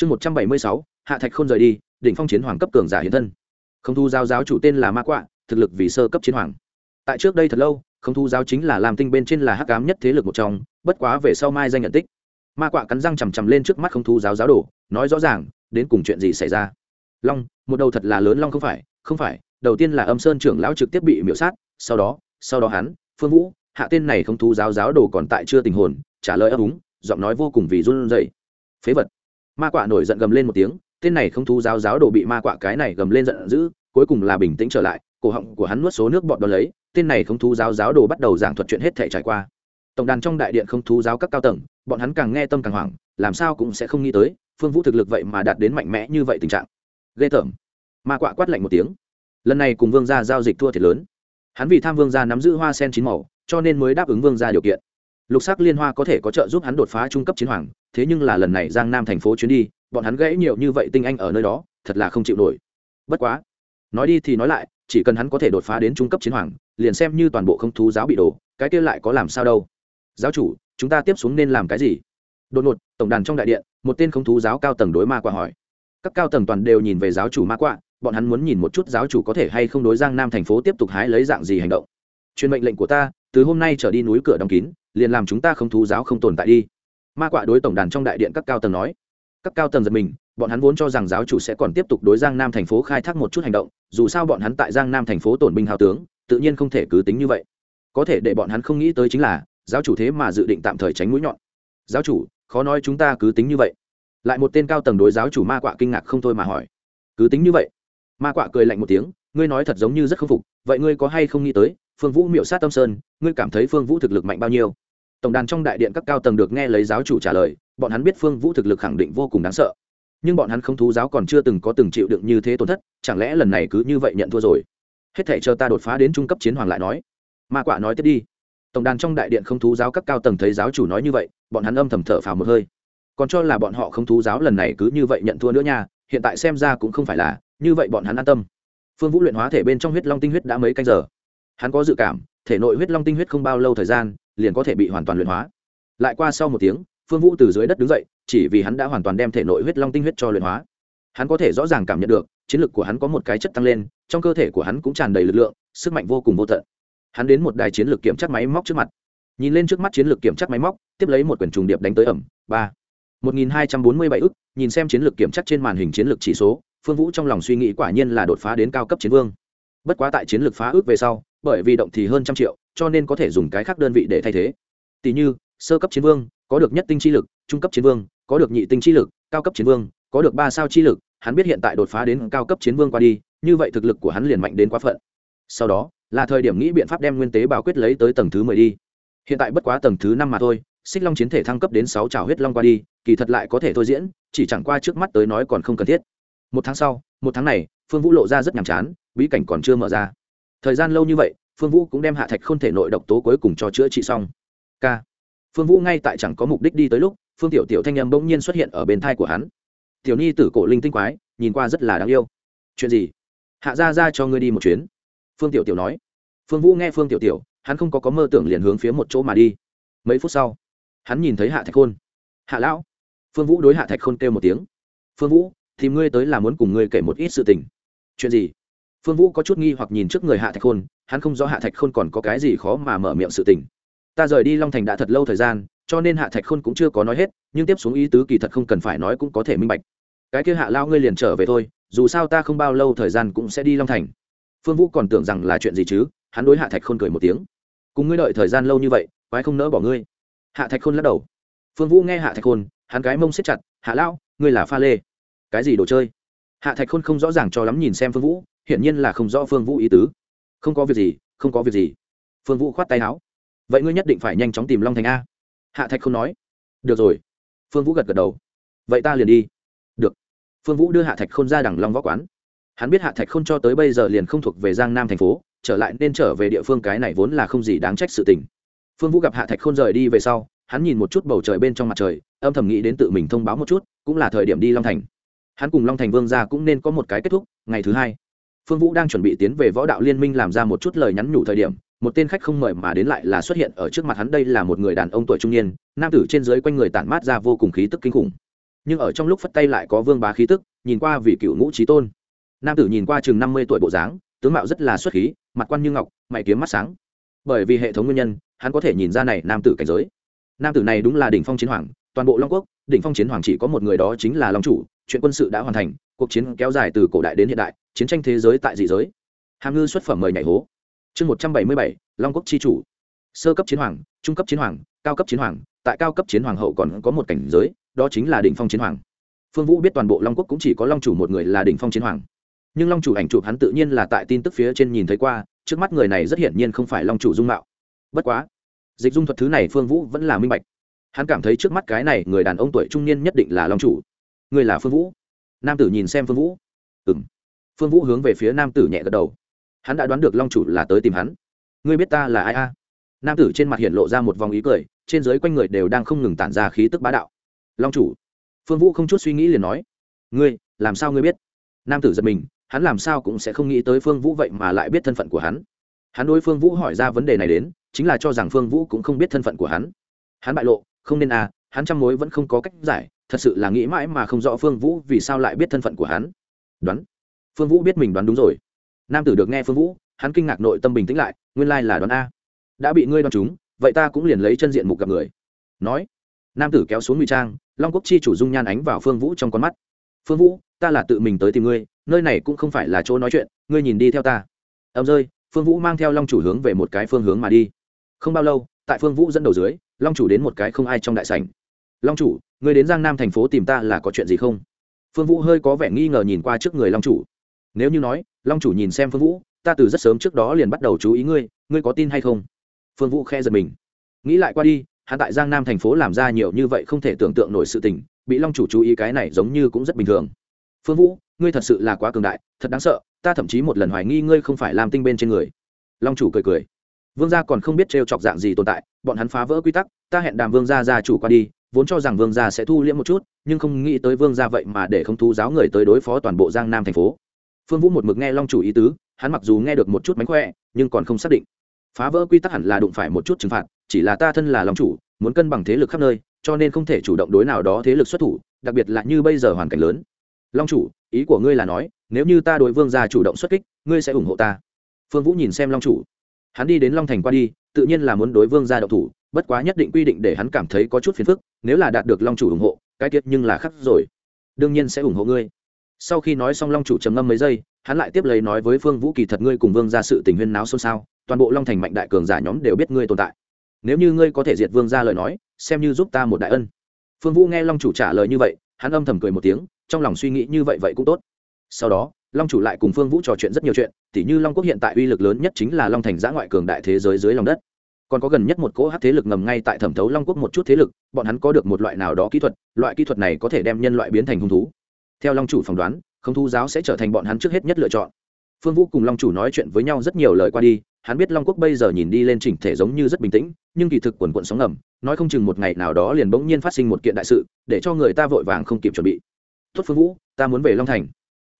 chương một trăm bảy mươi sáu, hạ thạch không rời đi, đỉnh phong chiến hoàng cấp cường giả hiện thân. Không thu giáo giáo chủ tên là ma quạ, thực lực vì sơ cấp chiến hoàng. Tại trước đây thật lâu không thu giáo chính là làm tinh bên trên là hắc cám nhất thế lực một trong, bất quá về sau mai danh nhận tích. Ma quạ cắn răng chằm chằm lên trước mắt không thu giáo giáo đổ nói rõ ràng, đến cùng chuyện gì xảy ra. Long, một đầu thật là lớn long không phải không phải, đầu tiên là âm sơn trưởng lão trực tiếp bị miễu sát, sau đó sau đó hắn, phương vũ, hạ tên này không thu giáo giáo đồ còn tại chưa tình hồn, trả lời ấp úng, giọng nói vô cùng vì run rẩy. Phế vật ma quạ nổi giận gầm lên một tiếng, tên này không thu giáo giáo đồ bị ma quạ cái này gầm lên giận dữ, cuối cùng là bình tĩnh trở lại, cổ họng của hắn nuốt số nước bọt đ lấy, tên này không thu giáo giáo đồ bắt đầu giảng thuật chuyện hết thể trải qua. Tổng đàn trong đại điện không thu giáo các cao tầng, bọn hắn càng nghe tâm càng hoảng, làm sao cũng sẽ không nghĩ tới, phương vũ thực lực vậy mà đạt đến mạnh mẽ như vậy tình trạng. Ghê tởm. Ma quạ quát lạnh một tiếng. Lần này cùng vương gia giao dịch thua thiệt lớn. Hắn vì tham vương gia nắm giữ hoa sen chín màu, cho nên mới đáp ứng vương gia điều kiện lục sắc liên hoa có thể có trợ giúp hắn đột phá trung cấp chiến hoàng, thế nhưng là lần này giang nam thành phố chuyến đi, bọn hắn gãy nhiều như vậy tinh anh ở nơi đó, thật là không chịu nổi. Bất quá, nói đi thì nói lại, chỉ cần hắn có thể đột phá đến trung cấp chiến hoàng, liền xem như toàn bộ không thú giáo bị đổ, cái kia lại có làm sao đâu. Giáo chủ, chúng ta tiếp xuống nên làm cái gì? Đột ngột, tổng đàn trong đại điện, một tên không thú giáo cao tầng đối ma qua hỏi. Các cao tầng toàn đều nhìn về giáo chủ ma quạ, bọn hắn muốn nhìn một chút giáo chủ có thể hay không đối giang nam thành phố tiếp tục hái lấy dạng gì hành động. Truyền mệnh lệnh của ta từ hôm nay trở đi núi cửa đóng kín, liền làm chúng ta không thú giáo không tồn tại đi. Ma quạ đối tổng đàn trong đại điện các cao tầng nói. Các cao tầng giật mình, bọn hắn vốn cho rằng giáo chủ sẽ còn tiếp tục đối giang nam thành phố khai thác một chút hành động, dù sao bọn hắn tại giang nam thành phố tổn binh hào tướng, tự nhiên không thể cứ tính như vậy. Có thể để bọn hắn không nghĩ tới chính là, giáo chủ thế mà dự định tạm thời tránh mũi nhọn. Giáo chủ, khó nói chúng ta cứ tính như vậy. Lại một tên cao tầng đối giáo chủ ma quạ kinh ngạc không thôi mà hỏi. Cứ tính như vậy? Ma quạ cười lạnh một tiếng, ngươi nói thật giống như rất k phục, vậy ngươi có hay không nghĩ tới phương vũ miệu sát tâm sơn, ngươi cảm thấy phương vũ thực lực mạnh bao nhiêu? Tổng đàn trong đại điện các cao tầng được nghe lấy giáo chủ trả lời, bọn hắn biết phương vũ thực lực khẳng định vô cùng đáng sợ. Nhưng bọn hắn không thú giáo còn chưa từng có từng chịu đựng như thế tổn thất, chẳng lẽ lần này cứ như vậy nhận thua rồi? Hết thể chờ ta đột phá đến trung cấp chiến hoàng lại nói. Ma quạ nói tiếp đi. Tổng đàn trong đại điện không thú giáo các cao tầng thấy giáo chủ nói như vậy, bọn hắn âm thầm thở phào một hơi. Còn cho là bọn họ không thú giáo lần này cứ như vậy nhận thua nữa nha, hiện tại xem ra cũng không phải là, như vậy bọn hắn an tâm. Phương vũ luyện hóa thể bên trong huyết long tinh huyết đã mấy canh giờ hắn có dự cảm, thể nội huyết long tinh huyết không bao lâu thời gian, liền có thể bị hoàn toàn luyện hóa. Lại qua sau một tiếng, phương vũ từ dưới đất đứng dậy, chỉ vì hắn đã hoàn toàn đem thể nội huyết long tinh huyết cho luyện hóa. Hắn có thể rõ ràng cảm nhận được, chiến lược của hắn có một cái chất tăng lên, trong cơ thể của hắn cũng tràn đầy lực lượng, sức mạnh vô cùng vô tận. Hắn đến một đài chiến lược kiểm tra máy móc trước mặt. Nhìn lên trước mắt chiến lược kiểm tra máy móc, tiếp lấy một quyển trùng điệp đánh tới ẩm, ba. Một nghìn hai trăm bốn mươi bảy ức, nhìn xem chiến lược kiểm tra trên màn hình chiến lược chỉ số, phương vũ trong lòng suy nghĩ quả nhiên là đột phá đến cao cấp chiến vương. Bất quá tại chiến lược phá ước về sau bởi vì động thì hơn trăm triệu, cho nên có thể dùng cái khác đơn vị để thay thế. Tỷ như, sơ cấp chiến vương, có được nhất tinh chi lực, trung cấp chiến vương, có được nhị tinh chi lực, cao cấp chiến vương, có được ba sao chi lực, hắn biết hiện tại đột phá đến cao cấp chiến vương qua đi, như vậy thực lực của hắn liền mạnh đến quá phận. Sau đó, là thời điểm nghĩ biện pháp đem nguyên tế bảo quyết lấy tới tầng thứ mười đi. Hiện tại bất quá tầng thứ năm mà thôi, xích long chiến thể thăng cấp đến sáu trào huyết long qua đi, kỳ thật lại có thể thôi diễn, chỉ chẳng qua trước mắt tới nói còn không cần thiết. Một tháng sau, một tháng này, phương vũ lộ ra rất nhàm chán, bí cảnh còn chưa mở ra thời gian lâu như vậy, phương vũ cũng đem hạ thạch không thể nội độc tố cuối cùng cho chữa trị xong. K. Phương vũ ngay tại chẳng có mục đích đi tới lúc, phương tiểu tiểu thanh âm bỗng nhiên xuất hiện ở bên thai của hắn. Tiểu nhi tử cổ linh tinh quái, nhìn qua rất là đáng yêu. Chuyện gì? Hạ ra ra cho ngươi đi một chuyến. Phương tiểu tiểu nói. Phương vũ nghe phương tiểu tiểu, hắn không có có mơ tưởng liền hướng phía một chỗ mà đi. Mấy phút sau, hắn nhìn thấy hạ thạch khôn. Hạ lão. Phương vũ đối hạ thạch khôn kêu một tiếng. Phương vũ thì ngươi tới là muốn cùng ngươi kể một ít sự tình. Chuyện gì? Phương vũ có chút nghi hoặc nhìn trước người hạ thạch khôn, hắn không rõ hạ thạch khôn còn có cái gì khó mà mở miệng sự tình. Ta rời đi long thành đã thật lâu thời gian, cho nên hạ thạch khôn cũng chưa có nói hết, nhưng tiếp xuống ý tứ kỳ thật không cần phải nói cũng có thể minh bạch. Cái kia hạ lao ngươi liền trở về thôi, dù sao ta không bao lâu thời gian cũng sẽ đi long thành. Phương vũ còn tưởng rằng là chuyện gì chứ, hắn đối hạ thạch khôn cười một tiếng. Cùng ngươi đợi thời gian lâu như vậy, quái không nỡ bỏ ngươi. Hạ thạch khôn lắc đầu. Phương vũ nghe hạ thạch khôn, hắn cái mông xếp chặt, hạ lão ngươi là pha lê. Cái gì đồ chơi? Hạ thạch khôn không rõ ràng cho lắm nhìn xem phương vũ hiển nhiên là không rõ phương vũ ý tứ. Không có việc gì, không có việc gì. Phương vũ khoát tay áo. Vậy ngươi nhất định phải nhanh chóng tìm long thành a. Hạ thạch không nói. Được rồi. Phương vũ gật gật đầu. Vậy ta liền đi. Được. Phương vũ đưa hạ thạch khôn ra đằng long võ quán. Hắn biết hạ thạch khôn cho tới bây giờ liền không thuộc về giang nam thành phố, trở lại nên trở về địa phương cái này vốn là không gì đáng trách sự tình. Phương vũ gặp hạ thạch khôn rời đi về sau, hắn nhìn một chút bầu trời bên trong mặt trời, âm thầm nghĩ đến tự mình thông báo một chút, cũng là thời điểm đi long thành. Hắn cùng long thành vương ra cũng nên có một cái kết thúc, ngày thứ hai phương vũ đang chuẩn bị tiến về võ đạo liên minh làm ra một chút lời nhắn nhủ thời điểm, một tên khách không mời mà đến lại là xuất hiện ở trước mặt hắn. Đây là một người đàn ông tuổi trung niên, nam tử trên dưới quanh người tản mát ra vô cùng khí tức kinh khủng. Nhưng ở trong lúc phất tay lại có vương bá khí tức, nhìn qua vì cựu ngũ trí tôn. Nam tử nhìn qua chừng năm mươi tuổi bộ dáng, tướng mạo rất là xuất khí, mặt quan như ngọc, mày kiếm mắt sáng. Bởi vì hệ thống nguyên nhân, hắn có thể nhìn ra này nam tử cảnh giới. Nam tử này đúng là đỉnh phong chiến hoàng, toàn bộ long quốc, đỉnh phong chiến hoàng chỉ có một người đó chính là long chủ, chuyện quân sự đã hoàn thành cuộc chiến kéo dài từ cổ đại đến hiện đại, chiến tranh thế giới tại dị giới. Hàm ngư xuất phẩm mời nhảy hố. Chương một trăm bảy mươi bảy, long quốc chi chủ. Sơ cấp chiến hoàng, trung cấp chiến hoàng, cao cấp chiến hoàng, tại cao cấp chiến hoàng hậu còn có một cảnh giới, đó chính là đỉnh phong chiến hoàng. Phương vũ biết toàn bộ long quốc cũng chỉ có long chủ một người là đỉnh phong chiến hoàng. Nhưng long chủ ảnh chụp hắn tự nhiên là tại tin tức phía trên nhìn thấy qua, trước mắt người này rất hiển nhiên không phải long chủ dung mạo. Bất quá, dịch dung thuật thứ này phương vũ vẫn là minh bạch. Hắn cảm thấy trước mắt cái này người đàn ông tuổi trung niên nhất định là long chủ. Người là phương vũ nam tử nhìn xem phương vũ. Ừ m phương vũ hướng về phía nam tử nhẹ gật đầu. Hắn đã đoán được long chủ là tới tìm hắn. Ngươi biết ta là ai a? Nam tử trên mặt hiện lộ ra một vòng ý cười, trên dưới quanh người đều đang không ngừng tản ra khí tức bá đạo. Long chủ. Phương vũ không chút suy nghĩ liền nói. Ngươi, làm sao ngươi biết? Nam tử giật mình, hắn làm sao cũng sẽ không nghĩ tới phương vũ vậy mà lại biết thân phận của hắn. Hắn đối phương vũ hỏi ra vấn đề này đến, chính là cho rằng phương vũ cũng không biết thân phận của hắn. Hắn bại lộ, không nên à hắn trăm mối vẫn không có cách giải thật sự là nghĩ mãi mà không rõ phương vũ vì sao lại biết thân phận của hắn. Đoán. Phương vũ biết mình đoán đúng rồi. Nam tử được nghe phương vũ, hắn kinh ngạc nội tâm bình tĩnh lại, nguyên lai là đoán a. Đã bị ngươi đoán chúng vậy ta cũng liền lấy chân diện mục gặp người. Nói. Nam tử kéo xuống ngụy trang, long quốc chi chủ dung nhan ánh vào phương vũ trong con mắt. Phương vũ, ta là tự mình tới tìm ngươi, nơi này cũng không phải là chỗ nói chuyện, ngươi nhìn đi theo ta. Ẩm rơi, phương vũ mang theo long chủ hướng về một cái phương hướng mà đi. Không bao lâu, tại phương vũ dẫn đầu dưới, long chủ đến một cái không ai trong đại sảnh long chủ, ngươi đến giang nam thành phố tìm ta là có chuyện gì không? Phương vũ hơi có vẻ nghi ngờ nhìn qua trước người long chủ. Nếu như nói, long chủ nhìn xem phương vũ, ta từ rất sớm trước đó liền bắt đầu chú ý ngươi ngươi có tin hay không? Phương vũ khe giật mình. Nghĩ lại qua đi, hắn tại giang nam thành phố làm ra nhiều như vậy không thể tưởng tượng nổi sự tình, bị long chủ chú ý cái này giống như cũng rất bình thường. Phương vũ, ngươi thật sự là quá cường đại, thật đáng sợ, ta thậm chí một lần hoài nghi ngươi không phải làm tinh bên trên người. Long chủ cười cười. Vương gia còn không biết trêu chọc dạng gì tồn tại, bọn hắn phá vỡ quy tắc, ta hẹn đàm vương gia gia chủ qua đi vốn cho rằng vương gia sẽ thu liễm một chút, nhưng không nghĩ tới vương gia vậy mà để không thu giáo người tới đối phó toàn bộ giang nam thành phố. Phương vũ một mực nghe long chủ ý tứ, hắn mặc dù nghe được một chút mánh khỏe, nhưng còn không xác định. Phá vỡ quy tắc hẳn là đụng phải một chút trừng phạt, chỉ là ta thân là long chủ, muốn cân bằng thế lực khắp nơi, cho nên không thể chủ động đối nào đó thế lực xuất thủ, đặc biệt là như bây giờ hoàn cảnh lớn. Long chủ, ý của ngươi là nói, nếu như ta đối vương gia chủ động xuất kích, ngươi sẽ ủng hộ ta. Phương vũ nhìn xem long chủ. Hắn đi đến long thành qua đi, tự nhiên là muốn đối vương gia độc thủ bất quá nhất định quy định để hắn cảm thấy có chút phiền phức, nếu là đạt được long chủ ủng hộ, cái tiết nhưng là khắc rồi. Đương nhiên sẽ ủng hộ ngươi. Sau khi nói xong long chủ trầm ngâm mấy giây, hắn lại tiếp lấy nói với phương vũ kỳ thật ngươi cùng vương ra sự tình huyên náo xôn xao, toàn bộ long thành mạnh đại cường giả nhóm đều biết ngươi tồn tại. Nếu như ngươi có thể diệt vương ra lời nói, xem như giúp ta một đại ân. Phương vũ nghe long chủ trả lời như vậy, hắn âm thầm cười một tiếng, trong lòng suy nghĩ như vậy vậy cũng tốt. Sau đó, long chủ lại cùng phương vũ trò chuyện rất nhiều chuyện, tỉ như long quốc hiện tại uy lực lớn nhất chính là long thành giã ngoại cường đại thế giới dưới lòng đất còn có gần nhất một cỗ hát thế lực ngầm ngay tại thẩm thấu long quốc một chút thế lực, bọn hắn có được một loại nào đó kỹ thuật, loại kỹ thuật này có thể đem nhân loại biến thành hung thú. Theo long chủ phỏng đoán, không thu giáo sẽ trở thành bọn hắn trước hết nhất lựa chọn. Phương vũ cùng long chủ nói chuyện với nhau rất nhiều lời qua đi, hắn biết long quốc bây giờ nhìn đi lên chỉnh thể giống như rất bình tĩnh, nhưng kỳ thực quần quận sóng ngầm, nói không chừng một ngày nào đó liền bỗng nhiên phát sinh một kiện đại sự, để cho người ta vội vàng không kịp chuẩn bị. Tốt phương vũ, ta muốn về long thành.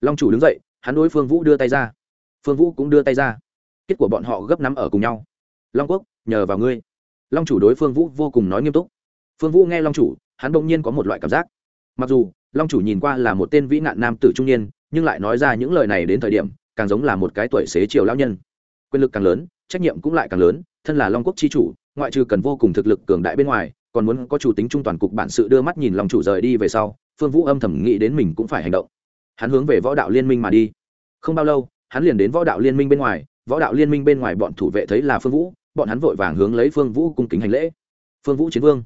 Long chủ đứng dậy, hắn đối phương vũ đưa tay ra. Phương vũ cũng đưa tay ra. Kết của bọn họ gấp nắm ở cùng nhau. Long quốc nhờ vào ngươi. Long chủ đối phương vũ vô cùng nói nghiêm túc. Phương vũ nghe long chủ, hắn bỗng nhiên có một loại cảm giác. Mặc dù, long chủ nhìn qua là một tên vĩ nạn nam tử trung niên, nhưng lại nói ra những lời này đến thời điểm, càng giống là một cái tuổi xế chiều lão nhân. Quyền lực càng lớn, trách nhiệm cũng lại càng lớn, thân là long quốc chi chủ, ngoại trừ cần vô cùng thực lực cường đại bên ngoài, còn muốn có chủ tính trung toàn cục bản sự đưa mắt nhìn long chủ rời đi về sau, phương vũ âm thầm nghĩ đến mình cũng phải hành động. Hắn hướng về võ đạo liên minh mà đi. Không bao lâu, hắn liền đến võ đạo liên minh bên ngoài, võ đạo liên minh bên ngoài bọn thủ vệ thấy là phương vũ bọn hắn vội vàng hướng lấy phương vũ cung kính hành lễ. Phương vũ chiến vương.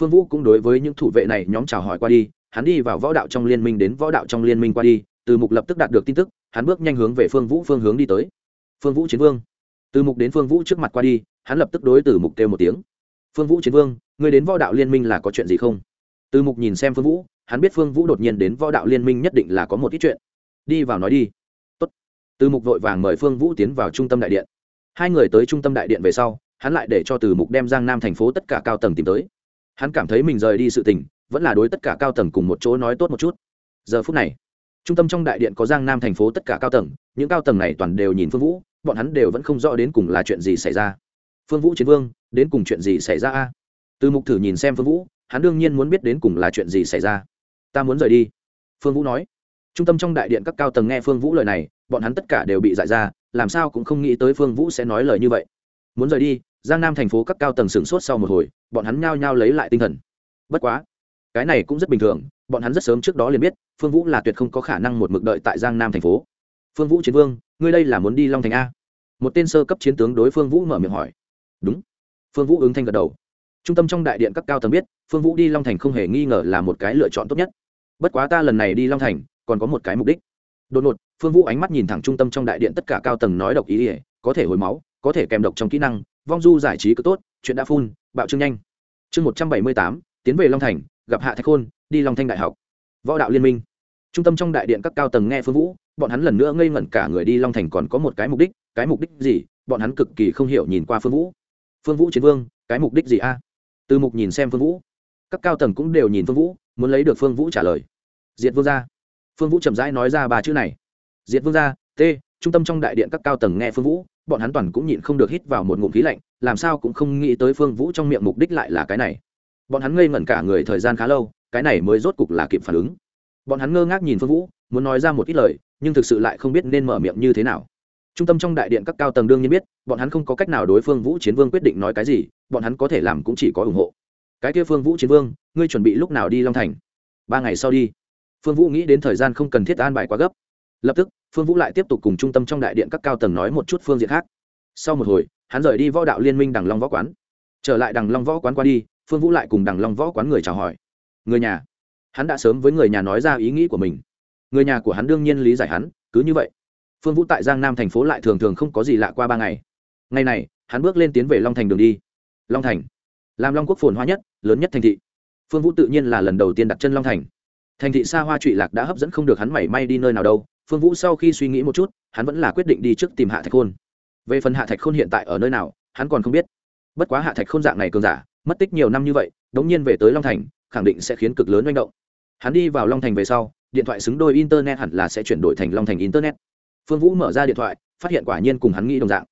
Phương vũ cũng đối với những thủ vệ này nhóm chào hỏi qua đi, hắn đi vào võ đạo trong liên minh đến võ đạo trong liên minh qua đi, từ mục lập tức đạt được tin tức, hắn bước nhanh hướng về phương vũ phương hướng đi tới. Phương vũ chiến vương. Từ mục đến phương vũ trước mặt qua đi, hắn lập tức đối từ mục kêu một tiếng. Phương vũ chiến vương người đến võ đạo liên minh là có chuyện gì không? Từ mục nhìn xem phương vũ, hắn biết phương vũ đột nhiên đến võ đạo liên minh nhất định là có một ít chuyện. Đi vào nói đi. Tốt. từ mục vội vàng mời phương vũ tiến vào trung tâm đại điện hai người tới trung tâm đại điện về sau, hắn lại để cho từ mục đem giang nam thành phố tất cả cao tầng tìm tới. Hắn cảm thấy mình rời đi sự tình, vẫn là đối tất cả cao tầng cùng một chỗ nói tốt một chút. Giờ phút này, trung tâm trong đại điện có giang nam thành phố tất cả cao tầng, những cao tầng này toàn đều nhìn phương vũ, bọn hắn đều vẫn không rõ đến cùng là chuyện gì xảy ra. Phương vũ chiến vương, đến cùng chuyện gì xảy ra a? Từ mục thử nhìn xem phương vũ, hắn đương nhiên muốn biết đến cùng là chuyện gì xảy ra. Ta muốn rời đi. Phương vũ nói. Trung tâm trong đại điện các cao tầng nghe phương vũ lời này, bọn hắn tất cả đều bị giải ra làm sao cũng không nghĩ tới phương vũ sẽ nói lời như vậy. Muốn rời đi, giang nam thành phố các cao tầng sửng sốt sau một hồi, bọn hắn nhao nhao lấy lại tinh thần. Bất quá, cái này cũng rất bình thường, bọn hắn rất sớm trước đó liền biết, phương vũ là tuyệt không có khả năng một mực đợi tại giang nam thành phố. Phương vũ chiến vương, ngươi đây là muốn đi long thành a? Một tên sơ cấp chiến tướng đối phương vũ mở miệng hỏi. Đúng. Phương vũ ứng thanh gật đầu. Trung tâm trong đại điện các cao tầng biết, phương vũ đi long thành không hề nghi ngờ là một cái lựa chọn tốt nhất. Bất quá ta lần này đi long thành, còn có một cái mục đích. Đột ngột phương vũ ánh mắt nhìn thẳng trung tâm trong đại điện tất cả cao tầng nói độc ý ỉa có thể hồi máu, có thể kèm độc trong kỹ năng, vong du giải trí cứ tốt, chuyện đã phun, bạo trương nhanh. Chương một trăm bảy mươi tám, tiến về long thành, gặp hạ thạch khôn, đi long thanh đại học. Võ đạo liên minh. Trung tâm trong đại điện các cao tầng nghe phương vũ, bọn hắn lần nữa ngây ngẩn cả người đi long thành còn có một cái mục đích, cái mục đích gì? Bọn hắn cực kỳ không hiểu nhìn qua phương vũ. Phương vũ chiến vương, cái mục đích gì a? Từ mục nhìn xem phương vũ. Các cao tầng cũng đều nhìn phương vũ, muốn lấy được phương vũ trả lời. Diệt vương gia. Phương vũ chậm rãi nói ra ba chữ này diệt vương gia, t, trung tâm trong đại điện các cao tầng nghe phương vũ, bọn hắn toàn cũng nhịn không được hít vào một ngụm khí lạnh, làm sao cũng không nghĩ tới phương vũ trong miệng mục đích lại là cái này. Bọn hắn ngây ngẩn cả người thời gian khá lâu, cái này mới rốt cục là kịp phản ứng. Bọn hắn ngơ ngác nhìn phương vũ, muốn nói ra một ít lời, nhưng thực sự lại không biết nên mở miệng như thế nào. Trung tâm trong đại điện các cao tầng đương nhiên biết, bọn hắn không có cách nào đối phương vũ chiến vương quyết định nói cái gì, bọn hắn có thể làm cũng chỉ có ủng hộ. Cái kia phương vũ chiến vương, ngươi chuẩn bị lúc nào đi long thành? Ba ngày sau đi. Phương vũ nghĩ đến thời gian không cần thiết an bài quá gấp lập tức, phương vũ lại tiếp tục cùng trung tâm trong đại điện các cao tầng nói một chút phương diện khác. Sau một hồi, hắn rời đi võ đạo liên minh đằng long võ quán. Trở lại đằng long võ quán qua đi, phương vũ lại cùng đằng long võ quán người chào hỏi. Người nhà. Hắn đã sớm với người nhà nói ra ý nghĩ của mình. Người nhà của hắn đương nhiên lý giải hắn, cứ như vậy. Phương vũ tại giang nam thành phố lại thường thường không có gì lạ qua ba ngày. Ngày này, hắn bước lên tiến về long thành đường đi. Long thành. Làm long quốc phồn hoa nhất, lớn nhất thành thị. Phương vũ tự nhiên là lần đầu tiên đặt chân long thành. Thành thị xa hoa trụy lạc đã hấp dẫn không được hắn mảy may đi nơi nào đâu phương vũ sau khi suy nghĩ một chút, hắn vẫn là quyết định đi trước tìm hạ thạch khôn. Về phần hạ thạch khôn hiện tại ở nơi nào, hắn còn không biết. Bất quá hạ thạch khôn dạng này cường giả, mất tích nhiều năm như vậy, đống nhiên về tới long thành, khẳng định sẽ khiến cực lớn manh động. Hắn đi vào long thành về sau, điện thoại xứng đôi internet hẳn là sẽ chuyển đổi thành long thành internet. Phương vũ mở ra điện thoại, phát hiện quả nhiên cùng hắn nghĩ đồng dạng.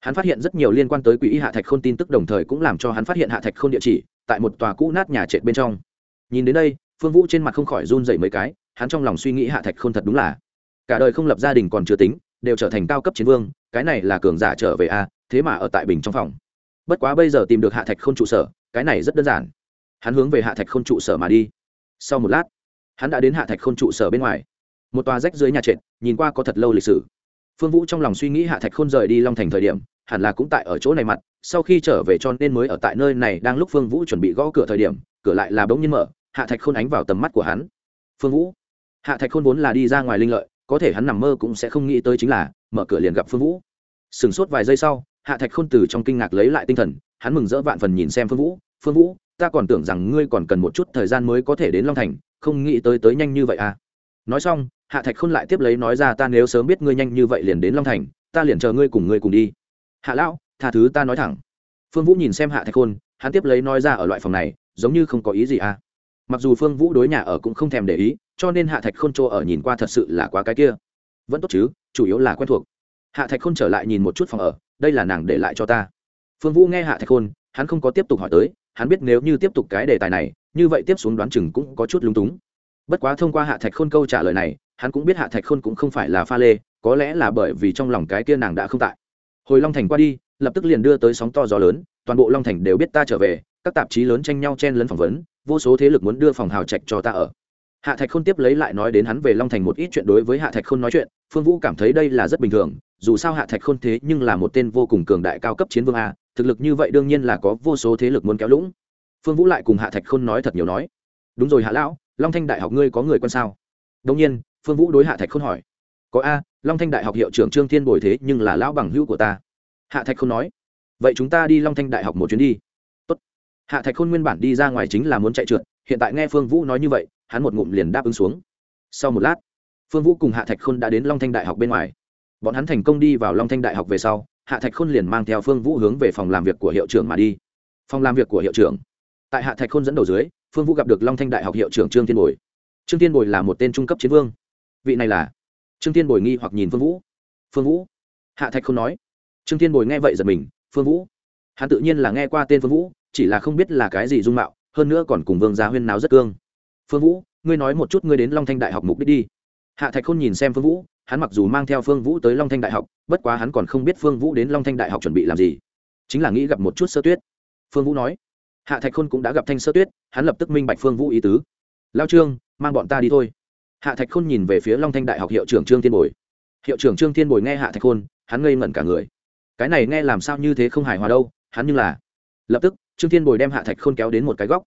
Hắn phát hiện rất nhiều liên quan tới quỹ hạ thạch khôn tin tức đồng thời cũng làm cho hắn phát hiện hạ thạch khôn địa chỉ, tại một tòa cũ nát nhà trệt bên trong. Nhìn đến đây, phương vũ trên mặt không khỏi run dậy mấy cái, hắn trong lòng suy nghĩ hạ thạch khôn thật đúng là cả đời không lập gia đình còn chưa tính, đều trở thành cao cấp chiến vương, cái này là cường giả trở về a, thế mà ở tại bình trong phòng. Bất quá bây giờ tìm được hạ thạch khôn trụ sở, cái này rất đơn giản. Hắn hướng về hạ thạch khôn trụ sở mà đi. Sau một lát, hắn đã đến hạ thạch khôn trụ sở bên ngoài. Một tòa rách dưới nhà trệt, nhìn qua có thật lâu lịch sử. Phương vũ trong lòng suy nghĩ hạ thạch khôn rời đi long thành thời điểm, hẳn là cũng tại ở chỗ này mặt, sau khi trở về cho nên mới ở tại nơi này đang lúc phương vũ chuẩn bị gõ cửa thời điểm, cửa lại là bỗng nhiên mở, hạ thạch khôn ánh vào tầm mắt của hắn. Phương vũ, hạ thạch khôn vốn là đi ra ngoài linh lợi có thể hắn nằm mơ cũng sẽ không nghĩ tới chính là, mở cửa liền gặp phương vũ. Sửng sốt vài giây sau, hạ thạch khôn từ trong kinh ngạc lấy lại tinh thần, hắn mừng rỡ vạn phần nhìn xem phương vũ. Phương vũ, ta còn tưởng rằng ngươi còn cần một chút thời gian mới có thể đến long thành, không nghĩ tới tới nhanh như vậy à? Nói xong, hạ thạch khôn lại tiếp lấy nói ra, ta nếu sớm biết ngươi nhanh như vậy liền đến long thành, ta liền chờ ngươi cùng ngươi cùng đi. Hạ lão, tha thứ ta nói thẳng. Phương vũ nhìn xem hạ thạch khôn, hắn tiếp lấy nói ra ở loại phòng này, giống như không có ý gì à. Mặc dù phương vũ đối nhà ở cũng không thèm để ý cho nên hạ thạch khôn chỗ ở nhìn qua thật sự là quá cái kia. Vẫn tốt chứ, chủ yếu là quen thuộc. Hạ thạch khôn trở lại nhìn một chút phòng ở, đây là nàng để lại cho ta. Phương vũ nghe hạ thạch khôn, hắn không có tiếp tục hỏi tới, hắn biết nếu như tiếp tục cái đề tài này, như vậy tiếp xuống đoán chừng cũng có chút lúng túng. Bất quá thông qua hạ thạch khôn câu trả lời này, hắn cũng biết hạ thạch khôn cũng không phải là pha lê, có lẽ là bởi vì trong lòng cái kia nàng đã không tại. Hồi long thành qua đi, lập tức liền đưa tới sóng to gió lớn, toàn bộ long thành đều biết ta trở về, các tạp chí lớn tranh nhau chen lấn phỏng vấn, vô số thế lực muốn đưa phòng hào trạch cho ta ở hạ thạch khôn tiếp lấy lại nói đến hắn về long thành một ít chuyện đối với hạ thạch khôn nói chuyện, phương vũ cảm thấy đây là rất bình thường, dù sao hạ thạch khôn thế nhưng là một tên vô cùng cường đại cao cấp chiến vương a, thực lực như vậy đương nhiên là có vô số thế lực muốn kéo lũng. Phương vũ lại cùng hạ thạch khôn nói thật nhiều nói. Đúng rồi hạ lão, long thanh đại học ngươi có người quân sao? Đông nhiên, phương vũ đối hạ thạch khôn hỏi. Có a, long thanh đại học hiệu trưởng trương thiên bồi thế nhưng là lão bằng hữu của ta. Hạ thạch khôn nói. Vậy chúng ta đi long thanh đại học một chuyến đi. Tốt. hạ thạch khôn nguyên bản đi ra ngoài chính là muốn chạy trượt, hiện tại nghe phương vũ nói như vậy hắn một ngụm liền đáp ứng xuống. Sau một lát, phương vũ cùng hạ thạch khôn đã đến long thanh đại học bên ngoài. Bọn hắn thành công đi vào long thanh đại học về sau, hạ thạch khôn liền mang theo phương vũ hướng về phòng làm việc của hiệu trưởng mà đi. Phòng làm việc của hiệu trưởng. Tại hạ thạch khôn dẫn đầu dưới, phương vũ gặp được long thanh đại học hiệu trưởng trương thiên bồi. Trương thiên bồi là một tên trung cấp chiến vương. Vị này là trương thiên bồi nghi hoặc nhìn phương vũ. Phương vũ. Hạ thạch khôn nói. Trương thiên bồi nghe vậy giật mình, phương vũ. Hắn tự nhiên là nghe qua tên phương vũ, chỉ là không biết là cái gì dung mạo, hơn nữa còn cùng vương gia huyên nào rất cương phương vũ, ngươi nói một chút ngươi đến long thanh đại học mục đích đi. Hạ thạch khôn nhìn xem phương vũ, hắn mặc dù mang theo phương vũ tới long thanh đại học, bất quá hắn còn không biết phương vũ đến long thanh đại học chuẩn bị làm gì. Chính là nghĩ gặp một chút sơ tuyết. Phương vũ nói. Hạ thạch khôn cũng đã gặp thanh sơ tuyết, hắn lập tức minh bạch phương vũ ý tứ. Lao trương, mang bọn ta đi thôi. Hạ thạch khôn nhìn về phía long thanh đại học hiệu trưởng trương thiên bồi. Hiệu trưởng trương thiên bồi nghe hạ thạch khôn, hắn ngây ngẩn cả người. Cái này nghe làm sao như thế không hài hòa đâu, hắn như là. Lập tức, trương thiên bồi đem hạ thạch khôn kéo đến một cái góc.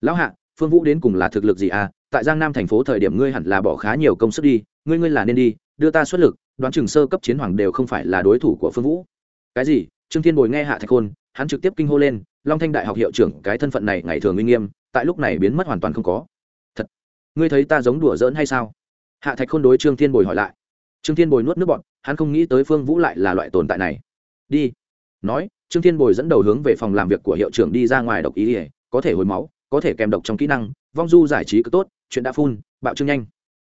Lão hạ phương vũ đến cùng là thực lực gì à? Tại giang nam thành phố thời điểm ngươi hẳn là bỏ khá nhiều công sức đi. Ngươi ngươi là nên đi, đưa ta xuất lực, đoán chừng sơ cấp chiến hoàng đều không phải là đối thủ của phương vũ. Cái gì? Trương thiên bồi nghe hạ thạch khôn, hắn trực tiếp kinh hô lên, long thanh đại học hiệu trưởng, cái thân phận này ngày thường uy nghiêm, tại lúc này biến mất hoàn toàn không có. Thật? Ngươi thấy ta giống đùa giỡn hay sao? Hạ thạch khôn đối trương thiên bồi hỏi lại. Trương thiên bồi nuốt nước bọn hắn không nghĩ tới phương vũ lại là loại tồn tại này. Đi. Nói, trương thiên bồi dẫn đầu hướng về phòng làm việc của hiệu trưởng đi ra ngoài độc ý ỉa có thể hồi máu có thể kèm độc trong kỹ năng, vong du giải trí cứ tốt, chuyện đã phun bạo trương nhanh.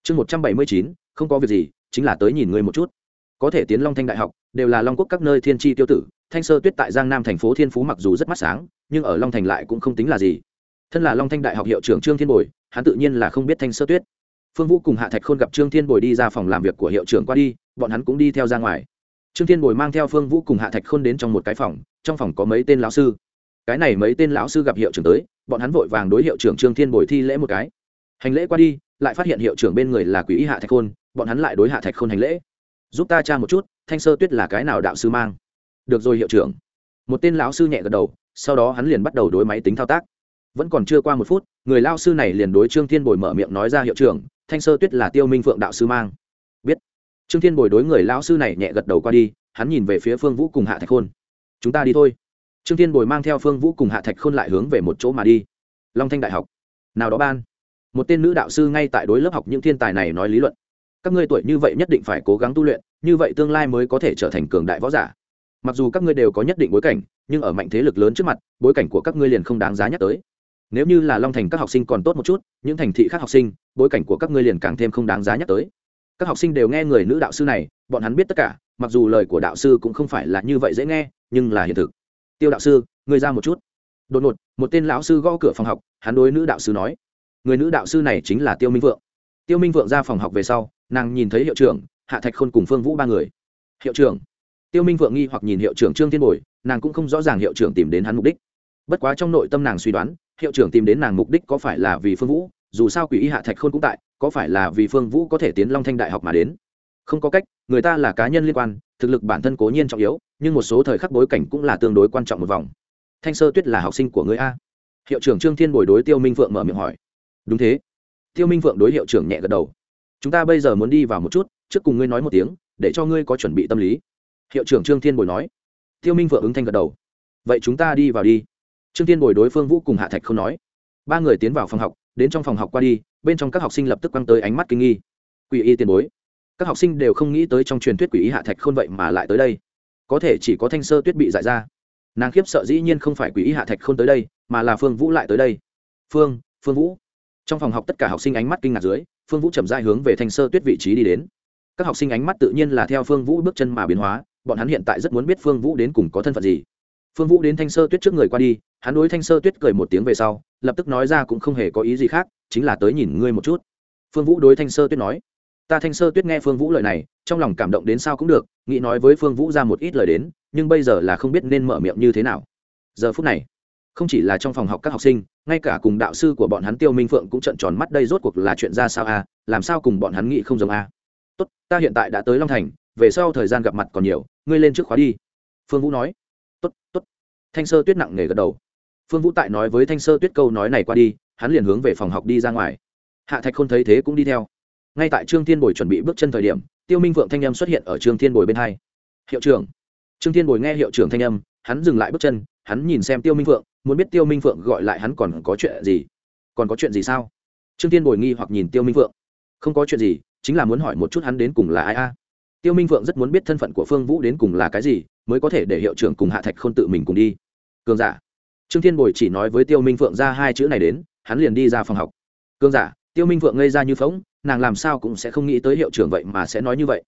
Chương một trăm bảy mươi chín, không có việc gì, chính là tới nhìn ngươi một chút. Có thể tiến long thanh đại học, đều là long quốc các nơi thiên tri tiêu tử, thanh sơ tuyết tại giang nam thành phố thiên phú mặc dù rất mắt sáng, nhưng ở long thành lại cũng không tính là gì. Thân là long thanh đại học hiệu trưởng trương thiên bồi, hắn tự nhiên là không biết thanh sơ tuyết. Phương vũ cùng hạ thạch khôn gặp trương thiên bồi đi ra phòng làm việc của hiệu trưởng qua đi, bọn hắn cũng đi theo ra ngoài. Trương thiên bồi mang theo phương vũ cùng hạ thạch khôn đến trong một cái phòng, trong phòng có mấy tên lão sư cái này mấy tên lão sư gặp hiệu trưởng tới, bọn hắn vội vàng đối hiệu trưởng trương thiên bồi thi lễ một cái. Hành lễ qua đi, lại phát hiện hiệu trưởng bên người là quỷ y hạ thạch khôn, bọn hắn lại đối hạ thạch khôn hành lễ. Giúp ta tra một chút, thanh sơ tuyết là cái nào đạo sư mang? Được rồi hiệu trưởng. Một tên lão sư nhẹ gật đầu, sau đó hắn liền bắt đầu đối máy tính thao tác. Vẫn còn chưa qua một phút, người lao sư này liền đối trương thiên bồi mở miệng nói ra hiệu trưởng, thanh sơ tuyết là tiêu minh phượng đạo sư mang. Biết. Trương thiên bồi đối người lao sư này nhẹ gật đầu qua đi, hắn nhìn về phía phương vũ cùng hạ thạch khôn. Chúng ta đi thôi trương thiên bồi mang theo phương vũ cùng hạ thạch khôn lại hướng về một chỗ mà đi. Long thanh đại học. Nào đó ban. Một tên nữ đạo sư ngay tại đối lớp học những thiên tài này nói lý luận. Các ngươi tuổi như vậy nhất định phải cố gắng tu luyện, như vậy tương lai mới có thể trở thành cường đại võ giả. Mặc dù các ngươi đều có nhất định bối cảnh, nhưng ở mạnh thế lực lớn trước mặt, bối cảnh của các ngươi liền không đáng giá nhắc tới. Nếu như là long thành các học sinh còn tốt một chút, những thành thị khác học sinh, bối cảnh của các ngươi liền càng thêm không đáng giá nhắc tới. Các học sinh đều nghe người nữ đạo sư này, bọn hắn biết tất cả, mặc dù lời của đạo sư cũng không phải là như vậy dễ nghe, nhưng là hiện thực tiêu đạo sư người ra một chút. Đột ngột, một tên lão sư gõ cửa phòng học, hắn đối nữ đạo sư nói. Người nữ đạo sư này chính là tiêu minh vượng. Tiêu minh vượng ra phòng học về sau, nàng nhìn thấy hiệu trưởng, hạ thạch khôn cùng phương vũ ba người. Hiệu trưởng. Tiêu minh vượng nghi hoặc nhìn hiệu trưởng trương thiên bồi, nàng cũng không rõ ràng hiệu trưởng tìm đến hắn mục đích. Bất quá trong nội tâm nàng suy đoán, hiệu trưởng tìm đến nàng mục đích có phải là vì phương vũ, dù sao quỷ y hạ thạch khôn cũng tại, có phải là vì phương vũ có thể tiến long thanh đại học mà đến. Không có cách, người ta là cá nhân liên quan thực lực bản thân cố nhiên trọng yếu, nhưng một số thời khắc bối cảnh cũng là tương đối quan trọng một vòng. Thanh sơ tuyết là học sinh của người a? Hiệu trưởng trương thiên bồi đối tiêu minh phượng mở miệng hỏi. Đúng thế. Tiêu minh phượng đối hiệu trưởng nhẹ gật đầu. Chúng ta bây giờ muốn đi vào một chút, trước cùng ngươi nói một tiếng, để cho ngươi có chuẩn bị tâm lý. Hiệu trưởng trương thiên bồi nói. Tiêu minh phượng ứng thanh gật đầu. Vậy chúng ta đi vào đi. Trương thiên bồi đối phương vũ cùng hạ thạch không nói. Ba người tiến vào phòng học, đến trong phòng học qua đi, bên trong các học sinh lập tức quăng tới ánh mắt kinh nghi. Quỷ y tiền bối các học sinh đều không nghĩ tới trong truyền thuyết quỷ ý hạ thạch khôn vậy mà lại tới đây. Có thể chỉ có thanh sơ tuyết bị giải ra. Nàng khiếp sợ dĩ nhiên không phải quỷ ý hạ thạch khôn tới đây, mà là phương vũ lại tới đây. Phương phương vũ. Trong phòng học tất cả học sinh ánh mắt kinh ngạc dưới, phương vũ chậm dai hướng về thanh sơ tuyết vị trí đi đến. Các học sinh ánh mắt tự nhiên là theo phương vũ bước chân mà biến hóa, bọn hắn hiện tại rất muốn biết phương vũ đến cùng có thân phận gì. Phương vũ đến thanh sơ tuyết trước người qua đi, hắn đối thanh sơ tuyết cười một tiếng về sau, lập tức nói ra cũng không hề có ý gì khác, chính là tới nhìn ngươi một chút. Phương vũ đối thanh sơ tuyết nói ta thanh sơ tuyết nghe phương vũ lời này, trong lòng cảm động đến sao cũng được, nghĩ nói với phương vũ ra một ít lời đến, nhưng bây giờ là không biết nên mở miệng như thế nào. Giờ phút này, không chỉ là trong phòng học các học sinh, ngay cả cùng đạo sư của bọn hắn tiêu minh phượng cũng trận tròn mắt đây rốt cuộc là chuyện ra sao a, làm sao cùng bọn hắn nghĩ không giống a. Tốt, ta hiện tại đã tới long thành, về sau thời gian gặp mặt còn nhiều, ngươi lên trước khóa đi. Phương vũ nói. Tốt tốt. Thanh sơ tuyết nặng nề gật đầu. Phương vũ tại nói với thanh sơ tuyết câu nói này qua đi, hắn liền hướng về phòng học đi ra ngoài. Hạ thạch khôn thấy thế cũng đi theo ngay tại trương thiên bồi chuẩn bị bước chân thời điểm, tiêu minh vượng thanh âm xuất hiện ở trương thiên bồi bên hai. Hiệu trưởng. Trương thiên bồi nghe hiệu trưởng thanh âm, hắn dừng lại bước chân, hắn nhìn xem tiêu minh vượng, muốn biết tiêu minh vượng gọi lại hắn còn có chuyện gì. Còn có chuyện gì sao? Trương thiên bồi nghi hoặc nhìn tiêu minh vượng. Không có chuyện gì, chính là muốn hỏi một chút hắn đến cùng là ai a? Tiêu minh vượng rất muốn biết thân phận của phương vũ đến cùng là cái gì, mới có thể để hiệu trưởng cùng hạ thạch k h ô n tự mình cùng đi. Cường giả. Trương thiên bồi chỉ nói với tiêu minh Vượng ra hai chữ này đến, hắn liền đi ra phòng học. Cường giả. Tiêu minh Vượng ngây ra như phóng nàng làm sao cũng sẽ không nghĩ tới hiệu trưởng vậy mà sẽ nói như vậy.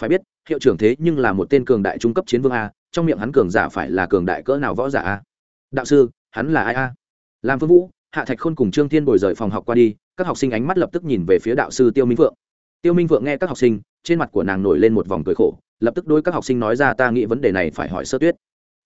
Phải biết, hiệu trưởng thế nhưng là một tên cường đại trung cấp chiến vương a, trong miệng hắn cường giả phải là cường đại cỡ nào võ giả a? Đạo sư, hắn là ai a? Làm phương vũ, hạ thạch khôn cùng trương thiên bồi rời phòng học qua đi, các học sinh ánh mắt lập tức nhìn về phía đạo sư tiêu minh vượng tiêu minh vượng nghe các học sinh, trên mặt của nàng nổi lên một vòng cười khổ, lập tức đôi các học sinh nói ra ta nghĩ vấn đề này phải hỏi sơ tuyết.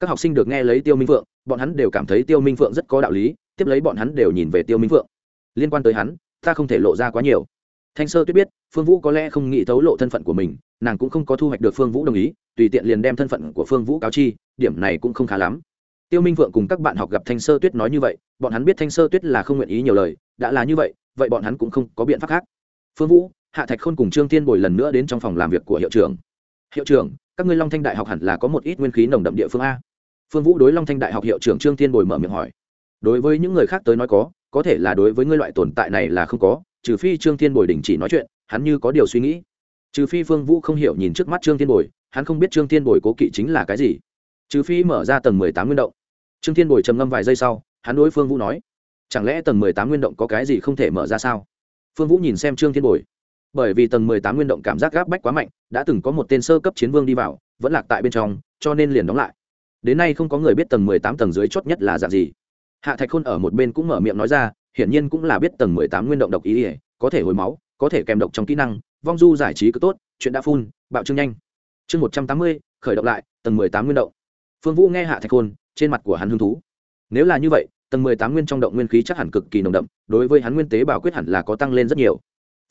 Các học sinh được nghe lấy tiêu minh vượng bọn hắn đều cảm thấy tiêu minh vượng rất có đạo lý, tiếp lấy bọn hắn đều nhìn về tiêu minh vượng liên quan tới hắn, ta không thể lộ ra quá nhiều thanh sơ tuyết biết, phương vũ có lẽ không nghĩ thấu lộ thân phận của mình, nàng cũng không có thu hoạch được phương vũ đồng ý, tùy tiện liền đem thân phận của phương vũ cáo chi, điểm này cũng không khá lắm. Tiêu minh vượng cùng các bạn học gặp thanh sơ tuyết nói như vậy, bọn hắn biết thanh sơ tuyết là không nguyện ý nhiều lời, đã là như vậy vậy bọn hắn cũng không có biện pháp khác. Phương vũ, hạ thạch khôn cùng trương thiên bồi lần nữa đến trong phòng làm việc của hiệu trưởng. Hiệu trưởng, các ngươi long thanh đại học hẳn là có một ít nguyên khí nồng đậm địa phương a. Phương vũ đối long thanh đại học hiệu trưởng trương thiên bồi mở miệng hỏi. Đối với những người khác tới nói có có thể là đối với ngươi loại tồn tại này là không có trừ phi trương thiên bồi đình chỉ nói chuyện, hắn như có điều suy nghĩ. Trừ phi phương vũ không hiểu nhìn trước mắt trương thiên bồi, hắn không biết trương thiên bồi cố kỵ chính là cái gì. Trừ phi mở ra tầng mười tám nguyên động. Trương thiên bồi trầm ngâm vài giây sau, hắn đối phương vũ nói, chẳng lẽ tầng mười tám nguyên động có cái gì không thể mở ra sao? Phương vũ nhìn xem trương thiên bồi. Bởi vì tầng mười tám nguyên động cảm giác gáp bách quá mạnh, đã từng có một tên sơ cấp chiến vương đi vào, vẫn lạc tại bên trong, cho nên liền đóng lại. Đến nay không có người biết tầng mười tám tầng dưới chót nhất là dạng gì. Hạ thạch khôn ở một bên cũng mở miệng nói ra hiển nhiên cũng là biết tầng mười tám nguyên động độc ý ỉa có thể hồi máu, có thể kèm độc trong kỹ năng, vong du giải trí cứ tốt, chuyện đã phun, bạo trương nhanh. Chương một trăm tám mươi, khởi động lại, tầng mười tám nguyên động. Phương vũ nghe hạ thạch khôn trên mặt của hắn hứng thú. Nếu là như vậy, tầng mười tám nguyên trong động nguyên khí chắc hẳn cực kỳ nồng đậm, đối với hắn nguyên tế bảo quyết hẳn là có tăng lên rất nhiều.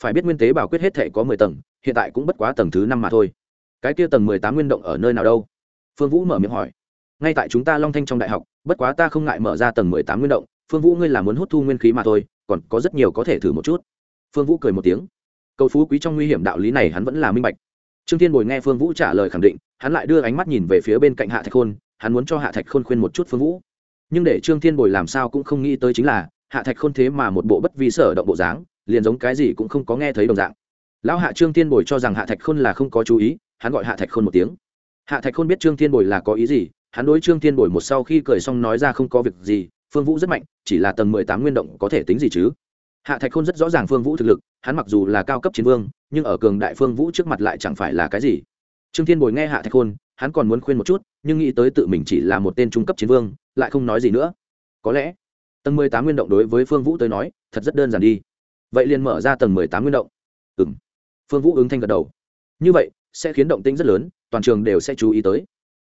Phải biết nguyên tế bảo quyết hết thể có mười tầng, hiện tại cũng bất quá tầng thứ năm mà thôi. Cái kia tầng mười tám nguyên động ở nơi nào đâu? Phương vũ mở miệng hỏi. Ngay tại chúng ta long thanh trong đại học, bất quá ta không ngại mở ra tầng mười tám nguyên động phương vũ ngươi là muốn hút thu nguyên khí mà thôi, còn có rất nhiều có thể thử một chút. Phương vũ cười một tiếng. Cầu phú quý trong nguy hiểm đạo lý này hắn vẫn là minh bạch. Trương thiên bồi nghe phương vũ trả lời khẳng định, hắn lại đưa ánh mắt nhìn về phía bên cạnh hạ thạch khôn, hắn muốn cho hạ thạch khôn khuyên một chút phương vũ. Nhưng để trương thiên bồi làm sao cũng không nghĩ tới chính là, hạ thạch khôn thế mà một bộ bất vi sở động bộ dáng, liền giống cái gì cũng không có nghe thấy đồng dạng. Lão hạ trương thiên bồi cho rằng hạ thạch khôn là không có chú ý, hắn gọi hạ thạch khôn một tiếng. Hạ thạch khôn biết trương thiên bồi là có ý gì, hắn đối trương thiên bồi một sau khi cười xong nói ra không có việc gì, phương vũ rất mạnh chỉ là tầng mười tám nguyên động có thể tính gì chứ? Hạ thạch khôn rất rõ ràng phương vũ thực lực, hắn mặc dù là cao cấp chiến vương, nhưng ở cường đại phương vũ trước mặt lại chẳng phải là cái gì. Trương thiên bồi nghe hạ thạch khôn, hắn còn muốn khuyên một chút, nhưng nghĩ tới tự mình chỉ là một tên trung cấp chiến vương, lại không nói gì nữa. Có lẽ, tầng mười tám nguyên động đối với phương vũ tới nói, thật rất đơn giản đi. Vậy liền mở ra tầng mười tám nguyên động. Ừ m phương vũ ứng thanh gật đầu. Như vậy, sẽ khiến động tĩnh rất lớn, toàn trường đều sẽ chú ý tới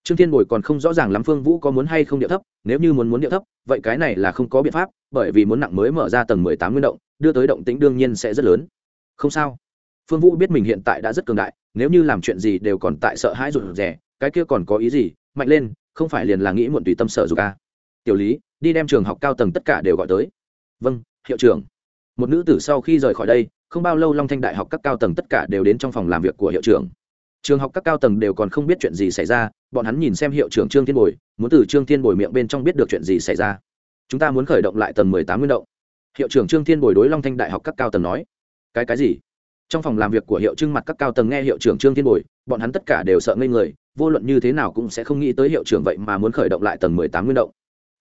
trương thiên bồi còn không rõ ràng lắm phương vũ có muốn hay không điệu thấp, nếu như muốn muốn điệu thấp, vậy cái này là không có biện pháp, bởi vì muốn nặng mới mở ra tầng mười tám nguyên động, đưa tới động tĩnh đương nhiên sẽ rất lớn. Không sao. Phương vũ biết mình hiện tại đã rất cường đại, nếu như làm chuyện gì đều còn tại sợ hãi rụt rè, cái kia còn có ý gì? Mạnh lên, không phải liền là nghĩ muộn tùy tâm sở dục a tiểu lý, đi đem trường học cao tầng tất cả đều gọi tới. Vâng hiệu trưởng. Một nữ tử sau khi rời khỏi đây, không bao lâu long thanh đại học các cao tầng tất cả đều đến trong phòng làm việc của hiệu trưởng trường học các cao tầng đều còn không biết chuyện gì xảy ra, bọn hắn nhìn xem hiệu trưởng trương thiên bồi, muốn từ trương thiên bồi miệng bên trong biết được chuyện gì xảy ra. Chúng ta muốn khởi động lại tầng mười tám nguyên động. Hiệu trưởng trương thiên bồi đối long thanh đại học các cao tầng nói. Cái cái gì? Trong phòng làm việc của hiệu trưng mặt các cao tầng nghe hiệu trưởng trương thiên bồi, bọn hắn tất cả đều sợ ngây người, vô luận như thế nào cũng sẽ không nghĩ tới hiệu trưởng vậy mà muốn khởi động lại tầng mười tám nguyên động.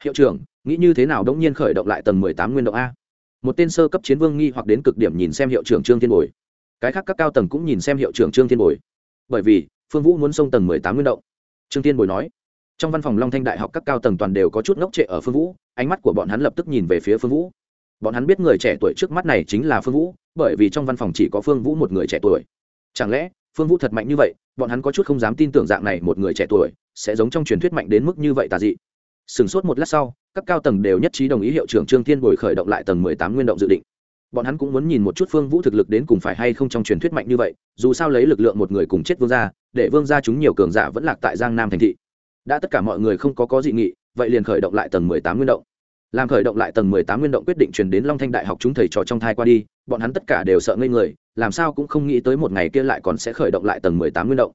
Hiệu trưởng, nghĩ như thế nào đống nhiên khởi động lại tầng mười tám nguyên động a? Một tên sơ cấp chiến vương nghi hoặc đến cực điểm nhìn xem hiệu trưởng trương thiên bồi. Cái khác các cao tầng cũng nhìn xem hiệu trưởng trương thiên bồi bởi vì, phương vũ muốn xông tầng mười tám nguyên động. Trương thiên bồi nói. Trong văn phòng long thanh đại học các cao tầng toàn đều có chút ngốc trệ ở phương vũ, ánh mắt của bọn hắn lập tức nhìn về phía phương vũ. Bọn hắn biết người trẻ tuổi trước mắt này chính là phương vũ, bởi vì trong văn phòng chỉ có phương vũ một người trẻ tuổi. Chẳng lẽ, phương vũ thật mạnh như vậy, bọn hắn có chút không dám tin tưởng dạng này một người trẻ tuổi sẽ giống trong truyền thuyết mạnh đến mức như vậy tà dị. Sửng sốt một lát sau, các cao tầng đều nhất trí đồng ý hiệu trưởng trương thiên bồi khởi động lại tầng mười tám nguyên động dự định bọn hắn cũng muốn nhìn một chút phương vũ thực lực đến cùng phải hay không trong truyền thuyết mạnh như vậy, dù sao lấy lực lượng một người cùng chết vương gia, để vương gia chúng nhiều cường giả vẫn lạc tại giang nam thành thị. Đã tất cả mọi người không có có dị nghị, vậy liền khởi động lại tầng mười tám nguyên động. Làm khởi động lại tầng mười tám nguyên động quyết định truyền đến long thanh đại học chúng thầy trò trong thai qua đi, bọn hắn tất cả đều sợ ngây người, làm sao cũng không nghĩ tới một ngày kia lại còn sẽ khởi động lại tầng mười tám nguyên động.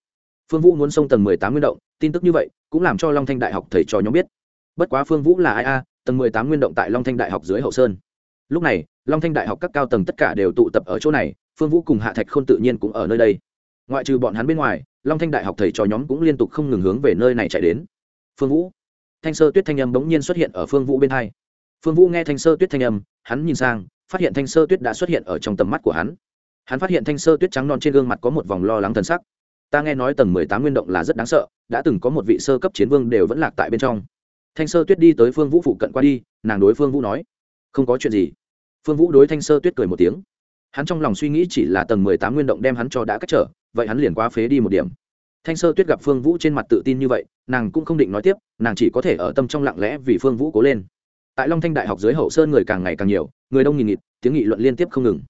Phương vũ muốn xông tầng mười tám nguyên động, tin tức như vậy, cũng làm cho long thanh đại học thầy trò nhóm biết. Bất quá phương vũ là ai a? Tầng mười tám nguyên động tại long thanh đại học dưới hậu sơn lúc này, long thanh đại học các cao tầng tất cả đều tụ tập ở chỗ này, phương vũ cùng hạ thạch khôn tự nhiên cũng ở nơi đây. Ngoại trừ bọn hắn bên ngoài, long thanh đại học thầy trò nhóm cũng liên tục không ngừng hướng về nơi này chạy đến. Phương vũ. Thanh sơ tuyết thanh âm bỗng nhiên xuất hiện ở phương vũ bên hai. Phương vũ nghe thanh sơ tuyết thanh âm, hắn nhìn sang, phát hiện thanh sơ tuyết đã xuất hiện ở trong tầm mắt của hắn. Hắn phát hiện thanh sơ tuyết trắng non trên gương mặt có một vòng lo lắng thân sắc. Ta nghe nói tầng mười tám nguyên động là rất đáng sợ, đã từng có một vị sơ cấp chiến vương đều vẫn lạc tại bên trong. Thanh sơ tuyết đi tới phương vũ phụ cận qua đi, nàng đối phương vũ nói không có chuyện gì. Phương vũ đối thanh sơ tuyết cười một tiếng. Hắn trong lòng suy nghĩ chỉ là tầng mười tám nguyên động đem hắn cho đã cách trở, vậy hắn liền quá phế đi một điểm. Thanh sơ tuyết gặp phương vũ trên mặt tự tin như vậy, nàng cũng không định nói tiếp, nàng chỉ có thể ở tâm trong lặng lẽ vì phương vũ cố lên. Tại long thanh đại học dưới hậu sơn người càng ngày càng nhiều, người đông nghỉ nghịt, tiếng nghị luận liên tiếp không ngừng.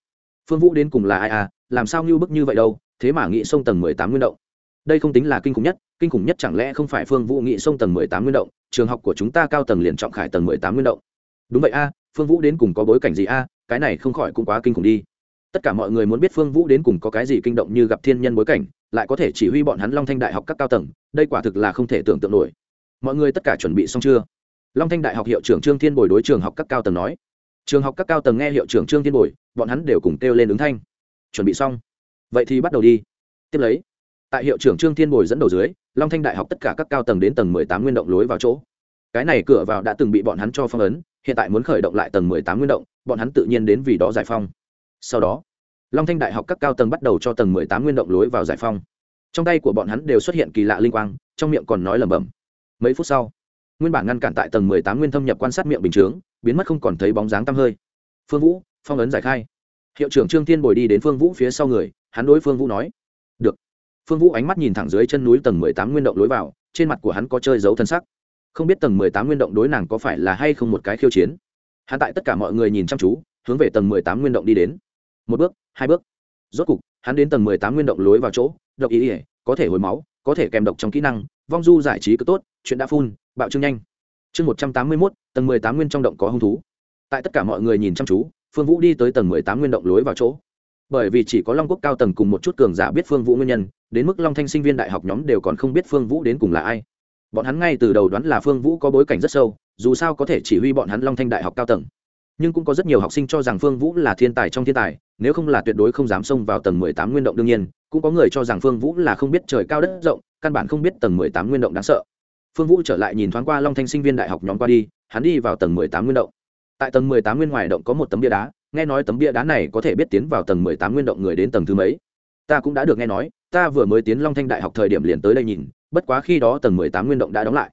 Phương vũ đến cùng là ai à làm sao như bức như vậy đâu, thế mà nghị sông tầng mười tám nguyên động. Đây không tính là kinh khủng nhất, kinh khủng nhất chẳng lẽ không phải phương vũ nghị sông tầng mười tám nguyên động, trường học của chúng ta cao tầng liền trọng khải tầng mười tám nguyên động đúng vậy a, phương vũ đến cùng có bối cảnh gì a? Cái này không khỏi cũng quá kinh khủng đi. Tất cả mọi người muốn biết phương vũ đến cùng có cái gì kinh động như gặp thiên nhân bối cảnh, lại có thể chỉ huy bọn hắn long thanh đại học các cao tầng, đây quả thực là không thể tưởng tượng nổi. Mọi người tất cả chuẩn bị xong chưa? Long thanh đại học hiệu trưởng trương thiên bồi đối trường học các cao tầng nói. Trường học các cao tầng nghe hiệu trưởng trương thiên bồi, bọn hắn đều cùng kêu lên ứng thanh. Chuẩn bị xong. Vậy thì bắt đầu đi. Tiếp lấy, tại hiệu trưởng trương thiên bồi dẫn đầu dưới, long thanh đại học tất cả các cao tầng đến tầng mười tám nguyên động lối vào chỗ. Cái này cửa vào đã từng bị bọn hắn cho phong ấn hiện tại muốn khởi động lại tầng mười tám nguyên động, bọn hắn tự nhiên đến vì đó giải phong sau đó, long thanh đại học các cao tầng bắt đầu cho tầng mười tám nguyên động lối vào giải phong trong tay của bọn hắn đều xuất hiện kỳ lạ linh quang, trong miệng còn nói lẩm bẩm. Mấy phút sau, nguyên bản ngăn cản tại tầng mười tám nguyên thâm nhập quan sát miệng bình chướng, biến mất không còn thấy bóng dáng tăm hơi. Phương vũ, phong ấn giải khai. Hiệu trưởng trương thiên bồi đi đến phương vũ phía sau người, hắn đối phương vũ nói, được. Phương vũ ánh mắt nhìn thẳng dưới chân núi tầng mười tám nguyên động lối vào, trên mặt của hắn có chơi dấu thân sắc không biết tầng mười tám nguyên động đối nàng có phải là hay không một cái khiêu chiến. Hắn tại tất cả mọi người nhìn chăm chú, hướng về tầng mười tám nguyên động đi đến. Một bước, hai bước. Rốt cục, hắn đến tầng mười tám nguyên động lối vào chỗ, độc ý ỉa có thể hồi máu, có thể kèm độc trong kỹ năng, vong du giải trí cứ tốt, chuyện đã phun, bạo trương nhanh. Chương một trăm tám mươi mốt, tầng mười tám nguyên trong động có hung thú. Tại tất cả mọi người nhìn chăm chú, phương vũ đi tới tầng mười tám nguyên động lối vào chỗ. Bởi vì chỉ có long quốc cao tầng cùng một chút cường giả biết phương vũ nguyên nhân, đến mức long thanh sinh viên đại học nhóm đều còn không biết phương vũ đến cùng là ai bọn hắn ngay từ đầu đoán là phương vũ có bối cảnh rất sâu, dù sao có thể chỉ huy bọn hắn long thanh đại học cao tầng. Nhưng cũng có rất nhiều học sinh cho rằng phương vũ là thiên tài trong thiên tài, nếu không là tuyệt đối không dám xông vào tầng mười tám nguyên động đương nhiên, cũng có người cho rằng phương vũ là không biết trời cao đất rộng, căn bản không biết tầng mười tám nguyên động đáng sợ. Phương vũ trở lại nhìn thoáng qua long thanh sinh viên đại học nhóm qua đi, hắn đi vào tầng mười tám nguyên động. Tại tầng mười tám nguyên ngoài động có một tấm bia đá, nghe nói tấm bia đá này có thể biết tiến vào tầng mười tám nguyên động người đến tầng thứ mấy. Ta cũng đã được nghe nói, ta vừa mới tiến long thanh đại học thời điểm liền tới đây nhìn bất quá khi đó tầng mười tám nguyên động đã đóng lại.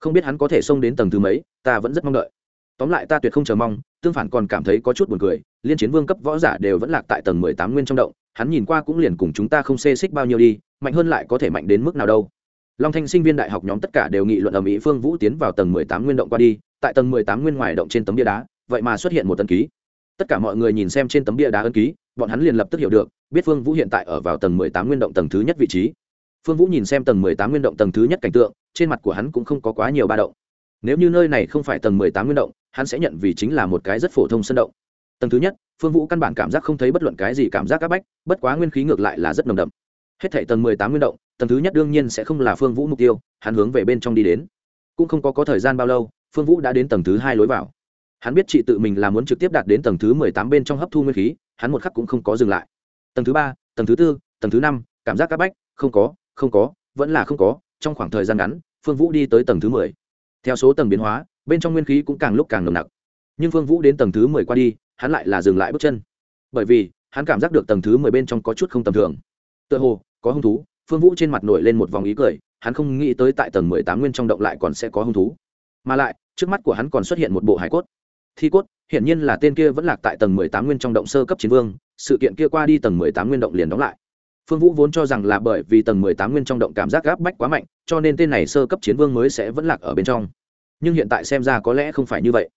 Không biết hắn có thể xông đến tầng thứ mấy, ta vẫn rất mong đợi. Tóm lại ta tuyệt không chờ mong, tương phản còn cảm thấy có chút buồn cười, liên chiến vương cấp võ giả đều vẫn lạc tại tầng mười tám nguyên trong động, hắn nhìn qua cũng liền cùng chúng ta không xê xích bao nhiêu đi, mạnh hơn lại có thể mạnh đến mức nào đâu. Long thanh sinh viên đại học nhóm tất cả đều nghị luận ở mỹ phương vũ tiến vào tầng mười tám nguyên động qua đi, tại tầng mười tám nguyên ngoài động trên tấm bia đá, vậy mà xuất hiện một tân ký. Tất cả mọi người nhìn xem trên tấm bia đá ân ký, bọn hắn liền lập tức hiểu được, biết phương vũ hiện tại ở vào tầng mười tám nguyên động tầng thứ nhất vị trí phương vũ nhìn xem tầng mười tám nguyên động tầng thứ nhất cảnh tượng trên mặt của hắn cũng không có quá nhiều ba động. Nếu như nơi này không phải tầng mười tám nguyên động hắn sẽ nhận vì chính là một cái rất phổ thông sân động. Tầng thứ nhất phương vũ căn bản cảm giác không thấy bất luận cái gì cảm giác áp bách bất quá nguyên khí ngược lại là rất nồng đậm. Hết thể tầng mười tám nguyên động tầng thứ nhất đương nhiên sẽ không là phương vũ mục tiêu hắn hướng về bên trong đi đến. Cũng không có, có thời gian bao lâu phương vũ đã đến tầng thứ hai lối vào. Hắn biết chị tự mình là muốn trực tiếp đạt đến tầng thứ mười tám bên trong hấp thu nguyên khí hắn một khắc cũng không có dừng lại. Tầng thứ ba tầng thứ tư tầng thứ năm cảm giác áp bách không có không có, vẫn là không có, trong khoảng thời gian ngắn, phương vũ đi tới tầng thứ mười. Theo số tầng biến hóa, bên trong nguyên khí cũng càng lúc càng nồng nặc. Nhưng phương vũ đến tầng thứ mười qua đi, hắn lại là dừng lại bước chân. Bởi vì, hắn cảm giác được tầng thứ mười bên trong có chút không tầm thường. Tựa hồ, có hung thú, phương vũ trên mặt nổi lên một vòng ý cười, hắn không nghĩ tới tại tầng mười tám nguyên trong động lại còn sẽ có hung thú. Mà lại, trước mắt của hắn còn xuất hiện một bộ hải cốt. Thi cốt, hiển nhiên là tên kia vẫn lạc tại tầng mười tám nguyên trong động sơ cấp chiến vương, sự kiện kia qua đi tầng mười tám nguyên động liền đóng lại phương vũ vốn cho rằng là bởi vì tầng mười tám nguyên trong động cảm giác gáp bách quá mạnh, cho nên tên này sơ cấp chiến vương mới sẽ vẫn lạc ở bên trong. Nhưng hiện tại xem ra có lẽ không phải như vậy.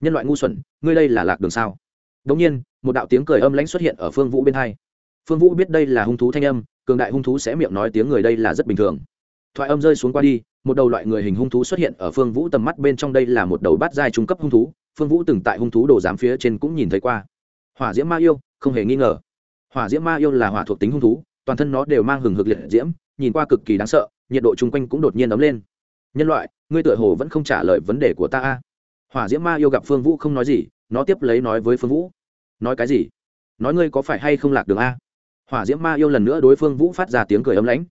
Nhân loại ngu xuẩn, ngươi đây là lạc đường sao? Đống nhiên, một đạo tiếng cười âm lãnh xuất hiện ở phương vũ bên hai. Phương vũ biết đây là hung thú thanh âm, cường đại hung thú sẽ miệng nói tiếng người đây là rất bình thường. Thoại âm rơi xuống qua đi, một đầu loại người hình hung thú xuất hiện ở phương vũ tầm mắt bên trong đây là một đầu bát giai trung cấp hung thú. Phương vũ từng tại hung thú đồ giám phía trên cũng nhìn thấy qua. Hỏa diễm ma yêu, không hề nghi ngờ. Hỏa diễm ma yêu là hỏa thuộc tính hung thú toàn thân nó đều mang hừng hực liệt diễm, nhìn qua cực kỳ đáng sợ, nhiệt độ chung quanh cũng đột nhiên ấm lên. Nhân loại, ngươi tựa hồ vẫn không trả lời vấn đề của ta a. Hỏa diễm ma yêu gặp phương vũ không nói gì, nó tiếp lấy nói với phương vũ. Nói cái gì? Nói ngươi có phải hay không lạc đường a? Hỏa diễm ma yêu lần nữa đối phương vũ phát ra tiếng cười ấm lãnh.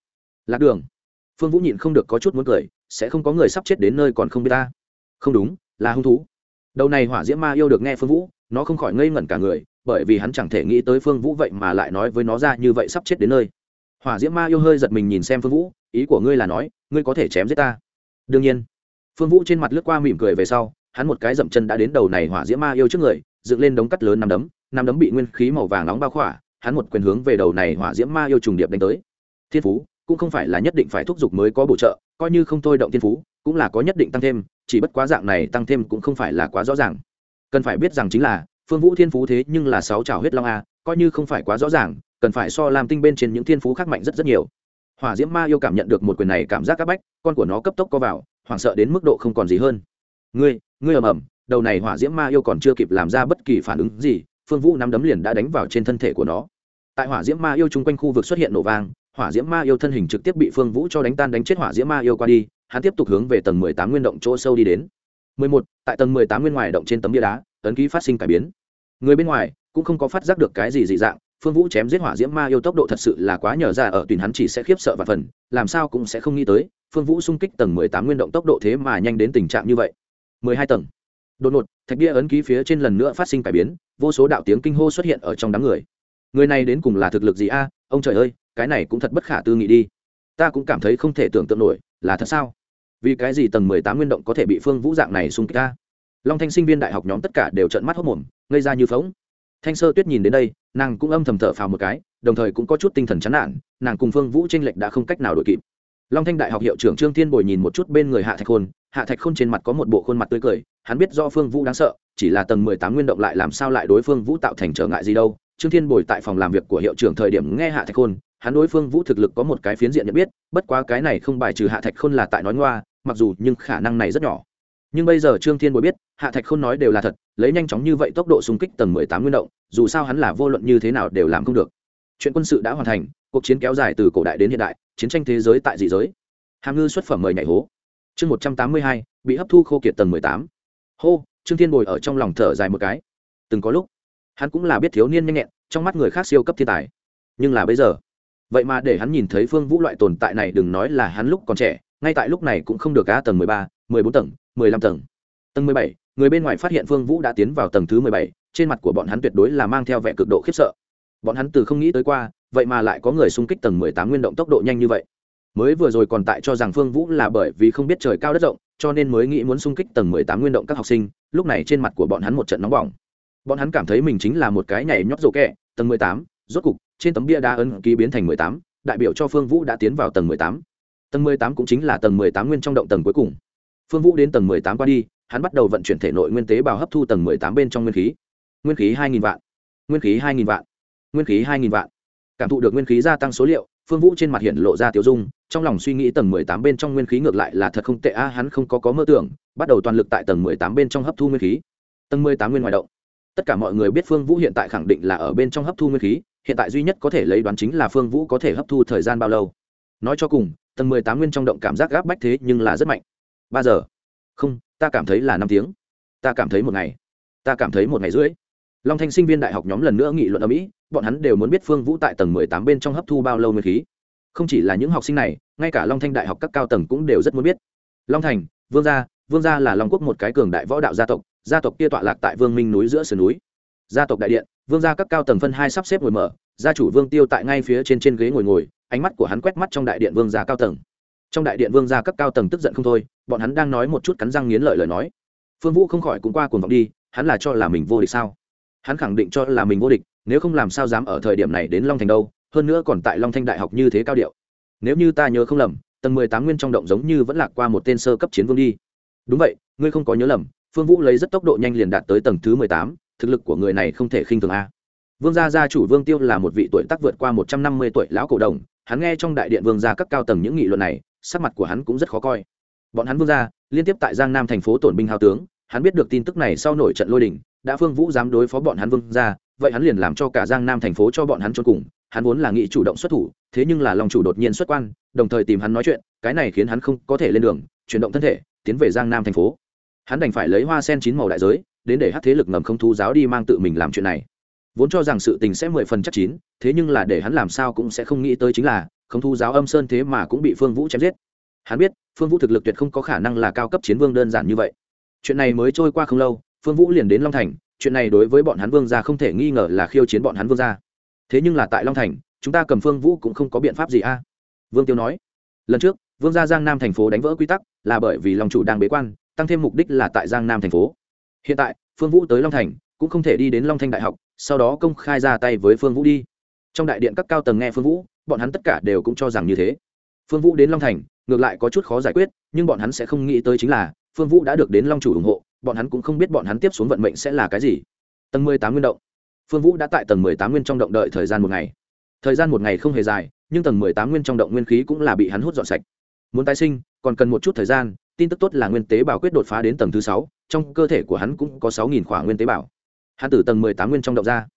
Lạc đường? Phương vũ nhịn không được có chút muốn cười, sẽ không có người sắp chết đến nơi còn không biết ta. Không đúng, là hung thú. Đầu này hỏa diễm ma yêu được nghe phương vũ, nó không khỏi ngây ngẩn cả người bởi vì hắn chẳng thể nghĩ tới phương vũ vậy mà lại nói với nó ra như vậy sắp chết đến nơi. Hỏa diễm ma yêu hơi giật mình nhìn xem phương vũ, ý của ngươi là nói, ngươi có thể chém giết ta. Đương nhiên. Phương vũ trên mặt lướt qua mỉm cười về sau, hắn một cái dậm chân đã đến đầu này hỏa diễm ma yêu trước người, dựng lên đống cắt lớn nằm đấm nằm đấm bị nguyên khí màu vàng nóng bao khỏa, hắn một quyền hướng về đầu này hỏa diễm ma yêu trùng điệp đánh tới. Thiên phú, cũng không phải là nhất định phải thúc giục mới có bổ trợ, coi như không thôi động thiên phú, cũng là có nhất định tăng thêm, chỉ bất quá dạng này tăng thêm cũng không phải là quá rõ ràng. Cần phải biết rằng chính là phương vũ thiên phú thế nhưng là sáu trào huyết long a, coi như không phải quá rõ ràng, cần phải so làm tinh bên trên những thiên phú khác mạnh rất rất nhiều. Hỏa diễm ma yêu cảm nhận được một quyền này cảm giác áp bách, con của nó cấp tốc co vào, hoảng sợ đến mức độ không còn gì hơn. Ngươi ngươi ầm ầm, đầu này hỏa diễm ma yêu còn chưa kịp làm ra bất kỳ phản ứng gì, phương vũ nắm đấm liền đã đánh vào trên thân thể của nó. Tại hỏa diễm ma yêu chung quanh khu vực xuất hiện nổ vang, hỏa diễm ma yêu thân hình trực tiếp bị phương vũ cho đánh tan đánh chết hỏa diễm ma yêu qua đi, hắn tiếp tục hướng về tầng mười tám nguyên động chỗ sâu đi đến. mười một, tại tầng mười tám nguyên ngoài động trên tấm bia đá ấn ký phát sinh cải biến. Người bên ngoài cũng không có phát giác được cái gì dị dạng, phương vũ chém giết hỏa diễm ma yêu tốc độ thật sự là quá nhờ ra ở tuyển hắn chỉ sẽ khiếp sợ và phần, làm sao cũng sẽ không nghĩ tới, phương vũ xung kích tầng mười tám nguyên động tốc độ thế mà nhanh đến tình trạng như vậy. Mười hai tầng. Đột ngột, thạch bia ấn ký phía trên lần nữa phát sinh cải biến, vô số đạo tiếng kinh hô xuất hiện ở trong đám người. Người này đến cùng là thực lực gì a? Ông trời ơi, cái này cũng thật bất khả tư nghị đi. Ta cũng cảm thấy không thể tưởng tượng nổi, là thật sao? Vì cái gì tầng mười tám nguyên động có thể bị phương vũ dạng này xung kích ta? Long thanh sinh viên đại học nhóm tất cả đều trợn mắt hốt mồm, ngây ra như phóng thanh sơ tuyết nhìn đến đây, nàng cũng âm thầm thở phào một cái, đồng thời cũng có chút tinh thần chán nản, nàng cùng phương vũ tranh lệch đã không cách nào đổi kịp. Long thanh đại học hiệu trưởng trương thiên bồi nhìn một chút bên người hạ thạch khôn, hạ thạch khôn trên mặt có một bộ khuôn mặt tươi cười, hắn biết do phương vũ đáng sợ, chỉ là tầng mười tám nguyên động lại làm sao lại đối phương vũ tạo thành trở ngại gì đâu. Trương thiên bồi tại phòng làm việc của hiệu trưởng thời điểm nghe hạ thạch khôn, hắn đối phương vũ thực lực có một cái phiến diện nhận biết, bất quá cái này không bài trừ hạ thạch khôn là tại nói ngoa, mặc dù nhưng khả năng này rất nhỏ nhưng bây giờ trương thiên bồi biết, hạ thạch khôn nói đều là thật, lấy nhanh chóng như vậy tốc độ xung kích tầng mười tám nguyên động, dù sao hắn là vô luận như thế nào đều làm không được. Chuyện quân sự đã hoàn thành, cuộc chiến kéo dài từ cổ đại đến hiện đại, chiến tranh thế giới tại dị giới. Hàm ngư xuất phẩm mời nhảy hố. Chương một trăm tám mươi hai, bị hấp thu khô kiệt tầng mười tám. Hô, trương thiên bồi ở trong lòng thở dài một cái. Từng có lúc, hắn cũng là biết thiếu niên nhanh nhẹn, trong mắt người khác siêu cấp thiên tài. Nhưng là bây giờ, vậy mà để hắn nhìn thấy phương vũ loại tồn tại này đừng nói là hắn lúc còn trẻ, ngay tại lúc này cũng không được cá tầng mười ba, mười bốn tầng mười lăm tầng. Tầng mười bảy, người bên ngoài phát hiện phương vũ đã tiến vào tầng thứ mười bảy, trên mặt của bọn hắn tuyệt đối là mang theo vẻ cực độ khiếp sợ. Bọn hắn từ không nghĩ tới qua, vậy mà lại có người xung kích tầng mười tám nguyên động tốc độ nhanh như vậy. Mới vừa rồi còn tại cho rằng phương vũ là bởi vì không biết trời cao đất rộng, cho nên mới nghĩ muốn xung kích tầng mười tám nguyên động các học sinh, lúc này trên mặt của bọn hắn một trận nóng bỏng. Bọn hắn cảm thấy mình chính là một cái nhảy nhót rổ kẹ, tầng mười tám, rốt cục, trên tấm bia đá ấn ký biến thành mười tám, đại biểu cho phương vũ đã tiến vào tầng mười tám. Tầng mười tám cũng chính là tầng mười tám nguyên trong động tầng cuối cùng phương vũ đến tầng mười tám qua đi, hắn bắt đầu vận chuyển thể nội nguyên tế bào hấp thu tầng mười tám bên trong nguyên khí. Nguyên khí hai nghìn vạn. Nguyên khí hai nghìn vạn. Nguyên khí hai nghìn vạn. Cảm thụ được nguyên khí gia tăng số liệu, phương vũ trên mặt hiện lộ ra tiêu dung, trong lòng suy nghĩ tầng mười tám bên trong nguyên khí ngược lại là thật không tệ a, hắn không có có mơ tưởng, bắt đầu toàn lực tại tầng mười tám bên trong hấp thu nguyên khí. Tầng mười tám nguyên ngoài động. Tất cả mọi người biết phương vũ hiện tại khẳng định là ở bên trong hấp thu nguyên khí, hiện tại duy nhất có thể lấy đoán chính là phương vũ có thể hấp thu thời gian bao lâu. Nói cho cùng, tầng mười tám nguyên trong động cảm giác gáp bách thế nhưng là rất mạnh ba giờ. Không, ta cảm thấy là năm tiếng. Ta cảm thấy một ngày. Ta cảm thấy một ngày rưỡi. Long thanh sinh viên đại học nhóm lần nữa nghị luận ở mỹ, bọn hắn đều muốn biết phương vũ tại tầng mười tám bên trong hấp thu bao lâu nguyên khí. Không chỉ là những học sinh này, ngay cả long thanh đại học các cao tầng cũng đều rất muốn biết. Long thành, vương gia vương gia là long quốc một cái cường đại võ đạo gia tộc gia tộc kia tọa lạc tại vương minh núi giữa sườn núi. Gia tộc đại điện, vương gia các cao tầng phân hai sắp xếp ngồi mở, gia chủ vương tiêu tại ngay phía trên trên ghế ngồi ngồi, ánh mắt của hắn quét mắt trong đại điện vương gia cao tầng. Trong đại điện vương gia các cao tầng tức giận không thôi bọn hắn đang nói một chút cắn răng nghiến lợi lời nói. Phương vũ không khỏi cũng qua cuồng vọng đi, hắn là cho là mình vô địch sao? Hắn khẳng định cho là mình vô địch, nếu không làm sao dám ở thời điểm này đến long thành đâu, hơn nữa còn tại long thanh đại học như thế cao điệu. Nếu như ta nhớ không lầm, tầng mười tám nguyên trong động giống như vẫn lạc qua một tên sơ cấp chiến vương đi. Đúng vậy, ngươi không có nhớ lầm, phương vũ lấy rất tốc độ nhanh liền đạt tới tầng thứ mười tám, thực lực của người này không thể khinh thường a. Vương gia gia chủ vương tiêu là một vị tuổi tác vượt qua một trăm năm mươi tuổi lão cổ đồng, hắn nghe trong đại điện vương gia các cao tầng những nghị luận này, sắc mặt của hắn cũng rất khó coi bọn hắn vương gia liên tiếp tại giang nam thành phố tổn binh hào tướng. Hắn biết được tin tức này sau nổi trận lôi đình, đã phương vũ dám đối phó bọn hắn vương gia vậy hắn liền làm cho cả giang nam thành phố cho bọn hắn trốn cùng. Hắn vốn là nghị chủ động xuất thủ, thế nhưng là lòng chủ đột nhiên xuất quan, đồng thời tìm hắn nói chuyện, cái này khiến hắn không có thể lên đường, chuyển động thân thể, tiến về giang nam thành phố. Hắn đành phải lấy hoa sen chín màu đại giới, đến để hát thế lực ngầm không thu giáo đi mang tự mình làm chuyện này. Vốn cho rằng sự tình sẽ mười phần chắc chín, thế nhưng là để hắn làm sao cũng sẽ không nghĩ tới chính là, không thu giáo âm sơn thế mà cũng bị phương vũ chém giết hắn biết, phương vũ thực lực tuyệt không có khả năng là cao cấp chiến vương đơn giản như vậy. Chuyện này mới trôi qua không lâu, phương vũ liền đến long thành, chuyện này đối với bọn hắn vương gia không thể nghi ngờ là khiêu chiến bọn hắn vương gia. Thế nhưng là tại long thành, chúng ta cầm phương vũ cũng không có biện pháp gì a. Vương tiêu nói, lần trước, vương gia giang nam thành phố đánh vỡ quy tắc là bởi vì long chủ đang bế quan, tăng thêm mục đích là tại giang nam thành phố. Hiện tại, phương vũ tới long thành, cũng không thể đi đến long thanh đại học, sau đó công khai ra tay với phương vũ đi. Trong đại điện các cao tầng nghe phương vũ, bọn hắn tất cả đều cũng cho rằng như thế. Phương vũ đến long thành ngược lại có chút khó giải quyết, nhưng bọn hắn sẽ không nghĩ tới chính là, phương vũ đã được đến long chủ ủng hộ, bọn hắn cũng không biết bọn hắn tiếp xuống vận mệnh sẽ là cái gì. Tầng mười tám nguyên động. Phương vũ đã tại tầng mười tám nguyên trong động đợi thời gian một ngày. Thời gian một ngày không hề dài, nhưng tầng mười tám nguyên trong động nguyên khí cũng là bị hắn hút dọn sạch. Muốn tái sinh, còn cần một chút thời gian, tin tức tốt là nguyên tế bào quyết đột phá đến tầng thứ sáu, trong cơ thể của hắn cũng có sáu nghìn khỏa nguyên tế bào. Hắn từ tầng mười tám nguyên trong động ra.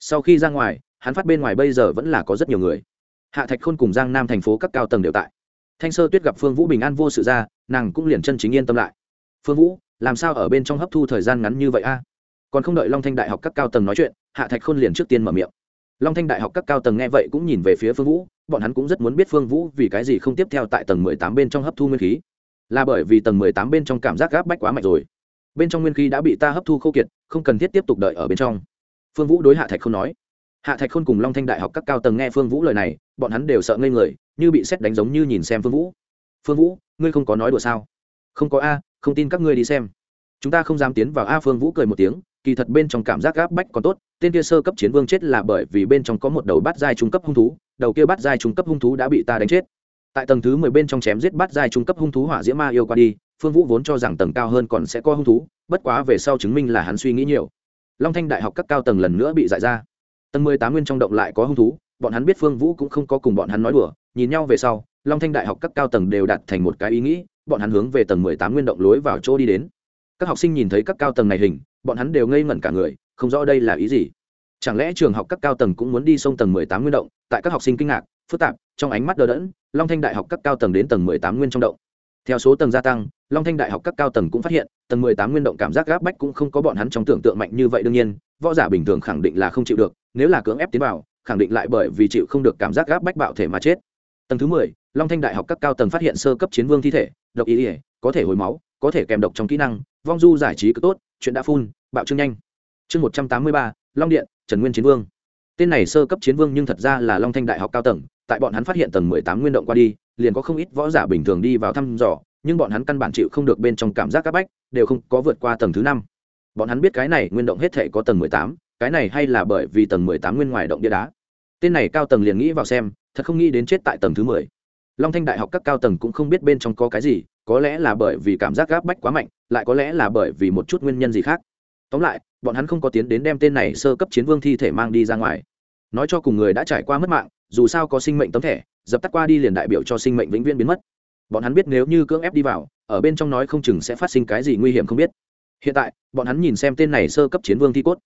Sau khi ra ngoài, hắn phát bên ngoài bây giờ vẫn là có rất nhiều người. Hạ thạch khôn cùng giang nam thành phố các cao tầng đều tại thanh sơ tuyết gặp phương vũ bình an vô sự ra, nàng cũng liền chân chính yên tâm lại. Phương vũ, làm sao ở bên trong hấp thu thời gian ngắn như vậy a? Còn không đợi long thanh đại học các cao tầng nói chuyện, hạ thạch khôn liền trước tiên mở miệng. Long thanh đại học các cao tầng nghe vậy cũng nhìn về phía phương vũ, bọn hắn cũng rất muốn biết phương vũ vì cái gì không tiếp theo tại tầng mười tám bên trong hấp thu nguyên khí. Là bởi vì tầng mười tám bên trong cảm giác gáp bách quá mạnh rồi. Bên trong nguyên khí đã bị ta hấp thu khô kiệt, không cần thiết tiếp tục đợi ở bên trong. Phương vũ đối hạ thạch không nói hạ thạch khôn cùng long thanh đại học các cao tầng nghe phương vũ lời này, bọn hắn đều sợ ngây người, như bị xét đánh giống như nhìn xem phương vũ. Phương vũ, ngươi không có nói đùa sao? Không có a, không tin các ngươi đi xem. Chúng ta không dám tiến vào a, phương vũ cười một tiếng, kỳ thật bên trong cảm giác gáp bách còn tốt, tên kia sơ cấp chiến vương chết là bởi vì bên trong có một đầu bát giai trung cấp hung thú, đầu kia bát giai trung cấp hung thú đã bị ta đánh chết. Tại tầng thứ mười bên trong chém giết bát giai trung cấp hung thú hỏa diễm ma yêu qua đi, phương vũ vốn cho rằng tầng cao hơn còn sẽ có hung thú, bất quá về sau chứng minh là hắn suy nghĩ nhiều. Long thanh đại học các cao tầng lần nữa bị giải ra tầng mười tám nguyên trong động lại có hung thú, bọn hắn biết phương vũ cũng không có cùng bọn hắn nói đùa, nhìn nhau về sau, long thanh đại học các cao tầng đều đặt thành một cái ý nghĩ, bọn hắn hướng về tầng mười tám nguyên động lối vào chỗ đi đến. Các học sinh nhìn thấy các cao tầng này hình, bọn hắn đều ngây ngẩn cả người, không rõ đây là ý gì. Chẳng lẽ trường học các cao tầng cũng muốn đi sông tầng mười tám nguyên động? Tại các học sinh kinh ngạc, phức tạp, trong ánh mắt đờ đẫn, long thanh đại học các cao tầng đến tầng mười tám nguyên trong động. Theo số tầng gia tăng, long thanh đại học các cao tầng cũng phát hiện, tầng mười tám nguyên động cảm giác gáp bách cũng không có bọn hắn trong tưởng tượng mạnh như vậy đương nhiên, võ giả bình thường khẳng định là không chịu được nếu là cưỡng ép tiến vào, khẳng định lại bởi vì chịu không được cảm giác gáp bách bạo thể mà chết. Tầng thứ mười, long thanh đại học các cao tầng phát hiện sơ cấp chiến vương thi thể, độc ý ỉa có thể hồi máu, có thể kèm độc trong kỹ năng, vong du giải trí cực tốt, chuyện đã phun, bạo trương nhanh. Chương một trăm tám mươi ba, long điện, trần nguyên chiến vương. Tên này sơ cấp chiến vương nhưng thật ra là long thanh đại học cao tầng, tại bọn hắn phát hiện tầng mười tám nguyên động qua đi, liền có không ít võ giả bình thường đi vào thăm dò, nhưng bọn hắn căn bản chịu không được bên trong cảm giác c áp bách, đều không có vượt qua tầng thứ năm. Bọn hắn biết cái này nguyên động hết thể có tầng mười tám cái này hay là bởi vì tầng mười tám nguyên ngoài động bia đá? Tên này cao tầng liền nghĩ vào xem, thật không nghĩ đến chết tại tầng thứ mười. Long thanh đại học các cao tầng cũng không biết bên trong có cái gì, có lẽ là bởi vì cảm giác gáp bách quá mạnh, lại có lẽ là bởi vì một chút nguyên nhân gì khác. Tóm lại, bọn hắn không có tiến đến đem tên này sơ cấp chiến vương thi thể mang đi ra ngoài. Nói cho cùng người đã trải qua mất mạng, dù sao có sinh mệnh tấm thẻ, dập tắt qua đi liền đại biểu cho sinh mệnh vĩnh viễn biến mất. Bọn hắn biết nếu như cưỡng ép đi vào, ở bên trong nói không chừng sẽ phát sinh cái gì nguy hiểm không biết. Hiện tại, bọn hắn nhìn xem tên này sơ cấp chiến vương thi cốt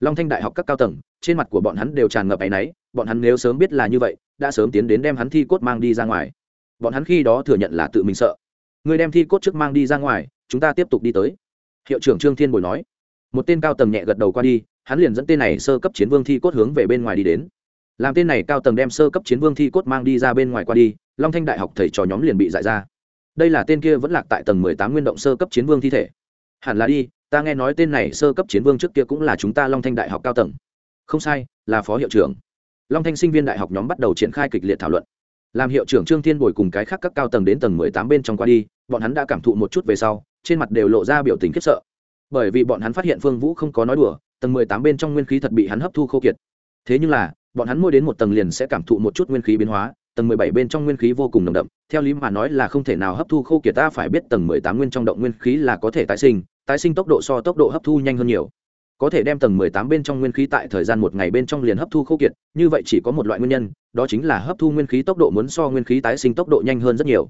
long thanh đại học các cao tầng, trên mặt của bọn hắn đều tràn ngập áy náy, bọn hắn nếu sớm biết là như vậy, đã sớm tiến đến đem hắn thi cốt mang đi ra ngoài. Bọn hắn khi đó thừa nhận là tự mình sợ. Người đem thi cốt trước mang đi ra ngoài, chúng ta tiếp tục đi tới. Hiệu trưởng trương thiên bồi nói. Một tên cao tầng nhẹ gật đầu qua đi, hắn liền dẫn tên này sơ cấp chiến vương thi cốt hướng về bên ngoài đi đến. Làm tên này cao tầng đem sơ cấp chiến vương thi cốt mang đi ra bên ngoài qua đi, long thanh đại học thầy trò nhóm liền bị giải ra. Đây là tên kia vẫn lạc tại tầng mười tám nguyên động sơ cấp chiến vương thi thể. Hẳn là đi ta nghe nói tên này sơ cấp chiến vương trước kia cũng là chúng ta long thanh đại học cao tầng. Không sai, là phó hiệu trưởng. Long thanh sinh viên đại học nhóm bắt đầu triển khai kịch liệt thảo luận. Làm hiệu trưởng trương thiên bồi cùng cái khác các cao tầng đến tầng mười tám bên trong qua đi, bọn hắn đã cảm thụ một chút về sau, trên mặt đều lộ ra biểu tình khiếp sợ. Bởi vì bọn hắn phát hiện phương vũ không có nói đùa, tầng mười tám bên trong nguyên khí thật bị hắn hấp thu khô kiệt. Thế nhưng là, bọn hắn mỗi đến một tầng liền sẽ cảm thụ một chút nguyên khí biến hóa, tầng mười bảy bên trong nguyên khí vô cùng nồng đậm, theo lý mà nói là không thể nào hấp thu khô kiệt, ta phải biết tầng mười tám nguyên trong động nguyên khí là có thể tái sinh tái sinh tốc độ so tốc độ hấp thu nhanh hơn nhiều. Có thể đem tầng mười tám bên trong nguyên khí tại thời gian một ngày bên trong liền hấp thu khô kiệt, như vậy chỉ có một loại nguyên nhân, đó chính là hấp thu nguyên khí tốc độ muốn so nguyên khí tái sinh tốc độ nhanh hơn rất nhiều.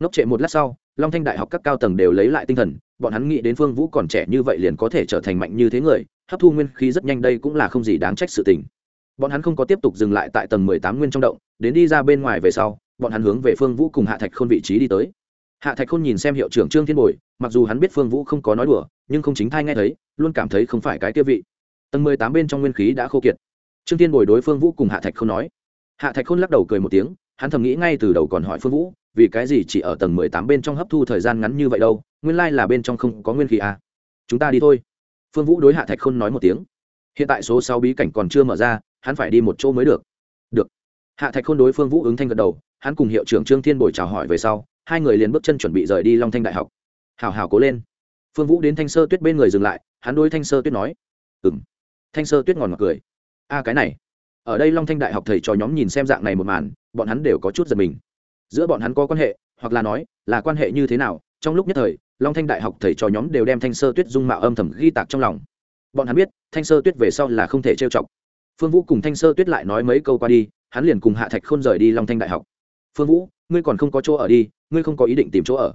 Ngốc trệ một lát sau, long thanh đại học các cao tầng đều lấy lại tinh thần, bọn hắn nghĩ đến phương vũ còn trẻ như vậy liền có thể trở thành mạnh như thế người, hấp thu nguyên khí rất nhanh đây cũng là không gì đáng trách sự tình. Bọn hắn không có tiếp tục dừng lại tại tầng mười tám nguyên trong động, đến đi ra bên ngoài về sau, bọn hắn hướng về phương vũ cùng hạ thạch khôn vị trí đi tới hạ thạch khôn nhìn xem hiệu trưởng trương thiên bồi, mặc dù hắn biết phương vũ không có nói đùa, nhưng không chính thai nghe thấy, luôn cảm thấy không phải cái kia vị. Tầng mười tám bên trong nguyên khí đã khô kiệt. Trương thiên bồi đối phương vũ cùng hạ thạch Khôn nói. Hạ thạch khôn lắc đầu cười một tiếng, hắn thầm nghĩ ngay từ đầu còn hỏi phương vũ, vì cái gì chỉ ở tầng mười tám bên trong hấp thu thời gian ngắn như vậy đâu, nguyên lai là bên trong không có nguyên khí à. chúng ta đi thôi. Phương vũ đối hạ thạch khôn nói một tiếng. Hiện tại số sáu bí cảnh còn chưa mở ra, hắn phải đi một chỗ mới được. Được. Hạ thạch khôn đối phương vũ ứng thanh gật đầu hắn cùng hiệu trưởng trương thiên bồi chào hỏi về sau, hai người liền bước chân chuẩn bị rời đi long thanh đại học. Hào hào cố lên. Phương vũ đến thanh sơ tuyết bên người dừng lại, hắn đối thanh sơ tuyết nói ừng thanh sơ tuyết ngòn ngọt cười, a, cái này. Ở đây long thanh đại học thầy trò nhóm nhìn xem dạng này một màn, bọn hắn đều có chút giật mình. Giữa bọn hắn có quan hệ, hoặc là nói, là quan hệ như thế nào, trong lúc nhất thời, long thanh đại học thầy trò nhóm đều đem thanh sơ tuyết dung mạo âm thầm ghi tạc trong lòng. Bọn hắn biết, thanh sơ tuyết về sau là không thể trêu chọc. Phương vũ cùng thanh sơ tuyết lại nói mấy câu qua đi, hắn liền cùng hạ thạch khôn rời đi long thanh đại học phương vũ, ngươi còn không có chỗ ở đi, ngươi không có ý định tìm chỗ ở.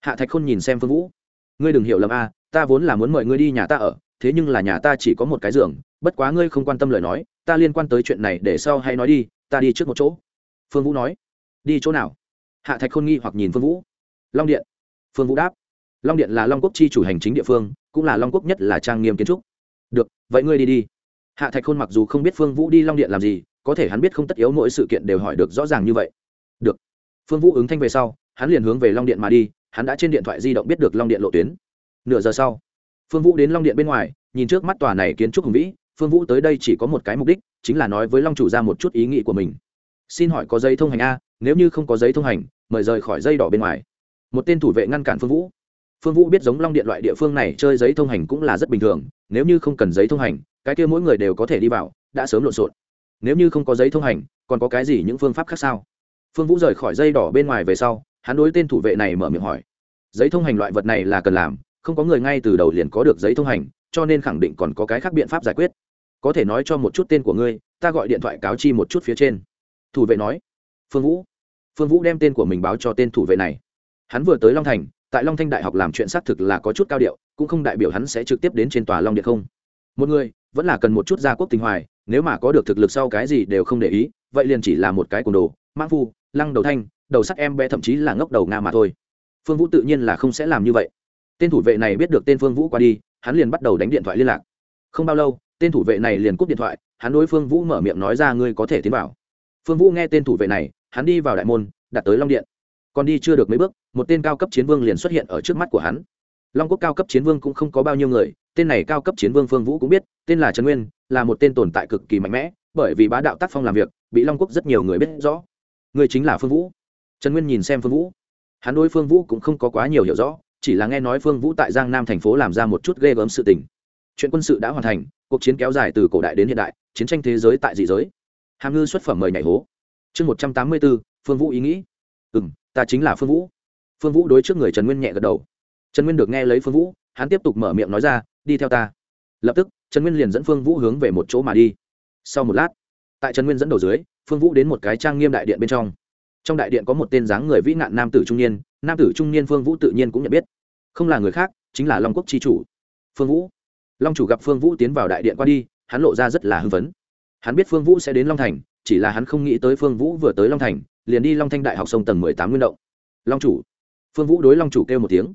Hạ thạch khôn nhìn xem phương vũ. Ngươi đừng hiểu lầm a, ta vốn là muốn mời ngươi đi nhà ta ở, thế nhưng là nhà ta chỉ có một cái giường, bất quá ngươi không quan tâm lời nói, ta liên quan tới chuyện này để sau hay nói đi, ta đi trước một chỗ. Phương vũ nói. Đi chỗ nào? Hạ thạch khôn nghi hoặc nhìn phương vũ. Long điện. Phương vũ đáp. Long điện là long quốc chi chủ hành chính địa phương, cũng là long quốc nhất là trang nghiêm kiến trúc. Được, vậy ngươi đi đi. Hạ thạch khôn mặc dù không biết phương vũ đi long điện làm gì, có thể hắn biết không tất yếu mỗi sự kiện đều hỏi được rõ ràng như vậy được. Phương vũ ứng thanh về sau, hắn liền hướng về long điện mà đi, hắn đã trên điện thoại di động biết được long điện lộ tuyến. Nửa giờ sau, phương vũ đến long điện bên ngoài, nhìn trước mắt tòa này kiến trúc hùng vĩ, phương vũ tới đây chỉ có một cái mục đích, chính là nói với long chủ ra một chút ý nghĩ của mình. Xin hỏi có giấy thông hành a? Nếu như không có giấy thông hành, mời rời khỏi dây đỏ bên ngoài. Một tên thủ vệ ngăn cản phương vũ. Phương vũ biết giống long điện loại địa phương này chơi giấy thông hành cũng là rất bình thường, nếu như không cần giấy thông hành, cái kia mỗi người đều có thể đi vào, đã sớm lộn xộn. Nếu như không có giấy thông hành, còn có cái gì những phương pháp khác sao? Phương vũ rời khỏi dây đỏ bên ngoài về sau, hắn đối tên thủ vệ này mở miệng hỏi. Giấy thông hành loại vật này là cần làm, không có người ngay từ đầu liền có được giấy thông hành, cho nên khẳng định còn có cái khác biện pháp giải quyết. Có thể nói cho một chút tên của ngươi, ta gọi điện thoại cáo chi một chút phía trên. Thủ vệ nói. Phương vũ. Phương vũ đem tên của mình báo cho tên thủ vệ này. Hắn vừa tới long thành, tại long thanh đại học làm chuyện xác thực là có chút cao điệu, cũng không đại biểu hắn sẽ trực tiếp đến trên tòa long điện không. Một người, vẫn là cần một chút gia quốc tình hoài, nếu mà có được thực lực sau cái gì đều không để ý, vậy liền chỉ là một cái cồn đồ mang phu lăng đầu thanh, đầu sắt em bé thậm chí là ngốc đầu nga mà thôi. Phương vũ tự nhiên là không sẽ làm như vậy. Tên thủ vệ này biết được tên phương vũ qua đi, hắn liền bắt đầu đánh điện thoại liên lạc. Không bao lâu, tên thủ vệ này liền cúp điện thoại, hắn đối phương vũ mở miệng nói ra ngươi có thể tiến vào. Phương vũ nghe tên thủ vệ này, hắn đi vào đại môn, đặt tới long điện. Còn đi chưa được mấy bước, một tên cao cấp chiến vương liền xuất hiện ở trước mắt của hắn. Long quốc cao cấp chiến vương cũng không có bao nhiêu người, tên này cao cấp chiến vương phương vũ cũng biết, tên là trần nguyên, là một tên tồn tại cực kỳ mạnh mẽ, bởi vì bá đạo tác phong làm việc, bị long quốc rất nhiều người biết rõ người chính là phương vũ. Trần nguyên nhìn xem phương vũ. Hắn đối phương vũ cũng không có quá nhiều hiểu rõ, chỉ là nghe nói phương vũ tại giang nam thành phố làm ra một chút ghê gớm sự tình. Chuyện quân sự đã hoàn thành, cuộc chiến kéo dài từ cổ đại đến hiện đại, chiến tranh thế giới tại dị giới. Hàm ngư xuất phẩm mời nhảy hố. Chương một trăm tám mươi bốn, phương vũ ý nghĩ. Ừ m ta chính là phương vũ. Phương vũ đối trước người trần nguyên nhẹ gật đầu. Trần nguyên được nghe lấy phương vũ, hắn tiếp tục mở miệng nói ra, đi theo ta. Lập tức, trần nguyên liền dẫn phương vũ hướng về một chỗ mà đi. Sau một lát, tại trần nguyên dẫn đầu dưới phương vũ đến một cái trang nghiêm đại điện bên trong. Trong đại điện có một tên dáng người vĩ nạn nam tử trung niên, nam tử trung niên phương vũ tự nhiên cũng nhận biết. Không là người khác, chính là long quốc tri chủ. Phương vũ. Long chủ gặp phương vũ tiến vào đại điện qua đi, hắn lộ ra rất là hưng phấn. Hắn biết phương vũ sẽ đến long thành, chỉ là hắn không nghĩ tới phương vũ vừa tới long thành, liền đi long thanh đại học sông tầng mười tám nguyên động. Long chủ. Phương vũ đối long chủ kêu một tiếng.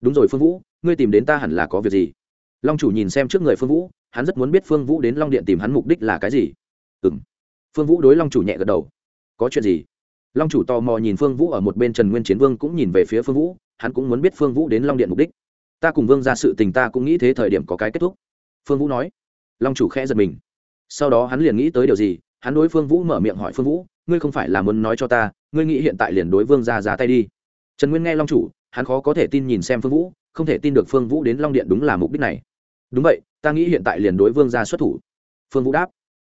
Đúng rồi phương vũ, ngươi tìm đến ta hẳn là có việc gì? Long chủ nhìn xem trước người phương vũ, hắn rất muốn biết phương vũ đến long điện tìm hắn mục đích là cái gì. Ừ m phương vũ đối long chủ nhẹ gật đầu. Có chuyện gì? Long chủ tò mò nhìn phương vũ ở một bên trần nguyên chiến vương cũng nhìn về phía phương vũ, hắn cũng muốn biết phương vũ đến long điện mục đích. Ta cùng vương ra sự tình ta cũng nghĩ thế thời điểm có cái kết thúc. Phương vũ nói. Long chủ khẽ giật mình. Sau đó hắn liền nghĩ tới điều gì, hắn đối phương vũ mở miệng hỏi phương vũ, ngươi không phải là muốn nói cho ta, ngươi nghĩ hiện tại liền đối vương ra ra tay đi. Trần nguyên nghe long chủ, hắn khó có thể tin nhìn xem phương vũ, không thể tin được phương vũ đến long điện đúng là mục đích này. Đúng vậy, ta nghĩ hiện tại liền đối vương ra xuất thủ. Phương vũ đáp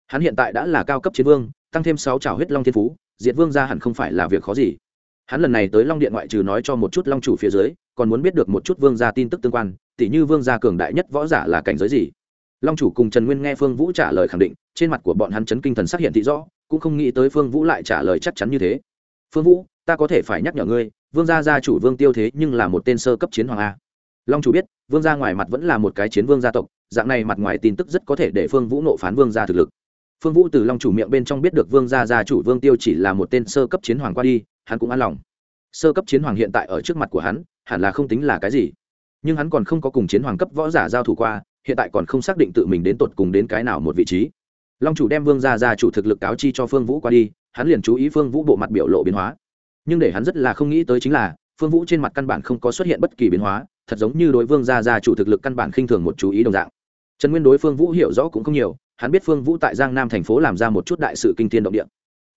hắn hiện tại đã là cao cấp chiến vương, tăng thêm sáu trào huyết long thiên phú, diệt vương ra hẳn không phải là việc khó gì. Hắn lần này tới long điện ngoại trừ nói cho một chút long chủ phía dưới, còn muốn biết được một chút vương gia tin tức tương quan, tỉ như vương gia cường đại nhất võ giả là cảnh giới gì. Long chủ cùng trần nguyên nghe phương vũ trả lời khẳng định, trên mặt của bọn hắn chấn kinh thần xác hiện thị rõ, cũng không nghĩ tới phương vũ lại trả lời chắc chắn như thế. Phương vũ, ta có thể phải nhắc nhở ngươi, vương gia gia chủ vương tiêu thế nhưng là một tên sơ cấp chiến hoàng a. Long chủ biết, vương gia ngoài mặt vẫn là một cái chiến vương gia tộc, dạng này mặt ngoài tin tức rất có thể để phương vũ nộ phán vương gia thực lực phương vũ từ long chủ miệng bên trong biết được vương gia gia chủ vương tiêu chỉ là một tên sơ cấp chiến hoàng qua đi, hắn cũng an lòng. Sơ cấp chiến hoàng hiện tại ở trước mặt của hắn, hẳn là không tính là cái gì. Nhưng hắn còn không có cùng chiến hoàng cấp võ giả giao thủ qua, hiện tại còn không xác định tự mình đến tột cùng đến cái nào một vị trí. Long chủ đem vương gia gia chủ thực lực cáo chi cho phương vũ qua đi, hắn liền chú ý phương vũ bộ mặt biểu lộ biến hóa. Nhưng để hắn rất là không nghĩ tới chính là, phương vũ trên mặt căn bản không có xuất hiện bất kỳ biến hóa, thật giống như đối vương gia gia chủ thực lực căn bản khinh thường một chú ý đồng dạng. Trần nguyên đối phương vũ hiểu rõ cũng không nhiều hắn biết phương vũ tại giang nam thành phố làm ra một chút đại sự kinh thiên động địa.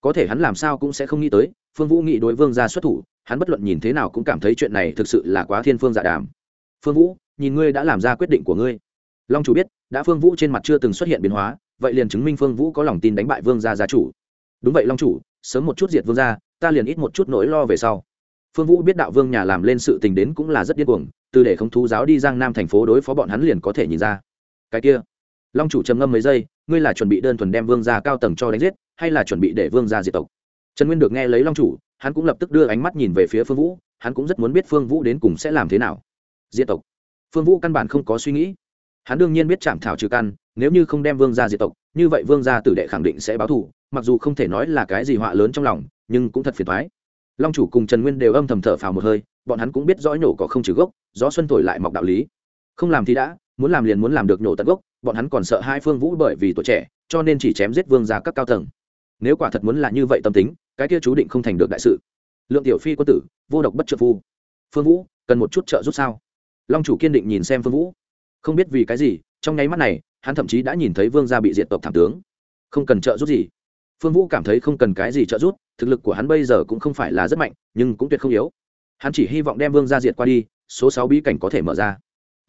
Có thể hắn làm sao cũng sẽ không nghĩ tới, phương vũ nghĩ đối vương gia xuất thủ, hắn bất luận nhìn thế nào cũng cảm thấy chuyện này thực sự là quá thiên phương dạ đàm. Phương vũ, nhìn ngươi đã làm ra quyết định của ngươi. Long chủ biết, đã phương vũ trên mặt chưa từng xuất hiện biến hóa, vậy liền chứng minh phương vũ có lòng tin đánh bại vương gia gia chủ. Đúng vậy, long chủ, sớm một chút diệt vương gia, ta liền ít một chút nỗi lo về sau. Phương vũ biết đạo vương nhà làm lên sự tình đến cũng là rất điên cuồng, từ để không thú giáo đi giang nam thành phố đối phó bọn hắn liền có thể nhìn ra. Cái kia long chủ trầm ngâm mấy giây, ngươi là chuẩn bị đơn thuần đem vương gia cao tầng cho đánh giết, hay là chuẩn bị để vương gia diệt tộc? Trần nguyên được nghe lấy long chủ, hắn cũng lập tức đưa ánh mắt nhìn về phía phương vũ, hắn cũng rất muốn biết phương vũ đến cùng sẽ làm thế nào. Diệt tộc. Phương vũ căn bản không có suy nghĩ. Hắn đương nhiên biết chạm thảo trừ căn, nếu như không đem vương gia diệt tộc, như vậy vương gia tử đệ khẳng định sẽ báo thù, mặc dù không thể nói là cái gì họa lớn trong lòng, nhưng cũng thật phiền thoái long chủ cùng trần nguyên đều âm thầm thở phào một hơi, bọn hắn cũng biết rõ nhổ có không trừ gốc, gió xuân thổi lại mọc đạo lý. Không làm thì đã muốn làm liền muốn làm được nhổ tận gốc, bọn hắn còn sợ hai phương vũ bởi vì tuổi trẻ, cho nên chỉ chém giết vương gia các cao tầng. Nếu quả thật muốn là như vậy tâm tính, cái kia chú định không thành được đại sự. Lượng tiểu phi quân tử, vô độc bất trợ phu. Phương vũ, cần một chút trợ giúp sao? Long chủ kiên định nhìn xem phương vũ. Không biết vì cái gì, trong nháy mắt này, hắn thậm chí đã nhìn thấy vương gia bị diệt tộc thảm tướng. Không cần trợ giúp gì. Phương vũ cảm thấy không cần cái gì trợ giúp, thực lực của hắn bây giờ cũng không phải là rất mạnh, nhưng cũng tuyệt không yếu. Hắn chỉ hy vọng đem vương gia diệt qua đi, số sáu bí cảnh có thể mở ra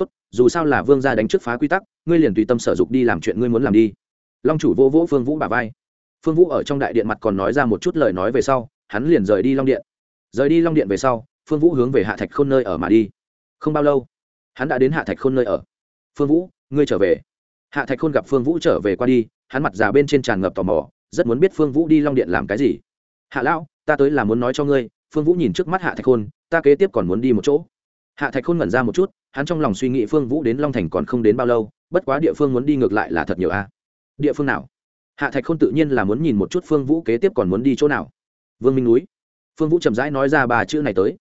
tốt, dù sao là vương gia đánh trước phá quy tắc, ngươi liền tùy tâm sở dục đi làm chuyện ngươi muốn làm đi. Long chủ vô vỗ phương vũ bà vai. Phương vũ ở trong đại điện mặt còn nói ra một chút lời nói về sau, hắn liền rời đi long điện. Rời đi long điện về sau, phương vũ hướng về hạ thạch khôn nơi ở mà đi. Không bao lâu, hắn đã đến hạ thạch khôn nơi ở. Phương vũ, ngươi trở về. Hạ thạch khôn gặp phương vũ trở về qua đi, hắn mặt già bên trên tràn ngập tò mò, rất muốn biết phương vũ đi long điện làm cái gì. Hạ lão, ta tới là muốn nói cho ngươi. Phương vũ nhìn trước mắt hạ thạch khôn, ta kế tiếp còn muốn đi một chỗ hạ thạch khôn ngẩn ra một chút, hắn trong lòng suy nghĩ phương vũ đến long thành còn không đến bao lâu, bất quá địa phương muốn đi ngược lại là thật nhiều a. Địa phương nào? Hạ thạch khôn tự nhiên là muốn nhìn một chút phương vũ kế tiếp còn muốn đi chỗ nào. Vương minh núi. Phương vũ chậm rãi nói ra bà chữ này tới.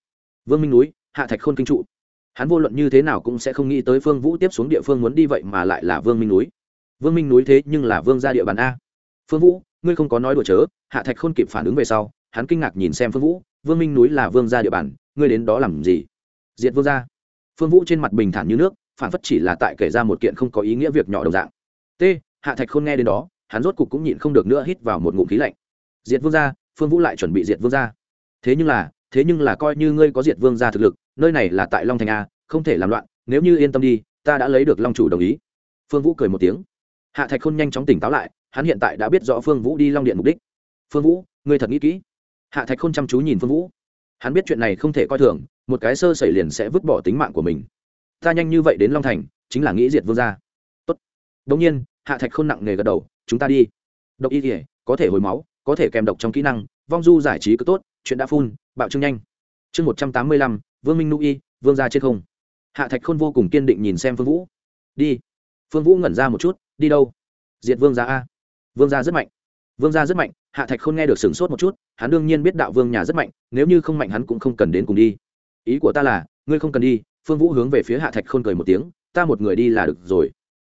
Vương minh núi, hạ thạch khôn kinh trụ. Hắn vô luận như thế nào cũng sẽ không nghĩ tới phương vũ tiếp xuống địa phương muốn đi vậy mà lại là vương minh núi. Vương minh núi thế nhưng là vương ra địa bàn a. Phương vũ, ngươi không có nói đùa chớ, hạ thạch khôn kịp phản ứng về sau, hắn kinh ngạc nhìn xem phương vũ, vương minh núi là vương ra địa bàn, ngươi đến đó làm gì? Diệt vương gia, phương vũ trên mặt bình thản như nước phản phất chỉ là tại kể ra một kiện không có ý nghĩa việc nhỏ đồng dạng. T hạ thạch khôn nghe đến đó hắn rốt cục cũng nhịn không được nữa hít vào một ngụm khí lạnh. Diệt vương gia phương vũ lại chuẩn bị diệt vương gia. Thế nhưng là thế nhưng là coi như ngươi có diệt vương gia thực lực nơi này là tại long thành a không thể làm loạn nếu như yên tâm đi ta đã lấy được long chủ đồng ý. Phương vũ cười một tiếng. Hạ thạch khôn nhanh chóng tỉnh táo lại hắn hiện tại đã biết rõ phương vũ đi long điện mục đích. Phương vũ ngươi thật nghĩ kỹ. Hạ thạch khôn chăm chú nhìn phương vũ hắn biết chuyện này không thể coi thường, một cái sơ sẩy liền sẽ vứt bỏ tính mạng của mình. Ta nhanh như vậy đến long thành, chính là nghĩ diệt vương gia. Tốt. Đông nhiên, hạ thạch khôn nặng nề gật đầu, chúng ta đi. Độc y thể có thể hồi máu, có thể kèm độc trong kỹ năng, vong du giải trí cứ tốt, chuyện đã phun, bạo trưng nhanh. Chương một trăm tám mươi lăm, vương minh nụ y, vương gia trên không? Hạ thạch khôn vô cùng kiên định nhìn xem phương vũ. Đi. Phương vũ ngẩn ra một chút, đi đâu? Diệt vương gia a. Vương gia rất mạnh vương gia rất mạnh, hạ thạch khôn nghe được sửng sốt một chút, hắn đương nhiên biết đạo vương nhà rất mạnh, nếu như không mạnh hắn cũng không cần đến cùng đi. Ý của ta là, ngươi không cần đi, phương vũ hướng về phía hạ thạch khôn cười một tiếng, ta một người đi là được rồi.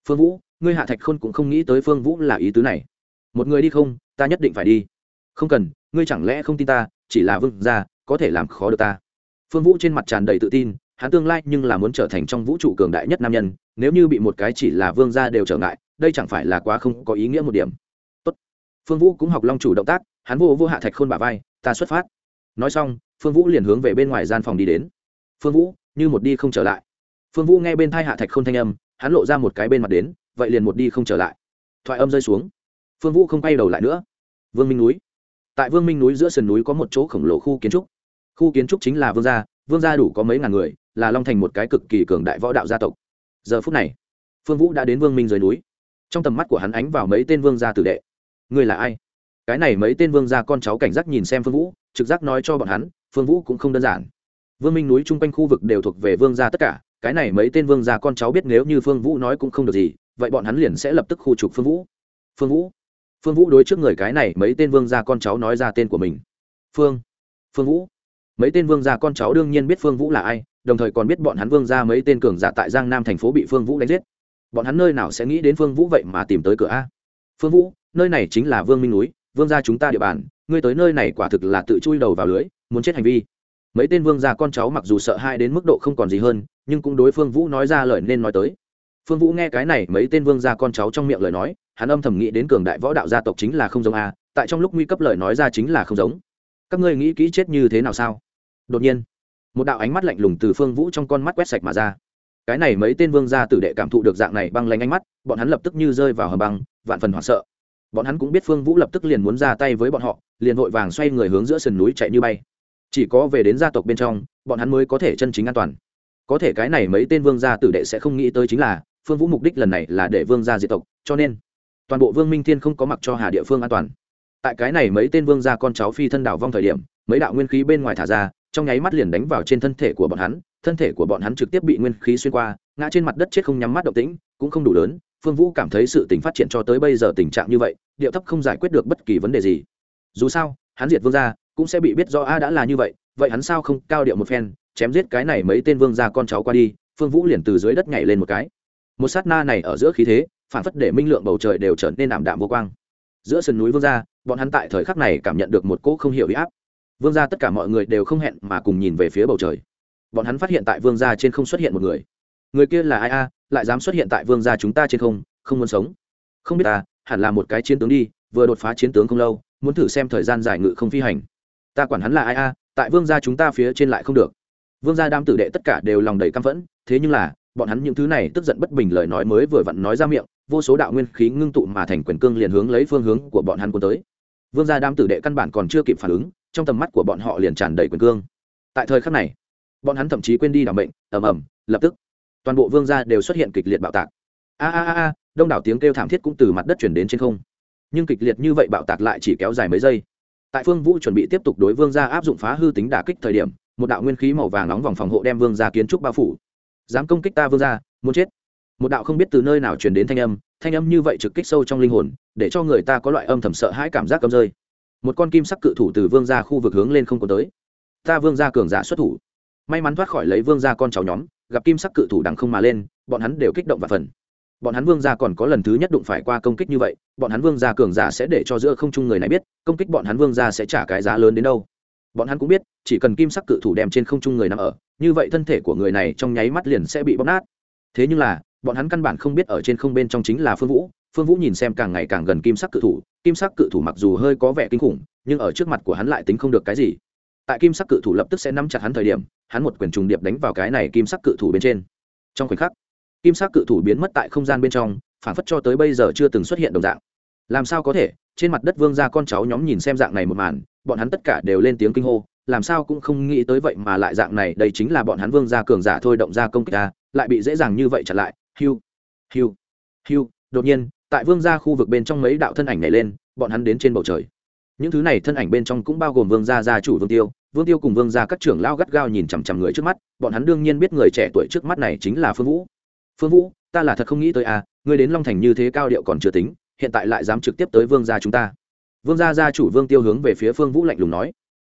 Phương vũ, ngươi hạ thạch khôn cũng không nghĩ tới phương vũ là ý tứ này. Một người đi không, ta nhất định phải đi. Không cần, ngươi chẳng lẽ không tin ta, chỉ là vương gia, có thể làm khó được ta. Phương vũ trên mặt tràn đầy tự tin, hắn tương lai nhưng là muốn trở thành trong vũ trụ cường đại nhất nam nhân, nếu như bị một cái chỉ là vương gia đều trở ngại, đây chẳng phải là quá không có ý nghĩa một điểm phương vũ cũng học long chủ động tác, hắn vô vô hạ thạch khôn bả vai, ta xuất phát. Nói xong, phương vũ liền hướng về bên ngoài gian phòng đi đến. Phương vũ, như một đi không trở lại. Phương vũ nghe bên thai hạ thạch khôn thanh âm, hắn lộ ra một cái bên mặt đến, vậy liền một đi không trở lại. Thoại âm rơi xuống. Phương vũ không quay đầu lại nữa. Vương minh núi. Tại vương minh núi giữa sườn núi có một chỗ khổng lồ khu kiến trúc. Khu kiến trúc chính là vương gia vương gia đủ có mấy ngàn người, là long thành một cái cực kỳ cường đại võ đạo gia tộc. Giờ phút này, phương vũ đã đến vương minh dưới núi. Trong tầm mắt của hắn ánh vào mấy tên vương gia tử đệ người là ai? Cái này mấy tên vương gia con cháu cảnh giác nhìn xem phương vũ, trực giác nói cho bọn hắn, phương vũ cũng không đơn giản. Vương minh núi chung quanh khu vực đều thuộc về vương gia tất cả, cái này mấy tên vương gia con cháu biết nếu như phương vũ nói cũng không được gì, vậy bọn hắn liền sẽ lập tức khu trục phương vũ. Phương vũ? Phương vũ đối trước người cái này mấy tên vương gia con cháu nói ra tên của mình. Phương? Phương vũ? Mấy tên vương gia con cháu đương nhiên biết phương vũ là ai, đồng thời còn biết bọn hắn vương gia mấy tên cường giả tại giang nam thành phố bị phương vũ đánh giết. Bọn hắn nơi nào sẽ nghĩ đến phương vũ vậy mà tìm tới cửa a? Phương vũ nơi này chính là vương minh núi, vương gia chúng ta địa bàn, ngươi tới nơi này quả thực là tự chui đầu vào lưới, muốn chết hành vi. Mấy tên vương gia con cháu mặc dù sợ hai đến mức độ không còn gì hơn, nhưng cũng đối phương vũ nói ra lời nên nói tới. Phương vũ nghe cái này, mấy tên vương gia con cháu trong miệng lời nói, hắn âm thầm nghĩ đến cường đại võ đạo gia tộc chính là không giống a, tại trong lúc nguy cấp lời nói ra chính là không giống. Các ngươi nghĩ kỹ chết như thế nào sao? Đột nhiên, một đạo ánh mắt lạnh lùng từ phương vũ trong con mắt quét sạch mà ra. Cái này mấy tên vương gia tử đệ cảm thụ được dạng này băng lanh ánh mắt, bọn hắn lập tức như rơi vào hầm băng, vạn phần hoảng sợ bọn hắn cũng biết phương vũ lập tức liền muốn ra tay với bọn họ, liền vội vàng xoay người hướng giữa sườn núi chạy như bay. Chỉ có về đến gia tộc bên trong, bọn hắn mới có thể chân chính an toàn. Có thể cái này mấy tên vương gia tử đệ sẽ không nghĩ tới chính là, phương vũ mục đích lần này là để vương gia diệt tộc, cho nên, toàn bộ vương minh thiên không có mặc cho hà địa phương an toàn. Tại cái này mấy tên vương gia con cháu phi thân đảo vong thời điểm, mấy đạo nguyên khí bên ngoài thả ra, trong nháy mắt liền đánh vào trên thân thể của bọn hắn, thân thể của bọn hắn trực tiếp bị nguyên khí xuyên qua, ngã trên mặt đất chết không nhắm mắt động tĩnh, cũng không đủ lớn phương vũ cảm thấy sự tình phát triển cho tới bây giờ tình trạng như vậy, điệu thấp không giải quyết được bất kỳ vấn đề gì. Dù sao, hắn diệt vương gia cũng sẽ bị biết do a đã là như vậy vậy hắn sao không cao điệu một phen, chém giết cái này mấy tên vương gia con cháu qua đi, phương vũ liền từ dưới đất nhảy lên một cái. Một sát na này ở giữa khí thế, phản phất để minh lượng bầu trời đều trở nên ảm đạm vô quang. Giữa sườn núi vương gia, bọn hắn tại thời khắc này cảm nhận được một cỗ không hiểu huy áp. Vương gia tất cả mọi người đều không hẹn mà cùng nhìn về phía bầu trời. Bọn hắn phát hiện tại vương gia trên không xuất hiện một người. Người kia là ai a? Lại dám xuất hiện tại vương gia chúng ta trên không không muốn sống. Không biết ta, hẳn là một cái chiến tướng đi, vừa đột phá chiến tướng không lâu, muốn thử xem thời gian giải ngự không phi hành. Ta quản hắn là ai a, tại vương gia chúng ta phía trên lại không được. Vương gia đam tử đệ tất cả đều lòng đầy căm phẫn, thế nhưng là, bọn hắn những thứ này tức giận bất bình lời nói mới vừa vặn nói ra miệng, vô số đạo nguyên khí ngưng tụ mà thành quyền cương liền hướng lấy phương hướng của bọn hắn cuốn tới. Vương gia đam tử đệ căn bản còn chưa kịp phản ứng, trong tầm mắt của bọn họ liền tràn đầy quyền cương. Tại thời khắc này, bọn hắn thậm chí quên đi đảm bệnh ầm ầm, lập tức toàn bộ vương gia đều xuất hiện kịch liệt bạo tạc. A a a a, đông đảo tiếng kêu thảm thiết cũng từ mặt đất chuyển đến trên không. Nhưng kịch liệt như vậy bạo tạc lại chỉ kéo dài mấy giây. Tại phương vũ chuẩn bị tiếp tục đối vương gia áp dụng phá hư tính đả kích thời điểm, một đạo nguyên khí màu vàng nóng vòng phòng hộ đem vương gia kiến trúc bao phủ. Dám công kích ta, vương gia, muốn chết. Một đạo không biết từ nơi nào truyền đến thanh âm thanh âm như vậy trực kích sâu trong linh hồn, để cho người ta có loại âm thầm sợ hãi cảm giác cầm rơi. Một con kim sắc cự thủ từ vương gia khu vực hướng lên không có tới. Ta, vương gia cường giả xuất thủ. May mắn thoát khỏi lấy vương gia con cháu nhóm gặp kim sắc cự thủ đằng không mà lên, bọn hắn đều kích động và phần. Bọn hắn vương gia còn có lần thứ nhất đụng phải qua công kích như vậy, bọn hắn vương gia cường giả sẽ để cho giữa không trung người này biết, công kích bọn hắn vương gia sẽ trả cái giá lớn đến đâu. Bọn hắn cũng biết, chỉ cần kim sắc cự thủ đem trên không trung người nằm ở, như vậy thân thể của người này trong nháy mắt liền sẽ bị bóp nát. Thế nhưng là, bọn hắn căn bản không biết ở trên không bên trong chính là phương vũ. Phương vũ nhìn xem càng ngày càng gần kim sắc cự thủ, kim sắc cự thủ mặc dù hơi có vẻ kinh khủng, nhưng ở trước mặt của hắn lại tính không được cái gì tại kim sắc cự thủ lập tức sẽ nắm chặt hắn thời điểm, hắn một quyền trùng điệp đánh vào cái này kim sắc cự thủ bên trên. Trong khoảnh khắc, kim sắc cự thủ biến mất tại không gian bên trong, phản phất cho tới bây giờ chưa từng xuất hiện đồng dạng. Làm sao có thể? Trên mặt đất vương gia con cháu nhóm nhìn xem dạng này một màn, bọn hắn tất cả đều lên tiếng kinh hô, làm sao cũng không nghĩ tới vậy mà lại dạng này, đây chính là bọn hắn vương gia cường giả thôi động ra công kích ta, lại bị dễ dàng như vậy chặn lại. Hiu hiu hiu, đột nhiên, tại vương gia khu vực bên trong mấy đạo thân ảnh này lên, bọn hắn đến trên bầu trời những thứ này thân ảnh bên trong cũng bao gồm vương gia gia chủ vương tiêu. Vương tiêu cùng vương gia các trưởng lao gắt gao nhìn chằm chằm người trước mắt, bọn hắn đương nhiên biết người trẻ tuổi trước mắt này chính là phương vũ. Phương vũ, ta là thật không nghĩ tới à ngươi đến long thành như thế cao điệu còn chưa tính, hiện tại lại dám trực tiếp tới vương gia chúng ta. Vương gia gia chủ vương tiêu hướng về phía phương vũ lạnh lùng nói.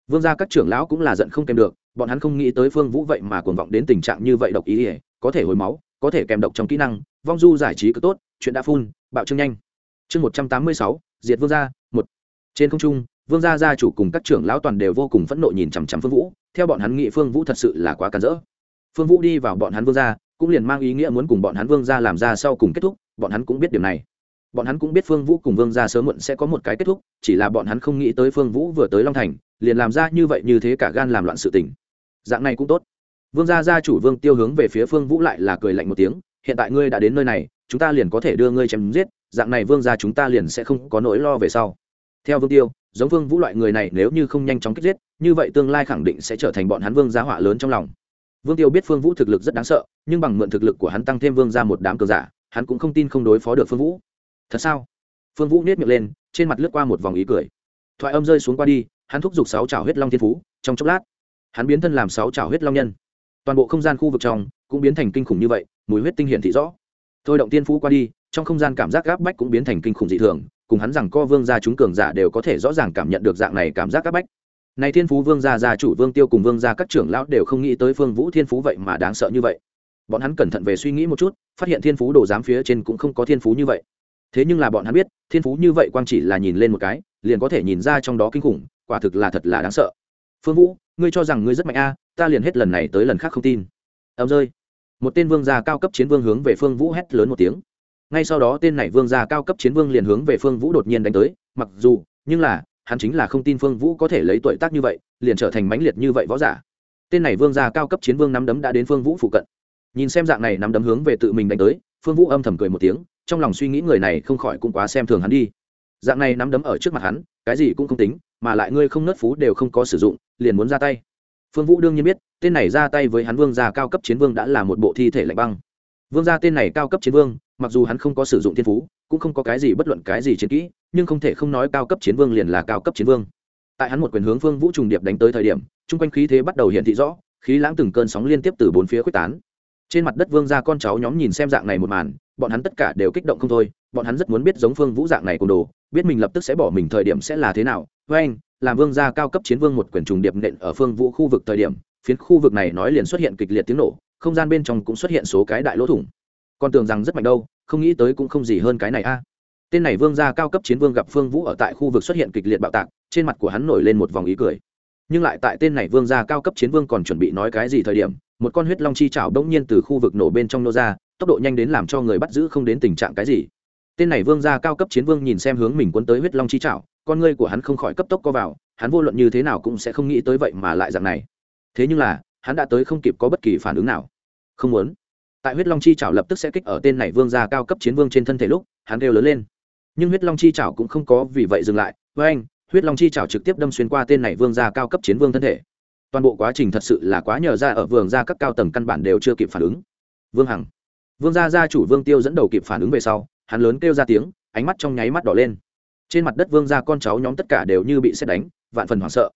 Vương gia các trưởng lão cũng là giận không kèm được, bọn hắn không nghĩ tới phương vũ vậy mà cuồng vọng đến tình trạng như vậy độc ý ỉa có thể hồi máu, có thể kèm độc trong kỹ năng, vong du giải trí cứ tốt, chuyện đã phun, bạo trương nhanh. Chương một trăm tám mươi sáu, diệt vương gia trên không trung, vương gia gia chủ cùng các trưởng lão toàn đều vô cùng phẫn nộ nhìn chằm chằm phương vũ, theo bọn hắn nghĩ phương vũ thật sự là quá cản rỡ. Phương vũ đi vào bọn hắn vương gia, cũng liền mang ý nghĩa muốn cùng bọn hắn vương gia làm ra sau cùng kết thúc, bọn hắn cũng biết điều này. Bọn hắn cũng biết phương vũ cùng vương gia sớm muộn sẽ có một cái kết thúc, chỉ là bọn hắn không nghĩ tới phương vũ vừa tới long thành, liền làm ra như vậy như thế cả gan làm loạn sự tình. Dạng này cũng tốt. Vương gia gia chủ vương tiêu hướng về phía phương vũ lại là cười lạnh một tiếng, hiện tại ngươi đã đến nơi này, chúng ta liền có thể đưa ngươi chém giết, dạng này vương gia chúng ta liền sẽ không có nỗi lo về sau theo vương tiêu, giống vương vũ loại người này nếu như không nhanh chóng kích giết, như vậy tương lai khẳng định sẽ trở thành bọn hắn vương gia họa lớn trong lòng. Vương tiêu biết phương vũ thực lực rất đáng sợ, nhưng bằng mượn thực lực của hắn tăng thêm vương gia một đám cờ giả, hắn cũng không tin không đối phó được phương vũ. Thật sao? Phương vũ nết miệng lên, trên mặt lướt qua một vòng ý cười. Thoại âm rơi xuống qua đi, hắn thúc giục sáu trào huyết long thiên phú, trong chốc lát, hắn biến thân làm sáu trào huyết long nhân. Toàn bộ không gian khu vực trong cũng biến thành kinh khủng như vậy, mùi huyết tinh hiển thị rõ. Thôi động tiên phú qua đi, trong không gian cảm giác gáp bách cũng biến thành kinh khủng dị thường cùng hắn rằng co vương gia chúng cường giả đều có thể rõ ràng cảm nhận được dạng này cảm giác các bách. Này thiên phú vương gia gia chủ vương tiêu cùng vương gia các trưởng lão đều không nghĩ tới phương vũ thiên phú vậy mà đáng sợ như vậy. Bọn hắn cẩn thận về suy nghĩ một chút, phát hiện thiên phú đồ giám phía trên cũng không có thiên phú như vậy. Thế nhưng là bọn hắn biết, thiên phú như vậy quang chỉ là nhìn lên một cái, liền có thể nhìn ra trong đó kinh khủng, quả thực là thật là đáng sợ. Phương vũ, ngươi cho rằng ngươi rất mạnh a, ta liền hết lần này tới lần khác không tin. Ấm rơi. Một tên vương gia cao cấp chiến vương hướng về phương vũ hét lớn một tiếng ngay sau đó tên này vương gia cao cấp chiến vương liền hướng về phương vũ đột nhiên đánh tới, mặc dù, nhưng là, hắn chính là không tin phương vũ có thể lấy tuổi tác như vậy, liền trở thành mãnh liệt như vậy võ giả. Tên này vương gia cao cấp chiến vương nắm đấm đã đến phương vũ phụ cận. Nhìn xem dạng này nắm đấm hướng về tự mình đánh tới, phương vũ âm thầm cười một tiếng, trong lòng suy nghĩ người này không khỏi cũng quá xem thường hắn đi. Dạng này nắm đấm ở trước mặt hắn, cái gì cũng không tính, mà lại ngươi không nớt phú đều không có sử dụng, liền muốn ra tay. Phương vũ đương nhiên biết, tên này ra tay với hắn vương gia cao cấp chiến vương đã là một bộ thi thể lạnh băng vương gia tên này cao cấp chiến vương, mặc dù hắn không có sử dụng thiên phú, cũng không có cái gì bất luận cái gì chiến kỹ, nhưng không thể không nói cao cấp chiến vương liền là cao cấp chiến vương. Tại hắn một quyền hướng phương vũ trùng điệp đánh tới thời điểm chung quanh khí thế bắt đầu hiện thị rõ, khí lãng từng cơn sóng liên tiếp từ bốn phía quyết tán. Trên mặt đất vương gia con cháu nhóm nhìn xem dạng này một màn, bọn hắn tất cả đều kích động không thôi, bọn hắn rất muốn biết giống phương vũ dạng này cùng đồ, biết mình lập tức sẽ bỏ mình thời điểm sẽ là thế nào. Với anh, làm vương gia cao cấp chiến vương một quyền trùng điệp nện ở phương vũ khu vực thời điểm, phiến khu vực này nói liền xuất hiện kịch liệt tiếng nổ không gian bên trong cũng xuất hiện số cái đại lỗ thủng. Còn tưởng rằng rất mạnh đâu, không nghĩ tới cũng không gì hơn cái này a. Tên này vương gia cao cấp chiến vương gặp phương vũ ở tại khu vực xuất hiện kịch liệt bạo tạc, trên mặt của hắn nổi lên một vòng ý cười. Nhưng lại tại tên này vương gia cao cấp chiến vương còn chuẩn bị nói cái gì thời điểm, một con huyết long chi chảo bỗng nhiên từ khu vực nổ bên trong nô ra, tốc độ nhanh đến làm cho người bắt giữ không đến tình trạng cái gì. Tên này vương gia cao cấp chiến vương nhìn xem hướng mình quấn tới huyết long chi chảo, con ngươi của hắn không khỏi cấp tốc co vào, hắn vô luận như thế nào cũng sẽ không nghĩ tới vậy mà lại dạng này. Thế nhưng là hắn đã tới không kịp có bất kỳ phản ứng nào. Không muốn. Tại huyết long chi chảo lập tức sẽ kích ở tên này vương gia cao cấp chiến vương trên thân thể lúc, hắn kêu lớn lên. Nhưng huyết long chi chảo cũng không có vì vậy dừng lại. Với anh, huyết long chi chảo trực tiếp đâm xuyên qua tên này vương gia cao cấp chiến vương thân thể. Toàn bộ quá trình thật sự là quá nhờ ra ở vườn gia các cao tầng căn bản đều chưa kịp phản ứng. Vương hằng. Vương gia gia chủ vương tiêu dẫn đầu kịp phản ứng về sau, hắn lớn kêu ra tiếng, ánh mắt trong nháy mắt đỏ lên. Trên mặt đất vương gia con cháu nhóm tất cả đều như bị xét đánh, vạn phần hoảng sợ.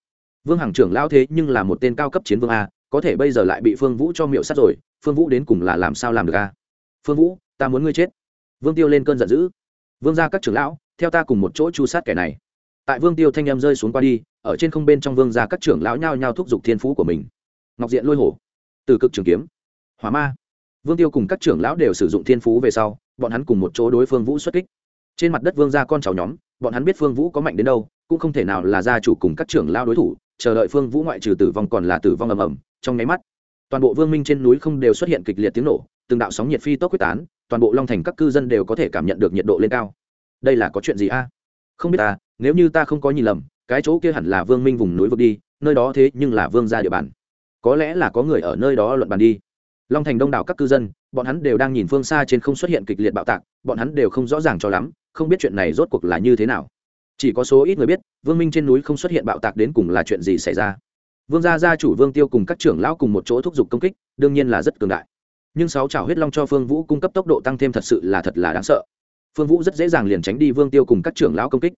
Vương hằng trưởng lao thế nhưng là một tên cao cấp chiến vương a có thể bây giờ lại bị phương vũ cho miệu sát rồi, phương vũ đến cùng là làm sao làm được a phương vũ, ta muốn ngươi chết. Vương tiêu lên cơn giận dữ. Vương gia các trưởng lão, theo ta cùng một chỗ chu sát kẻ này. Tại vương tiêu thanh em rơi xuống qua đi, ở trên không bên trong vương gia các trưởng lão nhao nhao thúc giục thiên phú của mình. Ngọc diện lôi hổ. Từ cực trường kiếm. Hỏa ma. Vương tiêu cùng các trưởng lão đều sử dụng thiên phú về sau, bọn hắn cùng một chỗ đối phương vũ xuất kích. Trên mặt đất vương gia con cháu nhóm, bọn hắn biết phương vũ có mạnh đến đâu, cũng không thể nào là gia chủ cùng các trưởng lao đối thủ chờ đợi phương vũ ngoại trừ tử vong còn là tử vong ầm ầm, trong nháy mắt, toàn bộ vương minh trên núi không đều xuất hiện kịch liệt tiếng nổ, từng đạo sóng nhiệt phi tốc quyết tán, toàn bộ long thành các cư dân đều có thể cảm nhận được nhiệt độ lên cao. Đây là có chuyện gì a? Không biết ta nếu như ta không có nhìn lầm, cái chỗ kia hẳn là vương minh vùng núi vực đi, nơi đó thế nhưng là vương gia địa bàn. Có lẽ là có người ở nơi đó luận bàn đi. Long thành đông đảo các cư dân, bọn hắn đều đang nhìn phương xa trên không xuất hiện kịch liệt bạo tạc, bọn hắn đều không rõ ràng cho lắm, không biết chuyện này rốt cuộc là như thế nào chỉ có số ít người biết, vương minh trên núi không xuất hiện bạo tạc đến cùng là chuyện gì xảy ra. Vương gia gia chủ vương tiêu cùng các trưởng lão cùng một chỗ thúc giục công kích, đương nhiên là rất cường đại. Nhưng sáu chảo huyết long cho phương vũ cung cấp tốc độ tăng thêm thật sự là thật là đáng sợ. Phương vũ rất dễ dàng liền tránh đi vương tiêu cùng các trưởng lão công kích.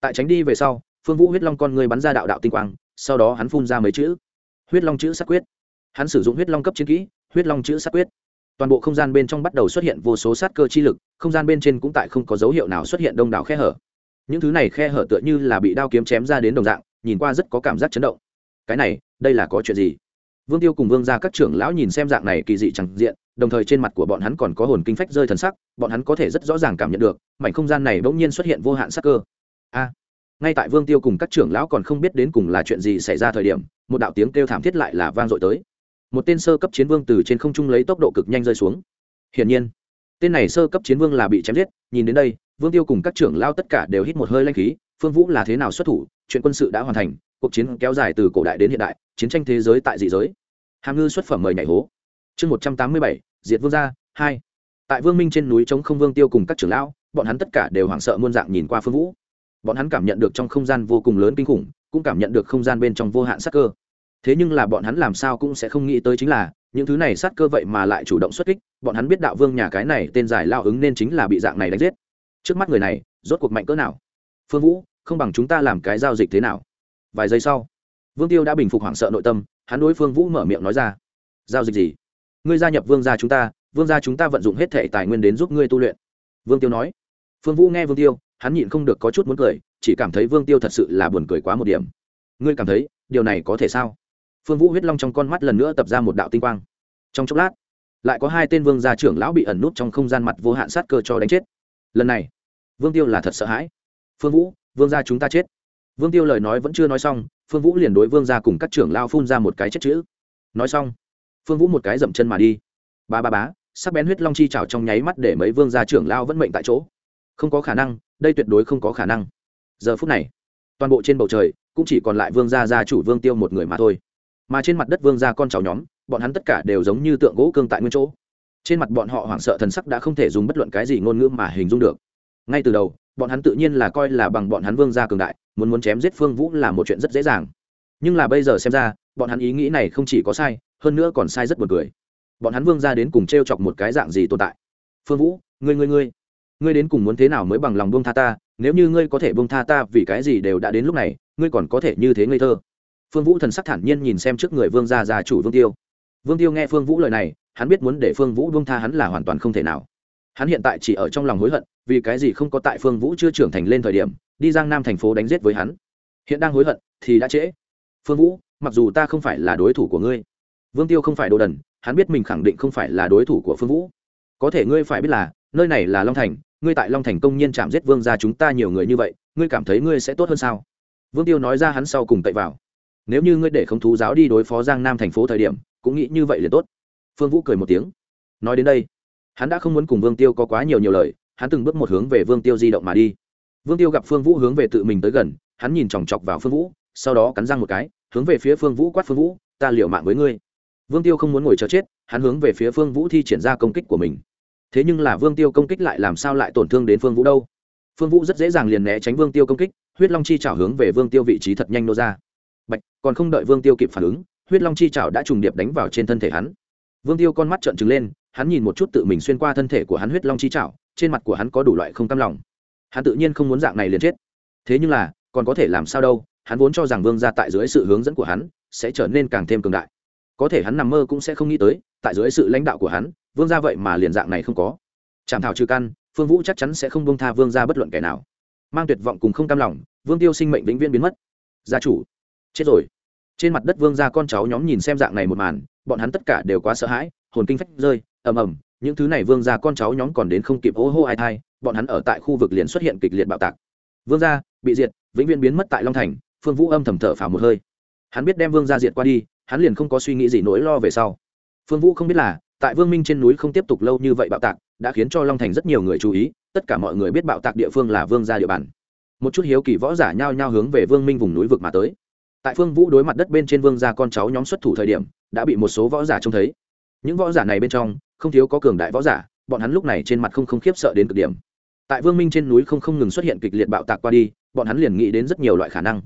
Tại tránh đi về sau, phương vũ huyết long con người bắn ra đạo đạo tinh quang, sau đó hắn phun ra mấy chữ. Huyết long chữ sát quyết. Hắn sử dụng huyết long cấp chiến kỹ, huyết long chữ sát quyết. Toàn bộ không gian bên trong bắt đầu xuất hiện vô số sát cơ chi lực, không gian bên trên cũng tại không có dấu hiệu nào xuất hiện đông đảo khe hở những thứ này khe hở tựa như là bị đao kiếm chém ra đến đồng dạng, nhìn qua rất có cảm giác chấn động. Cái này, đây là có chuyện gì? Vương tiêu cùng vương ra các trưởng lão nhìn xem dạng này kỳ dị chẳng diện, đồng thời trên mặt của bọn hắn còn có hồn kinh phách rơi thần sắc, bọn hắn có thể rất rõ ràng cảm nhận được, mảnh không gian này bỗng nhiên xuất hiện vô hạn sắc cơ. A! Ngay tại vương tiêu cùng các trưởng lão còn không biết đến cùng là chuyện gì xảy ra thời điểm, một đạo tiếng kêu thảm thiết lại là vang dội tới. Một tên sơ cấp chiến vương từ trên không trung lấy tốc độ cực nhanh rơi xuống. Hiển nhiên, tên này sơ cấp chiến vương là bị chém giết, nhìn đến đây vương tiêu cùng các trưởng lao tất cả đều hít một hơi lanh khí, phương vũ là thế nào xuất thủ, chuyện quân sự đã hoàn thành, cuộc chiến kéo dài từ cổ đại đến hiện đại, chiến tranh thế giới tại dị giới. Hàm ngư xuất phẩm mời nhảy hố. Chương một trăm tám mươi bảy, diệt vương gia, hai. Tại vương minh trên núi chống không vương tiêu cùng các trưởng lão bọn hắn tất cả đều hoảng sợ muôn dạng nhìn qua phương vũ. Bọn hắn cảm nhận được trong không gian vô cùng lớn kinh khủng, cũng cảm nhận được không gian bên trong vô hạn sắc cơ. Thế nhưng là bọn hắn làm sao cũng sẽ không nghĩ tới chính là, những thứ này sát cơ vậy mà lại chủ động xuất kích, bọn hắn biết đạo vương nhà cái này tên giải lao ứng nên chính là bị dạng này đánh giết trước mắt người này, rốt cuộc mạnh cỡ nào? Phương vũ, không bằng chúng ta làm cái giao dịch thế nào? Vài giây sau, vương tiêu đã bình phục hoảng sợ nội tâm, hắn đối phương vũ mở miệng nói ra. Giao dịch gì? Ngươi gia nhập vương gia chúng ta, vương gia chúng ta vận dụng hết thể tài nguyên đến giúp ngươi tu luyện. Vương tiêu nói. Phương vũ nghe vương tiêu, hắn nhịn không được có chút muốn cười, chỉ cảm thấy vương tiêu thật sự là buồn cười quá một điểm. Ngươi cảm thấy, điều này có thể sao? Phương vũ huyết long trong con mắt lần nữa tập ra một đạo tinh quang. Trong chốc lát, lại có hai tên vương gia trưởng lão bị ẩn nút trong không gian mặt vô hạn sát cơ cho đánh chết. Lần này vương tiêu là thật sợ hãi. Phương vũ, vương gia chúng ta chết. Vương tiêu lời nói vẫn chưa nói xong, phương vũ liền đối vương gia cùng các trưởng lao phun ra một cái chết chữ. Nói xong, phương vũ một cái dậm chân mà đi. Ba ba bá, sắc bén huyết long chi trào trong nháy mắt để mấy vương gia trưởng lao vẫn mệnh tại chỗ. Không có khả năng, đây tuyệt đối không có khả năng. Giờ phút này, toàn bộ trên bầu trời cũng chỉ còn lại vương gia gia chủ vương tiêu một người mà thôi. Mà trên mặt đất vương gia con cháu nhóm, bọn hắn tất cả đều giống như tượng gỗ cương tại nguyên chỗ. Trên mặt bọn họ hoảng sợ thần sắc đã không thể dùng bất luận cái gì ngôn ngữ mà hình dung được ngay từ đầu, bọn hắn tự nhiên là coi là bằng bọn hắn vương gia cường đại, muốn muốn chém giết phương vũ là một chuyện rất dễ dàng. Nhưng là bây giờ xem ra, bọn hắn ý nghĩ này không chỉ có sai, hơn nữa còn sai rất buồn cười. Bọn hắn vương gia đến cùng t r e o chọc một cái dạng gì tồn tại? Phương vũ, ngươi ngươi ngươi ngươi đến cùng muốn thế nào mới bằng lòng bông tha ta? Nếu như ngươi có thể bông tha ta vì cái gì đều đã đến lúc này, ngươi còn có thể như thế ngây thơ? Phương vũ thần sắc thản nhiên nhìn xem trước người vương gia già chủ vương tiêu. Vương tiêu nghe phương vũ lời này, hắn biết muốn để phương vũ bông tha hắn là hoàn toàn không thể nào. Hắn hiện tại chỉ ở trong lòng hối hận vì cái gì không có tại phương vũ chưa trưởng thành lên thời điểm, đi giang nam thành phố đánh giết với hắn? Hiện đang hối hận, thì đã trễ. Phương vũ, mặc dù ta không phải là đối thủ của ngươi, vương tiêu không phải đồ đần, hắn biết mình khẳng định không phải là đối thủ của phương vũ. Có thể ngươi phải biết là, nơi này là long thành, ngươi tại long thành công nhiên chạm giết vương ra chúng ta nhiều người như vậy, ngươi cảm thấy ngươi sẽ tốt hơn sao? Vương tiêu nói ra hắn sau cùng tậy vào. Nếu như ngươi để không thú giáo đi đối phó giang nam thành phố thời điểm, cũng nghĩ như vậy liền tốt. Phương vũ cười một tiếng. Nói đến đây, hắn đã không muốn cùng vương tiêu có quá nhiều nhiều lời hắn từng bước một hướng về vương tiêu di động mà đi. Vương tiêu gặp phương vũ hướng về tự mình tới gần, hắn nhìn chòng chọc vào phương vũ, sau đó cắn răng một cái, hướng về phía phương vũ quát, phương vũ, ta liều mạng với ngươi. Vương tiêu không muốn ngồi chờ chết, hắn hướng về phía phương vũ thi triển ra công kích của mình. Thế nhưng là vương tiêu công kích lại làm sao lại tổn thương đến phương vũ đâu? Phương vũ rất dễ dàng liền né tránh vương tiêu công kích, huyết long chi chảo hướng về vương tiêu vị trí thật nhanh nô ra. Bạch, còn không đợi vương tiêu kịp phản ứng, huyết long chi chảo đã trùng điệp đánh vào trên thân thể hắn. Vương tiêu con mắt trợn trừng lên, hắn nhìn một chút tự mình xuyên qua thân thể của hắn huyết long chi chảo trên mặt của hắn có đủ loại không cam lòng. Hắn tự nhiên không muốn dạng này liền chết. Thế nhưng là, còn có thể làm sao đâu, hắn vốn cho rằng vương gia tại dưới sự hướng dẫn của hắn, sẽ trở nên càng thêm cường đại. Có thể hắn nằm mơ cũng sẽ không nghĩ tới, tại dưới sự lãnh đạo của hắn, vương gia vậy mà liền dạng này không có. Chảm thảo trừ căn, phương vũ chắc chắn sẽ không bông tha vương gia bất luận kẻ nào. Mang tuyệt vọng cùng không cam lòng, vương tiêu sinh mệnh vĩnh viễn biến mất. Gia chủ, chết rồi. Trên mặt đất vương gia con cháu nhóm nhìn xem dạng này một màn, bọn hắn tất cả đều quá sợ hãi, hồn kinh phách rơi, ầm ầm những thứ này vương gia con cháu nhóm còn đến không kịp ô hô ai thai, bọn hắn ở tại khu vực liền xuất hiện kịch liệt bạo tạc. Vương gia, bị diệt, vĩnh viễn biến mất tại long thành, phương vũ âm thầm thở phào một hơi. Hắn biết đem vương gia diệt qua đi, hắn liền không có suy nghĩ gì nỗi lo về sau. Phương vũ không biết là, tại vương minh trên núi không tiếp tục lâu như vậy bạo tạc, đã khiến cho long thành rất nhiều người chú ý, tất cả mọi người biết bạo tạc địa phương là vương gia địa bàn. Một chút hiếu kỳ võ giả nhao nhao hướng về vương minh vùng núi vực mà tới. Tại phương vũ đối mặt đất bên trên vương gia con cháu nhóm xuất thủ thời điểm, đã bị một số võ giả trông thấy. Những võ giả này bên trong không thiếu có cường đại võ giả, bọn hắn lúc này trên mặt không không khiếp sợ đến cực điểm. Tại vương minh trên núi không không ngừng xuất hiện kịch liệt bạo tạc qua đi, bọn hắn liền nghĩ đến rất nhiều loại khả năng.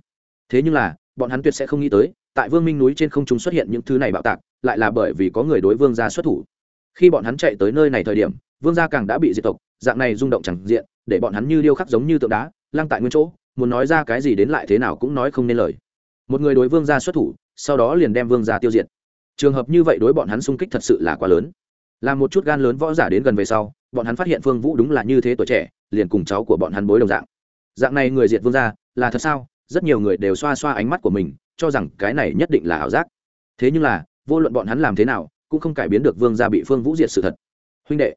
Thế nhưng là, bọn hắn tuyệt sẽ không nghĩ tới, tại vương minh núi trên không trung xuất hiện những thứ này bạo tạc, lại là bởi vì có người đối vương gia xuất thủ. Khi bọn hắn chạy tới nơi này thời điểm, vương gia càng đã bị diệt tộc, dạng này rung động chẳng diện, để bọn hắn như điêu khắc giống như tượng đá, lăng tại nguyên chỗ, muốn nói ra cái gì đến lại thế nào cũng nói không nên lời. Một người đối vương gia xuất thủ, sau đó liền đem vương gia tiêu diệt. Trường hợp như vậy đối bọn hắn sung kích thật sự là quá lớn làm một chút gan lớn võ giả đến gần về sau, bọn hắn phát hiện phương vũ đúng là như thế tuổi trẻ, liền cùng cháu của bọn hắn bối đồng dạng. Dạng này người diệt vương gia, là thật sao? Rất nhiều người đều xoa xoa ánh mắt của mình, cho rằng cái này nhất định là ảo giác. Thế nhưng là, vô luận bọn hắn làm thế nào, cũng không cải biến được vương gia bị phương vũ diệt sự thật. Huynh đệ,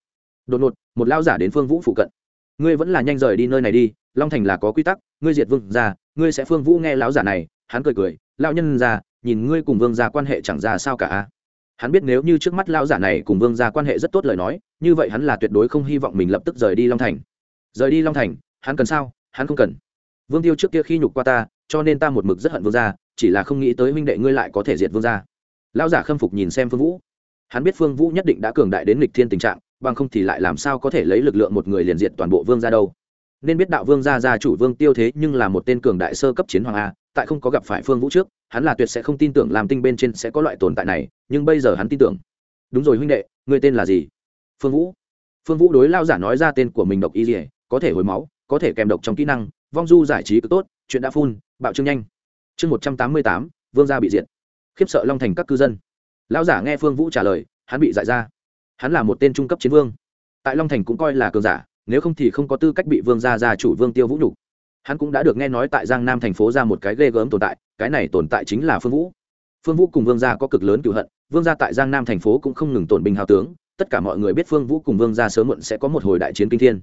đột ngột, một lao giả đến phương vũ phụ cận. Ngươi vẫn là nhanh rời đi nơi này đi, long thành là có quy tắc, ngươi diệt vương gia, ngươi sẽ phương vũ nghe lão giả này, hắn cười cười lao nhân ra nhìn ngươi cùng vương gia quan hệ chẳng ra sao cả hắn biết nếu như trước mắt lao giả này cùng vương gia quan hệ rất tốt lời nói, như vậy hắn là tuyệt đối không hy vọng mình lập tức rời đi long thành. Rời đi long thành, hắn cần sao? Hắn không cần. Vương tiêu trước kia khi nhục qua ta, cho nên ta một mực rất hận vương gia, chỉ là không nghĩ tới huynh đệ ngươi lại có thể diệt vương gia. Lão giả khâm phục nhìn xem phương vũ. Hắn biết phương vũ nhất định đã cường đại đến lịch thiên tình trạng, bằng không thì lại làm sao có thể lấy lực lượng một người liền diệt toàn bộ vương gia đâu. Nên biết đạo vương gia gia chủ vương tiêu thế nhưng là một tên cường đại sơ cấp chiến hoàng a tại không có gặp phải phương vũ trước, hắn là tuyệt sẽ không tin tưởng làm tinh bên trên sẽ có loại tồn tại này, nhưng bây giờ hắn tin tưởng. Đúng rồi huynh đệ, ngươi tên là gì? Phương vũ. Phương vũ đối lao giả nói ra tên của mình độc y dỉa có thể hồi máu, có thể kèm độc trong kỹ năng, vong du giải trí cực tốt, chuyện đã phun bạo trương nhanh. Chương một trăm tám mươi tám, vương gia bị diệt. Khiếp sợ long thành các cư dân. Lão giả nghe phương vũ trả lời, hắn bị giải ra. Hắn là một tên trung cấp chiến vương. Tại long thành cũng coi là cường giả, nếu không thì không có tư cách bị vương gia gia chủ vương tiêu vũ nhục hắn cũng đã được nghe nói tại giang nam thành phố ra một cái ghê gớm tồn tại, cái này tồn tại chính là phương vũ. Phương vũ cùng vương gia có cực lớn cựu hận, vương gia tại giang nam thành phố cũng không ngừng tổn binh hào tướng, tất cả mọi người biết phương vũ cùng vương gia sớm muộn sẽ có một hồi đại chiến kinh thiên.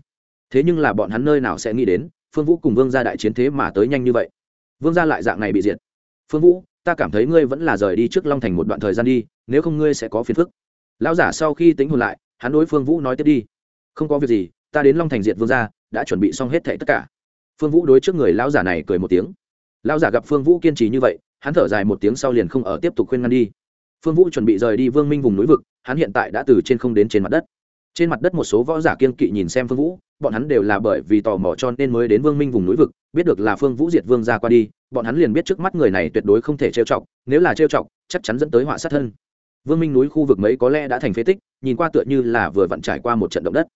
Thế nhưng là bọn hắn nơi nào sẽ nghĩ đến, phương vũ cùng vương gia đại chiến thế mà tới nhanh như vậy. Vương gia lại dạng này bị diệt. Phương vũ, ta cảm thấy ngươi vẫn là rời đi trước long thành một đoạn thời gian đi, nếu không ngươi sẽ có phiền phức. Lão giả sau khi tính hồn lại, hắn đối phương vũ nói tiếp đi. Không có việc gì, ta đến long thành diệt vương gia, đã chuẩn bị xong hết thảy tất cả phương vũ đối trước người lão giả này cười một tiếng. Lão giả gặp phương vũ kiên trì như vậy, hắn thở dài một tiếng sau liền không ở tiếp tục khuyên ngăn đi. Phương vũ chuẩn bị rời đi vương minh vùng núi vực, hắn hiện tại đã từ trên không đến trên mặt đất. Trên mặt đất một số võ giả kiên kỵ nhìn xem phương vũ, bọn hắn đều là bởi vì tò mò cho nên mới đến vương minh vùng núi vực, biết được là phương vũ diệt vương ra qua đi, bọn hắn liền biết trước mắt người này tuyệt đối không thể trêu chọc, nếu là trêu chọc, chắc chắn dẫn tới họa sát thân. Vương minh núi khu vực mấy có lẽ đã thành phế tích, nhìn qua tựa như là vừa vặn trải qua một trận động đất.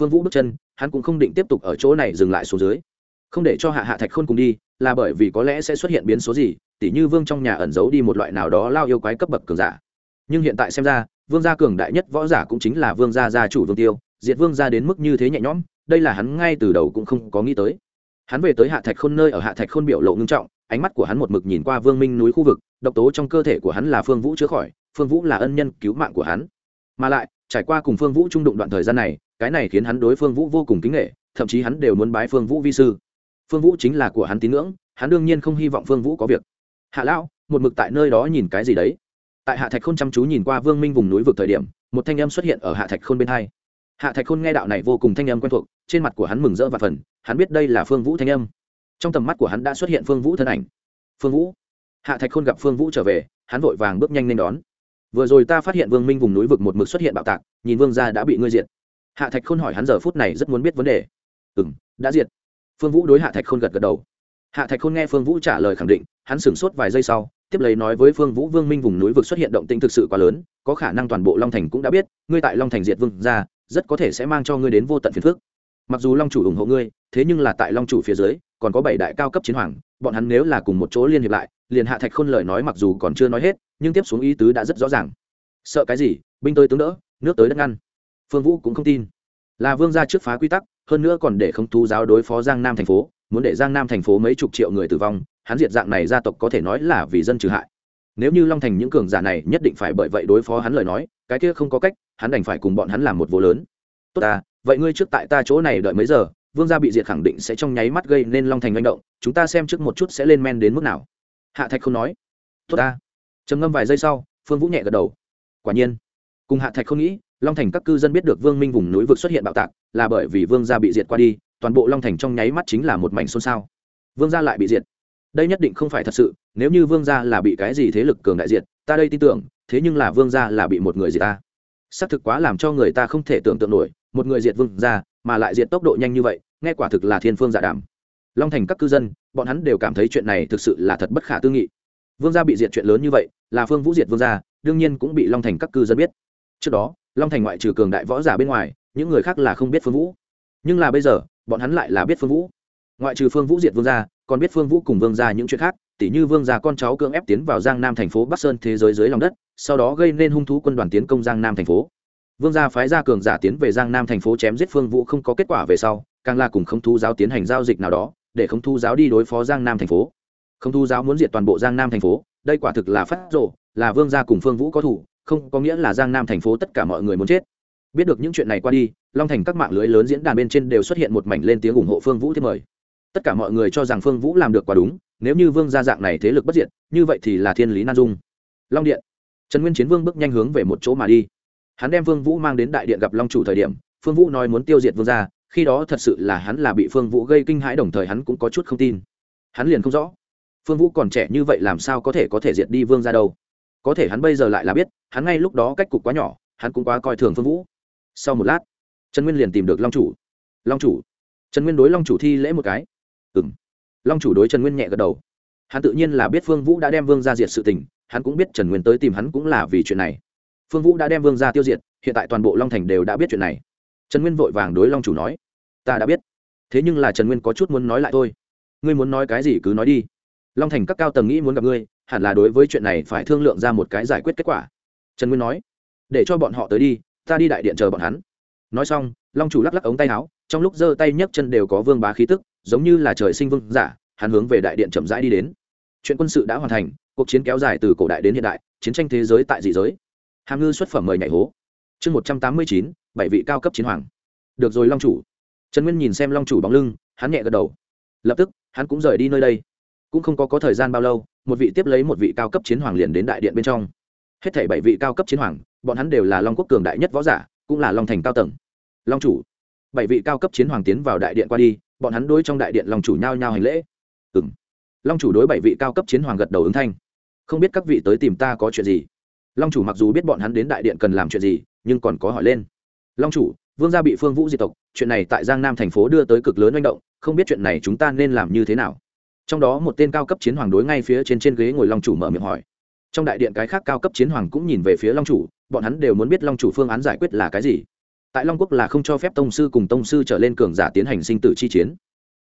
Phương vũ bước chân, hắn cũng không định tiếp tục ở chỗ này dừng lại xuống dưới không để cho hạ hạ thạch khôn cùng đi, là bởi vì có lẽ sẽ xuất hiện biến số gì, tỉ như vương trong nhà ẩn giấu đi một loại nào đó lao yêu quái cấp bậc cường giả. Nhưng hiện tại xem ra, vương gia cường đại nhất võ giả cũng chính là vương gia gia chủ vương tiêu, diệt vương gia đến mức như thế nhẹ nhõm, đây là hắn ngay từ đầu cũng không có nghĩ tới. Hắn về tới hạ thạch khôn nơi ở hạ thạch khôn biểu lộ ngưng trọng, ánh mắt của hắn một mực nhìn qua vương minh núi khu vực, độc tố trong cơ thể của hắn là phương vũ chữa khỏi, phương vũ là ân nhân cứu mạng của hắn. Mà lại, trải qua cùng phương vũ trung đụng đoạn thời gian này, cái này khiến hắn đối phương vũ vô cùng kính nghệ thậm chí hắn đều muốn bái phương vũ vi sư phương vũ chính là của hắn tín ngưỡng, hắn đương nhiên không hy vọng phương vũ có việc. Hạ lão, một mực tại nơi đó nhìn cái gì đấy? Tại hạ thạch khôn chăm chú nhìn qua vương minh vùng núi vực thời điểm, một thanh âm xuất hiện ở hạ thạch khôn bên hai. Hạ thạch khôn nghe đạo này vô cùng thanh âm quen thuộc, trên mặt của hắn mừng rỡ và phần hắn biết đây là phương vũ thanh âm. Trong tầm mắt của hắn đã xuất hiện phương vũ thân ảnh. Phương vũ. Hạ thạch khôn gặp phương vũ trở về, hắn vội vàng bước nhanh lên đón. Vừa rồi ta phát hiện vương minh vùng núi vực một mực xuất hiện bạo tạc, nhìn vương gia đã bị ngươi diệt. Hạ thạch khôn hỏi hắn giờ phút này rất muốn biết vấn đề. Ừ m đã diệt phương vũ đối hạ thạch khôn gật gật đầu. Hạ thạch khôn nghe phương vũ trả lời khẳng định, hắn sửng sốt vài giây sau, tiếp lấy nói với phương vũ, vương minh vùng núi vực xuất hiện động tĩnh thực sự quá lớn, có khả năng toàn bộ long thành cũng đã biết, ngươi tại long thành diệt vương ra rất có thể sẽ mang cho ngươi đến vô tận phiền phức. mặc dù long chủ ủng hộ ngươi, thế nhưng là tại long chủ phía dưới, còn có bảy đại cao cấp chiến hoàng, bọn hắn nếu là cùng một chỗ liên hiệp lại, liền hạ thạch khôn lời nói mặc dù còn chưa nói hết, nhưng tiếp xuống ý tứ đã rất rõ ràng. Sợ cái gì, binh tới tướng đỡ, nước tới đất ngăn. Phương vũ cũng không tin. Là vương gia trước phá quy tắc hơn nữa còn để không thú giáo đối phó giang nam thành phố, muốn để giang nam thành phố mấy chục triệu người tử vong, hắn diệt dạng này gia tộc có thể nói là vì dân trừ hại. Nếu như long thành những cường giả này nhất định phải bởi vậy đối phó hắn lời nói, cái kia không có cách, hắn đành phải cùng bọn hắn làm một vô lớn. Tốt à vậy ngươi trước tại ta chỗ này đợi mấy giờ, vương gia bị diệt khẳng định sẽ trong nháy mắt gây nên long thành manh động, chúng ta xem trước một chút sẽ lên men đến mức nào. Hạ thạch không nói. Tốt ta. Trầm ngâm vài giây sau, phương vũ nhẹ gật đầu. Quả nhiên. Cùng hạ thạch không nghĩ long thành các cư dân biết được vương minh vùng núi vực xuất hiện bạo tạc, là bởi vì vương gia bị diệt qua đi, toàn bộ long thành trong nháy mắt chính là một mảnh xôn xao. Vương gia lại bị diệt. Đây nhất định không phải thật sự, nếu như vương gia là bị cái gì thế lực cường đại diệt, ta đây tin tưởng, thế nhưng là vương gia là bị một người diệt ta. Xác thực quá làm cho người ta không thể tưởng tượng nổi, một người diệt vương gia, mà lại diệt tốc độ nhanh như vậy, nghe quả thực là thiên phương dạ giả đảm long thành các cư dân, bọn hắn đều cảm thấy chuyện này thực sự là thật bất khả tư nghị. Vương gia bị diệt chuyện lớn như vậy, là phương vũ diệt vương gia, đương nhiên cũng bị long thành các cư dân biết trước đó, long thành ngoại trừ cường đại võ giả bên ngoài, những người khác là không biết phương vũ. Nhưng là bây giờ, bọn hắn lại là biết phương vũ. Ngoại trừ phương vũ diệt vương gia, còn biết phương vũ cùng vương gia những chuyện khác, tỉ như vương gia con cháu cưỡng ép tiến vào giang nam thành phố bắc sơn thế giới dưới lòng đất, sau đó gây nên hung thú quân đoàn tiến công giang nam thành phố. Vương gia phái gia cường giả tiến về giang nam thành phố chém giết phương vũ không có kết quả về sau, càng là cùng không thu giáo tiến hành giao dịch nào đó, để không thu giáo đi đối phó giang nam thành phố. Không thu giáo muốn diệt toàn bộ giang nam thành phố, đây quả thực là phát rộ là vương gia cùng phương vũ có thủ không có nghĩa là giang nam thành phố tất cả mọi người muốn chết. Biết được những chuyện này qua đi, long thành các mạng lưới lớn diễn đàn bên trên đều xuất hiện một mảnh lên tiếng ủng hộ phương vũ thiết mời. Tất cả mọi người cho rằng phương vũ làm được quá đúng, nếu như vương gia dạng này thế lực bất diệt, như vậy thì là thiên lý nan dung. Long điện. Trần nguyên chiến vương bước nhanh hướng về một chỗ mà đi. Hắn đem Vương vũ mang đến đại điện gặp long chủ thời điểm, phương vũ nói muốn tiêu diệt vương gia, khi đó thật sự là hắn là bị phương vũ gây kinh hãi đồng thời hắn cũng có chút không tin. Hắn liền không rõ. Phương vũ còn trẻ như vậy làm sao có thể có thể diệt đi vương gia đâu? Có thể hắn bây giờ lại là biết, hắn ngay lúc đó cách cục quá nhỏ, hắn cũng quá coi thường phương vũ. Sau một lát, trần nguyên liền tìm được long chủ. Long chủ, trần nguyên đối long chủ thi lễ một cái. Ừ m long chủ đối trần nguyên nhẹ gật đầu. Hắn tự nhiên là biết phương vũ đã đem vương ra diệt sự tình, hắn cũng biết trần nguyên tới tìm hắn cũng là vì chuyện này. Phương vũ đã đem vương ra tiêu diệt, hiện tại toàn bộ long thành đều đã biết chuyện này. Trần nguyên vội vàng đối long chủ nói, ta đã biết. Thế nhưng là trần nguyên có chút muốn nói lại thôi. Ngươi muốn nói cái gì cứ nói đi. Long thành các cao tầng nghĩ muốn gặp ngươi hẳn là đối với chuyện này phải thương lượng ra một cái giải quyết kết quả. Trần nguyên nói, để cho bọn họ tới đi, ta đi đại điện chờ bọn hắn. Nói xong, long chủ lắc lắc ống tay áo, trong lúc giơ tay nhấc chân đều có vương bá khí tức, giống như là trời sinh vương giả, hắn hướng về đại điện chậm rãi đi đến. Chuyện quân sự đã hoàn thành, cuộc chiến kéo dài từ cổ đại đến hiện đại, chiến tranh thế giới tại dị giới. Hàm ngư xuất phẩm mời nhảy hố. Chương một trăm tám mươi chín, bảy vị cao cấp chiến hoàng. Được rồi, long chủ. Trần nguyên nhìn xem long chủ bóng lưng, hắn nhẹ gật đầu. Lập tức, hắn cũng rời đi nơi đây cũng không có, có thời gian bao lâu một vị tiếp lấy một vị cao cấp chiến hoàng liền đến đại điện bên trong. Hết thảy bảy vị cao cấp chiến hoàng bọn hắn đều là long quốc cường đại nhất võ giả cũng là long thành cao tầng. Long chủ. Bảy vị cao cấp chiến hoàng tiến vào đại điện qua đi bọn hắn đối trong đại điện long chủ nhao nhao hành lễ. Ừ m long chủ đối bảy vị cao cấp chiến hoàng gật đầu ứng thanh. Không biết các vị tới tìm ta có chuyện gì? Long chủ mặc dù biết bọn hắn đến đại điện cần làm chuyện gì nhưng còn có hỏi lên. Long chủ vương gia bị phương vũ diệt tộc chuyện này tại giang nam thành phố đưa tới cực lớn manh động không biết chuyện này chúng ta nên làm như thế nào? Trong đó một tên cao cấp chiến hoàng đối ngay phía trên trên ghế ngồi long chủ mở miệng hỏi. Trong đại điện cái khác cao cấp chiến hoàng cũng nhìn về phía long chủ, bọn hắn đều muốn biết long chủ phương án giải quyết là cái gì. Tại long quốc là không cho phép tông sư cùng tông sư trở lên cường giả tiến hành sinh tử chi chiến.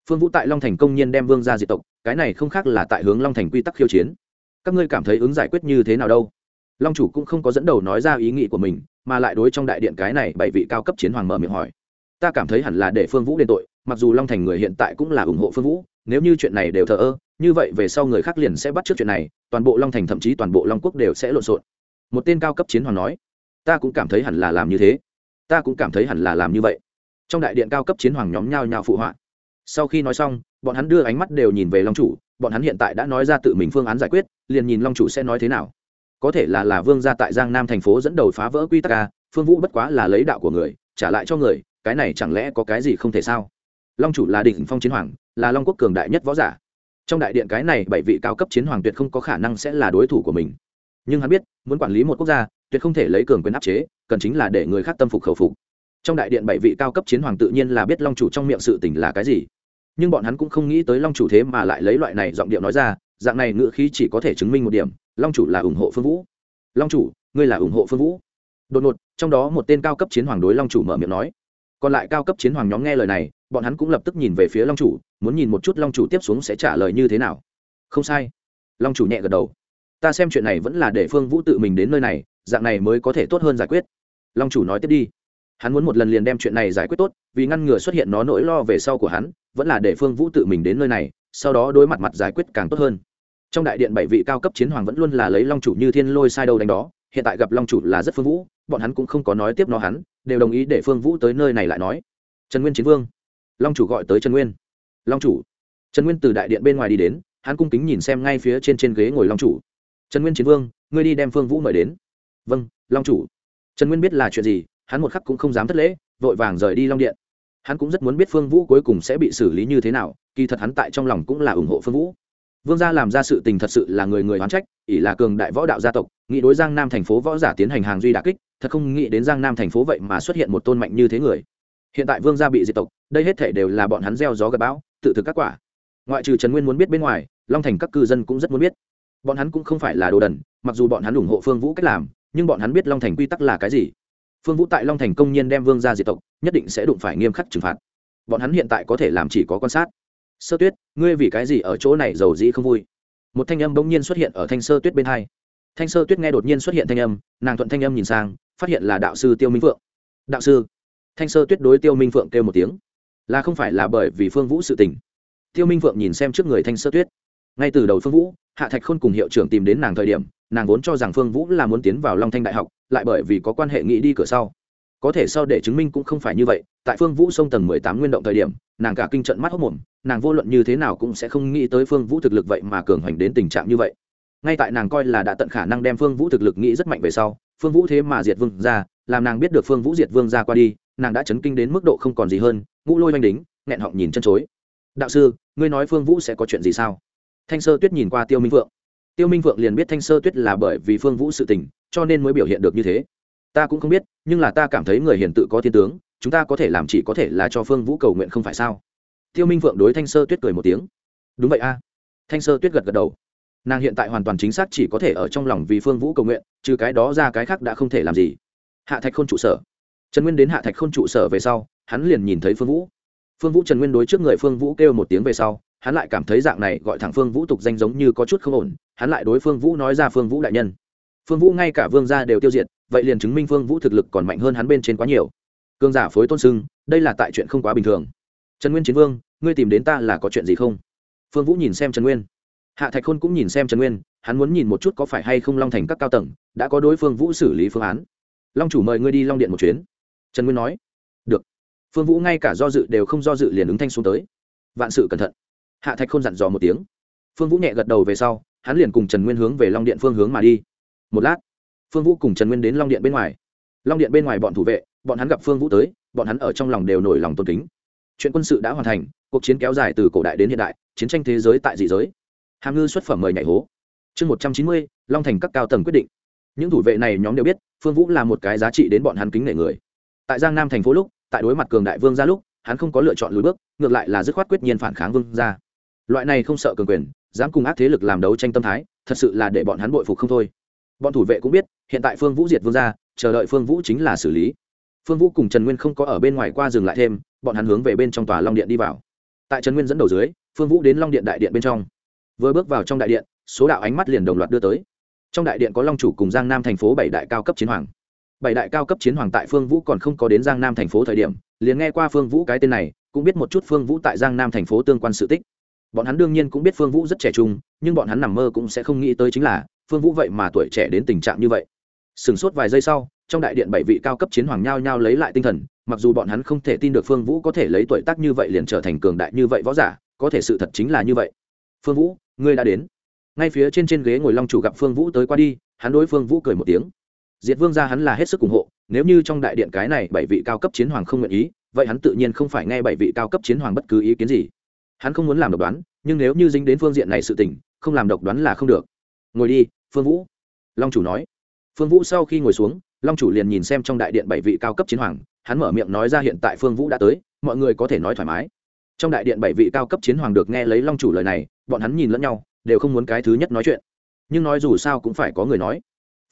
Phương vũ tại long thành công nhiên đem vương ra diệt tộc, cái này không khác là tại hướng long thành quy tắc khiêu chiến. Các ngươi cảm thấy ứng giải quyết như thế nào đâu? Long chủ cũng không có dẫn đầu nói ra ý nghĩ của mình, mà lại đối trong đại điện cái này bảy vị cao cấp chiến hoàng mở miệng hỏi. Ta cảm thấy hẳn là để phương vũ đền tội, mặc dù long thành người hiện tại cũng là ủng hộ phương vũ nếu như chuyện này đều thờ ơ, như vậy về sau người khác liền sẽ bắt trước chuyện này, toàn bộ long thành thậm chí toàn bộ long quốc đều sẽ lộn xộn. Một tên cao cấp chiến hoàng nói, ta cũng cảm thấy hẳn là làm như thế. Ta cũng cảm thấy hẳn là làm như vậy. Trong đại điện cao cấp chiến hoàng nhóm nhao nhao phụ họa. Sau khi nói xong, bọn hắn đưa ánh mắt đều nhìn về long chủ, bọn hắn hiện tại đã nói ra tự mình phương án giải quyết, liền nhìn long chủ sẽ nói thế nào. Có thể là là vương gia tại giang nam thành phố dẫn đầu phá vỡ quy tắc ca phương vũ bất quá là lấy đạo của người, trả lại cho người, cái này chẳng lẽ có cái gì không thể sao? Long chủ là đỉnh phong chiến hoàng là long quốc cường đại nhất võ giả. Trong đại điện cái này bảy vị cao cấp chiến hoàng tuyệt không có khả năng sẽ là đối thủ của mình. Nhưng hắn biết, muốn quản lý một quốc gia, tuyệt không thể lấy cường quyền áp chế, cần chính là để người khác tâm phục khẩu phục. Trong đại điện bảy vị cao cấp chiến hoàng tự nhiên là biết long chủ trong miệng sự tình là cái gì. Nhưng bọn hắn cũng không nghĩ tới long chủ thế mà lại lấy loại này giọng điệu nói ra, dạng này ngựa khí chỉ có thể chứng minh một điểm, long chủ là ủng hộ phương vũ. Long chủ, ngươi là ủng hộ phương vũ. Đột ngột, trong đó một tên cao cấp chiến hoàng đối long chủ mở miệng nói còn lại cao cấp chiến hoàng nhóm nghe lời này, bọn hắn cũng lập tức nhìn về phía long chủ, muốn nhìn một chút long chủ tiếp xuống sẽ trả lời như thế nào. Không sai. Long chủ nhẹ gật đầu. Ta xem chuyện này vẫn là để phương vũ tự mình đến nơi này, dạng này mới có thể tốt hơn giải quyết. Long chủ nói tiếp đi. Hắn muốn một lần liền đem chuyện này giải quyết tốt, vì ngăn ngừa xuất hiện nó nỗi lo về sau của hắn, vẫn là để phương vũ tự mình đến nơi này, sau đó đối mặt mặt giải quyết càng tốt hơn. Trong đại điện bảy vị cao cấp chiến hoàng vẫn luôn là lấy long chủ như thiên lôi sai đâu đánh đó hiện tại gặp long chủ là rất phương vũ, bọn hắn cũng không có nói tiếp nó hắn, đều đồng ý để phương vũ tới nơi này lại nói. Trần nguyên chiến vương. Long chủ gọi tới trần nguyên. Long chủ. Trần nguyên từ đại điện bên ngoài đi đến, hắn cung kính nhìn xem ngay phía trên trên ghế ngồi long chủ. Trần nguyên chiến vương, ngươi đi đem phương vũ mời đến. Vâng long chủ. Trần nguyên biết là chuyện gì, hắn một khắc cũng không dám thất lễ, vội vàng rời đi long điện. Hắn cũng rất muốn biết phương vũ cuối cùng sẽ bị xử lý như thế nào, kỳ thật hắn tại trong lòng cũng là ủng hộ phương vũ vương gia làm ra sự tình thật sự là người người oán trách, ỷ là cường đại võ đạo gia tộc, nghĩ đối giang nam thành phố võ giả tiến hành hàng duy đà kích, thật không nghĩ đến giang nam thành phố vậy mà xuất hiện một tôn mạnh như thế người. Hiện tại vương gia bị diệt tộc, đây hết thể đều là bọn hắn gieo gió gặp bão, tự thực các quả. Ngoại trừ trần nguyên muốn biết bên ngoài, long thành các cư dân cũng rất muốn biết. Bọn hắn cũng không phải là đồ đần, mặc dù bọn hắn ủng hộ phương vũ cách làm, nhưng bọn hắn biết long thành quy tắc là cái gì. Phương vũ tại long thành công nhiên đem vương ra diệt tộc, nhất định sẽ đụng phải nghiêm khắc trừng phạt. Bọn hắn hiện tại có thể làm chỉ có quan sát sơ tuyết, ngươi vì cái gì ở chỗ này giàu dĩ không vui? Một thanh âm bỗng nhiên xuất hiện ở thanh sơ tuyết bên hai. Thanh sơ tuyết nghe đột nhiên xuất hiện thanh âm, nàng thuận thanh âm nhìn sang, phát hiện là đạo sư tiêu minh phượng. Đạo sư? Thanh sơ tuyết đối tiêu minh phượng kêu một tiếng. Là không phải là bởi vì phương vũ sự tình? Tiêu minh phượng nhìn xem trước người thanh sơ tuyết. Ngay từ đầu phương vũ, hạ thạch khôn cùng hiệu trưởng tìm đến nàng thời điểm, nàng vốn cho rằng phương vũ là muốn tiến vào long thanh đại học, lại bởi vì có quan hệ nghĩ đi cửa sau có thể sau để chứng minh cũng không phải như vậy, tại phương vũ sông tầng mười tám nguyên động thời điểm, nàng cả kinh trận mắt hốc mồm, nàng vô luận như thế nào cũng sẽ không nghĩ tới phương vũ thực lực vậy mà cường hoành đến tình trạng như vậy. Ngay tại nàng coi là đã tận khả năng đem phương vũ thực lực nghĩ rất mạnh về sau, phương vũ thế mà diệt vương ra, làm nàng biết được phương vũ diệt vương ra qua đi, nàng đã chấn kinh đến mức độ không còn gì hơn, ngũ lôi oanh đính nghẹn họng nhìn chân chối. Đạo sư, ngươi nói phương vũ sẽ có chuyện gì sao? Thanh sơ tuyết nhìn qua tiêu minh vượng tiêu minh vượng liền biết thanh sơ tuyết là bởi vì phương vũ sự tình, cho nên mới biểu hiện được như thế ta cũng không biết, nhưng là ta cảm thấy người hiền tự có thiên tướng, chúng ta có thể làm chỉ có thể là cho phương vũ cầu nguyện không phải sao? Tiêu minh vượng đối thanh sơ tuyết cười một tiếng. Đúng vậy a. Thanh sơ tuyết gật gật đầu. Nàng hiện tại hoàn toàn chính xác chỉ có thể ở trong lòng vì phương vũ cầu nguyện, trừ cái đó ra cái khác đã không thể làm gì. Hạ thạch khôn trụ sở. Trần nguyên đến hạ thạch khôn trụ sở về sau, hắn liền nhìn thấy phương vũ. Phương vũ trần nguyên đối trước người phương vũ kêu một tiếng về sau, hắn lại cảm thấy dạng này gọi thẳng phương vũ tục danh giống như có chút không ổn, hắn lại đối phương vũ nói ra phương vũ đại nhân phương vũ ngay cả vương gia đều tiêu diệt, vậy liền chứng minh phương vũ thực lực còn mạnh hơn hắn bên trên quá nhiều. Cương giả phối tôn sưng, đây là tại chuyện không quá bình thường. Trần nguyên chiến vương, ngươi tìm đến ta là có chuyện gì không? Phương vũ nhìn xem trần nguyên. Hạ thạch khôn cũng nhìn xem trần nguyên, hắn muốn nhìn một chút có phải hay không long thành các cao tầng, đã có đối phương vũ xử lý phương án. Long chủ mời ngươi đi long điện một chuyến. Trần nguyên nói. Được. Phương vũ ngay cả do dự đều không do dự liền ứng thanh xuống tới. Vạn sự cẩn thận. Hạ thạch khôn dặn dò một tiếng. Phương vũ nhẹ gật đầu về sau, hắn liền cùng trần nguyên hướng về long điện phương hướng mà đi một lát, phương vũ cùng trần nguyên đến long điện bên ngoài. Long điện bên ngoài bọn thủ vệ, bọn hắn gặp phương vũ tới, bọn hắn ở trong lòng đều nổi lòng tôn kính. Chuyện quân sự đã hoàn thành, cuộc chiến kéo dài từ cổ đại đến hiện đại, chiến tranh thế giới tại dị giới. Hàm ngư xuất phẩm mời nhảy hố. Chương một trăm chín mươi, long thành các cao tầng quyết định. Những thủ vệ này nhóm đều biết, phương vũ là một cái giá trị đến bọn hắn kính nể người. Tại giang nam thành phố lúc, tại đối mặt cường đại vương ra lúc, hắn không có lựa chọn lùi bước, ngược lại là dứt khoát quyết nhiên phản kháng vương ra loại này không sợ cường quyền, dám cùng ác thế lực làm đấu tranh tâm thái, thật sự là để bọn hắn bội phục không thôi bọn thủ vệ cũng biết, hiện tại phương vũ diệt vương ra chờ đợi phương vũ chính là xử lý. Phương vũ cùng trần nguyên không có ở bên ngoài qua dừng lại thêm, bọn hắn hướng về bên trong tòa long điện đi vào. Tại trần nguyên dẫn đầu dưới, phương vũ đến long điện đại điện bên trong. Vừa bước vào trong đại điện, số đạo ánh mắt liền đồng loạt đưa tới. Trong đại điện có long chủ cùng giang nam thành phố bảy đại cao cấp chiến hoàng. Bảy đại cao cấp chiến hoàng tại phương vũ còn không có đến giang nam thành phố thời điểm, liền nghe qua phương vũ cái tên này, cũng biết một chút phương vũ tại giang nam thành phố tương quan sự tích. Bọn hắn đương nhiên cũng biết phương vũ rất trẻ trung, nhưng bọn hắn nằm mơ cũng sẽ không nghĩ tới chính là phương vũ vậy mà tuổi trẻ đến tình trạng như vậy. Sửng sốt vài giây sau, trong đại điện bảy vị cao cấp chiến hoàng nhao nhao lấy lại tinh thần, mặc dù bọn hắn không thể tin được phương vũ có thể lấy tuổi tác như vậy liền trở thành cường đại như vậy võ giả, có thể sự thật chính là như vậy. Phương vũ, ngươi đã đến. Ngay phía trên trên ghế ngồi long chủ gặp phương vũ tới qua đi, hắn đối phương vũ cười một tiếng. Diệt vương ra hắn là hết sức ủng hộ, nếu như trong đại điện cái này bảy vị cao cấp chiến hoàng không nguyện ý, vậy hắn tự nhiên không phải nghe bảy vị cao cấp chiến hoàng bất cứ ý kiến gì. Hắn không muốn làm độc đoán, nhưng nếu như dính đến phương diện này sự tình, không làm độc đoán là không được. Ngồi đi phương vũ. Long chủ nói. Phương vũ sau khi ngồi xuống, long chủ liền nhìn xem trong đại điện bảy vị cao cấp chiến hoàng, hắn mở miệng nói ra hiện tại phương vũ đã tới, mọi người có thể nói thoải mái. Trong đại điện bảy vị cao cấp chiến hoàng được nghe lấy long chủ lời này, bọn hắn nhìn lẫn nhau, đều không muốn cái thứ nhất nói chuyện. Nhưng nói dù sao cũng phải có người nói.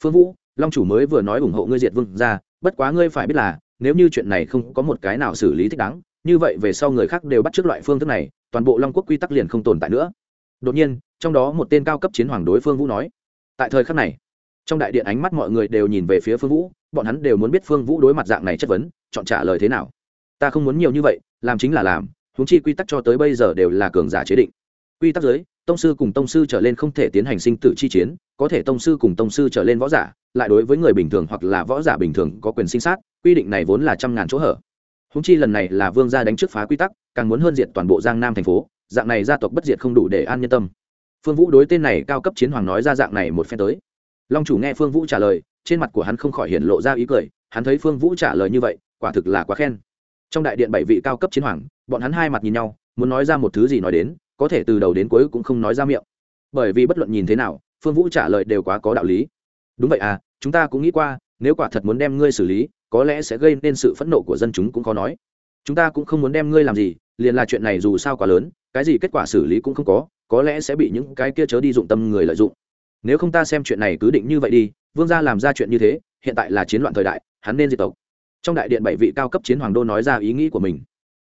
Phương vũ, long chủ mới vừa nói ủng hộ ngươi diệt vương ra, bất quá ngươi phải biết là, nếu như chuyện này không có một cái nào xử lý thích đáng, như vậy về sau người khác đều bắt t r ư ớ c loại phương thức này, toàn bộ long quốc quy tắc liền không tồn tại nữa. Đột nhiên, trong đó một tên cao cấp chiến hoàng đối phương vũ nói tại thời khắc này, trong đại điện ánh mắt mọi người đều nhìn về phía phương vũ, bọn hắn đều muốn biết phương vũ đối mặt dạng này chất vấn, chọn trả lời thế nào. Ta không muốn nhiều như vậy, làm chính là làm húng chi quy tắc cho tới bây giờ đều là cường giả chế định. Quy tắc giới, tông sư cùng tông sư trở lên không thể tiến hành sinh tử chi chiến, có thể tông sư cùng tông sư trở lên võ giả, lại đối với người bình thường hoặc là võ giả bình thường có quyền sinh sát, quy định này vốn là trăm ngàn chỗ hở. Húng chi lần này là vương gia đánh trước phá quy tắc, càng muốn hơn diệt toàn bộ giang nam thành phố, dạng này gia tộc bất diệt không đủ để an nhân tâm phương vũ đối tên này cao cấp chiến hoàng nói ra dạng này một phen tới. Long chủ nghe phương vũ trả lời, trên mặt của hắn không khỏi hiện lộ ra ý cười, hắn thấy phương vũ trả lời như vậy, quả thực là quá khen. Trong đại điện bảy vị cao cấp chiến hoàng, bọn hắn hai mặt nhìn nhau, muốn nói ra một thứ gì nói đến, có thể từ đầu đến cuối cũng không nói ra miệng. Bởi vì bất luận nhìn thế nào, phương vũ trả lời đều quá có đạo lý. Đúng vậy à chúng ta cũng nghĩ qua, nếu quả thật muốn đem ngươi xử lý, có lẽ sẽ gây nên sự phẫn nộ của dân chúng cũng khó nói. Chúng ta cũng không muốn đem ngươi làm gì, liền là chuyện này dù sao quá lớn, cái gì kết quả xử lý cũng không có có lẽ sẽ bị những cái kia chớ đi dụng tâm người lợi dụng. Nếu không ta xem chuyện này cứ định như vậy đi, vương gia làm ra chuyện như thế, hiện tại là chiến loạn thời đại, hắn nên diệt tộc. Trong đại điện bảy vị cao cấp chiến hoàng đô nói ra ý nghĩ của mình.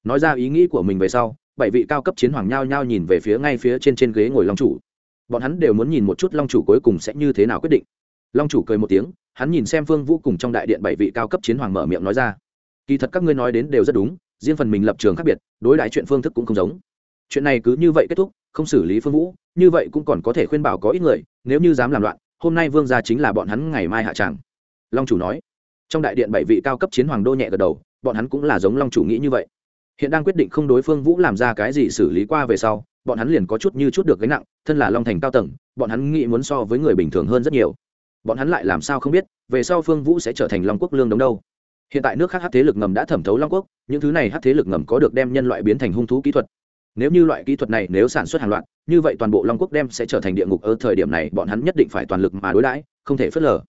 Nói ra ý nghĩ của mình về sau, bảy vị cao cấp chiến hoàng nhao nhao nhìn về phía ngay phía trên trên ghế ngồi long chủ. Bọn hắn đều muốn nhìn một chút long chủ cuối cùng sẽ như thế nào quyết định. Long chủ cười một tiếng, hắn nhìn xem phương vũ cùng trong đại điện bảy vị cao cấp chiến hoàng mở miệng nói ra. Kỳ thật các ngươi nói đến đều rất đúng, riêng phần mình lập trường khác biệt, đối đại chuyện phương thức cũng không giống. Chuyện này cứ như vậy kết thúc không xử lý phương vũ, như vậy cũng còn có thể khuyên bảo có ít người, nếu như dám làm loạn, hôm nay vương gia chính là bọn hắn ngày mai hạ tràng. Long chủ nói. Trong đại điện bảy vị cao cấp chiến hoàng đô nhẹ gật đầu, bọn hắn cũng là giống long chủ nghĩ như vậy. Hiện đang quyết định không đối phương vũ làm ra cái gì xử lý qua về sau, bọn hắn liền có chút như chút được gánh nặng, thân là long thành cao tầng, bọn hắn nghĩ muốn so với người bình thường hơn rất nhiều. Bọn hắn lại làm sao không biết, về sau phương vũ sẽ trở thành long quốc lương đống đâu. Hiện tại nước khác hát thế lực ngầm đã thẩm thấu long quốc, những thứ này hát thế lực ngầm có được đem nhân loại biến thành hung thú kỹ thuật nếu như loại kỹ thuật này nếu sản xuất hàng loạt, như vậy toàn bộ long quốc đem sẽ trở thành địa ngục ở thời điểm này, bọn hắn nhất định phải toàn lực mà đối đãi, không thể phớt lờ.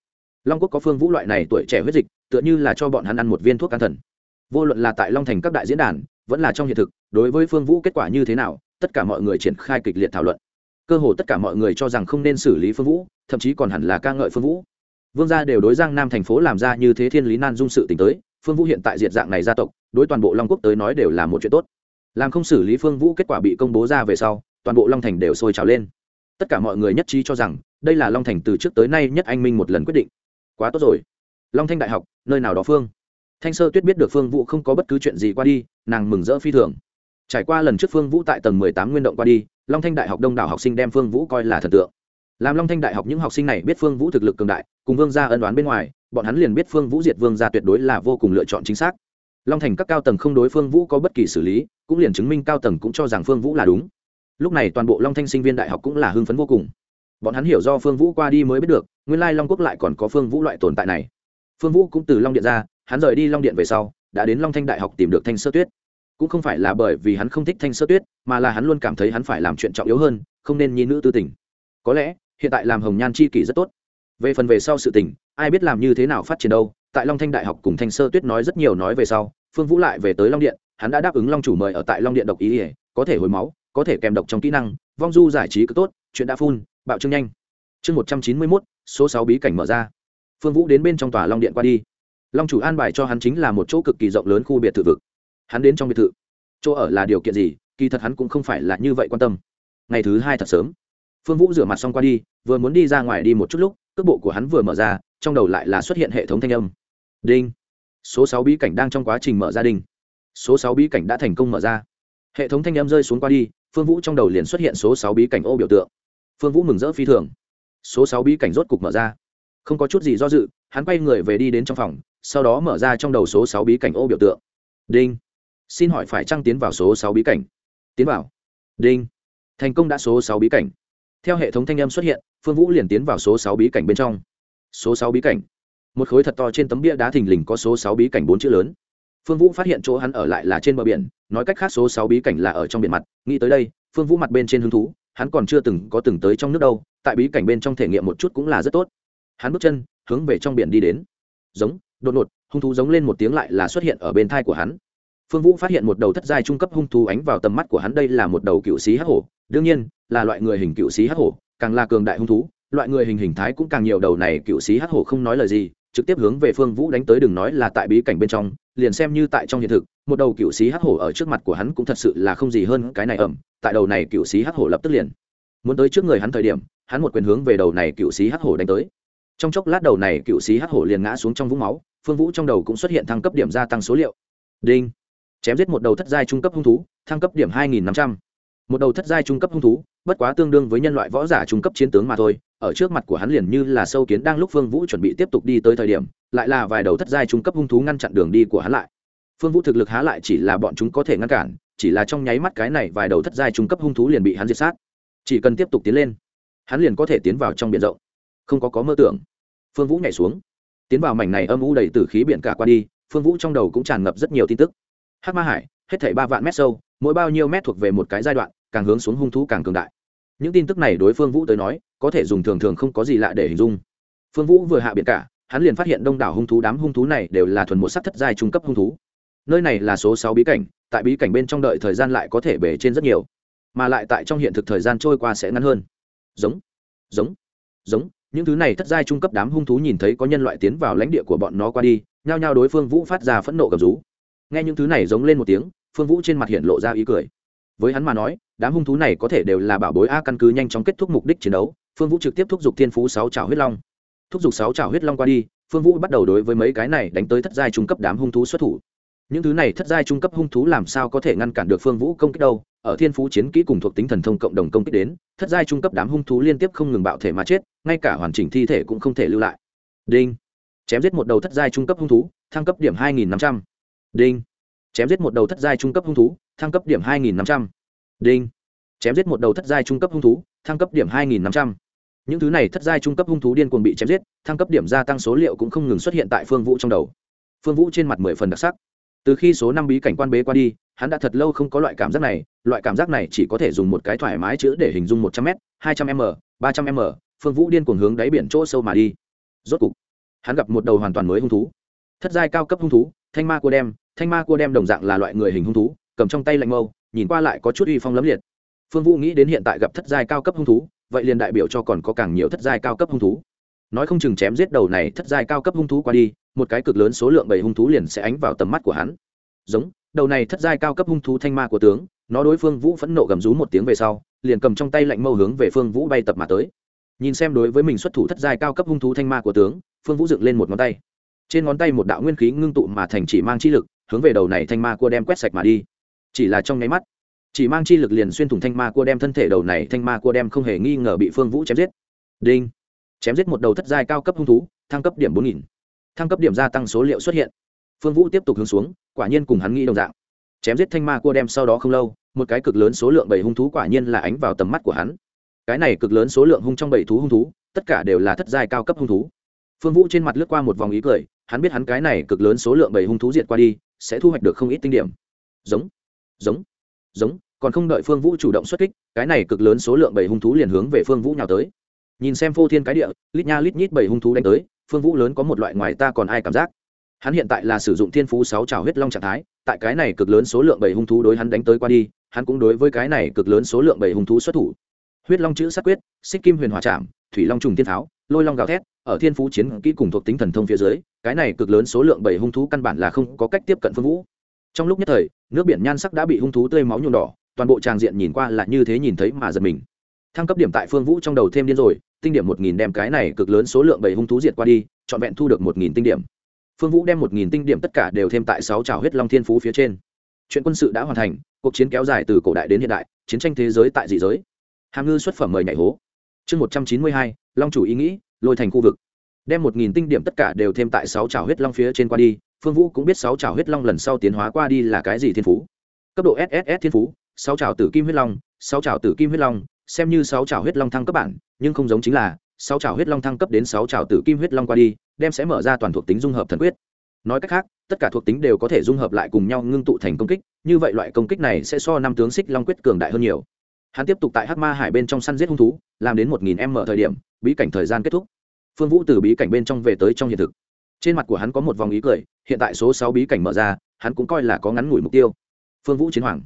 Long quốc có phương vũ loại này tuổi trẻ huyết dịch, tựa như là cho bọn hắn ăn một viên thuốc can thần. Vô luận là tại long thành các đại diễn đàn, vẫn là trong hiện thực, đối với phương vũ kết quả như thế nào, tất cả mọi người triển khai kịch liệt thảo luận. Cơ hồ tất cả mọi người cho rằng không nên xử lý phương vũ, thậm chí còn hẳn là ca ngợi phương vũ. Vương gia đều đối giang nam thành phố làm ra như thế thiên lý nan dung sự t tới, phương vũ hiện tại diệt dạng này gia tộc, đối toàn bộ long quốc tới nói đều là một chuyện tốt làm không xử lý phương vũ kết quả bị công bố ra về sau, toàn bộ long thành đều sôi trào lên. Tất cả mọi người nhất trí cho rằng, đây là long thành từ trước tới nay nhất anh minh một lần quyết định. Quá tốt rồi. Long thanh đại học, nơi nào đó phương. Thanh sơ tuyết biết được phương vũ không có bất cứ chuyện gì qua đi, nàng mừng rỡ phi thường. Trải qua lần trước phương vũ tại tầng mười tám nguyên động qua đi, long thanh đại học đông đảo học sinh đem phương vũ coi là thần tượng. Làm long thanh đại học những học sinh này biết phương vũ thực lực cường đại, cùng vương gia ân đoán bên ngoài, bọn hắn liền biết phương vũ diệt vương gia tuyệt đối là vô cùng lựa chọn chính xác long thành các cao tầng không đối phương vũ có bất kỳ xử lý, cũng liền chứng minh cao tầng cũng cho rằng phương vũ là đúng. Lúc này toàn bộ long thanh sinh viên đại học cũng là hưng phấn vô cùng. Bọn hắn hiểu do phương vũ qua đi mới biết được, nguyên lai long quốc lại còn có phương vũ loại tồn tại này. Phương vũ cũng từ long điện ra, hắn rời đi long điện về sau, đã đến long thanh đại học tìm được thanh sơ tuyết. Cũng không phải là bởi vì hắn không thích thanh sơ tuyết, mà là hắn luôn cảm thấy hắn phải làm chuyện trọng yếu hơn, không nên nhi nữ tư tình. Có lẽ, hiện tại làm hồng nhan chi kỷ rất tốt. Về phần về sau sự tình, ai biết làm như thế nào phát triển đâu tại long thanh đại học cùng thanh sơ tuyết nói rất nhiều nói về sau, phương vũ lại về tới long điện, hắn đã đáp ứng long chủ mời ở tại long điện độc ý ỉa có thể hồi máu, có thể kèm độc trong kỹ năng, vong du giải trí cực tốt, chuyện đã phun bạo trương nhanh. Chương một trăm chín mươi mốt, số sáu bí cảnh mở ra. Phương vũ đến bên trong tòa long điện qua đi. Long chủ an bài cho hắn chính là một chỗ cực kỳ rộng lớn khu biệt thự vực. Hắn đến trong biệt thự. Chỗ ở là điều kiện gì? Kỳ thật hắn cũng không phải là như vậy quan tâm. Ngày thứ hai thật sớm, phương vũ rửa mặt xong qua đi, vừa muốn đi ra ngoài đi một chút lúc, cước bộ của hắn vừa mở ra, trong đầu lại là xuất hiện hệ thống thanh âm đinh. Số sáu bí cảnh đang trong quá trình mở ra đinh. Số sáu bí cảnh đã thành công mở ra. Hệ thống thanh em rơi xuống qua đi, phương vũ trong đầu liền xuất hiện số sáu bí cảnh ô biểu tượng. Phương vũ mừng rỡ phi thường. Số sáu bí cảnh rốt cục mở ra. Không có chút gì do dự, hắn quay người về đi đến trong phòng, sau đó mở ra trong đầu số sáu bí cảnh ô biểu tượng. Đinh. Xin hỏi phải trăng tiến vào số sáu bí cảnh? Tiến vào. Đinh. Thành công đã số sáu bí cảnh. Theo hệ thống thanh âm xuất hiện, phương vũ liền tiến vào số sáu bí cảnh bên trong. Số sáu bí cảnh một khối thật to trên tấm bia đá thình lình có số sáu bí cảnh bốn chữ lớn. Phương vũ phát hiện chỗ hắn ở lại là trên bờ biển, nói cách khác số sáu bí cảnh là ở trong biển mặt. Nghĩ tới đây, phương vũ mặt bên trên hứng thú, hắn còn chưa từng có từng tới trong nước đâu, tại bí cảnh bên trong thể nghiệm một chút cũng là rất tốt. Hắn bước chân, hướng về trong biển đi đến. Giống, đột ngột, hung thú giống lên một tiếng lại là xuất hiện ở bên thai của hắn. Phương vũ phát hiện một đầu thất giai trung cấp hung thú ánh vào tầm mắt của hắn, đây là một đầu cựu sĩ hắc hổ. Đương nhiên, là loại người hình cựu sĩ hắc hổ, càng là cường đại hung thú, loại người hình hình thái cũng càng nhiều, đầu này cựu sĩ hắc hổ không nói lời gì trực tiếp hướng về phương vũ đánh tới đừng nói là tại bí cảnh bên trong, liền xem như tại trong hiện thực, một đầu cựu sĩ hắc hổ ở trước mặt của hắn cũng thật sự là không gì hơn cái này ẩm, tại đầu này cựu sĩ hắc hổ lập tức liền. Muốn tới trước người hắn thời điểm, hắn một quyền hướng về đầu này cựu sĩ hắc hổ đánh tới. Trong chốc lát đầu này cựu sĩ hắc hổ liền ngã xuống trong vũng máu, phương vũ trong đầu cũng xuất hiện thăng cấp điểm gia tăng số liệu. Đinh. Chém giết một đầu thất giai trung cấp hung thú, thăng cấp điểm hai nghìn năm trăm. Một đầu thất giai trung cấp hung thú, bất quá tương đương với nhân loại võ giả trung cấp chiến tướng mà thôi ở trước mặt của hắn liền như là sâu kiến đang lúc phương vũ chuẩn bị tiếp tục đi tới thời điểm, lại là vài đầu thất giai trung cấp hung thú ngăn chặn đường đi của hắn lại. Phương vũ thực lực há lại chỉ là bọn chúng có thể ngăn cản, chỉ là trong nháy mắt cái này vài đầu thất giai trung cấp hung thú liền bị hắn diệt sát. Chỉ cần tiếp tục tiến lên, hắn liền có thể tiến vào trong biển rộng. Không có có mơ tưởng. Phương vũ nhảy xuống. Tiến vào mảnh này âm u đầy tử khí biển cả qua đi, phương vũ trong đầu cũng tràn ngập rất nhiều tin tức. Hắc ma hải, hết thảy ba vạn mét sâu, mỗi bao nhiêu mét thuộc về một cái giai đoạn, càng hướng xuống hung thú càng cường đại. Những tin tức này đối phương vũ tới nói có thể dùng thường thường không có gì lạ để hình dung. Phương vũ vừa hạ biển cả, hắn liền phát hiện đông đảo hung thú đám hung thú này đều là thuần một sắc thất giai trung cấp hung thú. Nơi này là số sáu bí cảnh, tại bí cảnh bên trong đợi thời gian lại có thể bể trên rất nhiều, mà lại tại trong hiện thực thời gian trôi qua sẽ ngắn hơn. Giống giống giống, những thứ này thất giai trung cấp đám hung thú nhìn thấy có nhân loại tiến vào lãnh địa của bọn nó qua đi, nhao nhao đối phương vũ phát ra phẫn nộ gầm rú. Nghe những thứ này giống lên một tiếng, phương vũ trên mặt hiện lộ ra ý cười với hắn mà nói, đám hung thú này có thể đều là bảo bối a căn cứ nhanh chóng kết thúc mục đích chiến đấu, phương vũ trực tiếp thúc giục thiên phú sáu trào huyết long. Thúc giục sáu trào huyết long qua đi, phương vũ bắt đầu đối với mấy cái này đánh tới thất giai trung cấp đám hung thú xuất thủ. Những thứ này thất giai trung cấp hung thú làm sao có thể ngăn cản được phương vũ công kích đâu? Ở thiên phú chiến kỹ cùng thuộc tính thần thông cộng đồng công kích đến, thất giai trung cấp đám hung thú liên tiếp không ngừng bạo thể mà chết, ngay cả hoàn chỉnh thi thể cũng không thể lưu lại. Đinh. Chém giết một đầu thất giai trung cấp hung thú, thăng cấp điểm hai nghìn năm trăm. Đinh. Chém giết một đầu thất giai trung cấp hung thú thăng cấp điểm hai nghìn năm trăm. Đinh. Chém giết một đầu thất giai trung cấp hung thú, thăng cấp điểm hai nghìn năm trăm. Những thứ này thất giai trung cấp hung thú điên cuồng bị chém giết, thăng cấp điểm gia tăng số liệu cũng không ngừng xuất hiện tại phương vũ trong đầu. Phương vũ trên mặt mười phần đặc sắc. Từ khi số năm bí cảnh quan bế qua đi, hắn đã thật lâu không có loại cảm giác này, loại cảm giác này chỉ có thể dùng một cái thoải mái chữ để hình dung một trăm m hai trăm m, ba trăm m, phương vũ điên cuồng hướng đáy biển chỗ sâu mà đi. Rốt cục, hắn gặp một đầu hoàn toàn mới hung thú. Thất giai cao cấp hung thú, thanh ma cua đem thanh ma cua đem đồng dạng là loại người hình hung thú cầm trong tay lạnh mâu, nhìn qua lại có chút uy phong lấm liệt. Phương vũ nghĩ đến hiện tại gặp thất giai cao cấp hung thú, vậy liền đại biểu cho còn có càng nhiều thất giai cao cấp hung thú. Nói không chừng chém giết đầu này thất giai cao cấp hung thú qua đi, một cái cực lớn số lượng bảy hung thú liền sẽ ánh vào tầm mắt của hắn. Giống, đầu này thất giai cao cấp hung thú thanh ma của tướng, nó đối phương vũ phẫn nộ gầm rú một tiếng về sau, liền cầm trong tay lạnh mâu hướng về phương vũ bay tập mà tới. Nhìn xem đối với mình xuất thủ thất giai cao cấp hung thú thanh ma của tướng, phương vũ dựng lên một ngón tay. Trên ngón tay một đạo nguyên khí ngưng tụ mà thành chỉ mang chi lực, hướng về đầu này thanh ma cua đem quét sạch mà đi chỉ là trong nháy mắt. Chỉ mang chi lực liền xuyên thủng thanh ma cua đem thân thể đầu này thanh ma cua đem không hề nghi ngờ bị phương vũ chém giết. Đinh. Chém giết một đầu thất giai cao cấp hung thú, thăng cấp điểm bốn nghìn. Thăng cấp điểm gia tăng số liệu xuất hiện. Phương vũ tiếp tục hướng xuống, quả nhiên cùng hắn nghĩ đồng dạng. Chém giết thanh ma cua đem sau đó không lâu, một cái cực lớn số lượng bảy hung thú quả nhiên là ánh vào tầm mắt của hắn. Cái này cực lớn số lượng hung trong bảy thú hung thú, tất cả đều là thất giai cao cấp hung thú. Phương vũ trên mặt lướt qua một vòng ý cười, hắn biết hắn cái này cực lớn số lượng bảy hung thú diệt qua đi, sẽ thu hoạch được không ít tinh điểm. Giống giống. Giống, còn không đợi phương vũ chủ động xuất kích, cái này cực lớn số lượng bảy hung thú liền hướng về phương vũ nhào tới. Nhìn xem phô thiên cái địa, lít nha lít nhít bảy hung thú đánh tới, phương vũ lớn có một loại ngoài ta còn ai cảm giác. Hắn hiện tại là sử dụng thiên phú sáu trào huyết long trạng thái, tại cái này cực lớn số lượng bảy hung thú đối hắn đánh tới qua đi, hắn cũng đối với cái này cực lớn số lượng bảy hung thú xuất thủ. Huyết long chữ sát quyết, xích kim huyền hòa trảm, thủy long trùng thiên tháo lôi long gào thét, ở thiên phú chiến kỹ cùng thuộc tính thần thông phía dưới, cái này cực lớn số lượng bảy hung thú căn bản là không có cách tiếp cận phương vũ trong lúc nhất thời, nước biển nhan sắc đã bị hung thú tươi máu nhuộm đỏ, toàn bộ tràng diện nhìn qua là như thế nhìn thấy mà giật mình. Thăng cấp điểm tại phương vũ trong đầu thêm điên rồi, tinh điểm một nghìn đem cái này cực lớn số lượng bảy hung thú diệt qua đi, trọn vẹn thu được một nghìn tinh điểm. Phương vũ đem một nghìn tinh điểm tất cả đều thêm tại sáu trào huyết long thiên phú phía trên. Chuyện quân sự đã hoàn thành, cuộc chiến kéo dài từ cổ đại đến hiện đại, chiến tranh thế giới tại dị giới. Hàm ngư xuất phẩm mời nhảy hố. Chương một trăm chín mươi hai, long chủ ý nghĩ, lôi thành khu vực. Đem một nghìn tinh điểm tất cả đều thêm tại sáu trào huyết long phía trên qua đi phương vũ cũng biết sáu trào huyết long lần sau tiến hóa qua đi là cái gì thiên phú. Cấp độ sss thiên phú, sáu trào tử kim huyết long, sáu trào tử kim huyết long, xem như sáu trào huyết long thăng cấp bản, nhưng không giống chính là, sáu trào huyết long thăng cấp đến sáu trào tử kim huyết long qua đi, đem sẽ mở ra toàn thuộc tính dung hợp thần quyết. Nói cách khác, tất cả thuộc tính đều có thể dung hợp lại cùng nhau ngưng tụ thành công kích, như vậy loại công kích này sẽ so năm tướng xích long quyết cường đại hơn nhiều. Hắn tiếp tục tại hắc ma hải bên trong săn giết hung thú, làm đến một nghìn m thời điểm, bí cảnh thời gian kết thúc. Phương vũ từ bí cảnh bên trong về tới trong hiện thực trên mặt của hắn có một vòng ý cười, hiện tại số sáu bí cảnh mở ra, hắn cũng coi là có ngắn ngủi mục tiêu. Phương vũ chiến hoàng.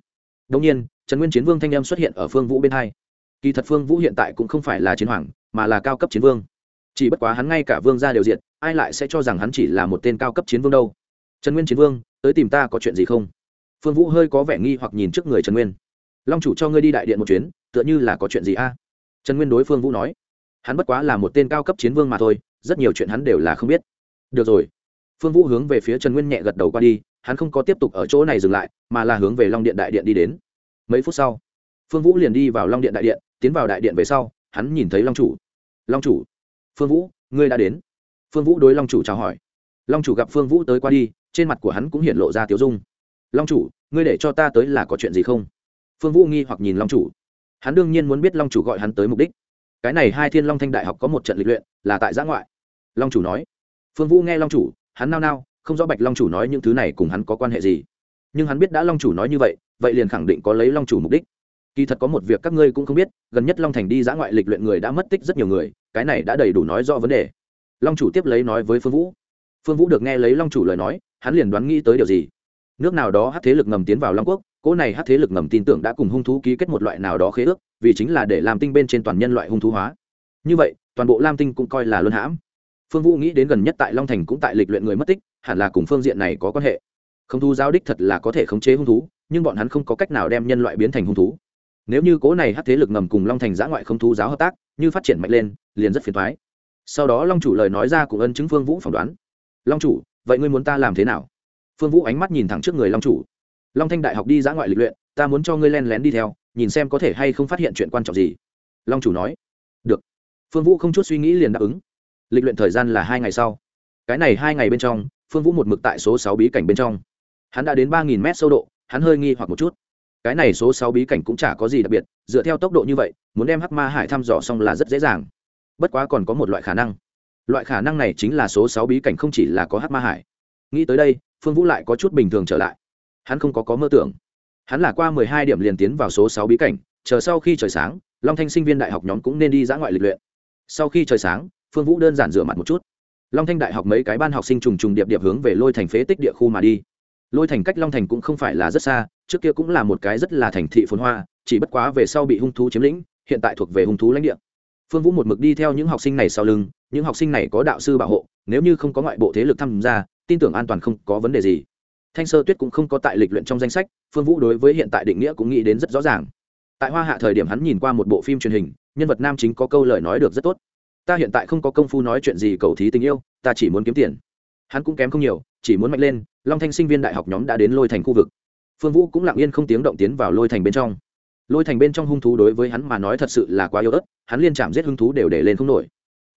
Đông nhiên, trần nguyên chiến vương thanh em xuất hiện ở phương vũ bên hai. Kỳ thật phương vũ hiện tại cũng không phải là chiến hoàng, mà là cao cấp chiến vương. Chỉ bất quá hắn ngay cả vương gia đều diện ai lại sẽ cho rằng hắn chỉ là một tên cao cấp chiến vương đâu? Trần nguyên chiến vương, tới tìm ta có chuyện gì không? Phương vũ hơi có vẻ nghi hoặc nhìn trước người trần nguyên. Long chủ cho ngươi đi đại điện một chuyến, tựa như là có chuyện gì a? Trần nguyên đối phương vũ nói. Hắn bất quá là một tên cao cấp chiến vương mà thôi, rất nhiều chuyện hắn đều là không biết được rồi. Phương vũ hướng về phía trần nguyên nhẹ gật đầu qua đi, hắn không có tiếp tục ở chỗ này dừng lại, mà là hướng về long điện đại điện đi đến. Mấy phút sau, phương vũ liền đi vào long điện đại điện, tiến vào đại điện về sau, hắn nhìn thấy long chủ. Long chủ, phương vũ, ngươi đã đến. Phương vũ đối long chủ chào hỏi. Long chủ gặp phương vũ tới qua đi, trên mặt của hắn cũng hiện lộ ra tiếu dung. Long chủ, ngươi để cho ta tới là có chuyện gì không? Phương vũ nghi hoặc nhìn long chủ. Hắn đương nhiên muốn biết long chủ gọi hắn tới mục đích. Cái này hai thiên long thanh đại học có một trận lịch luyện, là tại giã ngoại. Long chủ nói phương vũ nghe long chủ, hắn nao nao, không rõ bạch long chủ nói những thứ này cùng hắn có quan hệ gì. Nhưng hắn biết đã long chủ nói như vậy vậy liền khẳng định có lấy long chủ mục đích. Kỳ thật có một việc các ngươi cũng không biết, gần nhất long thành đi dã ngoại lịch luyện người đã mất tích rất nhiều người, cái này đã đầy đủ nói rõ vấn đề. Long chủ tiếp lấy nói với phương vũ. Phương vũ được nghe lấy long chủ lời nói, hắn liền đoán nghĩ tới điều gì. Nước nào đó hát thế lực ngầm tiến vào long quốc, cỗ này hát thế lực ngầm tin tưởng đã cùng hung thú ký kết một loại nào đó khế ước, vì chính là để làm tinh bên trên toàn nhân loại hung thú hóa. Như vậy, toàn bộ lam tinh cũng coi là luân hãm phương vũ nghĩ đến gần nhất tại long thành cũng tại lịch luyện người mất tích, hẳn là cùng phương diện này có quan hệ. Không thú giáo đích thật là có thể khống chế hung thú, nhưng bọn hắn không có cách nào đem nhân loại biến thành hung thú. Nếu như cố này hát thế lực ngầm cùng long thành giã ngoại không thú giáo hợp tác, như phát triển mạnh lên, liền rất phiền thoái sau đó long chủ lời nói ra cùng ân chứng phương vũ phỏng đoán. Long chủ, vậy ngươi muốn ta làm thế nào? Phương vũ ánh mắt nhìn thẳng trước người long chủ. Long thanh đại học đi giã ngoại lịch luyện, ta muốn cho ngươi len lén đi theo, nhìn xem có thể hay không phát hiện chuyện quan trọng gì. Long chủ nói. Được. Phương vũ không chút suy nghĩ liền đáp ứng lịch luyện thời gian là hai ngày sau. Cái này hai ngày bên trong, phương vũ một mực tại số sáu bí cảnh bên trong. Hắn đã đến ba nghìn mét sâu độ, hắn hơi nghi hoặc một chút. Cái này số sáu bí cảnh cũng chả có gì đặc biệt, dựa theo tốc độ như vậy, muốn đem hắc ma hải thăm dò xong là rất dễ dàng. Bất quá còn có một loại khả năng. Loại khả năng này chính là số sáu bí cảnh không chỉ là có hắc ma hải. Nghĩ tới đây, phương vũ lại có chút bình thường trở lại. Hắn không có có mơ tưởng. Hắn là qua mười hai điểm liền tiến vào số sáu bí cảnh, chờ sau khi trời sáng, long thanh sinh viên đại học nhóm cũng nên đi dã ngoại lịch luyện. Sau khi trời sáng phương vũ đơn giản rửa mặt một chút. Long thanh đại học mấy cái ban học sinh trùng trùng điệp điệp hướng về lôi thành phế tích địa khu mà đi. Lôi thành cách long thành cũng không phải là rất xa, trước kia cũng là một cái rất là thành thị phồn hoa, chỉ bất quá về sau bị hung thú chiếm lĩnh, hiện tại thuộc về hung thú lãnh địa. Phương vũ một mực đi theo những học sinh này sau lưng, những học sinh này có đạo sư bảo hộ, nếu như không có ngoại bộ thế lực tham gia, tin tưởng an toàn không có vấn đề gì. Thanh sơ tuyết cũng không có tại lịch luyện trong danh sách, phương vũ đối với hiện tại định nghĩa cũng nghĩ đến rất rõ ràng. Tại hoa hạ thời điểm hắn nhìn qua một bộ phim truyền hình, nhân vật nam chính có câu lời nói được rất tốt ta hiện tại không có công phu nói chuyện gì, cầu thí tình yêu, ta chỉ muốn kiếm tiền. Hắn cũng kém không nhiều, chỉ muốn mạnh lên, long thanh sinh viên đại học nhóm đã đến lôi thành khu vực. Phương vũ cũng lặng yên không tiếng động tiến vào lôi thành bên trong. Lôi thành bên trong hung thú đối với hắn mà nói thật sự là quá yếu ớt, hắn liên chạm giết hung thú đều để lên không nổi.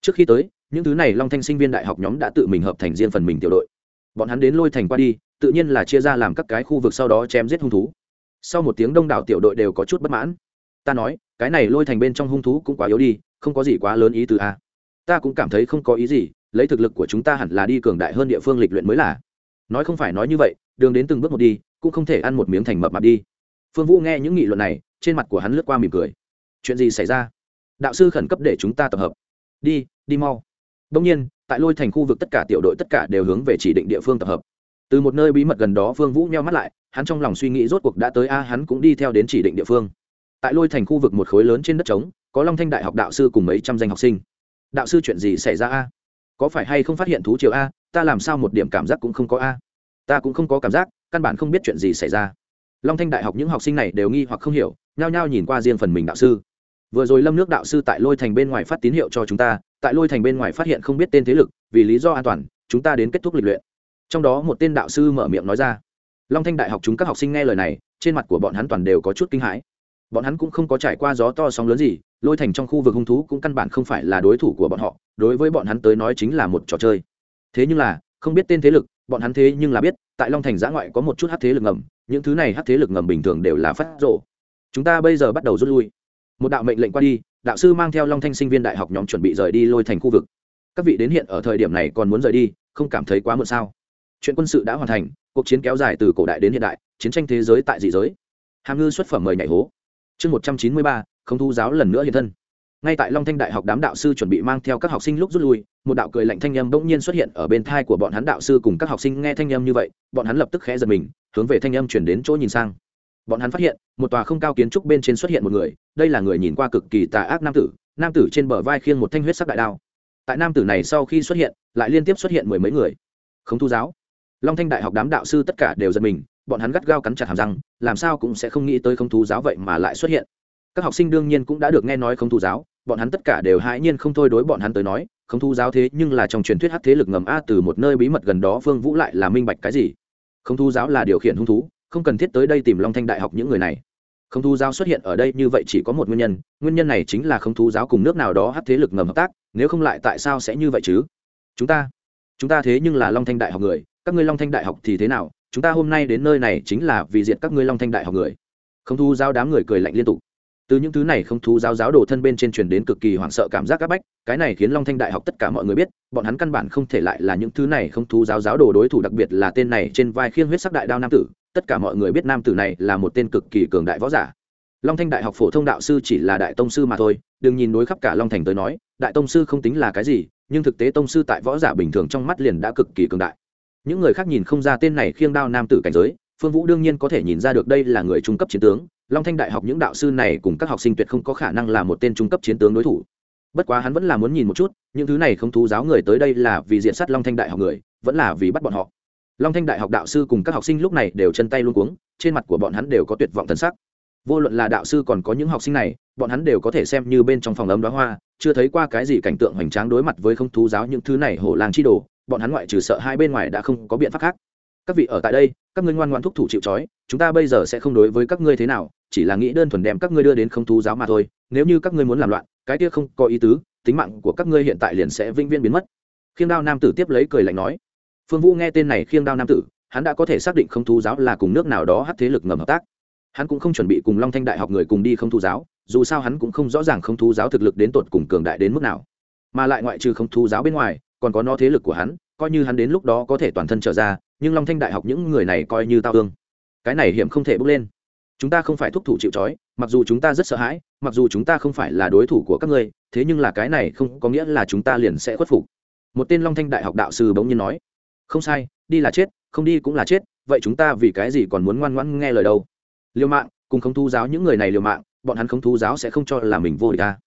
Trước khi tới, những thứ này long thanh sinh viên đại học nhóm đã tự mình hợp thành riêng phần mình tiểu đội. Bọn hắn đến lôi thành qua đi, tự nhiên là chia ra làm các cái khu vực sau đó chém giết hung thú. Sau một tiếng đông đảo tiểu đội đều có chút bất mãn. Ta nói, cái này lôi thành bên trong hung thú cũng quá yếu đi không có gì quá lớn ý từ a. Ta cũng cảm thấy không có ý gì, lấy thực lực của chúng ta hẳn là đi cường đại hơn địa phương lịch luyện mới là. Nói không phải nói như vậy, đường đến từng bước một đi, cũng không thể ăn một miếng thành mập mạp đi. Phương vũ nghe những nghị luận này, trên mặt của hắn lướt qua mỉm cười. Chuyện gì xảy ra? Đạo sư khẩn cấp để chúng ta tập hợp. Đi đi mau. Đông nhiên, tại lôi thành khu vực tất cả tiểu đội tất cả đều hướng về chỉ định địa phương tập hợp. Từ một nơi bí mật gần đó phương vũ meo mắt lại, hắn trong lòng suy nghĩ rốt cuộc đã tới a, hắn cũng đi theo đến chỉ định địa phương. Tại lôi thành khu vực một khối lớn trên đất trống có long thanh đại học đạo sư cùng mấy trăm danh học sinh. Đạo sư chuyện gì xảy ra a? Có phải hay không phát hiện thú triều a? Ta làm sao một điểm cảm giác cũng không có a? Ta cũng không có cảm giác, căn bản không biết chuyện gì xảy ra. Long thanh đại học những học sinh này đều nghi hoặc không hiểu, nhao nhao nhìn qua riêng phần mình đạo sư. Vừa rồi lâm nước đạo sư tại lôi thành bên ngoài phát tín hiệu cho chúng ta, tại lôi thành bên ngoài phát hiện không biết tên thế lực, vì lý do an toàn, chúng ta đến kết thúc lịch luyện. Trong đó một tên đạo sư mở miệng nói ra. Long thanh đại học chúng các học sinh nghe lời này, trên mặt của bọn hắn toàn đều có chút kinh hãi. Bọn hắn cũng không có trải qua gió to sóng lớn gì lôi thành trong khu vực hung thú cũng căn bản không phải là đối thủ của bọn họ, đối với bọn hắn tới nói chính là một trò chơi. Thế nhưng là, không biết tên thế lực, bọn hắn thế nhưng là biết, tại long thành giã ngoại có một chút hát thế lực ngầm, những thứ này hát thế lực ngầm bình thường đều là phát rộ. Chúng ta bây giờ bắt đầu rút lui. Một đạo mệnh lệnh qua đi, đạo sư mang theo long thanh sinh viên đại học nhóm chuẩn bị rời đi lôi thành khu vực. Các vị đến hiện ở thời điểm này còn muốn rời đi, không cảm thấy quá muộn sao? Chuyện quân sự đã hoàn thành, cuộc chiến kéo dài từ cổ đại đến hiện đại, chiến tranh thế giới tại dị giới. Hàm ngư xuất phẩm mời nhảy hố. Chương một trăm chín mươi ba không thu giáo lần nữa hiện thân. Ngay tại long thanh đại học đám đạo sư chuẩn bị mang theo các học sinh lúc rút lui, một đạo cười lạnh thanh âm bỗng nhiên xuất hiện ở bên thai của bọn hắn đạo sư cùng các học sinh nghe thanh âm như vậy, bọn hắn lập tức khẽ giật mình, hướng về thanh âm chuyển đến chỗ nhìn sang. Bọn hắn phát hiện, một tòa không cao kiến trúc bên trên xuất hiện một người, đây là người nhìn qua cực kỳ tà ác nam tử nam tử trên bờ vai khiêng một thanh huyết sắc đại đao. Tại nam tử này sau khi xuất hiện, lại liên tiếp xuất hiện mười mấy người. Không thu giáo. Long thanh đại học đám đạo sư tất cả đều giật mình, bọn hắn gắt gao cắn chặt hàm răng, làm sao cũng sẽ không nghĩ tới không thú giáo vậy mà lại xuất hiện các học sinh đương nhiên cũng đã được nghe nói không thu giáo, bọn hắn tất cả đều hãi nhiên không thôi đối bọn hắn tới nói, không thu giáo thế nhưng là trong truyền thuyết hát thế lực ngầm a từ một nơi bí mật gần đó phương vũ lại là minh bạch cái gì? Không thu giáo là điều khiển hung thú, không cần thiết tới đây tìm long thanh đại học những người này. Không thu giáo xuất hiện ở đây như vậy chỉ có một nguyên nhân nguyên nhân này chính là không thu giáo cùng nước nào đó hát thế lực ngầm hợp tác, nếu không lại tại sao sẽ như vậy chứ? Chúng ta chúng ta thế nhưng là long thanh đại học người, các ngươi long thanh đại học thì thế nào? Chúng ta hôm nay đến nơi này chính là vì diệt các ngươi long thanh đại học người. Không thu giáo đám người cười lạnh liên tục từ những thứ này không thú giáo giáo đồ thân bên trên truyền đến cực kỳ hoảng sợ cảm giác áp bách, cái này khiến long thanh đại học tất cả mọi người biết, bọn hắn căn bản không thể lại là những thứ này không thú giáo giáo đồ đối thủ, đặc biệt là tên này trên vai khiêng huyết sắc đại đao nam tử. Tất cả mọi người biết nam tử này là một tên cực kỳ cường đại võ giả. Long thanh đại học phổ thông đạo sư chỉ là đại tông sư mà thôi, đừng nhìn đối khắp cả long thành tới nói, đại tông sư không tính là cái gì, nhưng thực tế tông sư tại võ giả bình thường trong mắt liền đã cực kỳ cường đại. Những người khác nhìn không ra tên này khiêng đao nam tử cảnh giới, phương vũ đương nhiên có thể nhìn ra được đây là người trung cấp chiến tướng long thanh đại học những đạo sư này cùng các học sinh tuyệt không có khả năng là một tên trung cấp chiến tướng đối thủ. Bất quá hắn vẫn là muốn nhìn một chút, những thứ này không thú giáo người tới đây là vì diện sát long thanh đại học người, vẫn là vì bắt bọn họ. Long thanh đại học đạo sư cùng các học sinh lúc này đều chân tay luôn cuống, trên mặt của bọn hắn đều có tuyệt vọng thân sắc. Vô luận là đạo sư còn có những học sinh này, bọn hắn đều có thể xem như bên trong phòng ấm đóa hoa, chưa thấy qua cái gì cảnh tượng hoành tráng đối mặt với không thú giáo những thứ này hổ làng chi đồ, bọn hắn ngoại trừ sợ hai bên ngoài đã không có biện pháp khác. Các vị ở tại đây các ngươi ngoan ngoan thúc thủ chịu trói, chúng ta bây giờ sẽ không đối với các ngươi thế nào, chỉ là nghĩ đơn thuần đem các ngươi đưa đến không thú giáo mà thôi. Nếu như các ngươi muốn làm loạn, cái kia không có ý tứ, tính mạng của các ngươi hiện tại liền sẽ vĩnh viễn biến mất. Khiêng đao nam tử tiếp lấy cười lạnh nói. Phương vũ nghe tên này khiêng đao nam tử, hắn đã có thể xác định không thú giáo là cùng nước nào đó hát thế lực ngầm hợp tác. Hắn cũng không chuẩn bị cùng long thanh đại học người cùng đi không thú giáo, dù sao hắn cũng không rõ ràng không thú giáo thực lực đến tột cùng cường đại đến mức nào. Mà lại ngoại trừ không thú giáo bên ngoài, còn có nó thế lực của hắn coi như hắn đến lúc đó có thể toàn thân trở ra, nhưng long thanh đại học những người này coi như tao ương. Cái này hiểm không thể bước lên. Chúng ta không phải thúc thủ chịu trói, mặc dù chúng ta rất sợ hãi, mặc dù chúng ta không phải là đối thủ của các ngươi, thế nhưng là cái này không có nghĩa là chúng ta liền sẽ khuất phục. Một tên long thanh đại học đạo sư bỗng nhiên nói, không sai, đi là chết, không đi cũng là chết, vậy chúng ta vì cái gì còn muốn ngoan ngoãn nghe lời đâu? Liều mạng, cùng không thu giáo những người này liều mạng, bọn hắn không thu giáo sẽ không cho là mình vô địch ta.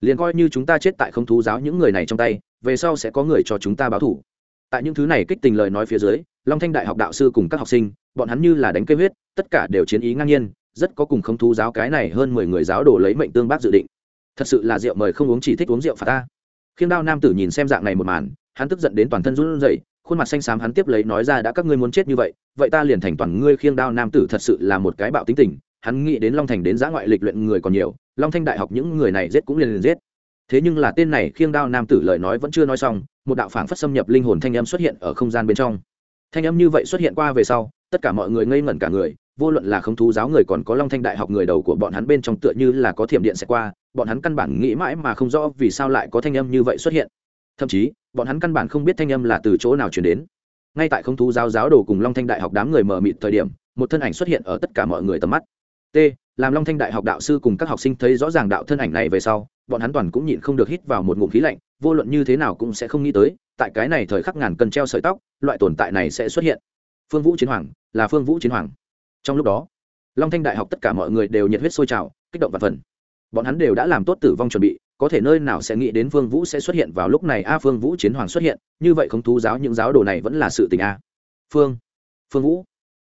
Liền coi như chúng ta chết tại không thu giáo những người này trong tay, về sau sẽ có người cho chúng ta báo thủ tại những thứ này kích tình lời nói phía dưới, long thanh đại học đạo sư cùng các học sinh, bọn hắn như là đánh cây huyết, tất cả đều chiến ý ngang nhiên, rất có cùng không thu giáo cái này hơn mười người giáo đồ lấy mệnh tương bác dự định. Thật sự là rượu mời không uống chỉ thích uống rượu phạt ta. Khiêng đao nam tử nhìn xem dạng này một màn, hắn tức giận đến toàn thân run rẩy, khuôn mặt xanh xám hắn tiếp lấy nói ra đã các ngươi muốn chết như vậy vậy ta liền thành toàn ngươi khiêng đao nam tử thật sự là một cái bạo tính tình, hắn nghĩ đến long thành đến giã ngoại lịch luyện người còn nhiều, long thanh đại học những người này giết cũng liền liền giết thế nhưng là tên này khiêng đao nam tử lời nói vẫn chưa nói xong, một đạo phảng phất xâm nhập linh hồn thanh âm xuất hiện ở không gian bên trong. Thanh âm như vậy xuất hiện qua về sau, tất cả mọi người ngây ngẩn cả người, vô luận là không thú giáo người còn có long thanh đại học người đầu của bọn hắn bên trong tựa như là có thiểm điện sẽ qua, bọn hắn căn bản nghĩ mãi mà không rõ vì sao lại có thanh âm như vậy xuất hiện. Thậm chí, bọn hắn căn bản không biết thanh âm là từ chỗ nào chuyển đến. Ngay tại không thú giáo giáo đồ cùng long thanh đại học đám người mở mịt thời điểm, một thân ảnh xuất hiện ở tất cả mọi người tầm mắt. T, làm long thanh đại học đạo sư cùng các học sinh thấy rõ ràng đạo thân ảnh này về sau bọn hắn toàn cũng nhịn không được hít vào một ngụm khí lạnh, vô luận như thế nào cũng sẽ không nghĩ tới, tại cái này thời khắc ngàn cân treo sợi tóc, loại tồn tại này sẽ xuất hiện. Phương vũ chiến hoàng, là phương vũ chiến hoàng. Trong lúc đó, long thanh đại học tất cả mọi người đều nhiệt huyết sôi trào, kích động và phần. Bọn hắn đều đã làm tốt tử vong chuẩn bị, có thể nơi nào sẽ nghĩ đến phương vũ sẽ xuất hiện vào lúc này, a, phương vũ chiến hoàng xuất hiện, như vậy không thú giáo những giáo đồ này vẫn là sự tình a. Phương phương vũ,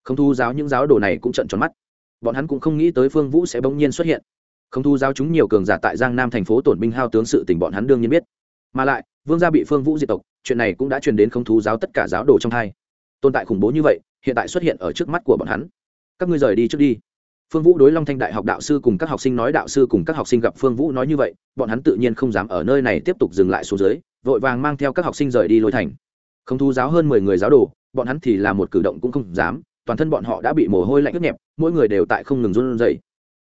không thú giáo những giáo đồ này cũng trận tròn mắt. Bọn hắn cũng không nghĩ tới phương vũ sẽ bỗng nhiên xuất hiện không thu giáo chúng nhiều cường giả tại giang nam thành phố tổn binh hao tướng sự tình bọn hắn đương nhiên biết. Mà lại, vương gia bị phương vũ diệt tộc, chuyện này cũng đã truyền đến không thú giáo tất cả giáo đồ trong hai. Tồn tại khủng bố như vậy, hiện tại xuất hiện ở trước mắt của bọn hắn. Các ngươi rời đi trước đi. Phương vũ đối long thanh đại học đạo sư cùng các học sinh nói, đạo sư cùng các học sinh gặp phương vũ nói như vậy, bọn hắn tự nhiên không dám ở nơi này tiếp tục dừng lại xuống dưới, vội vàng mang theo các học sinh rời đi lôi thành. Không thu giáo hơn mười người giáo đồ, bọn hắn thì là một cử động cũng không dám, toàn thân bọn họ đã bị mồ hôi lạnh ướt nhẹp, mỗi người đều tại không ngừng run rẩy.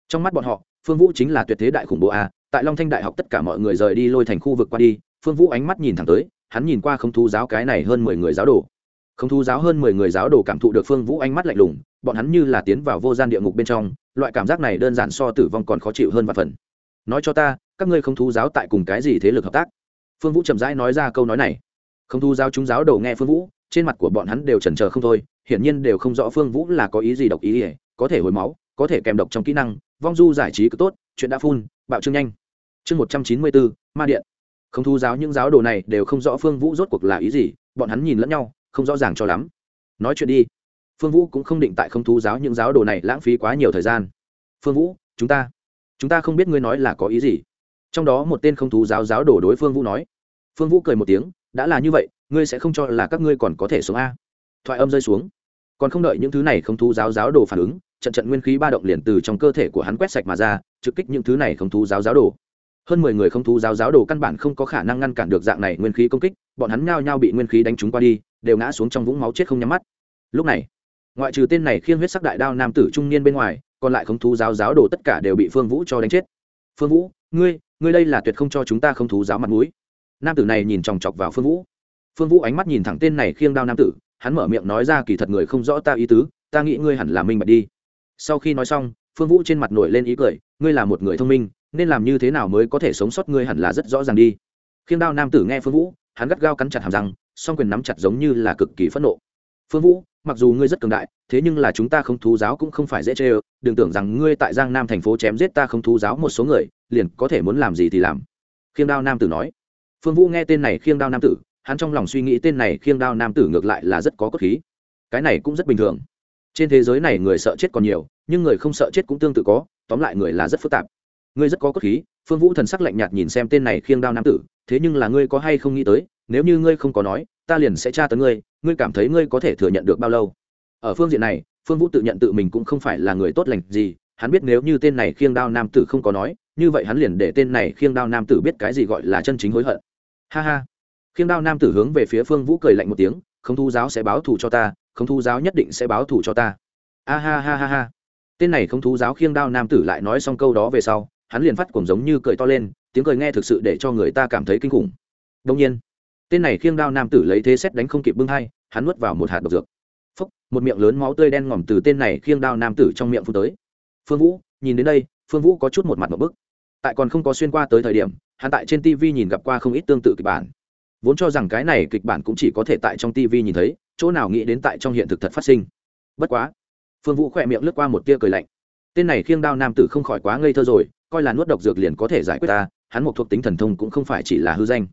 Trong mắt bọn họ phương vũ chính là tuyệt thế đại khủng bố a, tại long thanh đại học tất cả mọi người rời đi lôi thành khu vực qua đi, phương vũ ánh mắt nhìn thẳng tới, hắn nhìn qua không thu giáo cái này hơn mười người giáo đồ. Không thú giáo hơn mười người giáo đồ cảm thụ được phương vũ ánh mắt lạnh lùng, bọn hắn như là tiến vào vô gian địa ngục bên trong, loại cảm giác này đơn giản so tử vong còn khó chịu hơn và phần. Nói cho ta, các ngươi không thú giáo tại cùng cái gì thế lực hợp tác? Phương vũ chậm rãi nói ra câu nói này. Không thú giáo chúng giáo đầu nghe phương vũ, trên mặt của bọn hắn đều chần chờ không thôi, hiển nhiên đều không rõ phương vũ là có ý gì độc ý ỉa có thể hồi máu, có thể kèm độc trong kỹ năng vong du giải trí cứ tốt, chuyện đã phun bạo trương nhanh. Chương một trăm chín mươi bốn, ma điện. Không thu giáo những giáo đồ này đều không rõ phương vũ rốt cuộc là ý gì, bọn hắn nhìn lẫn nhau, không rõ ràng cho lắm. Nói chuyện đi. Phương vũ cũng không định tại không thu giáo những giáo đồ này lãng phí quá nhiều thời gian. Phương vũ, chúng ta chúng ta không biết ngươi nói là có ý gì. Trong đó một tên không thú giáo giáo đồ đối phương vũ nói. Phương vũ cười một tiếng, đã là như vậy, ngươi sẽ không cho là các ngươi còn có thể sống a? Thoại âm rơi xuống. Còn không đợi những thứ này không thú giáo giáo đồ phản ứng trận trận nguyên khí ba động liền từ trong cơ thể của hắn quét sạch mà ra, trực kích những thứ này không thú giáo giáo đồ. Hơn mười người không thú giáo giáo đồ căn bản không có khả năng ngăn cản được dạng này nguyên khí công kích, bọn hắn nhao nhao bị nguyên khí đánh trúng qua đi, đều ngã xuống trong vũng máu chết không nhắm mắt. Lúc này, ngoại trừ tên này khiêng huyết sắc đại đao nam tử trung niên bên ngoài, còn lại không thú giáo giáo đồ tất cả đều bị phương vũ cho đánh chết. Phương vũ, ngươi ngươi đây là tuyệt không cho chúng ta không thú giáo mặt mũi. Nam tử này nhìn chòng chọc vào phương vũ. Phương vũ ánh mắt nhìn thẳng tên này khiêng đao nam tử, hắn mở miệng nói ra kỳ thật người không rõ ta ý tứ, ta nghĩ ngươi hẳn là minh bạch đi sau khi nói xong, phương vũ trên mặt nổi lên ý cười, ngươi là một người thông minh, nên làm như thế nào mới có thể sống sót ngươi hẳn là rất rõ ràng đi. Khiêm đao nam tử nghe phương vũ, hắn gắt gao cắn chặt hàm răng, song quyền nắm chặt giống như là cực kỳ phẫn nộ. Phương vũ, mặc dù ngươi rất cường đại, thế nhưng là chúng ta không thú giáo cũng không phải dễ chê ơ, đừng tưởng rằng ngươi tại giang nam thành phố chém giết ta không thú giáo một số người, liền có thể muốn làm gì thì làm. Khiêng đao nam tử nói. Phương vũ nghe tên này khiêng đao nam tử, hắn trong lòng suy nghĩ tên này khiêng đao nam tử ngược lại là rất có cốt khí. Cái này cũng rất bình thường trên thế giới này người sợ chết còn nhiều, nhưng người không sợ chết cũng tương tự có, tóm lại người là rất phức tạp. Ngươi rất có cốt khí, phương vũ thần sắc lạnh nhạt nhìn xem tên này khiêng đao nam tử, thế nhưng là ngươi có hay không nghĩ tới, nếu như ngươi không có nói, ta liền sẽ tra tấn ngươi ngươi cảm thấy ngươi có thể thừa nhận được bao lâu? Ở phương diện này, phương vũ tự nhận tự mình cũng không phải là người tốt lành gì, hắn biết nếu như tên này khiêng đao nam tử không có nói, như vậy hắn liền để tên này khiêng đao nam tử biết cái gì gọi là chân chính hối hận. Ha ha. Khiêng đao nam tử hướng về phía phương vũ cười lạnh một tiếng, không thu giáo sẽ báo thù cho ta không thu giáo nhất định sẽ báo thù cho ta. A ha ha ha ha. Tên này không thú giáo khiêng đao nam tử lại nói xong câu đó về sau, hắn liền phát cuồng giống như cười to lên, tiếng cười nghe thực sự để cho người ta cảm thấy kinh khủng. Đông nhiên, tên này khiêng đao nam tử lấy thế xét đánh không kịp bưng hai, hắn nuốt vào một hạt độc dược. Phúc, một miệng lớn máu tươi đen ngòm từ tên này khiêng đao nam tử trong miệng phun tới. Phương vũ, nhìn đến đây, phương vũ có chút một mặt một bức. Tại còn không có xuyên qua tới thời điểm, hắn tại trên tv nhìn gặp qua không ít tương tự kịch bản vốn cho rằng cái này kịch bản cũng chỉ có thể tại trong tv nhìn thấy, chỗ nào nghĩ đến tại trong hiện thực thật phát sinh. Bất quá, phương vũ khỏe miệng lướt qua một tia cười lạnh. Tên này khiêng đao nam tử không khỏi quá ngây thơ rồi, coi là nuốt độc dược liền có thể giải quyết ta, hắn một thuộc tính thần thông cũng không phải chỉ là hư danh.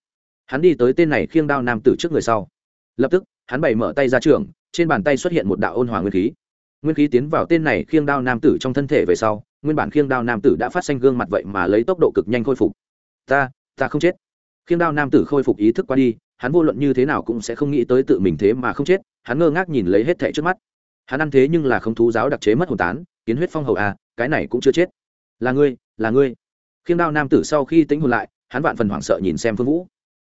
Hắn đi tới tên này khiêng đao nam tử trước người sau. Lập tức, hắn bày mở tay ra trường, trên bàn tay xuất hiện một đạo ôn hòa nguyên khí. Nguyên khí tiến vào tên này khiêng đao nam tử trong thân thể về sau, nguyên bản khiêng đao nam tử đã phát xanh gương mặt vậy mà lấy tốc độ cực nhanh khôi phục. Ta ta không chết khiêng đao nam tử khôi phục ý thức qua đi, hắn vô luận như thế nào cũng sẽ không nghĩ tới tự mình thế mà không chết, hắn ngơ ngác nhìn lấy hết thẻ trước mắt. Hắn ăn thế nhưng là không thú giáo đặc chế mất hồn tán, kiến huyết phong hầu à cái này cũng chưa chết. Là ngươi là ngươi. Khiêng đao nam tử sau khi tính hồn lại, hắn vạn phần hoảng sợ nhìn xem phương vũ.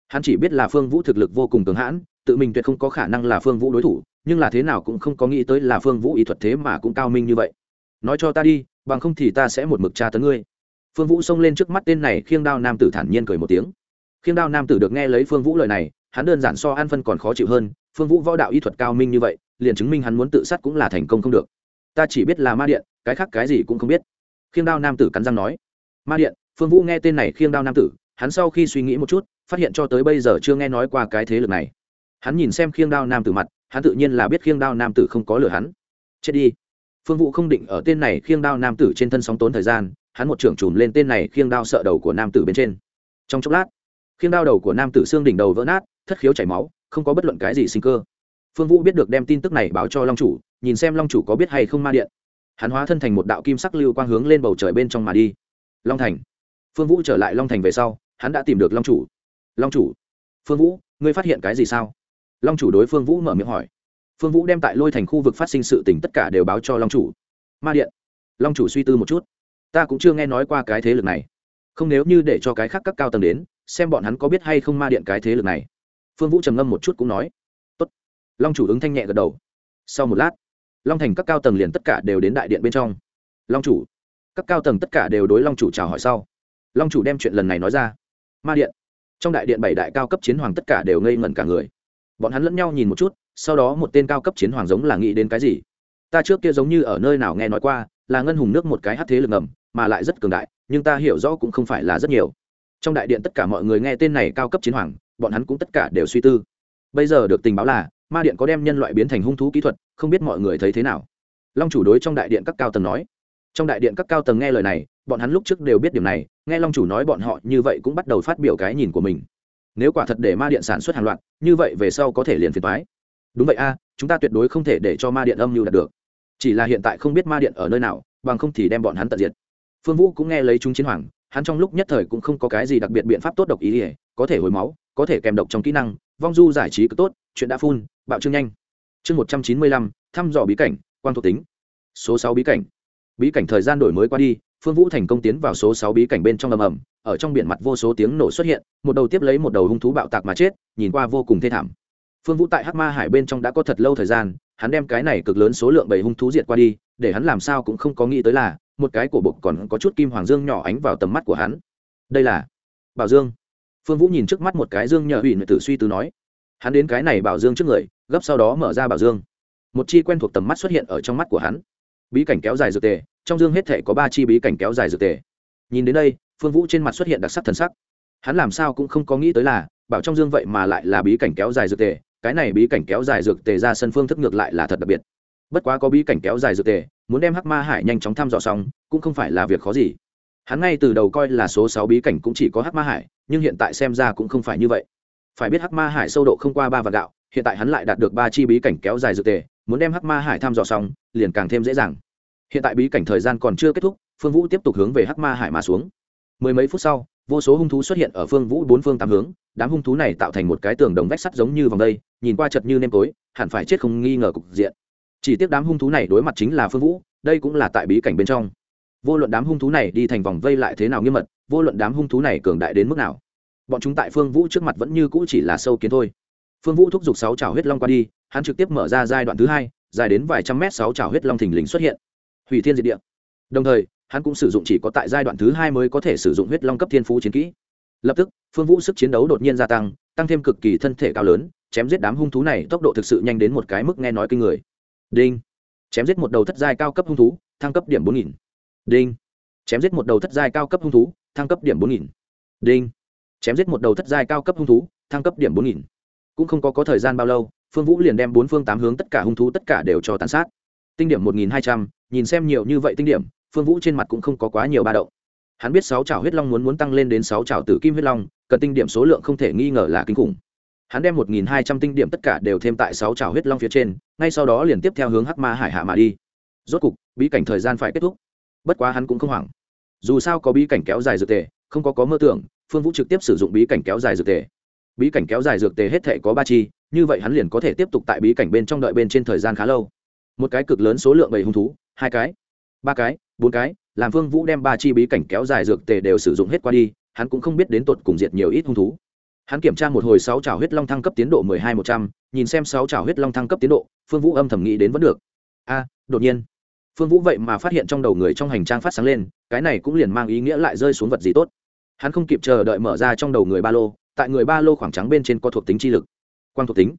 Hắn chỉ biết là phương vũ thực lực vô cùng cường hãn, tự mình tuyệt không có khả năng là phương vũ đối thủ, nhưng là thế nào cũng không có nghĩ tới là phương vũ ý thuật thế mà cũng cao minh như vậy. Nói cho ta đi, bằng không thì ta sẽ một mực tra tấn ngươi. Phương vũ xông lên trước mắt tên này khiêng đao nam tử thản nhiên cười một tiếng khiêng đao nam tử được nghe lấy phương vũ lời này, hắn đơn giản so an phân còn khó chịu hơn, phương vũ võ đạo y thuật cao minh như vậy, liền chứng minh hắn muốn tự sát cũng là thành công không được. Ta chỉ biết là ma điện, cái khác cái gì cũng không biết. Khiêng đao nam tử cắn răng nói. Ma điện, phương vũ nghe tên này khiêng đao nam tử, hắn sau khi suy nghĩ một chút, phát hiện cho tới bây giờ chưa nghe nói qua cái thế lực này. Hắn nhìn xem khiêng đao nam tử mặt, hắn tự nhiên là biết khiêng đao nam tử không có lừa hắn. Chết đi. Phương vũ không định ở tên này khiêng đao nam tử trên thân sóng tốn thời gian, hắn một trưởng chùm lên tên này khiêng đao sợ đầu của nam tử bên trên. Trong chốc lát khiêng đao đầu của nam tử xương đỉnh đầu vỡ nát, thất khiếu chảy máu, không có bất luận cái gì sinh cơ. Phương vũ biết được đem tin tức này báo cho long chủ, nhìn xem long chủ có biết hay không ma điện. Hắn hóa thân thành một đạo kim sắc lưu quang hướng lên bầu trời bên trong mà đi. Long thành. Phương vũ trở lại long thành về sau, hắn đã tìm được long chủ. Long chủ. Phương vũ, ngươi phát hiện cái gì sao? Long chủ đối phương vũ mở miệng hỏi. Phương vũ đem tại lôi thành khu vực phát sinh sự tình tất cả đều báo cho long chủ. Ma điện. Long chủ suy tư một chút. Ta cũng chưa nghe nói qua cái thế lực này. Không, nếu như để cho cái khác các cao tầng đến xem bọn hắn có biết hay không ma điện cái thế lực này. Phương vũ trầm ngâm một chút cũng nói, Tốt. long chủ ứng thanh nhẹ gật đầu. Sau một lát, long thành các cao tầng liền tất cả đều đến đại điện bên trong. Long chủ. Các cao tầng tất cả đều đối long chủ chào hỏi sau. Long chủ đem chuyện lần này nói ra. Ma điện. Trong đại điện bảy đại cao cấp chiến hoàng tất cả đều ngây ngẩn cả người. Bọn hắn lẫn nhau nhìn một chút, sau đó một tên cao cấp chiến hoàng giống là nghĩ đến cái gì? Ta trước kia giống như ở nơi nào nghe nói qua, là ngân hùng nước một cái hát thế lực ngầm, mà lại rất cường đại, nhưng ta hiểu rõ cũng không phải là rất nhiều trong đại điện tất cả mọi người nghe tên này cao cấp chiến hoàng, bọn hắn cũng tất cả đều suy tư. Bây giờ được tình báo là, ma điện có đem nhân loại biến thành hung thú kỹ thuật, không biết mọi người thấy thế nào. Long chủ đối trong đại điện các cao tầng nói. Trong đại điện các cao tầng nghe lời này, bọn hắn lúc trước đều biết điểm này, nghe long chủ nói bọn họ như vậy cũng bắt đầu phát biểu cái nhìn của mình. Nếu quả thật để ma điện sản xuất hàng loạt, như vậy về sau có thể liền phiền thoái đúng vậy a, chúng ta tuyệt đối không thể để cho ma điện âm mưu đạt được. Chỉ là hiện tại không biết ma điện ở nơi nào, bằng không thì đem bọn hắn tận diệt. Phương vũ cũng nghe lấy chúng chiến hoàng hắn trong lúc nhất thời cũng không có cái gì đặc biệt biện pháp tốt độc ý ỉa, có thể hồi máu, có thể kèm độc trong kỹ năng, vong du giải trí cực tốt, chuyện đã phun, bạo trương nhanh. Chương một trăm chín mươi lăm, thăm dò bí cảnh quan thuộc tính. Số sáu bí cảnh. Bí cảnh thời gian đổi mới qua đi, phương vũ thành công tiến vào số sáu bí cảnh bên trong ầm ầm, ở trong biển mặt vô số tiếng nổ xuất hiện, một đầu tiếp lấy một đầu hung thú bạo tạc mà chết, nhìn qua vô cùng thê thảm. Phương vũ tại hắc ma hải bên trong đã có thật lâu thời gian, hắn đem cái này cực lớn số lượng bảy hung thú diệt qua đi, để hắn làm sao cũng không có nghĩ tới là một cái cổ bục còn có chút kim hoàng dương nhỏ ánh vào tầm mắt của hắn. Đây là bảo dương. Phương vũ nhìn trước mắt một cái dương nhờ ủy tử suy tư nói, hắn đến cái này bảo dương trước người, gấp sau đó mở ra bảo dương. Một chi quen thuộc tầm mắt xuất hiện ở trong mắt của hắn. Bí cảnh kéo dài dược tề, trong dương hết thể có ba chi bí cảnh kéo dài dược tề. Nhìn đến đây, phương vũ trên mặt xuất hiện đặc sắc thần sắc. Hắn làm sao cũng không có nghĩ tới là, bảo trong dương vậy mà lại là bí cảnh kéo dài dược tề, cái này bí cảnh kéo dài dược tề ra sân phương thức ngược lại là thật đặc biệt bất quá có bí cảnh kéo dài dược tề, muốn đem hắc ma hải nhanh chóng thăm dò xong, cũng không phải là việc khó gì. Hắn ngay từ đầu coi là số sáu bí cảnh cũng chỉ có hắc ma hải, nhưng hiện tại xem ra cũng không phải như vậy. Phải biết hắc ma hải sâu độ không qua ba vạn gạo, hiện tại hắn lại đạt được ba chi bí cảnh kéo dài dược tề, muốn đem hắc ma hải thăm dò xong, liền càng thêm dễ dàng. Hiện tại bí cảnh thời gian còn chưa kết thúc, phương vũ tiếp tục hướng về hắc ma hải mà xuống. Mười mấy phút sau, vô số hung thú xuất hiện ở phương vũ bốn phương tám hướng, đám hung thú này tạo thành một cái tường đồng vách sắt giống như vòng đây, nhìn qua chật như nêm tối, hẳn phải chết không nghi ngờ cục diện chỉ tiếc đám hung thú này đối mặt chính là phương vũ, đây cũng là tại bí cảnh bên trong. Vô luận đám hung thú này đi thành vòng vây lại thế nào nghiêm mật, vô luận đám hung thú này cường đại đến mức nào, bọn chúng tại phương vũ trước mặt vẫn như cũ chỉ là sâu kiến thôi. Phương vũ thúc giục sáu trào huyết long qua đi, hắn trực tiếp mở ra giai đoạn thứ hai, dài đến vài trăm mét sáu trào huyết long thình lình xuất hiện. Hủy thiên diệt địa. Đồng thời, hắn cũng sử dụng chỉ có tại giai đoạn thứ hai mới có thể sử dụng huyết long cấp thiên phú chiến kỹ. Lập tức, phương vũ sức chiến đấu đột nhiên gia tăng tăng thêm cực kỳ thân thể cao lớn, chém giết đám hung thú này tốc độ thực sự nhanh đến một cái mức nghe nói kinh người đinh. Chém giết một đầu thất giai cao cấp hung thú, thăng cấp điểm bốn nghìn. Đinh. Chém giết một đầu thất giai cao cấp hung thú, thăng cấp điểm bốn nghìn. Đinh. Chém giết một đầu thất giai cao cấp hung thú, thăng cấp điểm bốn nghìn. Cũng không có có thời gian bao lâu, phương vũ liền đem bốn phương tám hướng tất cả hung thú tất cả đều cho tàn sát. Tinh điểm một nghìn hai trăm, nhìn xem nhiều như vậy tinh điểm, phương vũ trên mặt cũng không có quá nhiều ba động. Hắn biết sáu trào huyết long muốn muốn tăng lên đến sáu trào tử kim huyết long, cần tinh điểm số lượng không thể nghi ngờ là kinh khủng hắn đem một nghìn hai trăm tinh điểm tất cả đều thêm tại sáu trào huyết long phía trên, ngay sau đó liền tiếp theo hướng hắc ma hải hạ mà đi. Rốt cục, bí cảnh thời gian phải kết thúc. Bất quá hắn cũng không hoảng. Dù sao có bí cảnh kéo dài dược tề, không có có mơ tưởng, phương vũ trực tiếp sử dụng bí cảnh kéo dài dược tề. Bí cảnh kéo dài dược tề hết thể có ba chi, như vậy hắn liền có thể tiếp tục tại bí cảnh bên trong đợi bên trên thời gian khá lâu. Một cái cực lớn số lượng bảy hung thú, hai cái, ba cái, bốn cái, làm phương vũ đem ba chi bí cảnh kéo dài dược tề đều sử dụng hết qua đi, hắn cũng không biết đến tột cùng diệt nhiều ít hung thú hắn kiểm tra một hồi sáu trào huyết long thăng cấp tiến độ mười hai một trăm, nhìn xem sáu trào huyết long thăng cấp tiến độ, phương vũ âm thầm nghĩ đến vẫn được. A, đột nhiên. Phương vũ vậy mà phát hiện trong đầu người trong hành trang phát sáng lên, cái này cũng liền mang ý nghĩa lại rơi xuống vật gì tốt. Hắn không kịp chờ đợi mở ra trong đầu người ba lô, tại người ba lô khoảng trắng bên trên có thuộc tính chi lực. Quang thuộc tính.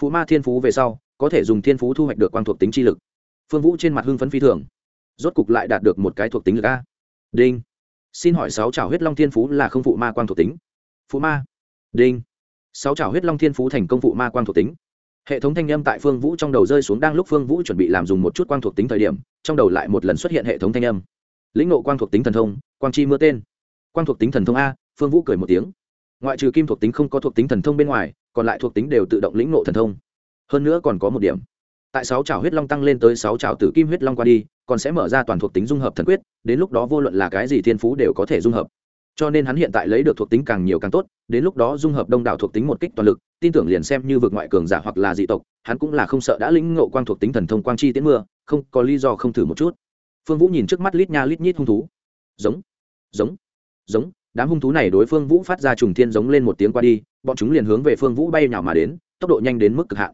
Phụ ma thiên phú về sau, có thể dùng thiên phú thu hoạch được quang thuộc tính chi lực. Phương vũ trên mặt hưng phấn phi thường. Rốt cục lại đạt được một cái thuộc tính lực a. Đinh. Xin hỏi sáu trào huyết long thiên phú là không phụ ma quang thuộc tính? Phụ ma đinh. Sáu trào huyết long thiên phú thành công vụ ma quang thuộc tính. Hệ thống thanh âm tại phương vũ trong đầu rơi xuống đang lúc phương vũ chuẩn bị làm dùng một chút quang thuộc tính thời điểm, trong đầu lại một lần xuất hiện hệ thống thanh âm. Lĩnh ngộ quang thuộc tính thần thông, quang chi mưa tên. Quang thuộc tính thần thông a, phương vũ cười một tiếng. Ngoại trừ kim thuộc tính không có thuộc tính thần thông bên ngoài, còn lại thuộc tính đều tự động lĩnh ngộ thần thông. Hơn nữa còn có một điểm. Tại sáu trào huyết long tăng lên tới sáu trào tử kim huyết long qua đi, còn sẽ mở ra toàn thuộc tính dung hợp thần quyết, đến lúc đó vô luận là cái gì thiên phú đều có thể dung hợp cho nên hắn hiện tại lấy được thuộc tính càng nhiều càng tốt, đến lúc đó dung hợp đông đảo thuộc tính một kích toàn lực, tin tưởng liền xem như vượt ngoại cường giả hoặc là dị tộc, hắn cũng là không sợ đã lĩnh ngộ quang thuộc tính thần thông quang chi tiến mưa, không, có lý do không thử một chút. Phương vũ nhìn trước mắt lít nha lít nhít hung thú. Giống giống giống, đám hung thú này đối phương vũ phát ra trùng thiên giống lên một tiếng qua đi, bọn chúng liền hướng về phương vũ bay nhào mà đến, tốc độ nhanh đến mức cực hạn.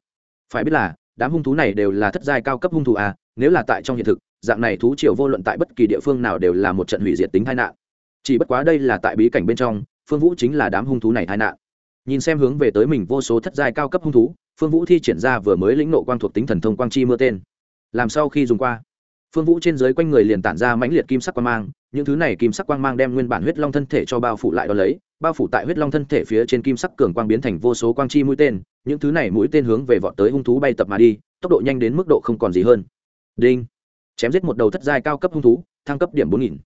Phải biết là, đám hung thú này đều là thất giai cao cấp hung thú à nếu là tại trong hiện thực, dạng này thú triều vô luận tại bất kỳ địa phương nào đều là một trận hủy diệt tính tai nạn chỉ bất quá đây là tại bí cảnh bên trong, phương vũ chính là đám hung thú này tai nạn. Nhìn xem hướng về tới mình vô số thất giai cao cấp hung thú, phương vũ thi triển ra vừa mới lĩnh nộ quang thuộc tính thần thông quang chi mưa tên. Làm sau khi dùng qua? Phương vũ trên dưới quanh người liền tản ra mãnh liệt kim sắc quang mang, những thứ này kim sắc quang mang đem nguyên bản huyết long thân thể cho bao phủ lại đó lấy, bao phủ tại huyết long thân thể phía trên kim sắc cường quang biến thành vô số quang chi mũi tên, những thứ này mũi tên hướng về vọt tới hung thú bay tập mà đi, tốc độ nhanh đến mức độ không còn gì hơn. Đinh. Chém giết một đầu thất giai cao cấp hung thú, thăng cấp điểm bốn nghìn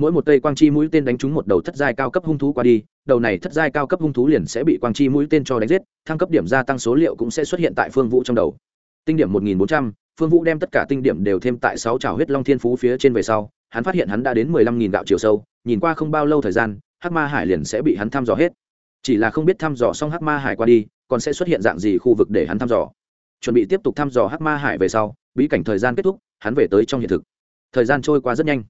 mỗi một cây quang chi mũi tên đánh trúng một đầu thất giai cao cấp hung thú qua đi, đầu này thất giai cao cấp hung thú liền sẽ bị quang chi mũi tên cho đánh giết, thăng cấp điểm gia tăng số liệu cũng sẽ xuất hiện tại phương vũ trong đầu. Tinh điểm một nghìn bốn trăm, phương vũ đem tất cả tinh điểm đều thêm tại sáu trào huyết long thiên phú phía trên về sau, hắn phát hiện hắn đã đến mười lăm nghìn đạo chiều sâu, nhìn qua không bao lâu thời gian, hắc ma hải liền sẽ bị hắn thăm dò hết. Chỉ là không biết thăm dò xong hắc ma hải qua đi, còn sẽ xuất hiện dạng gì khu vực để hắn thăm dò. Chuẩn bị tiếp tục thăm dò hắc ma hải về sau, bí cảnh thời gian kết thúc, hắn về tới trong hiện thực. Thời gian trôi qua rất nhanh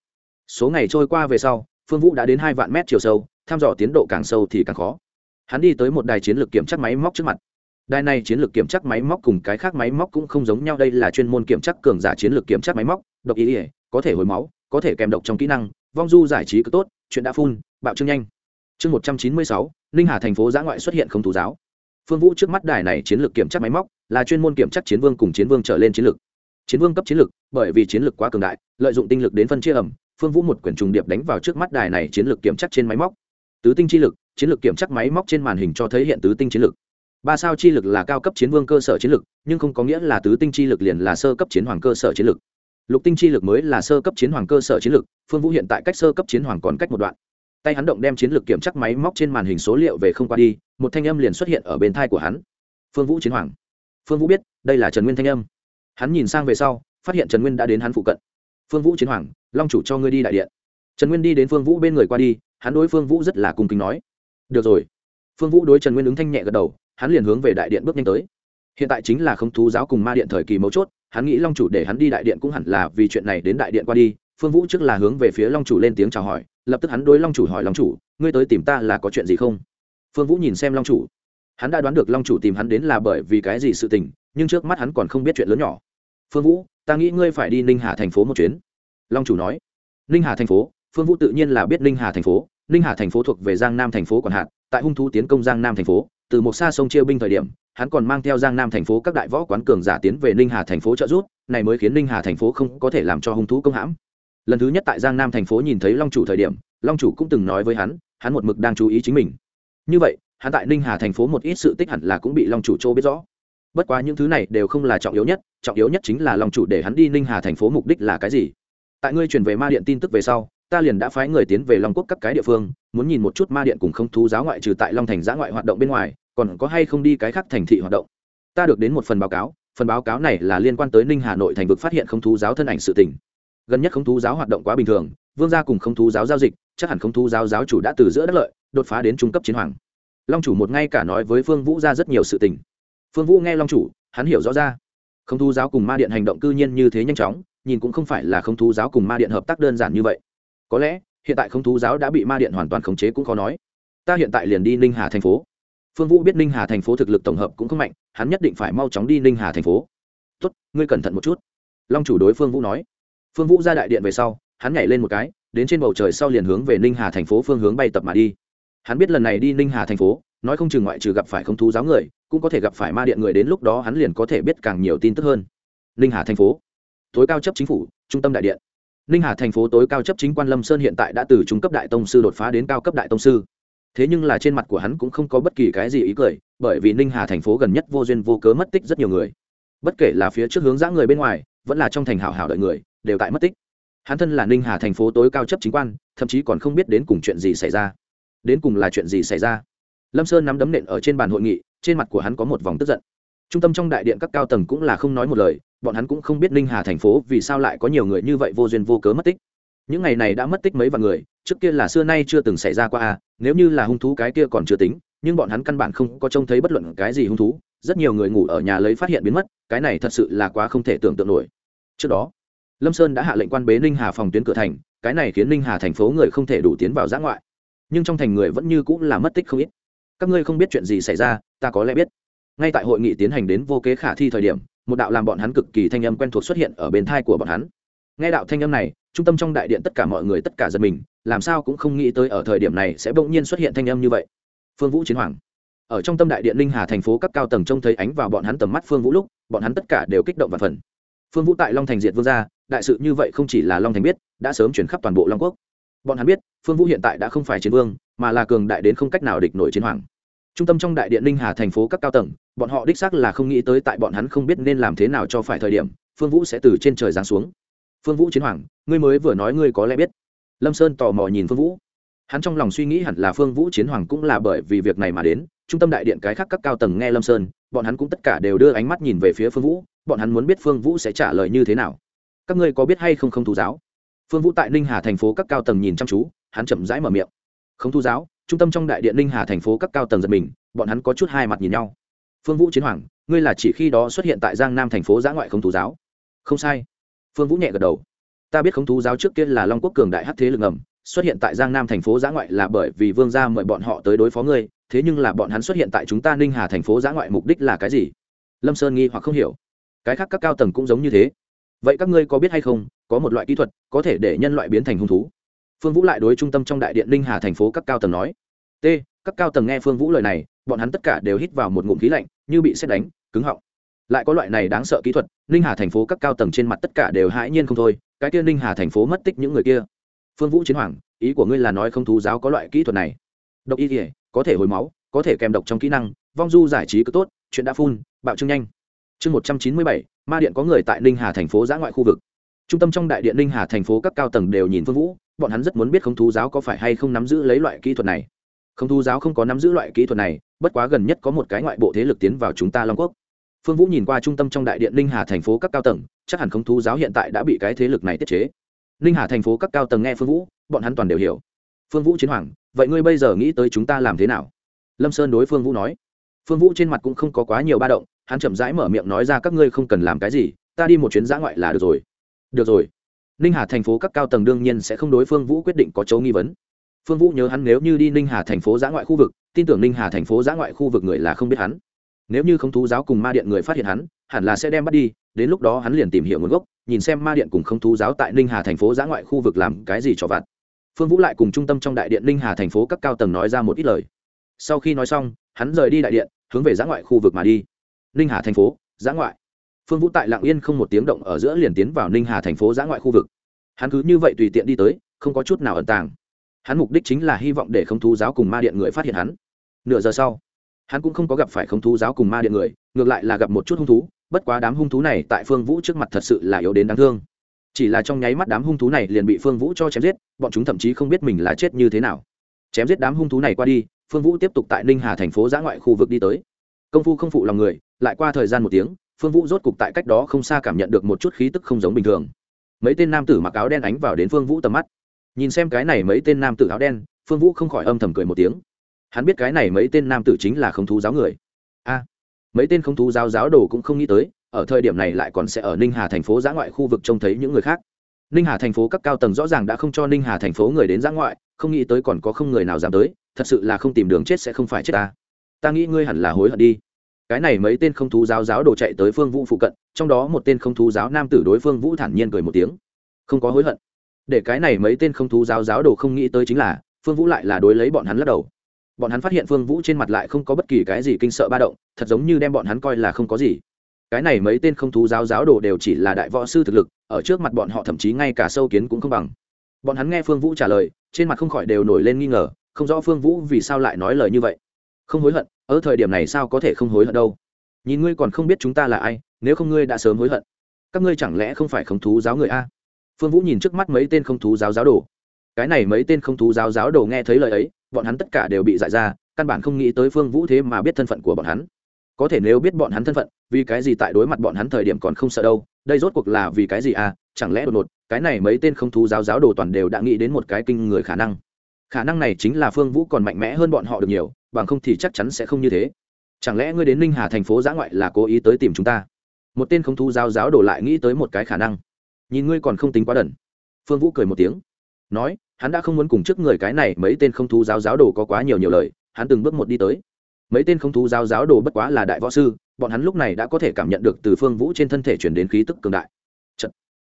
số ngày trôi qua về sau, phương vũ đã đến hai vạn mét chiều sâu, thăm dò tiến độ càng sâu thì càng khó. Hắn đi tới một đài chiến lược kiểm tra máy móc trước mặt. Đài này chiến lược kiểm tra máy móc cùng cái khác máy móc cũng không giống nhau, đây là chuyên môn kiểm tra cường giả chiến lược kiểm tra máy móc, độc ý ỉa có thể hồi máu, có thể kèm độc trong kỹ năng, vong du giải trí cứ tốt, chuyện đã phun bạo trương nhanh. Chương một trăm chín mươi sáu, ninh hà thành phố giã ngoại xuất hiện không thủ giáo. Phương vũ trước mắt đài này chiến lược kiểm tra máy móc, là chuyên môn kiểm tra chiến vương cùng chiến vương trở lên chiến lược. Chiến vương cấp chiến lược, bởi vì chiến lược quá cường đại, lợi dụng tinh lực đến phân chia ẩm phương vũ một quyển trùng điệp đánh vào trước mắt đài này chiến lược kiểm chắc trên máy móc. Tứ tinh chi lực, chiến lược kiểm chắc máy móc trên màn hình cho thấy hiện tứ tinh chiến lực ba sao chi lực là cao cấp chiến vương cơ sở chiến lược, nhưng không có nghĩa là tứ tinh chi lực liền là sơ cấp chiến hoàng cơ sở chiến lược. Lục tinh chi lực mới là sơ cấp chiến hoàng cơ sở chiến lược, phương vũ hiện tại cách sơ cấp chiến hoàng còn cách một đoạn. Tay hắn động đem chiến lược kiểm chắc máy móc trên màn hình số liệu về không qua đi, một thanh âm liền xuất hiện ở bên thai của hắn. Phương vũ chiến hoàng. Phương vũ biết, đây là trần nguyên thanh âm. Hắn nhìn sang về sau, phát hiện trần nguyên đã đến hắn phụ cận phương vũ chiến hoàng, long chủ cho ngươi đi đại điện. Trần nguyên đi đến phương vũ bên người qua đi, hắn đối phương vũ rất là cung kính nói. Được rồi. Phương vũ đối trần nguyên ứng thanh nhẹ gật đầu, hắn liền hướng về đại điện bước nhanh tới. Hiện tại chính là không thú giáo cùng ma điện thời kỳ mấu chốt, hắn nghĩ long chủ để hắn đi đại điện cũng hẳn là vì chuyện này đến đại điện qua đi. Phương vũ trước là hướng về phía long chủ lên tiếng chào hỏi, lập tức hắn đối long chủ hỏi long chủ, ngươi tới tìm ta là có chuyện gì không? Phương vũ nhìn xem long chủ. Hắn đã đoán được long chủ tìm hắn đến là bởi vì cái gì sự tình, nhưng trước mắt hắn còn không biết chuyện lớn nhỏ phương vũ, ta nghĩ ngươi phải đi ninh hà thành phố một chuyến. Long chủ nói. Ninh hà thành phố, phương vũ tự nhiên là biết ninh hà thành phố. Ninh hà thành phố thuộc về giang nam thành phố còn hạn, tại hung thú tiến công giang nam thành phố, từ một xa sông chia binh thời điểm, hắn còn mang theo giang nam thành phố các đại võ quán cường giả tiến về ninh hà thành phố trợ giúp, này mới khiến ninh hà thành phố không có thể làm cho hung thú công hãm. Lần thứ nhất tại giang nam thành phố nhìn thấy long chủ thời điểm, long chủ cũng từng nói với hắn hắn một mực đang chú ý chính mình. Như vậy, hắn tại ninh hà thành phố một ít sự tích hẳn là cũng bị long chủ châu biết rõ bất quá những thứ này đều không là trọng yếu nhất, trọng yếu nhất chính là long chủ để hắn đi ninh hà thành phố mục đích là cái gì. Tại ngươi chuyển về ma điện tin tức về sau, ta liền đã phái người tiến về long quốc các cái địa phương, muốn nhìn một chút ma điện cùng không thú giáo ngoại trừ tại long thành giã ngoại hoạt động bên ngoài, còn có hay không đi cái khác thành thị hoạt động. Ta được đến một phần báo cáo, phần báo cáo này là liên quan tới ninh hà nội thành vực phát hiện không thú giáo thân ảnh sự tình. Gần nhất không thú giáo hoạt động quá bình thường, vương gia cùng không thú giáo giao dịch, chắc hẳn không thú giáo giáo chủ đã từ giữa đất lợi, đột phá đến trung cấp chiến hoàng. Long chủ một ngay cả nói với phương vũ ra rất nhiều sự tình phương vũ nghe long chủ, hắn hiểu rõ ra. Không thú giáo cùng ma điện hành động cư nhiên như thế nhanh chóng, nhìn cũng không phải là không thú giáo cùng ma điện hợp tác đơn giản như vậy. Có lẽ, hiện tại không thú giáo đã bị ma điện hoàn toàn khống chế cũng khó nói. Ta hiện tại liền đi ninh hà thành phố. Phương vũ biết ninh hà thành phố thực lực tổng hợp cũng không mạnh, hắn nhất định phải mau chóng đi ninh hà thành phố. Tốt, ngươi cẩn thận một chút. Long chủ đối phương vũ nói. Phương vũ ra đại điện về sau, hắn nhảy lên một cái, đến trên bầu trời sau liền hướng về ninh hà thành phố phương hướng bay tập mà đi. Hắn biết lần này đi ninh hà thành phố nói không chừng ngoại trừ gặp phải không thú giáo người, cũng có thể gặp phải ma điện người đến lúc đó hắn liền có thể biết càng nhiều tin tức hơn. Ninh hà thành phố, tối cao chấp chính phủ, trung tâm đại điện. Ninh hà thành phố tối cao chấp chính quan lâm sơn hiện tại đã từ trung cấp đại tông sư đột phá đến cao cấp đại tông sư. Thế nhưng là trên mặt của hắn cũng không có bất kỳ cái gì ý cười, bởi vì ninh hà thành phố gần nhất vô duyên vô cớ mất tích rất nhiều người. Bất kể là phía trước hướng dã người bên ngoài, vẫn là trong thành hảo hảo đợi người, đều tại mất tích. Hắn thân là ninh hà thành phố tối cao chấp chính quan, thậm chí còn không biết đến cùng chuyện gì xảy ra. Đến cùng là chuyện gì xảy ra? Lâm sơn nắm đấm nện ở trên bàn hội nghị, trên mặt của hắn có một vòng tức giận. Trung tâm trong đại điện các cao tầng cũng là không nói một lời, bọn hắn cũng không biết ninh hà thành phố vì sao lại có nhiều người như vậy vô duyên vô cớ mất tích. Những ngày này đã mất tích mấy vạn người, trước kia là xưa nay chưa từng xảy ra qua à nếu như là hung thú cái kia còn chưa tính, nhưng bọn hắn căn bản không có trông thấy bất luận cái gì hung thú, rất nhiều người ngủ ở nhà lấy phát hiện biến mất, cái này thật sự là quá không thể tưởng tượng nổi. Trước đó, lâm sơn đã hạ lệnh quan bế ninh hà phòng tuyến cửa thành, cái này khiến ninh hà thành phố người không thể đủ tiến vào giã ngoại. Nhưng trong thành người vẫn như cũng là mất tích không ít các ngươi không biết chuyện gì xảy ra, ta có lẽ biết. Ngay tại hội nghị tiến hành đến vô kế khả thi thời điểm, một đạo làm bọn hắn cực kỳ thanh âm quen thuộc xuất hiện ở bên thai của bọn hắn. Nghe đạo thanh âm này, trung tâm trong đại điện tất cả mọi người tất cả giật mình, làm sao cũng không nghĩ tới ở thời điểm này sẽ bỗng nhiên xuất hiện thanh âm như vậy. Phương vũ chiến hoàng. Ở trong tâm đại điện linh hà thành phố các cao tầng trông thấy ánh vào bọn hắn tầm mắt phương vũ lúc, bọn hắn tất cả đều kích động và phần phương vũ tại long thành diệt vương gia, đại sự như vậy không chỉ là long thành biết, đã sớm chuyển khắp toàn bộ long quốc. Bọn hắn biết, phương vũ hiện tại đã không phải chiến vương mà là cường đại đến không cách nào địch nổi chiến hoàng. Trung tâm trong đại điện ninh hà thành phố các cao tầng, bọn họ đích xác là không nghĩ tới tại bọn hắn không biết nên làm thế nào cho phải thời điểm, phương vũ sẽ từ trên trời giáng xuống. Phương vũ chiến hoàng, ngươi mới vừa nói ngươi có lẽ biết. Lâm sơn tò mò nhìn phương vũ. Hắn trong lòng suy nghĩ hẳn là phương vũ chiến hoàng cũng là bởi vì việc này mà đến, trung tâm đại điện cái khác các cao tầng nghe lâm sơn, bọn hắn cũng tất cả đều đưa ánh mắt nhìn về phía phương vũ, bọn hắn muốn biết phương vũ sẽ trả lời như thế nào. Các ngươi có biết hay không không thú giáo? Phương vũ tại ninh hà thành phố các cao tầng nhìn chăm chú, hắn chậm rãi mở miệng không thu giáo, trung tâm trong đại điện ninh hà thành phố các cao tầng giật mình, bọn hắn có chút hai mặt nhìn nhau. Phương vũ chiến hoàng, ngươi là chỉ khi đó xuất hiện tại giang nam thành phố giã ngoại không thú giáo. Không sai. Phương vũ nhẹ gật đầu. Ta biết không thú giáo trước kia là long quốc cường đại hắc thế lực ngầm, xuất hiện tại giang nam thành phố giã ngoại là bởi vì vương gia mời bọn họ tới đối phó ngươi, thế nhưng là bọn hắn xuất hiện tại chúng ta ninh hà thành phố giã ngoại mục đích là cái gì? Lâm sơn nghi hoặc không hiểu. Cái khác các cao tầng cũng giống như thế. Vậy các ngươi có biết hay không, có một loại kỹ thuật, có thể để nhân loại biến thành hung thú phương vũ lại đối trung tâm trong đại điện ninh hà thành phố các cao tầng nói, t, các cao tầng nghe phương vũ lời này, bọn hắn tất cả đều hít vào một ngụm khí lạnh, như bị xét đánh, cứng họng. Lại có loại này đáng sợ kỹ thuật, ninh hà thành phố các cao tầng trên mặt tất cả đều hãi nhiên không thôi, cái kia ninh hà thành phố mất tích những người kia. Phương vũ chiến hoàng ý của ngươi là nói không thú giáo có loại kỹ thuật này? Độc y thể có thể hồi máu, có thể kèm độc trong kỹ năng, vong du giải trí cứ tốt, chuyện đã phun, bạo trưng nhanh. Chương một trăm chín mươi bảy, ma điện có người tại ninh hà thành phố giã ngoại khu vực. Trung tâm trong đại điện ninh hà thành phố các cao tầng đều nhìn phương vũ bọn hắn rất muốn biết không thú giáo có phải hay không nắm giữ lấy loại kỹ thuật này. Không thú giáo không có nắm giữ loại kỹ thuật này, bất quá gần nhất có một cái ngoại bộ thế lực tiến vào chúng ta long quốc. Phương vũ nhìn qua trung tâm trong đại điện ninh hà thành phố các cao tầng, chắc hẳn không thú giáo hiện tại đã bị cái thế lực này tiết chế. Ninh hà thành phố các cao tầng nghe phương vũ, bọn hắn toàn đều hiểu. Phương vũ chiến hoàng, vậy ngươi bây giờ nghĩ tới chúng ta làm thế nào? Lâm sơn đối phương vũ nói. Phương vũ trên mặt cũng không có quá nhiều ba động, hắn chậm rãi mở miệng nói ra các ngươi không cần làm cái gì, ta đi một chuyến giã ngoại là được rồi. Được rồi ninh hà thành phố các cao tầng đương nhiên sẽ không đối phương vũ quyết định có chấu nghi vấn. Phương vũ nhớ hắn nếu như đi ninh hà thành phố giã ngoại khu vực, tin tưởng ninh hà thành phố giã ngoại khu vực người là không biết hắn. Nếu như không thú giáo cùng ma điện người phát hiện hắn, hẳn là sẽ đem bắt đi, đến lúc đó hắn liền tìm hiểu nguồn gốc, nhìn xem ma điện cùng không thú giáo tại ninh hà thành phố giã ngoại khu vực làm cái gì cho vặt. Phương vũ lại cùng trung tâm trong đại điện ninh hà thành phố các cao tầng nói ra một ít lời. Sau khi nói xong, hắn rời đi đại điện, hướng về giã ngoại khu vực mà đi. Ninh hà thành phố, giã ngoại phương vũ tại lạng yên không một tiếng động ở giữa liền tiến vào ninh hà thành phố giã ngoại khu vực. Hắn cứ như vậy tùy tiện đi tới, không có chút nào ẩn tàng. Hắn mục đích chính là hy vọng để không thú giáo cùng ma điện người phát hiện hắn. Nửa giờ sau, hắn cũng không có gặp phải không thú giáo cùng ma điện người, ngược lại là gặp một chút hung thú, bất quá đám hung thú này tại phương vũ trước mặt thật sự là yếu đến đáng thương. Chỉ là trong nháy mắt đám hung thú này liền bị phương vũ cho chém giết, bọn chúng thậm chí không biết mình là chết như thế nào. Chém giết đám hung thú này qua đi, phương vũ tiếp tục tại ninh hà thành phố giã ngoại khu vực đi tới. Công phu không phụ lòng người, lại qua thời gian một tiếng phương vũ rốt cục tại cách đó không xa cảm nhận được một chút khí tức không giống bình thường. Mấy tên nam tử mặc áo đen ánh vào đến phương vũ tầm mắt. Nhìn xem cái này mấy tên nam tử áo đen, phương vũ không khỏi âm thầm cười một tiếng. Hắn biết cái này mấy tên nam tử chính là không thú giáo người. A, mấy tên không thú giáo giáo đồ cũng không nghĩ tới, ở thời điểm này lại còn sẽ ở ninh hà thành phố giã ngoại khu vực trông thấy những người khác. Ninh hà thành phố các cao tầng rõ ràng đã không cho ninh hà thành phố người đến giã ngoại, không nghĩ tới còn có không người nào dám tới, thật sự là không tìm đường chết sẽ không phải chết ta. Ta nghĩ ngươi hẳn là hối hận đi cái này mấy tên không thú giáo giáo đồ chạy tới phương vũ phụ cận, trong đó một tên không thú giáo nam tử đối phương vũ thản nhiên cười một tiếng. Không có hối hận. Để cái này mấy tên không thú giáo giáo đồ không nghĩ tới chính là, phương vũ lại là đối lấy bọn hắn lắc đầu. Bọn hắn phát hiện phương vũ trên mặt lại không có bất kỳ cái gì kinh sợ ba động, thật giống như đem bọn hắn coi là không có gì. Cái này mấy tên không thú giáo giáo đồ đều chỉ là đại võ sư thực lực, ở trước mặt bọn họ thậm chí ngay cả sâu kiến cũng không bằng. Bọn hắn nghe phương vũ trả lời, trên mặt không khỏi đều nổi lên nghi ngờ, không rõ phương vũ vì sao lại nói lời như vậy không hối hận, ở thời điểm này sao có thể không hối hận đâu? Nhìn ngươi còn không biết chúng ta là ai, nếu không ngươi đã sớm hối hận. Các ngươi chẳng lẽ không phải không thú giáo người a? Phương vũ nhìn trước mắt mấy tên không thú giáo giáo đồ. Cái này mấy tên không thú giáo giáo đồ nghe thấy lời ấy, bọn hắn tất cả đều bị dại ra, căn bản không nghĩ tới phương vũ thế mà biết thân phận của bọn hắn. Có thể nếu biết bọn hắn thân phận, vì cái gì tại đối mặt bọn hắn thời điểm còn không sợ đâu? Đây rốt cuộc là vì cái gì à chẳng lẽ đột ngột, cái này mấy tên không thú giáo giáo đồ toàn đều đã nghĩ đến một cái kinh người khả năng? Khả năng này chính là phương vũ còn mạnh mẽ hơn bọn họ được nhiều bằng không thì chắc chắn sẽ không như thế. Chẳng lẽ ngươi đến ninh hà thành phố giã ngoại là cố ý tới tìm chúng ta? Một tên không thú giáo giáo đổ lại nghĩ tới một cái khả năng. Nhìn ngươi còn không tính quá đần. Phương vũ cười một tiếng. Nói, hắn đã không muốn cùng trước người cái này mấy tên không thú giáo giáo đồ có quá nhiều nhiều lời, hắn từng bước một đi tới. Mấy tên không thú giáo giáo đồ bất quá là đại võ sư, bọn hắn lúc này đã có thể cảm nhận được từ phương vũ trên thân thể chuyển đến khí tức cường đại. Chật.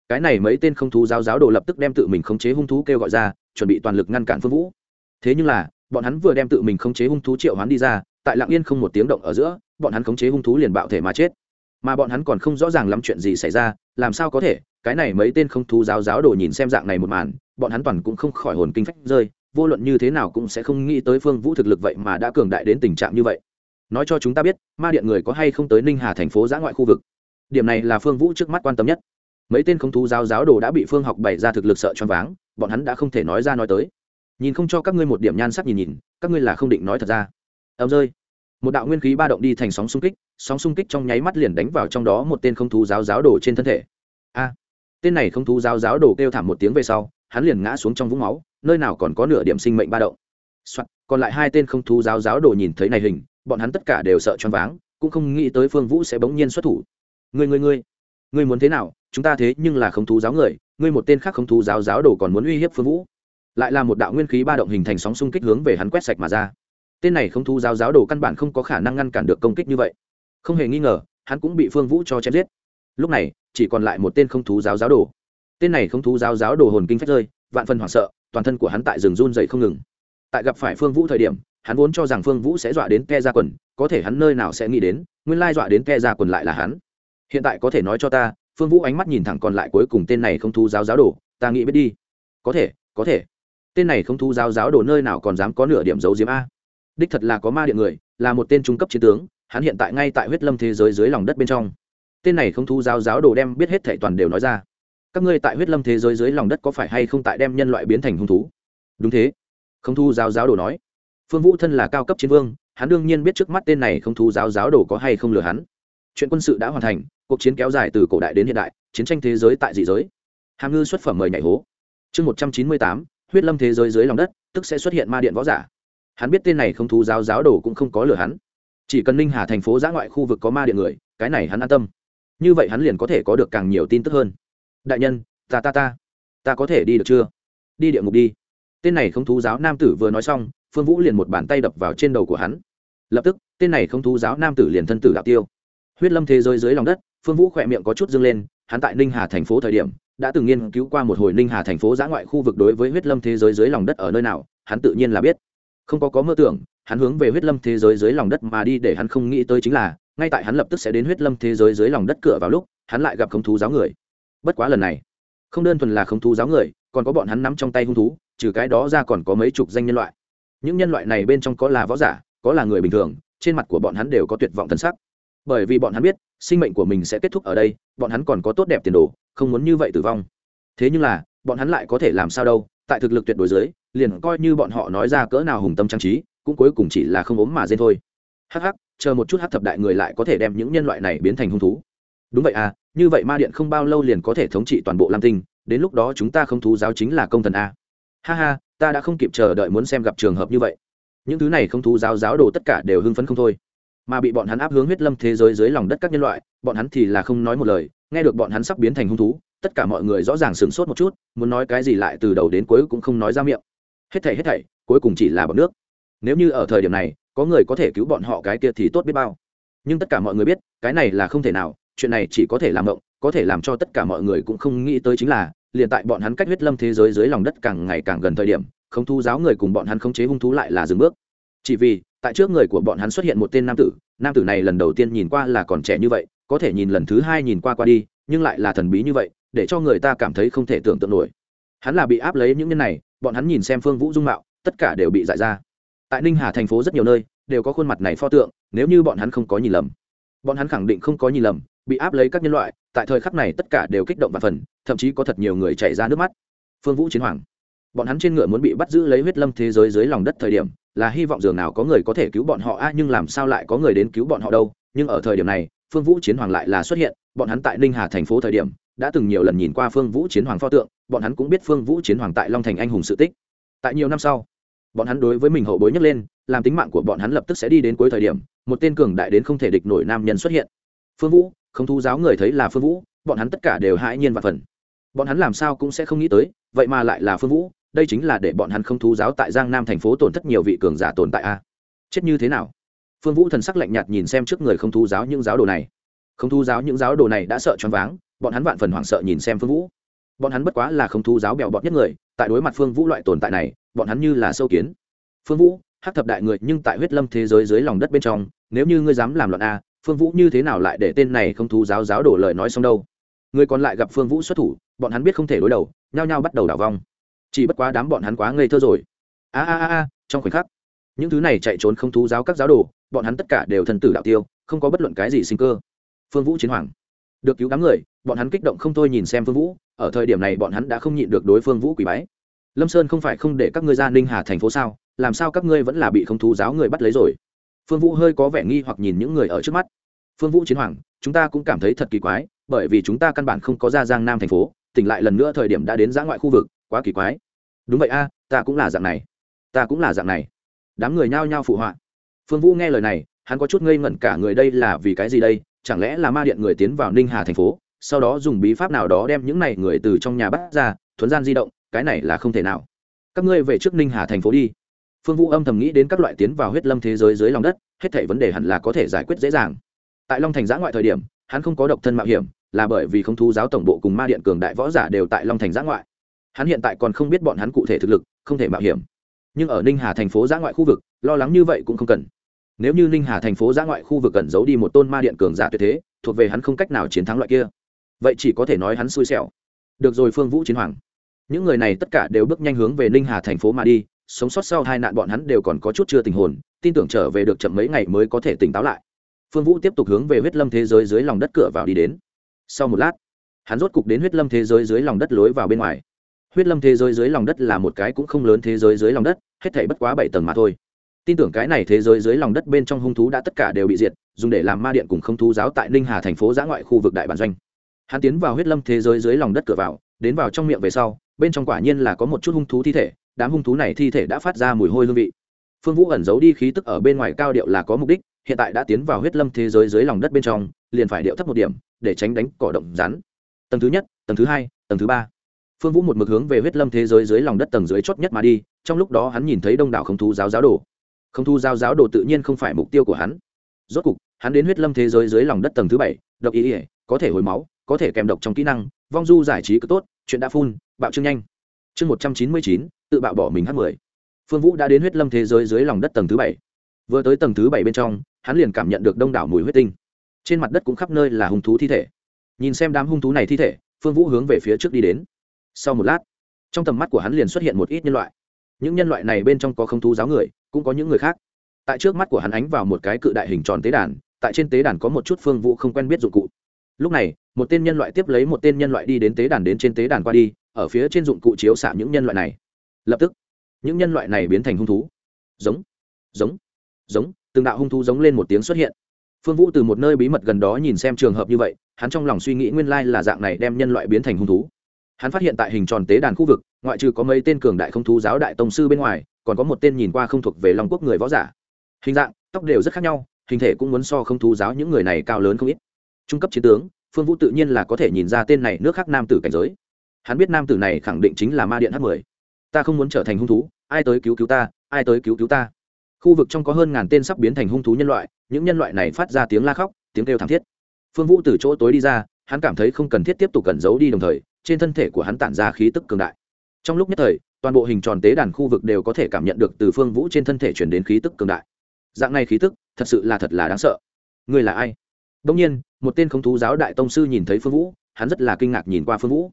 cái này mấy tên không thú giáo giáo đồ lập tức đem tự mình khống chế hung thú kêu gọi ra, chuẩn bị toàn lực ngăn cản phương vũ. Thế nhưng là bọn hắn vừa đem tự mình khống chế hung thú triệu hoán đi ra, tại lạng yên không một tiếng động ở giữa, bọn hắn khống chế hung thú liền bạo thể mà chết. Mà bọn hắn còn không rõ ràng lắm chuyện gì xảy ra, làm sao có thể, cái này mấy tên không thú giáo giáo đồ nhìn xem dạng này một màn, bọn hắn toàn cũng không khỏi hồn kinh phách rơi, vô luận như thế nào cũng sẽ không nghĩ tới phương vũ thực lực vậy mà đã cường đại đến tình trạng như vậy. Nói cho chúng ta biết, ma điện người có hay không tới ninh hà thành phố giã ngoại khu vực? Điểm này là phương vũ trước mắt quan tâm nhất. Mấy tên không thú giáo giáo đồ đã bị phương học bày ra thực lực sợ choáng váng, bọn hắn đã không thể nói ra nói tới nhìn không cho các ngươi một điểm nhan sắc nhìn nhìn các ngươi là không định nói thật ra. Ấm rơi. Một đạo nguyên khí ba động đi thành sóng xung kích sóng xung kích trong nháy mắt liền đánh vào trong đó một tên không thú giáo giáo đồ trên thân thể. A! Tên này không thú giáo giáo đồ kêu thảm một tiếng về sau hắn liền ngã xuống trong vũng máu nơi nào còn có nửa điểm sinh mệnh ba động. Soạn, còn lại hai tên không thú giáo giáo đồ nhìn thấy này hình bọn hắn tất cả đều sợ choáng váng cũng không nghĩ tới phương vũ sẽ bỗng nhiên xuất thủ. Người người người người muốn thế nào? Chúng ta thế nhưng là không thú giáo người ngươi một tên khác không thú giáo giáo đồ còn muốn uy hiếp phương vũ lại là một đạo nguyên khí ba động hình thành sóng xung kích hướng về hắn quét sạch mà ra. Tên này không thu giáo giáo đồ căn bản không có khả năng ngăn cản được công kích như vậy. Không hề nghi ngờ, hắn cũng bị phương vũ cho chém giết. Lúc này, chỉ còn lại một tên không thú giáo giáo đồ. Tên này không thú giáo giáo đồ hồn kinh phách rơi, vạn phần hoảng sợ, toàn thân của hắn tại rừng run dậy không ngừng. Tại gặp phải phương vũ thời điểm, hắn vốn cho rằng phương vũ sẽ dọa đến ke ra quần, có thể hắn nơi nào sẽ nghĩ đến, nguyên lai dọa đến ke ra quần lại là hắn. Hiện tại có thể nói cho ta, phương vũ ánh mắt nhìn thẳng còn lại cuối cùng tên này không thú giáo giáo đồ, ta nghĩ biết đi. Có thể có thể tên này không Thu giáo giáo đồ nơi nào còn dám có nửa điểm giấu diếm a. Đích thật là có ma điện người, là một tên trung cấp chiến tướng, hắn hiện tại ngay tại huyết lâm thế giới dưới lòng đất bên trong. Tên này không Thu giáo giáo đồ đem biết hết thệ toàn đều nói ra. Các ngươi tại huyết lâm thế giới dưới lòng đất có phải hay không tại đem nhân loại biến thành hung thú? Đúng thế. Không thu giáo giáo đồ nói. Phương vũ thân là cao cấp chiến vương, hắn đương nhiên biết trước mắt tên này không thu giáo giáo đồ có hay không lừa hắn. Chuyện quân sự đã hoàn thành, cuộc chiến kéo dài từ cổ đại đến hiện đại, chiến tranh thế giới tại dị giới. Hàm ngư xuất phẩm mời nhảy hố. Chương một trăm chín mươi tám huyết lâm thế giới dưới lòng đất, tức sẽ xuất hiện ma điện võ giả. Hắn biết tên này không thú giáo giáo đồ cũng không có lừa hắn. Chỉ cần ninh hà thành phố giã ngoại khu vực có ma điện người, cái này hắn an tâm. Như vậy hắn liền có thể có được càng nhiều tin tức hơn. Đại nhân, ta ta ta ta có thể đi được chưa? Đi địa ngục đi. Tên này không thú giáo nam tử vừa nói xong, phương vũ liền một bàn tay đập vào trên đầu của hắn. Lập tức, tên này không thú giáo nam tử liền thân tử đạo tiêu. Huyết lâm thế giới dưới lòng đất, phương vũ khỏe miệng có chút dâng lên, hắn tại ninh hà thành phố thời điểm đã từng nghiên cứu qua một hồi ninh hà thành phố giã ngoại khu vực đối với huyết lâm thế giới dưới lòng đất ở nơi nào, hắn tự nhiên là biết. Không có có mơ tưởng, hắn hướng về huyết lâm thế giới dưới lòng đất mà đi để hắn không nghĩ tới chính là, ngay tại hắn lập tức sẽ đến huyết lâm thế giới dưới lòng đất cửa vào lúc, hắn lại gặp không thú giáo người. Bất quá lần này, không đơn thuần là không thú giáo người, còn có bọn hắn nắm trong tay hung thú, trừ cái đó ra còn có mấy chục danh nhân loại. Những nhân loại này bên trong có là võ giả, có là người bình thường, trên mặt của bọn hắn đều có tuyệt vọng thân sắc bởi vì bọn hắn biết, sinh mệnh của mình sẽ kết thúc ở đây, bọn hắn còn có tốt đẹp tiền đồ, không muốn như vậy tử vong. Thế nhưng là, bọn hắn lại có thể làm sao đâu, tại thực lực tuyệt đối dưới, liền coi như bọn họ nói ra cỡ nào hùng tâm trang trí, cũng cuối cùng chỉ là không ốm mà dên thôi. Hắc hắc, chờ một chút hắc thập đại người lại có thể đem những nhân loại này biến thành hung thú. Đúng vậy à như vậy ma điện không bao lâu liền có thể thống trị toàn bộ lam tinh, đến lúc đó chúng ta không thú giáo chính là công thần a. Ha ha, ta đã không kịp chờ đợi muốn xem gặp trường hợp như vậy. Những thứ này không thú giáo giáo đồ tất cả đều hưng phấn không thôi mà bị bọn hắn áp hướng huyết lâm thế giới dưới lòng đất các nhân loại, bọn hắn thì là không nói một lời, nghe được bọn hắn sắp biến thành hung thú, tất cả mọi người rõ ràng sửng sốt một chút, muốn nói cái gì lại từ đầu đến cuối cũng không nói ra miệng. Hết thảy hết thảy, cuối cùng chỉ là bọn nước. Nếu như ở thời điểm này, có người có thể cứu bọn họ cái kia thì tốt biết bao. Nhưng tất cả mọi người biết, cái này là không thể nào, chuyện này chỉ có thể làm động có thể làm cho tất cả mọi người cũng không nghĩ tới chính là, liền tại bọn hắn cách huyết lâm thế giới dưới lòng đất càng ngày càng gần thời điểm không thu giáo người cùng bọn hắn khống chế hung thú lại là dừng bước. Chỉ vì tại trước người của bọn hắn xuất hiện một tên nam tử nam tử này lần đầu tiên nhìn qua là còn trẻ như vậy, có thể nhìn lần thứ hai nhìn qua qua đi, nhưng lại là thần bí như vậy, để cho người ta cảm thấy không thể tưởng tượng nổi. Hắn là bị áp lấy những nhân này, bọn hắn nhìn xem phương vũ dung mạo, tất cả đều bị giải ra. Tại ninh hà thành phố rất nhiều nơi, đều có khuôn mặt này pho tượng, nếu như bọn hắn không có nhìn lầm. Bọn hắn khẳng định không có nhìn lầm, bị áp lấy các nhân loại, tại thời khắc này tất cả đều kích động và phần, thậm chí có thật nhiều người chạy ra nước mắt. Phương vũ chiến hoàng. Bọn hắn trên ngựa muốn bị bắt giữ lấy huyết lâm thế giới dưới lòng đất thời điểm là hy vọng dường nào có người có thể cứu bọn họ. A, nhưng làm sao lại có người đến cứu bọn họ đâu? Nhưng ở thời điểm này, phương vũ chiến hoàng lại là xuất hiện. Bọn hắn tại ninh hà thành phố thời điểm, đã từng nhiều lần nhìn qua phương vũ chiến hoàng pho tượng. Bọn hắn cũng biết phương vũ chiến hoàng tại long thành anh hùng sự tích. Tại nhiều năm sau, bọn hắn đối với mình hậu bối nhấc lên, làm tính mạng của bọn hắn lập tức sẽ đi đến cuối thời điểm, một tên cường đại đến không thể địch nổi nam nhân xuất hiện. Phương vũ, không thu giáo người thấy là phương vũ, bọn hắn tất cả đều hãi nhiên và phần bọn hắn làm sao cũng sẽ không nghĩ tới, vậy mà lại là phương vũ đây chính là để bọn hắn không thu giáo tại giang nam thành phố tổn thất nhiều vị cường giả tồn tại a. Chết như thế nào? Phương vũ thần sắc lạnh nhạt nhìn xem trước người không thu giáo những giáo đồ này. Không thu giáo những giáo đồ này đã sợ choáng váng, bọn hắn vạn phần hoảng sợ nhìn xem phương vũ. Bọn hắn bất quá là không thu giáo bèo bọt nhất người, tại đối mặt phương vũ loại tồn tại này, bọn hắn như là sâu kiến. Phương vũ, hắc thập đại người, nhưng tại huyết lâm thế giới dưới lòng đất bên trong, nếu như ngươi dám làm loạn a, phương vũ như thế nào lại để tên này không thu giáo giáo đổ lời nói xong đâu? Người còn lại gặp phương vũ xuất thủ, bọn hắn biết không thể đối đầu, nhao nhao bắt đầu đảo vong chỉ bất quá đám bọn hắn quá ngây thơ rồi. A a a a, trong khoảnh khắc, những thứ này chạy trốn không thú giáo các giáo đồ, bọn hắn tất cả đều thần tử đạo tiêu, không có bất luận cái gì sinh cơ. Phương vũ chiến hoàng. Được cứu đám người, bọn hắn kích động không thôi nhìn xem phương vũ, ở thời điểm này bọn hắn đã không nhịn được đối phương vũ quỷ bái. Lâm sơn không phải không để các ngươi ra ninh hà thành phố sao, làm sao các ngươi vẫn là bị không thú giáo người bắt lấy rồi? Phương vũ hơi có vẻ nghi hoặc nhìn những người ở trước mắt. Phương vũ chiến hoàng, chúng ta cũng cảm thấy thật kỳ quái, bởi vì chúng ta căn bản không có ra giang nam thành phố, tỉnh lại lần nữa thời điểm đã đến giã ngoại khu vực quá kỳ quái. Đúng vậy a, ta cũng là dạng này. Ta cũng là dạng này. Đám người nhao nhao phụ họa. Phương vũ nghe lời này, hắn có chút ngây ngẩn cả người đây là vì cái gì đây? Chẳng lẽ là ma điện người tiến vào ninh hà thành phố, sau đó dùng bí pháp nào đó đem những này người từ trong nhà bắt ra, thuấn gian di động, cái này là không thể nào. Các ngươi về trước ninh hà thành phố đi. Phương vũ âm thầm nghĩ đến các loại tiến vào huyết lâm thế giới dưới lòng đất, hết thảy vấn đề hẳn là có thể giải quyết dễ dàng. Tại long thành giã ngoại thời điểm, hắn không có độc thân mạo hiểm, là bởi vì không thu giáo tổng bộ cùng ma điện cường đại võ giả đều tại long thành giã ngoại hắn hiện tại còn không biết bọn hắn cụ thể thực lực, không thể mạo hiểm. Nhưng ở ninh hà thành phố giã ngoại khu vực, lo lắng như vậy cũng không cần. Nếu như ninh hà thành phố giã ngoại khu vực cần giấu đi một tôn ma điện cường giả tuyệt thế, thuộc về hắn không cách nào chiến thắng loại kia. Vậy chỉ có thể nói hắn xui xẻo. Được rồi phương vũ chiến hoàng. Những người này tất cả đều bước nhanh hướng về ninh hà thành phố mà đi, sống sót sau hai nạn bọn hắn đều còn có chút chưa tình hồn, tin tưởng trở về được chậm mấy ngày mới có thể tỉnh táo lại. Phương vũ tiếp tục hướng về huyết lâm thế giới dưới lòng đất cửa vào đi đến. Sau một lát, hắn rốt cục đến huyết lâm thế giới dưới lòng đất lối vào bên ngoài huyết lâm thế giới dưới lòng đất là một cái cũng không lớn thế giới dưới lòng đất, hết thể bất quá bảy tầng mà thôi. Tin tưởng cái này thế giới dưới lòng đất bên trong hung thú đã tất cả đều bị diệt, dùng để làm ma điện cùng không thú giáo tại ninh hà thành phố giã ngoại khu vực đại bản doanh. Hắn tiến vào huyết lâm thế giới dưới lòng đất cửa vào, đến vào trong miệng về sau, bên trong quả nhiên là có một chút hung thú thi thể, đám hung thú này thi thể đã phát ra mùi hôi hương vị. Phương vũ ẩn giấu đi khí tức ở bên ngoài cao điệu là có mục đích, hiện tại đã tiến vào huyết lâm thế giới dưới lòng đất bên trong, liền phải điệu thấp một điểm, để tránh đánh cỏ động rắn. Tầng thứ nhất, tầng thứ hai, tầng thứ ba phương vũ một mực hướng về huyết lâm thế giới dưới lòng đất tầng dưới chót nhất mà đi, trong lúc đó hắn nhìn thấy đông đảo không thu giáo giáo đồ. Không thu giáo giáo đồ tự nhiên không phải mục tiêu của hắn. Rốt cục, hắn đến huyết lâm thế giới dưới lòng đất tầng thứ bảy, độc ý ỉa có thể hồi máu, có thể kèm độc trong kỹ năng, vong du giải trí cứ tốt, chuyện đã phun, bạo trương nhanh. Chương một trăm chín mươi chín, tự bạo bỏ mình h mười. Phương vũ đã đến huyết lâm thế giới dưới lòng đất tầng thứ bảy. Vừa tới tầng thứ bảy bên trong, hắn liền cảm nhận được đông đảo mùi huyết tinh. Trên mặt đất cũng khắp nơi là hung thú thi thể. Nhìn xem đám hung thú này thi thể, phương vũ hướng về phía trước đi đến sau một lát, trong tầm mắt của hắn liền xuất hiện một ít nhân loại. Những nhân loại này bên trong có không thú giáo người, cũng có những người khác. Tại trước mắt của hắn ánh vào một cái cự đại hình tròn tế đàn, tại trên tế đàn có một chút phương vũ không quen biết dụng cụ. Lúc này, một tên nhân loại tiếp lấy một tên nhân loại đi đến tế đàn đến trên tế đàn qua đi, ở phía trên dụng cụ chiếu xạ những nhân loại này. Lập tức, những nhân loại này biến thành hung thú. Giống giống giống, từng đạo hung thú giống lên một tiếng xuất hiện. Phương vũ từ một nơi bí mật gần đó nhìn xem trường hợp như vậy, hắn trong lòng suy nghĩ nguyên lai là dạng này đem nhân loại biến thành hung thú hắn phát hiện tại hình tròn tế đàn khu vực, ngoại trừ có mấy tên cường đại không thú giáo đại tông sư bên ngoài, còn có một tên nhìn qua không thuộc về long quốc người võ giả. Hình dạng, tóc đều rất khác nhau, hình thể cũng muốn so không thú giáo những người này cao lớn không ít. Trung cấp chiến tướng, phương vũ tự nhiên là có thể nhìn ra tên này nước khác nam tử cảnh giới. Hắn biết nam tử này khẳng định chính là ma điện h mười. Ta không muốn trở thành hung thú, ai tới cứu cứu ta, ai tới cứu cứu ta. Khu vực trong có hơn ngàn tên sắp biến thành hung thú nhân loại, những nhân loại này phát ra tiếng la khóc, tiếng kêu thảm thiết. Phương vũ từ chỗ tối đi ra, hắn cảm thấy không cần thiết tiếp tục cẩn giấu đi đồng thời trên thân thể của hắn tản ra khí tức cường đại. Trong lúc nhất thời, toàn bộ hình tròn tế đàn khu vực đều có thể cảm nhận được từ phương vũ trên thân thể chuyển đến khí tức cường đại. Dạng này khí tức, thật sự là thật là đáng sợ. Người là ai? Đông nhiên, một tên không thú giáo đại tông sư nhìn thấy phương vũ, hắn rất là kinh ngạc nhìn qua phương vũ.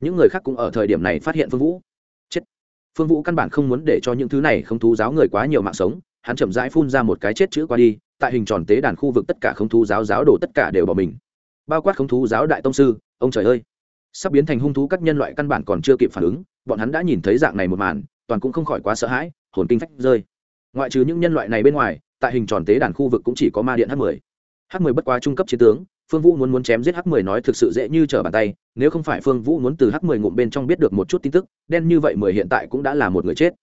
Những người khác cũng ở thời điểm này phát hiện phương vũ. Chết! Phương vũ căn bản không muốn để cho những thứ này không thú giáo người quá nhiều mạng sống, hắn chậm rãi phun ra một cái chết chữ qua đi, tại hình tròn tế đàn khu vực tất cả không thú giáo giáo đồ tất cả đều bỏ mình. Bao quát không thú giáo đại tông sư, ông trời ơi! Sắp biến thành hung thú các nhân loại căn bản còn chưa kịp phản ứng, bọn hắn đã nhìn thấy dạng này một màn, toàn cũng không khỏi quá sợ hãi, hồn kinh phách rơi. Ngoại trừ những nhân loại này bên ngoài, tại hình tròn tế đàn khu vực cũng chỉ có ma điện h 10 h 10 bất quá trung cấp chiến tướng, phương vũ muốn muốn chém giết h 10 nói thực sự dễ như trở bàn tay, nếu không phải phương vũ muốn từ h 10 ngụm bên trong biết được một chút tin tức, đen như vậy mười hiện tại cũng đã là một người chết.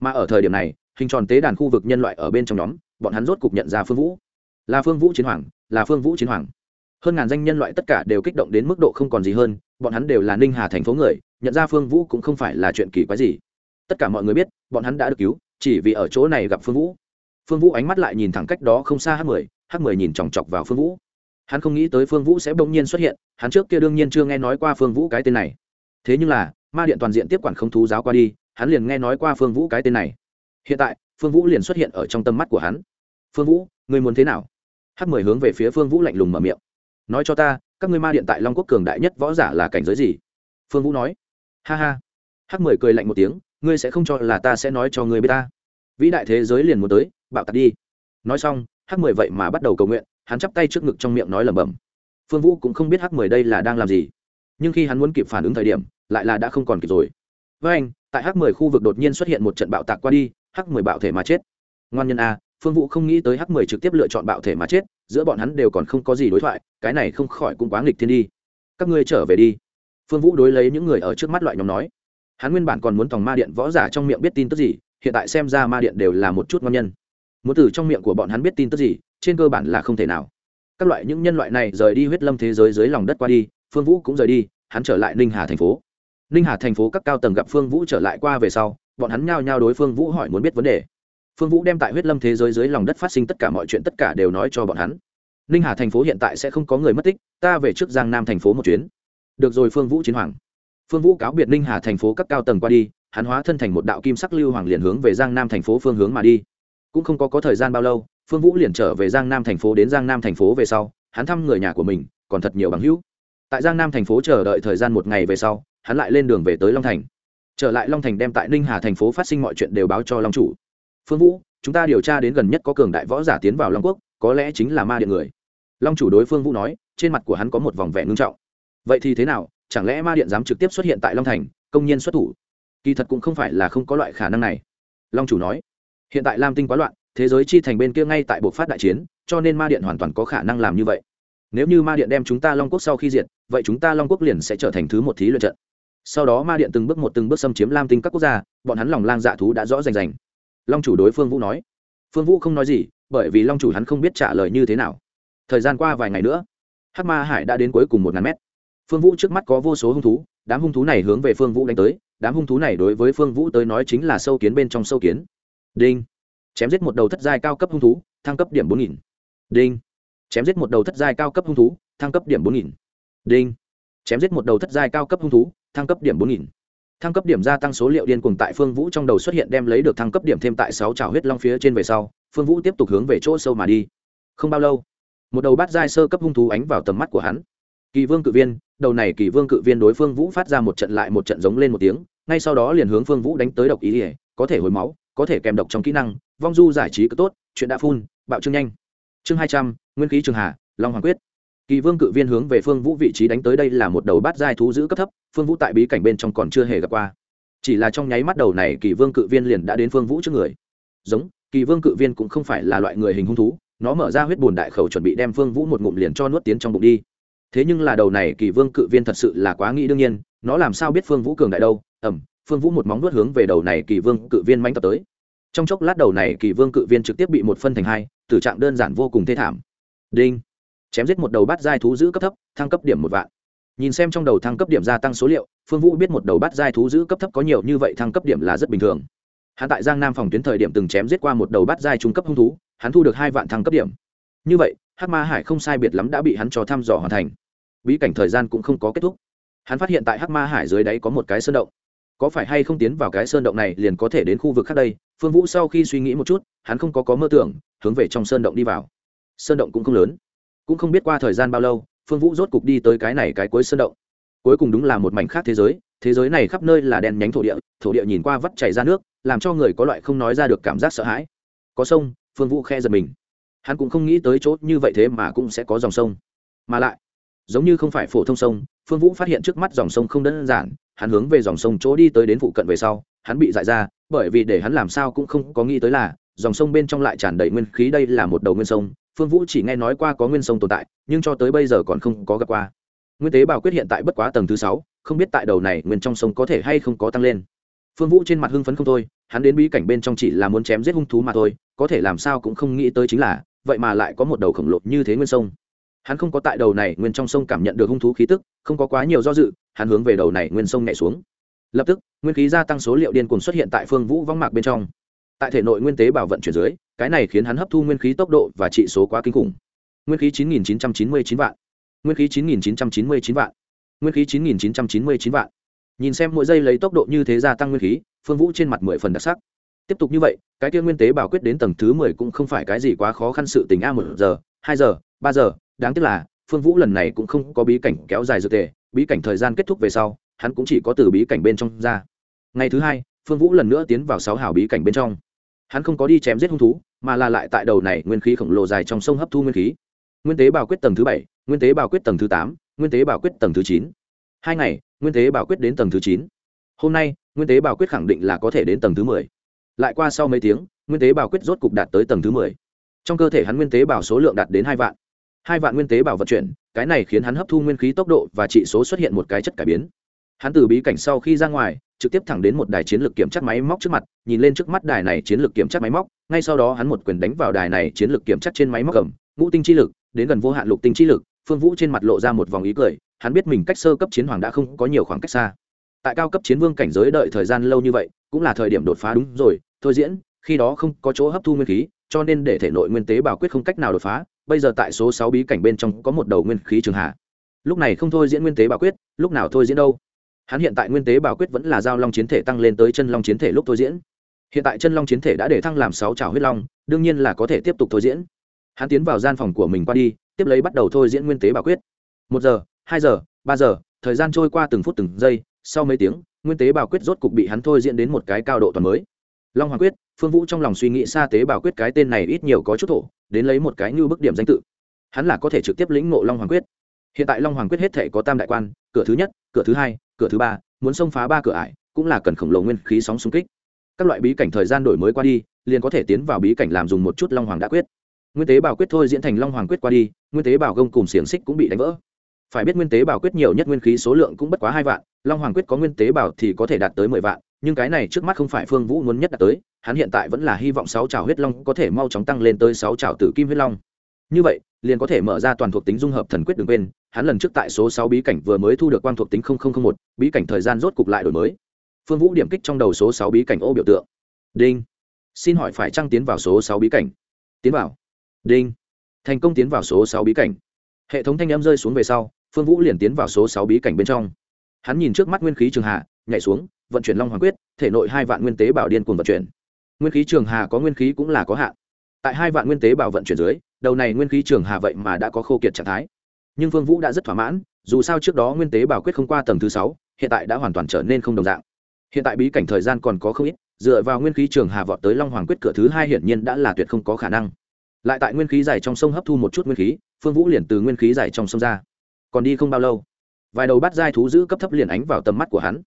Mà ở thời điểm này, hình tròn tế đàn khu vực nhân loại ở bên trong nhóm, bọn hắn rốt cục nhận ra phương vũ. Là phương vũ chiến hoàng, là phương vũ chiến hoàng hơn ngàn danh nhân loại tất cả đều kích động đến mức độ không còn gì hơn, bọn hắn đều là ninh hà thành phố người, nhận ra phương vũ cũng không phải là chuyện kỳ quái gì. Tất cả mọi người biết, bọn hắn đã được cứu, chỉ vì ở chỗ này gặp phương vũ. Phương vũ ánh mắt lại nhìn thẳng cách đó không xa h 10 h 10 nhìn chòng chọc vào phương vũ. Hắn không nghĩ tới phương vũ sẽ bỗng nhiên xuất hiện, hắn trước kia đương nhiên chưa nghe nói qua phương vũ cái tên này. Thế nhưng là, ma điện toàn diện tiếp quản không thú giáo qua đi, hắn liền nghe nói qua phương vũ cái tên này. Hiện tại, phương vũ liền xuất hiện ở trong tâm mắt của hắn. Phương vũ người muốn thế nào? H 10 hướng về phía phương vũ lạnh lùng mở miệng nói cho ta, các ngươi ma điện tại long quốc cường đại nhất võ giả là cảnh giới gì? Phương vũ nói. Ha ha. Hắc mười cười lạnh một tiếng, ngươi sẽ không cho là ta sẽ nói cho ngươi biết ta. Vĩ đại thế giới liền muốn tới, bạo tạc đi. Nói xong, Hắc mười vậy mà bắt đầu cầu nguyện, hắn chắp tay trước ngực trong miệng nói lẩm bẩm. Phương vũ cũng không biết Hắc mười đây là đang làm gì. Nhưng khi hắn muốn kịp phản ứng thời điểm, lại là đã không còn kịp rồi. Với anh, tại Hắc mười khu vực đột nhiên xuất hiện một trận bạo tạc qua đi, Hắc mười bạo thể mà chết. Ngoan nhân a phương vũ không nghĩ tới h 10 trực tiếp lựa chọn bạo thể mà chết, giữa bọn hắn đều còn không có gì đối thoại, cái này không khỏi cũng quá nghịch thiên đi. Các ngươi trở về đi. Phương vũ đối lấy những người ở trước mắt loại nhóm nói. Hắn nguyên bản còn muốn tòng ma điện võ giả trong miệng biết tin tức gì, hiện tại xem ra ma điện đều là một chút ngon nhân. Muốn từ trong miệng của bọn hắn biết tin tức gì, trên cơ bản là không thể nào. Các loại những nhân loại này rời đi huyết lâm thế giới dưới lòng đất qua đi, phương vũ cũng rời đi, hắn trở lại ninh hà thành phố. Ninh hà thành phố các cao tầng gặp phương vũ trở lại qua về sau, bọn hắn nhao nhao đối phương vũ hỏi muốn biết vấn đề phương vũ đem tại huyết lâm thế giới dưới lòng đất phát sinh tất cả mọi chuyện tất cả đều nói cho bọn hắn. Ninh hà thành phố hiện tại sẽ không có người mất tích, ta về trước giang nam thành phố một chuyến. Được rồi phương vũ chiến hoàng. Phương vũ cáo biệt ninh hà thành phố các cao tầng qua đi, hắn hóa thân thành một đạo kim sắc lưu hoàng liền hướng về giang nam thành phố phương hướng mà đi. Cũng không có có thời gian bao lâu, phương vũ liền trở về giang nam thành phố đến giang nam thành phố về sau, hắn thăm người nhà của mình, còn thật nhiều bằng hữu. Tại giang nam thành phố chờ đợi thời gian một ngày về sau, hắn lại lên đường về tới long thành. Trở lại long thành đem tại ninh hà thành phố phát sinh mọi chuyện đều báo cho long chủ phương vũ, chúng ta điều tra đến gần nhất có cường đại võ giả tiến vào long quốc, có lẽ chính là ma điện người. Long chủ đối phương vũ nói, trên mặt của hắn có một vòng vẻ ngưng trọng. Vậy thì thế nào, chẳng lẽ ma điện dám trực tiếp xuất hiện tại long thành, công nhân xuất thủ? Kỳ thật cũng không phải là không có loại khả năng này. Long chủ nói, hiện tại lam tinh quá loạn, thế giới chi thành bên kia ngay tại buộc phát đại chiến, cho nên ma điện hoàn toàn có khả năng làm như vậy. Nếu như ma điện đem chúng ta long quốc sau khi diệt, vậy chúng ta long quốc liền sẽ trở thành thứ một thí luyện trận. Sau đó ma điện từng bước một từng bước xâm chiếm lam tinh các quốc gia, bọn hắn lòng lang dạ thú đã rõ rành rành long chủ đối phương vũ nói. Phương vũ không nói gì, bởi vì long chủ hắn không biết trả lời như thế nào. Thời gian qua vài ngày nữa, hắc ma hải đã đến cuối cùng một ngàn mét. Phương vũ trước mắt có vô số hung thú, đám hung thú này hướng về phương vũ đánh tới, đám hung thú này đối với phương vũ tới nói chính là sâu kiến bên trong sâu kiến. Đinh. Chém giết một đầu thất giai cao cấp hung thú, thăng cấp điểm bốn nghìn. Đinh. Chém giết một đầu thất giai cao cấp hung thú, thăng cấp điểm bốn nghìn. Đinh. Chém giết một đầu thất giai cao cấp hung thú, thăng cấp điểm bốn nghìn thăng cấp điểm gia tăng số liệu điên cuồng tại phương vũ trong đầu xuất hiện đem lấy được thăng cấp điểm thêm tại sáu trào huyết long phía trên về sau, phương vũ tiếp tục hướng về chỗ sâu mà đi. Không bao lâu, một đầu bát giai sơ cấp hung thú ánh vào tầm mắt của hắn. Kỳ vương cự viên, đầu này kỳ vương cự viên đối phương vũ phát ra một trận lại một trận giống lên một tiếng, ngay sau đó liền hướng phương vũ đánh tới độc ý ỉa có thể hồi máu, có thể kèm độc trong kỹ năng, vong du giải trí cứ tốt, chuyện đã phun, bạo trương nhanh. Chương hai trăm, nguyên khí trường hà, long hoàng quyết kỳ vương cự viên hướng về phương vũ vị trí đánh tới đây là một đầu bát giai thú giữ cấp thấp, phương vũ tại bí cảnh bên trong còn chưa hề gặp qua. Chỉ là trong nháy mắt đầu này, kỳ vương cự viên liền đã đến phương vũ trước người. Giống, kỳ vương cự viên cũng không phải là loại người hình hung thú, nó mở ra huyết bùn đại khẩu chuẩn bị đem phương vũ một ngụm liền cho nuốt tiến trong bụng đi. Thế nhưng là đầu này, kỳ vương cự viên thật sự là quá nghĩ đương nhiên, nó làm sao biết phương vũ cường đại đâu? Ẩm phương vũ một móng nuốt hướng về đầu này, kỳ vương cự viên manh tập tới. Trong chốc lát đầu này, kỳ vương cự viên trực tiếp bị một phân thành hai, tử trạng đơn giản vô cùng thê thảm. Đinh! Chém giết một đầu bát giai thú giữ cấp thấp, thăng cấp điểm một vạn. Nhìn xem trong đầu thăng cấp điểm gia tăng số liệu, phương vũ biết một đầu bát giai thú giữ cấp thấp có nhiều như vậy thăng cấp điểm là rất bình thường. Hắn tại giang nam phòng tuyến thời điểm từng chém giết qua một đầu bát giai trung cấp hung thú, hắn thu được hai vạn thăng cấp điểm. Như vậy, hắc ma hải không sai biệt lắm đã bị hắn cho thăm dò hoàn thành. Bí cảnh thời gian cũng không có kết thúc. Hắn phát hiện tại hắc ma hải dưới đáy có một cái sơn động. Có phải hay không tiến vào cái sơn động này liền có thể đến khu vực khác đây? Phương vũ sau khi suy nghĩ một chút, hắn không có có mơ tưởng, hướng về trong sơn động đi vào. Sơn động cũng không lớn cũng không biết qua thời gian bao lâu, phương vũ rốt cục đi tới cái này cái cuối sơn động. Cuối cùng đúng là một mảnh khác thế giới thế giới này khắp nơi là đen nhánh thổ địa thổ địa nhìn qua vắt chảy ra nước, làm cho người có loại không nói ra được cảm giác sợ hãi. Có sông, phương vũ khe giật mình. Hắn cũng không nghĩ tới chỗ như vậy thế mà cũng sẽ có dòng sông. Mà lại, giống như không phải phổ thông sông, phương vũ phát hiện trước mắt dòng sông không đơn giản, hắn hướng về dòng sông chỗ đi tới đến phụ cận về sau, hắn bị dại ra, bởi vì để hắn làm sao cũng không có nghĩ tới là, dòng sông bên trong lại tràn đầy nguyên khí, đây là một đầu nguyên sông phương vũ chỉ nghe nói qua có nguyên sông tồn tại, nhưng cho tới bây giờ còn không có gặp qua. Nguyên tế bảo quyết hiện tại bất quá tầng thứ sáu, không biết tại đầu này nguyên trong sông có thể hay không có tăng lên. Phương vũ trên mặt hưng phấn không thôi, hắn đến bí cảnh bên trong chỉ là muốn chém giết hung thú mà thôi, có thể làm sao cũng không nghĩ tới chính là, vậy mà lại có một đầu khổng lồ như thế nguyên sông. Hắn không có tại đầu này nguyên trong sông cảm nhận được hung thú khí tức, không có quá nhiều do dự, hắn hướng về đầu này nguyên sông nhảy xuống. Lập tức, nguyên khí gia tăng số liệu điên cuồng xuất hiện tại phương vũ vong mạc bên trong. Tại thể nội nguyên tế bảo vận chuyển dưới cái này khiến hắn hấp thu nguyên khí tốc độ và trị số quá kinh khủng. Nguyên khí 9.999 vạn. Nguyên khí 9.999 vạn. Nguyên khí 9.999 vạn. Nhìn xem mỗi giây lấy tốc độ như thế gia tăng nguyên khí, phương vũ trên mặt mười phần đặc sắc. Tiếp tục như vậy, cái kia nguyên tế bảo quyết đến tầng thứ mười cũng không phải cái gì quá khó khăn sự tình a, một giờ, hai giờ, ba giờ. Đáng tiếc là, phương vũ lần này cũng không có bí cảnh kéo dài dược tề, bí cảnh thời gian kết thúc về sau, hắn cũng chỉ có từ bí cảnh bên trong ra. Ngày thứ hai, phương vũ lần nữa tiến vào sáu hào bí cảnh bên trong hắn không có đi chém giết hung thú, mà là lại tại đầu này nguyên khí khổng lồ dài trong sông hấp thu nguyên khí. Nguyên tế bảo quyết tầng thứ bảy, nguyên tế bảo quyết tầng thứ tám, nguyên tế bảo quyết tầng thứ chín. Hai ngày, nguyên tế bảo quyết đến tầng thứ chín. Hôm nay, nguyên tế bảo quyết khẳng định là có thể đến tầng thứ mười. Lại qua sau mấy tiếng, nguyên tế bảo quyết rốt cục đạt tới tầng thứ mười. Trong cơ thể hắn nguyên tế bảo số lượng đạt đến hai vạn. Hai vạn nguyên tế bảo vận chuyển, cái này khiến hắn hấp thu nguyên khí tốc độ và trị số xuất hiện một cái chất cải biến hắn từ bí cảnh sau khi ra ngoài, trực tiếp thẳng đến một đài chiến lược kiểm tra máy móc trước mặt, nhìn lên trước mắt đài này chiến lược kiểm tra máy móc, ngay sau đó hắn một quyền đánh vào đài này chiến lược kiểm tra trên máy móc cầm ngũ tinh chi lực, đến gần vô hạn lục tinh chi lực, phương vũ trên mặt lộ ra một vòng ý cười, hắn biết mình cách sơ cấp chiến hoàng đã không có nhiều khoảng cách xa. Tại cao cấp chiến vương cảnh giới đợi thời gian lâu như vậy, cũng là thời điểm đột phá đúng rồi, thôi diễn, khi đó không có chỗ hấp thu nguyên khí, cho nên để thể nội nguyên tế bảo quyết không cách nào đột phá, bây giờ tại số sáu bí cảnh bên trong có một đầu nguyên khí trường hạ. Lúc này không thôi diễn nguyên tế bảo quyết, lúc nào thôi diễn đâu? Hắn hiện tại nguyên tế bảo quyết vẫn là giao long chiến thể tăng lên tới chân long chiến thể lúc thôi diễn. Hiện tại chân long chiến thể đã để thăng làm sáu trào huyết long, đương nhiên là có thể tiếp tục thôi diễn. Hắn tiến vào gian phòng của mình qua đi, tiếp lấy bắt đầu thôi diễn nguyên tế bảo quyết. Một giờ, hai giờ, ba giờ, thời gian trôi qua từng phút từng giây, sau mấy tiếng, nguyên tế bảo quyết rốt cục bị hắn thôi diễn đến một cái cao độ toàn mới. Long hoàng quyết, phương vũ trong lòng suy nghĩ xa tế bảo quyết cái tên này ít nhiều có chút thổ, đến lấy một cái như bức điểm danh tự. Hắn là có thể trực tiếp lĩnh ngộ long hoàng quyết. Hiện tại long hoàng quyết hết thể có tam đại quan, cửa thứ nhất, cửa thứ hai cửa thứ ba, muốn xông phá ba cửa ải, cũng là cần khổng lồ nguyên khí sóng xung kích. Các loại bí cảnh thời gian đổi mới qua đi, liền có thể tiến vào bí cảnh làm dùng một chút long hoàng đã quyết. Nguyên tế bảo quyết thôi diễn thành long hoàng quyết qua đi, nguyên tế bảo gông cùng xiềng xích cũng bị đánh vỡ. Phải biết nguyên tế bảo quyết nhiều nhất nguyên khí số lượng cũng bất quá hai vạn, long hoàng quyết có nguyên tế bảo thì có thể đạt tới mười vạn, nhưng cái này trước mắt không phải phương vũ muốn nhất đạt tới, hắn hiện tại vẫn là hy vọng sáu trào huyết long có thể mau chóng tăng lên tới sáu trào tử kim huyết long. Như vậy liền có thể mở ra toàn thuộc tính dung hợp thần quyết đừng quên hắn lần trước tại số sáu bí cảnh vừa mới thu được quang thuộc tính một, bí cảnh thời gian rốt cục lại đổi mới. Phương vũ điểm kích trong đầu số sáu bí cảnh ô biểu tượng. Đinh. Xin hỏi phải trăng tiến vào số sáu bí cảnh? Tiến vào. Đinh. Thành công tiến vào số sáu bí cảnh. Hệ thống thanh âm rơi xuống về sau, phương vũ liền tiến vào số sáu bí cảnh bên trong. Hắn nhìn trước mắt nguyên khí trường hạ, nhảy xuống, vận chuyển long hoàng quyết, thể nội hai vạn nguyên tế bảo điên cùng vận chuyển. Nguyên khí trường hà có nguyên khí cũng là có hạn. Tại hai vạn nguyên tế bảo vận chuyển dưới đầu này nguyên khí trường hà vậy mà đã có khô kiệt trạng thái. Nhưng phương vũ đã rất thỏa mãn, dù sao trước đó nguyên tế bảo quyết không qua tầng thứ sáu, hiện tại đã hoàn toàn trở nên không đồng dạng. Hiện tại bí cảnh thời gian còn có không ít, dựa vào nguyên khí trường hà vọt tới long hoàng quyết cửa thứ hai hiển nhiên đã là tuyệt không có khả năng. Lại tại nguyên khí dài trong sông hấp thu một chút nguyên khí, phương vũ liền từ nguyên khí dài trong sông ra. Còn đi không bao lâu, vài đầu bát giai thú giữ cấp thấp liền ánh vào tầm mắt của hắn.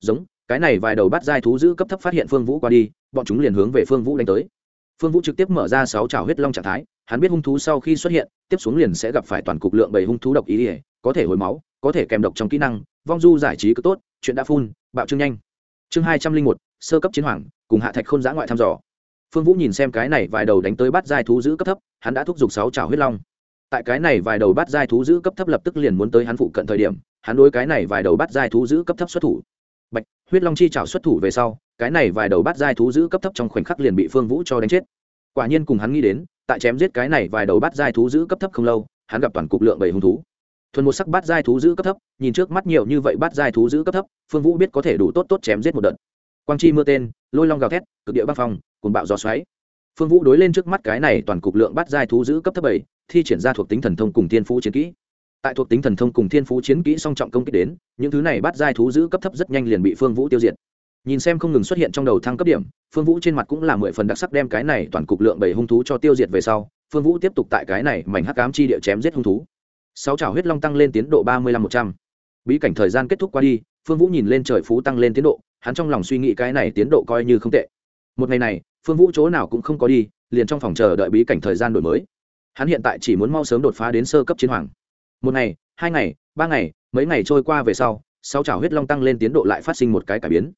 Giống, cái này vài đầu bát giai thú giữ cấp thấp phát hiện phương vũ qua đi, bọn chúng liền hướng về phương vũ đánh tới phương vũ trực tiếp mở ra sáu trào huyết long trạng thái, hắn biết hung thú sau khi xuất hiện, tiếp xuống liền sẽ gặp phải toàn cục lượng bảy hung thú độc ý ỉa có thể hồi máu, có thể kèm độc trong kỹ năng, vong du giải trí cứ tốt, chuyện đã phun, bạo trương nhanh. Chương hai trăm linh một, sơ cấp chiến hoàng, cùng hạ thạch khôn giã ngoại thăm dò. Phương vũ nhìn xem cái này vài đầu đánh tới bắt giai thú giữ cấp thấp, hắn đã thúc giục sáu trào huyết long. Tại cái này vài đầu bắt giai thú giữ cấp thấp lập tức liền muốn tới hắn phụ cận thời điểm, hắn đối cái này vài đầu bắt giai thú giữ cấp thấp xuất thủ huyết long chi trảo xuất thủ về sau, cái này vài đầu bát giai thú giữ cấp thấp trong khoảnh khắc liền bị phương vũ cho đánh chết. Quả nhiên cùng hắn nghĩ đến, tại chém giết cái này vài đầu bát giai thú giữ cấp thấp không lâu, hắn gặp toàn cục lượng bảy hung thú. Thuần một sắc bát giai thú giữ cấp thấp, nhìn trước mắt nhiều như vậy bát giai thú giữ cấp thấp, phương vũ biết có thể đủ tốt tốt chém giết một đợt. Quang chi mưa tên, lôi long gào thét, cực địa bắc phong cùng bạo gió xoáy. Phương vũ đối lên trước mắt cái này toàn cục lượng bát giai thú giữ cấp thấp bảy, thi triển ra thuộc tính thần thông cùng tiên phú chiến kỹ tại thuộc tính thần thông cùng thiên phú chiến kỹ song trọng công kích đến, những thứ này bắt giai thú giữ cấp thấp rất nhanh liền bị phương vũ tiêu diệt. Nhìn xem không ngừng xuất hiện trong đầu thăng cấp điểm, phương vũ trên mặt cũng là mười phần đặc sắc đem cái này toàn cục lượng bảy hung thú cho tiêu diệt về sau, phương vũ tiếp tục tại cái này mảnh hắc cám chi địa chém giết hung thú. Sáu trào huyết long tăng lên tiến độ ba mươi lăm một trăm. Bí cảnh thời gian kết thúc qua đi, phương vũ nhìn lên trời phú tăng lên tiến độ, hắn trong lòng suy nghĩ cái này tiến độ coi như không tệ. Một ngày này, phương vũ chỗ nào cũng không có đi, liền trong phòng chờ đợi bí cảnh thời gian đổi mới. Hắn hiện tại chỉ muốn mau sớm đột phá đến sơ cấp chiến hoàng một ngày, hai ngày, ba ngày, mấy ngày trôi qua về sau sau trào huyết long tăng lên tiến độ lại phát sinh một cái cải biến.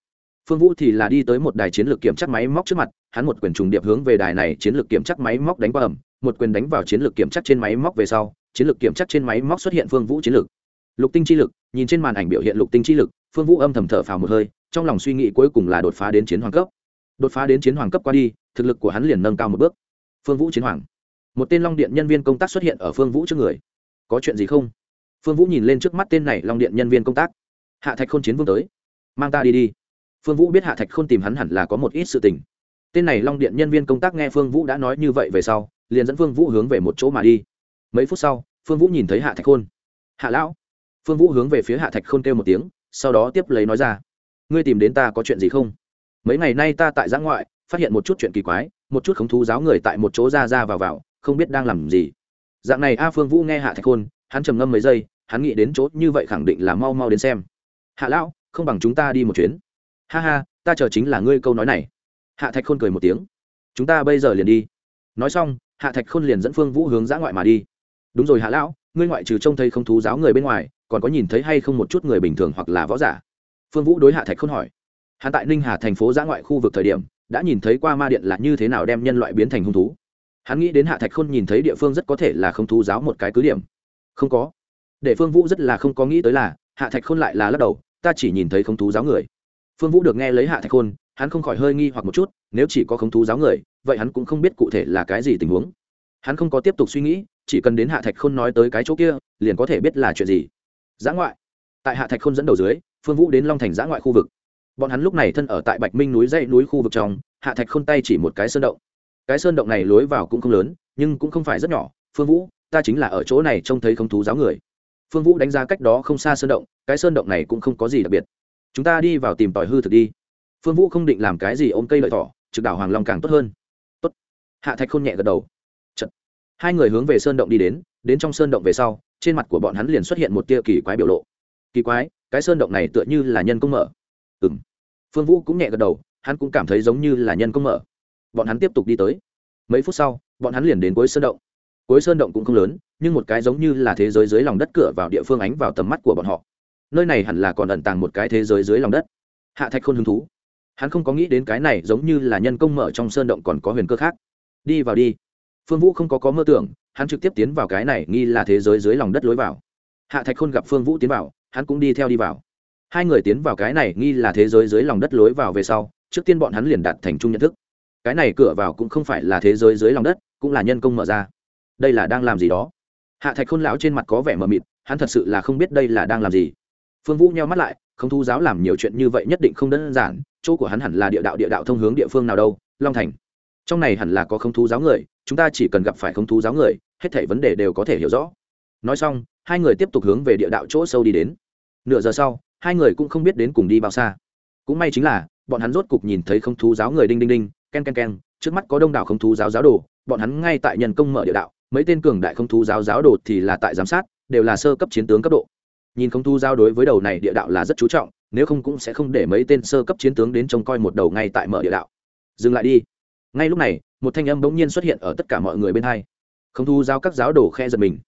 Phương vũ thì là đi tới một đài chiến lược kiểm chắc máy móc trước mặt, hắn một quyền trùng điệp hướng về đài này chiến lược kiểm chắc máy móc đánh qua ẩm, một quyền đánh vào chiến lược kiểm chắc trên máy móc về sau, chiến lược kiểm chắc trên máy móc xuất hiện phương vũ chiến lược. Lục tinh chi lực, nhìn trên màn ảnh biểu hiện lục tinh chi lực, phương vũ âm thầm thở phào một hơi, trong lòng suy nghĩ cuối cùng là đột phá đến chiến hoàng cấp. Đột phá đến chiến hoàng cấp qua đi, thực lực của hắn liền nâng cao một bước. Phương vũ chiến hoàng. Một tên long điện nhân viên công tác xuất hiện ở phương vũ trước người có chuyện gì không? Phương vũ nhìn lên trước mắt tên này long điện nhân viên công tác. Hạ thạch k h ô n chiến vương tới. Mang ta đi đi. Phương vũ biết hạ thạch k h ô n tìm hắn hẳn là có một ít sự tình. Tên này long điện nhân viên công tác nghe phương vũ đã nói như vậy về sau, liền dẫn phương vũ hướng về một chỗ mà đi. Mấy phút sau, phương vũ nhìn thấy hạ thạch khôn. Hạ lão. Phương vũ hướng về phía hạ thạch khôn kêu một tiếng, sau đó tiếp lấy nói ra, ngươi tìm đến ta có chuyện gì không? Mấy ngày nay ta tại giã ngoại, phát hiện một chút chuyện kỳ quái, một chút khống thú giáo người tại một chỗ ra ra vào vào, không biết đang làm gì dạng này a phương vũ nghe hạ thạch khôn, hắn trầm ngâm mấy giây, hắn nghĩ đến chỗ như vậy khẳng định là mau mau đến xem. Hạ lão, không bằng chúng ta đi một chuyến. Ha ha, ta chờ chính là ngươi câu nói này. Hạ thạch khôn cười một tiếng. Chúng ta bây giờ liền đi. Nói xong, hạ thạch khôn liền dẫn phương vũ hướng giã ngoại mà đi. Đúng rồi hạ lão, ngươi ngoại trừ trông thấy không thú giáo người bên ngoài, còn có nhìn thấy hay không một chút người bình thường hoặc là võ giả? Phương vũ đối hạ thạch khôn hỏi. Hạ tại ninh hà thành phố giã ngoại khu vực thời điểm, đã nhìn thấy qua ma điện là như thế nào đem nhân loại biến thành hung thú hắn nghĩ đến hạ thạch khôn nhìn thấy địa phương rất có thể là không thú giáo một cái cứ điểm. Không có. Để phương vũ rất là không có nghĩ tới là, hạ thạch khôn lại là lắc đầu, ta chỉ nhìn thấy không thú giáo người. Phương vũ được nghe lấy hạ thạch khôn, hắn không khỏi hơi nghi hoặc một chút, nếu chỉ có không thú giáo người, vậy hắn cũng không biết cụ thể là cái gì tình huống. Hắn không có tiếp tục suy nghĩ, chỉ cần đến hạ thạch khôn nói tới cái chỗ kia, liền có thể biết là chuyện gì. Giã ngoại. Tại hạ thạch khôn dẫn đầu dưới, phương vũ đến long thành giã ngoại khu vực. Bọn hắn lúc này thân ở tại bạch minh núi dãy núi khu vực trong, hạ thạch khôn tay chỉ một cái sơn động cái sơn động này lối vào cũng không lớn, nhưng cũng không phải rất nhỏ. Phương vũ, ta chính là ở chỗ này trông thấy không thú giáo người. Phương vũ đánh giá cách đó không xa sơn động, cái sơn động này cũng không có gì đặc biệt. Chúng ta đi vào tìm tòi hư thực đi. Phương vũ không định làm cái gì ôm cây lợi thỏ, trực đảo hoàng long càng tốt hơn. Tốt. Hạ thạch khôn nhẹ gật đầu. Chật. hai người hướng về sơn động đi đến đến trong sơn động về sau, trên mặt của bọn hắn liền xuất hiện một tia kỳ quái biểu lộ. Kỳ quái, cái sơn động này tựa như là nhân công mở. Ừ m phương vũ cũng nhẹ gật đầu, hắn cũng cảm thấy giống như là nhân công mở bọn hắn tiếp tục đi tới. Mấy phút sau, bọn hắn liền đến cuối sơn động. Cuối sơn động cũng không lớn, nhưng một cái giống như là thế giới dưới lòng đất cửa vào địa phương ánh vào tầm mắt của bọn họ. Nơi này hẳn là còn ẩn tàng một cái thế giới dưới lòng đất. Hạ thạch khôn hứng thú. Hắn không có nghĩ đến cái này giống như là nhân công mở trong sơn động còn có huyền cơ khác. Đi vào đi. Phương vũ không có có mơ tưởng, hắn trực tiếp tiến vào cái này nghi là thế giới dưới lòng đất lối vào. Hạ thạch khôn gặp phương vũ tiến vào, hắn cũng đi theo đi vào. Hai người tiến vào cái này nghi là thế giới dưới lòng đất lối vào về sau, trước tiên bọn hắn liền đạt thành chung nhận thức cái này cửa vào cũng không phải là thế giới dưới lòng đất, cũng là nhân công mở ra. Đây là đang làm gì đó? Hạ thạch khôn lão trên mặt có vẻ mờ mịt, hắn thật sự là không biết đây là đang làm gì. Phương vũ nheo mắt lại, không thu giáo làm nhiều chuyện như vậy nhất định không đơn giản, chỗ của hắn hẳn là địa đạo địa đạo thông hướng địa phương nào đâu, long thành. Trong này hẳn là có không thú giáo người, chúng ta chỉ cần gặp phải không thú giáo người, hết thảy vấn đề đều có thể hiểu rõ. Nói xong, hai người tiếp tục hướng về địa đạo chỗ sâu đi đến. Nửa giờ sau, hai người cũng không biết đến cùng đi bao xa. Cũng may chính là, bọn hắn rốt cục nhìn thấy không thú giáo người đinh đinh đinh ken ken ken, trước mắt có đông đảo không thú giáo giáo đồ, bọn hắn ngay tại nhân công mở địa đạo, mấy tên cường đại không thú giáo giáo đồ thì là tại giám sát, đều là sơ cấp chiến tướng cấp độ. Nhìn không thu giao đối với đầu này địa đạo là rất chú trọng, nếu không cũng sẽ không để mấy tên sơ cấp chiến tướng đến trông coi một đầu ngay tại mở địa đạo. Dừng lại đi. Ngay lúc này, một thanh âm bỗng nhiên xuất hiện ở tất cả mọi người bên hai. Không thu giao các giáo đồ khe giật mình.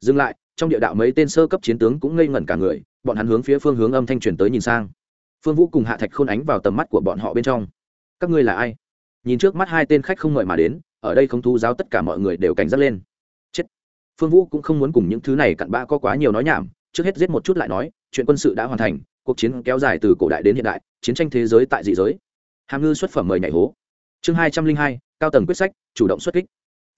Dừng lại, trong địa đạo mấy tên sơ cấp chiến tướng cũng ngây ngẩn cả người, bọn hắn hướng phía phương hướng âm thanh truyền tới nhìn sang. Phương vũ cùng hạ thạch khôn ánh vào tầm mắt của bọn họ bên trong. Các ngươi là ai? Nhìn trước mắt hai tên khách không mời mà đến, ở đây không thu giáo tất cả mọi người đều cảnh giác lên. Chết. Phương vũ cũng không muốn cùng những thứ này cặn bã có quá nhiều nói nhảm, trước hết giết một chút lại nói, chuyện quân sự đã hoàn thành, cuộc chiến kéo dài từ cổ đại đến hiện đại, chiến tranh thế giới tại dị giới. Hàm ngư xuất phẩm mời nhảy hố. Chương hai trăm linh hai, cao tầng quyết sách, chủ động xuất kích.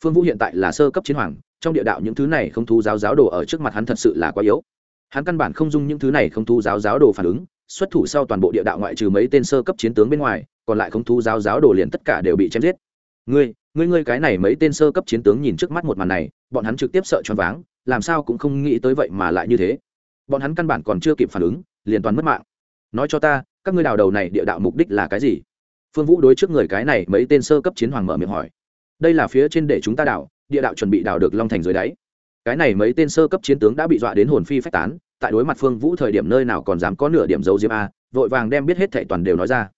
Phương vũ hiện tại là sơ cấp chiến hoàng, trong địa đạo những thứ này không thu giáo giáo đồ ở trước mặt hắn thật sự là quá yếu. Hắn căn bản không dung những thứ này không thu giáo giáo đồ phản ứng, xuất thủ sau toàn bộ địa đạo ngoại trừ mấy tên sơ cấp chiến tướng bên ngoài còn lại không thu giáo giáo đồ liền tất cả đều bị chém giết. Ngươi ngươi ngươi cái này mấy tên sơ cấp chiến tướng nhìn trước mắt một màn này, bọn hắn trực tiếp sợ choáng váng, làm sao cũng không nghĩ tới vậy mà lại như thế. Bọn hắn căn bản còn chưa kịp phản ứng, liền toàn mất mạng. Nói cho ta, các ngươi đào đầu này địa đạo mục đích là cái gì? Phương vũ đối trước người cái này mấy tên sơ cấp chiến hoàng mở miệng hỏi. Đây là phía trên để chúng ta đào, địa đạo chuẩn bị đào được long thành dưới đáy. Cái này mấy tên sơ cấp chiến tướng đã bị dọa đến hồn phi phách tán, tại đối mặt phương vũ thời điểm nơi nào còn dám có nửa điểm dấu diêm a, vội vàng đem biết hết thệ toàn đều nói ra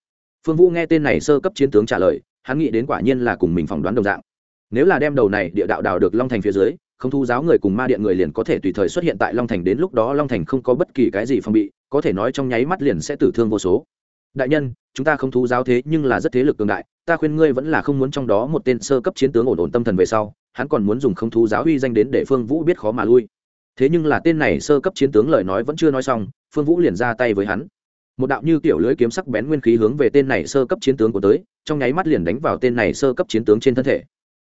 phương vũ nghe tên này sơ cấp chiến tướng trả lời, hắn nghĩ đến quả nhiên là cùng mình phỏng đoán đồng dạng. Nếu là đem đầu này địa đạo đào được long thành phía dưới, không thu giáo người cùng ma điện người liền có thể tùy thời xuất hiện tại long thành đến lúc đó long thành không có bất kỳ cái gì phòng bị, có thể nói trong nháy mắt liền sẽ tử thương vô số. Đại nhân, chúng ta không thú giáo thế nhưng là rất thế lực cường đại, ta khuyên ngươi vẫn là không muốn trong đó một tên sơ cấp chiến tướng ổn ổn tâm thần về sau, hắn còn muốn dùng không thú giáo uy danh đến để phương vũ biết khó mà lui. Thế nhưng là tên này sơ cấp chiến tướng lời nói vẫn chưa nói xong, phương vũ liền ra tay với hắn một đạo như kiểu lưới kiếm sắc bén nguyên khí hướng về tên này sơ cấp chiến tướng của tới, trong nháy mắt liền đánh vào tên này sơ cấp chiến tướng trên thân thể.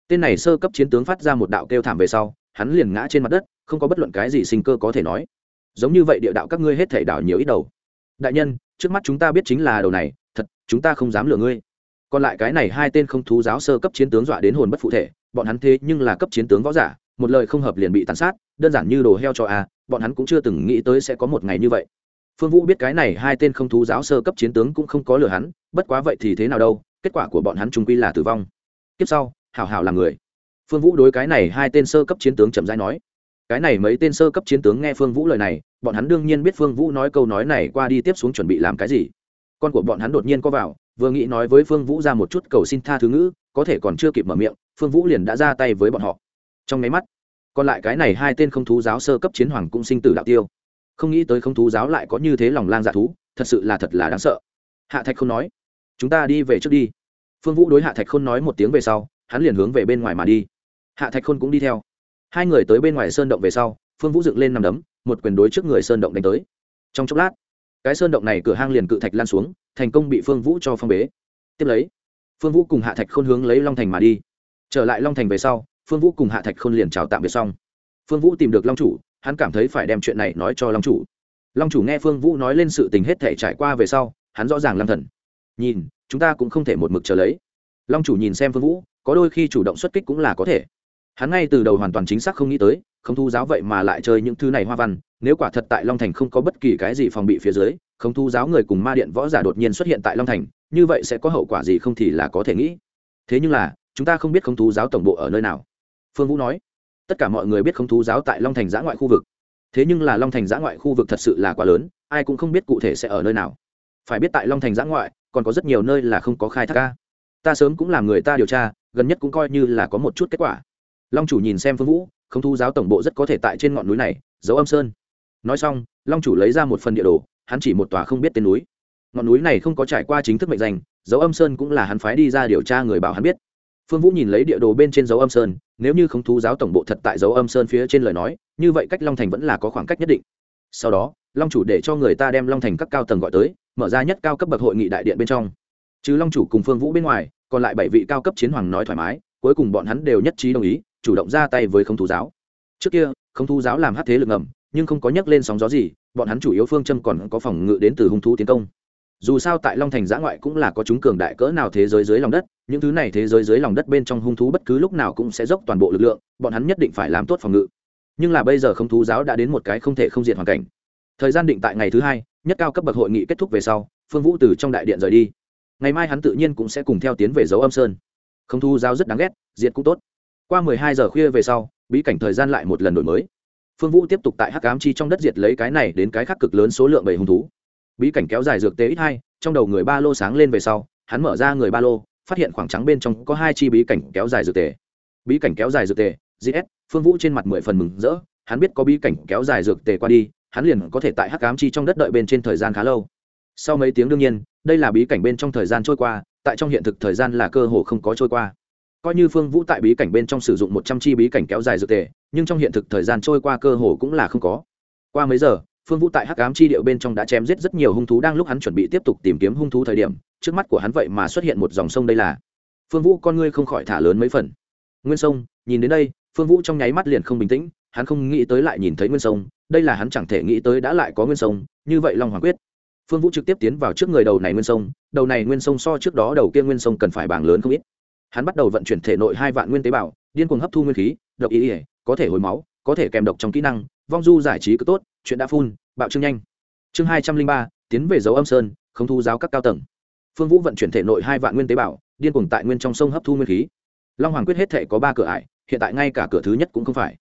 Tên này sơ cấp chiến tướng phát ra một đạo kêu thảm về sau, hắn liền ngã trên mặt đất, không có bất luận cái gì sinh cơ có thể nói. Giống như vậy địa đạo các ngươi hết thể đảo nhiều ít đầu. Đại nhân, trước mắt chúng ta biết chính là đầu này, thật, chúng ta không dám lừa ngươi. Còn lại cái này hai tên không thú giáo sơ cấp chiến tướng dọa đến hồn bất phụ thể, bọn hắn thế nhưng là cấp chiến tướng võ giả, một lời không hợp liền bị tàn sát, đơn giản như đồ heo cho a, bọn hắn cũng chưa từng nghĩ tới sẽ có một ngày như vậy phương vũ biết cái này hai tên không thú giáo sơ cấp chiến tướng cũng không có lừa hắn, bất quá vậy thì thế nào đâu, kết quả của bọn hắn trung quy là tử vong. Tiếp sau, hảo hảo là người. Phương vũ đối cái này hai tên sơ cấp chiến tướng chậm rãi nói. Cái này mấy tên sơ cấp chiến tướng nghe phương vũ lời này, bọn hắn đương nhiên biết phương vũ nói câu nói này qua đi tiếp xuống chuẩn bị làm cái gì. Con của bọn hắn đột nhiên có vào, vừa nghĩ nói với phương vũ ra một chút cầu xin tha thứ ngữ, có thể còn chưa kịp mở miệng, phương vũ liền đã ra tay với bọn họ. Trong mấy mắt, còn lại cái này hai tên không thú giáo sơ cấp chiến hoàng cũng sinh tử đạo tiêu không nghĩ tới không thú giáo lại có như thế lòng lang dạ thú, thật sự là thật là đáng sợ. Hạ thạch không nói, chúng ta đi về trước đi. Phương vũ đối hạ thạch khôn nói một tiếng về sau, hắn liền hướng về bên ngoài mà đi. Hạ thạch khôn cũng đi theo. Hai người tới bên ngoài sơn động về sau, phương vũ dựng lên nằm đấm, một quyền đối trước người sơn động đánh tới. Trong chốc lát, cái sơn động này cửa hang liền cự thạch lan xuống, thành công bị phương vũ cho phong bế. Tiếp lấy, phương vũ cùng hạ thạch khôn hướng lấy long thành mà đi. Trở lại long thành về sau, phương vũ cùng hạ thạch khôn liền chào tạm biệt xong. Phương vũ tìm được long chủ hắn cảm thấy phải đem chuyện này nói cho long chủ. Long chủ nghe phương vũ nói lên sự tình hết thể trải qua về sau, hắn rõ ràng lâm thần. Nhìn, chúng ta cũng không thể một mực chờ lấy. Long chủ nhìn xem phương vũ, có đôi khi chủ động xuất kích cũng là có thể. Hắn ngay từ đầu hoàn toàn chính xác không nghĩ tới, không thu giáo vậy mà lại chơi những thứ này hoa văn, nếu quả thật tại long thành không có bất kỳ cái gì phòng bị phía dưới, không thu giáo người cùng ma điện võ giả đột nhiên xuất hiện tại long thành, như vậy sẽ có hậu quả gì không thì là có thể nghĩ. Thế nhưng là, chúng ta không biết không thu giáo tổng bộ ở nơi nào. Phương vũ nói tất cả mọi người biết không thú giáo tại long thành giã ngoại khu vực. Thế nhưng là long thành giã ngoại khu vực thật sự là quá lớn, ai cũng không biết cụ thể sẽ ở nơi nào. Phải biết tại long thành giã ngoại, còn có rất nhiều nơi là không có khai thác ca. Ta sớm cũng làm người ta điều tra, gần nhất cũng coi như là có một chút kết quả. Long chủ nhìn xem phương vũ không thu giáo tổng bộ rất có thể tại trên ngọn núi này, dấu âm sơn. Nói xong, long chủ lấy ra một phần địa đồ, hắn chỉ một tòa không biết tên núi. Ngọn núi này không có trải qua chính thức mệnh danh, dấu âm sơn cũng là hắn phái đi ra điều tra người bảo hắn biết. Phương vũ nhìn lấy địa đồ bên trên dấu âm sơn nếu như không thú giáo tổng bộ thật tại dấu âm sơn phía trên lời nói, như vậy cách long thành vẫn là có khoảng cách nhất định. Sau đó, long chủ để cho người ta đem long thành các cao tầng gọi tới, mở ra nhất cao cấp bậc hội nghị đại điện bên trong. Chứ long chủ cùng phương vũ bên ngoài, còn lại bảy vị cao cấp chiến hoàng nói thoải mái, cuối cùng bọn hắn đều nhất trí đồng ý, chủ động ra tay với không thú giáo. Trước kia, không thú giáo làm hát thế lực ngầm, nhưng không có nhắc lên sóng gió gì, bọn hắn chủ yếu phương châm còn có phòng ngự đến từ hung thú tiến công dù sao tại long thành giã ngoại cũng là có chúng cường đại cỡ nào thế giới dưới lòng đất, những thứ này thế giới dưới lòng đất bên trong hung thú bất cứ lúc nào cũng sẽ dốc toàn bộ lực lượng, bọn hắn nhất định phải làm tốt phòng ngự. Nhưng là bây giờ không thú giáo đã đến một cái không thể không diện hoàn cảnh. Thời gian định tại ngày thứ hai, nhất cao cấp bậc hội nghị kết thúc về sau, phương vũ từ trong đại điện rời đi. Ngày mai hắn tự nhiên cũng sẽ cùng theo tiến về dấu âm sơn. Không thú giáo rất đáng ghét, diệt cũng tốt. Qua mười hai giờ khuya về sau, bí cảnh thời gian lại một lần đổi mới. Phương vũ tiếp tục tại hắc cám chi trong đất diệt lấy cái này đến cái khác cực lớn số lượng bảy hung thú bí cảnh kéo dài dược tế ít hai, trong đầu người ba lô sáng lên về sau, hắn mở ra người ba lô, phát hiện khoảng trắng bên trong có hai chi bí cảnh kéo dài dược tề bí cảnh kéo dài dược tề gs phương vũ trên mặt mười phần mừng rỡ, hắn biết có bí cảnh kéo dài dược tề qua đi, hắn liền có thể tại hắc cám chi trong đất đợi bên trên thời gian khá lâu. Sau mấy tiếng đương nhiên, đây là bí cảnh bên trong thời gian trôi qua, tại trong hiện thực thời gian là cơ hồ không có trôi qua. Coi như phương vũ tại bí cảnh bên trong sử dụng một trăm chi bí cảnh kéo dài dược tề nhưng trong hiện thực thời gian trôi qua cơ hồ cũng là không có. Qua mấy giờ phương vũ tại hắc ám chi điệu bên trong đã chém giết rất nhiều hung thú đang lúc hắn chuẩn bị tiếp tục tìm kiếm hung thú thời điểm, trước mắt của hắn vậy mà xuất hiện một dòng sông đây là. Phương vũ, con ngươi không khỏi thả lớn mấy phần. Nguyên sông, nhìn đến đây, phương vũ trong nháy mắt liền không bình tĩnh, hắn không nghĩ tới lại nhìn thấy nguyên sông, đây là hắn chẳng thể nghĩ tới đã lại có nguyên sông, như vậy long hoàng quyết. Phương vũ trực tiếp tiến vào trước người đầu này nguyên sông, đầu này nguyên sông so trước đó đầu kia nguyên sông cần phải bảng lớn không ít. Hắn bắt đầu vận chuyển thể nội hai vạn nguyên tế bào, điên cuồng hấp thu nguyên khí, độc ý ỉa có thể hồi máu, có thể kèm độc trong kỹ năng vong du giải trí cứ tốt, chuyện đã phun bạo trương nhanh. Chương hai trăm linh ba, tiến về dấu âm sơn, không thu giáo các cao tầng. Phương vũ vận chuyển thể nội hai vạn nguyên tế bào, điên cuồng tại nguyên trong sông hấp thu nguyên khí. Long hoàng quyết hết thể có ba cửa ải, hiện tại ngay cả cửa thứ nhất cũng không phải.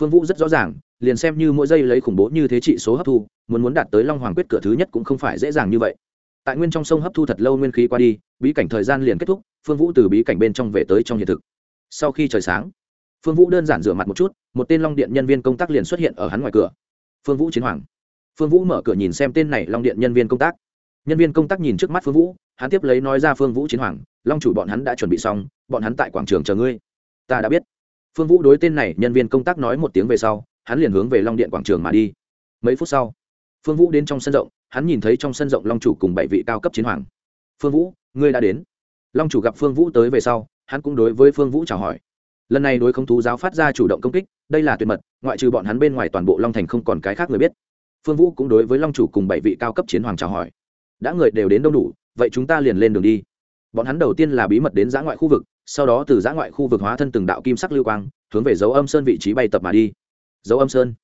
Phương vũ rất rõ ràng, liền xem như mỗi giây lấy khủng bố như thế trị số hấp thu, muốn muốn đạt tới long hoàng quyết cửa thứ nhất cũng không phải dễ dàng như vậy. Tại nguyên trong sông hấp thu thật lâu nguyên khí qua đi, bí cảnh thời gian liền kết thúc, phương vũ từ bí cảnh bên trong về tới trong hiện thực. Sau khi trời sáng phương vũ đơn giản rửa mặt một chút, một tên long điện nhân viên công tác liền xuất hiện ở hắn ngoài cửa. Phương vũ chiến hoàng. Phương vũ mở cửa nhìn xem tên này long điện nhân viên công tác. Nhân viên công tác nhìn trước mắt phương vũ, hắn tiếp lấy nói ra phương vũ chiến hoàng, long chủ bọn hắn đã chuẩn bị xong, bọn hắn tại quảng trường chờ ngươi. Ta đã biết. Phương vũ đối tên này nhân viên công tác nói một tiếng về sau, hắn liền hướng về long điện quảng trường mà đi. Mấy phút sau, phương vũ đến trong sân rộng, hắn nhìn thấy trong sân rộng long chủ cùng bảy vị cao cấp chiến hoàng. Phương vũ, ngươi đã đến. Long chủ gặp phương vũ tới về sau, hắn cũng đối với phương vũ chào hỏi lần này đối không thú giáo phát ra chủ động công kích, đây là tuyệt mật, ngoại trừ bọn hắn bên ngoài toàn bộ long thành không còn cái khác người biết. Phương vũ cũng đối với long chủ cùng bảy vị cao cấp chiến hoàng chào hỏi. Đã người đều đến đông đủ, vậy chúng ta liền lên đường đi. Bọn hắn đầu tiên là bí mật đến giã ngoại khu vực, sau đó từ giã ngoại khu vực hóa thân từng đạo kim sắc lưu quang, hướng về dấu âm sơn vị trí bay tập mà đi. Dấu âm sơn.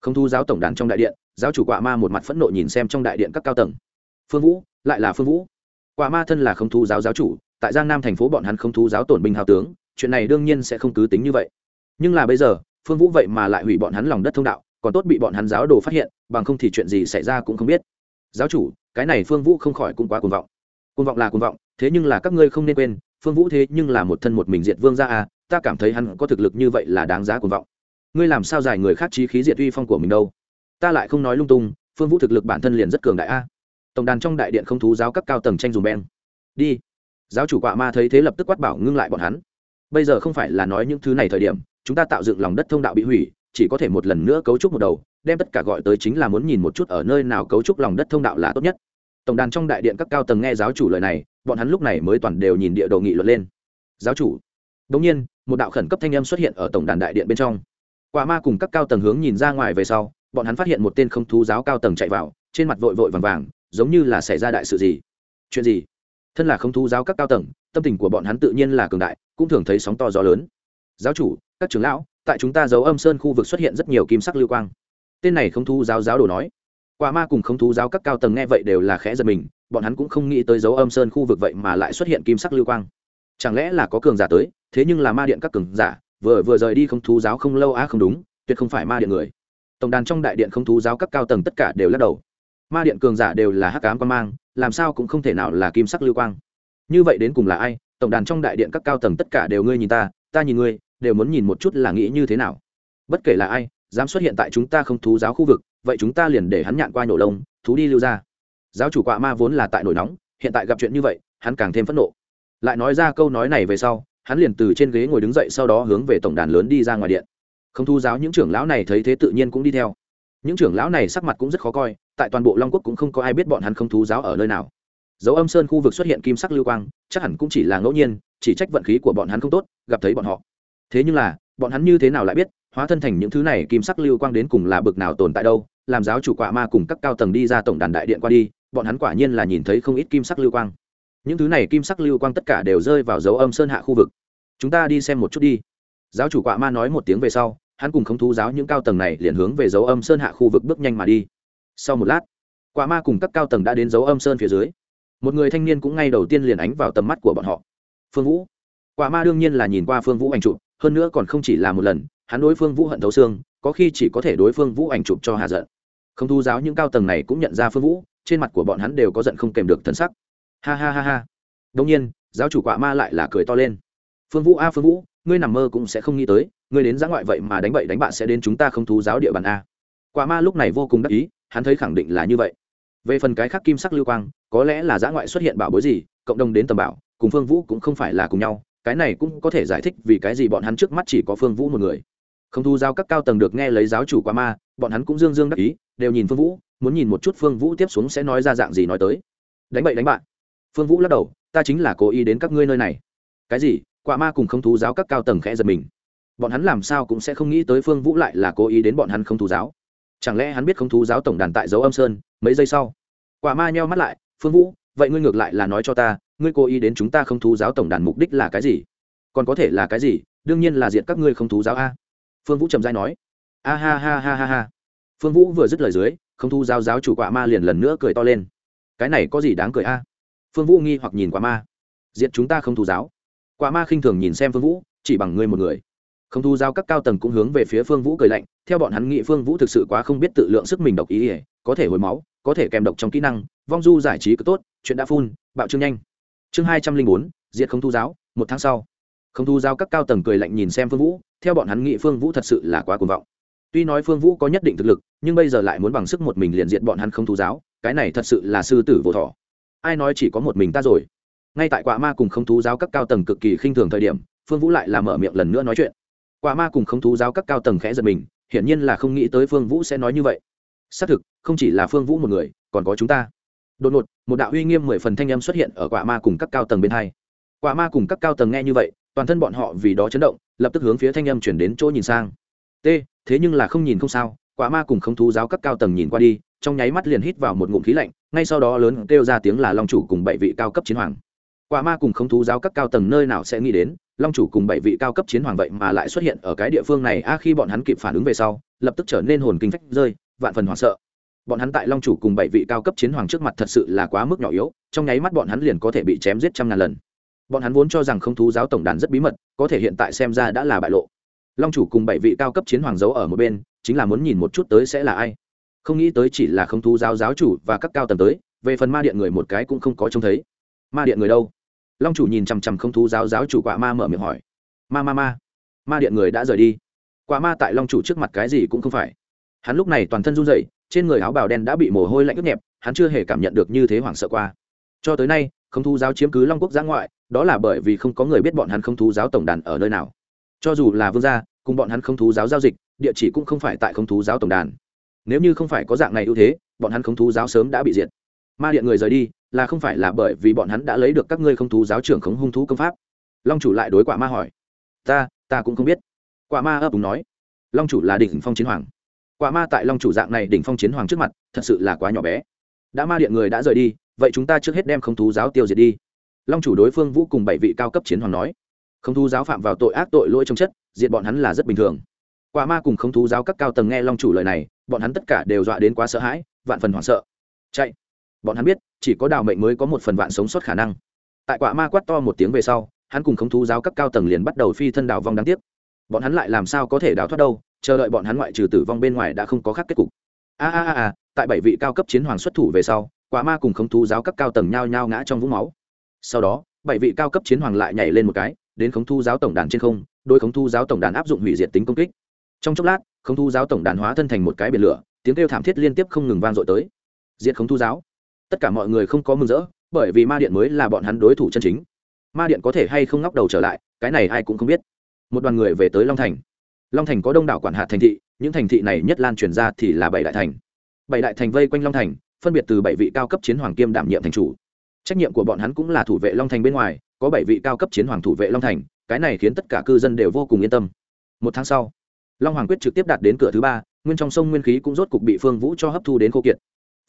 Không thu giáo tổng đàn trong đại điện, giáo chủ quạ ma một mặt phẫn nộ nhìn xem trong đại điện các cao tầng. Phương vũ, lại là phương vũ. Quạ ma thân là không thu giáo giáo chủ, tại giang nam thành phố bọn hắn không thu giáo tổn binh hào tướng chuyện này đương nhiên sẽ không cứ tính như vậy. Nhưng là bây giờ, phương vũ vậy mà lại hủy bọn hắn lòng đất thông đạo, còn tốt bị bọn hắn giáo đồ phát hiện, bằng không thì chuyện gì xảy ra cũng không biết. Giáo chủ, cái này phương vũ không khỏi cũng quá cuồng vọng. Cuồng vọng là cuồng vọng, thế nhưng là các ngươi không nên quên, phương vũ thế nhưng là một thân một mình diệt vương gia à ta cảm thấy hắn có thực lực như vậy là đáng giá cuồng vọng. Ngươi làm sao giải người khác trí khí diệt uy phong của mình đâu? Ta lại không nói lung tung, phương vũ thực lực bản thân liền rất cường đại a tổng đàn trong đại điện không thú giáo các cao tầng tranh dùng beng. Đi. Giáo chủ quạ ma thấy thế lập tức quát bảo ngưng lại bọn hắn bây giờ không phải là nói những thứ này thời điểm, chúng ta tạo dựng lòng đất thông đạo bị hủy, chỉ có thể một lần nữa cấu trúc một đầu, đem tất cả gọi tới chính là muốn nhìn một chút ở nơi nào cấu trúc lòng đất thông đạo là tốt nhất. Tổng đàn trong đại điện các cao tầng nghe giáo chủ lời này, bọn hắn lúc này mới toàn đều nhìn địa đồ nghị luận lên. Giáo chủ. Đống nhiên, một đạo khẩn cấp thanh âm xuất hiện ở tổng đàn đại điện bên trong. Quả ma cùng các cao tầng hướng nhìn ra ngoài về sau, bọn hắn phát hiện một tên không thú giáo cao tầng chạy vào, trên mặt vội vội vàng vàng, giống như là xảy ra đại sự gì. Chuyện gì? Thân là không thú giáo các cao tầng, tâm tình của bọn hắn tự nhiên là cường đại cũng thường thấy sóng to gió lớn. Giáo chủ, các trưởng lão, tại chúng ta giấu âm sơn khu vực xuất hiện rất nhiều kim sắc lưu quang. Tên này không thú giáo giáo đồ nói. Quả ma cùng không thú giáo các cao tầng nghe vậy đều là khẽ giật mình, bọn hắn cũng không nghĩ tới dấu âm sơn khu vực vậy mà lại xuất hiện kim sắc lưu quang. Chẳng lẽ là có cường giả tới, thế nhưng là ma điện các cường giả, vừa vừa rời đi không thú giáo không lâu á, không đúng, tuyệt không phải ma điện người. Tổng đàn trong đại điện không thú giáo các cao tầng tất cả đều lắc đầu. Ma điện cường giả đều là hắc cám quan mang, làm sao cũng không thể nào là kim sắc lưu quang. Như vậy đến cùng là ai? Tổng đàn trong đại điện các cao tầng tất cả đều ngươi nhìn ta ta nhìn ngươi, đều muốn nhìn một chút là nghĩ như thế nào. Bất kể là ai, dám xuất hiện tại chúng ta không thú giáo khu vực, vậy chúng ta liền để hắn nhạn qua nhổ lông, thú đi lưu ra. Giáo chủ quạ ma vốn là tại nổi nóng, hiện tại gặp chuyện như vậy, hắn càng thêm phẫn nộ. Lại nói ra câu nói này về sau, hắn liền từ trên ghế ngồi đứng dậy sau đó hướng về tổng đàn lớn đi ra ngoài điện. Không thu giáo những trưởng lão này thấy thế tự nhiên cũng đi theo. Những trưởng lão này sắc mặt cũng rất khó coi, tại toàn bộ long quốc cũng không có ai biết bọn hắn không thú giáo ở nơi nào dấu âm sơn khu vực xuất hiện kim sắc lưu quang, chắc hẳn cũng chỉ là ngẫu nhiên, chỉ trách vận khí của bọn hắn không tốt, gặp thấy bọn họ. Thế nhưng là, bọn hắn như thế nào lại biết, hóa thân thành những thứ này kim sắc lưu quang đến cùng là bực nào tồn tại đâu, làm giáo chủ quạ ma cùng các cao tầng đi ra tổng đàn đại điện qua đi, bọn hắn quả nhiên là nhìn thấy không ít kim sắc lưu quang. Những thứ này kim sắc lưu quang tất cả đều rơi vào dấu âm sơn hạ khu vực. Chúng ta đi xem một chút đi. Giáo chủ quạ ma nói một tiếng về sau, hắn cùng không thú giáo những cao tầng này liền hướng về dấu âm sơn hạ khu vực bước nhanh mà đi. Sau một lát quạ ma cùng các cao tầng đã đến dấu âm sơn phía dưới một người thanh niên cũng ngay đầu tiên liền ánh vào tầm mắt của bọn họ. Phương vũ. Quả ma đương nhiên là nhìn qua phương vũ ảnh chụp, hơn nữa còn không chỉ là một lần, hắn đối phương vũ hận thấu xương, có khi chỉ có thể đối phương vũ ảnh chụp cho hạ giận. Không thu giáo những cao tầng này cũng nhận ra phương vũ, trên mặt của bọn hắn đều có giận không kèm được thân sắc. Ha ha ha ha. Đông nhiên, giáo chủ quả ma lại là cười to lên. Phương vũ, a, phương vũ, ngươi nằm mơ cũng sẽ không nghĩ tới, ngươi đến giã ngoại vậy mà đánh bậy đánh bạn sẽ đến chúng ta không thú giáo địa bàn a. Quả ma lúc này vô cùng đắc ý, hắn thấy khẳng định là như vậy. Về phần cái khác kim sắc lưu quang có lẽ là giã ngoại xuất hiện bảo bối gì, cộng đồng đến tầm bảo, cùng phương vũ cũng không phải là cùng nhau, cái này cũng có thể giải thích vì cái gì bọn hắn trước mắt chỉ có phương vũ một người. Không thu giao các cao tầng được nghe lấy giáo chủ qua ma, bọn hắn cũng dương dương đắc ý, đều nhìn phương vũ, muốn nhìn một chút phương vũ tiếp xuống sẽ nói ra dạng gì nói tới. Đánh bậy đánh bạn. Phương vũ lắc đầu, ta chính là cố ý đến các ngươi nơi này. Cái gì? Quả ma cùng không thú giáo các cao tầng khẽ giật mình. Bọn hắn làm sao cũng sẽ không nghĩ tới phương vũ lại là cố ý đến bọn hắn không thú giáo. Chẳng lẽ hắn biết không thú giáo tổng đàn tại dấu âm sơn, mấy giây sau? Quả ma nheo mắt lại phương vũ, vậy ngươi ngược lại là nói cho ta, ngươi cố ý đến chúng ta không thú giáo tổng đàn mục đích là cái gì? Còn có thể là cái gì? Đương nhiên là diện các ngươi không thú giáo a. Phương vũ trầm dai nói. A ha ha ha ha ha. Phương vũ vừa dứt lời dưới, không thú giáo giáo chủ quả ma liền lần nữa cười to lên. Cái này có gì đáng cười a? Phương vũ nghi hoặc nhìn quả ma. Diện chúng ta không thú giáo. Quả ma khinh thường nhìn xem phương vũ, chỉ bằng ngươi một người. Không thu giao các cao tầng cũng hướng về phía phương vũ cười lạnh, theo bọn hắn nghĩ phương vũ thực sự quá không biết tự lượng sức mình độc ý ỉa có thể hồi máu có thể kèm độc trong kỹ năng, vong du giải trí cứ tốt, chuyện đã phun bạo trương nhanh. Chương hai trăm linh bốn, diệt không thu giáo, một tháng sau. Không thu giáo các cao tầng cười lạnh nhìn xem phương vũ, theo bọn hắn nghĩ phương vũ thật sự là quá cuồng vọng. Tuy nói phương vũ có nhất định thực lực, nhưng bây giờ lại muốn bằng sức một mình liền diện bọn hắn không thu giáo, cái này thật sự là sư tử vô thọ ai nói chỉ có một mình ta rồi? Ngay tại quả ma cùng không thú giáo các cao tầng cực kỳ khinh thường thời điểm, phương vũ lại làm mở miệng lần nữa nói chuyện. Quả ma cùng không thú giáo các cao tầng khẽ giật mình, hiển nhiên là không nghĩ tới phương vũ sẽ nói như vậy xác thực, không chỉ là phương vũ một người, còn có chúng ta. Đột ngột, một đạo uy nghiêm mười phần thanh âm xuất hiện ở quả ma cùng các cao tầng bên hai. Quả ma cùng các cao tầng nghe như vậy, toàn thân bọn họ vì đó chấn động, lập tức hướng phía thanh âm chuyển đến chỗ nhìn sang. T, thế nhưng là không nhìn không sao. Quả ma cùng không thú giáo các cao tầng nhìn qua đi, trong nháy mắt liền hít vào một ngụm khí lạnh, ngay sau đó lớn kêu ra tiếng là long chủ cùng bảy vị cao cấp chiến hoàng. Quả ma cùng không thú giáo các cao tầng nơi nào sẽ nghĩ đến, long chủ cùng bảy vị cao cấp chiến hoàng vậy mà lại xuất hiện ở cái địa phương này, a khi bọn hắn kịp phản ứng về sau, lập tức trở nên hồn kinh phách rơi vạn phần hoảng sợ. Bọn hắn tại long chủ cùng bảy vị cao cấp chiến hoàng trước mặt thật sự là quá mức nhỏ yếu, trong nháy mắt bọn hắn liền có thể bị chém giết trăm ngàn lần. Bọn hắn vốn cho rằng không thú giáo tổng đàn rất bí mật, có thể hiện tại xem ra đã là bại lộ. Long chủ cùng bảy vị cao cấp chiến hoàng giấu ở một bên, chính là muốn nhìn một chút tới sẽ là ai. Không nghĩ tới chỉ là không thú giáo giáo chủ và các cao tầng tới, về phần ma điện người một cái cũng không có trông thấy. Ma điện người đâu? Long chủ nhìn chằm chằm không thú giáo giáo chủ quả ma mở miệng hỏi. Ma ma ma. Ma điện người đã rời đi. Quả ma tại long chủ trước mặt cái gì cũng không phải hắn lúc này toàn thân run rẩy, trên người áo bào đen đã bị mồ hôi lạnh ướt nhẹp, hắn chưa hề cảm nhận được như thế hoảng sợ qua. Cho tới nay, không thú giáo chiếm cứ long quốc giã ngoại, đó là bởi vì không có người biết bọn hắn không thú giáo tổng đàn ở nơi nào. Cho dù là vương gia, cùng bọn hắn không thú giáo giao dịch, địa chỉ cũng không phải tại không thú giáo tổng đàn. Nếu như không phải có dạng này ưu thế, bọn hắn không thú giáo sớm đã bị diệt. Ma điện người rời đi, là không phải là bởi vì bọn hắn đã lấy được các ngươi không thú giáo trưởng khống hung thú công pháp. Long chủ lại đối quả ma hỏi. Ta ta cũng không biết. Quả ma ấp úng nói. Long chủ là đỉnh phong chiến hoàng quả ma tại long chủ dạng này đỉnh phong chiến hoàng trước mặt, thật sự là quá nhỏ bé. Đã ma điện người đã rời đi, vậy chúng ta trước hết đem không thú giáo tiêu diệt đi. Long chủ đối phương vũ cùng bảy vị cao cấp chiến hoàng nói. Không thú giáo phạm vào tội ác tội lỗi trong chất, diệt bọn hắn là rất bình thường. Quả ma cùng không thú giáo các cao tầng nghe long chủ lời này, bọn hắn tất cả đều dọa đến quá sợ hãi, vạn phần hoảng sợ. Chạy. Bọn hắn biết, chỉ có đào mệnh mới có một phần vạn sống sót khả năng. Tại quả ma quát to một tiếng về sau, hắn cùng không thú giáo các cao tầng liền bắt đầu phi thân đào vong đáng tiếc. Bọn hắn lại làm sao có thể đào thoát đâu? Chờ đợi bọn hắn ngoại trừ tử vong bên ngoài đã không có khác kết cục. A a a tại bảy vị cao cấp chiến hoàng xuất thủ về sau, quả ma cùng khống thú giáo các cao tầng nhao nhao ngã trong vũng máu. Sau đó, bảy vị cao cấp chiến hoàng lại nhảy lên một cái, đến khống thu giáo tổng đàn trên không đôi khống thu giáo tổng đàn áp dụng hủy diệt tính công kích. Trong chốc lát, khống thu giáo tổng đàn hóa thân thành một cái biển lửa, tiếng kêu thảm thiết liên tiếp không ngừng vang dội tới. Diệt khống thu giáo. Tất cả mọi người không có mừng rỡ, bởi vì ma điện mới là bọn hắn đối thủ chân chính. Ma điện có thể hay không ngóc đầu trở lại, cái này ai cũng không biết. Một đoàn người về tới long thành long thành có đông đảo quản hạt thành thị, những thành thị này nhất lan truyền ra thì là bảy đại thành. Bảy đại thành vây quanh long thành, phân biệt từ bảy vị cao cấp chiến hoàng kiêm đảm nhiệm thành chủ. Trách nhiệm của bọn hắn cũng là thủ vệ long thành bên ngoài, có bảy vị cao cấp chiến hoàng thủ vệ long thành, cái này khiến tất cả cư dân đều vô cùng yên tâm. Một tháng sau, long hoàng quyết trực tiếp đạt đến cửa thứ ba, nguyên trong sông nguyên khí cũng rốt cục bị phương vũ cho hấp thu đến khô kiệt.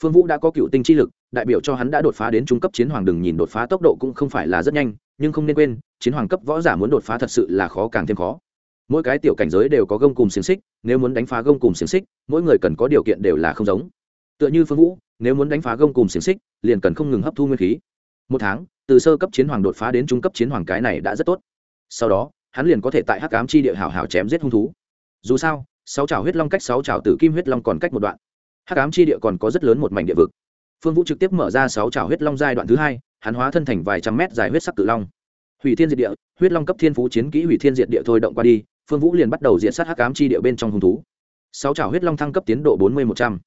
Phương vũ đã có cựu tinh chi lực, đại biểu cho hắn đã đột phá đến trung cấp chiến hoàng đừng nhìn đột phá tốc độ cũng không phải là rất nhanh, nhưng không nên quên, chiến hoàng cấp võ giả muốn đột phá thật sự là khó càng thêm khó mỗi cái tiểu cảnh giới đều có gông cùng xiềng xích, nếu muốn đánh phá gông cùng xiềng xích, mỗi người cần có điều kiện đều là không giống. Tựa như phương vũ, nếu muốn đánh phá gông cùng xiềng xích, liền cần không ngừng hấp thu nguyên khí. Một tháng, từ sơ cấp chiến hoàng đột phá đến trung cấp chiến hoàng cái này đã rất tốt. Sau đó, hắn liền có thể tại hắc cám chi địa hảo hảo chém giết hung thú. Dù sao, sáu trào huyết long cách sáu trào tử kim huyết long còn cách một đoạn. Hắc ám chi địa còn có rất lớn một mảnh địa vực. Phương vũ trực tiếp mở ra sáu trào huyết long giai đoạn thứ hai, hắn hóa thân thành vài trăm mét dài huyết sắc cự long. Hủy thiên diệt địa, huyết long cấp thiên phú chiến kỹ hủy thiên diệt địa thôi động qua đi phương vũ liền bắt đầu diện sát hắc ám chi địa bên trong hung thú. Sáu trào huyết long thăng cấp tiến độ bốn mươi một trăm.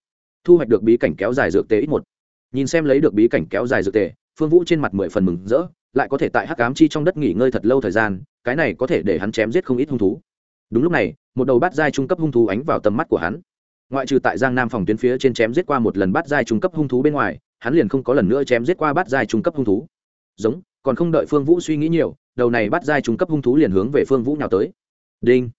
Thu hoạch được bí cảnh kéo dài dược tế ít một. Nhìn xem lấy được bí cảnh kéo dài dược tề, phương vũ trên mặt mười phần mừng rỡ, lại có thể tại hắc ám chi trong đất nghỉ ngơi thật lâu thời gian, cái này có thể để hắn chém giết không ít hung thú. Đúng lúc này, một đầu bát giai trung cấp hung thú ánh vào tầm mắt của hắn. Ngoại trừ tại giang nam phòng tuyến phía trên chém giết qua một lần bát giai trung cấp hung thú bên ngoài, hắn liền không có lần nữa chém giết qua bát giai trung cấp hung thú. Giống, còn không đợi phương vũ suy nghĩ nhiều, đầu này bát giai trung cấp hung thú liền hướng về phương vũ nhào tới đinh.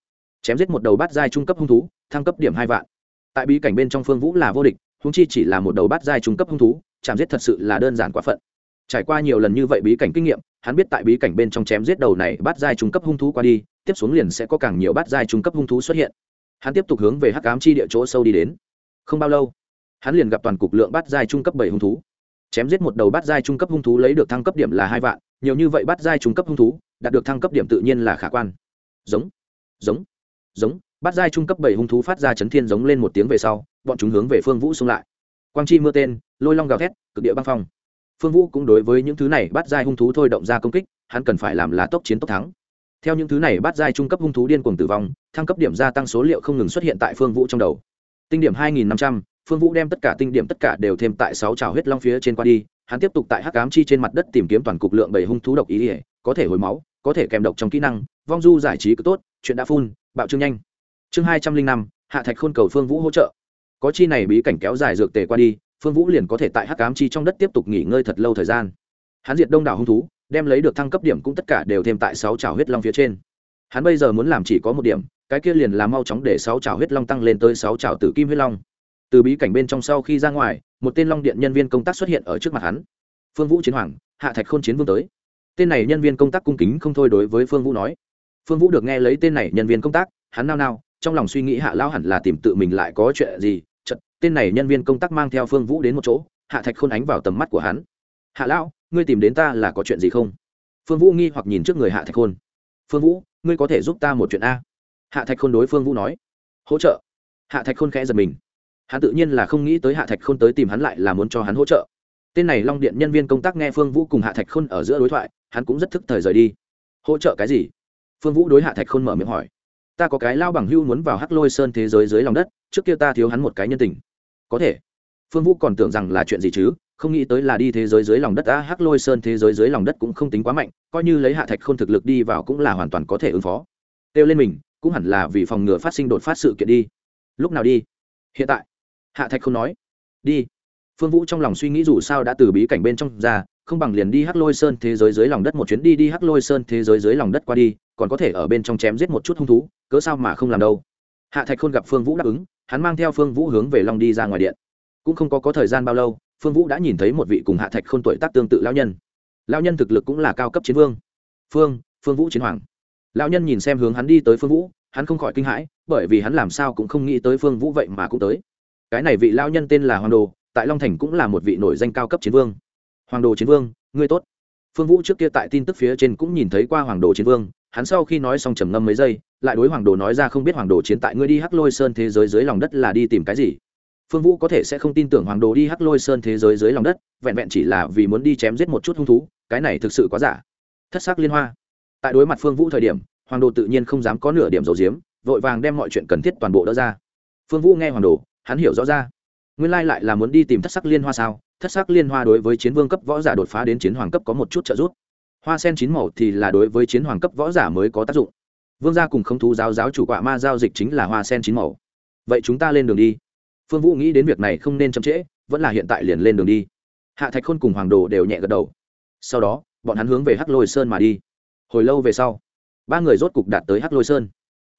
Chém giết một đầu bát giai trung cấp hung thú, thăng cấp điểm hai vạn. Tại bí cảnh bên trong phương vũ là vô địch húng chi chỉ là một đầu bát giai trung cấp hung thú, chạm giết thật sự là đơn giản quá phận. Trải qua nhiều lần như vậy bí cảnh kinh nghiệm, hắn biết tại bí cảnh bên trong chém giết đầu này bát giai trung cấp hung thú qua đi, tiếp xuống liền sẽ có càng nhiều bát giai trung cấp hung thú xuất hiện. Hắn tiếp tục hướng về hắc ám chi địa chỗ sâu đi đến. Không bao lâu, hắn liền gặp toàn cục lượng bát giai trung cấp bảy hung thú. Chém giết một đầu bát giai trung cấp hung thú lấy được thăng cấp điểm là hai vạn, nhiều như vậy bát giai trung cấp hung thú, đạt được thăng cấp điểm tự nhiên là khả quan. Giống giống giống. Bắt giai trung cấp bảy hung thú phát ra chấn thiên giống lên một tiếng về sau, bọn chúng hướng về phương vũ xung lại. Quang chi mưa tên, lôi long gào thét, cực địa băng phong. Phương vũ cũng đối với những thứ này bắt giai hung thú thôi động ra công kích, hắn cần phải làm là tốc chiến tốc thắng. Theo những thứ này bắt giai trung cấp hung thú điên cuồng tử vong, thăng cấp điểm gia tăng số liệu không ngừng xuất hiện tại phương vũ trong đầu. Tinh điểm hai nghìn năm trăm, phương vũ đem tất cả tinh điểm tất cả đều thêm tại sáu trào huyết long phía trên qua đi, hắn tiếp tục tại hắc cám chi trên mặt đất tìm kiếm toàn cục lượng bảy hung thú độc ý ỉa có thể hồi máu, có thể kèm độc trong kỹ năng, vong du giải trí cứ tốt chuyện đã phun, bạo trương nhanh. Chương hai trăm linh năm, hạ thạch khôn cầu phương vũ hỗ trợ. Có chi này bí cảnh kéo dài dược tề qua đi, phương vũ liền có thể tại hắc cám chi trong đất tiếp tục nghỉ ngơi thật lâu thời gian. Hắn diệt đông đảo hung thú, đem lấy được thăng cấp điểm cũng tất cả đều thêm tại sáu trào huyết long phía trên. Hắn bây giờ muốn làm chỉ có một điểm, cái kia liền là mau chóng để sáu trào huyết long tăng lên tới sáu trào tử kim huyết long. Từ bí cảnh bên trong sau khi ra ngoài, một tên long điện nhân viên công tác xuất hiện ở trước mặt hắn. Phương vũ chiến hoàng, hạ thạch khôn chiến vương tới. Tên này nhân viên công tác cung kính không thôi đối với phương vũ nói phương vũ được nghe lấy tên này nhân viên công tác, hắn nao nao, trong lòng suy nghĩ hạ lao hẳn là tìm tự mình lại có chuyện gì chật tên này nhân viên công tác mang theo phương vũ đến một chỗ, hạ thạch khôn ánh vào tầm mắt của hắn. Hạ lão, ngươi tìm đến ta là có chuyện gì không? Phương vũ nghi hoặc nhìn trước người hạ thạch khôn. Phương vũ, ngươi có thể giúp ta một chuyện a. Hạ thạch khôn đối phương vũ nói. Hỗ trợ. Hạ thạch khôn khẽ giật mình. Hắn tự nhiên là không nghĩ tới hạ thạch khôn tới tìm hắn lại là muốn cho hắn hỗ trợ. Tên này long điện nhân viên công tác nghe phương vũ cùng hạ thạch khôn ở giữa đối thoại, hắn cũng rất thức thời rời đi. Hỗ trợ cái gì? Phương vũ đối hạ thạch khôn mở miệng hỏi, ta có cái lao bằng hưu muốn vào hắc lôi sơn thế giới dưới lòng đất, trước kia ta thiếu hắn một cái nhân tình. Có thể. Phương vũ còn tưởng rằng là chuyện gì chứ, không nghĩ tới là đi thế giới dưới lòng đất ta hắc lôi sơn thế giới dưới lòng đất cũng không tính quá mạnh, coi như lấy hạ thạch khôn thực lực đi vào cũng là hoàn toàn có thể ứng phó. Kêu lên mình, cũng hẳn là vì phòng ngừa phát sinh đột phát sự kiện đi. Lúc nào đi? Hiện tại. Hạ thạch không nói. Đi. Phương vũ trong lòng suy nghĩ dù sao đã từ bí cảnh bên trong ra, không bằng liền đi hắc lôi sơn thế giới dưới lòng đất một chuyến đi đi hắc lôi sơn thế giới dưới lòng đất qua đi còn có thể ở bên trong chém giết một chút hung thú, cớ sao mà không làm đâu? Hạ thạch khôn gặp phương vũ đáp ứng, hắn mang theo phương vũ hướng về long đi ra ngoài điện. Cũng không có có thời gian bao lâu, phương vũ đã nhìn thấy một vị cùng hạ thạch khôn tuổi tác tương tự lao nhân. Lao nhân thực lực cũng là cao cấp chiến vương. Phương phương vũ chiến hoàng. Lao nhân nhìn xem hướng hắn đi tới phương vũ, hắn không khỏi kinh hãi, bởi vì hắn làm sao cũng không nghĩ tới phương vũ vậy mà cũng tới. Cái này vị lao nhân tên là hoàng đồ, tại long thành cũng là một vị nổi danh cao cấp chiến vương. Hoàng đồ chiến vương, ngươi tốt. Phương vũ trước kia tại tin tức phía trên cũng nhìn thấy qua hoàng đồ chiến vương hắn sau khi nói xong trầm ngâm mấy giây, lại đối hoàng đồ nói ra không biết hoàng đồ chiến tại ngươi đi hắc lôi sơn thế giới dưới lòng đất là đi tìm cái gì. Phương vũ có thể sẽ không tin tưởng hoàng đồ đi hắc lôi sơn thế giới dưới lòng đất, vẹn vẹn chỉ là vì muốn đi chém giết một chút hung thú, cái này thực sự quá giả. Thất sắc liên hoa. Tại đối mặt phương vũ thời điểm, hoàng đồ tự nhiên không dám có nửa điểm dầu diếm vội vàng đem mọi chuyện cần thiết toàn bộ đỡ ra. Phương vũ nghe hoàng đồ, hắn hiểu rõ ra. Nguyên lai lại là muốn đi tìm thất sắc liên hoa sao? Thất sắc liên hoa đối với chiến vương cấp võ giả đột phá đến chiến hoàng cấp có một chút trợ giúp hoa sen chín màu thì là đối với chiến hoàng cấp võ giả mới có tác dụng. Vương gia cùng không thú giáo giáo chủ quạ ma giao dịch chính là hoa sen chín màu. Vậy chúng ta lên đường đi. Phương vũ nghĩ đến việc này không nên chậm trễ, vẫn là hiện tại liền lên đường đi. Hạ thạch khôn cùng hoàng đồ đều nhẹ gật đầu. Sau đó, bọn hắn hướng về hắc lôi sơn mà đi. Hồi lâu về sau, ba người rốt cục đạt tới hắc lôi sơn.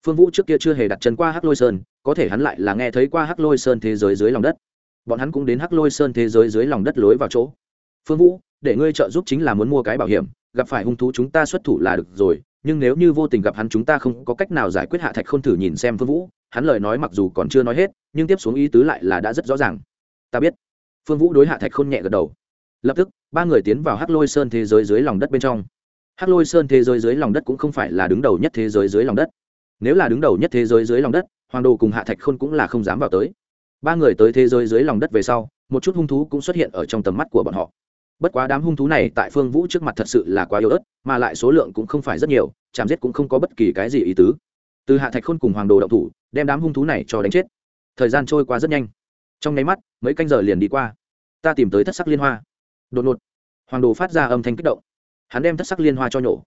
Phương vũ trước kia chưa hề đặt chân qua hắc lôi sơn, có thể hắn lại là nghe thấy qua hắc lôi sơn thế giới dưới lòng đất. Bọn hắn cũng đến hắc lôi sơn thế giới dưới lòng đất lối vào chỗ. Phương vũ, để ngươi trợ giúp chính là muốn mua cái bảo hiểm gặp phải hung thú chúng ta xuất thủ là được rồi, nhưng nếu như vô tình gặp hắn chúng ta không có cách nào giải quyết hạ thạch k h ô n thử nhìn xem phương vũ, hắn lời nói mặc dù còn chưa nói hết, nhưng tiếp xuống ý tứ lại là đã rất rõ ràng. Ta biết. Phương vũ đối hạ thạch khôn nhẹ gật đầu. Lập tức, ba người tiến vào hắc lôi sơn thế giới dưới lòng đất bên trong. Hắc lôi sơn thế giới dưới lòng đất cũng không phải là đứng đầu nhất thế giới dưới lòng đất. Nếu là đứng đầu nhất thế giới dưới lòng đất, hoàng đồ cùng hạ thạch khôn cũng là không dám vào tới. Ba người tới thế giới dưới lòng đất về sau, một chút hung thú cũng xuất hiện ở trong tầm mắt của bọn họ bất quá đám hung thú này tại phương vũ trước mặt thật sự là quá yếu ớt, mà lại số lượng cũng không phải rất nhiều, chạm giết cũng không có bất kỳ cái gì ý tứ. Từ hạ thạch khôn cùng hoàng đồ động thủ, đem đám hung thú này cho đánh chết. Thời gian trôi qua rất nhanh. Trong nháy mắt, mấy canh giờ liền đi qua. Ta tìm tới thất sắc liên hoa. Đột ngột, hoàng đồ phát ra âm thanh kích động. Hắn đem thất sắc liên hoa cho nhổ.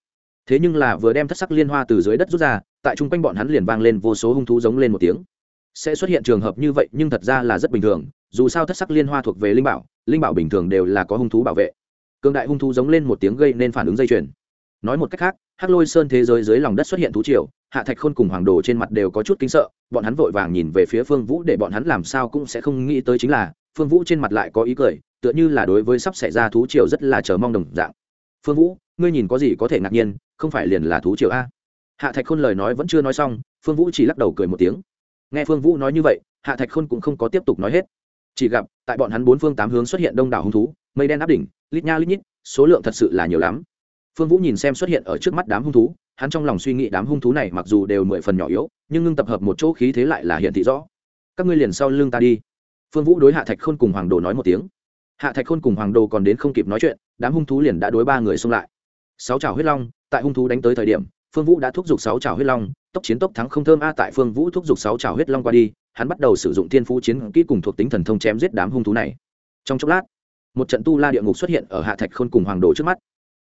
Thế nhưng là vừa đem thất sắc liên hoa từ dưới đất rút ra, tại chung quanh bọn hắn liền vang lên vô số hung thú giống lên một tiếng sẽ xuất hiện trường hợp như vậy, nhưng thật ra là rất bình thường. Dù sao thất sắc liên hoa thuộc về linh bảo linh bảo bình thường đều là có hung thú bảo vệ. Cương đại hung thú giống lên một tiếng gây nên phản ứng dây chuyền. Nói một cách khác, hắc lôi sơn thế giới dưới lòng đất xuất hiện thú triều, hạ thạch khôn cùng hoàng đồ trên mặt đều có chút kính sợ, bọn hắn vội vàng nhìn về phía phương vũ để bọn hắn làm sao cũng sẽ không nghĩ tới chính là, phương vũ trên mặt lại có ý cười, tựa như là đối với sắp xảy ra thú triều rất là chờ mong đồng dạng. Phương vũ, ngươi nhìn có gì có thể ngạc nhiên, không phải liền là thú triều a? Hạ thạch khôn lời nói vẫn chưa nói xong, phương vũ chỉ lắc đầu cười một tiếng nghe phương vũ nói như vậy, hạ thạch khôn cũng không có tiếp tục nói hết. Chỉ gặp, tại bọn hắn bốn phương tám hướng xuất hiện đông đảo hung thú, mây đen áp đỉnh, lít nha lít nhít, số lượng thật sự là nhiều lắm. Phương vũ nhìn xem xuất hiện ở trước mắt đám hung thú, hắn trong lòng suy nghĩ đám hung thú này mặc dù đều mười phần nhỏ yếu, nhưng ngưng tập hợp một chỗ khí thế lại là hiện thị rõ. Các ngươi liền sau lưng ta đi. Phương vũ đối hạ thạch khôn cùng hoàng đồ nói một tiếng. Hạ thạch khôn cùng hoàng đồ còn đến không kịp nói chuyện, đám hung thú liền đã đối ba người xông lại. Sáu trào huyết long, tại hung thú đánh tới thời điểm, phương vũ đã thúc giục sáu trào huyết long tốc chiến tốc thắng không thơm a tại phương vũ thúc giục sáu trào huyết long qua đi, hắn bắt đầu sử dụng thiên phú chiến kỹ cùng thuộc tính thần thông chém giết đám hung thú này. Trong chốc lát, một trận tu la địa ngục xuất hiện ở hạ thạch khôn cùng hoàng đồ trước mắt.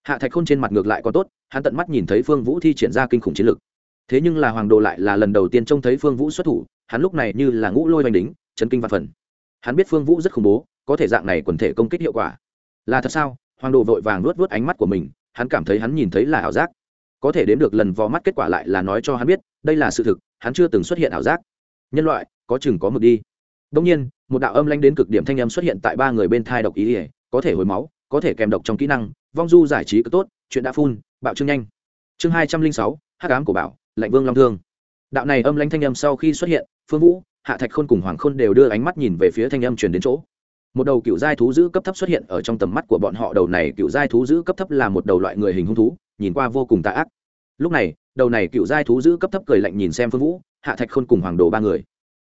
Hạ thạch khôn trên mặt ngược lại có tốt, hắn tận mắt nhìn thấy phương vũ thi triển ra kinh khủng chiến lực. Thế nhưng là hoàng đồ lại là lần đầu tiên trông thấy phương vũ xuất thủ, hắn lúc này như là ngũ lôi oanh đính chấn kinh và phần. Hắn biết phương vũ rất khủng bố, có thể dạng này quần thể công kích hiệu quả. Là thật sao? Hoàng đồ vội vàng luốt vớt ánh mắt của mình, hắn cảm thấy hắn nhìn thấy là ảo giác có thể đến được lần vò mắt kết quả lại là nói cho hắn biết, đây là sự thực, hắn chưa từng xuất hiện ảo giác. Nhân loại, có chừng có mực đi. Đông nhiên, một đạo âm lanh đến cực điểm thanh âm xuất hiện tại ba người bên thai độc ý ỉa có thể hồi máu, có thể kèm độc trong kỹ năng, vong du giải trí cực tốt, chuyện đã phun, bạo trương nhanh. Chương hai trăm linh sáu hát cám của bảo, lạnh vương long thương. Đạo này âm lanh thanh âm sau khi xuất hiện, phương vũ, hạ thạch khôn cùng hoàng khôn đều đưa ánh mắt nhìn về phía thanh âm truyền đến chỗ. Một đầu cựu giai thú giữ cấp thấp xuất hiện ở trong tầm mắt của bọn họ, đầu này cựu giai thú giữ cấp thấp là một đầu loại người hình hung thú nhìn qua vô cùng tà ác. Lúc này, đầu này cựu giai thú giữ cấp thấp cười lạnh nhìn xem phương vũ, hạ thạch khôn cùng hoàng đồ ba người.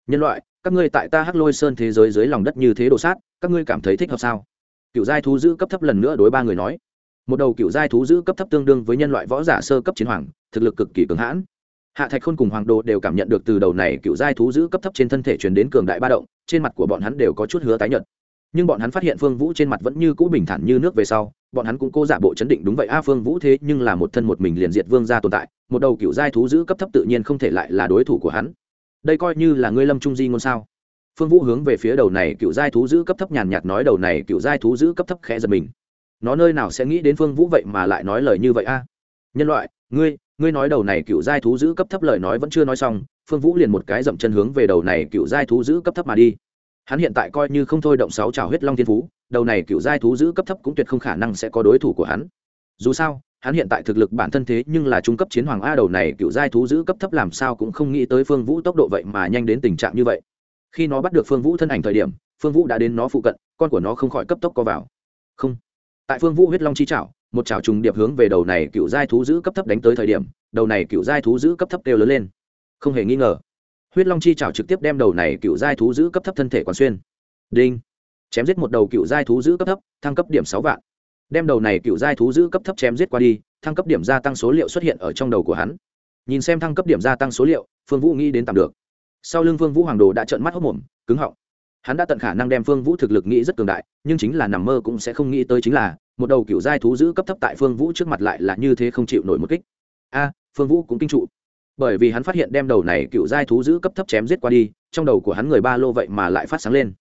Nhân loại, các ngươi tại ta hắc lôi sơn thế giới dưới lòng đất như thế đồ sát, các ngươi cảm thấy thích hợp sao? Cựu giai thú giữ cấp thấp lần nữa đối ba người nói. Một đầu cựu giai thú giữ cấp thấp tương đương với nhân loại võ giả sơ cấp chiến hoàng, thực lực cực kỳ cường hãn. Hạ thạch khôn cùng hoàng đồ đều cảm nhận được từ đầu này cựu giai thú giữ cấp thấp trên thân thể truyền đến cường đại ba động, trên mặt của bọn hắn đều có chút hứa tái nhợt nhưng bọn hắn phát hiện phương vũ trên mặt vẫn như cũ bình thản như nước về sau, bọn hắn cũng cố giả bộ chấn định đúng vậy. A, phương vũ thế nhưng là một thân một mình liền diệt vương gia tồn tại, một đầu cựu giai thú giữ cấp thấp tự nhiên không thể lại là đối thủ của hắn. Đây coi như là ngươi lâm trung di ngôn sao? Phương vũ hướng về phía đầu này cựu giai thú giữ cấp thấp nhàn nhạt nói, đầu này cựu giai thú giữ cấp thấp khẽ giật mình. Nó nơi nào sẽ nghĩ đến phương vũ vậy mà lại nói lời như vậy a? Nhân loại, ngươi ngươi nói đầu này cựu giai thú giữ cấp thấp lời nói vẫn chưa nói xong, phương vũ liền một cái dậm chân hướng về đầu này cựu giai thú giữ cấp thấp mà đi hắn hiện tại coi như không thôi động sáu trào huyết long thiên phú, đầu này cựu giai thú giữ cấp thấp cũng tuyệt không khả năng sẽ có đối thủ của hắn. Dù sao, hắn hiện tại thực lực bản thân thế nhưng là trung cấp chiến hoàng a đầu này cựu giai thú giữ cấp thấp làm sao cũng không nghĩ tới phương vũ tốc độ vậy mà nhanh đến tình trạng như vậy. Khi nó bắt được phương vũ thân ảnh thời điểm, phương vũ đã đến nó phụ cận, con của nó không khỏi cấp tốc co vào. Không. Tại phương vũ huyết long chi chảo một chảo trùng điệp hướng về đầu này cựu giai thú giữ cấp thấp đánh tới thời điểm, đầu này cựu giai thú giữ cấp thấp đều lớn lên. Không hề nghi ngờ huyết long chi chảo trực tiếp đem đầu này cựu giai thú giữ cấp thấp thân thể quán xuyên. Đinh. Chém giết một đầu cựu giai thú giữ cấp thấp, thăng cấp điểm sáu vạn. Đem đầu này cựu giai thú giữ cấp thấp chém giết qua đi, thăng cấp điểm gia tăng số liệu xuất hiện ở trong đầu của hắn. Nhìn xem thăng cấp điểm gia tăng số liệu, phương vũ nghĩ đến tạm được. Sau lưng phương vũ hoàng đồ đã trợn mắt hốc mồm, cứng họng. Hắn đã tận khả năng đem phương vũ thực lực nghĩ rất cường đại, nhưng chính là nằm mơ cũng sẽ không nghĩ tới chính là, một đầu cựu giai thú giữ cấp thấp tại phương vũ trước mặt lại là như thế không chịu nổi một kích. A, phương vũ cũng kinh trụ bởi vì hắn phát hiện đem đầu này cựu giai thú giữ cấp thấp chém giết qua đi, trong đầu của hắn người ba lô vậy mà lại phát sáng lên.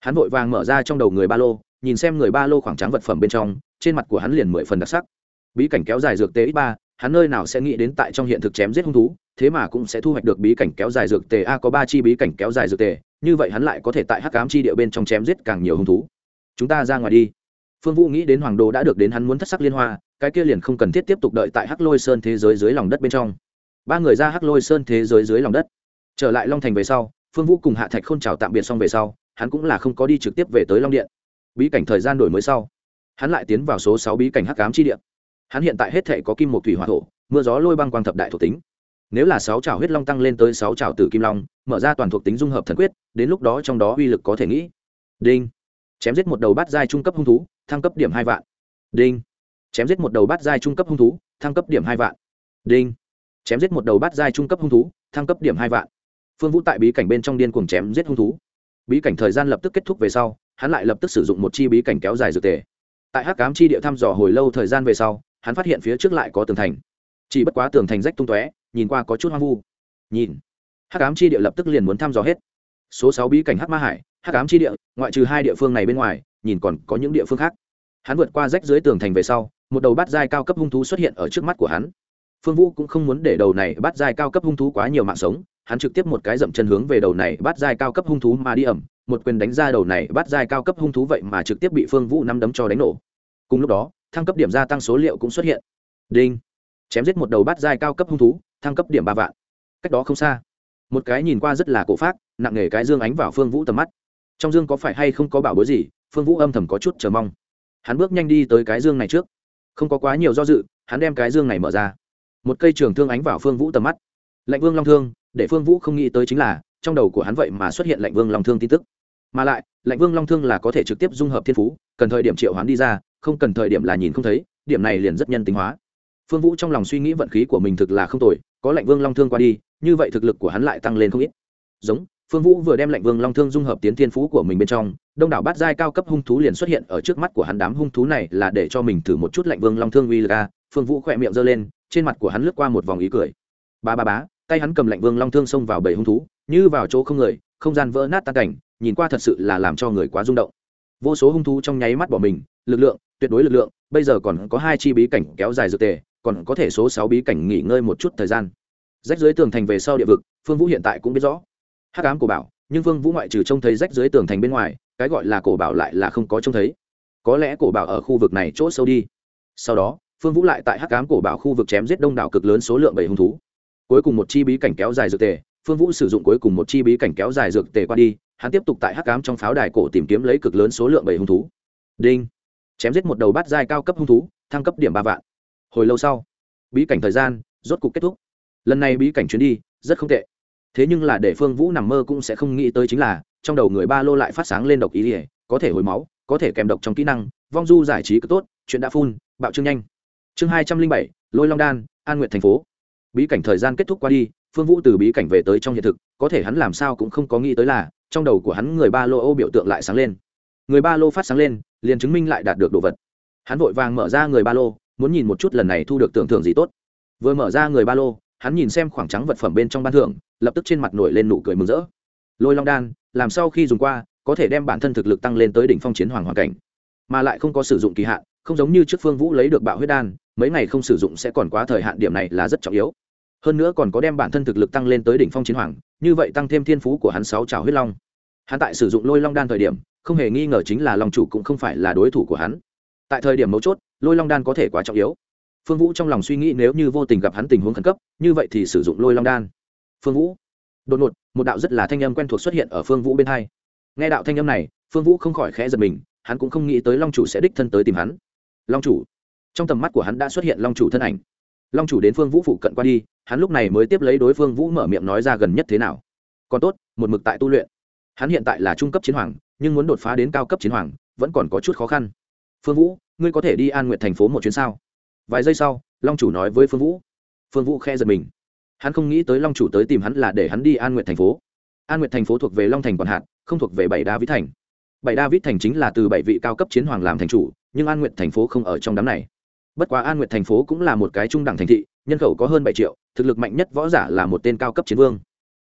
Hắn vội vàng mở ra trong đầu người ba lô, nhìn xem người ba lô khoảng trắng vật phẩm bên trong, trên mặt của hắn liền mười phần đặc sắc. Bí cảnh kéo dài dược tế ít ba, hắn nơi nào sẽ nghĩ đến tại trong hiện thực chém giết hung thú, thế mà cũng sẽ thu hoạch được bí cảnh kéo dài dược tề a có ba chi bí cảnh kéo dài dược tề như vậy hắn lại có thể tại hắc cám chi địa bên trong chém giết càng nhiều hung thú. Chúng ta ra ngoài đi. Phương vũ nghĩ đến hoàng đồ đã được đến hắn muốn thất sắc liên hoa, cái kia liền không cần thiết tiếp tục đợi tại hắc lôi sơn thế giới dưới lòng đất bên trong ba người ra hắc lôi sơn thế giới dưới lòng đất. Trở lại long thành về sau, phương vũ cùng hạ thạch k h ô n chào tạm biệt xong về sau, hắn cũng là không có đi trực tiếp về tới long điện. Bí cảnh thời gian đổi mới sau, hắn lại tiến vào số sáu bí cảnh hắc cám chi điện hắn hiện tại hết thể có kim một thủy hỏa thổ, mưa gió lôi băng quang thập đại thuộc tính. Nếu là sáu trào huyết long tăng lên tới sáu trào tử kim long, mở ra toàn thuộc tính dung hợp thần quyết, đến lúc đó trong đó uy lực có thể nghĩ. Đinh. Chém giết một đầu bát giai trung cấp hung thú, thăng cấp điểm hai vạn. Đinh. Chém giết một đầu bát giai trung cấp hung thú, thăng cấp điểm hai vạn. Đinh chém giết một đầu bát giai trung cấp hung thú, thăng cấp điểm hai vạn. Phương vũ tại bí cảnh bên trong điên cuồng chém giết hung thú. Bí cảnh thời gian lập tức kết thúc về sau, hắn lại lập tức sử dụng một chi bí cảnh kéo dài dược tề. Tại hắc cám chi địa thăm dò hồi lâu thời gian về sau, hắn phát hiện phía trước lại có tường thành. Chỉ bất quá tường thành rách tung tóe, nhìn qua có chút hoang vu. Nhìn, hắc cám chi địa lập tức liền muốn thăm dò hết. Số sáu bí cảnh hắc ma hải, hắc cám chi địa, ngoại trừ hai địa phương này bên ngoài, nhìn còn có những địa phương khác. Hắn vượt qua rách dưới tường thành về sau, một đầu bát giai cao cấp hung thú xuất hiện ở trước mắt của hắn phương vũ cũng không muốn để đầu này bát giai cao cấp hung thú quá nhiều mạng sống, hắn trực tiếp một cái dậm chân hướng về đầu này bát giai cao cấp hung thú mà đi ẩm, một quyền đánh ra đầu này bát giai cao cấp hung thú vậy mà trực tiếp bị phương vũ năm đấm cho đánh nổ. Cùng lúc đó, thăng cấp điểm gia tăng số liệu cũng xuất hiện. Đinh. Chém giết một đầu bát giai cao cấp hung thú, thăng cấp điểm ba vạn. Cách đó không xa, một cái nhìn qua rất là cổ phát nặng nề cái dương ánh vào phương vũ tầm mắt. Trong dương có phải hay không có bảo bối gì, phương vũ âm thầm có chút chờ mong. Hắn bước nhanh đi tới cái dương này trước. Không có quá nhiều do dự, hắn đem cái dương này mở ra một cây trường thương ánh vào phương vũ tầm mắt. Lạnh vương long thương, để phương vũ không nghĩ tới chính là, trong đầu của hắn vậy mà xuất hiện lạnh vương long thương tin tức. Mà lại, lạnh vương long thương là có thể trực tiếp dung hợp thiên phú, cần thời điểm triệu hoán đi ra, không cần thời điểm là nhìn không thấy, điểm này liền rất nhân tính hóa. Phương vũ trong lòng suy nghĩ vận khí của mình thực là không tồi, có lạnh vương long thương qua đi, như vậy thực lực của hắn lại tăng lên không ít. Giống, phương vũ vừa đem lạnh vương long thương dung hợp tiến thiên phú của mình bên trong, đông đảo bát giai cao cấp hung thú liền xuất hiện ở trước mắt của hắn, đám hung thú này là để cho mình thử một chút lạnh vương long thương uy lực a. Phương vũ khỏe miệng giơ lên trên mặt của hắn lướt qua một vòng ý cười. Ba ba bá, tay hắn cầm lạnh vương long thương xông vào bảy hung thú, như vào chỗ không người, không gian vỡ nát tan cảnh, nhìn qua thật sự là làm cho người quá rung động. Vô số hung thú trong nháy mắt bỏ mình, lực lượng, tuyệt đối lực lượng, bây giờ còn có hai chi bí cảnh kéo dài dược tề, còn có thể số sáu bí cảnh nghỉ ngơi một chút thời gian. Rách dưới tường thành về sau địa vực, phương vũ hiện tại cũng biết rõ. Hắc ám cổ bảo, nhưng phương vũ ngoại trừ trông thấy rách dưới tường thành bên ngoài, cái gọi là cổ bảo lại là không có trông thấy. Có lẽ cổ bảo ở khu vực này chỗ sâu đi. Sau đó phương vũ lại tại hắc ám cổ bảo khu vực chém giết đông đảo cực lớn số lượng bảy hung thú. Cuối cùng một chi bí cảnh kéo dài dược tề, phương vũ sử dụng cuối cùng một chi bí cảnh kéo dài dược tề qua đi, hắn tiếp tục tại hắc ám trong pháo đài cổ tìm kiếm lấy cực lớn số lượng bảy hung thú. Đinh! Chém giết một đầu bát giai cao cấp hung thú, thăng cấp điểm ba vạn. Hồi lâu sau, bí cảnh thời gian rốt cục kết thúc. Lần này bí cảnh chuyến đi rất không tệ. Thế nhưng là để phương vũ nằm mơ cũng sẽ không nghĩ tới chính là, trong đầu người ba lô lại phát sáng lên độc ý ỉa có thể hồi máu, có thể kèm độc trong kỹ năng, vong du giải trí cực tốt, chuyện đã phun, bạo trương nhanh chương hai trăm linh bảy, lôi long đan, an nguyện thành phố. Bí cảnh thời gian kết thúc qua đi, phương vũ từ bí cảnh về tới trong hiện thực, có thể hắn làm sao cũng không có nghĩ tới là, trong đầu của hắn người ba lô ô biểu tượng lại sáng lên. Người ba lô phát sáng lên, liền chứng minh lại đạt được đồ vật. Hắn vội vàng mở ra người ba lô, muốn nhìn một chút lần này thu được tưởng thưởng gì tốt. Vừa mở ra người ba lô, hắn nhìn xem khoảng trắng vật phẩm bên trong ban thưởng, lập tức trên mặt nổi lên nụ cười mừng rỡ. Lôi long đan, làm sau khi dùng qua, có thể đem bản thân thực lực tăng lên tới đỉnh phong chiến hoàng hoàn cảnh, mà lại không có sử dụng kỳ hạn không giống như trước phương vũ lấy được bạo huyết đan, mấy ngày không sử dụng sẽ còn quá thời hạn, điểm này là rất trọng yếu. Hơn nữa còn có đem bản thân thực lực tăng lên tới đỉnh phong chiến hoàng, như vậy tăng thêm thiên phú của hắn sáu trào huyết long. Hắn tại sử dụng lôi long đan thời điểm, không hề nghi ngờ chính là long chủ cũng không phải là đối thủ của hắn. Tại thời điểm mấu chốt, lôi long đan có thể quá trọng yếu. Phương vũ trong lòng suy nghĩ nếu như vô tình gặp hắn tình huống khẩn cấp, như vậy thì sử dụng lôi long đan. Phương vũ, đột ngột, một đạo rất là thanh âm quen thuộc xuất hiện ở phương vũ bên hai. Nghe đạo thanh âm này, phương vũ không khỏi khẽ giật mình, hắn cũng không nghĩ tới long chủ sẽ đích thân tới tìm hắn long chủ. Trong tầm mắt của hắn đã xuất hiện long chủ thân ảnh. Long chủ đến phương vũ phụ cận qua đi, hắn lúc này mới tiếp lấy đối phương vũ mở miệng nói ra gần nhất thế nào. Còn tốt, một mực tại tu luyện. Hắn hiện tại là trung cấp chiến hoàng, nhưng muốn đột phá đến cao cấp chiến hoàng, vẫn còn có chút khó khăn. Phương vũ, ngươi có thể đi an nguyện thành phố một chuyến sao? Vài giây sau, long chủ nói với phương vũ. Phương vũ khe giật mình. Hắn không nghĩ tới long chủ tới tìm hắn là để hắn đi an nguyện thành phố. An nguyện thành phố thuộc về long thành còn hạn không thuộc về bảy đa vĩ thành. Bảy đa vĩ thành chính là từ bảy vị cao cấp chiến hoàng làm thành chủ nhưng an nguyện thành phố không ở trong đám này. Bất quá an nguyện thành phố cũng là một cái trung đẳng thành thị, nhân khẩu có hơn bảy triệu, thực lực mạnh nhất võ giả là một tên cao cấp chiến vương.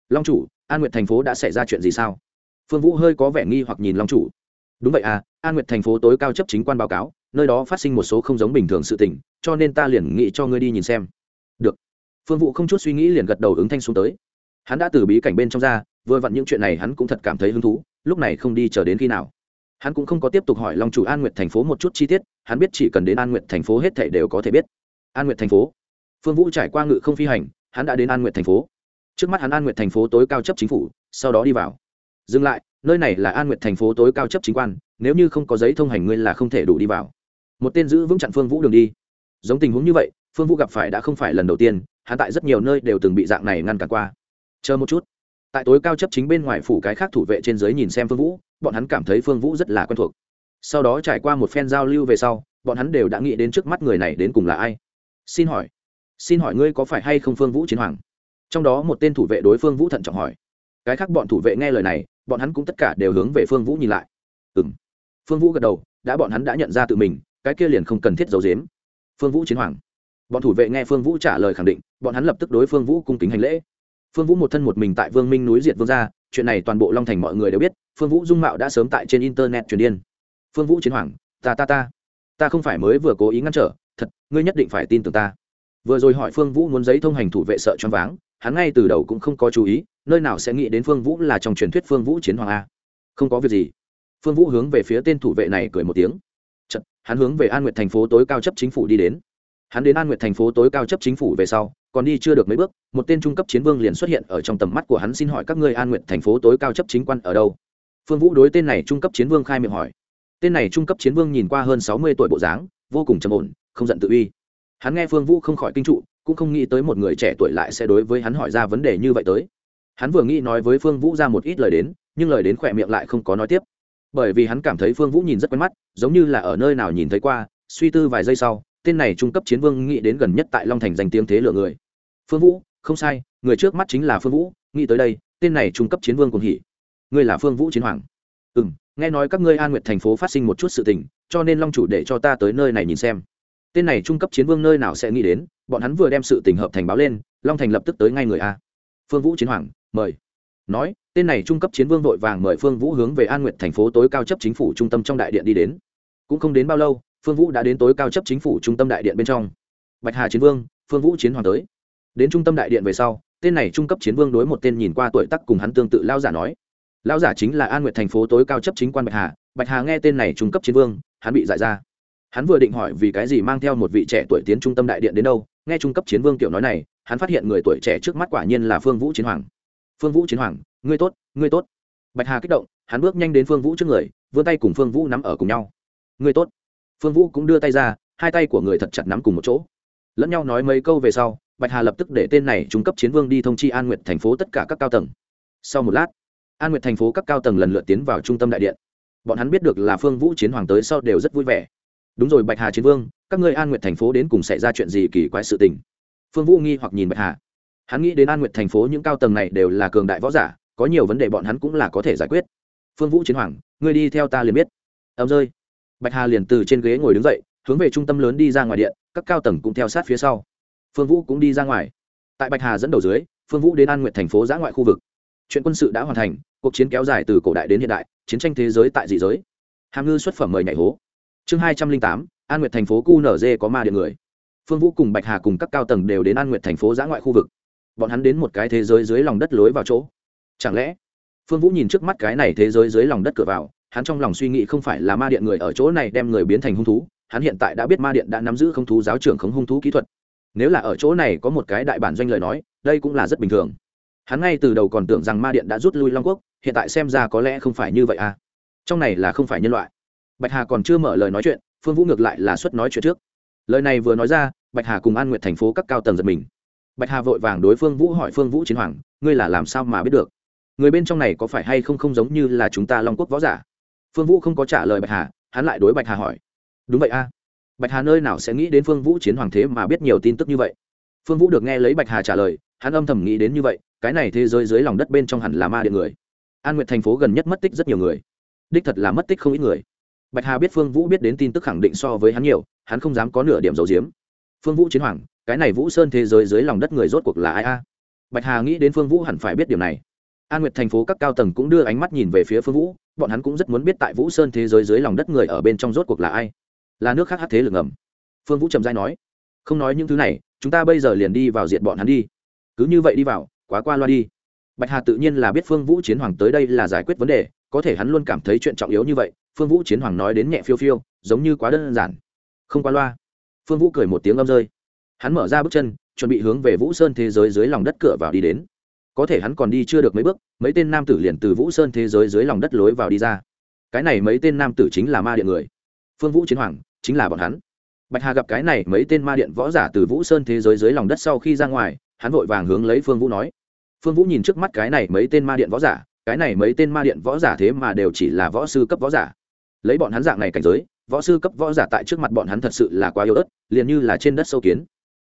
Long chủ, an nguyện thành phố đã xảy ra chuyện gì sao? Phương vũ hơi có vẻ nghi hoặc nhìn long chủ. Đúng vậy à an nguyện thành phố tối cao chấp chính quan báo cáo, nơi đó phát sinh một số không giống bình thường sự tình, cho nên ta liền nghĩ cho ngươi đi nhìn xem. Được. Phương vũ không chút suy nghĩ liền gật đầu ứng thanh xuống tới. Hắn đã từ bí cảnh bên trong ra, vừa vặn những chuyện này hắn cũng thật cảm thấy hứng thú, lúc này không đi chờ đến khi nào hắn cũng không có tiếp tục hỏi long chủ an nguyệt thành phố một chút chi tiết, hắn biết chỉ cần đến an nguyệt thành phố hết thể đều có thể biết. An nguyệt thành phố. Phương vũ trải qua ngự không phi hành, hắn đã đến an nguyệt thành phố. Trước mắt hắn an nguyệt thành phố tối cao chấp chính phủ, sau đó đi vào. Dừng lại, nơi này là an nguyệt thành phố tối cao chấp chính quan, nếu như không có giấy thông hành ngươi là không thể đủ đi vào. Một tên giữ vững chặn phương vũ đường đi. Giống tình huống như vậy, phương vũ gặp phải đã không phải lần đầu tiên, hắn tại rất nhiều nơi đều từng bị dạng này ngăn cản qua. Chờ một chút tại tối cao chấp chính bên ngoài phủ cái khác thủ vệ trên giới nhìn xem phương vũ, bọn hắn cảm thấy phương vũ rất là quen thuộc. Sau đó trải qua một phen giao lưu về sau, bọn hắn đều đã nghĩ đến trước mắt người này đến cùng là ai. Xin hỏi xin hỏi ngươi có phải hay không phương vũ chiến hoàng? Trong đó một tên thủ vệ đối phương vũ thận trọng hỏi. Cái khác bọn thủ vệ nghe lời này, bọn hắn cũng tất cả đều hướng về phương vũ nhìn lại. Ừ m phương vũ gật đầu, đã bọn hắn đã nhận ra tự mình, cái kia liền không cần thiết giấu dếm phương vũ chiến hoàng. Bọn thủ vệ nghe phương vũ trả lời khẳng định, bọn hắn lập tức đối phương vũ cung kính hành lễ phương vũ một thân một mình tại vương minh núi diệt vương gia chuyện này toàn bộ long thành mọi người đều biết phương vũ dung mạo đã sớm tại trên internet truyền điên. Phương vũ chiến hoàng ta ta ta. Ta không phải mới vừa cố ý ngăn trở thật ngươi nhất định phải tin tưởng ta. Vừa rồi hỏi phương vũ muốn giấy thông hành thủ vệ sợ choáng váng hắn ngay từ đầu cũng không có chú ý nơi nào sẽ nghĩ đến phương vũ là trong truyền thuyết phương vũ chiến hoàng a. Không có việc gì. Phương vũ hướng về phía tên thủ vệ này cười một tiếng. Chật, hắn hướng về an nguyệt thành phố tối cao chấp chính phủ đi đến. Hắn đến an nguyệt thành phố tối cao chấp chính phủ về sau còn đi chưa được mấy bước, một tên trung cấp chiến vương liền xuất hiện ở trong tầm mắt của hắn xin hỏi các ngươi an nguyện thành phố tối cao chấp chính quan ở đâu? Phương vũ đối tên này trung cấp chiến vương khai miệng hỏi. Tên này trung cấp chiến vương nhìn qua hơn sáu mươi tuổi bộ dáng, vô cùng trầm ổn, không giận tự uy. Hắn nghe phương vũ không khỏi kinh trụ, cũng không nghĩ tới một người trẻ tuổi lại sẽ đối với hắn hỏi ra vấn đề như vậy tới. Hắn vừa nghĩ nói với phương vũ ra một ít lời đến, nhưng lời đến khỏe miệng lại không có nói tiếp. Bởi vì hắn cảm thấy phương vũ nhìn rất quen mắt, giống như là ở nơi nào nhìn thấy qua, suy tư vài giây sau tên này trung cấp chiến vương nghĩ đến gần nhất tại long thành danh tiếng thế lựa người. Phương vũ, không sai, người trước mắt chính là phương vũ, nghĩ tới đây, tên này trung cấp chiến vương cùng hỉ. Ngươi là phương vũ chiến hoàng. Ừ m nghe nói các ngươi an nguyệt thành phố phát sinh một chút sự tình, cho nên long chủ để cho ta tới nơi này nhìn xem. Tên này trung cấp chiến vương nơi nào sẽ nghĩ đến, bọn hắn vừa đem sự tình hợp thành báo lên, long thành lập tức tới ngay người a. Phương vũ chiến hoàng, mời. Nói, tên này trung cấp chiến vương vội vàng mời phương vũ hướng về an nguyệt thành phố tối cao chấp chính phủ trung tâm trong đại điện đi đến. Cũng không đến bao lâu phương vũ đã đến tối cao chấp chính phủ trung tâm đại điện bên trong. Bạch hà chiến vương, phương vũ chiến hoàng tới. Đến trung tâm đại điện về sau, tên này trung cấp chiến vương đối một tên nhìn qua tuổi tắc cùng hắn tương tự lao giả nói. Lao giả chính là an nguyệt thành phố tối cao chấp chính quan bạch hà. Bạch hà nghe tên này trung cấp chiến vương, hắn bị dại ra. Hắn vừa định hỏi vì cái gì mang theo một vị trẻ tuổi tiến trung tâm đại điện đến đâu, nghe trung cấp chiến vương tiểu nói này, hắn phát hiện người tuổi trẻ trước mắt quả nhiên là phương vũ chiến hoàng. Phương vũ chiến hoàng, ngươi tốt ngươi tốt. Bạch hà kích động, hắn bước nhanh đến phương vũ trước người, vươn tay cùng phương vũ nắm ở cùng nhau. Ngươi tốt phương vũ cũng đưa tay ra, hai tay của người thật chặt nắm cùng một chỗ. Lẫn nhau nói mấy câu về sau, bạch hà lập tức để tên này trung cấp chiến vương đi thông chi an nguyệt thành phố tất cả các cao tầng. Sau một lát, an nguyệt thành phố các cao tầng lần lượt tiến vào trung tâm đại điện. Bọn hắn biết được là phương vũ chiến hoàng tới sau đều rất vui vẻ. Đúng rồi bạch hà chiến vương, các ngươi an nguyệt thành phố đến cùng xảy ra chuyện gì kỳ quái sự tình? Phương vũ nghi hoặc nhìn bạch hà. Hắn nghĩ đến an nguyệt thành phố những cao tầng này đều là cường đại võ giả, có nhiều vấn đề bọn hắn cũng là có thể giải quyết. Phương vũ chiến hoàng, ngươi đi theo ta liền biết. Ấm rơi bạch hà liền từ trên ghế ngồi đứng dậy, hướng về trung tâm lớn đi ra ngoài điện, các cao tầng cũng theo sát phía sau. Phương vũ cũng đi ra ngoài. Tại bạch hà dẫn đầu dưới, phương vũ đến an nguyệt thành phố giã ngoại khu vực. Chuyện quân sự đã hoàn thành, cuộc chiến kéo dài từ cổ đại đến hiện đại, chiến tranh thế giới tại dị giới. Hàm ngư xuất phẩm mời nhảy hố. Chương hai trăm linh tám, an nguyệt thành phố qnz có ma điện người. Phương vũ cùng bạch hà cùng các cao tầng đều đến an nguyệt thành phố giã ngoại khu vực. Bọn hắn đến một cái thế giới dưới lòng đất lối vào chỗ. Chẳng lẽ, phương vũ nhìn trước mắt cái này thế giới dưới lòng đất cửa vào hắn trong lòng suy nghĩ không phải là ma điện người ở chỗ này đem người biến thành hung thú, hắn hiện tại đã biết ma điện đã nắm giữ không thú giáo trưởng khống hung thú kỹ thuật. Nếu là ở chỗ này có một cái đại bản doanh lời nói, đây cũng là rất bình thường. Hắn ngay từ đầu còn tưởng rằng ma điện đã rút lui long quốc, hiện tại xem ra có lẽ không phải như vậy à. Trong này là không phải nhân loại. Bạch hà còn chưa mở lời nói chuyện, phương vũ ngược lại là suất nói chuyện trước. Lời này vừa nói ra, bạch hà cùng an nguyệt thành phố các cao tầng giật mình. Bạch hà vội vàng đối phương vũ hỏi phương vũ chiến hoàng, ngươi là làm sao mà biết được? Người bên trong này có phải hay không không giống như là chúng ta long quốc võ giả? Phương vũ không có trả lời bạch hà, hắn lại đối bạch hà hỏi. Đúng vậy a. Bạch hà nơi nào sẽ nghĩ đến phương vũ chiến hoàng thế mà biết nhiều tin tức như vậy? Phương vũ được nghe lấy bạch hà trả lời, hắn âm thầm nghĩ đến như vậy, cái này thế giới dưới lòng đất bên trong hẳn là ma điện người. An nguyệt thành phố gần nhất mất tích rất nhiều người. Đích thật là mất tích không ít người. Bạch hà biết phương vũ biết đến tin tức khẳng định so với hắn nhiều, hắn không dám có nửa điểm dầu diếm phương vũ chiến hoàng, cái này vũ sơn thế giới dưới lòng đất người rốt cuộc là ai a? Bạch hà nghĩ đến phương vũ hẳn phải biết điều này an nguyệt thành phố các cao tầng cũng đưa ánh mắt nhìn về phía phương vũ, bọn hắn cũng rất muốn biết tại vũ sơn thế giới dưới lòng đất người ở bên trong rốt cuộc là ai. Là nước khác hát thế lực ngầm. Phương vũ trầm dai nói, không nói những thứ này, chúng ta bây giờ liền đi vào diện bọn hắn đi. Cứ như vậy đi vào, quá qua loa đi. Bạch hà tự nhiên là biết phương vũ chiến hoàng tới đây là giải quyết vấn đề, có thể hắn luôn cảm thấy chuyện trọng yếu như vậy, phương vũ chiến hoàng nói đến nhẹ phiêu phiêu, giống như quá đơn giản. Không qua loa. Phương vũ cười một tiếng âm rơi. Hắn mở ra bước chân, chuẩn bị hướng về vũ sơn thế giới dưới lòng đất cửa vào đi đến có thể hắn còn đi chưa được mấy bước, mấy tên nam tử liền từ vũ sơn thế giới dưới lòng đất lối vào đi ra. Cái này mấy tên nam tử chính là ma điện người. Phương vũ chiến hoàng, chính là bọn hắn. Bạch hà gặp cái này mấy tên ma điện võ giả từ vũ sơn thế giới dưới lòng đất sau khi ra ngoài, hắn vội vàng hướng lấy phương vũ nói. Phương vũ nhìn trước mắt cái này mấy tên ma điện võ giả, cái này mấy tên ma điện võ giả thế mà đều chỉ là võ sư cấp võ giả. Lấy bọn hắn dạng này cảnh giới, võ sư cấp võ giả tại trước mặt bọn hắn thật sự là quá yếu ớt, liền như là trên đất sâu kiến.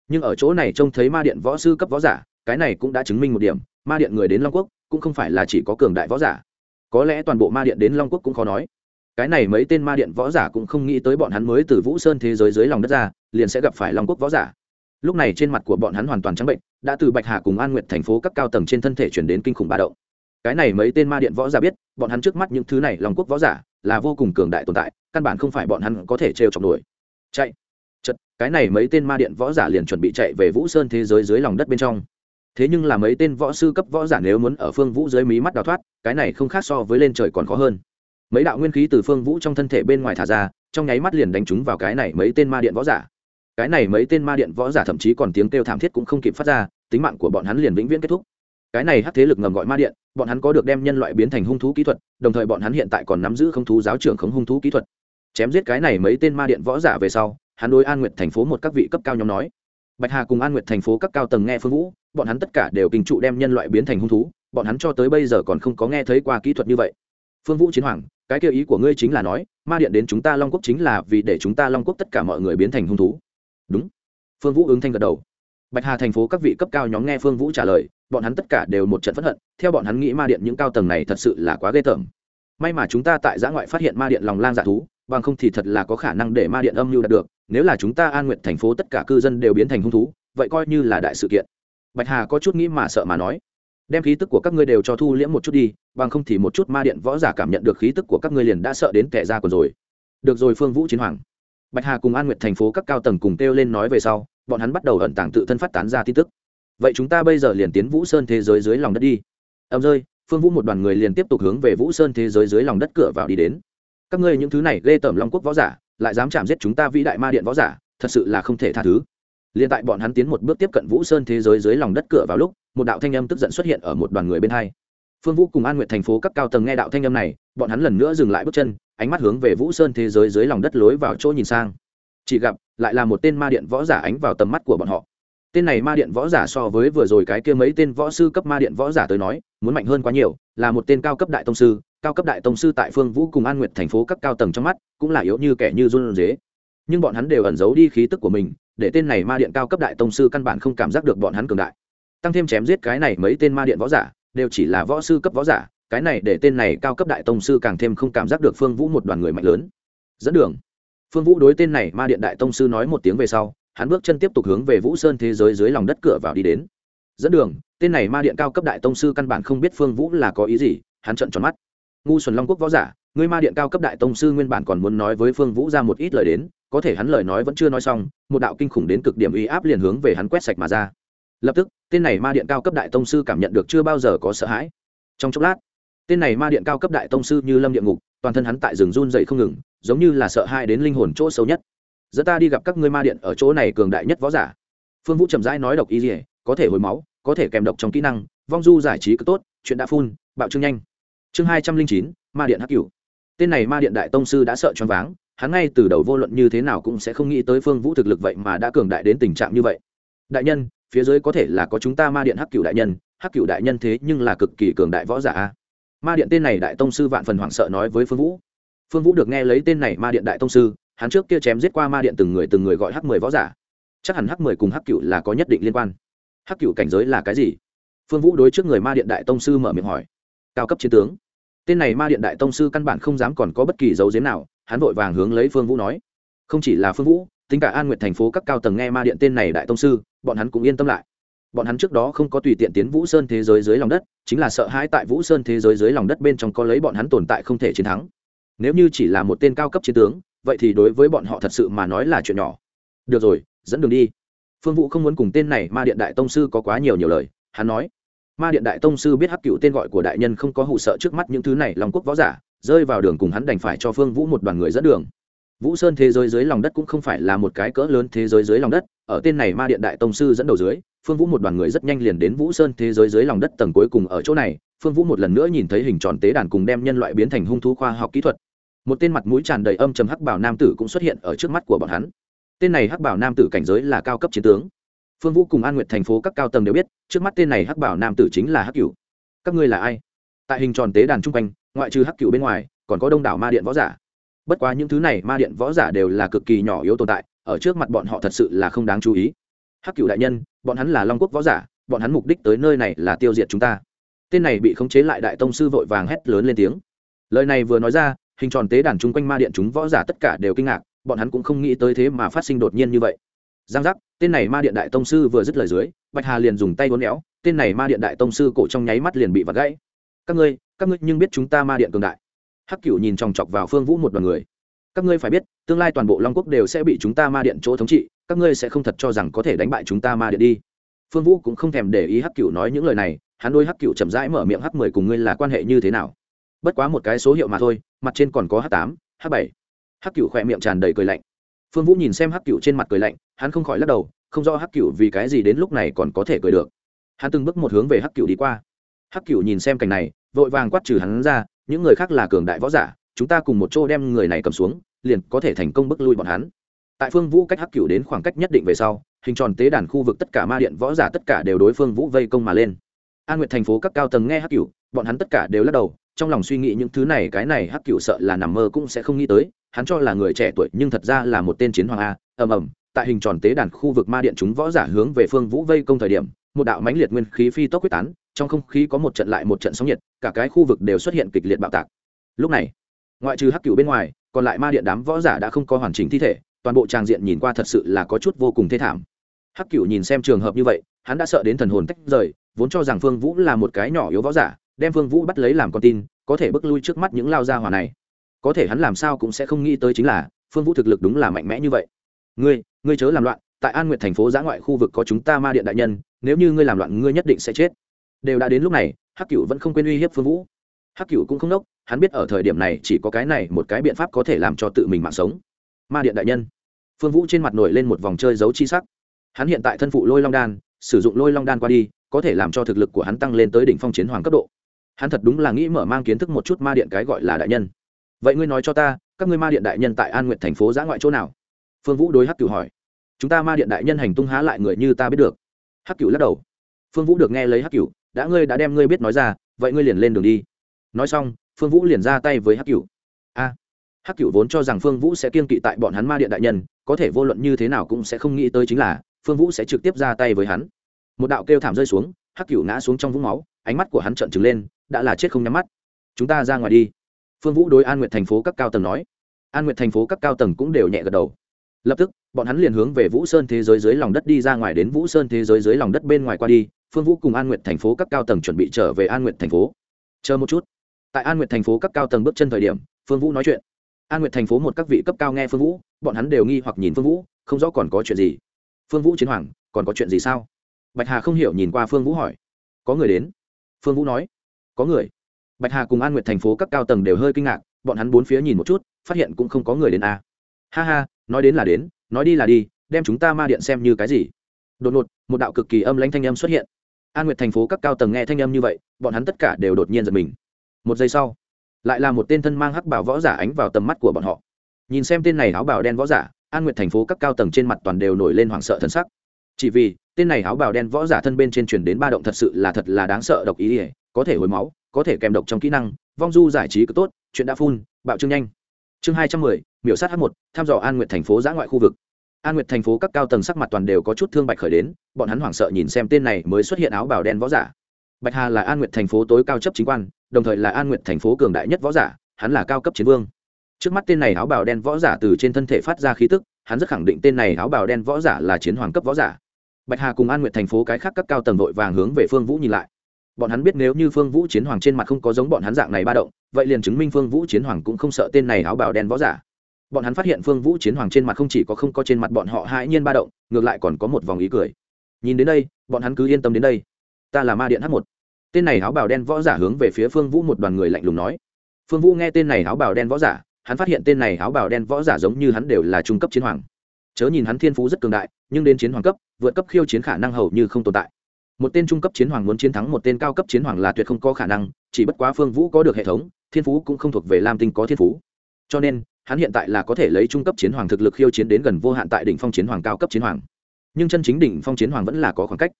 Nhưng ở chỗ này trông thấy ma điện võ sư cấp võ giả, cái này cũng đã chứng minh một điểm ma điện người đến long quốc cũng không phải là chỉ có cường đại võ giả có lẽ toàn bộ ma điện đến long quốc cũng khó nói cái này mấy tên ma điện võ giả cũng không nghĩ tới bọn hắn mới từ vũ sơn thế giới dưới lòng đất ra liền sẽ gặp phải long quốc võ giả lúc này trên mặt của bọn hắn hoàn toàn trắng bệnh đã từ bạch hà cùng an nguyệt thành phố các cao tầng trên thân thể chuyển đến kinh khủng ba động cái này mấy tên ma điện võ giả biết bọn hắn trước mắt những thứ này long quốc võ giả là vô cùng cường đại tồn tại căn bản không phải bọn hắn có thể trêu chọc nổi chạy chật cái này mấy tên ma điện võ giả liền chuẩn bị chạy về vũ sơn thế giới dưới lòng đất bên trong thế nhưng là mấy tên võ sư cấp võ giả nếu muốn ở phương vũ dưới mí mắt đào thoát, cái này không khác so với lên trời còn khó hơn. Mấy đạo nguyên khí từ phương vũ trong thân thể bên ngoài thả ra, trong nháy mắt liền đánh trúng vào cái này mấy tên ma điện võ giả. Cái này mấy tên ma điện võ giả thậm chí còn tiếng kêu thảm thiết cũng không kịp phát ra, tính mạng của bọn hắn liền vĩnh viễn kết thúc. Cái này hắc thế lực ngầm gọi ma điện, bọn hắn có được đem nhân loại biến thành hung thú kỹ thuật, đồng thời bọn hắn hiện tại còn nắm giữ không thú giáo trưởng khống hung thú kỹ thuật. Chém giết cái này mấy tên ma điện võ giả về sau, hắn đối an nguyệt thành phố một các vị cấp cao nhóm nói bạch hà cùng an nguyệt thành phố các cao tầng nghe phương vũ, bọn hắn tất cả đều kinh trụ đem nhân loại biến thành hung thú, bọn hắn cho tới bây giờ còn không có nghe thấy qua kỹ thuật như vậy. Phương vũ chiến hoàng, cái kêu ý của ngươi chính là nói, ma điện đến chúng ta long quốc chính là vì để chúng ta long quốc tất cả mọi người biến thành hung thú. Đúng. Phương vũ ứng thanh gật đầu. Bạch hà thành phố các vị cấp cao nhóm nghe phương vũ trả lời, bọn hắn tất cả đều một trận p hận, theo bọn hắn nghĩ ma điện những cao tầng này thật sự là quá ghê tởm. May mà chúng ta tại giã ngoại phát hiện ma điện lòng lang dạ thú, bằng không thì thật là có khả năng để ma điện âm mưu đạt được nếu là chúng ta an nguyện thành phố tất cả cư dân đều biến thành hung thú, vậy coi như là đại sự kiện. Bạch hà có chút nghĩ mà sợ mà nói, đem khí tức của các ngươi đều cho thu liễm một chút đi, bằng không thì một chút ma điện võ giả cảm nhận được khí tức của các ngươi liền đã sợ đến kẻ ra còn rồi. Được rồi phương vũ chiến hoàng. Bạch hà cùng an nguyện thành phố các cao tầng cùng kêu lên nói về sau, bọn hắn bắt đầu ẩn tàng tự thân phát tán ra tin tức. Vậy chúng ta bây giờ liền tiến vũ sơn thế giới dưới lòng đất đi. Âm rơi, phương vũ một đoàn người liền tiếp tục hướng về vũ sơn thế giới dưới lòng đất cửa vào đi đến. Các ngươi những thứ này ghê tởm long quốc võ giả lại dám chạm giết chúng ta vĩ đại ma điện võ giả, thật sự là không thể tha thứ. Liền tại bọn hắn tiến một bước tiếp cận vũ sơn thế giới dưới lòng đất cửa vào lúc, một đạo thanh âm tức giận xuất hiện ở một đoàn người bên hai. Phương vũ cùng an nguyện thành phố các cao tầng nghe đạo thanh âm này, bọn hắn lần nữa dừng lại bước chân, ánh mắt hướng về vũ sơn thế giới dưới lòng đất lối vào chỗ nhìn sang. Chỉ gặp, lại là một tên ma điện võ giả ánh vào tầm mắt của bọn họ. Tên này ma điện võ giả so với vừa rồi cái kia mấy tên võ sư cấp ma điện võ giả tới nói, muốn mạnh hơn quá nhiều, là một tên cao cấp đại tông sư cao cấp đại tông sư tại phương vũ cùng an nguyệt thành phố các cao tầng trong mắt, cũng là yếu như kẻ như run dế. Nhưng bọn hắn đều ẩn giấu đi khí tức của mình, để tên này ma điện cao cấp đại tông sư căn bản không cảm giác được bọn hắn cường đại. Tăng thêm chém giết cái này mấy tên ma điện võ giả, đều chỉ là võ sư cấp võ giả, cái này để tên này cao cấp đại tông sư càng thêm không cảm giác được phương vũ một đoàn người mạnh lớn. Dẫn đường. Phương vũ đối tên này ma điện đại tông sư nói một tiếng về sau, hắn bước chân tiếp tục hướng về vũ sơn thế giới dưới lòng đất cửa vào đi đến. Dẫn đường, tên này ma điện cao cấp đại tông sư căn bản không biết phương vũ là có ý gì, hắn trận tròn mắt ngu xuẩn long quốc võ giả người ma điện cao cấp đại tông sư nguyên bản còn muốn nói với phương vũ ra một ít lời đến, có thể hắn lời nói vẫn chưa nói xong, một đạo kinh khủng đến cực điểm uy áp liền hướng về hắn quét sạch mà ra. Lập tức, tên này ma điện cao cấp đại tông sư cảm nhận được chưa bao giờ có sợ hãi. Trong chốc lát, tên này ma điện cao cấp đại tông sư như lâm địa ngục, toàn thân hắn tại rừng run dậy không ngừng, giống như là sợ hãi đến linh hồn chỗ sâu nhất. Dẫn ta đi gặp các ngươi ma điện ở chỗ này cường đại nhất võ giả. Phương vũ trầm rãi nói độc y dỉa có thể hồi máu, có thể kèm độc trong kỹ năng, vong du giải trí cực tốt, chuyện đã phun, bạo trương nhanh chương hai trăm linh chín, ma điện hắc cửu. Tên này ma điện đại tông sư đã sợ choáng váng, hắn ngay từ đầu vô luận như thế nào cũng sẽ không nghĩ tới phương vũ thực lực vậy mà đã cường đại đến tình trạng như vậy. Đại nhân, phía dưới có thể là có chúng ta ma điện hắc cửu đại nhân, hắc cửu đại nhân thế nhưng là cực kỳ cường đại võ giả ma điện tên này đại tông sư vạn phần hoảng sợ nói với phương vũ. Phương vũ được nghe lấy tên này ma điện đại tông sư, hắn trước kia chém giết qua ma điện từng người từng người gọi hắc mười võ giả. Chắc hẳn hắc mười cùng hắc cựu là có nhất định liên quan. Hắc cựu cảnh giới là cái gì? Phương vũ đối trước người ma điện đại tông sư mở miệng hỏi cao cấp chiến tướng. Tên này ma điện đại tông sư căn bản không dám còn có bất kỳ dấu diếm nào, hắn vội vàng hướng lấy phương vũ nói. Không chỉ là phương vũ, tính cả an nguyện thành phố các cao tầng nghe ma điện tên này đại tông sư, bọn hắn cũng yên tâm lại. Bọn hắn trước đó không có tùy tiện tiến vũ sơn thế giới dưới lòng đất, chính là sợ hãi tại vũ sơn thế giới dưới lòng đất bên trong có lấy bọn hắn tồn tại không thể chiến thắng. Nếu như chỉ là một tên cao cấp chiến tướng, vậy thì đối với bọn họ thật sự mà nói là chuyện nhỏ. Được rồi, dẫn đường đi. Phương vũ không muốn cùng tên này ma điện đại tông sư có quá nhiều nhiều lời, hắn nói ma điện đại tông sư biết hắc cựu tên gọi của đại nhân không có hụ sợ trước mắt những thứ này lòng quốc võ giả, rơi vào đường cùng hắn đành phải cho phương vũ một đoàn người dẫn đường. Vũ sơn thế giới dưới lòng đất cũng không phải là một cái cỡ lớn thế giới dưới lòng đất, ở tên này ma điện đại tông sư dẫn đầu dưới, phương vũ một đoàn người rất nhanh liền đến vũ sơn thế giới dưới lòng đất tầng cuối cùng ở chỗ này, phương vũ một lần nữa nhìn thấy hình tròn tế đàn cùng đem nhân loại biến thành hung thú khoa học kỹ thuật. Một tên mặt mũi tràn đầy âm trầm hắc bảo nam tử cũng xuất hiện ở trước mắt của bọn hắn. Tên này hắc bảo nam tử cảnh giới là cao cấp chiến tướng phương vũ cùng an Nguyệt thành phố các cao tầng đều biết, trước mắt tên này hắc bảo nam tử chính là hắc Cựu. các ngươi là ai? Tại hình tròn tế đàn chung quanh, ngoại trừ hắc Cựu bên ngoài, còn có đông đảo ma điện võ giả. Bất quá những thứ này ma điện võ giả đều là cực kỳ nhỏ yếu tồn tại, ở trước mặt bọn họ thật sự là không đáng chú ý. Hắc Cựu đại nhân, bọn hắn là long quốc võ giả, bọn hắn mục đích tới nơi này là tiêu diệt chúng ta. Tên này bị khống chế lại đại tông sư vội vàng hét lớn lên tiếng. Lời này vừa nói ra, hình tròn tế đàn chung quanh ma điện chúng võ giả tất cả đều kinh ngạc, bọn hắn cũng không nghĩ tới thế mà phát sinh đột nhiên như vậy giang giác, tên này ma điện đại tông sư vừa dứt lời dưới, bạch hà liền dùng tay uốn éo, tên này ma điện đại tông sư cổ trong nháy mắt liền bị vặt gãy. Các ngươi các ngươi nhưng biết chúng ta ma điện cường đại. Hắc cửu nhìn chòng chọc vào phương vũ một đoàn người. Các ngươi phải biết, tương lai toàn bộ long quốc đều sẽ bị chúng ta ma điện chỗ thống trị, các ngươi sẽ không thật cho rằng có thể đánh bại chúng ta ma điện đi. Phương vũ cũng không thèm để ý hắc cửu nói những lời này, hắn đôi hắc cửu chậm rãi mở miệng hắc mười cùng ngươi là quan hệ như thế nào. Bất quá một cái số hiệu mà thôi, mặt trên còn có h tám, h bảy. Hắc cựu khỏe miệng tràn đầy cười lạnh phương vũ nhìn xem hắc cựu trên mặt cười lạnh, hắn không khỏi lắc đầu, không rõ hắc cựu vì cái gì đến lúc này còn có thể cười được. Hắn từng bước một hướng về hắc cựu đi qua. Hắc cựu nhìn xem cảnh này, vội vàng quát trừ hắn ra, những người khác là cường đại võ giả, chúng ta cùng một chỗ đem người này cầm xuống, liền có thể thành công bức lui bọn hắn. Tại phương vũ cách hắc cựu đến khoảng cách nhất định về sau, hình tròn tế đàn khu vực tất cả ma điện võ giả tất cả đều đối phương vũ vây công mà lên. An nguyệt thành phố các cao tầng nghe hắc cựu bọn hắn tất cả đều lắc đầu, trong lòng suy nghĩ những thứ này, cái này hắc cựu sợ là nằm mơ cũng sẽ không nghĩ tới hắn cho là người trẻ tuổi nhưng thật ra là một tên chiến hoàng a. Ầm ầm, tại hình tròn tế đàn khu vực ma điện chúng võ giả hướng về phương vũ vây công thời điểm, một đạo mãnh liệt nguyên khí phi tốc quyết tán, trong không khí có một trận lại một trận sóng nhiệt, cả cái khu vực đều xuất hiện kịch liệt bạo tạc. Lúc này, ngoại trừ hắc cựu bên ngoài, còn lại ma điện đám võ giả đã không có hoàn chỉnh thi thể, toàn bộ tràng diện nhìn qua thật sự là có chút vô cùng thê thảm. Hắc cựu nhìn xem trường hợp như vậy, hắn đã sợ đến thần hồn tách rời, vốn cho rằng phương vũ là một cái nhỏ yếu võ giả, đem phương vũ bắt lấy làm con tin, có thể bước lui trước mắt những lao gia hỏa này có thể hắn làm sao cũng sẽ không nghĩ tới chính là, phương vũ thực lực đúng là mạnh mẽ như vậy. Ngươi ngươi chớ làm loạn, tại an nguyện thành phố giã ngoại khu vực có chúng ta ma điện đại nhân, nếu như ngươi làm loạn, ngươi nhất định sẽ chết. Đều đã đến lúc này, hắc cựu vẫn không quên uy hiếp phương vũ. Hắc cựu cũng không đốc, hắn biết ở thời điểm này chỉ có cái này một cái biện pháp có thể làm cho tự mình mạng sống. Ma điện đại nhân. Phương vũ trên mặt nổi lên một vòng chơi dấu chi sắc. Hắn hiện tại thân phụ lôi long đan, sử dụng lôi long đan qua đi, có thể làm cho thực lực của hắn tăng lên tới đỉnh phong chiến hoàng cấp độ. Hắn thật đúng là nghĩ mở mang kiến thức một chút ma điện cái gọi là đại nhân vậy ngươi nói cho ta, các ngươi ma điện đại nhân tại an nguyện thành phố giã ngoại chỗ nào? Phương vũ đối hắc cựu hỏi. Chúng ta ma điện đại nhân hành tung há lại người như ta biết được. Hắc cựu lắc đầu. Phương vũ được nghe lấy hắc cựu đã ngươi đã đem ngươi biết nói ra, vậy ngươi liền lên đường đi. Nói xong, phương vũ liền ra tay với hắc cựu a! Hắc cựu vốn cho rằng phương vũ sẽ kiên kỵ tại bọn hắn ma điện đại nhân, có thể vô luận như thế nào cũng sẽ không nghĩ tới chính là, phương vũ sẽ trực tiếp ra tay với hắn. Một đạo kêu thảm rơi xuống, hắc cựu ngã xuống trong vũng máu, ánh mắt của hắn trợn trừng lên, đã là chết không nhắm mắt. Chúng ta ra ngoài đi phương vũ đối an Nguyệt thành phố các cao tầng nói. An Nguyệt thành phố các cao tầng cũng đều nhẹ gật đầu. Lập tức, bọn hắn liền hướng về vũ sơn thế giới dưới lòng đất đi ra ngoài đến vũ sơn thế giới dưới lòng đất bên ngoài qua đi, phương vũ cùng an Nguyệt thành phố các cao tầng chuẩn bị trở về an Nguyệt thành phố. Chờ một chút. Tại an Nguyệt thành phố các cao tầng bước chân thời điểm, phương vũ nói chuyện. An Nguyệt thành phố một các vị cấp cao nghe phương vũ, bọn hắn đều nghi hoặc nhìn phương vũ, không rõ còn có chuyện gì. Phương vũ chiến hoàng, còn có chuyện gì sao? Bạch hà không hiểu nhìn qua phương vũ hỏi. Có người đến. Phương vũ nói. Có người bạch hà cùng an Nguyệt thành phố các cao tầng đều hơi kinh ngạc, bọn hắn bốn phía nhìn một chút, phát hiện cũng không có người đến a. À. ha ha, nói đến là đến, nói đi là đi, đem chúng ta ma điện xem như cái gì. Đột ngột, một đạo cực kỳ âm lãnh thanh âm xuất hiện. An nguyệt thành phố các cao tầng nghe thanh âm như vậy, bọn hắn tất cả đều đột nhiên giật mình. Một giây sau, lại là một tên thân mang hắc bảo võ giả ánh vào tầm mắt của bọn họ. Nhìn xem tên này áo bảo đen võ giả, an nguyệt thành phố các cao tầng trên mặt toàn đều nổi lên hoảng sợ thân sắc. Chỉ vì, tên này áo bào đen võ giả thân bên trên truyền đến ba động thật sự là thật là đáng sợ độc ý ỉa có thể hồi máu, có thể kèm độc trong kỹ năng, vong du giải trí cực tốt, chuyện đã phun bạo trương nhanh. Chương hai trăm mười, miểu sát h một thăm dò an nguyệt thành phố giã ngoại khu vực. An nguyệt thành phố các cao tầng sắc mặt toàn đều có chút thương bạch khởi đến, bọn hắn hoảng sợ nhìn xem tên này mới xuất hiện áo bào đen võ giả. Bạch hà là an nguyệt thành phố tối cao chấp chính quan, đồng thời là an nguyệt thành phố cường đại nhất võ giả, hắn là cao cấp chiến vương. Trước mắt tên này áo bào đen võ giả từ trên thân thể phát ra khí tức, hắn rất khẳng định tên này áo bào đen võ giả là chiến hoàng cấp võ giả. Bạch hà cùng an nguyệt thành phố cái khác các cao tầng vội vàng hướng về phương vũ nhìn lại bọn hắn biết nếu như phương vũ chiến hoàng trên mặt không có giống bọn hắn dạng này ba động, vậy liền chứng minh phương vũ chiến hoàng cũng không sợ tên này áo bào đen võ giả. Bọn hắn phát hiện phương vũ chiến hoàng trên mặt không chỉ có không có trên mặt bọn họ hãi nhiên ba động, ngược lại còn có một vòng ý cười. Nhìn đến đây, bọn hắn cứ yên tâm đến đây. Ta là ma điện h một. Tên này áo bào đen võ giả hướng về phía phương vũ một đoàn người lạnh lùng nói. Phương vũ nghe tên này áo bào đen võ giả, hắn phát hiện tên này áo bào đen võ giả giống như hắn đều là trung cấp chiến hoàng. Chớ nhìn hắn thiên phú rất cường đại, nhưng đến chiến hoàng cấp, vượt cấp khiêu chiến khả năng hầu như không tồn tại một tên trung cấp chiến hoàng muốn chiến thắng một tên cao cấp chiến hoàng là tuyệt không có khả năng, chỉ bất quá phương vũ có được hệ thống, thiên phú cũng không thuộc về lam tinh có thiên phú. Cho nên, hắn hiện tại là có thể lấy trung cấp chiến hoàng thực lực khiêu chiến đến gần vô hạn tại đỉnh phong chiến hoàng cao cấp chiến hoàng. Nhưng chân chính đỉnh phong chiến hoàng vẫn là có khoảng cách.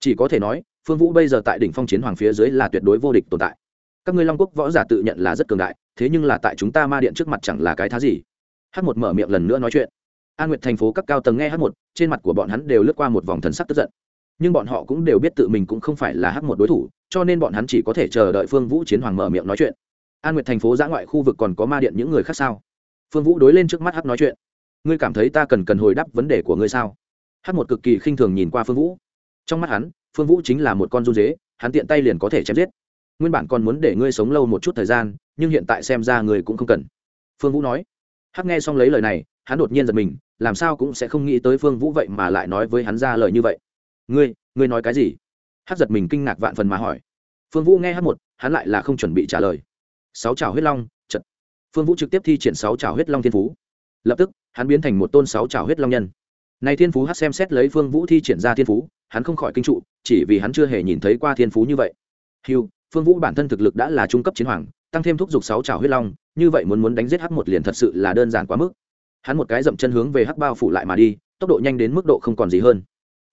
Chỉ có thể nói, phương vũ bây giờ tại đỉnh phong chiến hoàng phía dưới là tuyệt đối vô địch tồn tại. Các ngươi long quốc võ giả tự nhận là rất cường đại, thế nhưng là tại chúng ta ma điện trước mặt chẳng là cái thá gì. H một mở miệng lần nữa nói chuyện. An nguyệt thành phố các cao tầng nghe h một, trên mặt của bọn hắn đều lướt qua một vòng thần sắc tức giận nhưng bọn họ cũng đều biết tự mình cũng không phải là Hắc một đối thủ, cho nên bọn hắn chỉ có thể chờ đợi phương vũ chiến hoàng mở miệng nói chuyện. An nguyệt thành phố giã ngoại khu vực còn có ma điện những người khác sao? Phương vũ đối lên trước mắt Hắc nói chuyện. Ngươi cảm thấy ta cần cần hồi đáp vấn đề của ngươi sao? Hắc một cực kỳ khinh thường nhìn qua phương vũ. Trong mắt hắn, phương vũ chính là một con run dế, hắn tiện tay liền có thể chém giết. Nguyên bản còn muốn để ngươi sống lâu một chút thời gian, nhưng hiện tại xem ra người cũng không cần. Phương vũ nói. Hắc nghe xong lấy lời này, hắn đột nhiên giật mình, làm sao cũng sẽ không nghĩ tới phương vũ vậy mà lại nói với hắn ra lời như vậy ngươi ngươi nói cái gì? Hắc giật mình kinh ngạc vạn phần mà hỏi. Phương vũ nghe hắc một, hắn lại là không chuẩn bị trả lời. Sáu trào huyết long, chật. Phương vũ trực tiếp thi triển sáu trào huyết long thiên phú. Lập tức, hắn biến thành một tôn sáu trào huyết long nhân. Này thiên phú hát xem xét lấy phương vũ thi triển ra thiên phú, hắn không khỏi kinh trụ, chỉ vì hắn chưa hề nhìn thấy qua thiên phú như vậy. Hiu phương vũ bản thân thực lực đã là trung cấp chiến hoàng, tăng thêm thúc giục sáu trào huyết long, như vậy muốn muốn đánh giết hắc một liền thật sự là đơn giản quá mức. Hắn một cái dậm chân hướng về hắc bao phủ lại mà đi, tốc độ nhanh đến mức độ không còn gì hơn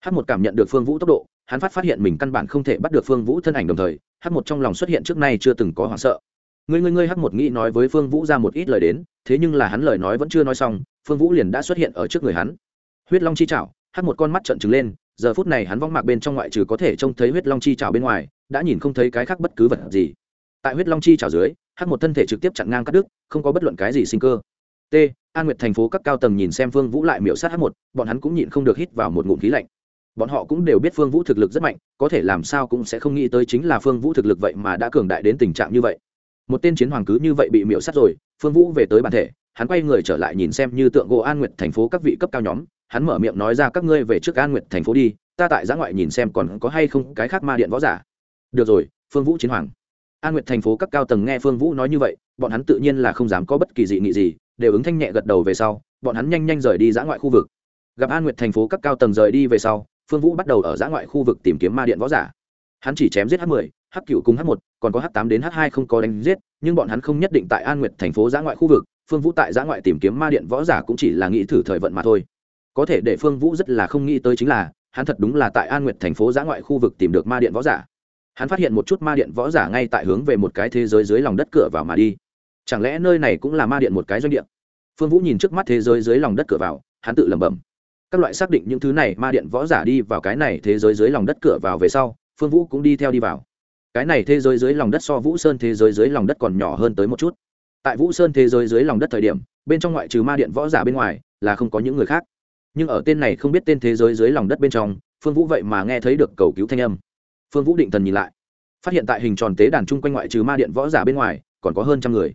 hắc một cảm nhận được phương vũ tốc độ, hắn phát phát hiện mình căn bản không thể bắt được phương vũ thân ảnh đồng thời hắc một trong lòng xuất hiện trước nay chưa từng có hoảng sợ. Ngươi ngươi ngươi hắc một nghĩ nói với phương vũ ra một ít lời đến, thế nhưng là hắn lời nói vẫn chưa nói xong, phương vũ liền đã xuất hiện ở trước người hắn. Huyết long chi chảo hắc một con mắt trợn trừng lên, giờ phút này hắn vong mạc bên trong ngoại trừ có thể trông thấy huyết long chi chảo bên ngoài, đã nhìn không thấy cái khác bất cứ vật gì. Tại huyết long chi chảo dưới hắc một thân thể trực tiếp chặn ngang cắt đứt, không có bất luận cái gì sinh cơ. T, an nguyệt thành phố các cao tầng nhìn xem phương vũ lại miểu sát Hắc một, bọn hắn cũng nhịn không được hít vào một ngụm khí lạnh bọn họ cũng đều biết phương vũ thực lực rất mạnh, có thể làm sao cũng sẽ không nghĩ tới chính là phương vũ thực lực vậy mà đã cường đại đến tình trạng như vậy. Một tên chiến hoàng cứ như vậy bị miễu sát rồi, phương vũ về tới bản thể, hắn quay người trở lại nhìn xem như tượng gỗ an nguyệt thành phố các vị cấp cao nhóm, hắn mở miệng nói ra các ngươi về trước an nguyệt thành phố đi, ta tại giã ngoại nhìn xem còn có hay không cái khác ma điện võ giả. Được rồi, phương vũ chiến hoàng. An nguyệt thành phố các cao tầng nghe phương vũ nói như vậy, bọn hắn tự nhiên là không dám có bất kỳ dị nghị gì, đều ứng thanh nhẹ gật đầu về sau, bọn hắn nhanh nhanh rời đi giã ngoại khu vực. Gặp an nguyệt thành phố các cao tầng rời đi về sau phương vũ bắt đầu ở giã ngoại khu vực tìm kiếm ma điện võ giả. Hắn chỉ chém giết h 10 h cựu cùng h 1 còn có h 8 đến h 2 không có đánh giết, nhưng bọn hắn không nhất định tại an nguyệt thành phố giã ngoại khu vực, phương vũ tại giã ngoại tìm kiếm ma điện võ giả cũng chỉ là nghĩ thử thời vận mà thôi. Có thể để phương vũ rất là không nghĩ tới chính là, hắn thật đúng là tại an nguyệt thành phố giã ngoại khu vực tìm được ma điện võ giả. Hắn phát hiện một chút ma điện võ giả ngay tại hướng về một cái thế giới dưới lòng đất cửa vào mà đi. Chẳng lẽ nơi này cũng là ma điện một cái doanh địa? Phương vũ nhìn trước mắt thế giới dưới lòng đất cửa vào, hắn tự lẩm bẩm các loại xác định những thứ này ma điện võ giả đi vào cái này thế giới dưới lòng đất cửa vào về sau, phương vũ cũng đi theo đi vào. Cái này thế giới dưới lòng đất so vũ sơn thế giới dưới lòng đất còn nhỏ hơn tới một chút. Tại vũ sơn thế giới dưới lòng đất thời điểm, bên trong ngoại trừ ma điện võ giả bên ngoài là không có những người khác. Nhưng ở tên này không biết tên thế giới dưới lòng đất bên trong, phương vũ vậy mà nghe thấy được cầu cứu thanh âm. Phương vũ định thần nhìn lại. Phát hiện tại hình tròn tế đàn chung quanh ngoại trừ ma điện võ giả bên ngoài, còn có hơn trăm người.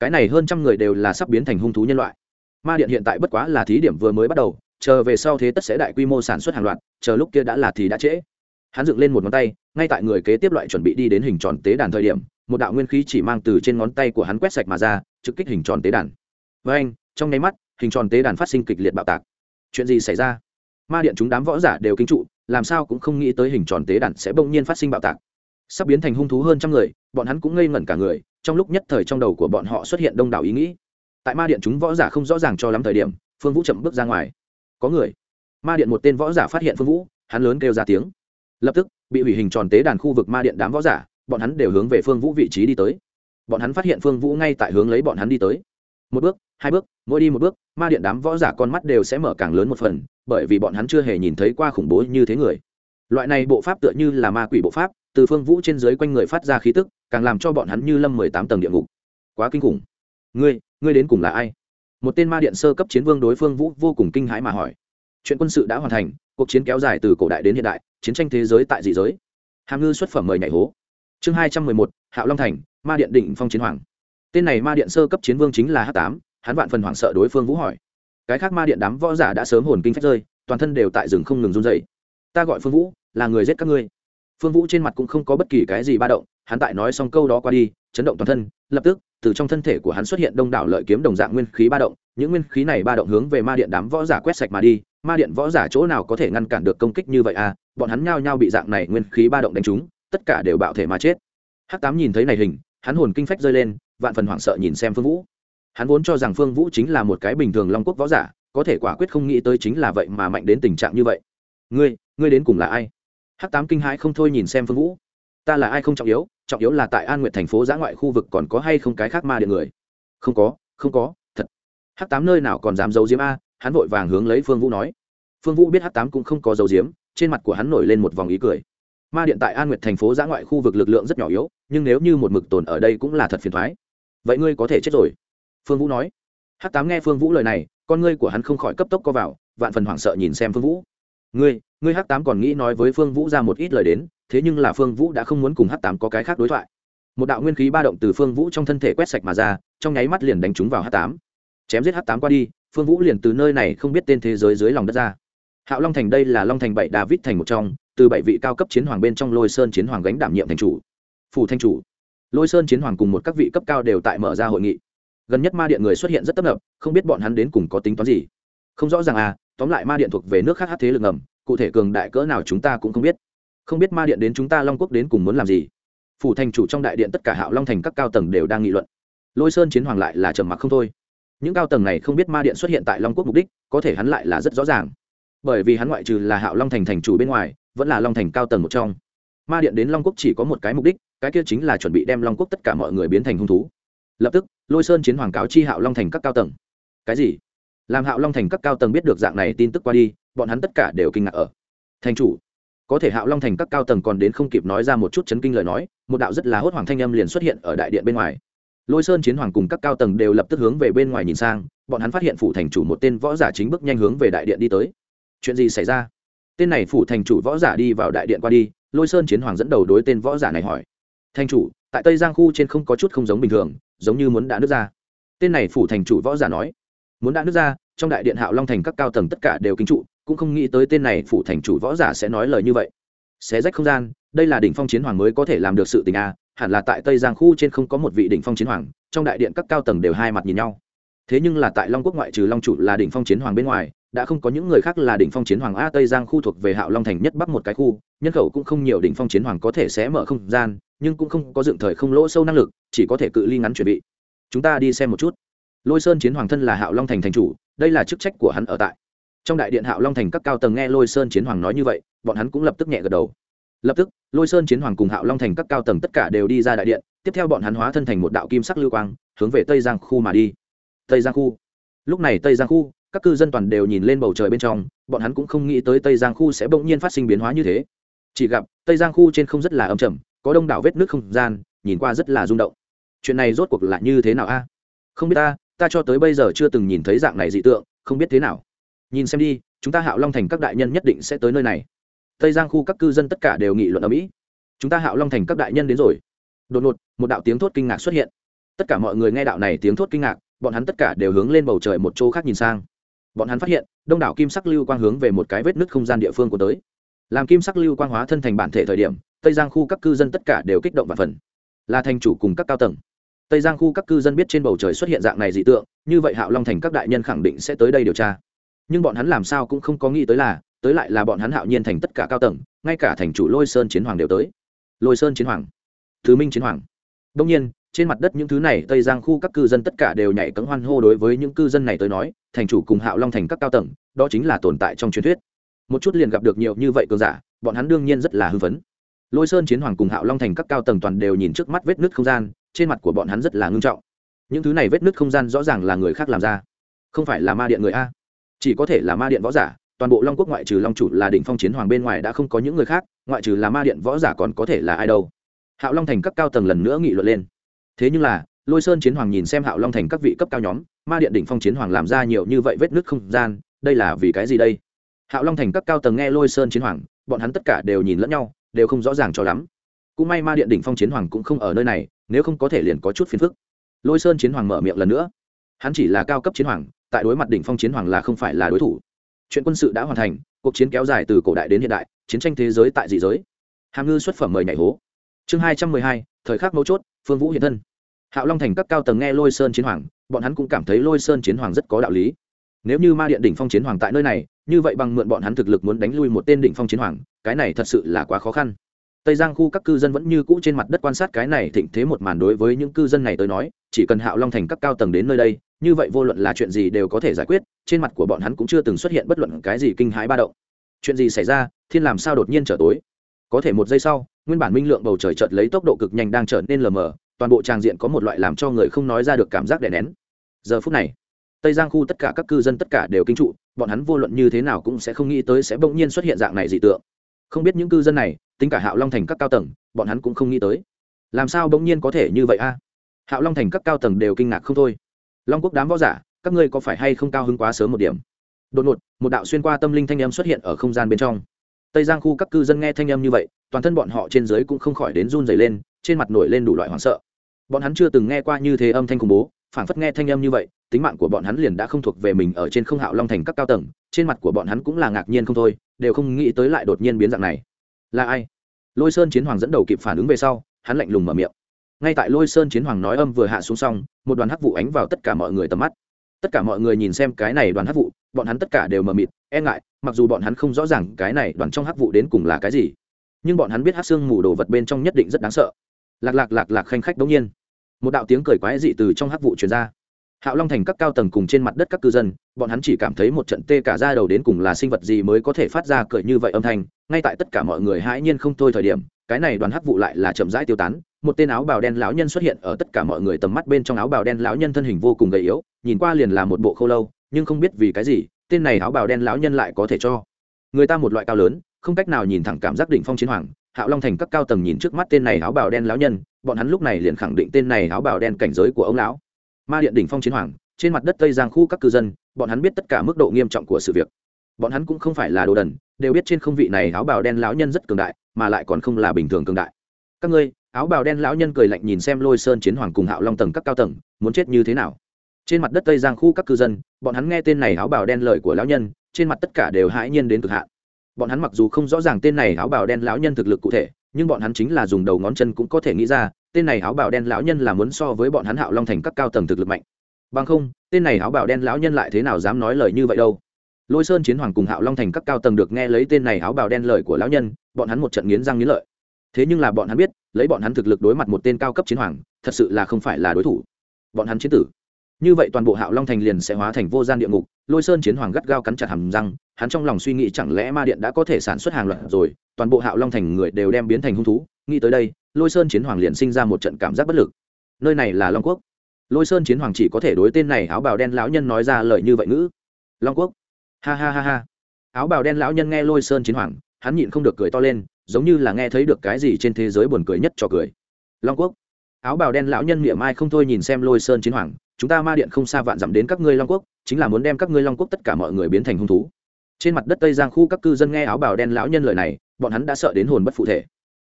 Cái này hơn trăm người đều là sắp biến thành hung thú nhân loại. Ma điện hiện tại bất quá là thí điểm vừa mới bắt đầu chờ về sau thế tất sẽ đại quy mô sản xuất hàng loạt, chờ lúc kia đã là thì đã trễ. Hắn dựng lên một ngón tay, ngay tại người kế tiếp loại chuẩn bị đi đến hình tròn tế đàn thời điểm, một đạo nguyên khí chỉ mang từ trên ngón tay của hắn quét sạch mà ra, trực kích hình tròn tế đàn. Với anh, trong nháy mắt, hình tròn tế đàn phát sinh kịch liệt bạo tạc. Chuyện gì xảy ra? Ma điện chúng đám võ giả đều kinh trụ, làm sao cũng không nghĩ tới hình tròn tế đàn sẽ bỗng nhiên phát sinh bạo tạc. Sắp biến thành hung thú hơn trăm người, bọn hắn cũng ngây ngẩn cả người, trong lúc nhất thời trong đầu của bọn họ xuất hiện đông đảo ý nghĩ. Tại ma điện chúng võ giả không rõ ràng cho lắm thời điểm, phương vũ chậm bước ra ngoài có người. Ma điện một tên võ giả phát hiện phương vũ, hắn lớn kêu ra tiếng. Lập tức, bị hủy hình tròn tế đàn khu vực ma điện đám võ giả, bọn hắn đều hướng về phương vũ vị trí đi tới. Bọn hắn phát hiện phương vũ ngay tại hướng lấy bọn hắn đi tới. Một bước, hai bước, mỗi đi một bước, ma điện đám võ giả con mắt đều sẽ mở càng lớn một phần, bởi vì bọn hắn chưa hề nhìn thấy qua khủng bố như thế người. Loại này bộ pháp tựa như là ma quỷ bộ pháp, từ phương vũ trên dưới quanh người phát ra khí tức, càng làm cho bọn hắn như lâm mười tám tầng địa ngục. Quá kinh khủng. Ngươi ngươi đến cùng là ai? Một tên ma điện sơ cấp chiến vương đối phương vũ vô cùng kinh hãi mà hỏi, chuyện quân sự đã hoàn thành, cuộc chiến kéo dài từ cổ đại đến hiện đại, chiến tranh thế giới tại dị giới. Hàm ngư xuất phẩm mời nhảy hố. Chương hai trăm mười một, hạo long thành, ma điện định phong chiến hoàng. Tên này ma điện sơ cấp chiến vương chính là h tám, hắn vạn phần hoảng sợ đối phương vũ hỏi, cái khác ma điện đám võ giả đã sớm hồn kinh phách rơi, toàn thân đều tại rừng không ngừng run dậy ta gọi phương vũ, là người giết các ngươi. Phương vũ trên mặt cũng không có bất kỳ cái gì ba động, hắn tại nói xong câu đó qua đi, chấn động toàn thân, lập tức từ trong thân thể của hắn xuất hiện đông đảo lợi kiếm đồng dạng nguyên khí ba động, những nguyên khí này ba động hướng về ma điện đám võ giả quét sạch mà đi, ma điện võ giả chỗ nào có thể ngăn cản được công kích như vậy à? Bọn hắn nhao nhao bị dạng này nguyên khí ba động đánh trúng, tất cả đều bạo thể mà chết. H tám nhìn thấy này hình, hắn hồn kinh phách rơi lên, vạn phần hoảng sợ nhìn xem phương vũ. Hắn vốn cho rằng phương vũ chính là một cái bình thường long quốc võ giả, có thể quả quyết không nghĩ tới chính là vậy mà mạnh đến tình trạng như vậy. Ngươi ngươi đến cùng là ai? H tám kinh hãi không thôi nhìn xem phương vũ. Ta là ai không trọng yếu trọng yếu là tại an nguyện thành phố giã ngoại khu vực còn có hay không cái khác ma điện người? Không có không có, thật. H tám nơi nào còn dám giấu diếm a, hắn vội vàng hướng lấy phương vũ nói. Phương vũ biết h tám cũng không có giấu diếm trên mặt của hắn nổi lên một vòng ý cười. Ma điện tại an nguyệt thành phố giã ngoại khu vực lực lượng rất nhỏ yếu, nhưng nếu như một mực tồn ở đây cũng là thật phiền thoái vậy ngươi có thể chết rồi. Phương vũ nói. H tám nghe phương vũ lời này, con ngươi của hắn không khỏi cấp tốc co vào, vạn phần hoảng sợ nhìn xem phương vũ. Ngươi ngươi hắc tám còn nghĩ nói với phương vũ ra một ít lời đến, thế nhưng là phương vũ đã không muốn cùng hắc tám có cái khác đối thoại. Một đạo nguyên khí ba động từ phương vũ trong thân thể quét sạch mà ra, trong nháy mắt liền đánh trúng vào hắc tám. Chém giết hắc tám qua đi, phương vũ liền từ nơi này không biết tên thế giới dưới lòng đất ra. Hạo long thành đây là long thành bảy david thành một trong, từ bảy vị cao cấp chiến hoàng bên trong lôi sơn chiến hoàng gánh đảm nhiệm thành chủ, phủ thanh chủ. Lôi sơn chiến hoàng cùng một các vị cấp cao đều tại mở ra hội nghị. Gần nhất ma điện người xuất hiện rất tấp nập, không biết bọn hắn đến cùng có tính toán gì. Không rõ ràng à tóm lại ma điện thuộc về nước khác hát thế lực ngầm cụ thể cường đại cỡ nào chúng ta cũng không biết. Không biết ma điện đến chúng ta long quốc đến cùng muốn làm gì. Phủ thành chủ trong đại điện tất cả hạo long thành các cao tầng đều đang nghị luận. Lôi sơn chiến hoàng lại là trầm mặc không thôi. Những cao tầng này không biết ma điện xuất hiện tại long quốc mục đích, có thể hắn lại là rất rõ ràng. Bởi vì hắn ngoại trừ là hạo long thành thành chủ bên ngoài, vẫn là long thành cao tầng một trong. Ma điện đến long quốc chỉ có một cái mục đích, cái kia chính là chuẩn bị đem long quốc tất cả mọi người biến thành hung thú. Lập tức, lôi sơn chiến hoàng cáo chi hạo long thành các cao tầng. Cái gì? Làm hạo long thành các cao tầng biết được dạng này tin tức qua đi bọn hắn tất cả đều kinh ngạc ở. Thành chủ, có thể hạo long thành các cao tầng còn đến không kịp nói ra một chút chấn kinh lời nói, một đạo rất là hốt hoảng thanh âm liền xuất hiện ở đại điện bên ngoài. Lôi sơn chiến hoàng cùng các cao tầng đều lập tức hướng về bên ngoài nhìn sang, bọn hắn phát hiện phủ thành chủ một tên võ giả chính bước nhanh hướng về đại điện đi tới. Chuyện gì xảy ra? Tên này phủ thành chủ võ giả đi vào đại điện qua đi, lôi sơn chiến hoàng dẫn đầu đối tên võ giả này hỏi. Thành chủ, tại tây giang khu trên không có chút không giống bình thường, giống như muốn đã nước ra. Tên này phủ thành chủ võ giả nói. Muốn đã nước ra, trong đại điện hạo long thành các cao tầng tất cả đều kính trụ cũng không nghĩ tới tên này phủ thành chủ võ giả sẽ nói lời như vậy. Xé rách không gian, đây là đỉnh phong chiến hoàng mới có thể làm được sự tình a, hẳn là tại tây giang khu trên không có một vị đỉnh phong chiến hoàng, trong đại điện các cao tầng đều hai mặt nhìn nhau. Thế nhưng là tại long quốc ngoại trừ long chủ là đỉnh phong chiến hoàng bên ngoài, đã không có những người khác là đỉnh phong chiến hoàng a, tây giang khu thuộc về hạo long thành nhất bắc một cái khu, nhân khẩu cũng không nhiều đỉnh phong chiến hoàng có thể sẽ mở không gian, nhưng cũng không có dựng thời không lỗ sâu năng lực, chỉ có thể cự ly ngắn chuẩn bị. Chúng ta đi xem một chút. Lôi sơn chiến hoàng thân là hạo long thành thành chủ, đây là chức trách của hắn ở tại trong đại điện hạo long thành các cao tầng nghe lôi sơn chiến hoàng nói như vậy, bọn hắn cũng lập tức nhẹ gật đầu. Lập tức, lôi sơn chiến hoàng cùng hạo long thành các cao tầng tất cả đều đi ra đại điện, tiếp theo bọn hắn hóa thân thành một đạo kim sắc lưu quang, hướng về tây giang khu mà đi. Tây giang khu. Lúc này tây giang khu, các cư dân toàn đều nhìn lên bầu trời bên trong, bọn hắn cũng không nghĩ tới tây giang khu sẽ bỗng nhiên phát sinh biến hóa như thế. Chỉ gặp, tây giang khu trên không rất là âm trầm, có đông đảo vết nước không gian, nhìn qua rất là rung động. Chuyện này rốt cuộc là như thế nào a? Không biết ta ta cho tới bây giờ chưa từng nhìn thấy dạng này dị tượng, không biết thế nào nhìn xem đi, chúng ta hạo long thành các đại nhân nhất định sẽ tới nơi này. Tây giang khu các cư dân tất cả đều nghị luận ở mỹ. Chúng ta hạo long thành các đại nhân đến rồi. Đột ngột, một đạo tiếng thốt kinh ngạc xuất hiện. Tất cả mọi người nghe đạo này tiếng thốt kinh ngạc, bọn hắn tất cả đều hướng lên bầu trời một chỗ khác nhìn sang. Bọn hắn phát hiện, đông đảo kim sắc lưu quang hướng về một cái vết nứt không gian địa phương của tới. Làm kim sắc lưu quang hóa thân thành bản thể thời điểm, tây giang khu các cư dân tất cả đều kích động và phần là thành chủ cùng các cao tầng. Tây giang khu các cư dân biết trên bầu trời xuất hiện dạng này dị tượng, như vậy hạo long thành các đại nhân khẳng định sẽ tới đây điều tra nhưng bọn hắn làm sao cũng không có nghĩ tới là, tới lại là bọn hắn hạo nhiên thành tất cả cao tầng, ngay cả thành chủ lôi sơn chiến hoàng đều tới. Lôi sơn chiến hoàng, thứ minh chiến hoàng. Đông nhiên, trên mặt đất những thứ này, tây giang khu các cư dân tất cả đều nhảy cấm hoan hô đối với những cư dân này tới nói, thành chủ cùng hạo long thành các cao tầng, đó chính là tồn tại trong truyền thuyết. Một chút liền gặp được nhiều như vậy cường giả, bọn hắn đương nhiên rất là hưng phấn. Lôi sơn chiến hoàng cùng hạo long thành các cao tầng toàn đều nhìn trước mắt vết nứt không gian, trên mặt của bọn hắn rất là ngưng trọng. Những thứ này vết nứt không gian rõ ràng là người khác làm ra, không phải là ma điện người a chỉ có thể là ma điện võ giả, toàn bộ long quốc ngoại trừ long chủ là đỉnh phong chiến hoàng bên ngoài đã không có những người khác, ngoại trừ là ma điện võ giả còn có thể là ai đâu. Hạo long thành các cao tầng lần nữa nghị luận lên. Thế nhưng là, lôi sơn chiến hoàng nhìn xem hạo long thành các vị cấp cao nhóm, ma điện đỉnh phong chiến hoàng làm ra nhiều như vậy vết nứt không gian, đây là vì cái gì đây? Hạo long thành các cao tầng nghe lôi sơn chiến hoàng, bọn hắn tất cả đều nhìn lẫn nhau, đều không rõ ràng cho lắm. Cũng may ma điện đỉnh phong chiến hoàng cũng không ở nơi này, nếu không có thể liền có chút phiền phức. Lôi sơn chiến hoàng mở miệng lần nữa. Hắn chỉ là cao cấp chiến hoàng tại đối mặt đỉnh phong chiến hoàng là không phải là đối thủ. Chuyện quân sự đã hoàn thành, cuộc chiến kéo dài từ cổ đại đến hiện đại, chiến tranh thế giới tại dị giới. Hàm ngư xuất phẩm mời nhảy hố. Chương hai trăm mười hai, thời khắc mấu chốt, phương vũ hiện thân. Hạo long thành các cao tầng nghe lôi sơn chiến hoàng, bọn hắn cũng cảm thấy lôi sơn chiến hoàng rất có đạo lý. Nếu như ma điện đỉnh phong chiến hoàng tại nơi này, như vậy bằng mượn bọn hắn thực lực muốn đánh lui một tên đỉnh phong chiến hoàng, cái này thật sự là quá khó khăn. Tây giang khu các cư dân vẫn như cũ trên mặt đất quan sát cái này thịnh thế một màn đối với những cư dân này tới nói, chỉ cần hạo long thành các cao tầng đến nơi đây như vậy vô luận là chuyện gì đều có thể giải quyết, trên mặt của bọn hắn cũng chưa từng xuất hiện bất luận cái gì kinh hãi ba động. Chuyện gì xảy ra, thiên làm sao đột nhiên trở tối? Có thể một giây sau, nguyên bản minh lượng bầu trời chợt lấy tốc độ cực nhanh đang trở nên lờ mờ, toàn bộ tràng diện có một loại làm cho người không nói ra được cảm giác đè nén. Giờ phút này, tây giang khu tất cả các cư dân tất cả đều kinh trụ, bọn hắn vô luận như thế nào cũng sẽ không nghĩ tới sẽ bỗng nhiên xuất hiện dạng này dị tượng. Không biết những cư dân này, tính cả hạo long thành các cao tầng, bọn hắn cũng không nghĩ tới. Làm sao bỗng nhiên có thể như vậy a? Hạo long thành các cao tầng đều kinh ngạc không thôi long quốc đám võ giả, các ngươi có phải hay không cao hứng quá sớm một điểm? Đột ngột, một đạo xuyên qua tâm linh thanh âm xuất hiện ở không gian bên trong. Tây giang khu các cư dân nghe thanh âm như vậy, toàn thân bọn họ trên dưới cũng không khỏi đến run dày lên, trên mặt nổi lên đủ loại hoảng sợ. Bọn hắn chưa từng nghe qua như thế âm thanh khủng bố phản phất nghe thanh âm như vậy, tính mạng của bọn hắn liền đã không thuộc về mình ở trên không hạo long thành các cao tầng, trên mặt của bọn hắn cũng là ngạc nhiên không thôi, đều không nghĩ tới lại đột nhiên biến dạng này. Là ai? Lôi sơn chiến hoàng dẫn đầu kịp phản ứng về sau, hắn lạnh lùng mở miệng ngay tại lôi sơn chiến hoàng nói âm vừa hạ xuống xong, một đoàn hắc vụ ánh vào tất cả mọi người tầm mắt. Tất cả mọi người nhìn xem cái này đoàn hắc vụ, bọn hắn tất cả đều mờ mịt e ngại, mặc dù bọn hắn không rõ ràng cái này đoàn trong hắc vụ đến cùng là cái gì. Nhưng bọn hắn biết hắc xương mù đồ vật bên trong nhất định rất đáng sợ. Lạc lạc lạc lạc khanh khách đống nhiên. Một đạo tiếng cười quái dị từ trong hắc vụ truyền ra. Hạo long thành các cao tầng cùng trên mặt đất các cư dân, bọn hắn chỉ cảm thấy một trận tê cả ra đầu đến cùng là sinh vật gì mới có thể phát ra cười như vậy âm thanh. Ngay tại tất cả mọi người hãi nhiên không thôi thời điểm cái này đoàn hắc vụ lại là chậm rãi tiêu tán, một tên áo bào đen lão nhân xuất hiện ở tất cả mọi người tầm mắt bên trong áo bào đen lão nhân thân hình vô cùng gầy yếu, nhìn qua liền là một bộ khâu lâu, nhưng không biết vì cái gì, tên này áo bào đen lão nhân lại có thể cho người ta một loại cao lớn, không cách nào nhìn thẳng cảm giác đỉnh phong chiến hoàng, hạo long thành các cao tầng nhìn trước mắt tên này áo bào đen lão nhân, bọn hắn lúc này liền khẳng định tên này áo bào đen cảnh giới của ông lão. Ma điện đỉnh phong chiến hoàng, trên mặt đất tây giang khu các cư dân, bọn hắn biết tất cả mức độ nghiêm trọng của sự việc. Bọn hắn cũng không phải là đồ đần đều biết trên không vị này áo bào đen lão nhân rất cường đại, mà lại còn không là bình thường cường đại. Các ngươi, áo bào đen lão nhân cười lạnh nhìn xem lôi sơn chiến hoàng cùng hạo long tầng các cao tầng, muốn chết như thế nào? Trên mặt đất tây giang khu các cư dân, bọn hắn nghe tên này áo bào đen lời của lão nhân, trên mặt tất cả đều hãi nhiên đến cực hạn. Bọn hắn mặc dù không rõ ràng tên này áo bào đen lão nhân thực lực cụ thể, nhưng bọn hắn chính là dùng đầu ngón chân cũng có thể nghĩ ra, tên này áo bào đen lão nhân là muốn so với bọn hắn hạo long thành các cao tầng thực lực mạnh. Bằng không, tên này áo bào đen lão nhân lại thế nào dám nói lời như vậy đâu? Lôi sơn chiến hoàng cùng hạo long thành các cao tầng được nghe lấy tên này áo bào đen lời của lão nhân, bọn hắn một trận nghiến răng nghiến lợi. Thế nhưng là bọn hắn biết, lấy bọn hắn thực lực đối mặt một tên cao cấp chiến hoàng, thật sự là không phải là đối thủ. Bọn hắn chiến tử. Như vậy toàn bộ hạo long thành liền sẽ hóa thành vô gian địa ngục, lôi sơn chiến hoàng gắt gao cắn chặt hàm răng, hắn trong lòng suy nghĩ chẳng lẽ ma điện đã có thể sản xuất hàng loạt rồi, toàn bộ hạo long thành người đều đem biến thành hung thú. Nghĩ tới đây, lôi sơn chiến hoàng liền sinh ra một trận cảm giác bất lực. Nơi này là long quốc. Lôi sơn chiến hoàng chỉ có thể đối tên này áo bào đen lão nhân nói ra lời như vậy ngữ. Long quốc ha ha ha ha. Áo bào đen lão nhân nghe lôi sơn chiến hoàng, hắn nhịn không được cười to lên, giống như là nghe thấy được cái gì trên thế giới buồn cười nhất cho cười. Long quốc. Áo bào đen lão nhân miệng mai không thôi nhìn xem lôi sơn chiến hoàng, chúng ta ma điện không xa vạn dặm đến các ngươi long quốc, chính là muốn đem các ngươi long quốc tất cả mọi người biến thành hung thú. Trên mặt đất tây giang khu các cư dân nghe áo bào đen lão nhân lời này, bọn hắn đã sợ đến hồn bất phụ thể.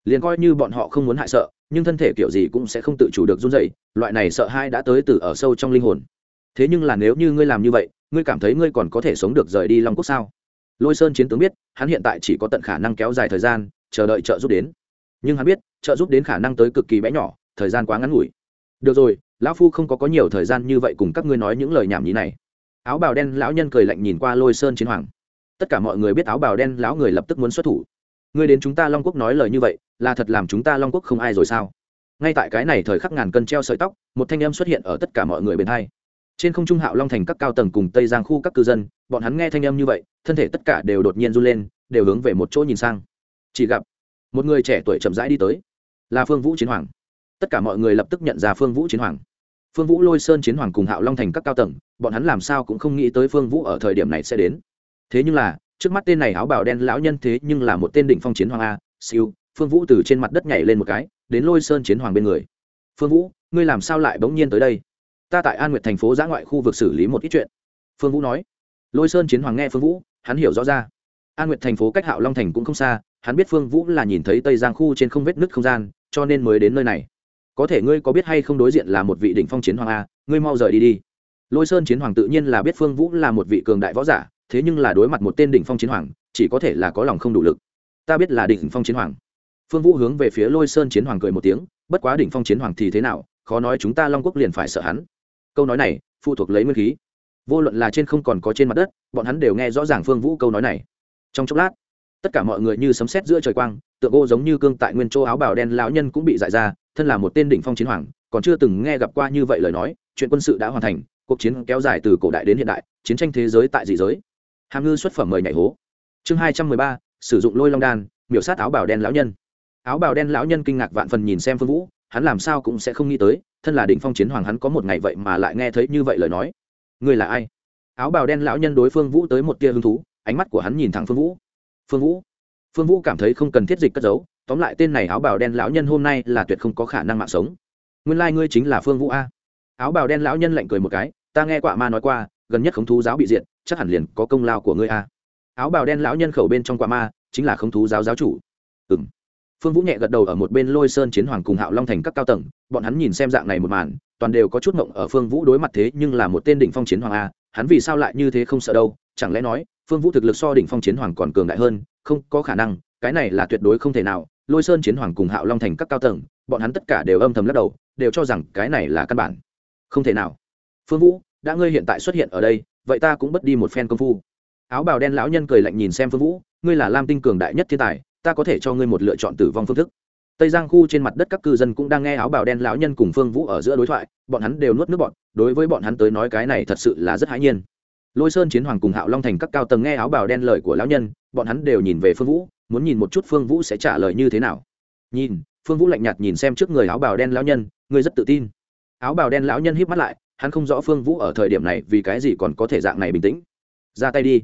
Liền coi như bọn họ không muốn hại sợ, nhưng thân thể kiểu gì cũng sẽ không tự chủ được run dậy loại này sợ hai đã tới từ ở sâu trong linh hồn. Thế nhưng là nếu như ngươi làm như vậy ngươi cảm thấy ngươi còn có thể sống được rời đi long quốc sao? Lôi sơn chiến tướng biết, hắn hiện tại chỉ có tận khả năng kéo dài thời gian, chờ đợi trợ giúp đến. Nhưng hắn biết, trợ giúp đến khả năng tới cực kỳ bé nhỏ, thời gian quá ngắn ngủi. Được rồi, lão phu không có có nhiều thời gian như vậy cùng các ngươi nói những lời nhảm nhí này. Áo bào đen lão nhân cười lạnh nhìn qua lôi sơn chiến hoàng. Tất cả mọi người biết áo bào đen lão người lập tức muốn xuất thủ. Ngươi đến chúng ta long quốc nói lời như vậy, là thật làm chúng ta long quốc không ai rồi sao? Ngay tại cái này thời khắc ngàn cân treo sợi tóc, một thanh em xuất hiện ở tất cả mọi người bên hai trên không trung hạo long thành các cao tầng cùng tây giang khu các cư dân, bọn hắn nghe thanh âm như vậy, thân thể tất cả đều đột nhiên run lên, đều hướng về một chỗ nhìn sang. Chỉ gặp, một người trẻ tuổi chậm rãi đi tới. Là phương vũ chiến hoàng. Tất cả mọi người lập tức nhận ra phương vũ chiến hoàng. Phương vũ lôi sơn chiến hoàng cùng hạo long thành các cao tầng, bọn hắn làm sao cũng không nghĩ tới phương vũ ở thời điểm này sẽ đến. Thế nhưng là, trước mắt tên này áo bào đen lão nhân thế nhưng là một tên đỉnh phong chiến hoàng a, siêu, phương vũ từ trên mặt đất nhảy lên một cái, đến lôi sơn chiến hoàng bên người. Phương vũ, ngươi làm sao lại bỗng nhiên tới đây? Ta tại an nguyệt thành phố giã ngoại khu vực xử lý một ít chuyện. Phương vũ nói. Lôi sơn chiến hoàng nghe phương vũ, hắn hiểu rõ ra. An nguyệt thành phố cách hạo long thành cũng không xa, hắn biết phương vũ là nhìn thấy tây giang khu trên không vết nứt không gian, cho nên mới đến nơi này. Có thể ngươi có biết hay không đối diện là một vị đỉnh phong chiến hoàng a, ngươi mau rời đi đi. Lôi sơn chiến hoàng tự nhiên là biết phương vũ là một vị cường đại võ giả, thế nhưng là đối mặt một tên đỉnh phong chiến hoàng, chỉ có thể là có lòng không đủ lực. Ta biết là đỉnh phong chiến hoàng. Phương vũ hướng về phía lôi sơn chiến hoàng cười một tiếng, bất quá đỉnh phong chiến hoàng thì thế nào, khó nói chúng ta long quốc liền phải sợ hắn câu nói này phụ thuộc lấy nguyên khí. Vô luận là trên không còn có trên mặt đất, bọn hắn đều nghe rõ ràng phương vũ câu nói này. Trong chốc lát, tất cả mọi người như sấm sét giữa trời quang, tượng ô giống như cương tại nguyên châu áo bào đen lão nhân cũng bị dại ra, thân là một tên đỉnh phong chiến hoàng, còn chưa từng nghe gặp qua như vậy lời nói, chuyện quân sự đã hoàn thành, cuộc chiến kéo dài từ cổ đại đến hiện đại, chiến tranh thế giới tại dị giới. Hàm ngư xuất phẩm mời nhảy hố. Chương hai trăm mười ba, sử dụng lôi long đan, miểu sát áo bào đen lão nhân. Áo bào đen lão nhân kinh ngạc vạn phần nhìn xem phương vũ hắn làm sao cũng sẽ không nghĩ tới thân là đỉnh phong chiến hoàng hắn có một ngày vậy mà lại nghe thấy như vậy lời nói. Ngươi là ai? Áo bào đen lão nhân đối phương vũ tới một tia hứng thú ánh mắt của hắn nhìn thẳng phương vũ. Phương vũ? Phương vũ cảm thấy không cần thiết dịch cất giấu tóm lại tên này áo bào đen lão nhân hôm nay là tuyệt không có khả năng mạng sống. Nguyên lai、like、ngươi chính là phương vũ a. Áo bào đen lão nhân lạnh cười một cái ta nghe quạ ma nói qua gần nhất khống thú giáo bị diện, chắc hẳn liền có công lao của ngươi a. Áo bào đen lão nhân khẩu bên trong quạ ma chính là khống thú giáo giáo chủ. Ừ m phương vũ nhẹ gật đầu ở một bên lôi sơn chiến hoàng cùng hạo long thành các cao tầng, bọn hắn nhìn xem dạng này một màn, toàn đều có chút mộng ở phương vũ đối mặt thế nhưng là một tên đỉnh phong chiến hoàng a, hắn vì sao lại như thế không sợ đâu, chẳng lẽ nói, phương vũ thực lực so đỉnh phong chiến hoàng còn cường đại hơn, không có khả năng, cái này là tuyệt đối không thể nào, lôi sơn chiến hoàng cùng hạo long thành các cao tầng, bọn hắn tất cả đều âm thầm lắc đầu, đều cho rằng cái này là căn bản. Không thể nào. Phương vũ, đã ngươi hiện tại xuất hiện ở đây, vậy ta cũng bất đi một phen công phu. Áo bào đen lão nhân cười lạnh nhìn xem phương vũ, ngươi là lam tinh cường đại nhất thiên tài ta có thể cho ngươi một lựa chọn tử vong phương thức. Tây giang khu trên mặt đất các cư dân cũng đang nghe áo bào đen lão nhân cùng phương vũ ở giữa đối thoại, bọn hắn đều nuốt nước bọn đối với bọn hắn tới nói cái này thật sự là rất hãi nhiên. Lôi sơn chiến hoàng cùng hạo long thành các cao tầng nghe áo bào đen lời của lão nhân, bọn hắn đều nhìn về phương vũ, muốn nhìn một chút phương vũ sẽ trả lời như thế nào. Nhìn, phương vũ lạnh nhạt nhìn xem trước người áo bào đen lão nhân, ngươi rất tự tin. Áo bào đen lão nhân híp mắt lại, hắn không rõ phương vũ ở thời điểm này vì cái gì còn có thể dạng này bình tĩnh. Ra tay đi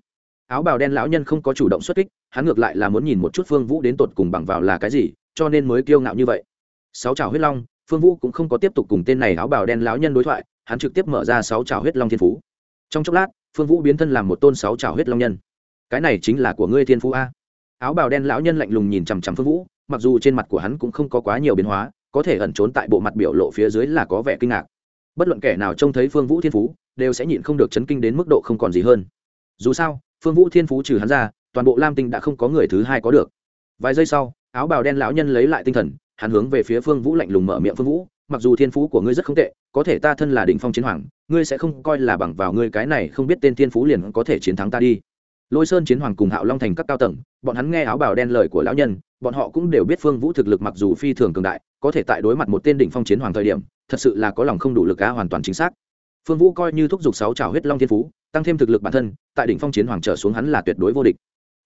áo bào đen lão nhân không có chủ động xuất kích, hắn ngược lại là muốn nhìn một chút phương vũ đến tột cùng bằng vào là cái gì, cho nên mới kiêu ngạo như vậy. Sáu trào huyết long, phương vũ cũng không có tiếp tục cùng tên này áo bào đen lão nhân đối thoại, hắn trực tiếp mở ra sáu trào huyết long thiên phú. Trong chốc lát, phương vũ biến thân làm một tôn sáu trào huyết long nhân. Cái này chính là của ngươi thiên phú a. Áo bào đen lão nhân lạnh lùng nhìn chằm chằm phương vũ, mặc dù trên mặt của hắn cũng không có quá nhiều biến hóa, có thể ẩn trốn tại bộ mặt biểu lộ phía dưới là có vẻ kinh ngạc. Bất luận kẻ nào trông thấy phương vũ thiên phú, đều sẽ nhịn không được chấn kinh đến mức độ không còn gì hơn. Dù sao phương vũ thiên phú trừ hắn ra, toàn bộ lam tinh đã không có người thứ hai có được. Vài giây sau, áo bào đen lão nhân lấy lại tinh thần, hắn hướng về phía phương vũ lạnh lùng mở miệng, phương vũ, mặc dù thiên phú của ngươi rất không tệ, có thể ta thân là đỉnh phong chiến hoàng, ngươi sẽ không coi là bằng vào ngươi cái này không biết tên thiên phú liền có thể chiến thắng ta đi. Lôi sơn chiến hoàng cùng hạo long thành các cao tầng, bọn hắn nghe áo bào đen lời của lão nhân, bọn họ cũng đều biết phương vũ thực lực mặc dù phi thường cường đại, có thể tại đối mặt một tên đỉnh phong chiến hoàng thời điểm, thật sự là có lòng không đủ lực cá hoàn toàn chính xác phương vũ coi như thúc giục sáu trào huyết long thiên phú, tăng thêm thực lực bản thân, tại đỉnh phong chiến hoàng trở xuống hắn là tuyệt đối vô địch.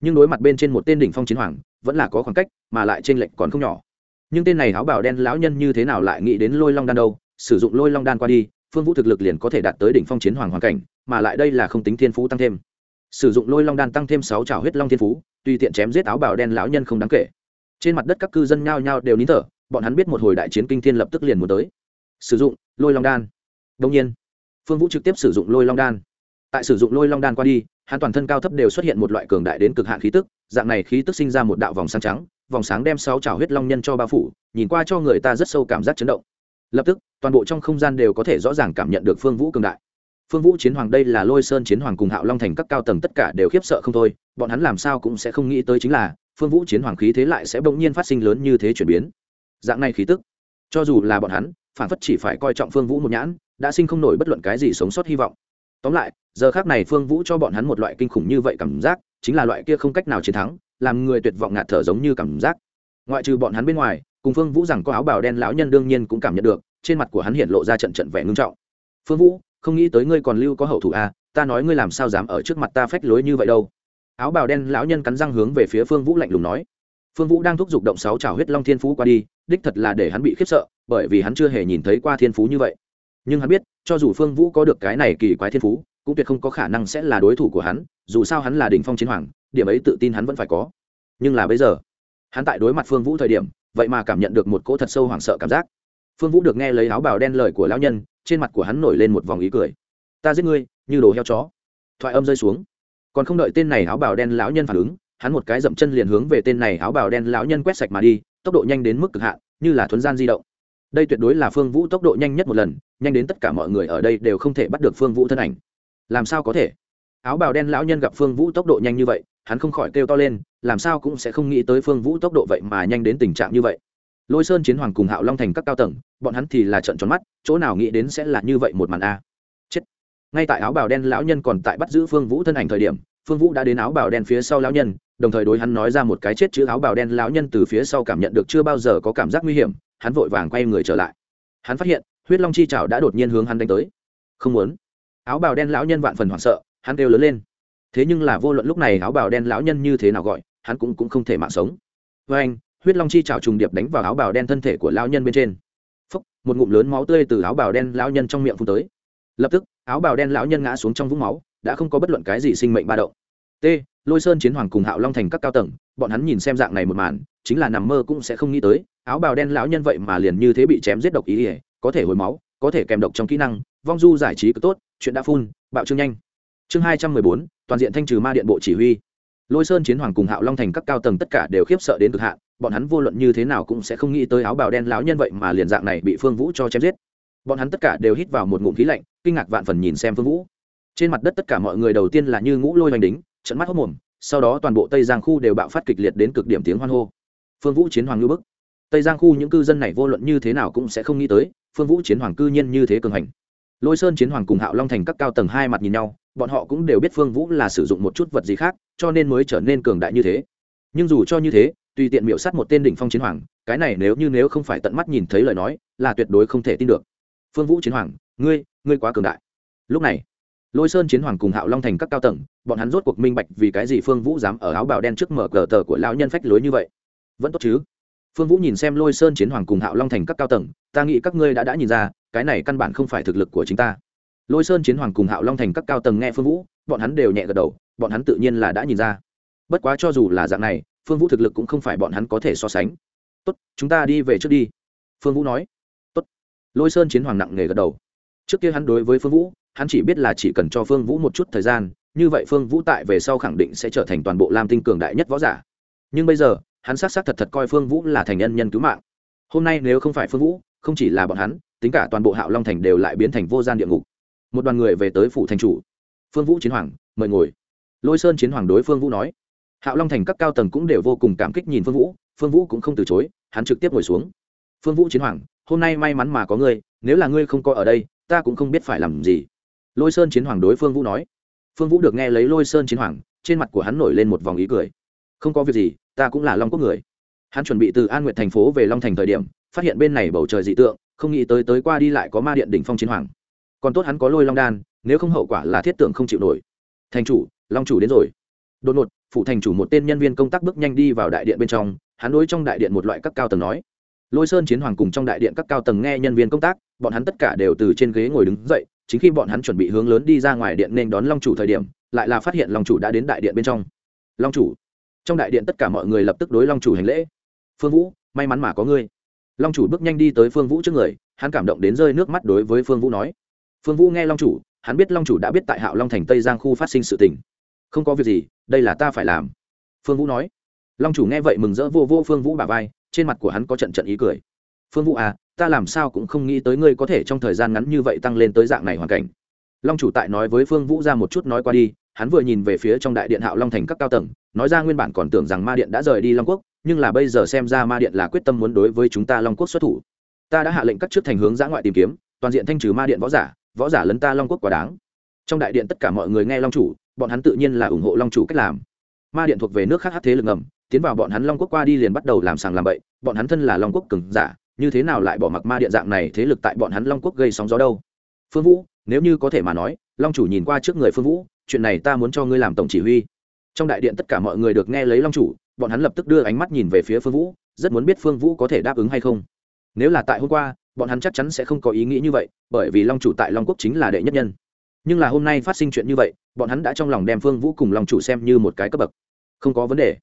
Nhưng đối mặt bên trên một tên đỉnh phong chiến hoàng, vẫn là có khoảng cách, mà lại trên lệnh còn không nhỏ. Nhưng tên này áo bảo đen lão nhân như thế nào lại nghĩ đến lôi long đan đâu? Sử dụng lôi long đan qua đi, phương vũ thực lực liền có thể đạt tới đỉnh phong chiến hoàng hoàn cảnh, mà lại đây là không tính thiên phú tăng thêm. Sử dụng lôi long đan tăng thêm sáu trào huyết long thiên phú, tùy tiện chém giết áo bảo đen lão nhân không đáng kể. Trên mặt đất các cư dân nhao nhao đều nín thở, bọn hắn biết một hồi đại chiến kinh thiên lập tức liền muốn tới. Sử dụng lôi long đan. Đông nhiên phương vũ trực tiếp sử dụng lôi long đan. Tại sử dụng lôi long đan qua đi, hắn toàn thân cao thấp đều xuất hiện một loại cường đại đến cực hạn khí tức, dạng này khí tức sinh ra một đạo vòng sáng trắng, vòng sáng đem sáu trào huyết long nhân cho bao phủ, nhìn qua cho người ta rất sâu cảm giác chấn động. Lập tức, toàn bộ trong không gian đều có thể rõ ràng cảm nhận được phương vũ cường đại. Phương vũ chiến hoàng đây là lôi sơn chiến hoàng cùng hạo long thành các cao tầng tất cả đều khiếp sợ không thôi, bọn hắn làm sao cũng sẽ không nghĩ tới chính là, phương vũ chiến hoàng khí thế lại sẽ bỗng nhiên phát sinh lớn như thế chuyển biến. Dạng này khí tức, cho dù là bọn hắn phản phất chỉ phải coi trọng phương vũ một nhãn đã sinh không nổi bất luận cái gì sống sót hy vọng. Tóm lại giờ khác này phương vũ cho bọn hắn một loại kinh khủng như vậy cảm giác chính là loại kia không cách nào chiến thắng làm người tuyệt vọng ngạt thở giống như cảm giác. Ngoại trừ bọn hắn bên ngoài cùng phương vũ rằng có áo bào đen lão nhân đương nhiên cũng cảm nhận được trên mặt của hắn hiện lộ ra trận trận vẻ ngưng trọng. Phương vũ không nghĩ tới ngươi còn lưu có hậu thủ à, ta nói ngươi làm sao dám ở trước mặt ta phách lối như vậy đâu. Áo bào đen lão nhân cắn răng hướng về phía phương vũ lạnh lùng nói phương vũ đang thúc giục động sáu trào huyết long thiên phú qua đi, đích thật là để hắn bị khiếp sợ, bởi vì hắn chưa hề nhìn thấy qua thiên phú như vậy. Nhưng hắn biết, cho dù phương vũ có được cái này kỳ quái thiên phú, cũng tuyệt không có khả năng sẽ là đối thủ của hắn, dù sao hắn là đỉnh phong chiến hoàng, điểm ấy tự tin hắn vẫn phải có. Nhưng là bây giờ, hắn tại đối mặt phương vũ thời điểm, vậy mà cảm nhận được một cỗ thật sâu hoảng sợ cảm giác. Phương vũ được nghe lấy áo bào đen lời của lão nhân, trên mặt của hắn nổi lên một vòng ý cười. Ta giết ngươi, như đồ heo chó. Thoại âm rơi xuống. Còn không đợi tên này áo bào đen lão nhân phản ứng hắn một cái dậm chân liền hướng về tên này áo bào đen lão nhân quét sạch mà đi, tốc độ nhanh đến mức cực hạn, như là thuấn gian di động. Đây tuyệt đối là phương vũ tốc độ nhanh nhất một lần, nhanh đến tất cả mọi người ở đây đều không thể bắt được phương vũ thân ảnh. Làm sao có thể? Áo bào đen lão nhân gặp phương vũ tốc độ nhanh như vậy, hắn không khỏi kêu to lên, làm sao cũng sẽ không nghĩ tới phương vũ tốc độ vậy mà nhanh đến tình trạng như vậy. Lôi sơn chiến hoàng cùng hạo long thành các cao tầng, bọn hắn thì là trận tròn mắt, chỗ nào nghĩ đến sẽ là như vậy một màn a. Chết. Ngay tại áo bào đen lão nhân còn tại bắt giữ phương vũ thân ảnh thời điểm phương vũ đã đến áo bào đen phía sau lão nhân đồng thời đối hắn nói ra một cái chết chữ áo bào đen lão nhân từ phía sau cảm nhận được chưa bao giờ có cảm giác nguy hiểm hắn vội vàng quay người trở lại. Hắn phát hiện huyết long chi trào đã đột nhiên hướng hắn đánh tới. Không muốn. Áo bào đen lão nhân vạn phần hoảng sợ hắn kêu lớn lên. Thế nhưng là vô luận lúc này áo bào đen lão nhân như thế nào gọi hắn cũng cũng không thể mạng sống. Với anh huyết long chi trào trùng điệp đánh vào áo bào đen thân thể của lão nhân bên trên. Phúc, một ngụm lớn máu tươi từ áo bào đen lão nhân trong miệng phun tới. Lập tức áo bào đen lão nhân ngã xuống trong vũng máu đã không có bất luận cái gì sinh mệnh ba động t, lôi sơn chiến hoàng cùng hạo long thành các cao tầng, bọn hắn nhìn xem dạng này một màn, chính là nằm mơ cũng sẽ không nghĩ tới, áo bào đen lão nhân vậy mà liền như thế bị chém giết độc ý ỉa có thể hồi máu, có thể kèm độc trong kỹ năng, vong du giải trí cực tốt, chuyện đã phun, bạo trương nhanh. Chương hai trăm mười bốn, toàn diện thanh trừ ma điện bộ chỉ huy. Lôi sơn chiến hoàng cùng hạo long thành các cao tầng tất cả đều khiếp sợ đến cực hạn, bọn hắn vô luận như thế nào cũng sẽ không nghĩ tới áo bào đen lão nhân vậy mà liền dạng này bị phương vũ cho chém giết. Bọn hắn tất cả đều hít vào một ngụm khí lạnh, kinh ngạc vạn phần nhìn xem phương vũ. Trên mặt đất tất cả mọi người đầu tiên là như ngũ lôi hoành đính trận mắt hốc mồm, sau đó toàn bộ tây giang khu đều bạo phát kịch liệt đến cực điểm tiếng hoan hô. Phương vũ chiến hoàng ngư bức. Tây giang khu những cư dân này vô luận như thế nào cũng sẽ không nghĩ tới, phương vũ chiến hoàng cư nhiên như thế cường hành. Lôi sơn chiến hoàng cùng hạo long thành các cao tầng hai mặt nhìn nhau, bọn họ cũng đều biết phương vũ là sử dụng một chút vật gì khác, cho nên mới trở nên cường đại như thế. Nhưng dù cho như thế, tùy tiện miệu sát một tên đỉnh phong chiến hoàng, cái này nếu như nếu không phải tận mắt nhìn thấy lời nói, là tuyệt đối không thể tin được. Phương vũ chiến hoàng, ngươi ngươi quá cường đại. Lúc này lôi sơn chiến hoàng cùng hạo long thành các cao tầng, bọn hắn rốt cuộc minh bạch vì cái gì phương vũ dám ở áo bào đen trước mở cờ tờ của lão nhân phách lối như vậy. Vẫn tốt chứ? Phương vũ nhìn xem lôi sơn chiến hoàng cùng hạo long thành các cao tầng, ta nghĩ các ngươi đã đã nhìn ra, cái này căn bản không phải thực lực của chính ta. Lôi sơn chiến hoàng cùng hạo long thành các cao tầng nghe phương vũ, bọn hắn đều nhẹ gật đầu, bọn hắn tự nhiên là đã nhìn ra. Bất quá cho dù là dạng này, phương vũ thực lực cũng không phải bọn hắn có thể so sánh. Tốt, chúng ta đi về trước đi. Phương vũ nói. Tốt. Lôi sơn chiến hoàng nặng nề gật đầu. Trước kia hắn đối với phương vũ hắn chỉ biết là chỉ cần cho phương vũ một chút thời gian, như vậy phương vũ tại về sau khẳng định sẽ trở thành toàn bộ lam tinh cường đại nhất võ giả. Nhưng bây giờ, hắn xác xác thật thật coi phương vũ là thành nhân nhân cứu mạng. Hôm nay nếu không phải phương vũ, không chỉ là bọn hắn, tính cả toàn bộ hạo long thành đều lại biến thành vô gian địa ngục. Một đoàn người về tới phủ thành chủ. Phương vũ chiến hoàng, mời ngồi. Lôi sơn chiến hoàng đối phương vũ nói. Hạo long thành các cao tầng cũng đều vô cùng cảm kích nhìn phương vũ phương vũ cũng không từ chối, hắn trực tiếp ngồi xuống. Phương vũ chiến hoàng, hôm nay may mắn mà có ngươi, nếu là ngươi không có ở đây, ta cũng không biết phải làm gì lôi sơn chiến hoàng đối phương vũ nói. Phương vũ được nghe lấy lôi sơn chiến hoàng, trên mặt của hắn nổi lên một vòng ý cười. Không có việc gì, ta cũng là long quốc người. Hắn chuẩn bị từ an nguyện thành phố về long thành thời điểm, phát hiện bên này bầu trời dị tượng, không nghĩ tới tới qua đi lại có ma điện đỉnh phong chiến hoàng. Còn tốt hắn có lôi long đan, nếu không hậu quả là thiết tượng không chịu nổi. Thành chủ, long chủ đến rồi. Đột ngột phụ thành chủ một tên nhân viên công tác bước nhanh đi vào đại điện bên trong, hắn đối trong đại điện một loại các cao tầng nói. Lôi sơn chiến hoàng cùng trong đại điện các cao tầng nghe nhân viên công tác, bọn hắn tất cả đều từ trên ghế ngồi đứng dậy chính khi bọn hắn chuẩn bị hướng lớn đi ra ngoài điện nên đón long chủ thời điểm, lại là phát hiện long chủ đã đến đại điện bên trong. Long chủ. Trong đại điện tất cả mọi người lập tức đối long chủ hành lễ. Phương vũ, may mắn mà có ngươi. Long chủ bước nhanh đi tới phương vũ trước người, hắn cảm động đến rơi nước mắt đối với phương vũ nói. Phương vũ nghe long chủ, hắn biết long chủ đã biết tại hạo long thành tây giang khu phát sinh sự tình. Không có việc gì, đây là ta phải làm. Phương vũ nói. Long chủ nghe vậy mừng rỡ vô vô phương vũ bà vai, trên mặt của hắn có trận trận ý cười phương vũ à ta làm sao cũng không nghĩ tới ngươi có thể trong thời gian ngắn như vậy tăng lên tới dạng này hoàn cảnh. Long chủ tại nói với phương vũ ra một chút nói qua đi, hắn vừa nhìn về phía trong đại điện hạo long thành các cao tầng, nói ra nguyên bản còn tưởng rằng ma điện đã rời đi long quốc, nhưng là bây giờ xem ra ma điện là quyết tâm muốn đối với chúng ta long quốc xuất thủ. Ta đã hạ lệnh cắt trước thành hướng giã ngoại tìm kiếm, toàn diện thanh trừ ma điện võ giả võ giả lấn ta long quốc quá đáng. Trong đại điện tất cả mọi người nghe long chủ, bọn hắn tự nhiên là ủng hộ long chủ cách làm. Ma điện thuộc về nước khác hát thế lực ngầm, tiến vào bọn hắn long quốc qua đi liền bắt đầu làm sàng làm bậy, bọn hắn thân là long quốc cừng giả như thế nào lại bỏ mặc ma điện dạng này thế lực tại bọn hắn long quốc gây sóng gió đâu? Phương vũ, nếu như có thể mà nói, long chủ nhìn qua trước người phương vũ, chuyện này ta muốn cho ngươi làm tổng chỉ huy. Trong đại điện tất cả mọi người được nghe lấy long chủ, bọn hắn lập tức đưa ánh mắt nhìn về phía phương vũ, rất muốn biết phương vũ có thể đáp ứng hay không. Nếu là tại hôm qua, bọn hắn chắc chắn sẽ không có ý nghĩ như vậy, bởi vì long chủ tại long quốc chính là đệ nhất nhân. Nhưng là hôm nay phát sinh chuyện như vậy, bọn hắn đã trong lòng đem phương vũ cùng long chủ xem như một cái cấp bậc. Không có vấn đề.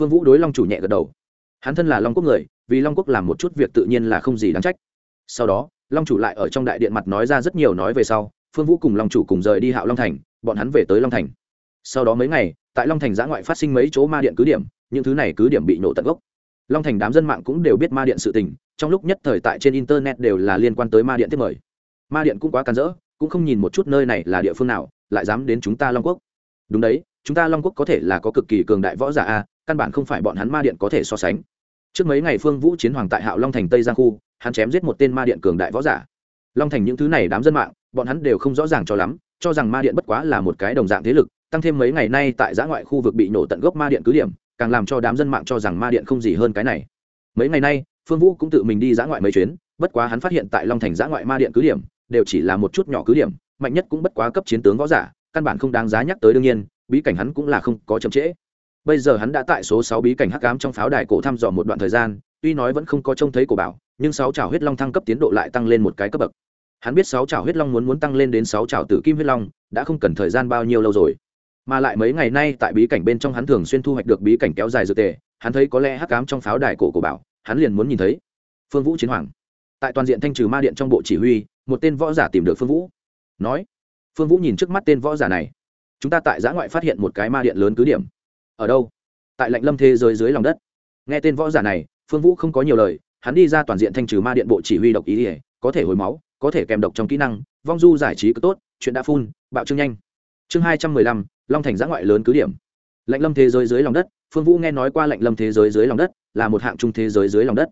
Phương vũ đối long chủ nhẹ gật đầu. Hắn thân là long quốc người vì long quốc làm một chút việc tự nhiên là không gì đáng trách. Sau đó, long chủ lại ở trong đại điện mặt nói ra rất nhiều nói về sau, phương vũ cùng long chủ cùng rời đi hạo long thành, bọn hắn về tới long thành. Sau đó mấy ngày, tại long thành giã ngoại phát sinh mấy chỗ ma điện cứ điểm, những thứ này cứ điểm bị nổ tận gốc. Long thành đám dân mạng cũng đều biết ma điện sự tình, trong lúc nhất thời tại trên internet đều là liên quan tới ma điện tiếp mời. Ma điện cũng quá cắn rỡ, cũng không nhìn một chút nơi này là địa phương nào, lại dám đến chúng ta long quốc. Đúng đấy, chúng ta long quốc có thể là có cực kỳ cường đại võ giả a, căn bản không phải bọn hắn ma điện có thể so sánh trước mấy ngày phương vũ chiến hoàng tại hạo long thành tây giang khu, hắn chém giết một tên ma điện cường đại võ giả. Long thành những thứ này đám dân mạng, bọn hắn đều không rõ ràng cho lắm, cho rằng ma điện bất quá là một cái đồng dạng thế lực, tăng thêm mấy ngày nay tại giã ngoại khu vực bị nổ tận gốc ma điện cứ điểm, càng làm cho đám dân mạng cho rằng ma điện không gì hơn cái này. Mấy ngày nay, phương vũ cũng tự mình đi giã ngoại mấy chuyến, bất quá hắn phát hiện tại long thành giã ngoại ma điện cứ điểm, đều chỉ là một chút nhỏ cứ điểm, mạnh nhất cũng bất quá cấp chiến tướng võ giả, căn bản không đáng giá nhắc tới đương nhiên, bí cảnh hắn cũng là không có chậm trễ bây giờ hắn đã tại số sáu bí cảnh hắc ám trong pháo đài cổ thăm dò một đoạn thời gian, tuy nói vẫn không có trông thấy cổ bảo, nhưng sáu trào huyết long thăng cấp tiến độ lại tăng lên một cái cấp bậc. Hắn biết sáu trào huyết long muốn muốn tăng lên đến sáu trào tử kim huyết long, đã không cần thời gian bao nhiêu lâu rồi. Mà lại mấy ngày nay tại bí cảnh bên trong hắn thường xuyên thu hoạch được bí cảnh kéo dài dược tề, hắn thấy có lẽ hắc ám trong pháo đài cổ cổ bảo, hắn liền muốn nhìn thấy. Phương vũ chiến hoàng. Tại toàn diện thanh trừ ma điện trong bộ chỉ huy, một tên võ giả tìm được phương vũ. Nói, phương vũ nhìn trước mắt tên võ giả này. Chúng ta tại giã ngoại phát hiện một cái ma điện lớn cứ điểm ở đâu? Tại lạnh lâm thế giới dưới lòng đất. Nghe tên võ giả này, phương vũ không có nhiều lời, hắn đi ra toàn diện thanh trừ ma điện bộ chỉ huy độc ý ỉa có thể hồi máu, có thể kèm độc trong kỹ năng, vong du giải trí cứ tốt, chuyện đã phun, bạo trương nhanh. Chương hai trăm mười lăm, long thành giã ngoại lớn cứ điểm. Lạnh lâm thế giới dưới lòng đất, phương vũ nghe nói qua lạnh lâm thế giới dưới lòng đất, là một hạng trung thế giới dưới lòng đất.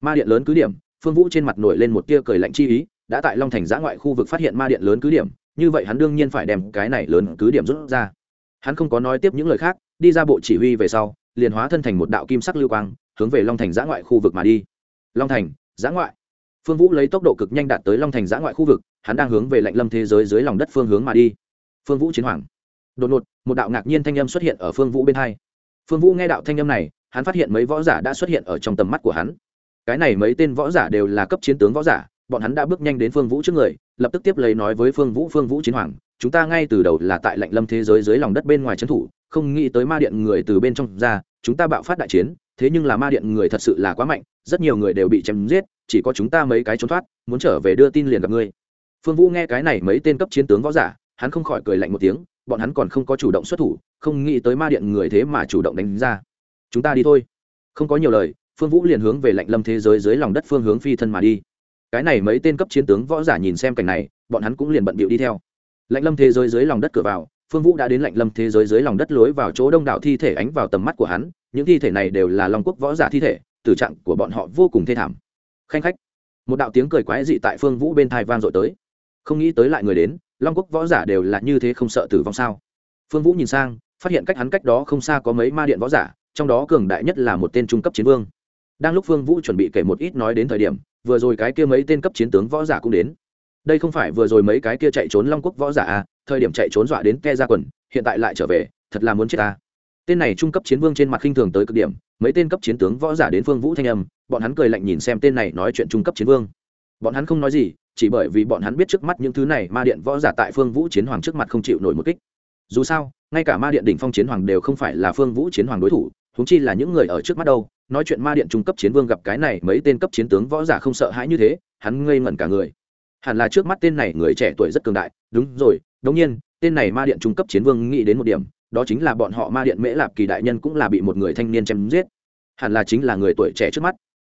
Ma điện lớn cứ điểm, phương vũ trên mặt nổi lên một tia cười lạnh chi ý, đã tại long thành giã ngoại khu vực phát hiện ma điện lớn cứ điểm, như vậy hắn đương nhiên phải đem cái này lớn cứ điểm rút ra. Hắn không có nói tiếp những lời khác đi ra bộ chỉ huy về sau, liền hóa thân thành một đạo kim sắc lưu quang, hướng về long thành giã ngoại khu vực mà đi. Long thành giã ngoại. Phương vũ lấy tốc độ cực nhanh đạt tới long thành giã ngoại khu vực, hắn đang hướng về lạnh lâm thế giới dưới lòng đất phương hướng mà đi. Phương vũ chiến hoàng đột ngột, một đạo ngạc nhiên thanh âm xuất hiện ở phương vũ bên hai. Phương vũ nghe đạo thanh âm này, hắn phát hiện mấy võ giả đã xuất hiện ở trong tầm mắt của hắn. Cái này mấy tên võ giả đều là cấp chiến tướng võ giả, bọn hắn đã bước nhanh đến phương vũ trước người, lập tức tiếp lấy nói với phương vũ phương vũ chiến hoàng chúng ta ngay từ đầu là tại lạnh lâm thế giới dưới lòng đất bên ngoài trấn thủ, không nghĩ tới ma điện người từ bên trong ra, chúng ta bạo phát đại chiến, thế nhưng là ma điện người thật sự là quá mạnh, rất nhiều người đều bị chém giết, chỉ có chúng ta mấy cái trốn thoát, muốn trở về đưa tin liền gặp ngươi. Phương vũ nghe cái này mấy tên cấp chiến tướng võ giả, hắn không khỏi cười lạnh một tiếng, bọn hắn còn không có chủ động xuất thủ, không nghĩ tới ma điện người thế mà chủ động đánh ra. Chúng ta đi thôi. Không có nhiều lời, phương vũ liền hướng về lạnh lâm thế giới dưới lòng đất phương hướng phi thân mà đi. Cái này mấy tên cấp chiến tướng võ giả nhìn xem cảnh này, bọn hắn cũng liền bận bịu đi theo lạnh lâm thế giới dưới lòng đất cửa vào, phương vũ đã đến lạnh lâm thế giới dưới lòng đất lối vào chỗ đông đảo thi thể ánh vào tầm mắt của hắn, những thi thể này đều là long quốc võ giả thi thể, tử trạng của bọn họ vô cùng thê thảm. Khanh khách. Một đạo tiếng cười quái dị tại phương vũ bên thai vang dội tới. Không nghĩ tới lại người đến, long quốc võ giả đều là như thế không sợ tử vong sao? Phương vũ nhìn sang, phát hiện cách hắn cách đó không xa có mấy ma điện võ giả, trong đó cường đại nhất là một tên trung cấp chiến vương. Đang lúc phương vũ chuẩn bị kể một ít nói đến thời điểm, vừa rồi cái kia mấy tên cấp chiến tướng võ giả cũng đến đây không phải vừa rồi mấy cái kia chạy trốn long quốc võ giả à thời điểm chạy trốn dọa đến ke ra quần, hiện tại lại trở về, thật là muốn chết ta. Tên này trung cấp chiến vương trên mặt khinh thường tới cực điểm, mấy tên cấp chiến tướng võ giả đến phương vũ thanh âm, bọn hắn cười lạnh nhìn xem tên này nói chuyện trung cấp chiến vương. Bọn hắn không nói gì, chỉ bởi vì bọn hắn biết trước mắt những thứ này ma điện võ giả tại phương vũ chiến hoàng trước mặt không chịu nổi một kích. Dù sao, ngay cả ma điện đỉnh phong chiến hoàng đều không phải là phương vũ chiến hoàng đối thủ húng chi là những người ở trước mắt đâu, nói chuyện ma điện trung cấp chiến vương gặp cái này mấy tên cấp chiến tướng võ giả không sợ hãi như thế, hắn ngây ngẩn cả người hẳn là trước mắt tên này người trẻ tuổi rất cường đại. Đúng rồi, đống nhiên, tên này ma điện trung cấp chiến vương nghĩ đến một điểm, đó chính là bọn họ ma điện mễ lạp kỳ đại nhân cũng là bị một người thanh niên chém giết. Hẳn là chính là người tuổi trẻ trước mắt.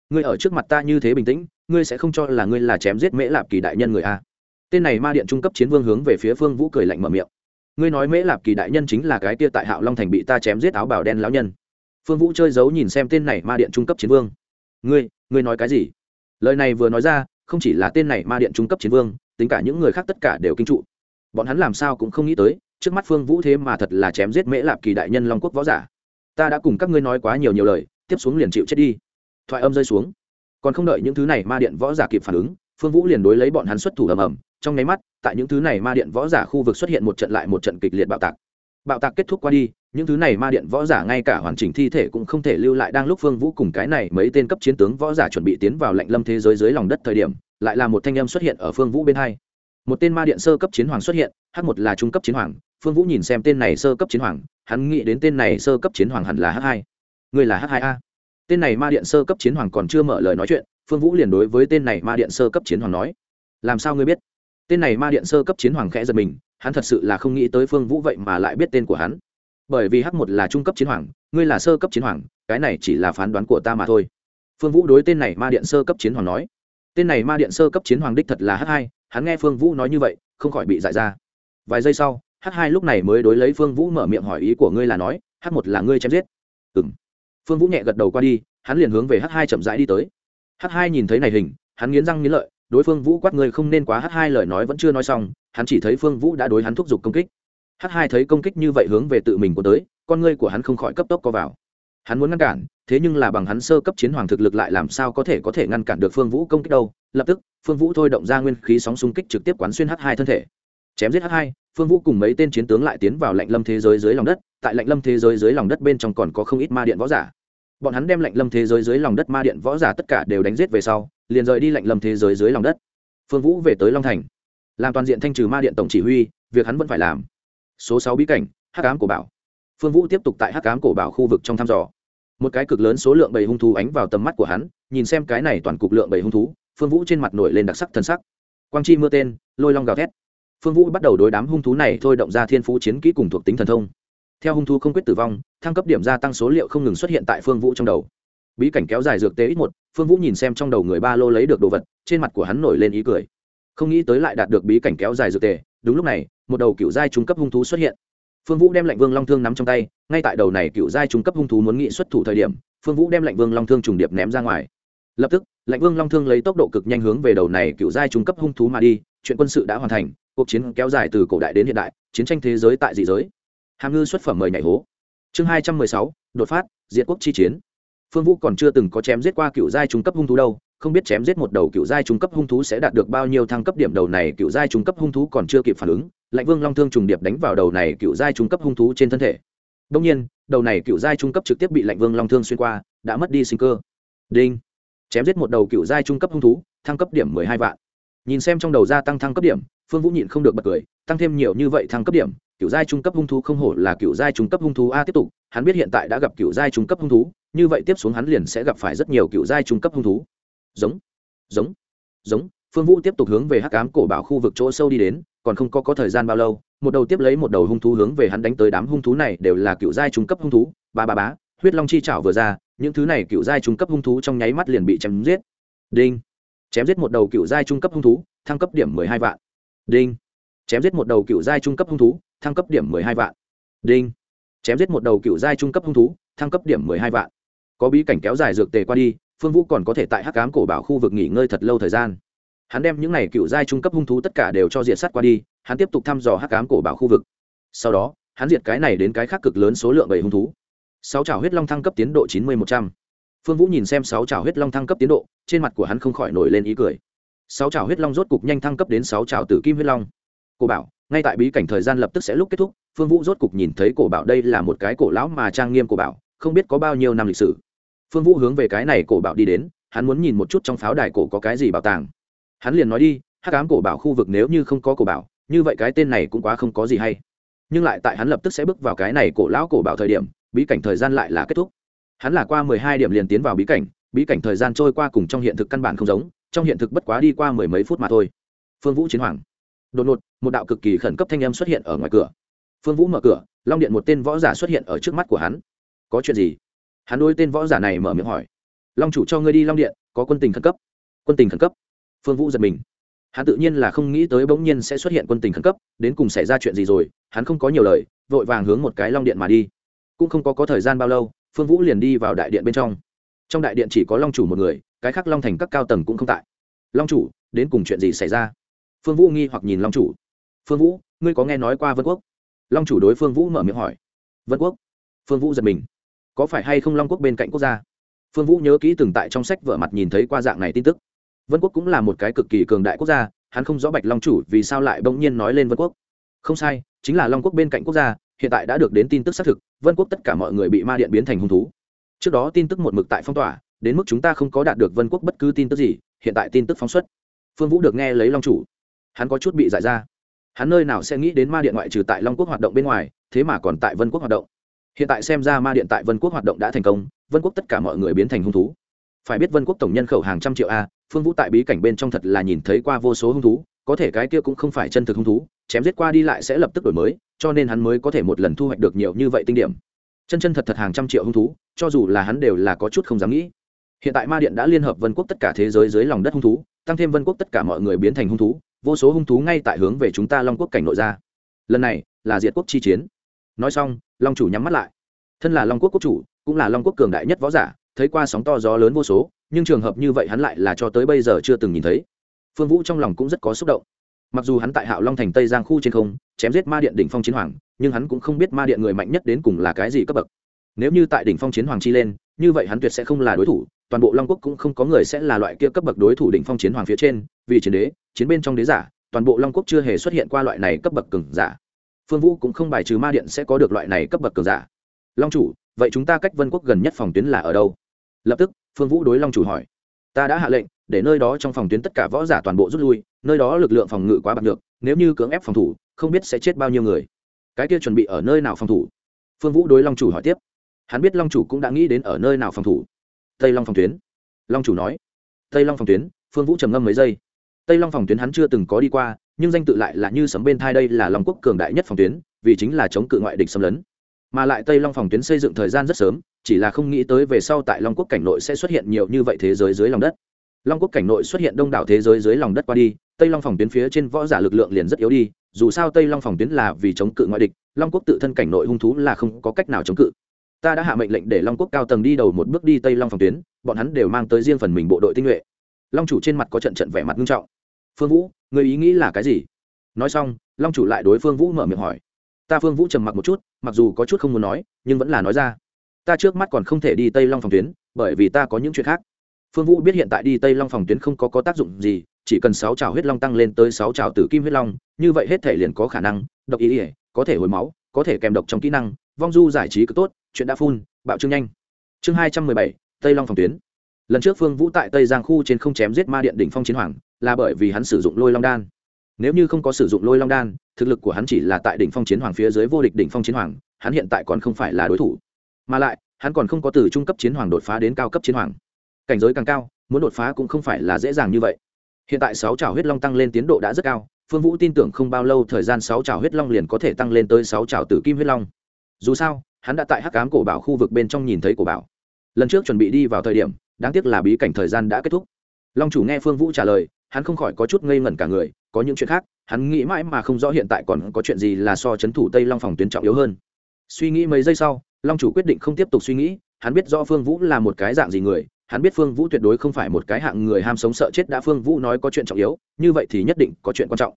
Ngươi ở trước mặt ta như thế bình tĩnh, ngươi sẽ không cho là ngươi là chém giết mễ lạp kỳ đại nhân người a. Tên này ma điện trung cấp chiến vương hướng về phía phương vũ cười lạnh mở miệng. Ngươi nói mễ lạp kỳ đại nhân chính là cái tia tại hạo long thành bị ta chém giết áo bào đen lão nhân. Phương vũ chơi giấu nhìn xem tên này ma điện trung cấp chiến vương. Ngươi ngươi nói cái gì? Lời này vừa nói ra không chỉ là tên này ma điện trung cấp chiến vương, tính cả những người khác tất cả đều kinh trụ. Bọn hắn làm sao cũng không nghĩ tới, trước mắt phương vũ thế mà thật là chém giết mễ lạp kỳ đại nhân long quốc võ giả. Ta đã cùng các ngươi nói quá nhiều nhiều lời, tiếp xuống liền chịu chết đi. Thoại âm rơi xuống. Còn không đợi những thứ này ma điện võ giả kịp phản ứng, phương vũ liền đối lấy bọn hắn xuất thủ ầm ầm. Trong nháy mắt, tại những thứ này ma điện võ giả khu vực xuất hiện một trận lại một trận kịch liệt bạo tạc. Bạo tạc kết thúc qua đi những thứ này ma điện võ giả ngay cả hoàn chỉnh thi thể cũng không thể lưu lại đang lúc phương vũ cùng cái này mấy tên cấp chiến tướng võ giả chuẩn bị tiến vào lạnh lâm thế giới dưới lòng đất thời điểm, lại là một thanh âm xuất hiện ở phương vũ bên hai. Một tên ma điện sơ cấp chiến hoàng xuất hiện h một là trung cấp chiến hoàng. Phương vũ nhìn xem tên này sơ cấp chiến hoàng, hắn nghĩ đến tên này sơ cấp chiến hoàng hẳn là h hai. Người là h hai a. Tên này ma điện sơ cấp chiến hoàng còn chưa mở lời nói chuyện, phương vũ liền đối với tên này ma điện sơ cấp chiến hoàng nói, làm sao ngươi biết? Tên này ma điện sơ cấp chiến hoàng khẽ giật mình, hắn thật sự là không nghĩ tới phương vũ vậy mà lại biết tên của hắn bởi vì h một là trung cấp chiến hoàng, ngươi là sơ cấp chiến hoàng, cái này chỉ là phán đoán của ta mà thôi. Phương vũ đối tên này ma điện sơ cấp chiến hoàng nói. Tên này ma điện sơ cấp chiến hoàng đích thật là h hai, hắn nghe phương vũ nói như vậy, không khỏi bị dại ra. Vài giây sau h hai lúc này mới đối lấy phương vũ mở miệng hỏi ý của ngươi là nói h một là ngươi chém giết? Ừ m phương vũ nhẹ gật đầu qua đi, hắn liền hướng về h hai chậm rãi đi tới. H hai nhìn thấy này hình, hắn nghiến răng nghiến lợi, đối phương vũ quát ngươi không nên quá h hai lời nói vẫn chưa nói xong, hắn chỉ thấy phương vũ đã đối hắn thúc giục công kích h hai thấy công kích như vậy hướng về tự mình của tới, con ngươi của hắn không khỏi cấp tốc co vào. Hắn muốn ngăn cản, thế nhưng là bằng hắn sơ cấp chiến hoàng thực lực lại làm sao có thể có thể ngăn cản được phương vũ công kích đâu. Lập tức, phương vũ thôi động ra nguyên khí sóng xung kích trực tiếp quán xuyên h hai thân thể. Chém giết h hai, phương vũ cùng mấy tên chiến tướng lại tiến vào lạnh lâm thế giới dưới lòng đất. Tại lạnh lâm thế giới dưới lòng đất bên trong còn có không ít ma điện võ giả. Bọn hắn đem lạnh lâm thế giới dưới lòng đất ma điện võ giả tất cả đều đánh giết về sau, liền rời đi lạnh lâm thế giới dưới lòng đất. Phương vũ về tới long thành. Làm toàn diện thanh trừ ma điện tổng chỉ huy, việc hắn vẫn phải làm số sáu bí cảnh, hắc ám cổ bảo. Phương vũ tiếp tục tại hắc ám cổ bảo khu vực trong thăm dò. Một cái cực lớn số lượng bầy hung thú ánh vào tầm mắt của hắn, nhìn xem cái này toàn cục lượng bầy hung thú, phương vũ trên mặt nổi lên đặc sắc thân sắc. Quang chi mưa tên, lôi long gào thét. Phương vũ bắt đầu đối đám hung thú này thôi động ra thiên phú chiến kỹ cùng thuộc tính thần thông. Theo hung thú không quyết tử vong, thăng cấp điểm gia tăng số liệu không ngừng xuất hiện tại phương vũ trong đầu. Bí cảnh kéo dài dược tế ít một, phương vũ nhìn xem trong đầu người ba lô lấy được đồ vật, trên mặt của hắn nổi lên ý cười. Không nghĩ tới lại đạt được bí cảnh kéo dài dược tề đúng lúc này một đầu cựu giai trung cấp hung thú xuất hiện. Phương vũ đem lệnh vương long thương nắm trong tay, ngay tại đầu này cựu giai trung cấp hung thú muốn nghị xuất thủ thời điểm, phương vũ đem lạnh vương long thương trùng điệp ném ra ngoài. Lập tức, lạnh vương long thương lấy tốc độ cực nhanh hướng về đầu này cựu giai trung cấp hung thú mà đi, chuyện quân sự đã hoàn thành, cuộc chiến kéo dài từ cổ đại đến hiện đại, chiến tranh thế giới tại dị giới. Hàm ngư xuất phẩm mời nhảy hố. Chương hai trăm mười sáu, đột phát, diệt quốc chi chiến. Phương vũ còn chưa từng có chém giết qua cựu giai trung cấp hung thú đâu, không biết chém giết một đầu cựu giai trung cấp hung thú sẽ đạt được bao nhiêu thăng cấp điểm, đầu này cựu giai trung cấp hung thú còn chưa kịp phản ứng lạnh vương long thương trùng điệp đánh vào đầu này cựu giai trung cấp hung thú trên thân thể. Đông nhiên, đầu này cựu giai trung cấp trực tiếp bị lạnh vương long thương xuyên qua, đã mất đi sinh cơ. Đinh. Chém giết một đầu cựu giai trung cấp hung thú, thăng cấp điểm mười hai vạn. Nhìn xem trong đầu gia tăng thăng cấp điểm, phương vũ nhịn không được bật cười, tăng thêm nhiều như vậy thăng cấp điểm, cựu giai trung cấp hung thú không hổ là cựu giai trung cấp hung thú a tiếp tục, hắn biết hiện tại đã gặp cựu giai trung cấp hung thú, như vậy tiếp xuống hắn liền sẽ gặp phải rất nhiều cựu giai trung cấp hung thú. Giống. Giống. Giống. Phương vũ tiếp tục hướng về hắc ám cổ bảo khu vực chỗ sâu đi đến còn không có có thời gian bao lâu, một đầu tiếp lấy một đầu hung thú hướng về hắn đánh tới đám hung thú này đều là cựu giai trung cấp hung thú, ba ba bá huyết long chi chảo vừa ra, những thứ này cựu giai trung cấp hung thú trong nháy mắt liền bị chém giết. Đinh. Chém giết một đầu cựu giai trung cấp hung thú, thăng cấp điểm mười hai vạn. Đinh. Chém giết một đầu cựu giai trung cấp hung thú, thăng cấp điểm mười hai vạn. Đinh. Chém giết một đầu cựu giai trung cấp hung thú, thăng cấp điểm mười hai vạn. Có bí cảnh kéo dài dược tề qua đi, phương vũ còn có thể tại hắc cám cổ bảo khu vực nghỉ ngơi thật lâu thời gian hắn đem những n à y cựu giai trung cấp hung thú tất cả đều cho diệt s á t qua đi, hắn tiếp tục thăm dò hắc cám cổ bảo khu vực. Sau đó, hắn diệt cái này đến cái khác cực lớn số lượng bảy hung thú. Sáu trào huyết long thăng cấp tiến độ chín mươi một trăm. Phương vũ nhìn xem sáu trào huyết long thăng cấp tiến độ, trên mặt của hắn không khỏi nổi lên ý cười. Sáu trào huyết long rốt cục nhanh thăng cấp đến sáu trào tử kim huyết long. Cổ bảo, ngay tại bí cảnh thời gian lập tức sẽ lúc kết thúc, phương vũ rốt cục nhìn thấy cổ bảo đây là một cái cổ lão mà trang nghiêm cổ bảo, không biết có bao nhiêu năm lịch sử. Phương vũ hướng về cái này cổ bảo đi đến, hắn muốn nhìn một chút trong pháo đài cổ có cái gì bảo tàng hắn liền nói đi hát cám cổ bảo khu vực nếu như không có cổ bảo, như vậy cái tên này cũng quá không có gì hay. Nhưng lại tại hắn lập tức sẽ bước vào cái này cổ lão cổ bảo thời điểm, bí cảnh thời gian lại là kết thúc. Hắn là qua mười hai điểm liền tiến vào bí cảnh bí cảnh thời gian trôi qua cùng trong hiện thực căn bản không giống, trong hiện thực bất quá đi qua mười mấy phút mà thôi. Phương vũ chiến hoàng. Đột ngột, một đạo cực kỳ khẩn cấp thanh âm xuất hiện ở ngoài cửa. Phương vũ mở cửa, long điện một tên võ giả xuất hiện ở trước mắt của hắn. Có chuyện gì? Hắn đôi tên võ giả này mở miệng hỏi. Long chủ cho ngươi đi long điện, có quân tình khẩn cấp. Quân tình khẩn cấp? Phương vũ giật mình. Hắn tự nhiên là không nghĩ tới bỗng nhiên sẽ xuất hiện quân tình khẩn cấp, đến cùng xảy ra chuyện gì rồi, hắn không có nhiều lời, vội vàng hướng một cái long điện mà đi. Cũng không có có thời gian bao lâu, phương vũ liền đi vào đại điện bên trong. Trong đại điện chỉ có long chủ một người, cái khác long thành các cao tầng cũng không tại. Long chủ, đến cùng chuyện gì xảy ra? Phương vũ nghi hoặc nhìn long chủ. Phương vũ, ngươi có nghe nói qua vân quốc? Long chủ đối phương vũ mở miệng hỏi. Vân quốc? Phương vũ giật mình. Có phải hay không long quốc bên cạnh quốc gia? Phương vũ nhớ kỹ từng tại trong sách vợ mặt nhìn thấy qua dạng này tin tức vân quốc cũng là một cái cực kỳ cường đại quốc gia, hắn không rõ bạch long chủ vì sao lại bỗng nhiên nói lên vân quốc. Không sai, chính là long quốc bên cạnh quốc gia, hiện tại đã được đến tin tức xác thực, vân quốc tất cả mọi người bị ma điện biến thành hung thú. Trước đó tin tức một mực tại phong tỏa, đến mức chúng ta không có đạt được vân quốc bất cứ tin tức gì, hiện tại tin tức phóng xuất. Phương vũ được nghe lấy long chủ. Hắn có chút bị giải ra. Hắn nơi nào sẽ nghĩ đến ma điện ngoại trừ tại long quốc hoạt động bên ngoài, thế mà còn tại vân quốc hoạt động. Hiện tại xem ra ma điện tại vân quốc hoạt động đã thành công, vân quốc tất cả mọi người biến thành hung thú phải biết vân quốc tổng nhân khẩu hàng trăm triệu a, phương vũ tại bí cảnh bên trong thật là nhìn thấy qua vô số hung thú, có thể cái kia cũng không phải chân thực hung thú, chém giết qua đi lại sẽ lập tức đổi mới, cho nên hắn mới có thể một lần thu hoạch được nhiều như vậy tinh điểm. Chân chân thật thật hàng trăm triệu hung thú, cho dù là hắn đều là có chút không dám nghĩ. Hiện tại ma điện đã liên hợp vân quốc tất cả thế giới dưới lòng đất hung thú, tăng thêm vân quốc tất cả mọi người biến thành hung thú, vô số hung thú ngay tại hướng về chúng ta long quốc cảnh nội ra. Lần này, là diệt quốc chi chiến. Nói xong, long chủ nhắm mắt lại. Thân là long quốc quốc chủ, cũng là long quốc cường đại nhất võ giả thấy qua sóng to gió lớn vô số, nhưng trường hợp như vậy hắn lại là cho tới bây giờ chưa từng nhìn thấy. Phương vũ trong lòng cũng rất có xúc động. Mặc dù hắn tại hạo long thành tây giang khu trên không, chém giết ma điện đỉnh phong chiến hoàng, nhưng hắn cũng không biết ma điện người mạnh nhất đến cùng là cái gì cấp bậc. Nếu như tại đỉnh phong chiến hoàng chi lên, như vậy hắn tuyệt sẽ không là đối thủ, toàn bộ long quốc cũng không có người sẽ là loại kia cấp bậc đối thủ đỉnh phong chiến hoàng phía trên, vì chiến đế, chiến bên trong đế giả, toàn bộ long quốc chưa hề xuất hiện qua loại này cấp bậc cường giả. Phương vũ cũng không bài trừ ma điện sẽ có được loại này cấp bậc cường giả. Long chủ, vậy chúng ta cách vân quốc gần nhất phòng tuyến là ở đâu? Lập tức, phương vũ đối long chủ hỏi, ta đã hạ lệnh, để nơi đó trong phòng tuyến tất cả võ giả toàn bộ rút lui, nơi đó lực lượng phòng ngự quá bạc được nếu như cưỡng ép phòng thủ, không biết sẽ chết bao nhiêu người. Cái kia chuẩn bị ở nơi nào phòng thủ? Phương vũ đối long chủ hỏi tiếp, hắn biết long chủ cũng đã nghĩ đến ở nơi nào phòng thủ. Tây long phòng tuyến. Long chủ nói, tây long phòng tuyến. Phương vũ trầm ngâm mấy giây. Tây long phòng tuyến hắn chưa từng có đi qua, nhưng danh tự lại là như sấm bên thai đây là long quốc cường đại nhất phòng tuyến, vì chính là chống cự ngoại địch xâm lấn mà lại tây long phòng tuyến xây dựng thời gian rất sớm, chỉ là không nghĩ tới về sau tại long quốc cảnh nội sẽ xuất hiện nhiều như vậy thế giới dưới lòng đất. Long quốc cảnh nội xuất hiện đông đảo thế giới dưới lòng đất qua đi, tây long phòng tuyến phía trên võ giả lực lượng liền rất yếu đi, dù sao tây long phòng tuyến là vì chống cự ngoại địch, long quốc tự thân cảnh nội hung thú là không có cách nào chống cự. Ta đã hạ mệnh lệnh để long quốc cao tầng đi đầu một bước đi tây long phòng tuyến, bọn hắn đều mang tới riêng phần mình bộ đội tinh nhuệ. Long chủ trên mặt có trận trận vẻ mặt nghiêm trọng. Phương vũ, người ý nghĩ là cái gì? Nói xong, long chủ lại đối phương vũ mở miệng hỏi ta phương vũ trầm mặc một chút mặc dù có chút không muốn nói nhưng vẫn là nói ra. Ta trước mắt còn không thể đi tây long phòng tuyến bởi vì ta có những chuyện khác. Phương vũ biết hiện tại đi tây long phòng tuyến không có, có tác dụng gì chỉ cần sáu trào huyết long tăng lên tới sáu trào tử kim huyết long như vậy hết thể liền có khả năng độc ý ỉa có thể hồi máu có thể kèm độc trong kỹ năng vong du giải trí cứ tốt chuyện đã phun bạo trương nhanh. Chương hai trăm mười bảy tây long phòng tuyến. Lần trước phương vũ tại tây giang khu trên không chém giết ma điện đỉnh phong chiến hoàng là bởi vì hắn sử dụng lôi long đan nếu như không có sử dụng lôi long đan, thực lực của hắn chỉ là tại đỉnh phong chiến hoàng phía dưới vô địch đỉnh phong chiến hoàng, hắn hiện tại còn không phải là đối thủ. Mà lại, hắn còn không có từ trung cấp chiến hoàng đột phá đến cao cấp chiến hoàng. Cảnh giới càng cao, muốn đột phá cũng không phải là dễ dàng như vậy. Hiện tại sáu trào huyết long tăng lên tiến độ đã rất cao, phương vũ tin tưởng không bao lâu thời gian sáu trào huyết long liền có thể tăng lên tới sáu trào tử kim huyết long. Dù sao, hắn đã tại hắc cám cổ bảo khu vực bên trong nhìn thấy cổ bảo. Lần trước chuẩn bị đi vào thời điểm, đáng tiếc là bí cảnh thời gian đã kết thúc. Long chủ nghe phương vũ trả lời, hắn không khỏi có chút ngây ngẩn cả người có những chuyện khác, hắn nghĩ mãi mà không rõ hiện tại còn có chuyện gì là so c h ấ n thủ tây long phòng tuyến trọng yếu hơn. Suy nghĩ mấy giây sau, long chủ quyết định không tiếp tục suy nghĩ, hắn biết do phương vũ là một cái dạng gì người, hắn biết phương vũ tuyệt đối không phải một cái hạng người ham sống sợ chết đã phương vũ nói có chuyện trọng yếu, như vậy thì nhất định có chuyện quan trọng.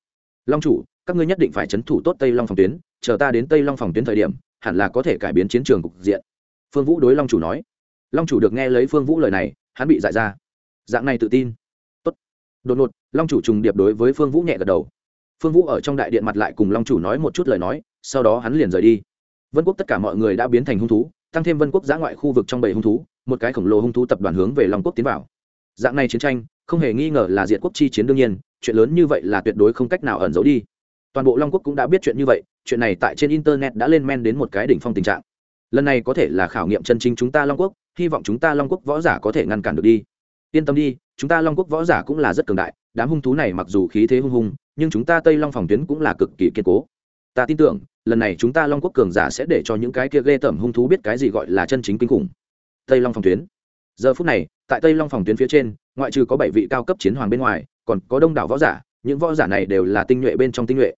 Long chủ, các ngươi nhất định phải c h ấ n thủ tốt tây long phòng tuyến, chờ ta đến tây long phòng tuyến thời điểm, hẳn là có thể cải biến chiến trường cục diện. Phương vũ đối long chủ nói. Long chủ được nghe lấy phương vũ lời này, hắn bị dại ra. Dạng này tự tin. Tốt. đột ngột long chủ trùng điệp đối với phương vũ nhẹ gật đầu. Phương vũ ở trong đại điện mặt lại cùng long chủ nói một chút lời nói, sau đó hắn liền rời đi. Vân quốc tất cả mọi người đã biến thành hung thú, tăng thêm vân quốc giã ngoại khu vực trong bảy hung thú, một cái khổng lồ hung thú tập đoàn hướng về long quốc tiến vào. Dạng này chiến tranh, không hề nghi ngờ là diện quốc chi chiến đương nhiên, chuyện lớn như vậy là tuyệt đối không cách nào ẩn giấu đi. Toàn bộ long quốc cũng đã biết chuyện như vậy, chuyện này tại trên internet đã lên men đến một cái đỉnh phong tình trạng. Lần này có thể là khảo nghiệm chân chính chúng ta long quốc, hy vọng chúng ta long quốc võ giả có thể ngăn cản được đi yên tâm đi, chúng ta long quốc võ giả cũng là rất cường đại, đám hung thú này mặc dù khí thế hung hung nhưng chúng ta tây long phòng tuyến cũng là cực kỳ kiên cố. Ta tin tưởng, lần này chúng ta long quốc cường giả sẽ để cho những cái kia ghê tởm hung thú biết cái gì gọi là chân chính kinh khủng. Tây long phòng tuyến. Giờ phút này, tại tây long phòng tuyến phía trên, ngoại trừ có bảy vị cao cấp chiến hoàng bên ngoài, còn có đông đảo võ giả, những võ giả này đều là tinh nhuệ bên trong tinh nhuệ.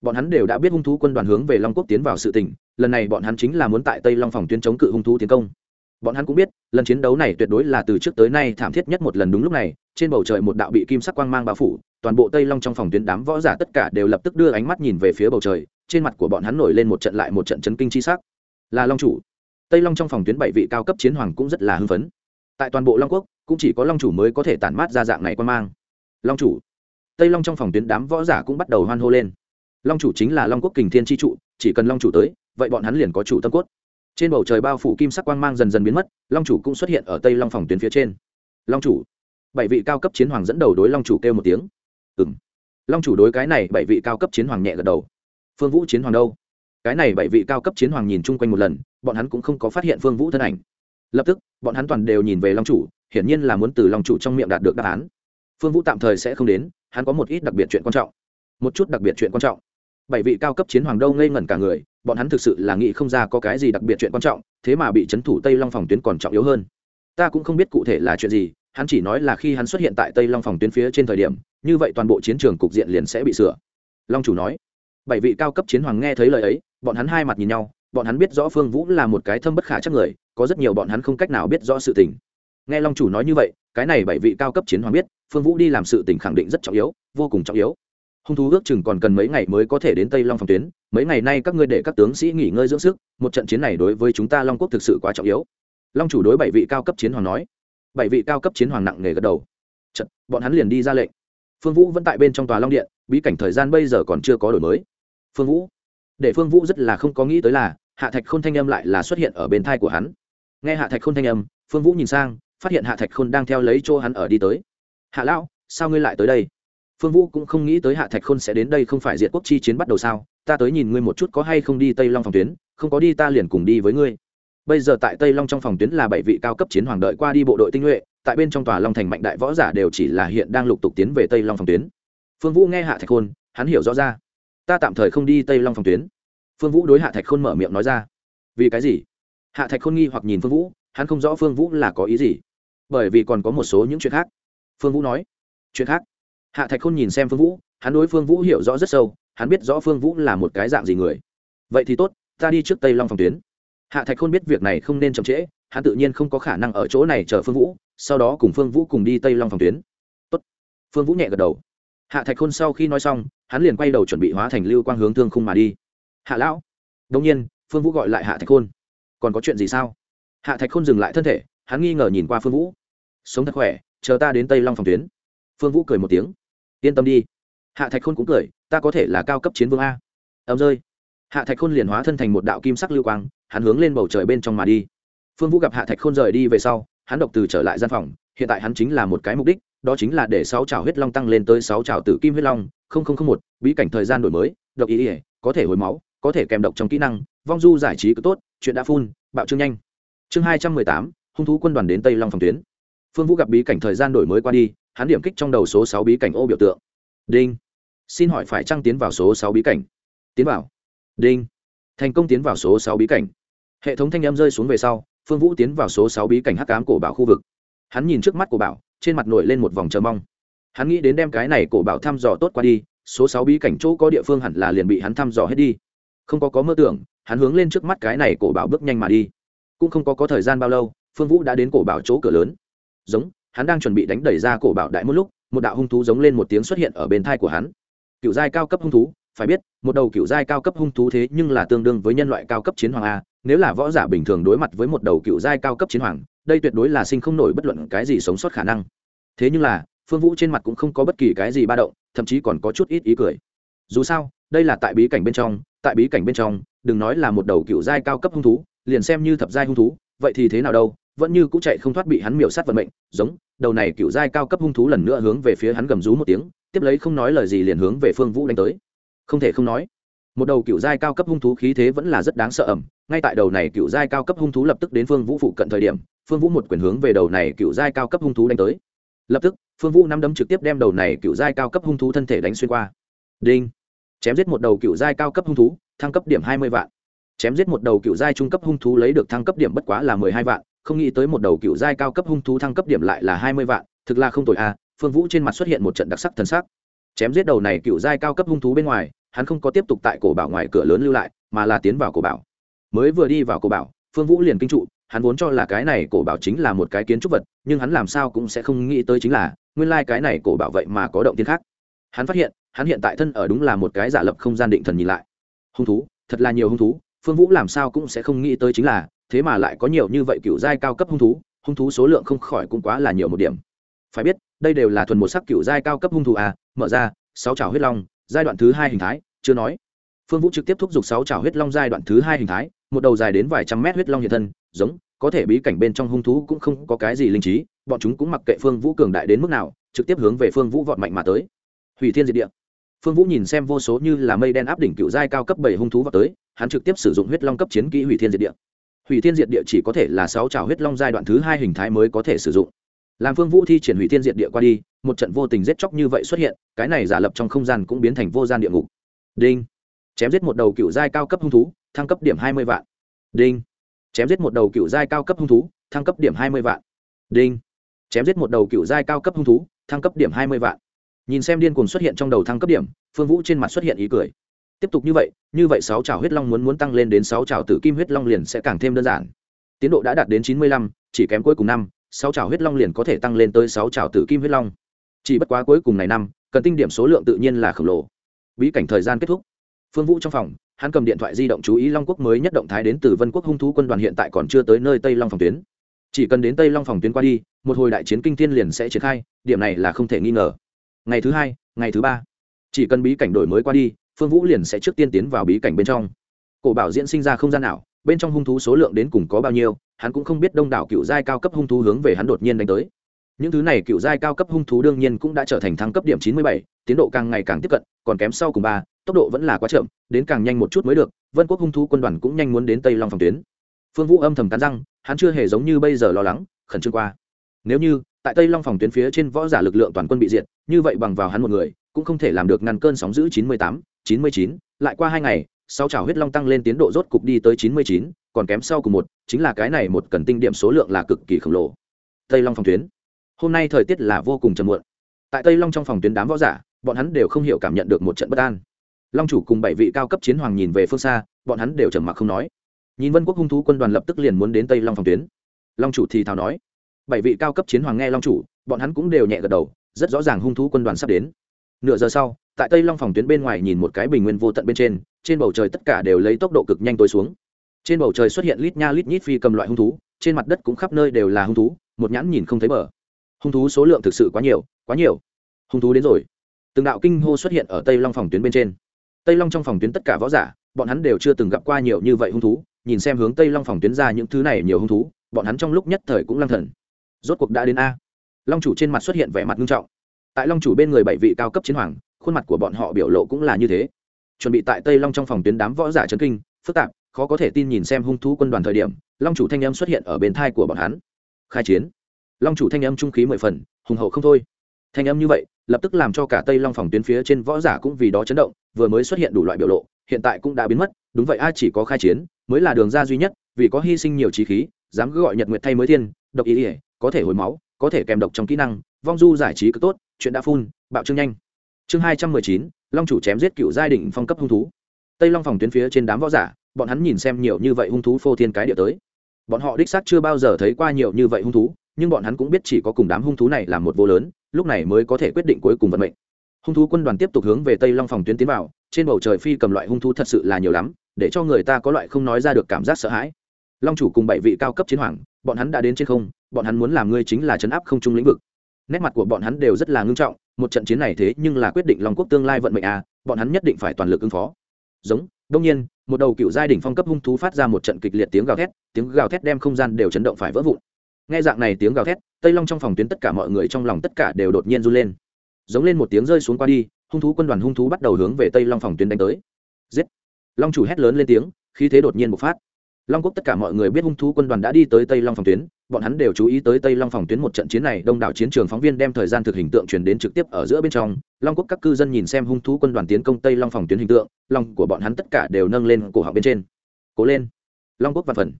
Bọn hắn đều đã biết hung thú quân đoàn hướng về long quốc tiến vào sự tình, lần này bọn hắn chính là muốn tại tây long phòng tuyến chống cự hung thú tiến công bọn hắn cũng biết, lần chiến đấu này tuyệt đối là từ trước tới nay thảm thiết nhất một lần đúng lúc này, trên bầu trời một đạo bị kim sắc quang mang bao phủ, toàn bộ tây long trong phòng tuyến đám võ giả tất cả đều lập tức đưa ánh mắt nhìn về phía bầu trời, trên mặt của bọn hắn nổi lên một trận lại một trận chấn kinh chi sắc. Là long chủ. Tây long trong phòng tuyến bảy vị cao cấp chiến hoàng cũng rất là hưng phấn. Tại toàn bộ long quốc, cũng chỉ có long chủ mới có thể tản mát ra dạng này quang mang. Long chủ. Tây long trong phòng tuyến đám võ giả cũng bắt đầu hoan hô lên. Long chủ chính là long quốc kình thiên tri trụ, chỉ cần long chủ tới, vậy bọn hắn liền có chủ tâm cốt trên bầu trời bao phủ kim sắc quang mang dần dần biến mất, long chủ cũng xuất hiện ở tây long phòng tuyến phía trên. Long chủ, bảy vị cao cấp chiến hoàng dẫn đầu đối long chủ kêu một tiếng. Ừ m long chủ đối cái này bảy vị cao cấp chiến hoàng nhẹ gật đầu. Phương vũ chiến hoàng đâu? Cái này bảy vị cao cấp chiến hoàng nhìn chung quanh một lần, bọn hắn cũng không có phát hiện phương vũ thân ảnh. Lập tức, bọn hắn toàn đều nhìn về long chủ, hiển nhiên là muốn từ long chủ trong miệng đạt được đáp án. Phương vũ tạm thời sẽ không đến, hắn có một ít đặc biệt chuyện quan trọng. Một chút đặc biệt chuyện quan trọng bảy vị cao cấp chiến hoàng đâu ngây ngẩn cả người, bọn hắn thực sự là nghĩ không ra có cái gì đặc biệt chuyện quan trọng, thế mà bị c h ấ n thủ tây long phòng tuyến còn trọng yếu hơn. Ta cũng không biết cụ thể là chuyện gì, hắn chỉ nói là khi hắn xuất hiện tại tây long phòng tuyến phía trên thời điểm, như vậy toàn bộ chiến trường cục diện liền sẽ bị sửa. Long chủ nói, bảy vị cao cấp chiến hoàng nghe thấy lời ấy, bọn hắn hai mặt nhìn nhau, bọn hắn biết rõ phương vũ là một cái thâm bất khả chắc người, có rất nhiều bọn hắn không cách nào biết rõ sự tình. Nghe long chủ nói như vậy, cái này bảy vị cao cấp chiến hoàng biết, phương vũ đi làm sự tình khẳng định rất trọng yếu, vô cùng trọng yếu hung thú ước chừng còn cần mấy ngày mới có thể đến tây long phòng tuyến. Mấy ngày nay các ngươi để các tướng sĩ nghỉ ngơi dưỡng sức, một trận chiến này đối với chúng ta long quốc thực sự quá trọng yếu. Long chủ đối bảy vị cao cấp chiến hoàng nói. Bảy vị cao cấp chiến hoàng nặng nề gật đầu. Trận bọn hắn liền đi ra lệnh. Phương vũ vẫn tại bên trong tòa long điện, bí cảnh thời gian bây giờ còn chưa có đổi mới. Phương vũ, để phương vũ rất là không có nghĩ tới là, hạ thạch khôn thanh âm lại là xuất hiện ở bên thai của hắn. Nghe hạ thạch khôn thanh âm, phương vũ nhìn sang, phát hiện hạ thạch khôn đang theo lấy chỗ hắn ở đi tới. Hạ lão, sao ngươi lại tới đây? Phương vũ cũng không nghĩ tới hạ thạch khôn sẽ đến đây không phải diệt quốc chi chiến bắt đầu sao? Ta tới nhìn ngươi một chút có hay không đi tây long phòng tuyến, không có đi ta liền cùng đi với ngươi. Bây giờ tại tây long trong phòng tuyến là bảy vị cao cấp chiến hoàng đợi qua đi bộ đội tinh nhuệ, tại bên trong tòa long thành mạnh đại võ giả đều chỉ là hiện đang lục tục tiến về tây long phòng tuyến. Phương vũ nghe hạ thạch khôn, hắn hiểu rõ ra. Ta tạm thời không đi tây long phòng tuyến. Phương vũ đối hạ thạch khôn mở miệng nói ra. Vì cái gì? Hạ thạch khôn nghi hoặc nhìn phương vũ, hắn không rõ phương vũ là có ý gì. Bởi vì còn có một số những chuyện khác. Phương vũ nói. Chuyện khác? Hạ thạch khôn nhìn xem phương vũ, hắn đối phương vũ hiểu rõ rất sâu, hắn biết rõ phương vũ là một cái dạng gì người. Vậy thì tốt, ta đi trước tây long phòng tuyến. Hạ thạch khôn biết việc này không nên chậm trễ, hắn tự nhiên không có khả năng ở chỗ này chờ phương vũ, sau đó cùng phương vũ cùng đi tây long phòng tuyến. Tốt. phương vũ nhẹ gật đầu. Hạ thạch khôn sau khi nói xong, hắn liền quay đầu chuẩn bị hóa thành lưu quang hướng thương khung mà đi. Hạ lão. Đông nhiên, phương vũ gọi lại hạ thạch khôn. Còn có chuyện gì sao? Hạ thạch khôn dừng lại thân thể, hắn nghi ngờ nhìn qua phương vũ. Sống thật khỏe, chờ ta đến tây long phòng tuyến. Phương vũ cười một tiếng yên tâm đi. Hạ thạch khôn cũng cười, ta có thể là cao cấp chiến vương a. Ẩm rơi. Hạ thạch khôn liền hóa thân thành một đạo kim sắc lưu quang, hắn hướng lên bầu trời bên trong mà đi. Phương vũ gặp hạ thạch khôn rời đi về sau, hắn độc từ trở lại gian phòng, hiện tại hắn chính là một cái mục đích, đó chính là để sáu trào huyết long tăng lên tới sáu trào tử kim huyết long một, bí cảnh thời gian đổi mới, độc ý ỉa có thể hồi máu, có thể kèm độc trong kỹ năng, vong du giải trí cứ tốt, chuyện đã phun, bạo trương nhanh. Chương hai trăm mười tám, hung thú quân đoàn đến tây long phòng tuyến. Phương vũ gặp bí cảnh thời gian đổi mới qua đi hắn điểm kích trong đầu số sáu bí cảnh ô biểu tượng. Đinh. Xin hỏi phải trăng tiến vào số sáu bí cảnh? Tiến vào. Đinh. Thành công tiến vào số sáu bí cảnh. Hệ thống thanh em rơi xuống về sau, phương vũ tiến vào số sáu bí cảnh hắc cám cổ bảo khu vực. Hắn nhìn trước mắt cổ bảo, trên mặt nổi lên một vòng chờ mong. Hắn nghĩ đến đem cái này cổ bảo thăm dò tốt qua đi, số sáu bí cảnh chỗ có địa phương hẳn là liền bị hắn thăm dò hết đi. Không có có mơ tưởng, hắn hướng lên trước mắt cái này cổ bảo bước nhanh mà đi. Cũng không có có thời gian bao lâu, phương vũ đã đến cổ bảo chỗ cửa lớn. Giống hắn đang chuẩn bị đánh đẩy ra cổ bảo đại một lúc, một đạo hung thú giống lên một tiếng xuất hiện ở bên thai của hắn. Cựu giai cao cấp hung thú, phải biết, một đầu cựu giai cao cấp hung thú thế nhưng là tương đương với nhân loại cao cấp chiến hoàng a, nếu là võ giả bình thường đối mặt với một đầu cựu giai cao cấp chiến hoàng, đây tuyệt đối là sinh không nổi bất luận cái gì sống sót khả năng. Thế nhưng là, phương vũ trên mặt cũng không có bất kỳ cái gì ba động, thậm chí còn có chút ít ý cười. Dù sao, đây là tại bí cảnh bên trong, tại bí cảnh bên trong, đừng nói là một đầu cựu giai cao cấp hung thú, liền xem như thập giai hung thú, vậy thì thế nào đâu? Vẫn như cũng chạy không thoát bị hắn miểu sát vận mệnh, giống, đầu này cựu giai cao cấp hung thú lần nữa hướng về phía hắn gầm rú một tiếng, tiếp lấy không nói lời gì liền hướng về phương vũ đánh tới. Không thể không nói, một đầu cựu giai cao cấp hung thú khí thế vẫn là rất đáng sợ ẩm, ngay tại đầu này cựu giai cao cấp hung thú lập tức đến phương vũ phụ cận thời điểm, phương vũ một quyền hướng về đầu này cựu giai cao cấp hung thú đánh tới. Lập tức, phương vũ năm đấm trực tiếp đem đầu này cựu giai cao cấp hung thú thân thể đánh xuyên qua. Đinh! Chém giết một đầu cựu giai cao cấp hung thú, thăng cấp điểm hai mươi vạn. Chém giết một đầu cựu giai trung cấp hung thú lấy được thăng cấp điểm bất quá là mười hai vạn không nghĩ tới một đầu cựu giai cao cấp hung thú thăng cấp điểm lại là hai mươi vạn, thực là không tội a à, phương vũ trên mặt xuất hiện một trận đặc sắc thần sắc. Chém giết đầu này cựu giai cao cấp hung thú bên ngoài, hắn không có tiếp tục tại cổ bảo ngoài cửa lớn lưu lại, mà là tiến vào cổ bảo. Mới vừa đi vào cổ bảo, phương vũ liền kinh trụ, hắn vốn cho là cái này cổ bảo chính là một cái kiến trúc vật, nhưng hắn làm sao cũng sẽ không nghĩ tới chính là, nguyên lai、like、cái này cổ bảo vậy mà có động tiên khác. Hắn phát hiện, hắn hiện tại thân ở đúng là một cái giả lập không gian định thần nhìn lại. Hung thú, thật là nhiều hung thú, phương vũ làm sao cũng sẽ không nghĩ tới chính là thế mà lại có nhiều như vậy cựu giai cao cấp hung thú hung thú số lượng không khỏi cũng quá là nhiều một điểm. Phải biết, đây đều là thuần một sắc cựu giai cao cấp hung thú à mở ra, sáu trào huyết long, giai đoạn thứ hai hình thái, chưa nói. Phương vũ trực tiếp thúc giục sáu trào huyết long giai đoạn thứ hai hình thái, một đầu dài đến vài trăm mét huyết long hiện thân, giống, có thể bí cảnh bên trong hung thú cũng không có cái gì linh trí, bọn chúng cũng mặc kệ phương vũ cường đại đến mức nào, trực tiếp hướng về phương vũ vọt mạnh mà tới. Hủy thiên diệt địa. Phương vũ nhìn xem vô số như là mây đen áp đỉnh cựu giai cao cấp bảy hung thú vào tới, hắn trực tiếp sử dụng huyết long cấp chiến kỹ hủy thiên diệt địa hủy thiên diệt địa chỉ có thể là sáu trào huyết long giai đoạn thứ hai hình thái mới có thể sử dụng. Làm phương vũ thi triển hủy thiên diệt địa qua đi, một trận vô tình giết chóc như vậy xuất hiện, cái này giả lập trong không gian cũng biến thành vô gian địa ngục. Đinh. Chém giết một đầu cựu giai cao cấp hung thú, thăng cấp điểm hai mươi vạn. Đinh. Chém giết một đầu cựu giai cao cấp hung thú, thăng cấp điểm hai mươi vạn. Đinh. Chém giết một đầu cựu giai cao cấp hung thú, thăng cấp điểm hai mươi vạn. Nhìn xem điên cuồng xuất hiện trong đầu thăng cấp điểm, phương vũ trên mặt xuất hiện ý cười tiếp tục như vậy như vậy sáu trào huyết long muốn muốn tăng lên đến sáu trào tử kim huyết long liền sẽ càng thêm đơn giản. Tiến độ đã đạt đến chín mươi lăm, chỉ kém cuối cùng năm, sáu trào huyết long liền có thể tăng lên tới sáu trào tử kim huyết long. Chỉ bất quá cuối cùng này năm, cần tinh điểm số lượng tự nhiên là khổng lồ. Bí cảnh thời gian kết thúc. Phương vũ trong phòng, hắn cầm điện thoại di động chú ý long quốc mới nhất động thái đến từ vân quốc hung thú quân đoàn hiện tại còn chưa tới nơi tây long phòng tuyến. Chỉ cần đến tây long phòng tuyến qua đi, một hồi đại chiến kinh thiên liền sẽ triển khai, điểm này là không thể nghi ngờ. Ngày thứ hai, ngày thứ ba, chỉ cần bí cảnh đổi mới qua đi phương vũ liền sẽ trước tiên tiến vào bí cảnh bên trong. Cổ bảo diễn sinh ra không gian nào, bên trong hung thú số lượng đến cùng có bao nhiêu, hắn cũng không biết đông đảo cựu giai cao cấp hung thú hướng về hắn đột nhiên đánh tới. Những thứ này cựu giai cao cấp hung thú đương nhiên cũng đã trở thành thăng cấp điểm chín mươi bảy, tiến độ càng ngày càng tiếp cận, còn kém sau cùng ba, tốc độ vẫn là quá chậm, đến càng nhanh một chút mới được, vân quốc hung thú quân đoàn cũng nhanh muốn đến tây long phòng tuyến. Phương vũ âm thầm cắn răng, hắn chưa hề giống như bây giờ lo lắng, khẩn trương qua. Nếu như, tại tây long phòng tuyến phía trên võ giả lực lượng toàn quân bị diệt, như vậy bằng vào hắn một người, cũng không thể làm được ngăn cơn sóng giữ chín mươi tám chín mươi chín, lại qua hai ngày sau chảo huyết long tăng lên tiến độ rốt cục đi tới chín mươi chín, còn kém sau cùng một, chính là cái này một cần tinh điểm số lượng là cực kỳ khổng lồ. Tây long phòng tuyến. Hôm nay thời tiết là vô cùng trầm muộn. Tại tây long trong phòng tuyến đám võ giả, bọn hắn đều không hiểu cảm nhận được một trận bất an. Long chủ cùng bảy vị cao cấp chiến hoàng nhìn về phương xa, bọn hắn đều trầm mặc không nói. Nhìn vân quốc hung thú quân đoàn lập tức liền muốn đến tây long phòng tuyến. Long chủ thì thào nói. Bảy vị cao cấp chiến hoàng nghe long chủ, bọn hắn cũng đều nhẹ gật đầu, rất rõ ràng hung thú quân đoàn sắp đến. Nửa giờ sau tại tây long phòng tuyến bên ngoài nhìn một cái bình nguyên vô tận bên trên trên bầu trời tất cả đều lấy tốc độ cực nhanh tối xuống. Trên bầu trời xuất hiện lít nha lít nhít phi cầm loại hung thú, trên mặt đất cũng khắp nơi đều là hung thú, một nhãn nhìn không thấy bờ. Hung thú số lượng thực sự quá nhiều quá nhiều. Hung thú đến rồi. Từng đạo kinh hô xuất hiện ở tây long phòng tuyến bên trên. Tây long trong phòng tuyến tất cả võ giả, bọn hắn đều chưa từng gặp qua nhiều như vậy hung thú, nhìn xem hướng tây long phòng tuyến ra những thứ này nhiều hung thú, bọn hắn trong lúc nhất thời cũng lăng thần. Rốt cuộc đã đến a. Long chủ trên mặt xuất hiện vẻ mặt nghiêm trọng. Tại long chủ bên người bảy vị cao cấp chiến hoàng khuôn mặt của bọn họ biểu lộ cũng là như thế. Chuẩn bị tại tây long trong phòng tuyến đám võ giả trấn kinh, phức tạp, khó có thể tin nhìn xem hung thú quân đoàn thời điểm, long chủ thanh âm xuất hiện ở bên thai của bọn hắn. Khai chiến. Long chủ thanh âm trung khí mười phần, hùng hậu không thôi. Thanh âm như vậy, lập tức làm cho cả tây long phòng tuyến phía trên võ giả cũng vì đó chấn động, vừa mới xuất hiện đủ loại biểu lộ, hiện tại cũng đã biến mất, đúng vậy ai chỉ có khai chiến, mới là đường ra duy nhất, vì có hy sinh nhiều trí khí, dám cứ gọi nhật nguyệt thay mới thiên, độc ý ỉa có thể hồi máu, có thể kèm độc trong kỹ năng, vong du giải trí cực tốt, chuyện đã phun, bạo trương nhanh chương hai trăm mười chín, long chủ chém giết cựu giai đình phong cấp hung thú. Tây long phòng tuyến phía trên đám võ giả, bọn hắn nhìn xem nhiều như vậy hung thú phô thiên cái địa tới. Bọn họ đích xác chưa bao giờ thấy qua nhiều như vậy hung thú, nhưng bọn hắn cũng biết chỉ có cùng đám hung thú này là một vô lớn, lúc này mới có thể quyết định cuối cùng vận mệnh. Hung thú quân đoàn tiếp tục hướng về tây long phòng tuyến tiến vào, trên bầu trời phi cầm loại hung thú thật sự là nhiều lắm, để cho người ta có loại không nói ra được cảm giác sợ hãi. Long chủ cùng bảy vị cao cấp chiến hoàng, bọn hắn đã đến trên không, bọn hắn muốn làm ngươi chính là chấn áp không trung lĩnh vực. Nét mặt của bọn hắn đều rất là ngưng trọng một trận chiến này thế nhưng là quyết định long quốc tương lai vận mệnh à bọn hắn nhất định phải toàn lực ứng phó. Giống đông nhiên, một đầu cựu giai đỉnh phong cấp hung thú phát ra một trận kịch liệt tiếng gào thét, tiếng gào thét đem không gian đều chấn động phải vỡ vụn. Nghe dạng này tiếng gào thét, tây long trong phòng tuyến tất cả mọi người trong lòng tất cả đều đột nhiên run lên. Giống lên một tiếng rơi xuống qua đi, hung thú quân đoàn hung thú bắt đầu hướng về tây long phòng tuyến đánh tới. Giết! Long chủ hét lớn lên tiếng, khí thế đột nhiên bộc phát long quốc tất cả mọi người biết hung thú quân đoàn đã đi tới tây long phòng tuyến, bọn hắn đều chú ý tới tây long phòng tuyến một trận chiến này, đông đảo chiến trường phóng viên đem thời gian thực hình tượng truyền đến trực tiếp ở giữa bên trong. Long quốc các cư dân nhìn xem hung thú quân đoàn tiến công tây long phòng tuyến hình tượng, lòng của bọn hắn tất cả đều nâng lên cổ họng bên trên. Cố lên, long quốc văn phần.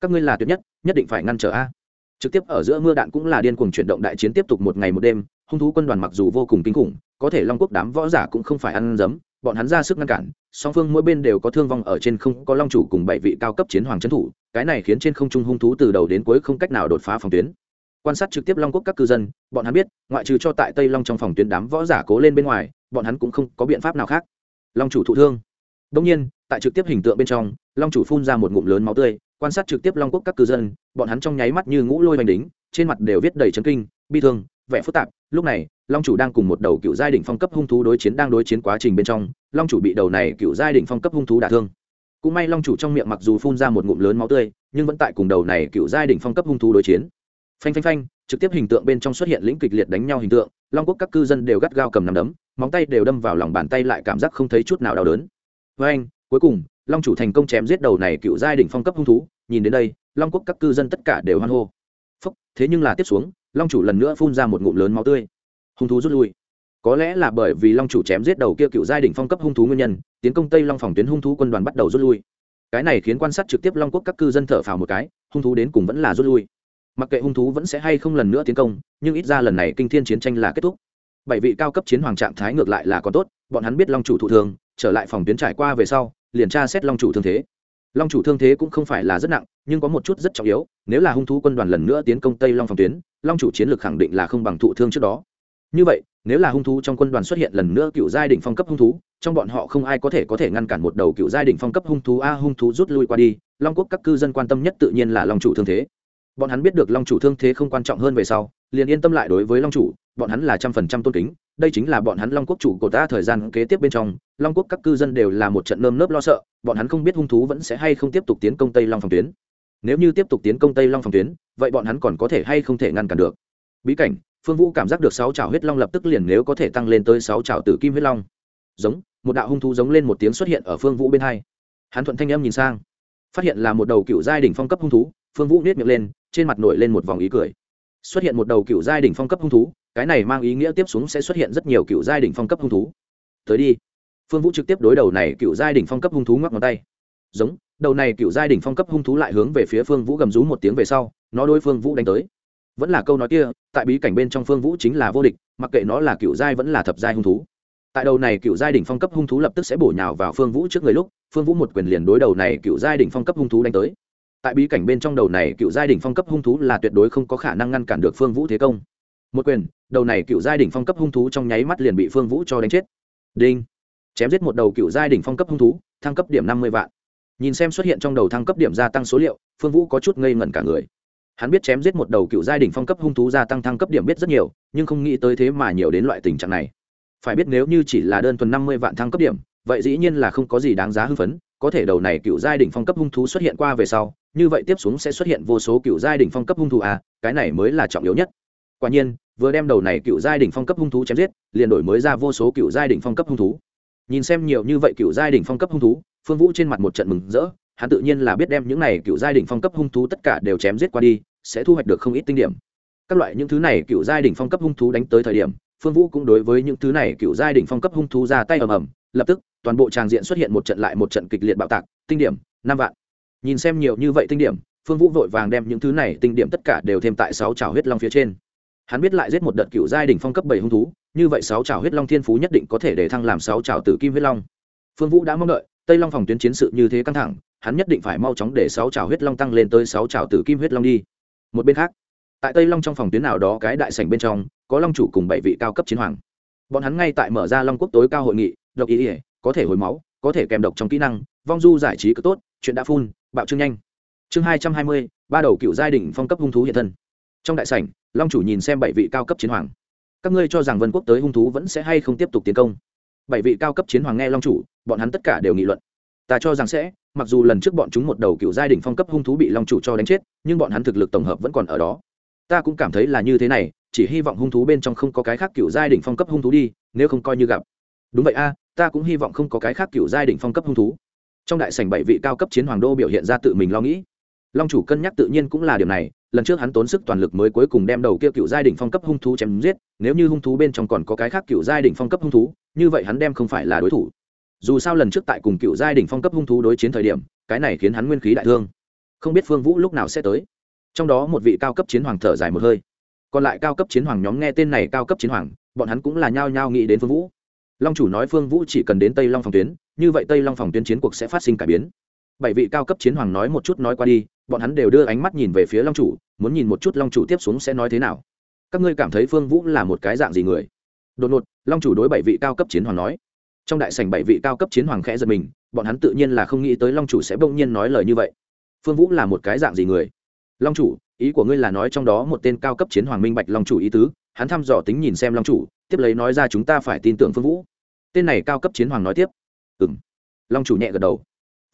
Các ngươi là tuyệt nhất nhất định phải ngăn trở a. Trực tiếp ở giữa mưa đạn cũng là điên cuồng chuyển động đại chiến tiếp tục một ngày một đêm, hung thú quân đoàn mặc dù vô cùng kinh khủng, có thể long quốc đám võ giả cũng không phải ăn dấm bọn hắn ra sức ngăn cản, song phương mỗi bên đều có thương vong ở trên không, có long chủ cùng bảy vị cao cấp chiến hoàng trấn thủ, cái này khiến trên không trung hung thú từ đầu đến cuối không cách nào đột phá phòng tuyến. Quan sát trực tiếp long quốc các cư dân, bọn hắn biết, ngoại trừ cho tại tây long trong phòng tuyến đám võ giả cố lên bên ngoài, bọn hắn cũng không có biện pháp nào khác. Long chủ thụ thương. Đông nhiên, tại trực tiếp hình tượng bên trong, long chủ phun ra một ngụm lớn máu tươi, quan sát trực tiếp long quốc các cư dân, bọn hắn trong nháy mắt như ngũ lôi bành đính, trên mặt đều viết đầy chấn kinh, bi thương vẻ phức tạp. Lúc này, long chủ đang cùng một đầu cựu giai đ phong cấp hung thú đối chiến đang đối chiến quá trình bên trong, long chủ bị đầu này cựu giai đ phong cấp hung thú đả thương. Cũng may long chủ trong miệng mặc dù phun ra một ngụm lớn máu tươi, nhưng vẫn tại cùng đầu này cựu giai đ phong cấp hung thú đối chiến. Phanh phanh phanh, trực tiếp hình tượng bên trong xuất hiện lĩnh kịch liệt đánh nhau hình tượng, long quốc các cư dân đều gắt gao cầm nằm đấm, móng tay đều đâm vào lòng bàn tay lại cảm giác không thấy chút nào đau đớn. Với anh, cuối cùng, long chủ thành công chém giết đầu này cựu giai đ phong cấp hung thú, nhìn đến đây, long quốc các cư dân tất cả đều hoan hô thế nhưng là tiếp xuống, long chủ lần nữa phun ra một ngụm lớn máu tươi. Hung thú rút lui. Có lẽ là bởi vì long chủ chém giết đầu kia cựu giai đ phong cấp hung thú nguyên nhân, tiến công tây long phòng tuyến hung thú quân đoàn bắt đầu rút lui. Cái này khiến quan sát trực tiếp long quốc các cư dân thở phào một cái, hung thú đến cùng vẫn là rút lui. Mặc kệ hung thú vẫn sẽ hay không lần nữa tiến công, nhưng ít ra lần này kinh thiên chiến tranh là kết thúc. Bảy vị cao cấp chiến hoàng trạng thái ngược lại là còn tốt, bọn hắn biết long chủ thụ thường, trở lại phòng tuyến trải qua về sau, liền tra xét long chủ thương thế long chủ thương thế cũng không phải là rất nặng, nhưng có một chút rất trọng yếu, nếu là hung thú quân đoàn lần nữa tiến công tây long phòng tuyến, long chủ chiến lược khẳng định là không bằng thụ thương trước đó. Như vậy, nếu là hung thú trong quân đoàn xuất hiện lần nữa cựu giai đ ỉ n h phong cấp hung thú, trong bọn họ không ai có thể có thể ngăn cản một đầu cựu giai đ ỉ n h phong cấp hung thú a hung thú rút lui qua đi, long quốc các cư dân quan tâm nhất tự nhiên là long chủ thương thế. Bọn hắn biết được long chủ thương thế không quan trọng hơn về sau, liền yên tâm lại đối với long chủ, bọn hắn là trăm phần trăm tôn kính đây chính là bọn hắn long quốc chủ của ta thời gian kế tiếp bên trong, long quốc các cư dân đều là một trận nơm nớp lo sợ, bọn hắn không biết hung thú vẫn sẽ hay không tiếp tục tiến công tây long phòng tuyến. Nếu như tiếp tục tiến công tây long phòng tuyến, vậy bọn hắn còn có thể hay không thể ngăn cản được? Bí cảnh, phương vũ cảm giác được sáu trào huyết long lập tức liền nếu có thể tăng lên tới sáu trào tử kim huyết long. Giống, một đạo hung thú giống lên một tiếng xuất hiện ở phương vũ bên hai. Hắn thuận thanh em nhìn sang, phát hiện là một đầu cựu giai đỉnh phong cấp hung thú, phương vũ nết miệng lên, trên mặt nổi lên một vòng ý cười. Xuất hiện một đầu cựu giai đỉnh phong cấp hung thú cái này mang ý nghĩa tiếp xuống sẽ xuất hiện rất nhiều cựu giai đỉnh phong cấp hung thú. Tới đi. Phương vũ trực tiếp đối đầu này cựu giai đỉnh phong cấp hung thú ngoắc ngón tay. Giống, đầu này cựu giai đỉnh phong cấp hung thú lại hướng về phía phương vũ gầm rú một tiếng về sau, nó đối phương vũ đánh tới. Vẫn là câu nói kia, tại bí cảnh bên trong phương vũ chính là vô địch, mặc kệ nó là cựu giai vẫn là thập giai hung thú. Tại đầu này cựu giai đỉnh phong cấp hung thú lập tức sẽ bổ nhào vào phương vũ trước người lúc, phương vũ một quyền liền đối đầu này cựu giai đỉnh phong cấp hung thú đánh tới. Tại bí cảnh bên trong đầu này cựu giai đỉnh phong cấp hung thú là tuyệt đối không có khả năng ngăn cản được phương vũ thế công một quyền, đầu này cựu giai đỉnh phong cấp hung thú trong nháy mắt liền bị phương vũ cho đánh chết. Đinh. Chém giết một đầu cựu giai đỉnh phong cấp hung thú, thăng cấp điểm năm mươi vạn. Nhìn xem xuất hiện trong đầu thăng cấp điểm gia tăng số liệu, phương vũ có chút ngây ngẩn cả người. Hắn biết chém giết một đầu cựu giai đỉnh phong cấp hung thú gia tăng thăng cấp điểm biết rất nhiều, nhưng không nghĩ tới thế mà nhiều đến loại tình trạng này. Phải biết nếu như chỉ là đơn thuần năm mươi vạn thăng cấp điểm, vậy dĩ nhiên là không có gì đáng giá hưng phấn, có thể đầu này cựu giai đỉnh phong cấp hung thú xuất hiện qua về sau, như vậy tiếp xuống sẽ xuất hiện vô số cựu giai đỉnh phong cấp hung thú à cái này mới là trọng yếu nhất quả nhiên, vừa đem đầu này cựu giai đỉnh phong cấp hung thú chém giết, liền đổi mới ra vô số cựu giai đỉnh phong cấp hung thú. Nhìn xem nhiều như vậy cựu giai đỉnh phong cấp hung thú, phương vũ trên mặt một trận mừng rỡ, hắn tự nhiên là biết đem những này cựu giai đỉnh phong cấp hung thú tất cả đều chém giết qua đi, sẽ thu hoạch được không ít tinh điểm. Các loại những thứ này cựu giai đỉnh phong cấp hung thú đánh tới thời điểm, phương vũ cũng đối với những thứ này cựu giai đỉnh phong cấp hung thú ra tay ầm ầm, lập tức, toàn bộ tràng diện xuất hiện một trận lại một trận kịch liệt bạo tạc, tinh điểm, năm vạn. Nhìn xem nhiều như vậy tinh điểm, phương vũ vội vàng đem những thứ này tinh điểm tất cả đều thêm tại sáu trào huyết long phía trên hắn biết lại giết một đợt cựu giai đình phong cấp bảy hung thú, như vậy sáu trào huyết long thiên phú nhất định có thể để thăng làm sáu trào tử kim huyết long. Phương vũ đã mong đợi, tây long phòng tuyến chiến sự như thế căng thẳng, hắn nhất định phải mau chóng để sáu trào huyết long tăng lên tới sáu trào tử kim huyết long đi. Một bên khác, tại tây long trong phòng tuyến nào đó cái đại sảnh bên trong, có long chủ cùng bảy vị cao cấp chiến hoàng. Bọn hắn ngay tại mở ra long quốc tối cao hội nghị độc ý ỉa có thể hồi máu, có thể kèm độc trong kỹ năng, vong du giải trí cực tốt, chuyện đã phun, bạo trương nhanh. Chương hai trăm hai mươi, ba đầu cựu giai đình phong cấp hung thú hiện thân. Trong đại sảnh long chủ nhìn xem bảy vị cao cấp chiến hoàng. Các ngươi cho rằng vân quốc tới hung thú vẫn sẽ hay không tiếp tục tiến công? Bảy vị cao cấp chiến hoàng nghe long chủ, bọn hắn tất cả đều nghị luận. Ta cho rằng sẽ, mặc dù lần trước bọn chúng một đầu cựu giai đình phong cấp hung thú bị long chủ cho đánh chết, nhưng bọn hắn thực lực tổng hợp vẫn còn ở đó. Ta cũng cảm thấy là như thế này, chỉ hy vọng hung thú bên trong không có cái khác cựu giai đỉnh phong cấp hung thú đi, nếu không coi như gặp. Đúng vậy a, ta cũng hy vọng không có cái khác cựu giai đỉnh phong cấp hung thú. Trong đại sảnh bảy vị cao cấp chiến hoàng đô biểu hiện ra tự mình lo nghĩ long chủ cân nhắc tự nhiên cũng là điều này, lần trước hắn tốn sức toàn lực mới cuối cùng đem đầu kia cựu giai đỉnh phong cấp hung thú chém giết, nếu như hung thú bên trong còn có cái khác cựu giai đỉnh phong cấp hung thú, như vậy hắn đem không phải là đối thủ. Dù sao lần trước tại cùng cựu giai đỉnh phong cấp hung thú đối chiến thời điểm, cái này khiến hắn nguyên khí đại thương. Không biết phương vũ lúc nào sẽ tới. Trong đó một vị cao cấp chiến hoàng thở dài một hơi. Còn lại cao cấp chiến hoàng nhóm nghe tên này cao cấp chiến hoàng, bọn hắn cũng là nhao nhao nghĩ đến phương vũ. Long chủ nói phương vũ chỉ cần đến tây long phòng tuyến, như vậy tây long phòng tuyến chiến cuộc sẽ phát sinh cải biến bảy vị cao cấp chiến hoàng nói một chút nói qua đi, bọn hắn đều đưa ánh mắt nhìn về phía long chủ, muốn nhìn một chút long chủ tiếp xuống sẽ nói thế nào. Các ngươi cảm thấy phương vũ là một cái dạng gì người? Đột ngột, long chủ đối bảy vị cao cấp chiến hoàng nói. Trong đại sảnh bảy vị cao cấp chiến hoàng khẽ giật mình, bọn hắn tự nhiên là không nghĩ tới long chủ sẽ bỗng nhiên nói lời như vậy. Phương vũ là một cái dạng gì người? Long chủ, ý của ngươi là nói trong đó một tên cao cấp chiến hoàng minh bạch long chủ ý tứ, hắn thăm dò tính nhìn xem long chủ, tiếp lấy nói ra chúng ta phải tin tưởng phương vũ. Tên này cao cấp chiến hoàng nói tiếp. Ừ m long chủ nhẹ gật đầu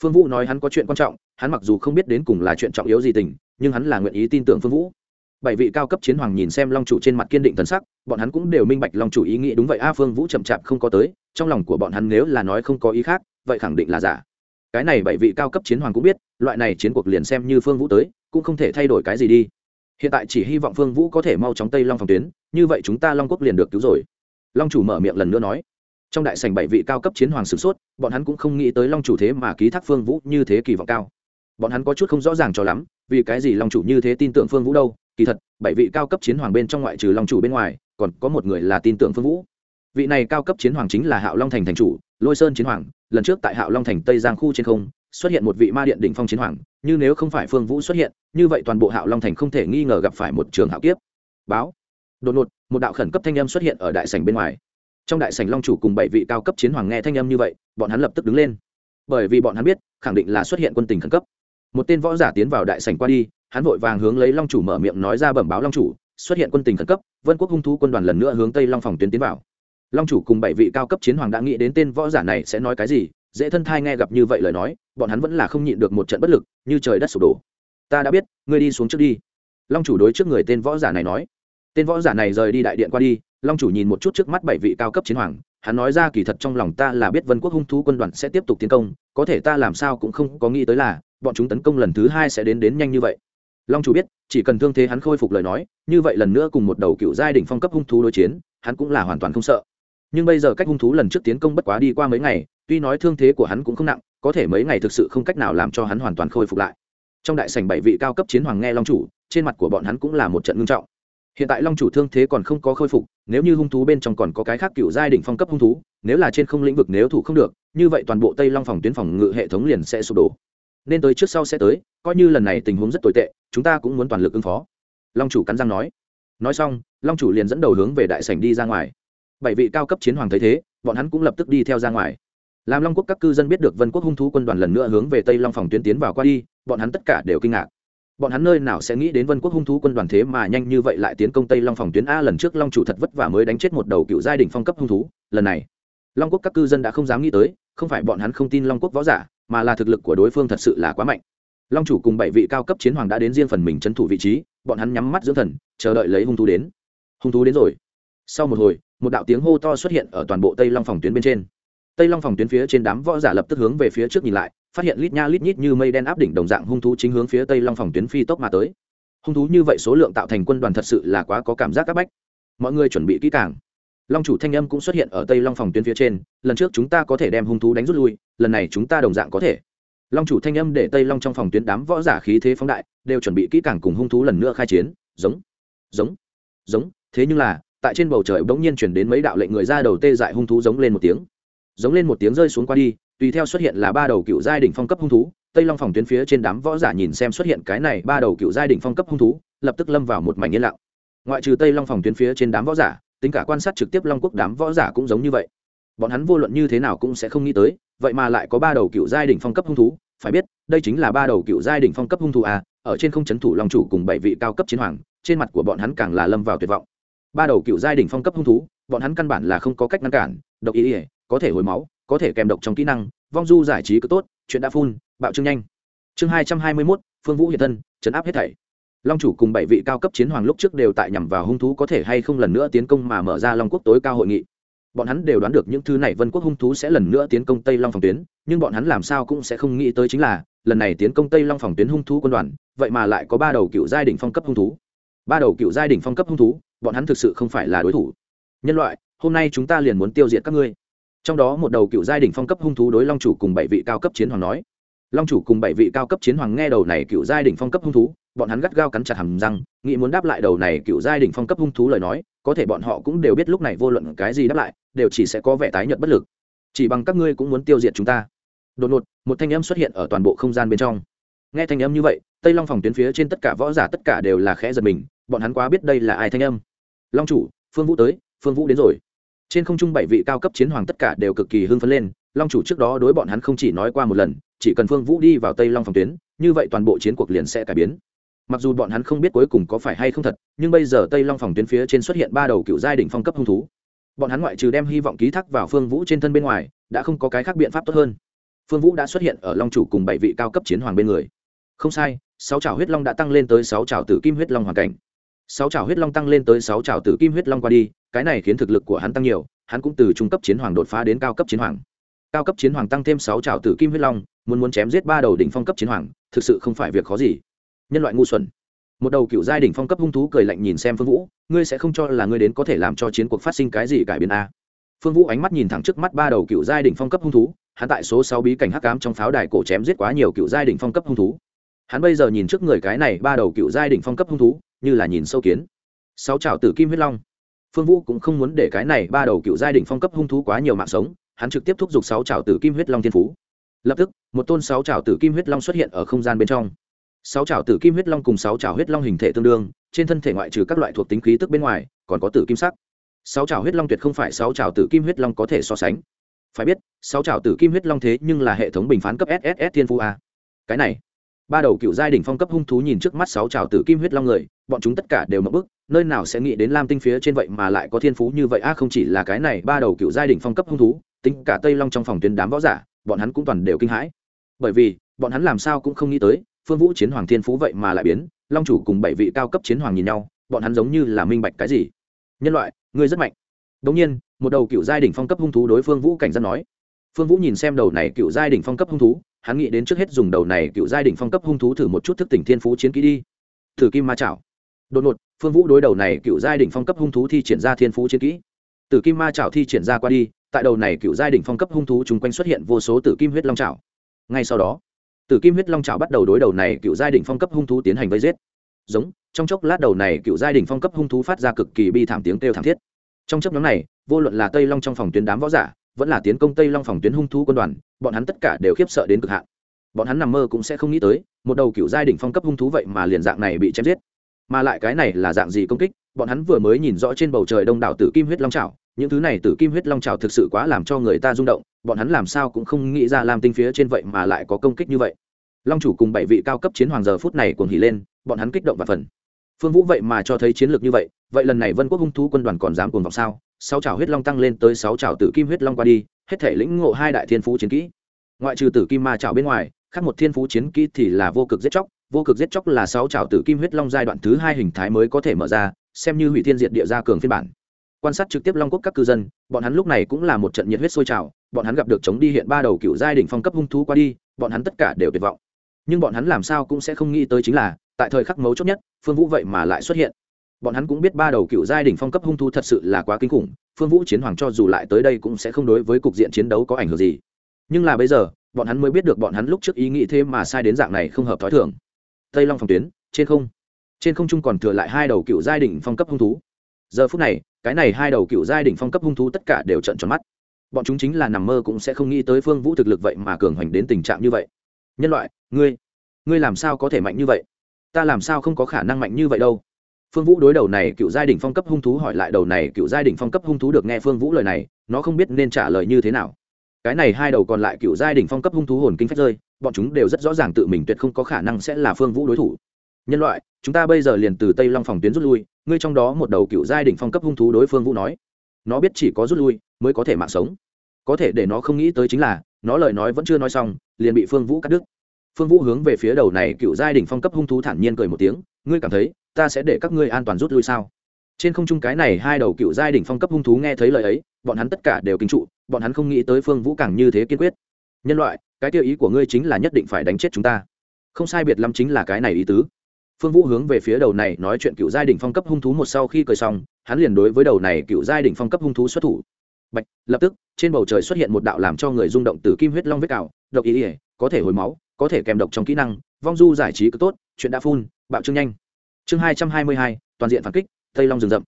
phương vũ nói hắn có chuyện quan trọng, hắn mặc dù không biết đến cùng là chuyện trọng yếu gì tình, nhưng hắn là nguyện ý tin tưởng phương vũ. Bảy vị cao cấp chiến hoàng nhìn xem long chủ trên mặt kiên định thần sắc, bọn hắn cũng đều minh bạch long chủ ý nghĩ đúng vậy. A, phương vũ chậm chạp không có tới, trong lòng của bọn hắn nếu là nói không có ý khác, vậy khẳng định là giả. Cái này bảy vị cao cấp chiến hoàng cũng biết, loại này chiến cuộc liền xem như phương vũ tới, cũng không thể thay đổi cái gì đi. Hiện tại chỉ hy vọng phương vũ có thể mau chóng tây long phòng tuyến, như vậy chúng ta long quốc liền được cứu rồi. Long chủ mở miệng lần nữa nói trong đại sảnh bảy vị cao cấp chiến hoàng sửng sốt, bọn hắn cũng không nghĩ tới long chủ thế mà ký thác phương vũ như thế kỳ vọng cao. Bọn hắn có chút không rõ ràng cho lắm, vì cái gì long chủ như thế tin tưởng phương vũ đâu? Kỳ thật, bảy vị cao cấp chiến hoàng bên trong ngoại trừ long chủ bên ngoài, còn có một người là tin tưởng phương vũ. Vị này cao cấp chiến hoàng chính là hạo long thành thành chủ, lôi sơn chiến hoàng. Lần trước tại hạo long thành tây giang khu trên không, xuất hiện một vị ma điện đỉnh phong chiến hoàng, như nếu không phải phương vũ xuất hiện, như vậy toàn bộ hạo long thành không thể nghi ngờ gặp phải một trường hạo kiếp. Báo. Đột ngột, một đạo khẩn cấp thanh âm xuất hiện ở đại sảnh bên ngoài trong đại sảnh long chủ cùng bảy vị cao cấp chiến hoàng nghe thanh âm như vậy, bọn hắn lập tức đứng lên. Bởi vì bọn hắn biết, khẳng định là xuất hiện quân tình khẩn cấp. Một tên võ giả tiến vào đại sảnh qua đi, hắn vội vàng hướng lấy long chủ mở miệng nói ra bẩm báo long chủ, xuất hiện quân tình khẩn cấp, vân quốc hung thú quân đoàn lần nữa hướng tây long phòng tuyến tiến vào. Long chủ cùng bảy vị cao cấp chiến hoàng đã nghĩ đến tên võ giả này sẽ nói cái gì, dễ thân thai nghe gặp như vậy lời nói, bọn hắn vẫn là không nhịn được một trận bất lực, như trời đất sụp đổ. Ta đã biết, ngươi đi xuống trước đi. Long chủ đối trước người tên võ giả này nói. Tên võ giả này rời đi đại điện qua đi long chủ nhìn một chút trước mắt bảy vị cao cấp chiến hoàng, hắn nói ra kỳ thật trong lòng ta là biết vân quốc hung thú quân đoàn sẽ tiếp tục tiến công, có thể ta làm sao cũng không có nghĩ tới là, bọn chúng tấn công lần thứ hai sẽ đến đến nhanh như vậy. Long chủ biết, chỉ cần thương thế hắn khôi phục lời nói, như vậy lần nữa cùng một đầu cựu giai đỉnh phong cấp hung thú đối chiến, hắn cũng là hoàn toàn không sợ. Nhưng bây giờ cách hung thú lần trước tiến công bất quá đi qua mấy ngày, tuy nói thương thế của hắn cũng không nặng, có thể mấy ngày thực sự không cách nào làm cho hắn hoàn toàn khôi phục lại. Trong đại sảnh bảy vị cao cấp chiến hoàng nghe long chủ, trên mặt của bọn hắn cũng là một trận ngưng trọng hiện tại long chủ thương thế còn không có khôi phục, nếu như hung thú bên trong còn có cái khác cựu giai đ ỉ n h phong cấp hung thú, nếu là trên không lĩnh vực nếu thủ không được, như vậy toàn bộ tây long phòng tuyến phòng ngự hệ thống liền sẽ sụp đổ. Nên tới trước sau sẽ tới, coi như lần này tình huống rất tồi tệ, chúng ta cũng muốn toàn lực ứng phó. Long chủ cắn răng nói. Nói xong, long chủ liền dẫn đầu hướng về đại sảnh đi ra ngoài. Bảy vị cao cấp chiến hoàng thấy thế, bọn hắn cũng lập tức đi theo ra ngoài. Làm long quốc các cư dân biết được vân quốc hung thú quân đoàn lần nữa hướng về tây long phòng tuyến tiến vào qua đi, bọn hắn tất cả đều kinh ngạc bọn hắn nơi nào sẽ nghĩ đến vân quốc hung thú quân đoàn thế mà nhanh như vậy lại tiến công tây long phòng tuyến a lần trước long chủ thật vất vả mới đánh chết một đầu cựu giai đình phong cấp hung thú, lần này. Long quốc các cư dân đã không dám nghĩ tới, không phải bọn hắn không tin long quốc võ giả, mà là thực lực của đối phương thật sự là quá mạnh. Long chủ cùng bảy vị cao cấp chiến hoàng đã đến riêng phần mình trấn thủ vị trí, bọn hắn nhắm mắt dưỡng thần, chờ đợi lấy hung thú đến. Hung thú đến rồi. Sau một hồi, một đạo tiếng hô to xuất hiện ở toàn bộ tây long phòng tuyến bên trên tây long phòng tuyến phía trên đám võ giả lập tức hướng về phía trước nhìn lại, phát hiện lít nha lít nhít như mây đen áp đỉnh đồng dạng hung thú chính hướng phía tây long phòng tuyến phi tốc mà tới. Hung thú như vậy số lượng tạo thành quân đoàn thật sự là quá có cảm giác áp bách. Mọi người chuẩn bị kỹ càng. Long chủ thanh âm cũng xuất hiện ở tây long phòng tuyến phía trên, lần trước chúng ta có thể đem hung thú đánh rút lui, lần này chúng ta đồng dạng có thể. Long chủ thanh âm để tây long trong phòng tuyến đám võ giả khí thế phóng đại, đều chuẩn bị kỹ càng cùng hung thú lần nữa khai chiến. Giống giống giống. Thế nhưng là, tại trên bầu trời bỗng nhiên chuyển đến mấy đạo lệnh người ra đầu tê dại hung thú giống lên một tiếng giống lên một tiếng rơi xuống qua đi tùy theo xuất hiện là ba đầu cựu giai đỉnh phong cấp hung thú tây long phòng tuyến phía trên đám võ giả nhìn xem xuất hiện cái này ba đầu cựu giai đỉnh phong cấp hung thú lập tức lâm vào một mảnh yên lặng ngoại trừ tây long phòng tuyến phía trên đám võ giả tính cả quan sát trực tiếp long quốc đám võ giả cũng giống như vậy bọn hắn vô luận như thế nào cũng sẽ không nghĩ tới vậy mà lại có ba đầu cựu giai đỉnh phong cấp hung thú phải biết đây chính là ba đầu cựu giai đỉnh phong cấp hung thú à ở trên không trấn thủ long chủ cùng bảy vị cao cấp chiến hoàng trên mặt của bọn hắn càng là lâm vào tuyệt vọng ba đầu cựu giai đỉnh phong cấp hung thú bọn hắn căn bản là không có cách ngăn cản độc ý ỉa có thể hồi máu, có thể kèm độc trong kỹ năng, vong du giải trí cứ tốt, chuyện đã phun, bạo trương nhanh. Chương hai trăm hai mươi mốt, phương vũ hiện thân chấn áp hết thảy. Long chủ cùng bảy vị cao cấp chiến hoàng lúc trước đều tại nhằm vào hung thú có thể hay không lần nữa tiến công mà mở ra long quốc tối cao hội nghị. Bọn hắn đều đoán được những thứ này vân quốc hung thú sẽ lần nữa tiến công tây long phòng tuyến, nhưng bọn hắn làm sao cũng sẽ không nghĩ tới chính là, lần này tiến công tây long phòng tuyến hung thú quân đoàn, vậy mà lại có ba đầu cựu giai đỉnh phong cấp hung thú. Ba đầu cựu giai đỉnh phong cấp hung thú, bọn hắn thực sự không phải là đối thủ. Nhân loại, hôm nay chúng ta liền muốn tiêu diệt các ngươi trong đó một đầu cựu giai đỉnh phong cấp hung thú đối long chủ cùng bảy vị cao cấp chiến hoàng nói. Long chủ cùng bảy vị cao cấp chiến hoàng nghe đầu này cựu giai đỉnh phong cấp hung thú, bọn hắn gắt gao cắn chặt hầm răng, nghĩ muốn đáp lại đầu này cựu giai đỉnh phong cấp hung thú lời nói, có thể bọn họ cũng đều biết lúc này vô luận cái gì đáp lại, đều chỉ sẽ có vẻ tái nhợt bất lực. Chỉ bằng các ngươi cũng muốn tiêu diệt chúng ta. Đột ngột, một thanh âm xuất hiện ở toàn bộ không gian bên trong. Nghe thanh âm như vậy, tây long phòng tuyến phía trên tất cả võ giả tất cả đều là khẽ giật mình, bọn hắn quá biết đây là ai thanh âm. Long chủ, phương vũ tới, phương vũ đến rồi trên không trung bảy vị cao cấp chiến hoàng tất cả đều cực kỳ hưng phấn lên, long chủ trước đó đối bọn hắn không chỉ nói qua một lần, chỉ cần phương vũ đi vào tây long phòng tuyến, như vậy toàn bộ chiến cuộc liền sẽ cải biến. Mặc dù bọn hắn không biết cuối cùng có phải hay không thật, nhưng bây giờ tây long phòng tuyến phía trên xuất hiện ba đầu cựu giai đ ỉ n h phong cấp hung thú. Bọn hắn ngoại trừ đem hy vọng ký thác vào phương vũ trên thân bên ngoài, đã không có cái khác biện pháp tốt hơn. Phương vũ đã xuất hiện ở long chủ cùng bảy vị cao cấp chiến hoàng bên người. Không sai, sáu trào huyết long đã tăng lên tới sáu trào tử kim huyết long hoàn cảnh sáu trào huyết long tăng lên tới sáu trào tử kim huyết long qua đi, cái này khiến thực lực của hắn tăng nhiều, hắn cũng từ trung cấp chiến hoàng đột phá đến cao cấp chiến hoàng. Cao cấp chiến hoàng tăng thêm sáu trào tử kim huyết long, muốn muốn chém giết ba đầu đỉnh phong cấp chiến hoàng, thực sự không phải việc khó gì. Nhân loại ngu xuẩn. Một đầu cựu giai đỉnh phong cấp hung thú cười lạnh nhìn xem phương vũ, ngươi sẽ không cho là ngươi đến có thể làm cho chiến cuộc phát sinh cái gì cải biến a phương vũ ánh mắt nhìn thẳng trước mắt ba đầu cựu giai đỉnh phong cấp hung thú, hắn tại số sáu bí cảnh hắc ám trong pháo đài cổ chém giết quá nhiều cựu giai đỉnh phong cấp hung thú. Hắn bây giờ nhìn trước người cái này ba đầu cựu giai đỉnh phong cấp hung thú như là nhìn sâu kiến. Sáu trào tử kim huyết long. Phương vũ cũng không muốn để cái này ba đầu cựu giai đỉnh phong cấp hung thú quá nhiều mạng sống, hắn trực tiếp thúc giục sáu trào tử kim huyết long thiên phú. Lập tức, một tôn sáu trào tử kim huyết long xuất hiện ở không gian bên trong. Sáu trào tử kim huyết long cùng sáu trào huyết long hình thể tương đương, trên thân thể ngoại trừ các loại thuộc tính khí tức bên ngoài, còn có tử kim sắc. Sáu trào huyết long tuyệt không phải sáu trào tử kim huyết long có thể so sánh. Phải biết, sáu trào tử kim huyết long thế nhưng là hệ thống bình phán cấp sss thiên phú a. Cái này ba đầu cựu giai đỉnh phong cấp hung thú nhìn trước mắt sáu trào tử kim huyết long người, bọn chúng tất cả đều mập bức nơi nào sẽ nghĩ đến lam tinh phía trên vậy mà lại có thiên phú như vậy? A không chỉ là cái này, ba đầu cựu giai đỉnh phong cấp hung thú, tính cả tây long trong phòng tuyến đám võ giả, bọn hắn cũng toàn đều kinh hãi. Bởi vì, bọn hắn làm sao cũng không nghĩ tới, phương vũ chiến hoàng thiên phú vậy mà lại biến, long chủ cùng bảy vị cao cấp chiến hoàng nhìn nhau, bọn hắn giống như là minh bạch cái gì? Nhân loại, ngươi rất mạnh. Đống nhiên, một đầu cựu giai đ ỉ n h phong cấp hung thú đối phương vũ cảnh giác nói phương vũ nhìn xem đầu này cựu giai đ ỉ n h phong cấp hung thú, hắn nghĩ đến trước hết dùng đầu này cựu giai đ ỉ n h phong cấp hung thú thử một chút thức tỉnh thiên phú chiến kỹ đi. Thử kim ma chảo. Đột ngột, phương vũ đối đầu này cựu giai đ ỉ n h phong cấp hung thú thi triển ra thiên phú chiến kỹ. Tử kim ma chảo thi triển ra qua đi, tại đầu này cựu giai đ ỉ n h phong cấp hung thú chung quanh xuất hiện vô số tử kim huyết long chảo. Ngay sau đó, tử kim huyết long chảo bắt đầu đối đầu này cựu giai đ ỉ n h phong cấp hung thú tiến hành vây giết. Giống, trong chốc lát đầu này cựu giai đỉnh phong cấp hung thú phát ra cực kỳ bi thảm tiếng kêu thảm thiết. Trong chấp nhóm này, vô luận là tây long trong phòng tuyến đám võ giả vẫn là tiến công tây long phòng tuyến hung thú quân đoàn, bọn hắn tất cả đều khiếp sợ đến cực hạn. Bọn hắn nằm mơ cũng sẽ không nghĩ tới, một đầu cựu giai đỉnh phong cấp hung thú vậy mà liền dạng này bị chém giết. Mà lại cái này là dạng gì công kích, bọn hắn vừa mới nhìn rõ trên bầu trời đông đảo tử kim huyết long trào những thứ này tử kim huyết long trào thực sự quá làm cho người ta rung động, bọn hắn làm sao cũng không nghĩ ra làm tinh phía trên vậy mà lại có công kích như vậy. Long chủ cùng bảy vị cao cấp chiến hoàng giờ phút này cuồng hỉ lên, bọn hắn kích động và phần phương vũ vậy mà cho thấy chiến lược như vậy vậy lần này vân quốc hung thú quân đoàn còn dám cuồng vọng sao? Sáu trào huyết long tăng lên tới sáu trào tử kim huyết long qua đi, hết thể lĩnh ngộ hai đại thiên phú chiến kỹ. Ngoại trừ tử kim ma trào bên ngoài, khác một thiên phú chiến kỹ thì là vô cực giết chóc. Vô cực giết chóc là sáu trào tử kim huyết long giai đoạn thứ hai hình thái mới có thể mở ra, xem như hủy thiên diệt địa gia cường phiên bản. Quan sát trực tiếp long quốc các cư dân, bọn hắn lúc này cũng là một trận nhiệt huyết sôi trào, bọn hắn gặp được chống đi hiện ba đầu cựu giai đỉnh phong cấp hung thú qua đi, bọn hắn tất cả đều tuyệt vọng. Nhưng bọn hắn làm sao cũng sẽ không nghĩ tới chính là, tại thời khắc mấu chốt nhất, phương vũ vậy mà lại xuất hiện bọn hắn cũng biết ba đầu cựu giai đỉnh phong cấp hung thú thật sự là quá kinh khủng, phương vũ chiến hoàng cho dù lại tới đây cũng sẽ không đối với cục diện chiến đấu có ảnh hưởng gì. Nhưng là bây giờ, bọn hắn mới biết được bọn hắn lúc trước ý nghĩ thêm mà sai đến dạng này không hợp t h ó i thường. Tây long phòng tuyến, trên không. Trên không trung còn thừa lại hai đầu cựu giai đỉnh phong cấp hung thú. Giờ phút này, cái này hai đầu cựu giai đỉnh phong cấp hung thú tất cả đều trận tròn mắt. Bọn chúng chính là nằm mơ cũng sẽ không nghĩ tới phương vũ thực lực vậy mà cường hoành đến tình trạng như vậy. Nhân loại, ngươi ngươi làm sao có thể mạnh như vậy? Ta làm sao không có khả năng mạnh như vậy đâu? Phương vũ đối đầu này cựu giai đỉnh phong cấp hung thú hỏi lại đầu này cựu giai đỉnh phong cấp hung thú được nghe phương vũ lời này, nó không biết nên trả lời như thế nào. Cái này hai đầu còn lại cựu giai đỉnh phong cấp hung thú hồn kinh phách rơi, bọn chúng đều rất rõ ràng tự mình tuyệt không có khả năng sẽ là phương vũ đối thủ. Nhân loại, chúng ta bây giờ liền từ tây long phòng tuyến rút lui, ngươi trong đó một đầu cựu giai đỉnh phong cấp hung thú đối phương vũ nói. Nó biết chỉ có rút lui mới có thể mạng sống. Có thể để nó không nghĩ tới chính là, nó lời nói vẫn chưa nói xong, liền bị phương vũ cắt đứt. Phương vũ hướng về phía đầu này cựu giai đỉnh phong cấp hung thú thản nhiên cười một tiếng ngươi cảm thấy ta sẽ để các ngươi an toàn rút lui sao? Trên không trung cái này hai đầu cựu giai đỉnh phong cấp hung thú nghe thấy lời ấy, bọn hắn tất cả đều kinh trụ, bọn hắn không nghĩ tới phương vũ càng như thế kiên quyết. Nhân loại, cái tiêu ý của ngươi chính là nhất định phải đánh chết chúng ta. Không sai biệt lắm chính là cái này ý tứ. Phương vũ hướng về phía đầu này nói chuyện cựu giai đ ỉ n h phong cấp hung thú một sau khi cười xong, hắn liền đối với đầu này cựu giai đ ỉ n h phong cấp hung thú xuất thủ. Bạch, lập tức, trên bầu trời xuất hiện một đạo làm cho người rung động từ kim huyết long vết cào, độc ý ỉa có thể hồi máu, có thể kèm độc trong kỹ năng, vong du giải trí cực tốt, chuyện đã phun bạo trương nhanh. Chương hai trăm hai mươi hai, toàn diện phản kích, tây long rừng rậm.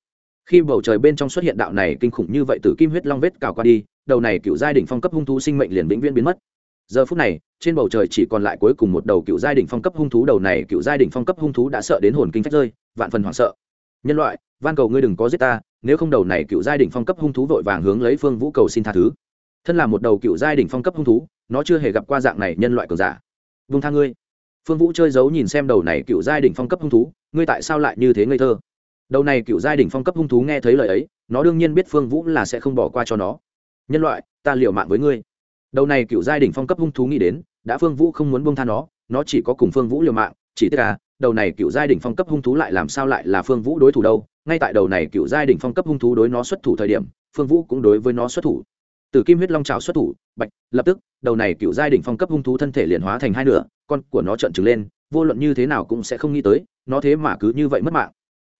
Khi bầu trời bên trong xuất hiện đạo này kinh khủng như vậy từ kim huyết long vết cào qua đi, đầu này cựu giai đỉnh phong cấp hung thú sinh mệnh liền vĩnh viễn biến mất. Giờ phút này, trên bầu trời chỉ còn lại cuối cùng một đầu cựu giai đỉnh phong cấp hung thú, đầu này cựu giai đỉnh phong cấp hung thú đã sợ đến hồn kinh phách rơi, vạn phần hoảng sợ. Nhân loại, van cầu ngươi đừng có giết ta, nếu không đầu này cựu giai đỉnh phong cấp hung thú vội vàng hướng lấy phương vũ cầu xin tha thứ. Thân là một đầu cựu giai đỉnh phong cấp hung thú, nó chưa hề gặp qua dạng này nhân loại cường giả. Vung tha ngươi phương vũ chơi giấu nhìn xem đầu này cựu giai đình phong cấp hung thú, ngươi tại sao lại như thế ngây thơ? Đầu này cựu giai đình phong cấp hung thú nghe thấy lời ấy, nó đương nhiên biết phương vũ là sẽ không bỏ qua cho nó. Nhân loại, ta liều mạng với ngươi. Đầu này cựu giai đình phong cấp hung thú nghĩ đến, đã phương vũ không muốn bông tha nó nó chỉ có cùng phương vũ liều mạng, chỉ tức là, đầu này cựu giai đình phong cấp hung thú lại làm sao lại là phương vũ đối thủ đâu? Ngay tại đầu này cựu giai đình phong cấp hung thú đối nó xuất thủ thời điểm, phương vũ cũng đối với nó xuất thủ từ kim huyết long trào xuất thủ, bạch, lập tức, đầu này cựu giai đ ỉ n h phong cấp hung thú thân thể liền hóa thành hai nửa, con của nó trợn trừng lên, vô luận như thế nào cũng sẽ không nghĩ tới, nó thế mà cứ như vậy mất mạng.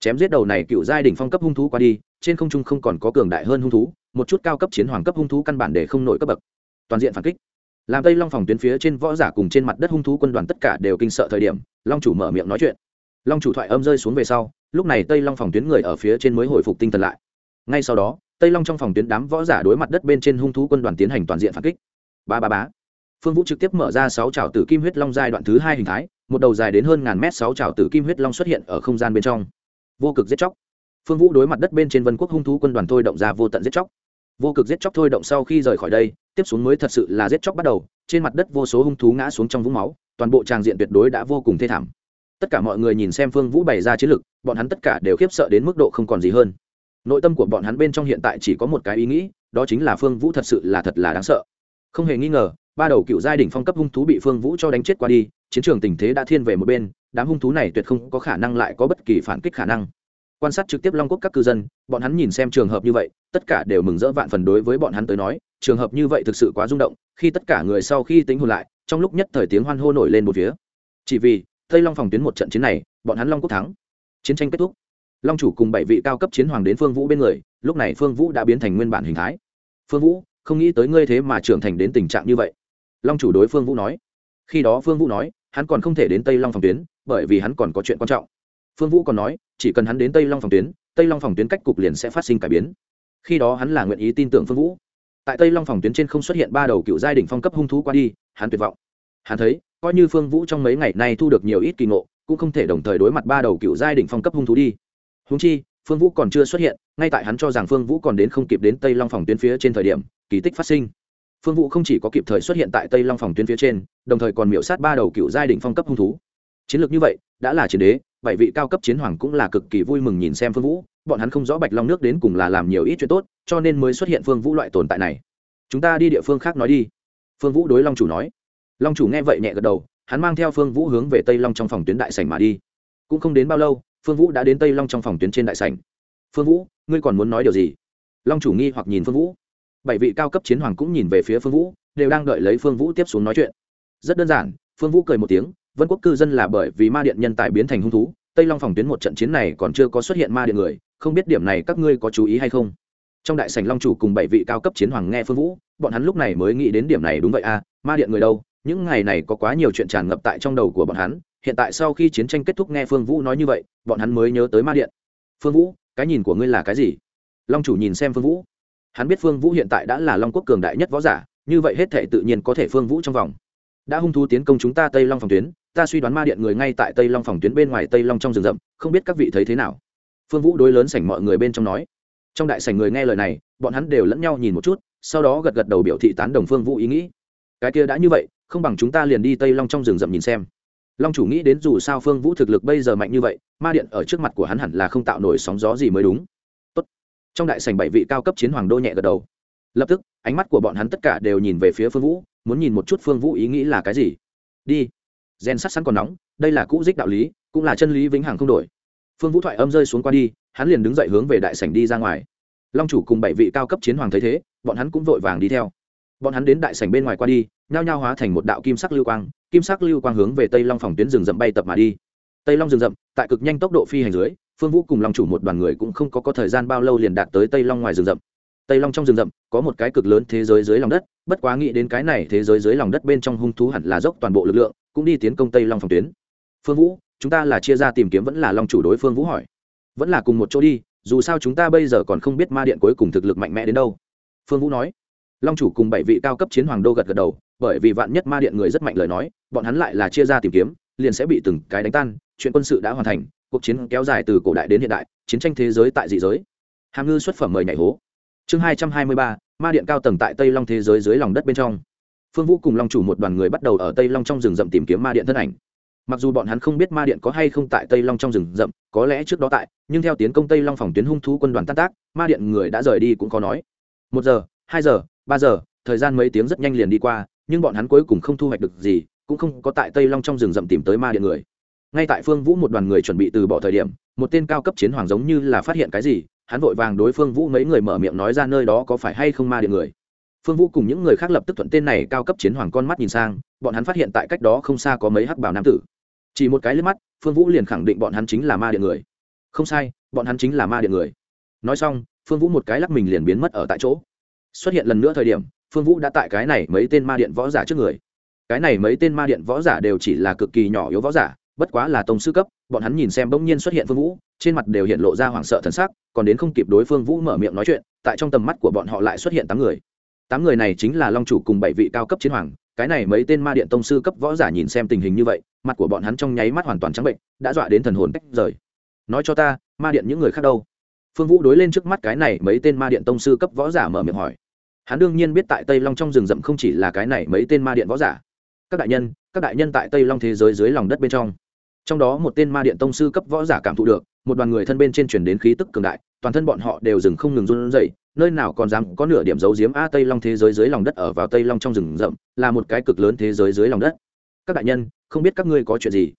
Chém giết đầu này cựu giai đ ỉ n h phong cấp hung thú qua đi, trên không trung không còn có cường đại hơn hung thú, một chút cao cấp chiến hoàng cấp hung thú căn bản để không nổi cấp bậc. Toàn diện phản kích. Làm tây long phòng tuyến phía trên võ giả cùng trên mặt đất hung thú quân đoàn tất cả đều kinh sợ thời điểm, long chủ mở miệng nói chuyện. Long chủ thoại âm rơi xuống về sau, lúc này tây long phòng tuyến người ở phía trên mới hồi phục tinh thần lại. Ngay sau đó tây long trong phòng tuyến đám võ giả đối mặt đất bên trên hung thú quân đoàn tiến hành toàn diện phản kích. Ba ba bá phương vũ trực tiếp mở ra sáu trào tử kim huyết long giai đoạn thứ hai hình thái, một đầu dài đến hơn ngàn mét sáu trào tử kim huyết long xuất hiện ở không gian bên trong. Vô cực giết chóc. Phương vũ đối mặt đất bên trên vân quốc hung thú quân đoàn thôi động ra vô tận giết chóc. Vô cực giết chóc thôi động sau khi rời khỏi đây, tiếp xuống mới thật sự là giết chóc bắt đầu, trên mặt đất vô số hung thú ngã xuống trong vũng máu, toàn bộ tràng diện tuyệt đối đã vô cùng thê thảm. Tất cả mọi người nhìn xem phương vũ bày ra chiến lực, bọn hắn tất cả đều khiếp sợ đến mức độ không còn gì hơn nội tâm của bọn hắn bên trong hiện tại chỉ có một cái ý nghĩ, đó chính là phương vũ thật sự là thật là đáng sợ. Không hề nghi ngờ, ba đầu cựu giai đ ỉ n h phong cấp hung thú bị phương vũ cho đánh chết qua đi, chiến trường tình thế đã thiên về một bên, đám hung thú này tuyệt không có khả năng lại có bất kỳ phản kích khả năng. Quan sát trực tiếp long quốc các cư dân, bọn hắn nhìn xem trường hợp như vậy, tất cả đều mừng rỡ vạn phần đối với bọn hắn tới nói, trường hợp như vậy thực sự quá rung động, khi tất cả người sau khi tính hồn lại, trong lúc nhất thời tiếng hoan hô nổi lên một phía. Chỉ vì tây long phòng tuyến một trận chiến này, bọn hắn long quốc thắng. Chiến tranh kết thúc long chủ cùng bảy vị cao cấp chiến hoàng đến phương vũ bên người, lúc này phương vũ đã biến thành nguyên bản hình thái. Phương vũ, không nghĩ tới ngươi thế mà trưởng thành đến tình trạng như vậy. Long chủ đối phương vũ nói. Khi đó phương vũ nói, hắn còn không thể đến tây long phòng tuyến, bởi vì hắn còn có chuyện quan trọng. Phương vũ còn nói, chỉ cần hắn đến tây long phòng tuyến, tây long phòng tuyến cách cục liền sẽ phát sinh cải biến. Khi đó hắn là nguyện ý tin tưởng phương vũ. Tại tây long phòng tuyến trên không xuất hiện ba đầu cựu giai đỉnh phong cấp hung thú qua đi, hắn tuyệt vọng. Hắn thấy, coi như phương vũ trong mấy ngày nay thu được nhiều ít kỳ ngộ, cũng không thể đồng thời đối mặt ba đầu cựu giai đỉnh phong cấp hung thú đi húng chi, phương vũ còn chưa xuất hiện, ngay tại hắn cho rằng phương vũ còn đến không kịp đến tây long phòng tuyến phía trên thời điểm, kỳ tích phát sinh. Phương vũ không chỉ có kịp thời xuất hiện tại tây long phòng tuyến phía trên, đồng thời còn miễu sát ba đầu cựu giai đỉnh phong cấp hung thú. Chiến lược như vậy, đã là chiến đế, bảy vị cao cấp chiến hoàng cũng là cực kỳ vui mừng nhìn xem phương vũ, bọn hắn không rõ bạch long nước đến cùng là làm nhiều ít chuyện tốt, cho nên mới xuất hiện phương vũ loại tồn tại này. Chúng ta đi địa phương khác nói đi. Phương vũ đối long chủ nói. Long chủ nghe vậy nhẹ gật đầu, hắn mang theo phương vũ hướng về tây long trong phòng tuyến đại sảnh mà đi. Cũng không đến bao lâu phương vũ đã đến tây long trong phòng tuyến trên đại sảnh. Phương vũ, ngươi còn muốn nói điều gì? Long chủ nghi hoặc nhìn phương vũ. Bảy vị cao cấp chiến hoàng cũng nhìn về phía phương vũ, đều đang đợi lấy phương vũ tiếp xuống nói chuyện. Rất đơn giản, phương vũ cười một tiếng, vân quốc cư dân là bởi vì ma điện nhân tài biến thành hung thú, tây long phòng tuyến một trận chiến này còn chưa có xuất hiện ma điện người, không biết điểm này các ngươi có chú ý hay không? Trong đại sảnh long chủ cùng bảy vị cao cấp chiến hoàng nghe phương vũ, bọn hắn lúc này mới nghĩ đến điểm này đúng vậy à ma điện người đâu, những ngày này có quá nhiều chuyện tràn ngập tại trong đầu của bọn hắn hiện tại sau khi chiến tranh kết thúc nghe phương vũ nói như vậy, bọn hắn mới nhớ tới ma điện. Phương vũ, cái nhìn của ngươi là cái gì? Long chủ nhìn xem phương vũ. Hắn biết phương vũ hiện tại đã là long quốc cường đại nhất võ giả, như vậy hết thể tự nhiên có thể phương vũ trong vòng. Đã hung thú tiến công chúng ta tây long phòng tuyến, ta suy đoán ma điện người ngay tại tây long phòng tuyến bên ngoài tây long trong rừng rậm, không biết các vị thấy thế nào? Phương vũ đối lớn sảnh mọi người bên trong nói. Trong đại sảnh người nghe lời này, bọn hắn đều lẫn nhau nhìn một chút, sau đó gật gật đầu biểu thị tán đồng phương vũ ý nghĩ. Cái kia đã như vậy, không bằng chúng ta liền đi tây long trong rừng rậm nhìn xem long chủ nghĩ đến dù sao phương vũ thực lực bây giờ mạnh như vậy, ma điện ở trước mặt của hắn hẳn là không tạo nổi sóng gió gì mới đúng. Tốt. trong đại sảnh bảy vị cao cấp chiến hoàng đô nhẹ gật đầu. Lập tức, ánh mắt của bọn hắn tất cả đều nhìn về phía phương vũ, muốn nhìn một chút phương vũ ý nghĩ là cái gì. Đi. Gen sắt sẵn còn nóng, đây là cũ dích đạo lý, cũng là chân lý vĩnh hằng không đổi. Phương vũ thoại âm rơi xuống qua đi, hắn liền đứng dậy hướng về đại sảnh đi ra ngoài. Long chủ cùng bảy vị cao cấp chiến hoàng thấy thế, bọn hắn cũng vội vàng đi theo. Bọn hắn đến đại sảnh bên ngoài qua đi, nhao nhao hóa thành một đạo kim sắc lưu quang kim sắc lưu quang hướng về tây long phòng tuyến rừng rậm bay tập mà đi. Tây long rừng rậm tại cực nhanh tốc độ phi hành dưới phương vũ cùng long chủ một đoàn người cũng không có, có thời gian bao lâu liền đạt tới tây long ngoài rừng rậm. Tây long trong rừng rậm có một cái cực lớn thế giới dưới lòng đất bất quá nghĩ đến cái này thế giới dưới lòng đất bên trong hung thú hẳn là dốc toàn bộ lực lượng cũng đi tiến công tây long phòng tuyến. Phương vũ chúng ta là chia ra tìm kiếm vẫn là long chủ đối phương vũ hỏi. Vẫn là cùng một chỗ đi dù sao chúng ta bây giờ còn không biết ma điện cuối cùng thực lực mạnh mẽ đến đâu. Phương vũ nói. Long chủ cùng bảy vị cao cấp chiến hoàng đô gật gật đầu bởi vì vạn nhất ma điện người rất mạnh lời nói, bọn hắn lại là chia ra tìm kiếm, liền sẽ bị từng cái đánh tan, chuyện quân sự đã hoàn thành, cuộc chiến kéo dài từ cổ đại đến hiện đại, chiến tranh thế giới tại dị giới. Hàm ngư xuất phẩm mời nhảy hố. Chương hai trăm hai mươi ba, ma điện cao tầng tại tây long thế giới dưới lòng đất bên trong. Phương vũ cùng long chủ một đoàn người bắt đầu ở tây long trong rừng rậm tìm kiếm ma điện thân ảnh. Mặc dù bọn hắn không biết ma điện có hay không tại tây long trong rừng rậm, có lẽ trước đó tại, nhưng theo tiến công tây long phòng tuyến hung thú quân đoàn tan tác, ma điện người đã rời đi cũng có nói. Một giờ, hai giờ, ba giờ, thời gian mấy tiếng rất nhanh liền đi qua nhưng bọn hắn cuối cùng không thu hoạch được gì, cũng không có tại tây long trong rừng rậm tìm tới ma điện người. Ngay tại phương vũ một đoàn người chuẩn bị từ bỏ thời điểm, một tên cao cấp chiến hoàng giống như là phát hiện cái gì, hắn vội vàng đối phương vũ mấy người mở miệng nói ra nơi đó có phải hay không ma điện người. Phương vũ cùng những người khác lập tức thuận tên này cao cấp chiến hoàng con mắt nhìn sang, bọn hắn phát hiện tại cách đó không xa có mấy hắc bảo nam tử. Chỉ một cái liếc mắt, phương vũ liền khẳng định bọn hắn chính là ma điện người. Không sai, bọn hắn chính là ma điện người. Nói xong, phương vũ một cái lắc mình liền biến mất ở tại chỗ. Xuất hiện lần nữa thời điểm phương vũ đã tại cái này mấy tên ma điện võ giả trước người. Cái này mấy tên ma điện võ giả đều chỉ là cực kỳ nhỏ yếu võ giả, bất quá là tông sư cấp, bọn hắn nhìn xem bỗng nhiên xuất hiện phương vũ, trên mặt đều hiện lộ ra hoảng sợ thần sắc, còn đến không kịp đối phương vũ mở miệng nói chuyện, tại trong tầm mắt của bọn họ lại xuất hiện tám người. Tám người này chính là long chủ cùng bảy vị cao cấp chiến hoàng, cái này mấy tên ma điện tông sư cấp võ giả nhìn xem tình hình như vậy, mặt của bọn hắn trong nháy mắt hoàn toàn trắng bệnh, đã dọa đến thần hồn tách rời. Nói cho ta, ma điện những người khác đâu? Phương vũ đối lên trước mắt cái này mấy tên ma điện tông sư cấp võ giả mở miệng hỏi hắn đương nhiên biết tại tây long trong rừng rậm không chỉ là cái này mấy tên ma điện võ giả các đại nhân các đại nhân tại tây long thế giới dưới lòng đất bên trong trong đó một tên ma điện tông sư cấp võ giả cảm thụ được một đoàn người thân bên trên chuyển đến khí tức cường đại toàn thân bọn họ đều dừng không ngừng run rẩy, nơi nào còn dám có nửa điểm giấu giếm, a, tây long thế giới dưới lòng đất ở vào tây long trong rừng rậm, là một cái cực lớn thế giới dưới lòng đất. Các đại nhân, không biết các ngươi có chuyện gì?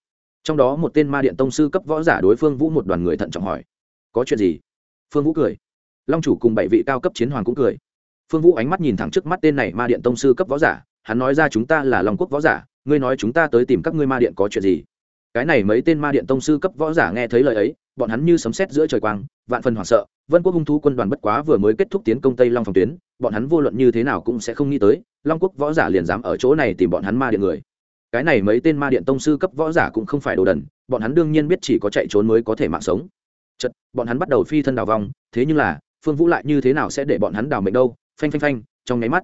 Trong đó một tên ma điện tông sư cấp võ giả đối phương vũ một đoàn người thận trọng hỏi. Có chuyện gì? Phương vũ cười. Long chủ cùng bảy vị cao cấp chiến hoàng cũng cười phương vũ ánh mắt nhìn thẳng trước mắt tên này ma điện tông sư cấp võ giả, hắn nói ra chúng ta là long quốc võ giả, ngươi nói chúng ta tới tìm các ngươi ma điện có chuyện gì? Cái này mấy tên ma điện tông sư cấp võ giả nghe thấy lời ấy, bọn hắn như sấm sét giữa trời quang, vạn phần hoảng sợ, vân quốc hung thú quân đoàn bất quá vừa mới kết thúc tiến công tây long phòng tuyến, bọn hắn vô luận như thế nào cũng sẽ không nghĩ tới, long quốc võ giả liền dám ở chỗ này tìm bọn hắn ma điện người. Cái này mấy tên ma điện tông sư cấp võ giả cũng không phải đồ đần, bọn hắn đương nhiên biết chỉ có chạy trốn mới có thể mạng sống. Chật bọn hắn bắt đầu phi thân đào vong, thế nhưng là, phương vũ lại như thế nào sẽ để bọn hắn đào mệnh đâu? Phanh phanh phanh, trong nháy mắt.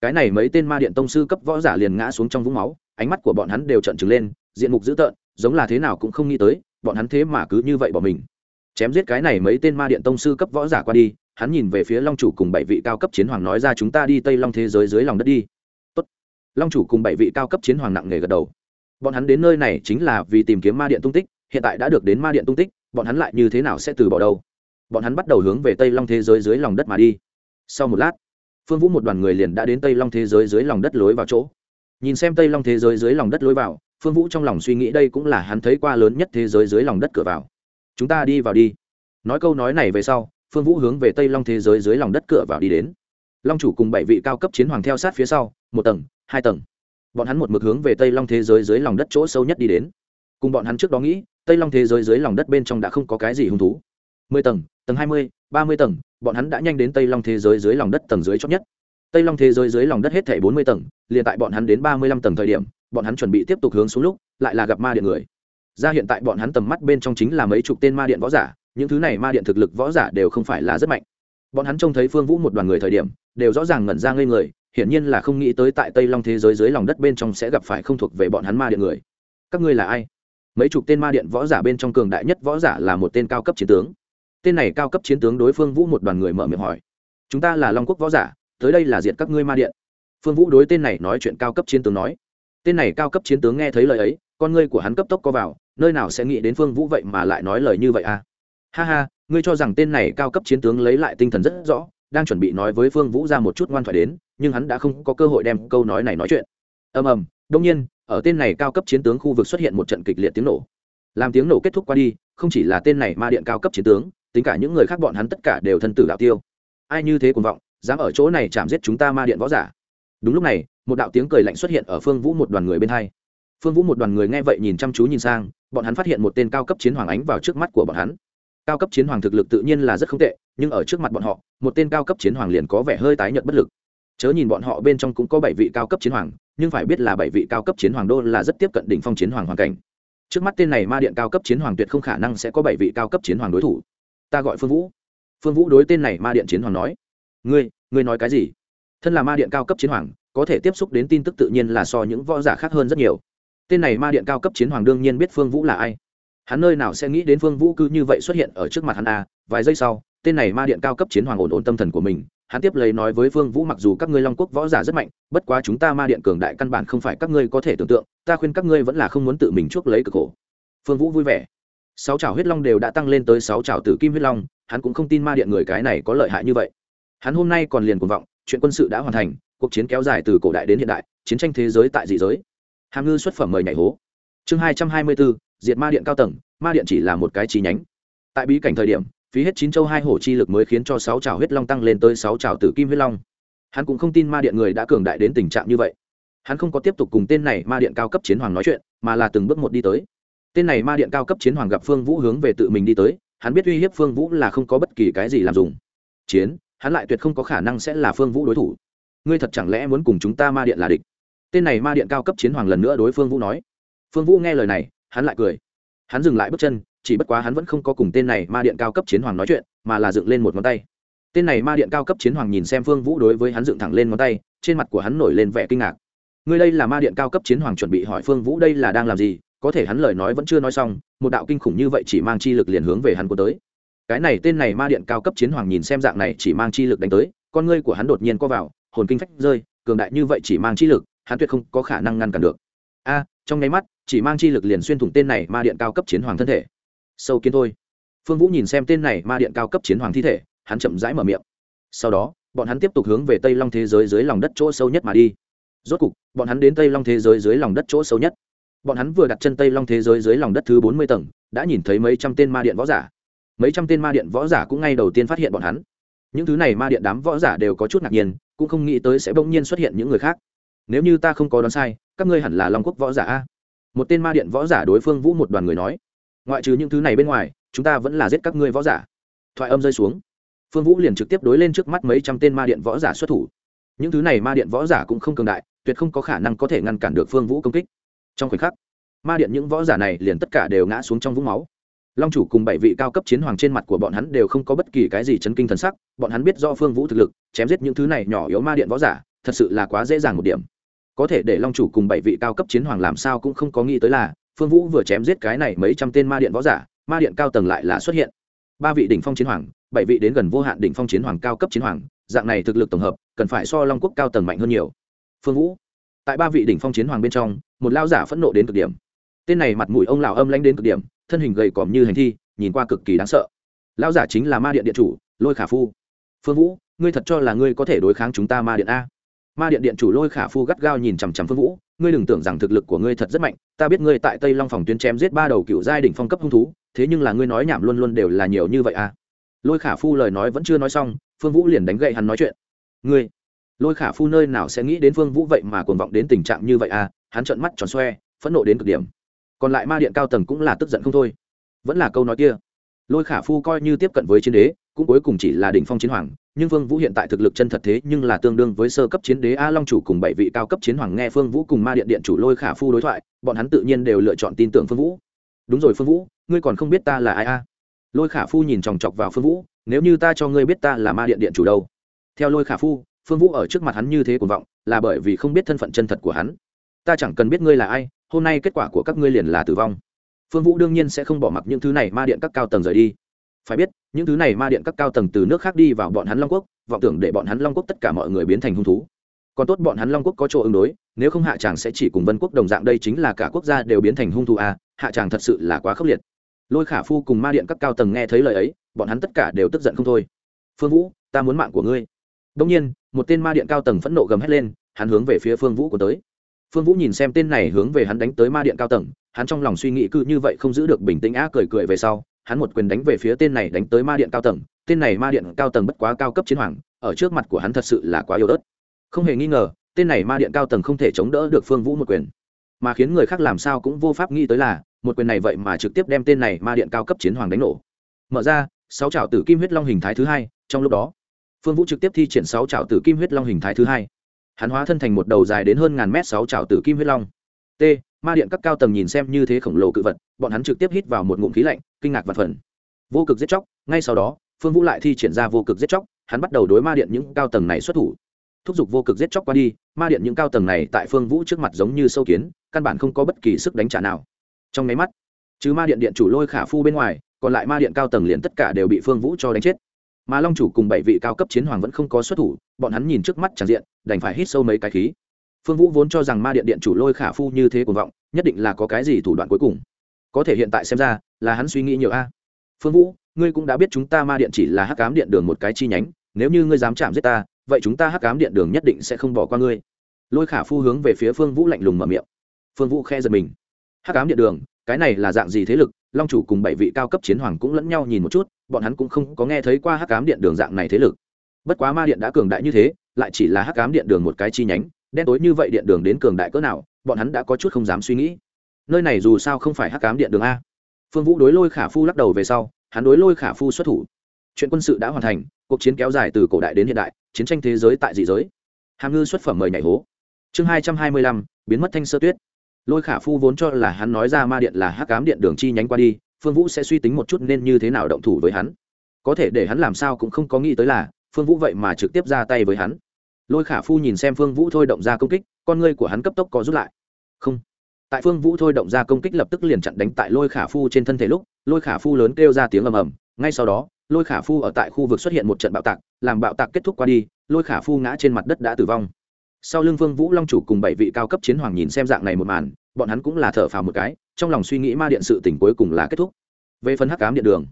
Cái này mấy tên ma điện tông sư cấp võ giả liền ngã xuống trong vũng máu, ánh mắt của bọn hắn đều trợn trừng lên, diện mục dữ tợn, giống là thế nào cũng không nghĩ tới, bọn hắn thế mà cứ như vậy bỏ mình. Chém giết cái này mấy tên ma điện tông sư cấp võ giả qua đi, hắn nhìn về phía long chủ cùng bảy vị cao cấp chiến hoàng nói ra chúng ta đi tây long thế giới dưới lòng đất đi. Tốt. long chủ cùng bảy vị cao cấp chiến hoàng nặng nề gật đầu. Bọn hắn đến nơi này chính là vì tìm kiếm ma điện tung tích, hiện tại đã được đến ma điện tung tích, bọn hắn lại như thế nào sẽ từ bỏ đâu? Bọn hắn bắt đầu hướng về tây long thế giới dưới lòng đất mà đi. Sau một lát phương vũ một đoàn người liền đã đến tây long thế giới dưới lòng đất lối vào chỗ. Nhìn xem tây long thế giới dưới lòng đất lối vào, phương vũ trong lòng suy nghĩ đây cũng là hắn thấy qua lớn nhất thế giới dưới lòng đất cửa vào. Chúng ta đi vào đi. Nói câu nói này về sau, phương vũ hướng về tây long thế giới dưới lòng đất cửa vào đi đến. Long chủ cùng bảy vị cao cấp chiến hoàng theo sát phía sau, một tầng, hai tầng. Bọn hắn một mực hướng về tây long thế giới dưới lòng đất chỗ sâu nhất đi đến. Cùng bọn hắn trước đó nghĩ, tây long thế giới dưới lòng đất bên trong đã không có cái gì hung thú. mười tầng tầng hai mươi, ba mươi tầng bọn hắn đã nhanh đến tây long thế giới dưới lòng đất tầng dưới chót nhất. Tây long thế giới dưới lòng đất hết thảy bốn mươi tầng, liền tại bọn hắn đến ba mươi lăm tầng thời điểm, bọn hắn chuẩn bị tiếp tục hướng xuống lúc, lại là gặp ma điện người. Ra hiện tại bọn hắn tầm mắt bên trong chính là mấy chục tên ma điện võ giả, những thứ này ma điện thực lực võ giả đều không phải là rất mạnh. Bọn hắn trông thấy phương vũ một đoàn người thời điểm, đều rõ ràng ngẩn ra ngây người, hiển nhiên là không nghĩ tới tại tây long thế giới dưới lòng đất bên trong sẽ gặp phải không thuộc về bọn hắn ma điện người. Các ngươi là ai? Mấy chục tên ma điện võ giả bên trong cường đại nhất võ giả là một tên cao cấp chiến tướng tên này cao cấp chiến tướng đối phương vũ một đoàn người mở miệng hỏi. Chúng ta là long quốc võ giả, tới đây là diệt các ngươi ma điện. Phương vũ đối tên này nói chuyện cao cấp chiến tướng nói. Tên này cao cấp chiến tướng nghe thấy lời ấy, con ngươi của hắn cấp tốc có vào, nơi nào sẽ nghĩ đến phương vũ vậy mà lại nói lời như vậy à? Ha ha, ngươi cho rằng tên này cao cấp chiến tướng lấy lại tinh thần rất rõ, đang chuẩn bị nói với phương vũ ra một chút ngoan thoại đến, nhưng hắn đã không có cơ hội đem câu nói này nói chuyện. Ầm ầm đông nhiên, ở tên này cao cấp chiến tướng khu vực xuất hiện một trận kịch liệt tiếng nổ. Làm tiếng nổ kết thúc qua đi, không chỉ là tên này ma điện cao cấp chiến tướng tính cả những người khác bọn hắn tất cả đều thân tử đạo tiêu. Ai như thế cuồng vọng, dám ở chỗ này chạm giết chúng ta ma điện võ giả. Đúng lúc này, một đạo tiếng cười lạnh xuất hiện ở phương vũ một đoàn người bên hai. Phương vũ một đoàn người nghe vậy nhìn chăm chú nhìn sang, bọn hắn phát hiện một tên cao cấp chiến hoàng ánh vào trước mắt của bọn hắn. Cao cấp chiến hoàng thực lực tự nhiên là rất không tệ, nhưng ở trước mặt bọn họ, một tên cao cấp chiến hoàng liền có vẻ hơi tái nhợt bất lực. Chớ nhìn bọn họ bên trong cũng có bảy vị cao cấp chiến hoàng, nhưng phải biết là bảy vị cao cấp chiến hoàng đô là rất tiếp cận đỉnh phong chiến hoàng hoàn cảnh. Trước mắt tên này ma điện cao cấp chiến hoàng tuyệt không khả năng sẽ có bảy vị cao cấp chiến hoàng đối thủ ta gọi phương vũ. Phương vũ đối tên này ma điện chiến hoàng nói. Ngươi ngươi nói cái gì? Thân là ma điện cao cấp chiến hoàng, có thể tiếp xúc đến tin tức tự nhiên là so những võ giả khác hơn rất nhiều. Tên này ma điện cao cấp chiến hoàng đương nhiên biết phương vũ là ai. Hắn nơi nào sẽ nghĩ đến phương vũ cứ như vậy xuất hiện ở trước mặt hắn à? Vài giây sau, tên này ma điện cao cấp chiến hoàng ổn ổn tâm thần của mình. Hắn tiếp lấy nói với phương vũ mặc dù các ngươi long quốc võ giả rất mạnh, bất quá chúng ta ma điện cường đại căn bản không phải các ngươi có thể tưởng tượng. Ta khuyên các ngươi vẫn là không muốn tự mình chuốc lấy cực khổ. Phương vũ vui vẻ sáu trào huyết long đều đã tăng lên tới sáu trào tử kim huyết long, hắn cũng không tin ma điện người cái này có lợi hại như vậy. Hắn hôm nay còn liền cuồng vọng, chuyện quân sự đã hoàn thành, cuộc chiến kéo dài từ cổ đại đến hiện đại, chiến tranh thế giới tại dị giới. Hàm ngư xuất phẩm mời nhảy hố. Chương hai trăm hai mươi bốn, diệt ma điện cao tầng, ma điện chỉ là một cái chi nhánh. Tại bí cảnh thời điểm, phí hết chín châu hai hổ chi lực mới khiến cho sáu trào huyết long tăng lên tới sáu trào tử kim huyết long. Hắn cũng không tin ma điện người đã cường đại đến tình trạng như vậy. Hắn không có tiếp tục cùng tên này ma điện cao cấp chiến hoàng nói chuyện, mà là từng bước một đi tới tên này ma điện cao cấp chiến hoàng gặp phương vũ hướng về tự mình đi tới, hắn biết uy hiếp phương vũ là không có bất kỳ cái gì làm dùng. Chiến, hắn lại tuyệt không có khả năng sẽ là phương vũ đối thủ. Ngươi thật chẳng lẽ muốn cùng chúng ta ma điện là địch? Tên này ma điện cao cấp chiến hoàng lần nữa đối phương vũ nói. Phương vũ nghe lời này, hắn lại cười. Hắn dừng lại bước chân, chỉ bất quá hắn vẫn không có cùng tên này ma điện cao cấp chiến hoàng nói chuyện, mà là dựng lên một ngón tay. Tên này ma điện cao cấp chiến hoàng nhìn xem phương vũ đối với hắn dựng thẳng lên ngón tay, trên mặt của hắn nổi lên vẻ kinh ngạc. Ngươi đây là ma điện cao cấp chiến hoàng chuẩn bị hỏi phương vũ đây là đang làm gì có thể hắn lời nói vẫn chưa nói xong, một đạo kinh khủng như vậy chỉ mang chi lực liền hướng về hắn của tới. Cái này tên này ma điện cao cấp chiến hoàng nhìn xem dạng này chỉ mang chi lực đánh tới, con ngươi của hắn đột nhiên co vào, hồn kinh phách rơi, cường đại như vậy chỉ mang chi lực, hắn tuyệt không có khả năng ngăn cản được. A à, trong nháy mắt, chỉ mang chi lực liền xuyên thủng tên này ma điện cao cấp chiến hoàng thân thể. Sâu kiến thôi. Phương vũ nhìn xem tên này ma điện cao cấp chiến hoàng thi thể, hắn chậm rãi mở miệng. Sau đó, bọn hắn tiếp tục hướng về tây long thế giới dưới lòng đất chỗ sâu nhất mà đi. Rốt cục, bọn hắn đến tây long thế giới dưới lòng đất chỗ sâu nhất bọn hắn vừa đặt chân tây long thế giới dưới lòng đất thứ bốn mươi tầng, đã nhìn thấy mấy trăm tên ma điện võ giả. Mấy trăm tên ma điện võ giả cũng ngay đầu tiên phát hiện bọn hắn. Những thứ này ma điện đám võ giả đều có chút ngạc nhiên, cũng không nghĩ tới sẽ bỗng nhiên xuất hiện những người khác. Nếu như ta không có đoán sai, các ngươi hẳn là long quốc võ giả a. Một tên ma điện võ giả đối phương vũ một đoàn người nói, ngoại trừ những thứ này bên ngoài, chúng ta vẫn là giết các ngươi võ giả. Thoại âm rơi xuống. Phương vũ liền trực tiếp đối lên trước mắt mấy trăm tên ma điện võ giả xuất thủ. Những thứ này ma điện võ giả cũng không cường đại, tuyệt không có khả năng có thể ngăn cản được phương vũ công kích trong khoảnh khắc, ma điện những võ giả này liền tất cả đều ngã xuống trong vũng máu. Long chủ cùng bảy vị cao cấp chiến hoàng trên mặt của bọn hắn đều không có bất kỳ cái gì chấn kinh thần sắc, bọn hắn biết do phương vũ thực lực, chém giết những thứ này nhỏ yếu ma điện võ giả, thật sự là quá dễ dàng một điểm. Có thể để long chủ cùng bảy vị cao cấp chiến hoàng làm sao cũng không có nghĩ tới là, phương vũ vừa chém giết cái này mấy trăm tên ma điện võ giả, ma điện cao tầng lại là xuất hiện. Ba vị đỉnh phong chiến hoàng, bảy vị đến gần vô hạn đỉnh phong chiến hoàng cao cấp chiến hoàng, dạng này thực lực tổng hợp, cần phải so long quốc cao tầng mạnh hơn nhiều. Phương vũ, tại ba vị đỉnh phong chiến hoàng bên trong một lao giả phẫn nộ đến cực điểm. Tên này mặt mũi ông lão âm lãnh đến cực điểm, thân hình gầy còm như hành thi, nhìn qua cực kỳ đáng sợ. Lao giả chính là ma điện điện chủ, lôi khả phu. Phương vũ, ngươi thật cho là ngươi có thể đối kháng chúng ta ma điện a? Ma điện điện chủ lôi khả phu gắt gao nhìn chằm chằm phương vũ, ngươi đừng tưởng rằng thực lực của ngươi thật rất mạnh, ta biết ngươi tại tây long phòng tuyến chém giết ba đầu cựu giai đỉnh phong cấp hung thú, thế nhưng là ngươi nói nhảm luôn luôn đều là nhiều như vậy à lôi khả phu lời nói vẫn chưa nói xong, phương vũ liền đánh gậy hắn nói chuyện. Ngươi, lôi khả phu nơi nào sẽ nghĩ đến phương vũ vậy mà cuồng vọng đến tình trạng như vậy à hắn trợn mắt tròn xoe, phẫn nộ đến cực điểm. Còn lại ma điện cao tầng cũng là tức giận không thôi. Vẫn là câu nói kia. Lôi khả phu coi như tiếp cận với chiến đế, cũng cuối cùng chỉ là đỉnh phong chiến hoàng, nhưng phương vũ hiện tại thực lực chân thật thế nhưng là tương đương với sơ cấp chiến đế a long chủ cùng bảy vị cao cấp chiến hoàng nghe phương vũ cùng ma điện điện chủ lôi khả phu đối thoại, bọn hắn tự nhiên đều lựa chọn tin tưởng phương vũ. Đúng rồi phương vũ, ngươi còn không biết ta là ai a? Lôi khả phu nhìn chòng chọc vào phương vũ, nếu như ta cho ngươi biết ta là ma điện điện chủ đâu? Theo lôi khả phu, phương vũ ở trước mặt hắn như thế cuồng vọng, là bởi vì không biết thân phận chân thật của hắn ta chẳng cần biết ngươi là ai, hôm nay kết quả của các ngươi liền là tử vong. Phương vũ đương nhiên sẽ không bỏ mặc những thứ này ma điện các cao tầng rời đi. Phải biết, những thứ này ma điện các cao tầng từ nước khác đi vào bọn hắn long quốc, vọng tưởng để bọn hắn long quốc tất cả mọi người biến thành hung thú. Còn tốt bọn hắn long quốc có chỗ ứng đối, nếu không hạ tràng sẽ chỉ cùng vân quốc đồng dạng đây chính là cả quốc gia đều biến thành hung thú à? hạ tràng thật sự là quá khốc liệt. Lôi khả phu cùng ma điện các cao tầng nghe thấy lời ấy, bọn hắn tất cả đều tức giận không thôi. Phương vũ, ta muốn mạng của ngươi. Đông nhiên, một tên ma điện cao tầng phẫn nộ gầm hét lên, hắn hướng về phía phương vũ của tới phương vũ nhìn xem tên này hướng về hắn đánh tới ma điện cao tầng, hắn trong lòng suy nghĩ cứ như vậy không giữ được bình tĩnh á cười cười về sau, hắn một quyền đánh về phía tên này đánh tới ma điện cao tầng. Tên này ma điện cao tầng bất quá cao cấp chiến hoàng, ở trước mặt của hắn thật sự là quá yếu ớt. Không hề nghi ngờ, tên này ma điện cao tầng không thể chống đỡ được phương vũ một quyền. Mà khiến người khác làm sao cũng vô pháp nghĩ tới là, một quyền này vậy mà trực tiếp đem tên này ma điện cao cấp chiến hoàng đánh nổ. Mở ra, sáu trào tử kim huyết long hình thái thứ hai, trong lúc đó, phương vũ trực tiếp thi triển sáu trào tử kim huyết long hình thái thứ hai hắn hóa thân thành một đầu dài đến hơn ngàn mét sáu trào tử kim huyết long. T, ma điện các cao tầng nhìn xem như thế khổng lồ cự vật, bọn hắn trực tiếp hít vào một ngụm khí lạnh, kinh ngạc và phần. Vô cực giết chóc, ngay sau đó, phương vũ lại thi triển ra vô cực giết chóc, hắn bắt đầu đối ma điện những cao tầng này xuất thủ. Thúc giục vô cực giết chóc qua đi, ma điện những cao tầng này tại phương vũ trước mặt giống như sâu kiến, căn bản không có bất kỳ sức đánh trả nào. Trong máy mắt chứ ma điện điện chủ lôi khả phu bên ngoài, còn lại ma điện cao tầng liền tất cả đều bị phương vũ cho đánh chết mà long chủ cùng bảy vị cao cấp chiến hoàng vẫn không có xuất thủ, bọn hắn nhìn trước mắt tràn diện, đành phải hít sâu mấy cái khí. Phương vũ vốn cho rằng ma điện điện chủ lôi khả phu như thế cuồng vọng, nhất định là có cái gì thủ đoạn cuối cùng. Có thể hiện tại xem ra, là hắn suy nghĩ nhiều a. Phương vũ, ngươi cũng đã biết chúng ta ma điện chỉ là hắc cám điện đường một cái chi nhánh, nếu như ngươi dám chạm giết ta, vậy chúng ta hắc cám điện đường nhất định sẽ không bỏ qua ngươi. Lôi khả phu hướng về phía phương vũ lạnh lùng mở miệng. Phương vũ khe giật mình. Hắc cám điện đường, cái này là dạng gì thế lực long chủ cùng bảy vị cao cấp chiến hoàng cũng lẫn nhau nhìn một chút, bọn hắn cũng không có nghe thấy qua hắc cám điện đường dạng này thế lực. Bất quá ma điện đã cường đại như thế, lại chỉ là hắc cám điện đường một cái chi nhánh, đen tối như vậy điện đường đến cường đại cỡ nào, bọn hắn đã có chút không dám suy nghĩ. Nơi này dù sao không phải hắc cám điện đường a. Phương vũ đối lôi khả phu lắc đầu về sau, hắn đối lôi khả phu xuất thủ. Chuyện quân sự đã hoàn thành, cuộc chiến kéo dài từ cổ đại đến hiện đại, chiến tranh thế giới tại dị giới. Hàm ngư xuất phẩm mời nhảy hố. Chương hai trăm hai mươi lăm, biến mất thanh sơ tuyết lôi khả phu vốn cho là hắn nói ra ma điện là hắc cám điện đường chi nhánh qua đi, phương vũ sẽ suy tính một chút nên như thế nào động thủ với hắn. Có thể để hắn làm sao cũng không có nghĩ tới là, phương vũ vậy mà trực tiếp ra tay với hắn. Lôi khả phu nhìn xem phương vũ thôi động ra công kích, con ngươi của hắn cấp tốc có rút lại. Không. Tại phương vũ thôi động ra công kích lập tức liền chặn đánh tại lôi khả phu trên thân thể lúc, lôi khả phu lớn kêu ra tiếng ầm ầm. Ngay sau đó, lôi khả phu ở tại khu vực xuất hiện một trận bạo tạc, làm bạo tạc kết thúc qua đi, lôi khả phu ngã trên mặt đất đã tử vong sau lưng vương vũ long chủ cùng bảy vị cao cấp chiến hoàng nhìn xem dạng này một màn, bọn hắn cũng là thở phào một cái, trong lòng suy nghĩ ma điện sự tỉnh cuối cùng là kết thúc. Về phần hắc cám điện đường,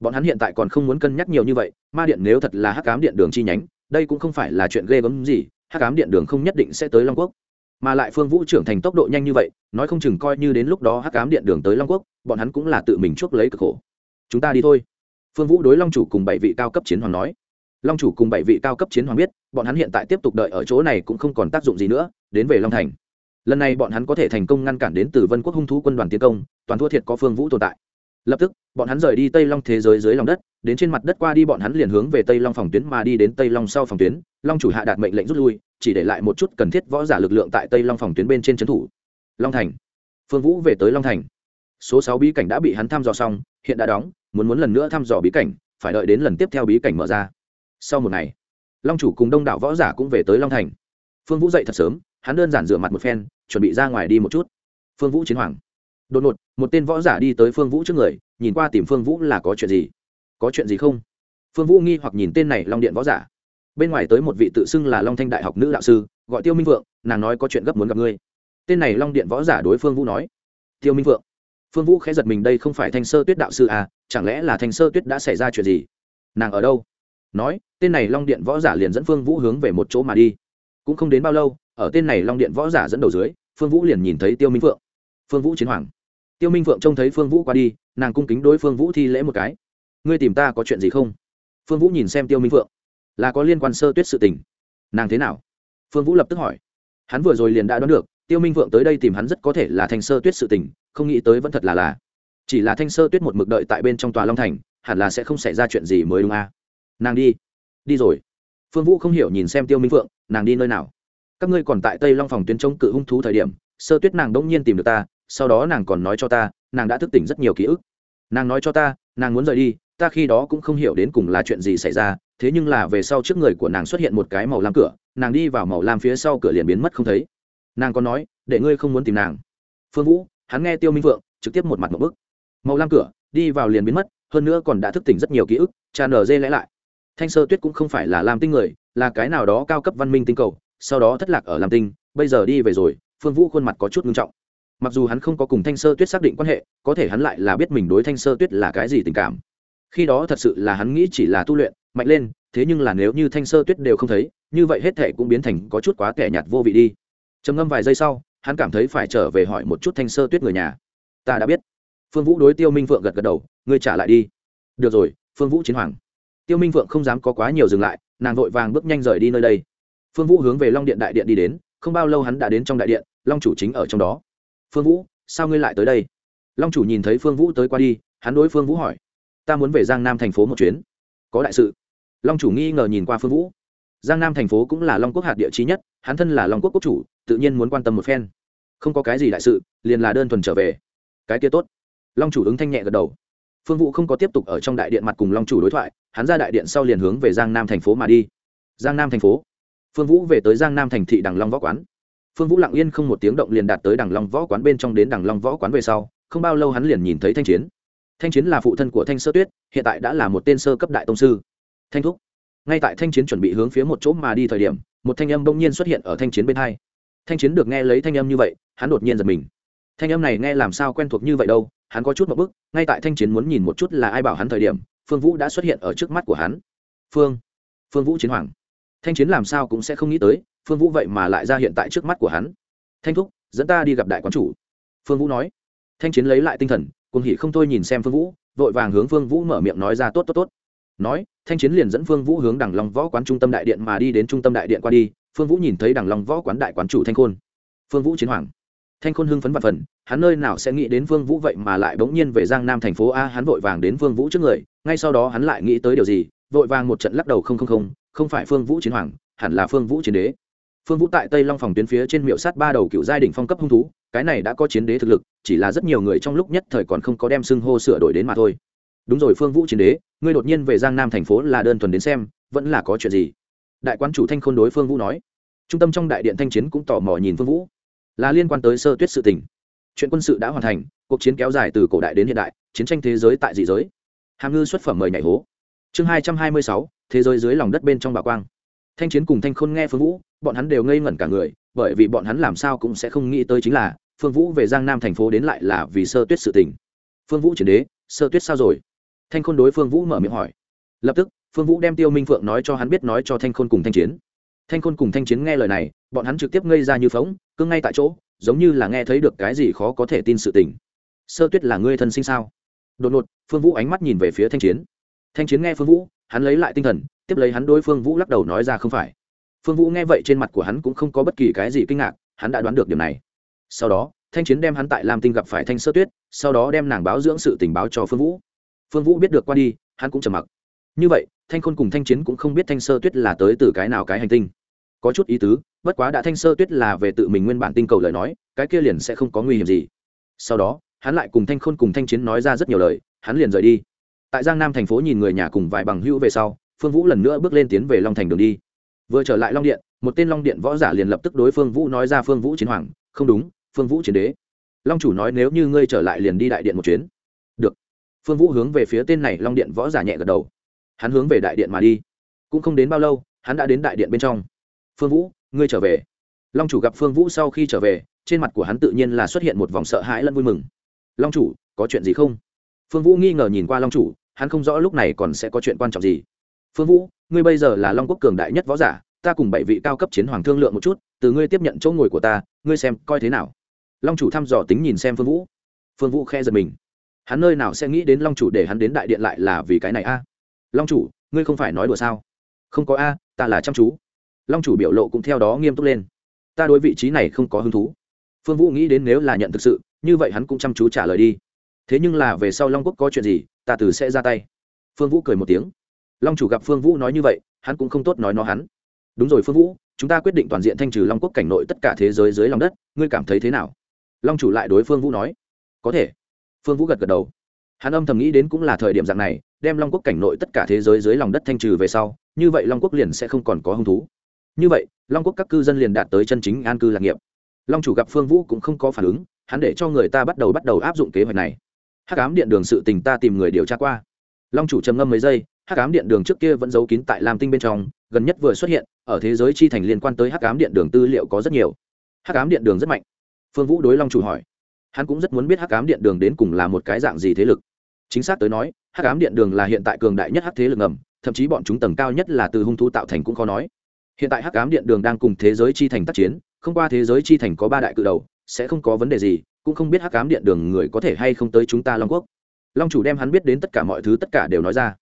bọn hắn hiện tại còn không muốn cân nhắc nhiều như vậy, ma điện nếu thật là hắc cám điện đường chi nhánh, đây cũng không phải là chuyện ghê gớm gì, hắc cám điện đường không nhất định sẽ tới long quốc. Mà lại phương vũ trưởng thành tốc độ nhanh như vậy, nói không chừng coi như đến lúc đó hắc cám điện đường tới long quốc, bọn hắn cũng là tự mình chuốc lấy cực khổ. Chúng ta đi thôi. Phương vũ đối long chủ cùng bảy vị cao cấp chiến hoàng nói. Long chủ cùng bảy vị cao cấp chiến hoàng biết bọn hắn hiện tại tiếp tục đợi ở chỗ này cũng không còn tác dụng gì nữa, đến về long thành. Lần này bọn hắn có thể thành công ngăn cản đến từ vân quốc hung thú quân đoàn tiến công, toàn thua thiệt có phương vũ tồn tại. Lập tức, bọn hắn rời đi tây long thế giới dưới lòng đất, đến trên mặt đất qua đi bọn hắn liền hướng về tây long phòng tuyến mà đi đến tây long sau phòng tuyến, long chủ hạ đạt mệnh lệnh rút lui, chỉ để lại một chút cần thiết võ giả lực lượng tại tây long phòng tuyến bên trên trấn thủ. Long thành. Phương vũ về tới long thành. Số sáu bí cảnh đã bị hắn thăm dò xong, hiện đã đóng, muốn muốn lần nữa thăm dò bí cảnh, phải đợi đến lần tiếp theo bí cảnh mở ra. Sau một ngày long chủ cùng đông đảo võ giả cũng về tới long thành. Phương vũ dậy thật sớm, hắn đơn giản rửa mặt một phen, chuẩn bị ra ngoài đi một chút. Phương vũ chiến hoàng. Đột ngột, một tên võ giả đi tới phương vũ trước người, nhìn qua tìm phương vũ là có chuyện gì? Có chuyện gì không? Phương vũ nghi hoặc nhìn tên này long điện võ giả. Bên ngoài tới một vị tự xưng là long thanh đại học nữ đạo sư, gọi tiêu minh vượng, nàng nói có chuyện gấp muốn gặp ngươi. Tên này long điện võ giả đối phương vũ nói. Tiêu minh vượng. Phương vũ khẽ giật mình, đây không phải thanh sơ tuyết đạo sư à chẳng lẽ là thanh sơ tuyết đã xảy ra chuyện gì? Nàng ở đâu? Nói, tên này long điện võ giả liền dẫn phương vũ hướng về một chỗ mà đi. Cũng không đến bao lâu, ở tên này long điện võ giả dẫn đầu dưới, phương vũ liền nhìn thấy tiêu minh phượng. Phương vũ chiến hoàng. Tiêu minh phượng trông thấy phương vũ qua đi, nàng cung kính đối phương vũ thi lễ một cái. Ngươi tìm ta có chuyện gì không? Phương vũ nhìn xem tiêu minh phượng. Là có liên quan sơ tuyết sự tình. Nàng thế nào? Phương vũ lập tức hỏi. Hắn vừa rồi liền đã đoán được, tiêu minh phượng tới đây tìm hắn rất có thể là thanh sơ tuyết sự tình, không nghĩ tới vẫn thật là là. Chỉ là thanh sơ tuyết một mực đợi tại bên trong tòa long thành, hẳn là sẽ không xảy ra chuyện gì mới đúng à nàng đi. Đi rồi. Phương vũ không hiểu nhìn xem tiêu minh phượng, nàng đi nơi nào? Các ngươi còn tại tây long phòng tuyến chống cự hung thú thời điểm, sơ tuyết nàng đông nhiên tìm được ta, sau đó nàng còn nói cho ta, nàng đã thức tỉnh rất nhiều ký ức. Nàng nói cho ta, nàng muốn rời đi, ta khi đó cũng không hiểu đến cùng là chuyện gì xảy ra, thế nhưng là về sau trước người của nàng xuất hiện một cái màu lam cửa, nàng đi vào màu lam phía sau cửa liền biến mất không thấy. Nàng còn nói, để ngươi không muốn tìm nàng. Phương vũ, hắn nghe tiêu minh vượng trực tiếp một mặt một bức. Màu lam cửa, đi vào liền biến mất, hơn nữa còn đã thức tỉnh rất nhiều ký ức tràn nở dê lẽ lại thanh sơ tuyết cũng không phải là lam tinh người, là cái nào đó cao cấp văn minh tinh cầu, sau đó thất lạc ở lam tinh, bây giờ đi về rồi, phương vũ khuôn mặt có chút nghiêm trọng. Mặc dù hắn không có cùng thanh sơ tuyết xác định quan hệ, có thể hắn lại là biết mình đối thanh sơ tuyết là cái gì tình cảm. Khi đó thật sự là hắn nghĩ chỉ là tu luyện, mạnh lên, thế nhưng là nếu như thanh sơ tuyết đều không thấy, như vậy hết thệ cũng biến thành có chút quá kẻ nhạt vô vị đi. Trầm ngâm vài giây sau, hắn cảm thấy phải trở về hỏi một chút thanh sơ tuyết người nhà. Ta đã biết. Phương vũ đối tiêu minh phượng gật gật đầu, ngươi trả lại đi. Được rồi, phương vũ chiến hoàng tiêu minh phượng không dám có quá nhiều dừng lại, nàng vội vàng bước nhanh rời đi nơi đây. Phương vũ hướng về long điện đại điện đi đến, không bao lâu hắn đã đến trong đại điện, long chủ chính ở trong đó. Phương vũ, sao ngươi lại tới đây? Long chủ nhìn thấy phương vũ tới qua đi, hắn đối phương vũ hỏi. Ta muốn về giang nam thành phố một chuyến. Có đại sự. Long chủ nghi ngờ nhìn qua phương vũ. Giang nam thành phố cũng là long quốc hạt địa chí nhất, hắn thân là long quốc quốc chủ, tự nhiên muốn quan tâm một phen. Không có cái gì đại sự, liền là đơn thuần trở về. Cái kia tốt. Long chủ ứng thanh nhẹ gật đầu phương vũ không có tiếp tục ở trong đại điện mặt cùng long chủ đối thoại, hắn ra đại điện sau liền hướng về giang nam thành phố mà đi. Giang nam thành phố. Phương vũ về tới giang nam thành thị đằng long võ quán. Phương vũ lặng yên không một tiếng động liền đạt tới đằng long võ quán bên trong đến đằng long võ quán về sau, không bao lâu hắn liền nhìn thấy thanh chiến. Thanh chiến là phụ thân của thanh sơ tuyết, hiện tại đã là một tên sơ cấp đại tông sư. Thanh thúc. Ngay tại thanh chiến chuẩn bị hướng phía một chỗ mà đi thời điểm, một thanh âm bỗng nhiên xuất hiện ở thanh chiến bên hai. Thanh chiến được nghe lấy thanh âm như vậy, hắn đột nhiên giật mình. Thanh âm này nghe làm sao quen thuộc như vậy đâu? Hắn có chút một bức, ngay tại thanh chiến muốn nhìn một chút là ai bảo hắn thời điểm, phương vũ đã xuất hiện ở trước mắt của hắn. Phương phương vũ chiến hoàng. Thanh chiến làm sao cũng sẽ không nghĩ tới, phương vũ vậy mà lại ra hiện tại trước mắt của hắn. Thanh thúc, dẫn ta đi gặp đại quán chủ. Phương vũ nói. Thanh chiến lấy lại tinh thần cùng hỉ không thôi nhìn xem phương vũ, vội vàng hướng phương vũ mở miệng nói ra tốt tốt tốt. Nói, thanh chiến liền dẫn phương vũ hướng đằng long võ quán trung tâm đại điện mà đi đến trung tâm đại điện qua đi. Phương vũ nhìn thấy đằng long võ quán đại quán chủ thanh khôn. Phương vũ chiến hoàng thanh khôn hưng phấn và phần, hắn nơi nào sẽ nghĩ đến Vương vũ vậy mà lại bỗng nhiên về giang nam thành phố a, hắn vội vàng đến Vương vũ trước người, ngay sau đó hắn lại nghĩ tới điều gì, vội vàng một trận lắc đầu không không không không phải phương vũ chiến hoàng, hẳn là phương vũ chiến đế. Phương vũ tại tây long phòng tuyến phía trên miệu sát ba đầu cựu giai đình phong cấp hung thú, cái này đã có chiến đế thực lực, chỉ là rất nhiều người trong lúc nhất thời còn không có đem xưng hô sửa đổi đến mà thôi. Đúng rồi phương vũ chiến đế, ngươi đột nhiên về giang nam thành phố là đơn thuần đến xem, vẫn là có chuyện gì? Đại quan chủ thanh khôn đối phương vũ nói. Trung tâm trong đại điện thanh chiến cũng tò mò nhìn phương vũ là liên quan tới sơ tuyết sự tình. Chuyện quân sự đã hoàn thành, cuộc chiến kéo dài từ cổ đại đến hiện đại, chiến tranh thế giới tại dị giới. Hàm ngư xuất phẩm mời nhảy hố. Chương hai trăm hai mươi sáu, thế giới dưới lòng đất bên trong bà quang. Thanh chiến cùng thanh khôn nghe phương vũ, bọn hắn đều ngây ngẩn cả người, bởi vì bọn hắn làm sao cũng sẽ không nghĩ tới chính là, phương vũ về giang nam thành phố đến lại là vì sơ tuyết sự tình. Phương vũ chiến đế, sơ tuyết sao rồi? Thanh khôn đối phương vũ mở miệng hỏi. Lập tức, phương vũ đem tiêu minh phượng nói cho hắn biết nói cho thanh khôn cùng thanh chiến. Thanh khôn cùng thanh chiến nghe lời này bọn hắn trực tiếp ngây ra như phóng cưng ngay tại chỗ, giống như là nghe thấy được cái gì khó có thể tin sự tình. Sơ tuyết là ngươi thân sinh sao? Đột ngột, phương vũ ánh mắt nhìn về phía thanh chiến. Thanh chiến nghe phương vũ, hắn lấy lại tinh thần, tiếp lấy hắn đối phương vũ lắc đầu nói ra không phải. Phương vũ nghe vậy trên mặt của hắn cũng không có bất kỳ cái gì kinh ngạc, hắn đã đoán được điều này. Sau đó, thanh chiến đem hắn tại lam tinh gặp phải thanh sơ tuyết, sau đó đem nàng báo dưỡng sự tình báo cho phương vũ. Phương vũ biết được qua đi, hắn cũng trầm mặc. Như vậy, thanh khôn cùng thanh chiến cũng không biết thanh sơ tuyết là tới từ cái nào cái hành tinh có chút ý tứ, bất quá đã thanh sơ tuyết là về tự mình nguyên bản tinh cầu lời nói, cái kia liền sẽ không có nguy hiểm gì. Sau đó, hắn lại cùng thanh khôn cùng thanh chiến nói ra rất nhiều lời, hắn liền rời đi. Tại giang nam thành phố nhìn người nhà cùng vài bằng hữu về sau, phương vũ lần nữa bước lên tiến về long thành đường đi. Vừa trở lại long điện, một tên long điện võ giả liền lập tức đối phương vũ nói ra phương vũ chiến hoàng, không đúng, phương vũ chiến đế. Long chủ nói, nếu như ngươi trở lại liền đi đại điện một chuyến. Được. Phương vũ hướng về phía tên này long điện võ giả nhẹ gật đầu. Hắn hướng về đại điện mà đi. Cũng không đến bao lâu, hắn đã đến đại điện bên trong phương vũ, ngươi trở về. Long chủ gặp phương vũ sau khi trở về, trên mặt của hắn tự nhiên là xuất hiện một vòng sợ hãi lẫn vui mừng. Long chủ, có chuyện gì không? Phương vũ nghi ngờ nhìn qua long chủ, hắn không rõ lúc này còn sẽ có chuyện quan trọng gì. Phương vũ, ngươi bây giờ là long quốc cường đại nhất võ giả, ta cùng bảy vị cao cấp chiến hoàng thương lượng một chút, từ ngươi tiếp nhận chỗ ngồi của ta, ngươi xem coi thế nào. Long chủ thăm dò tính nhìn xem phương vũ. Phương vũ khe giật mình. Hắn nơi nào sẽ nghĩ đến long chủ để hắn đến đại điện lại là vì cái này a? Long chủ, ngươi không phải nói đùa sao? Không có a, ta là chăm chú long chủ biểu lộ cũng theo đó nghiêm túc lên. Ta đối vị trí này không có hứng thú. Phương vũ nghĩ đến nếu là nhận thực sự, như vậy hắn cũng chăm chú trả lời đi. Thế nhưng là về sau long quốc có chuyện gì, ta từ sẽ ra tay. Phương vũ cười một tiếng. Long chủ gặp phương vũ nói như vậy, hắn cũng không tốt nói nó hắn. Đúng rồi phương vũ, chúng ta quyết định toàn diện thanh trừ long quốc cảnh nội tất cả thế giới dưới lòng đất, ngươi cảm thấy thế nào? Long chủ lại đối phương vũ nói. Có thể. Phương vũ gật gật đầu. Hắn âm thầm nghĩ đến cũng là thời điểm dạng này, đem long quốc cảnh nội tất cả thế giới dưới lòng đất thanh trừ về sau, như vậy long quốc liền sẽ không còn có hứng thú như vậy, long quốc các cư dân liền đạt tới chân chính an cư lạc nghiệp. Long chủ gặp phương vũ cũng không có phản ứng, hắn để cho người ta bắt đầu bắt đầu áp dụng kế hoạch này. Hắc ám điện đường sự tình ta tìm người điều tra qua. Long chủ trầm ngâm mấy giây, hắc ám điện đường trước kia vẫn giấu kín tại lam tinh bên trong, gần nhất vừa xuất hiện, ở thế giới chi thành liên quan tới hắc ám điện đường tư liệu có rất nhiều. Hắc ám điện đường rất mạnh. Phương vũ đối long chủ hỏi. Hắn cũng rất muốn biết hắc ám điện đường đến cùng là một cái dạng gì thế lực. Chính xác tới nói, hắc ám điện đường là hiện tại cường đại nhất hắc thế lực ngầm, thậm chí bọn chúng tầng cao nhất là từ hung thú tạo thành cũng khó nói hiện tại hắc ám điện đường đang cùng thế giới chi thành tác chiến, không qua thế giới chi thành có ba đại cự đầu, sẽ không có vấn đề gì, cũng không biết hắc ám điện đường người có thể hay không tới chúng ta long quốc. Long chủ đem hắn biết đến tất cả mọi thứ tất cả đều nói ra.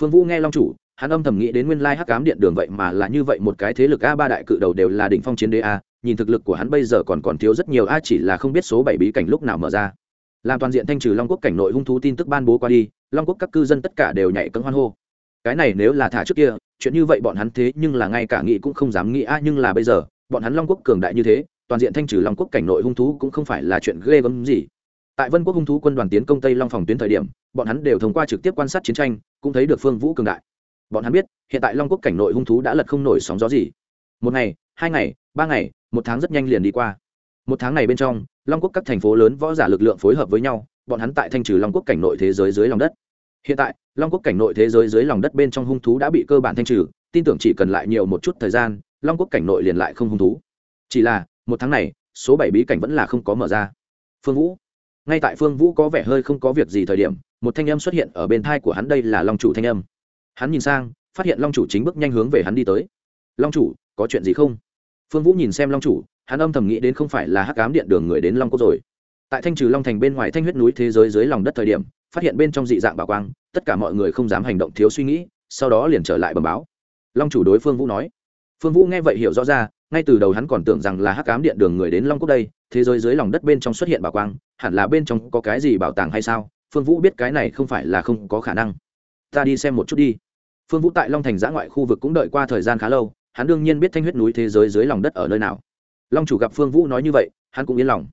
Phương vũ nghe long chủ, hắn âm thầm nghĩ đến nguyên lai hắc ám điện đường vậy mà là như vậy một cái thế lực a ba đại cự đầu đều là đỉnh phong chiến đế a, nhìn thực lực của hắn bây giờ còn còn thiếu rất nhiều a, chỉ là không biết số bảy bí cảnh lúc nào mở ra. Làm toàn diện thanh trừ long quốc cảnh nội hung thú tin tức ban bố qua đi, long quốc các cư dân tất cả đều nhảy cấm hoan hô cái này nếu là thả trước kia, chuyện như vậy bọn hắn thế nhưng là ngay cả nghĩ cũng không dám nghĩ a nhưng là bây giờ, bọn hắn long quốc cường đại như thế, toàn diện thanh trừ long quốc cảnh nội hung thú cũng không phải là chuyện ghê gớm gì. Tại vân quốc hung thú quân đoàn tiến công tây long phòng tuyến thời điểm, bọn hắn đều thông qua trực tiếp quan sát chiến tranh, cũng thấy được phương vũ cường đại. Bọn hắn biết, hiện tại long quốc cảnh nội hung thú đã lật không nổi sóng gió gì. Một ngày, hai ngày, ba ngày, một tháng rất nhanh liền đi qua. Một tháng này bên trong, long quốc các thành phố lớn võ giả lực lượng phối hợp với nhau, bọn hắn tại thanh trừ long quốc cảnh nội thế giới dưới lòng đất hiện tại, long quốc cảnh nội thế giới dưới lòng đất bên trong hung thú đã bị cơ bản thanh trừ, tin tưởng chỉ cần lại nhiều một chút thời gian, long quốc cảnh nội liền lại không hung thú. Chỉ là, một tháng này, số bảy bí cảnh vẫn là không có mở ra. Phương vũ. Ngay tại phương vũ có vẻ hơi không có việc gì thời điểm, một thanh âm xuất hiện ở bên thai của hắn đây là long chủ thanh âm. Hắn nhìn sang, phát hiện long chủ chính bước nhanh hướng về hắn đi tới. Long chủ, có chuyện gì không? Phương vũ nhìn xem long chủ, hắn âm thầm nghĩ đến không phải là hắc cám điện đường người đến long quốc rồi. Tại thanh trừ long thành bên ngoài thanh huyết núi thế giới dưới lòng đất thời điểm phát hiện bên trong dị dạng bảo quang, tất cả mọi người không dám hành động thiếu suy nghĩ, sau đó liền trở lại bẩm báo. Long chủ đối phương vũ nói. Phương vũ nghe vậy hiểu rõ ra, ngay từ đầu hắn còn tưởng rằng là hắc cám điện đường người đến long cốc đây, thế giới dưới lòng đất bên trong xuất hiện bảo quang, hẳn là bên trong có cái gì bảo tàng hay sao? Phương vũ biết cái này không phải là không có khả năng. Ta đi xem một chút đi. Phương vũ tại long thành giã ngoại khu vực cũng đợi qua thời gian khá lâu, hắn đương nhiên biết thanh huyết núi thế giới dưới lòng đất ở nơi nào. Long chủ gặp phương vũ nói như vậy, hắn cũng yên lòng.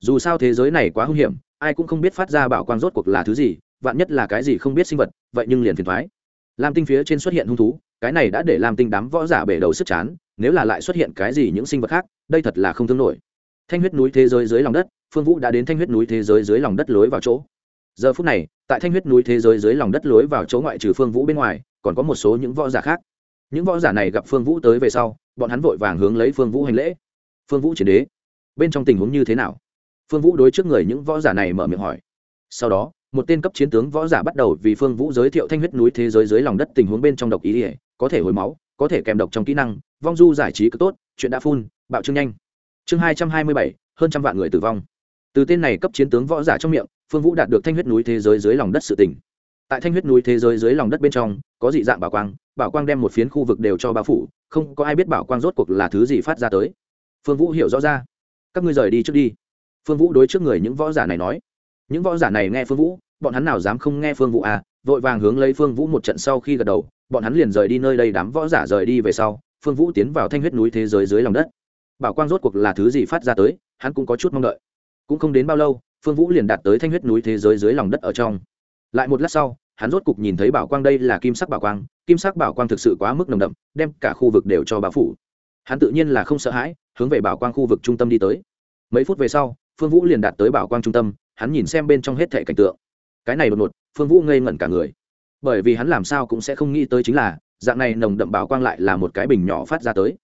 Dù sao thế giới này quá hung hiểm ai cũng không biết phát ra bảo quang rốt cuộc là thứ gì, vạn nhất là cái gì không biết sinh vật, vậy nhưng liền phiền thoái lam tinh phía trên xuất hiện hung thú, cái này đã để lam tinh đám võ giả bể đầu sức chán, nếu là lại xuất hiện cái gì những sinh vật khác, đây thật là không thương nổi. Thanh huyết núi thế giới dưới lòng đất, phương vũ đã đến thanh huyết núi thế giới dưới lòng đất lối vào chỗ. Giờ phút này, tại thanh huyết núi thế giới dưới lòng đất lối vào chỗ ngoại trừ phương vũ bên ngoài, còn có một số những võ giả khác. Những võ giả này gặp phương vũ tới về sau, bọn hắn vội vàng hướng lấy phương vũ hành lễ. Phương vũ chiến đế. Bên trong tình huống như thế nào? Phương vũ đối trước người những võ giả này mở miệng hỏi. Sau đó, một tên cấp chiến tướng võ giả bắt đầu vì phương vũ giới thiệu thanh huyết núi thế giới dưới lòng đất tình huống bên trong độc ý ỉa có thể hồi máu, có thể kèm độc trong kỹ năng, vong du giải trí cực tốt, chuyện đã phun, bạo trương nhanh. Chương hai trăm hai mươi bảy, hơn trăm vạn người tử vong. Từ tên này cấp chiến tướng võ giả trong miệng, phương vũ đạt được thanh huyết núi thế giới dưới lòng đất sự tỉnh tại thanh huyết núi thế giới dưới lòng đất bên trong, có dị dạng bảo quang bảo quang đem một phiến khu vực đều cho bao phủ, không có ai biết bảo quang rốt cuộc là thứ gì phát ra tới. Phương vũ hiểu rõ ra. Các ngươi rời đi trước đi phương vũ đối trước người những võ giả này nói. Những võ giả này nghe phương vũ, bọn hắn nào dám không nghe phương vũ à vội vàng hướng lấy phương vũ một trận sau khi gật đầu, bọn hắn liền rời đi nơi đây, đám võ giả rời đi về sau, phương vũ tiến vào thanh huyết núi thế giới dưới lòng đất. Bảo quang rốt cuộc là thứ gì phát ra tới, hắn cũng có chút mong đợi. Cũng không đến bao lâu, phương vũ liền đạt tới thanh huyết núi thế giới dưới lòng đất ở trong. Lại một lát sau, hắn rốt cục nhìn thấy bảo quang đây là kim sắc bảo quang, kim sắc bảo quang thực sự quá mức nồng đậm, đem cả khu vực đều cho bao phủ. Hắn tự nhiên là không sợ hãi, hướng về bảo quang khu vực trung tâm đi tới. Mấy phút về sau phương vũ liền đạt tới bảo quang trung tâm, hắn nhìn xem bên trong hết thẻ cảnh tượng. Cái này đột ngột, phương vũ ngây ngẩn cả người. Bởi vì hắn làm sao cũng sẽ không nghĩ tới chính là, dạng này nồng đậm bảo quang lại là một cái bình nhỏ phát ra tới.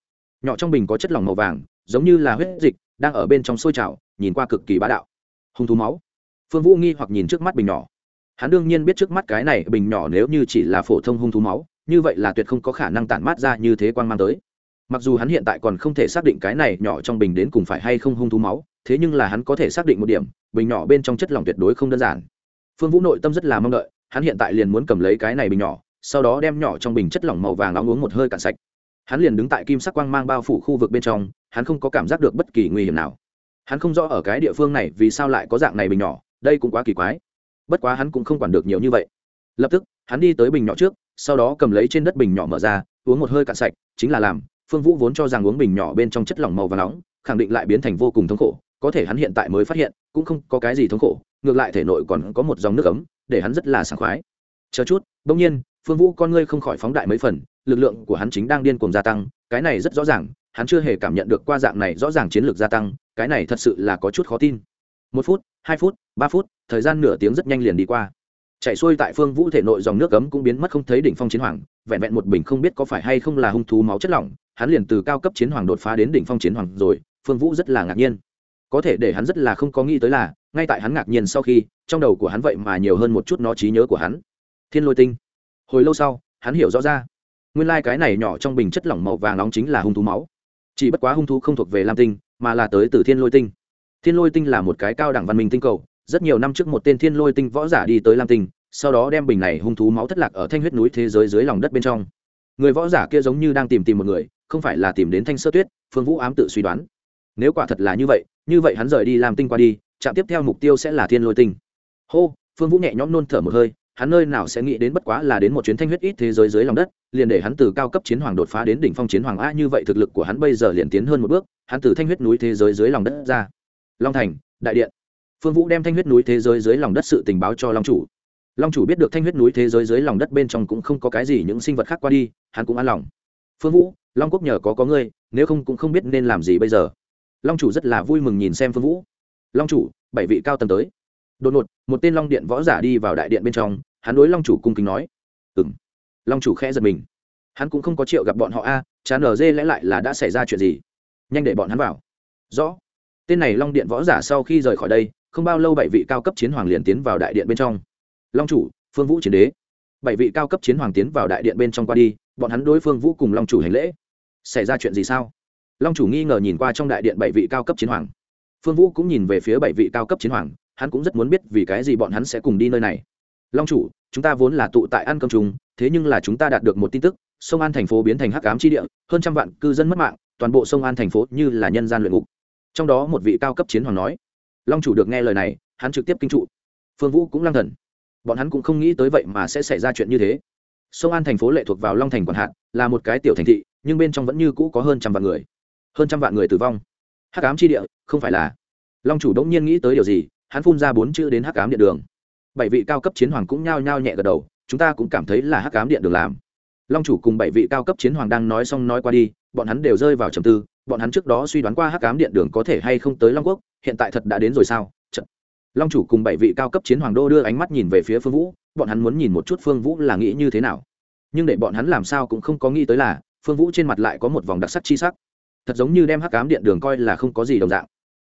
Nhỏ trong bình có chất lỏng màu vàng, giống như là huyết dịch, đang ở bên trong sôi trào, nhìn qua cực kỳ bá đạo. Hung thú máu. Phương vũ nghi hoặc nhìn trước mắt bình nhỏ. Hắn đương nhiên biết trước mắt cái này bình nhỏ nếu như chỉ là phổ thông hung thú máu, như vậy là tuyệt không có khả năng tản mát ra như thế quang mang tới mặc dù hắn hiện tại còn không thể xác định cái này nhỏ trong bình đến cùng phải hay không hung thú máu, thế nhưng là hắn có thể xác định một điểm, bình nhỏ bên trong chất lỏng tuyệt đối không đơn giản. Phương vũ nội tâm rất là mong đợi, hắn hiện tại liền muốn cầm lấy cái này bình nhỏ, sau đó đem nhỏ trong bình chất lỏng màu vàng nóng uống một hơi cạn sạch. Hắn liền đứng tại kim sắc quang mang bao phủ khu vực bên trong, hắn không có cảm giác được bất kỳ nguy hiểm nào. Hắn không rõ ở cái địa phương này vì sao lại có dạng này bình nhỏ, đây cũng quá kỳ quái. Bất quá hắn cũng không quản được nhiều như vậy. Lập tức, hắn đi tới bình nhỏ trước, sau đó cầm lấy trên đất bình nhỏ mở ra, uống một hơi cạn sạch, chính là làm phương vũ vốn cho rằng uống bình nhỏ bên trong chất lỏng màu và nóng, khẳng định lại biến thành vô cùng thống khổ, có thể hắn hiện tại mới phát hiện, cũng không có cái gì thống khổ, ngược lại thể nội còn có một dòng nước ấm, để hắn rất là sảng khoái. Chờ chút, bỗng nhiên, phương vũ con ngươi không khỏi phóng đại mấy phần, lực lượng của hắn chính đang điên cuồng gia tăng, cái này rất rõ ràng, hắn chưa hề cảm nhận được qua dạng này rõ ràng chiến lược gia tăng, cái này thật sự là có chút khó tin. Một phút, hai phút, ba phút, thời gian nửa tiếng rất nhanh liền đi qua chạy xuôi tại phương vũ thể nội dòng nước cấm cũng biến mất không thấy đỉnh phong chiến hoàng, vẹn vẹn một bình không biết có phải hay không là hung thú máu chất lỏng, hắn liền từ cao cấp chiến hoàng đột phá đến đỉnh phong chiến hoàng rồi, phương vũ rất là ngạc nhiên. Có thể để hắn rất là không có nghĩ tới là, ngay tại hắn ngạc nhiên sau khi, trong đầu của hắn vậy mà nhiều hơn một chút nó trí nhớ của hắn. Thiên lôi tinh. Hồi lâu sau, hắn hiểu rõ ra, nguyên lai、like、cái này nhỏ trong bình chất lỏng màu vàng nóng chính là hung thú máu. Chỉ bất quá hung thú không thuộc về lam tinh, mà là tới từ thiên lôi tinh. Thiên lôi tinh là một cái cao đẳng văn minh tinh cầu rất nhiều năm trước một tên thiên lôi tinh võ giả đi tới lam tinh, sau đó đem bình này hung thú máu thất lạc ở thanh huyết núi thế giới dưới lòng đất bên trong. Người võ giả kia giống như đang tìm tìm một người, không phải là tìm đến thanh sơ tuyết, phương vũ ám tự suy đoán. Nếu quả thật là như vậy như vậy hắn rời đi làm tinh qua đi trạm tiếp theo mục tiêu sẽ là thiên lôi tinh. Hô, phương vũ nhẹ nhõm nôn thở một hơi, hắn nơi nào sẽ nghĩ đến bất quá là đến một chuyến thanh huyết ít thế giới dưới lòng đất, liền để hắn từ cao cấp chiến hoàng đột phá đến đỉnh phong chiến hoàng a như vậy thực lực của hắn bây giờ liền tiến hơn một bước, hắn từ thanh huyết núi thế giới dưới lòng đất ra. Long thành, đại điện phương vũ đem thanh huyết núi thế giới dưới lòng đất sự tình báo cho long chủ. Long chủ biết được thanh huyết núi thế giới dưới lòng đất bên trong cũng không có cái gì những sinh vật khác qua đi, hắn cũng an lòng. Phương vũ, long quốc nhờ có có ngươi, nếu không cũng không biết nên làm gì bây giờ. Long chủ rất là vui mừng nhìn xem phương vũ. Long chủ, bảy vị cao tầm tới. Đột ngột, một tên long điện võ giả đi vào đại điện bên trong, hắn đối long chủ cung kính nói. Ừ m long chủ khẽ giật mình. Hắn cũng không có triệu gặp bọn họ a, chán ở dê lẽ lại là đã xảy ra chuyện gì? Nhanh để bọn hắn vào. Rõ. Tên này long điện võ giả sau khi rời khỏi đây không bao lâu bảy vị cao cấp chiến hoàng liền tiến vào đại điện bên trong. Long chủ, phương vũ chiến đế. Bảy vị cao cấp chiến hoàng tiến vào đại điện bên trong qua đi, bọn hắn đối phương vũ cùng long chủ hành lễ. Xảy ra chuyện gì sao? Long chủ nghi ngờ nhìn qua trong đại điện bảy vị cao cấp chiến hoàng. Phương vũ cũng nhìn về phía bảy vị cao cấp chiến hoàng, hắn cũng rất muốn biết vì cái gì bọn hắn sẽ cùng đi nơi này. Long chủ, chúng ta vốn là tụ tại ăn cơm chúng thế nhưng là chúng ta đạt được một tin tức, sông an thành phố biến thành hắc ám chi địa, hơn trăm vạn cư dân mất mạng, toàn bộ sông an thành phố như là nhân gian luyện ngục. Trong đó một vị cao cấp chiến hoàng nói long chủ được nghe lời này, hắn trực tiếp kinh trụ. Phương vũ cũng lang thần. Bọn hắn cũng không nghĩ tới vậy mà sẽ xảy ra chuyện như thế. Sông an thành phố lệ thuộc vào long thành quản hạt, là một cái tiểu thành thị, nhưng bên trong vẫn như cũ có hơn trăm vạn người. Hơn trăm vạn người tử vong. Hắc ám chi địa, không phải là. Long chủ đống nhiên nghĩ tới điều gì, hắn phun ra bốn chữ đến hắc ám điện đường. Bảy vị cao cấp chiến hoàng cũng nhao nhao nhẹ gật đầu, chúng ta cũng cảm thấy là hắc ám điện đường làm. Long chủ cùng bảy vị cao cấp chiến hoàng đang nói xong nói qua đi, bọn hắn đều rơi vào trầm tư bọn hắn trước đó suy đoán qua hắc cám điện đường có thể hay không tới long quốc hiện tại thật đã đến rồi sao Chật. long chủ cùng bảy vị cao cấp chiến hoàng đô đưa ánh mắt nhìn về phía phương vũ bọn hắn muốn nhìn một chút phương vũ là nghĩ như thế nào nhưng để bọn hắn làm sao cũng không có nghĩ tới là phương vũ trên mặt lại có một vòng đặc sắc chi sắc thật giống như đem hắc cám điện đường coi là không có gì đồng dạng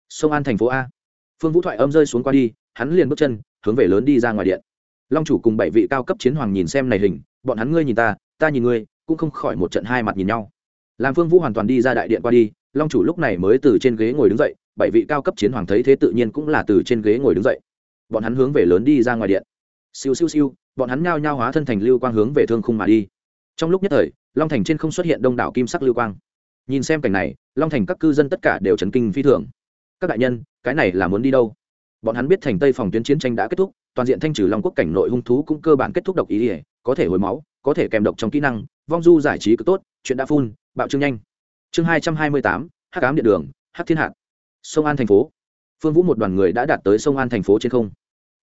sông an thành phố a phương vũ thoại âm rơi xuống qua đi hắn liền bước chân hướng về lớn đi ra ngoài điện long chủ cùng bảy vị cao cấp chiến hoàng nhìn xem này hình bọn hắn ngươi nhìn ta ta nhìn ngươi cũng không khỏi một trận hai mặt nhìn nhau làm phương vũ hoàn toàn đi ra đại điện qua đi, long chủ lúc này mới từ trên ghế ngồi đứng dậy, bảy vị cao cấp chiến hoàng thấy thế tự nhiên cũng là từ trên ghế ngồi đứng dậy. Bọn hắn hướng về lớn đi ra ngoài điện. Siêu siêu siêu, bọn hắn nhao nhao hóa thân thành lưu quang hướng về thương khung mà đi. Trong lúc nhất thời, long thành trên không xuất hiện đông đảo kim sắc lưu quang. Nhìn xem cảnh này, long thành các cư dân tất cả đều chấn kinh phi thường. Các đại nhân, cái này là muốn đi đâu? Bọn hắn biết thành tây phòng tuyến chiến tranh đã kết thúc, toàn diện thanh trừ long quốc cảnh nội hung thú cũng cơ bản kết thúc độc ý ỉa có thể hồi máu, có thể kèm độc trong kỹ năng, vong du giải trí cực tốt, chuyện đã phun bạo trương nhanh. Chương hai trăm hai mươi tám h cám điện đường h thiên hạt sông an thành phố. Phương vũ một đoàn người đã đạt tới sông an thành phố trên không.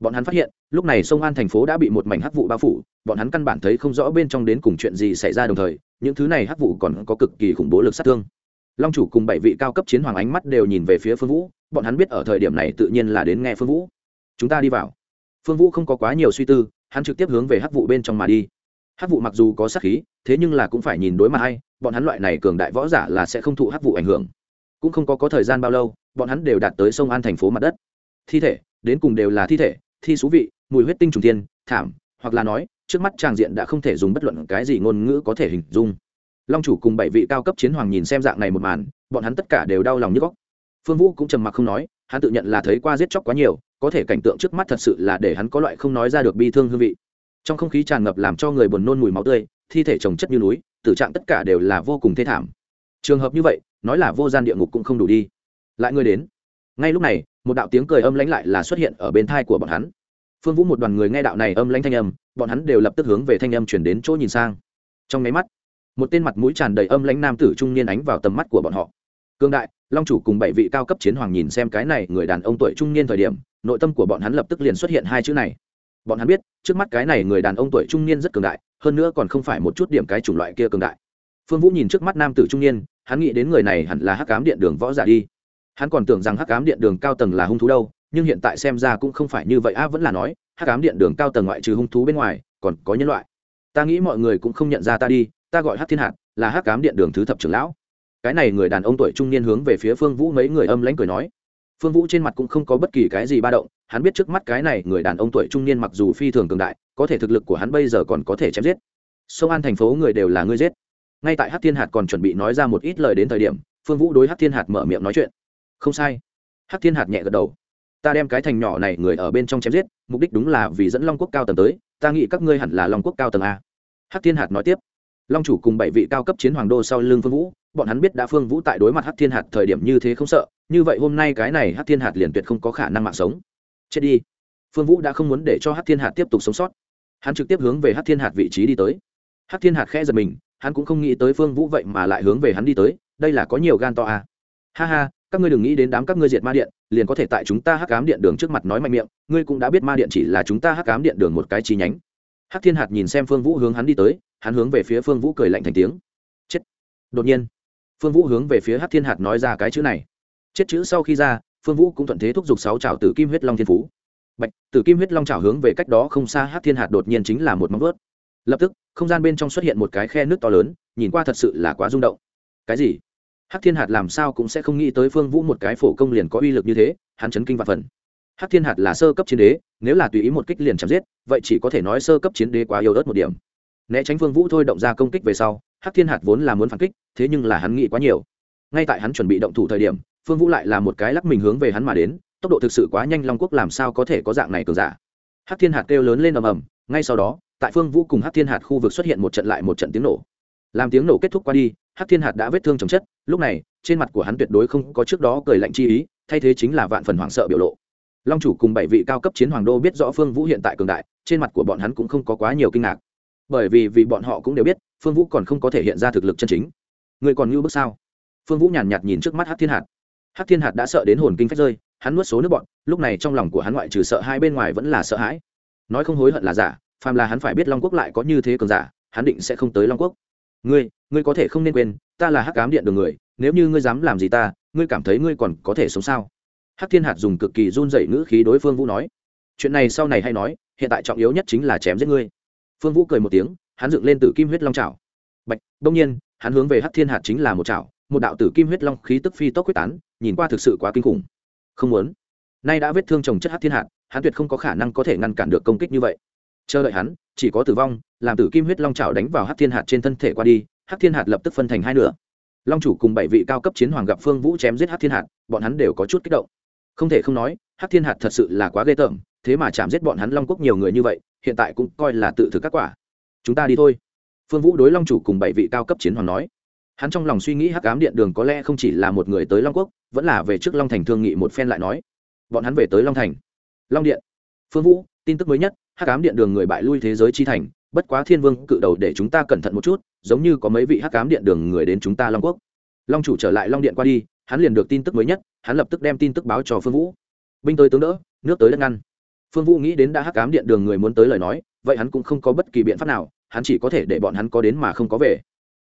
Bọn hắn phát hiện, lúc này sông an thành phố đã bị một mảnh hắc vụ bao phủ, bọn hắn căn bản thấy không rõ bên trong đến cùng chuyện gì xảy ra đồng thời, những thứ này hắc vụ còn có cực kỳ khủng bố lực sát thương. Long chủ cùng bảy vị cao cấp chiến hoàng ánh mắt đều nhìn về phía phương vũ, bọn hắn biết ở thời điểm này tự nhiên là đến nghe phương vũ. Chúng ta đi vào. Phương vũ không có quá nhiều suy tư, hắn trực tiếp hướng về hắc vụ bên trong mà đi hắc vụ mặc dù có sát khí, thế nhưng là cũng phải nhìn đối mặt hay, bọn hắn loại này cường đại võ giả là sẽ không thụ hắc vụ ảnh hưởng. Cũng không có có thời gian bao lâu, bọn hắn đều đạt tới sông an thành phố mặt đất. Thi thể, đến cùng đều là thi thể, thi xú vị, mùi huyết tinh trùng tiên thảm, hoặc là nói, trước mắt tràng diện đã không thể dùng bất luận cái gì ngôn ngữ có thể hình dung. Long chủ cùng bảy vị cao cấp chiến hoàng nhìn xem dạng này một màn, bọn hắn tất cả đều đau lòng như góc. Phương vũ cũng trầm mặc không nói, hắn tự nhận là thấy qua giết chóc quá nhiều, có thể cảnh tượng trước mắt thật sự là để hắn có loại không nói ra được bi thương hương vị trong không khí tràn ngập làm cho người buồn nôn mùi máu tươi, thi thể trồng chất như núi, tử trạng tất cả đều là vô cùng thê thảm. Trường hợp như vậy, nói là vô gian địa ngục cũng không đủ đi. Lại người đến. Ngay lúc này, một đạo tiếng cười âm lãnh lại là xuất hiện ở bên thai của bọn hắn. Phương vũ một đoàn người nghe đạo này âm lãnh thanh âm, bọn hắn đều lập tức hướng về thanh âm chuyển đến chỗ nhìn sang. Trong nháy mắt, một tên mặt mũi tràn đầy âm lãnh nam tử trung niên ánh vào tầm mắt của bọn họ. Cương đại, long chủ cùng bảy vị cao cấp chiến hoàng nhìn xem cái này người đàn ông tuổi trung niên thời điểm, nội tâm của bọn hắn lập tức liền xuất hiện hai chữ này bọn hắn biết, trước mắt cái này người đàn ông tuổi trung niên rất cường đại, hơn nữa còn không phải một chút điểm cái chủng loại kia cường đại. Phương vũ nhìn trước mắt nam tử trung niên, hắn nghĩ đến người này hẳn là hắc cám điện đường võ giả đi. Hắn còn tưởng rằng hắc cám điện đường cao tầng là hung thú đâu, nhưng hiện tại xem ra cũng không phải như vậy. A vẫn là nói, hắc cám điện đường cao tầng ngoại trừ hung thú bên ngoài, còn có nhân loại. Ta nghĩ mọi người cũng không nhận ra ta đi, ta gọi hắc thiên hạt là hắc cám điện đường thứ thập trưởng lão. Cái này người đàn ông tuổi trung niên hướng về phía phương vũ mấy người âm lãnh cười nói. Phương vũ trên mặt cũng không có bất kỳ cái gì ba động hắn biết trước mắt cái này người đàn ông tuổi trung niên mặc dù phi thường cường đại, có thể thực lực của hắn bây giờ còn có thể chém giết. Sông an thành phố người đều là ngươi giết. Ngay tại hát thiên hạt còn chuẩn bị nói ra một ít lời đến thời điểm, phương vũ đối hát thiên hạt mở miệng nói chuyện. Không sai. Hát thiên hạt nhẹ gật đầu. Ta đem cái thành nhỏ này người ở bên trong chém giết, mục đích đúng là vì dẫn long quốc cao tầng tới. Ta nghĩ các ngươi hẳn là long quốc cao tầng a. Hát thiên hạt nói tiếp. Long chủ cùng bảy vị cao cấp chiến hoàng đô sau lưng phương vũ, bọn hắn biết đã phương vũ tại đối mặt hát thiên hạt thời điểm như thế không sợ, như vậy hôm nay cái này hát thiên hạt liền tuyệt không có khả năng mạng sống chết đi. Phương vũ đã không muốn để cho hát thiên hạt tiếp tục sống sót. Hắn trực tiếp hướng về hát thiên hạt vị trí đi tới. Hát thiên hạt khẽ giật mình, hắn cũng không nghĩ tới phương vũ vậy mà lại hướng về hắn đi tới, đây là có nhiều gan to à. ha ha, các ngươi đừng nghĩ đến đám các ngươi diệt ma điện, liền có thể tại chúng ta hắc cám điện đường trước mặt nói mạnh miệng, ngươi cũng đã biết ma điện chỉ là chúng ta hắc cám điện đường một cái chi nhánh. Hắc thiên hạt nhìn xem phương vũ hướng hắn đi tới, hắn hướng về phía phương vũ cười lạnh thành tiếng. Chết. Đột nhiên, phương vũ hướng về phía hắc thiên hạt nói ra cái chữ này. Chết chữ sau khi ra phương vũ cũng thuận thế thúc giục sáu trào tử kim huyết long thiên phú. Bạch, tử kim huyết long trào hướng về cách đó không xa hắc thiên hạt đột nhiên chính là một móng ướt lập tức, không gian bên trong xuất hiện một cái khe nước to lớn, nhìn qua thật sự là quá rung động. Cái gì? Hắc thiên hạt làm sao cũng sẽ không nghĩ tới phương vũ một cái phổ công liền có uy lực như thế, hắn chấn kinh và phần. Hắc thiên hạt là sơ cấp chiến đế, nếu là tùy ý một kích liền chạm giết, vậy chỉ có thể nói sơ cấp chiến đế quá yếu ớt một điểm. Né tránh phương vũ thôi động ra công kích về sau, hắc thiên hạt vốn là muốn phản kích, thế nhưng là hắn nghĩ quá nhiều. Ngay tại hắn chuẩn bị động thủ thời điểm phương vũ lại là một cái lắc mình hướng về hắn mà đến tốc độ thực sự quá nhanh long quốc làm sao có thể có dạng này cường giả. Hắc thiên hạt kêu lớn lên ầm ầm ngay sau đó tại phương vũ cùng hắc thiên hạt khu vực xuất hiện một trận lại một trận tiếng nổ. Làm tiếng nổ kết thúc qua đi hắc thiên hạt đã vết thương chồng chất lúc này trên mặt của hắn tuyệt đối không có trước đó cười lạnh chi ý thay thế chính là vạn phần hoảng sợ biểu lộ. Long chủ cùng bảy vị cao cấp chiến hoàng đô biết rõ phương vũ hiện tại cường đại trên mặt của bọn hắn cũng không có quá nhiều kinh ngạc. Bởi vì vì bọn họ cũng đều biết phương vũ còn không có thể hiện ra thực lực chân chính. Người còn như bước sao? Phương vũ nhàn nhạt, nhìn trước mắt hát thiên hạt. Hắc thiên hạt đã sợ đến hồn kinh phách rơi, hắn nuốt số nước bọn, lúc này trong lòng của hắn ngoại trừ sợ hai bên ngoài vẫn là sợ hãi. Nói không hối hận là giả, phàm là hắn phải biết long quốc lại có như thế cường giả, hắn định sẽ không tới long quốc. Ngươi ngươi có thể không nên quên, ta là hắc cám điện đường người, nếu như ngươi dám làm gì ta, ngươi cảm thấy ngươi còn có thể sống sao? Hắc thiên hạt dùng cực kỳ run dậy ngữ khí đối phương vũ nói. Chuyện này sau này hay nói, hiện tại trọng yếu nhất chính là chém giết ngươi. Phương vũ cười một tiếng, hắn dựng lên từ kim huyết long trào bạch, đông nhiên, hắn hướng về hắc thiên hạt chính là một trào một đạo tử kim huyết long khí tức phi tốc quyết tán nhìn qua thực sự quá kinh khủng. Không muốn. Nay đã vết thương trồng chất hắc thiên hạt, hắn tuyệt không có khả năng có thể ngăn cản được công kích như vậy. Chờ đợi hắn, chỉ có tử vong, làm tử kim huyết long trào đánh vào hắc thiên hạt trên thân thể qua đi, hắc thiên hạt lập tức phân thành hai nửa. Long chủ cùng bảy vị cao cấp chiến hoàng gặp phương vũ chém giết hắc thiên hạt, bọn hắn đều có chút kích động. Không thể không nói, hắc thiên hạt thật sự là quá ghê tởm, thế mà chạm giết bọn hắn long quốc nhiều người như vậy, hiện tại cũng coi là tự thực các quả. Chúng ta đi thôi. Phương vũ đối long chủ cùng bảy vị cao cấp chiến hoàng nói. Hắn trong lòng suy nghĩ hắc ám điện đường có lẽ không chỉ là một người tới long quốc vẫn là về trước long thành thương nghị một phen lại nói. Bọn hắn về tới long thành. Long điện. Phương vũ, tin tức mới nhất, hắc ám điện đường người bại lui thế giới chi thành, bất quá thiên vương cự đầu để chúng ta cẩn thận một chút, giống như có mấy vị hắc ám điện đường người đến chúng ta long quốc. Long chủ trở lại long điện qua đi, hắn liền được tin tức mới nhất, hắn lập tức đem tin tức báo cho phương vũ. Binh tới tướng đỡ, nước tới đất ngăn. Phương vũ nghĩ đến đã hắc cám điện đường người muốn tới lời nói, vậy hắn cũng không có bất kỳ biện pháp nào, hắn chỉ có thể để bọn hắn có đến mà không có về.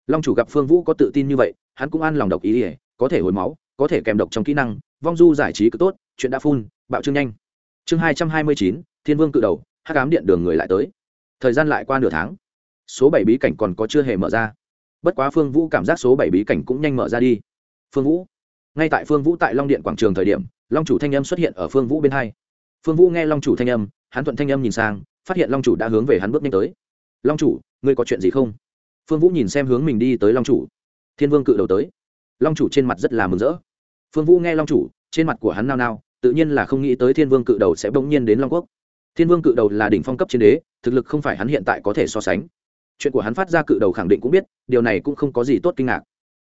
Long chủ gặp phương vũ có tự tin như vậy, hắn cũng ăn lòng độc ý ỉa có thể hồi máu có thể kèm độc trong kỹ năng, vong du giải trí cứ tốt, chuyện đã phun, bạo trương nhanh. Chương hai trăm hai mươi chín, thiên vương cự đầu, hắc cám điện đường người lại tới. Thời gian lại qua nửa tháng. Số bảy bí cảnh còn có chưa hề mở ra. Bất quá phương vũ cảm giác số bảy bí cảnh cũng nhanh mở ra đi. Phương vũ. Ngay tại phương vũ tại long điện quảng trường thời điểm, long chủ thanh âm xuất hiện ở phương vũ bên hai. Phương vũ nghe long chủ thanh âm, hắn thuận thanh âm nhìn sang, phát hiện long chủ đã hướng về hắn bước nhanh tới. Long chủ, ngươi có chuyện gì không? Phương vũ nhìn xem hướng mình đi tới long chủ. Thiên vương cự đầu tới long chủ trên mặt rất là mừng rỡ. Phương vũ nghe long chủ, trên mặt của hắn nao nao, tự nhiên là không nghĩ tới thiên vương cự đầu sẽ bỗng nhiên đến long quốc. Thiên vương cự đầu là đỉnh phong cấp chiến đế, thực lực không phải hắn hiện tại có thể so sánh. Chuyện của hắn phát ra cự đầu khẳng định cũng biết, điều này cũng không có gì tốt kinh ngạc.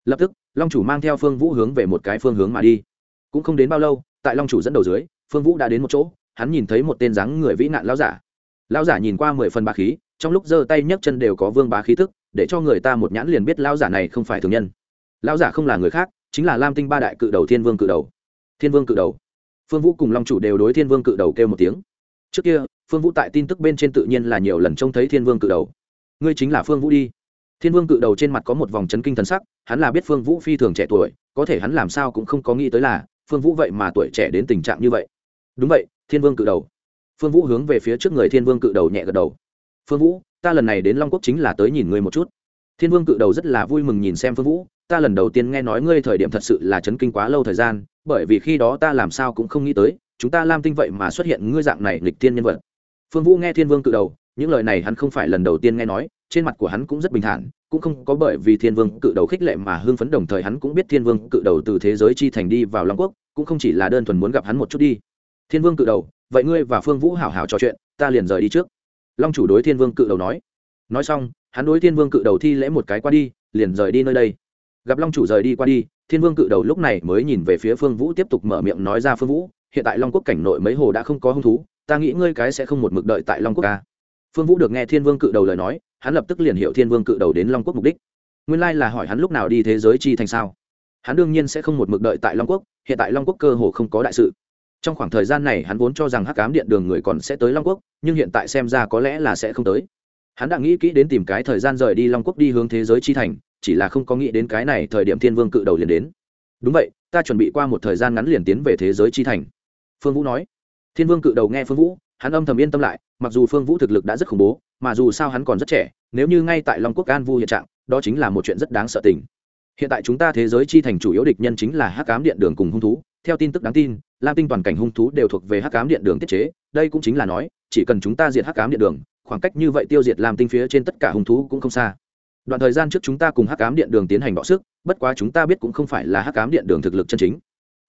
Lập tức, long chủ mang theo phương vũ hướng về một cái phương hướng mà đi. Cũng không đến bao lâu, tại long chủ dẫn đầu dưới, phương vũ đã đến một chỗ, hắn nhìn thấy một tên dáng người vĩ nạn lão giả. Lão giả nhìn qua mười phần bá khí, trong lúc giơ tay nhấc chân đều có vương bá khí thức để cho người ta một nhãn liền biết lão giả này không phải thường nhân lão giả không là người khác, chính là lam tinh ba đại cự đầu thiên vương cự đầu. Thiên vương cự đầu. Phương vũ cùng long chủ đều đối thiên vương cự đầu kêu một tiếng. Trước kia, phương vũ tại tin tức bên trên tự nhiên là nhiều lần trông thấy thiên vương cự đầu. Ngươi chính là phương vũ đi. Thiên vương cự đầu trên mặt có một vòng chấn kinh thần sắc, hắn là biết phương vũ phi thường trẻ tuổi, có thể hắn làm sao cũng không có nghĩ tới là, phương vũ vậy mà tuổi trẻ đến tình trạng như vậy. Đúng vậy, thiên vương cự đầu. Phương vũ hướng về phía trước người thiên vương cự đầu nhẹ gật đầu. Phương vũ, ta lần này đến long quốc chính là tới nhìn ngươi một chút. Thiên vương cự đầu rất là vui mừng nhìn xem phương vũ ta lần đầu tiên nghe nói ngươi thời điểm thật sự là chấn kinh quá lâu thời gian, bởi vì khi đó ta làm sao cũng không nghĩ tới, chúng ta lam tinh vậy mà xuất hiện ngươi dạng này lịch tiên nhân vật. Phương vũ nghe thiên vương cự đầu, những lời này hắn không phải lần đầu tiên nghe nói, trên mặt của hắn cũng rất bình thản, cũng không có bởi vì thiên vương cự đầu khích lệ mà hưng phấn, đồng thời hắn cũng biết thiên vương cự đầu từ thế giới chi thành đi vào long quốc, cũng không chỉ là đơn thuần muốn gặp hắn một chút đi. Thiên vương cự đầu, vậy ngươi và phương vũ hảo hảo trò chuyện, ta liền rời đi trước. Long chủ đối thiên vương cự đầu nói. Nói xong, hắn đối thiên vương cự đầu thi lễ một cái qua đi, liền rời đi nơi đây gặp long chủ rời đi qua đi, thiên vương cự đầu lúc này mới nhìn về phía phương vũ tiếp tục mở miệng nói ra, phương vũ, hiện tại long quốc cảnh nội mấy hồ đã không có hung thú, ta nghĩ ngươi cái sẽ không một mực đợi tại long quốc ca. Phương vũ được nghe thiên vương cự đầu lời nói, hắn lập tức liền hiệu thiên vương cự đầu đến long quốc mục đích. Nguyên lai là hỏi hắn lúc nào đi thế giới chi thành sao? Hắn đương nhiên sẽ không một mực đợi tại long quốc, hiện tại long quốc cơ hồ không có đại sự. Trong khoảng thời gian này, hắn vốn cho rằng hắc cám điện đường người còn sẽ tới long quốc, nhưng hiện tại xem ra có lẽ là sẽ không tới. Hắn đã nghĩ kỹ đến tìm cái thời gian rời đi long quốc đi hướng thế giới chi thành chỉ là không có nghĩ đến cái này thời điểm thiên vương cự đầu liền đến. Đúng vậy, ta chuẩn bị qua một thời gian ngắn liền tiến về thế giới chi thành. Phương vũ nói. Thiên vương cự đầu nghe phương vũ, hắn âm thầm yên tâm lại, mặc dù phương vũ thực lực đã rất khủng bố, mà dù sao hắn còn rất trẻ, nếu như ngay tại long quốc an vu hiện trạng, đó chính là một chuyện rất đáng sợ tình. Hiện tại chúng ta thế giới chi thành chủ yếu địch nhân chính là hắc cám điện đường cùng hung thú. Theo tin tức đáng tin, lam tinh toàn cảnh hung thú đều thuộc về hắc cám điện đường tiết chế, đây cũng chính là nói, chỉ cần chúng ta diệt hắc cám điện đường, khoảng cách như vậy tiêu diệt lam tinh phía trên tất cả hung thú cũng không xa đoạn thời gian trước chúng ta cùng hắc cám điện đường tiến hành bọ sức, bất quá chúng ta biết cũng không phải là hắc cám điện đường thực lực chân chính.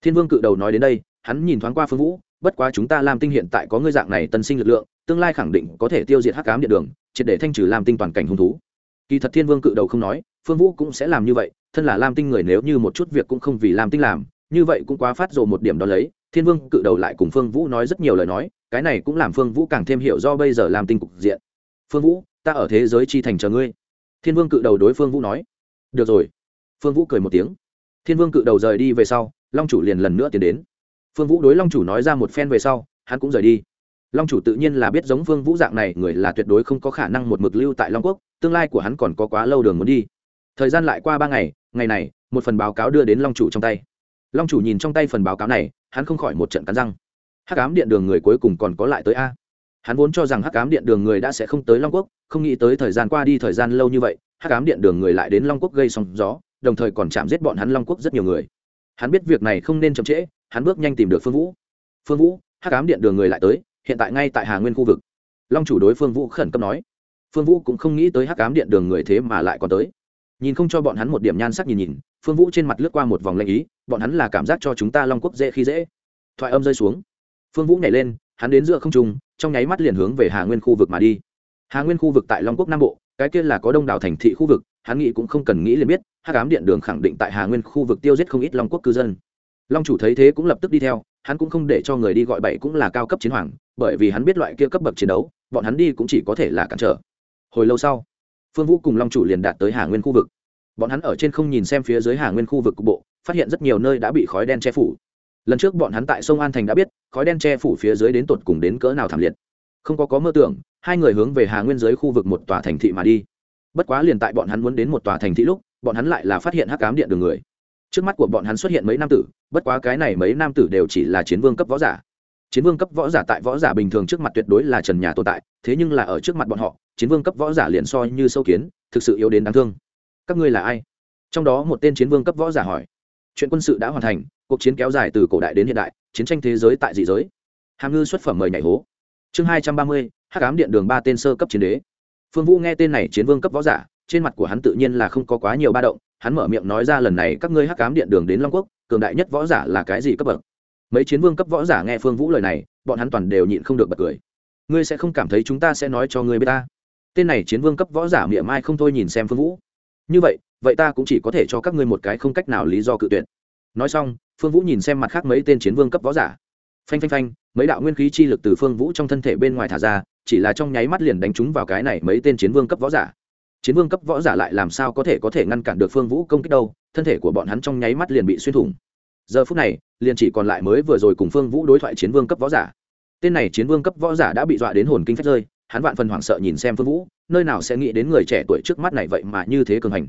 Thiên vương cự đầu nói đến đây, hắn nhìn thoáng qua phương vũ, bất quá chúng ta lam tinh hiện tại có ngươi dạng này tân sinh lực lượng, tương lai khẳng định có thể tiêu diệt hắc cám điện đường, triệt để thanh trừ lam tinh toàn cảnh hung thú. Kỳ thật thiên vương cự đầu không nói, phương vũ cũng sẽ làm như vậy, thân là lam tinh người nếu như một chút việc cũng không vì lam tinh làm, như vậy cũng quá phát rồ một điểm đó lấy. Thiên vương cự đầu lại cùng phương vũ nói rất nhiều lời nói, cái này cũng làm phương vũ càng thêm hiểu do bây giờ làm tinh cục diện. Phương vũ, ta ở thế giới chi thành chờ ngươi thiên vương cự đầu đối phương vũ nói, được rồi. Phương vũ cười một tiếng. Thiên vương cự đầu rời đi về sau, long chủ liền lần nữa tiến đến. Phương vũ đối long chủ nói ra một phen về sau, hắn cũng rời đi. Long chủ tự nhiên là biết giống phương vũ dạng này người là tuyệt đối không có khả năng một mực lưu tại long quốc, tương lai của hắn còn có quá lâu đường muốn đi. Thời gian lại qua ba ngày ngày này, một phần báo cáo đưa đến long chủ trong tay. Long chủ nhìn trong tay phần báo cáo này, hắn không khỏi một trận cắn răng. Hắc cám điện đường người cuối cùng còn có lại tới a hắn vốn cho rằng hắc cám điện đường người đã sẽ không tới long quốc, không nghĩ tới thời gian qua đi thời gian lâu như vậy, hắc cám điện đường người lại đến long quốc gây sóng gió, đồng thời còn chạm giết bọn hắn long quốc rất nhiều người. Hắn biết việc này không nên chậm trễ, hắn bước nhanh tìm được phương vũ. Phương vũ, hắc cám điện đường người lại tới, hiện tại ngay tại hà nguyên khu vực. Long chủ đối phương vũ khẩn cấp nói. Phương vũ cũng không nghĩ tới hắc cám điện đường người thế mà lại còn tới. Nhìn không cho bọn hắn một điểm nhan sắc nhìn nhìn, phương vũ trên mặt lướt qua một vòng lanh ý, bọn hắn là cảm giác cho chúng ta long quốc dễ khi dễ. Thoại âm rơi xuống. Phương vũ nhảy lên, hắn đến giữa không trung trong nháy mắt liền hướng về hà nguyên khu vực mà đi. Hà nguyên khu vực tại long quốc nam bộ, cái kia là có đông đảo thành thị khu vực, hắn nghĩ cũng không cần nghĩ liền biết, hắc ám điện đường khẳng định tại hà nguyên khu vực tiêu giết không ít long quốc cư dân. Long chủ thấy thế cũng lập tức đi theo, hắn cũng không để cho người đi gọi bậy cũng là cao cấp chiến hoàng, bởi vì hắn biết loại kia cấp bậc chiến đấu, bọn hắn đi cũng chỉ có thể là cản trở. Hồi lâu sau, phương vũ cùng long chủ liền đạt tới hà nguyên khu vực. Bọn hắn ở trên không nhìn xem phía dưới hà nguyên khu vực cục bộ, phát hiện rất nhiều nơi đã bị khói đen che phủ lần trước bọn hắn tại sông an thành đã biết, khói đen che phủ phía dưới đến tột cùng đến cỡ nào thảm liệt. Không có có mơ tưởng, hai người hướng về hà nguyên giới khu vực một tòa thành thị mà đi. Bất quá liền tại bọn hắn muốn đến một tòa thành thị lúc, bọn hắn lại là phát hiện hắc cám điện đường người. Trước mắt của bọn hắn xuất hiện mấy nam tử, bất quá cái này mấy nam tử đều chỉ là chiến vương cấp võ giả. Chiến vương cấp võ giả tại võ giả bình thường trước mặt tuyệt đối là trần nhà tồn tại, thế nhưng là ở trước mặt bọn họ, chiến vương cấp võ giả liền soi như sâu kiến, thực sự yếu đến đáng thương. Các ngươi là ai? Trong đó một tên chiến vương cấp võ giả hỏi. Chuyện quân sự đã hoàn thành cuộc chiến kéo dài từ cổ đại đến hiện đại, chiến tranh thế giới tại dị giới. Hàm ngư xuất phẩm mời nhảy hố. Chương hai trăm ba mươi, hắc ám điện đường ba tên sơ cấp chiến đế. Phương vũ nghe tên này chiến vương cấp võ giả, trên mặt của hắn tự nhiên là không có quá nhiều ba động, hắn mở miệng nói ra lần này các ngươi hắc ám điện đường đến long quốc, cường đại nhất võ giả là cái gì cấp bậc? Mấy chiến vương cấp võ giả nghe phương vũ lời này, bọn hắn toàn đều nhịn không được bật cười. Ngươi sẽ không cảm thấy chúng ta sẽ nói cho ngươi biết ta? Tên này chiến vương cấp võ giả miệng mai không thôi nhìn xem phương vũ. Như vậy vậy ta cũng chỉ có thể cho các ngươi một cái không cách nào lý do cự tuyệt nói xong, phương vũ nhìn xem mặt khác mấy tên chiến vương cấp võ giả. Phanh phanh phanh, mấy đạo nguyên khí chi lực từ phương vũ trong thân thể bên ngoài thả ra, chỉ là trong nháy mắt liền đánh trúng vào cái này mấy tên chiến vương cấp võ giả. Chiến vương cấp võ giả lại làm sao có thể có thể ngăn cản được phương vũ công kích đâu, thân thể của bọn hắn trong nháy mắt liền bị xuyên thủng. Giờ phút này, liền chỉ còn lại mới vừa rồi cùng phương vũ đối thoại chiến vương cấp võ giả. Tên này chiến vương cấp võ giả đã bị dọa đến hồn kinh phách rơi, hắn vạn phần hoảng sợ nhìn xem phương vũ, nơi nào sẽ nghĩ đến người trẻ tuổi trước mắt này vậy mà như thế cường hành.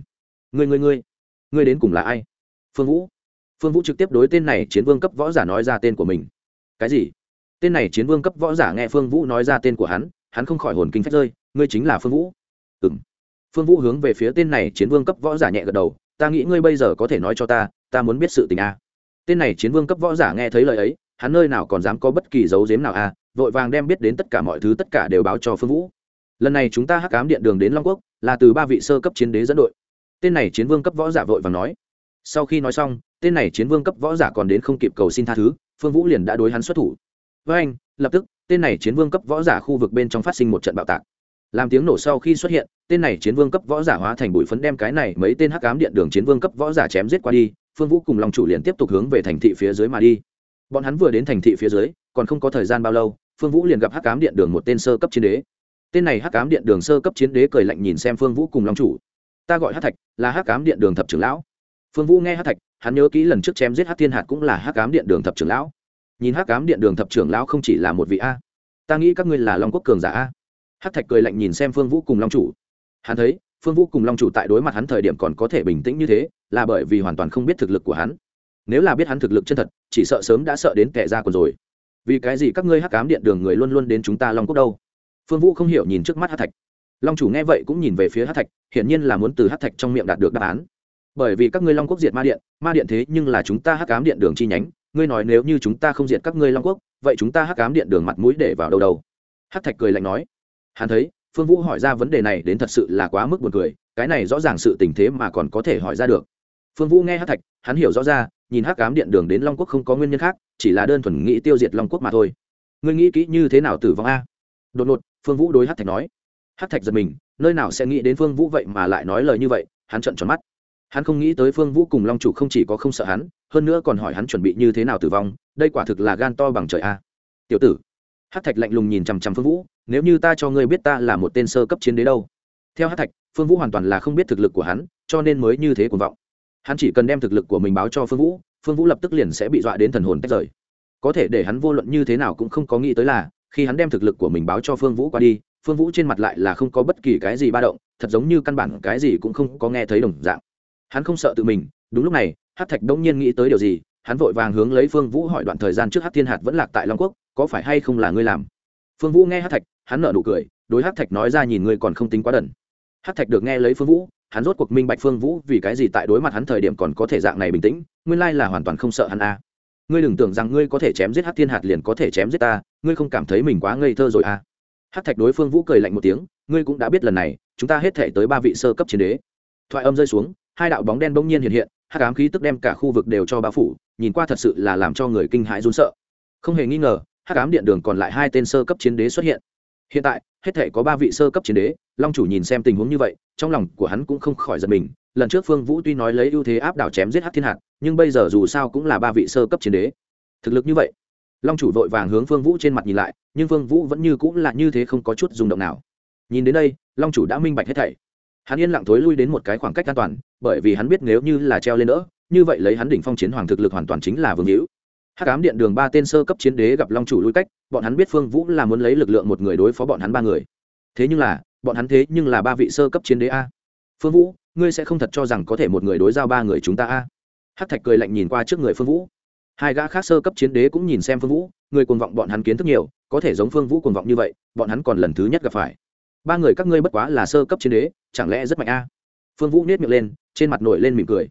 Người người người người đến cùng là ai? Phương vũ phương vũ trực tiếp đối tên này chiến vương cấp võ giả nói ra tên của mình. Cái gì? Tên này chiến vương cấp võ giả nghe phương vũ nói ra tên của hắn hắn không khỏi hồn kinh phách rơi, ngươi chính là phương vũ. Ừ m phương vũ hướng về phía tên này chiến vương cấp võ giả nhẹ gật đầu, ta nghĩ ngươi bây giờ có thể nói cho ta ta muốn biết sự tình a. Tên này chiến vương cấp võ giả nghe thấy lời ấy, hắn nơi nào còn dám có bất kỳ dấu dếm nào a, vội vàng đem biết đến tất cả mọi thứ tất cả đều báo cho phương vũ. Lần này chúng ta hắc cám điện đường đến long quốc, là từ ba vị sơ cấp chiến đế dẫn đội. Tên này chiến vương cấp võ giả vội vàng nói sau khi nói xong, tên này chiến vương cấp võ giả còn đến không kịp cầu xin tha thứ, phương vũ liền đã đối hắn xuất thủ. Với anh, lập tức, tên này chiến vương cấp võ giả khu vực bên trong phát sinh một trận bạo tạc. Làm tiếng nổ sau khi xuất hiện, tên này chiến vương cấp võ giả hóa thành bụi phấn đem cái này mấy tên hắc cám điện đường chiến vương cấp võ giả chém giết qua đi, phương vũ cùng lòng chủ liền tiếp tục hướng về thành thị phía dưới mà đi. Bọn hắn vừa đến thành thị phía dưới, còn không có thời gian bao lâu, phương vũ liền gặp hắc cám điện đường một tên sơ cấp chiến đế. Tên này hắc cám điện đường sơ cấp chiến đế cười lạnh nhìn xem phương vũ cùng long chủ. Ta gọi hắc thạch, là hắc cám điện đường thập trưởng lão phương vũ nghe hắc thạch, hắn nhớ kỹ lần trước chém giết hắc thiên hạt cũng là hắc cám điện đường thập trưởng lão. Nhìn hắc cám điện đường thập trưởng lão không chỉ là một vị a. Ta nghĩ các ngươi là long quốc cường giả a. Hắc thạch cười lạnh nhìn xem phương vũ cùng long chủ. Hắn thấy, phương vũ cùng long chủ tại đối mặt hắn thời điểm còn có thể bình tĩnh như thế, là bởi vì hoàn toàn không biết thực lực của hắn. Nếu là biết hắn thực lực chân thật, chỉ sợ sớm đã sợ đến kẻ ra còn rồi. Vì cái gì các ngươi hắc cám điện đường người luôn luôn đến chúng ta long quốc đâu? Phương vũ không hiểu nhìn trước mắt hát thạch. Long chủ nghe vậy cũng nhìn về phía hát thạch, hiển nhiên là muốn từ hát thạch trong miệng đạt được đáp án bởi vì các ngươi long quốc diệt ma điện ma điện thế nhưng là chúng ta hắc cám điện đường chi nhánh, ngươi nói nếu như chúng ta không diệt các ngươi long quốc, vậy chúng ta hắc cám điện đường mặt mũi để vào đâu đâu? Hắc thạch cười lạnh nói. Hắn thấy, phương vũ hỏi ra vấn đề này đến thật sự là quá mức buồn cười, cái này rõ ràng sự tình thế mà còn có thể hỏi ra được. Phương vũ nghe Hắc thạch, hắn hiểu rõ ra, nhìn hắc cám điện đường đến long quốc không có nguyên nhân khác, chỉ là đơn thuần nghĩ tiêu diệt long quốc mà thôi. Ngươi nghĩ kỹ như thế nào tử vong a? Đột ngột, phương vũ đối Hắc thạch nói. Hắc thạch giật mình, nơi nào sẽ nghĩ đến phương vũ vậy mà lại nói lời như vậy, hắn trợn tròn mắt hắn không nghĩ tới phương vũ cùng long chủ không chỉ có không sợ hắn, hơn nữa còn hỏi hắn chuẩn bị như thế nào tử vong, đây quả thực là gan to bằng trời a. Tiểu tử. Hát thạch lạnh lùng nhìn chằm chằm phương vũ, nếu như ta cho ngươi biết ta là một tên sơ cấp chiến đế đâu. Theo hát thạch, phương vũ hoàn toàn là không biết thực lực của hắn, cho nên mới như thế cuồng vọng. Hắn chỉ cần đem thực lực của mình báo cho phương vũ phương vũ lập tức liền sẽ bị dọa đến thần hồn tách rời. Có thể để hắn vô luận như thế nào cũng không có nghĩ tới là, khi hắn đem thực lực của mình báo cho phương vũ qua đi, phương vũ trên mặt lại là không có bất kỳ cái gì ba động, thật giống như căn bản cái gì cũng không có nghe thấy đồng dạng hắn không sợ tự mình, đúng lúc này hát thạch đông nhiên nghĩ tới điều gì, hắn vội vàng hướng lấy phương vũ hỏi đoạn thời gian trước hát thiên hạt vẫn lạc tại long quốc, có phải hay không là ngươi làm? Phương vũ nghe hát thạch, hắn nở nụ cười, đối hát thạch nói ra nhìn ngươi còn không tính quá đần. Hát thạch được nghe lấy phương vũ, hắn rốt cuộc minh bạch phương vũ vì cái gì tại đối mặt hắn thời điểm còn có thể dạng này bình tĩnh, nguyên lai là hoàn toàn không sợ hắn a. Ngươi đừng tưởng rằng ngươi có thể chém giết hát thiên hạt liền có thể chém giết ta, ngươi không cảm thấy mình quá ngây thơ rồi à hát thạch đối phương vũ cười lạnh một tiếng, ngươi cũng đã biết lần này, chúng ta hết thể tới ba vị sơ cấp chiến đế. Thoại âm rơi xuống hai đạo bóng đen bỗng nhiên hiện hiện hát ám khí tức đem cả khu vực đều cho bao phủ, nhìn qua thật sự là làm cho người kinh hãi run sợ. Không hề nghi ngờ hát ám điện đường còn lại hai tên sơ cấp chiến đế xuất hiện. Hiện tại, hết thể có ba vị sơ cấp chiến đế, long chủ nhìn xem tình huống như vậy, trong lòng của hắn cũng không khỏi giật mình, lần trước phương vũ tuy nói lấy ưu thế áp đảo chém giết hát thiên hạt nhưng bây giờ dù sao cũng là ba vị sơ cấp chiến đế. Thực lực như vậy, long chủ vội vàng hướng phương vũ trên mặt nhìn lại, nhưng phương vũ vẫn như cũng là như thế không có chút rung động nào. Nhìn đến đây, long chủ đã minh bạch hết thảy. Hắn yên lặng thối lui đến một cái khoảng cách an toàn bởi vì hắn biết nếu như là treo lên nữa như vậy lấy hắn đỉnh phong chiến hoàng thực lực hoàn toàn chính là vương hữu. Hắc ám điện đường ba tên sơ cấp chiến đế gặp long chủ lui cách, bọn hắn biết phương vũ là muốn lấy lực lượng một người đối phó bọn hắn ba người. Thế nhưng là, bọn hắn thế nhưng là ba vị sơ cấp chiến đế a. Phương vũ, ngươi sẽ không thật cho rằng có thể một người đối giao ba người chúng ta a? Hắc thạch cười lạnh nhìn qua trước người phương vũ. Hai gã khác sơ cấp chiến đế cũng nhìn xem phương vũ, người cuồng vọng bọn hắn kiến thức nhiều, có thể giống phương vũ cuồng vọng như vậy, bọn hắn còn lần thứ nhất gặp phải. Ba người các ngươi bất quá là sơ cấp chiến đế, chẳng lẽ rất mạnh a? Phương vũ nết miệng lên, trên mặt nổi lên mỉm cười.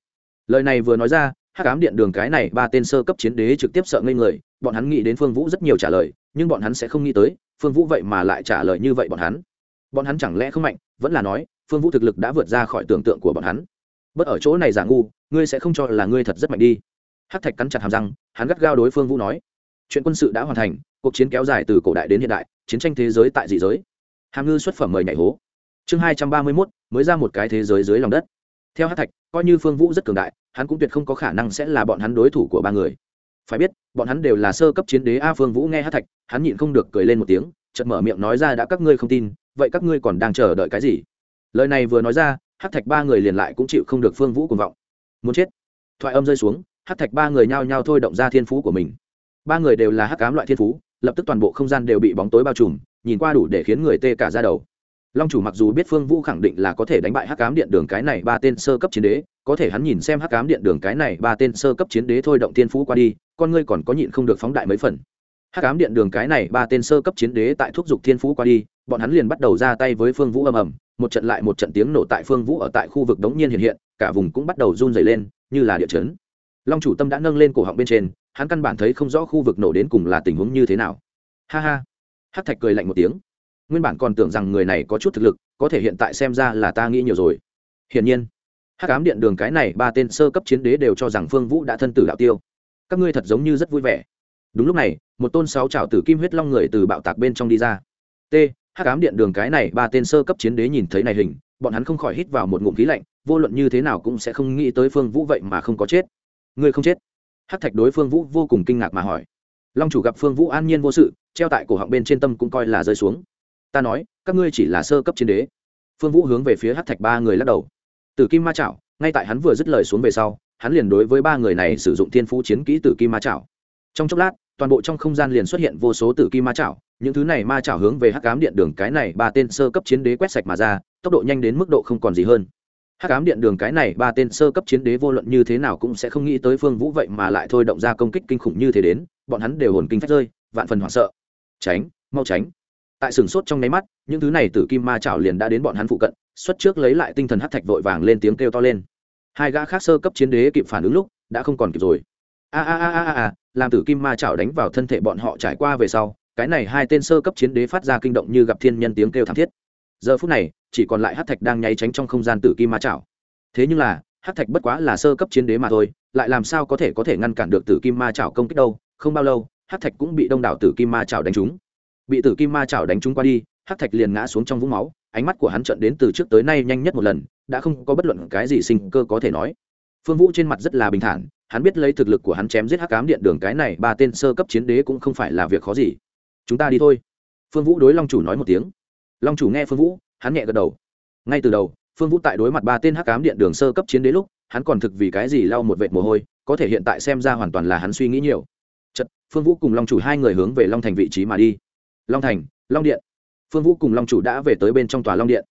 Lời này vừa nói ra, hắc ám điện đường cái này ba tên sơ cấp chiến đế trực tiếp sợ ngây người, bọn hắn nghĩ đến phương vũ rất nhiều trả lời, nhưng bọn hắn sẽ không nghĩ tới, phương vũ vậy mà lại trả lời như vậy bọn hắn. Bọn hắn chẳng lẽ không mạnh, vẫn là nói, phương vũ thực lực đã vượt ra khỏi tưởng tượng của bọn hắn. Bất ở chỗ này giả ngu, ngươi sẽ không cho là ngươi thật rất mạnh đi. Hát thạch cắn chặt hàm răng, hắn gắt gao đối phương vũ nói. Chuyện quân sự đã hoàn thành, cuộc chiến kéo dài từ cổ đại đến hiện đại, chiến tranh thế giới tại dị giới. Hàm ngư xuất phẩm mời nhảy hố chương hai trăm ba mươi mốt, mới ra một cái thế giới dưới lòng đất. Theo hát thạch, coi như phương vũ rất cường đại, hắn cũng tuyệt không có khả năng sẽ là bọn hắn đối thủ của ba người. Phải biết, bọn hắn đều là sơ cấp chiến đế a phương vũ nghe hát thạch, hắn nhịn không được cười lên một tiếng, chợt mở miệng nói ra đã các ngươi không tin, vậy các ngươi còn đang chờ đợi cái gì? Lời này vừa nói ra, hát thạch ba người liền lại cũng chịu không được phương vũ cuồng vọng. Muốn chết. Thoại âm rơi xuống, hát thạch ba người nhao nhao thôi động ra thiên phú của mình. Ba người đều là hắc cám loại thiên phú, lập tức toàn bộ không gian đều bị bóng tối bao trùm, nhìn qua đủ để khiến người tê cả ra đầu long chủ mặc dù biết phương vũ khẳng định là có thể đánh bại hắc cám điện đường cái này ba tên sơ cấp chiến đế, có thể hắn nhìn xem hắc cám điện đường cái này ba tên sơ cấp chiến đế thôi động tiên phú qua đi, con ngươi còn có nhịn không được phóng đại mấy phần. Hắc cám điện đường cái này ba tên sơ cấp chiến đế tại thúc giục thiên phú qua đi, bọn hắn liền bắt đầu ra tay với phương vũ ầm ầm, một trận lại một trận tiếng nổ tại phương vũ ở tại khu vực đống nhiên hiện hiện, cả vùng cũng bắt đầu run dày lên, như là địa chấn. Long chủ tâm đã nâng lên cổ họng bên trên, hắn căn bản thấy không rõ khu vực nổ đến cùng là tình huống như thế nào. Ha ha. Hát thạch cười lạnh một tiếng nguyên bản còn tưởng rằng người này có chút thực lực, có thể hiện tại xem ra là ta nghĩ nhiều rồi. Hiển nhiên hát cám điện đường cái này ba tên sơ cấp chiến đế đều cho rằng phương vũ đã thân tử đạo tiêu. Các ngươi thật giống như rất vui vẻ. Đúng lúc này, một tôn sáu trào tử kim huyết long người từ bạo tạc bên trong đi ra. T hát cám điện đường cái này ba tên sơ cấp chiến đế nhìn thấy này hình, bọn hắn không khỏi hít vào một ngụm khí lạnh, vô luận như thế nào cũng sẽ không nghĩ tới phương vũ vậy mà không có chết. Ngươi không chết? Hát thạch đối phương vũ vô cùng kinh ngạc mà hỏi. Long chủ gặp phương vũ an nhiên vô sự, treo tại cổ họng bên trên tâm cũng coi là rơi xuống ta nói, các ngươi chỉ là sơ cấp chiến đế. Phương vũ hướng về phía hát thạch ba người lắc đầu. Tử kim ma chảo, ngay tại hắn vừa dứt lời xuống về sau, hắn liền đối với ba người này sử dụng thiên phú chiến kỹ tử kim ma chảo. Trong chốc lát, toàn bộ trong không gian liền xuất hiện vô số tử kim ma chảo, những thứ này ma chảo hướng về hắc cám điện đường cái này ba tên sơ cấp chiến đế quét sạch mà ra, tốc độ nhanh đến mức độ không còn gì hơn. Hắc ám điện đường cái này ba tên sơ cấp chiến đế vô luận như thế nào cũng sẽ không nghĩ tới phương vũ vậy mà lại thôi động ra công kích kinh khủng như thế đến, bọn hắn đều hồn kinh phách rơi, vạn phần hoảng sợ. Tránh, mau tránh tại sừng sốt trong nháy mắt, những thứ này tử kim ma chảo liền đã đến bọn hắn phụ cận, xuất trước lấy lại tinh thần hát thạch vội vàng lên tiếng kêu to lên. Hai gã khác sơ cấp chiến đế kịp phản ứng lúc, đã không còn kịp rồi. A a a a a làm tử kim ma chảo đánh vào thân thể bọn họ trải qua về sau, cái này hai tên sơ cấp chiến đế phát ra kinh động như gặp thiên nhân tiếng kêu thảm thiết. Giờ phút này, chỉ còn lại hát thạch đang nháy tránh trong không gian tử kim ma chảo. Thế nhưng là hát thạch bất quá là sơ cấp chiến đế mà thôi, lại làm sao có thể có thể ngăn cản được tử kim ma chảo công kích đâu, không bao lâu hát thạch cũng bị đông đảo tử kim ma chảo đánh trúng bị tử kim ma chảo đánh trúng qua đi hắc thạch liền ngã xuống trong vũng máu ánh mắt của hắn trận đến từ trước tới nay nhanh nhất một lần đã không có bất luận cái gì sinh cơ có thể nói. Phương vũ trên mặt rất là bình thản hắn biết lấy thực lực của hắn chém giết hắc cám điện đường cái này ba tên sơ cấp chiến đế cũng không phải là việc khó gì. Chúng ta đi thôi. Phương vũ đối long chủ nói một tiếng. Long chủ nghe phương vũ hắn nhẹ gật đầu. Ngay từ đầu phương vũ tại đối mặt ba tên hắc cám điện đường sơ cấp chiến đế lúc hắn còn thực vì cái gì lau một vệt mồ hôi có thể hiện tại xem ra hoàn toàn là hắn suy nghĩ nhiều. Chật, phương vũ cùng long chủ hai người hướng về long thành vị trí mà đi long thành, long điện. Phương vũ cùng long chủ đã về tới bên trong tòa long điện.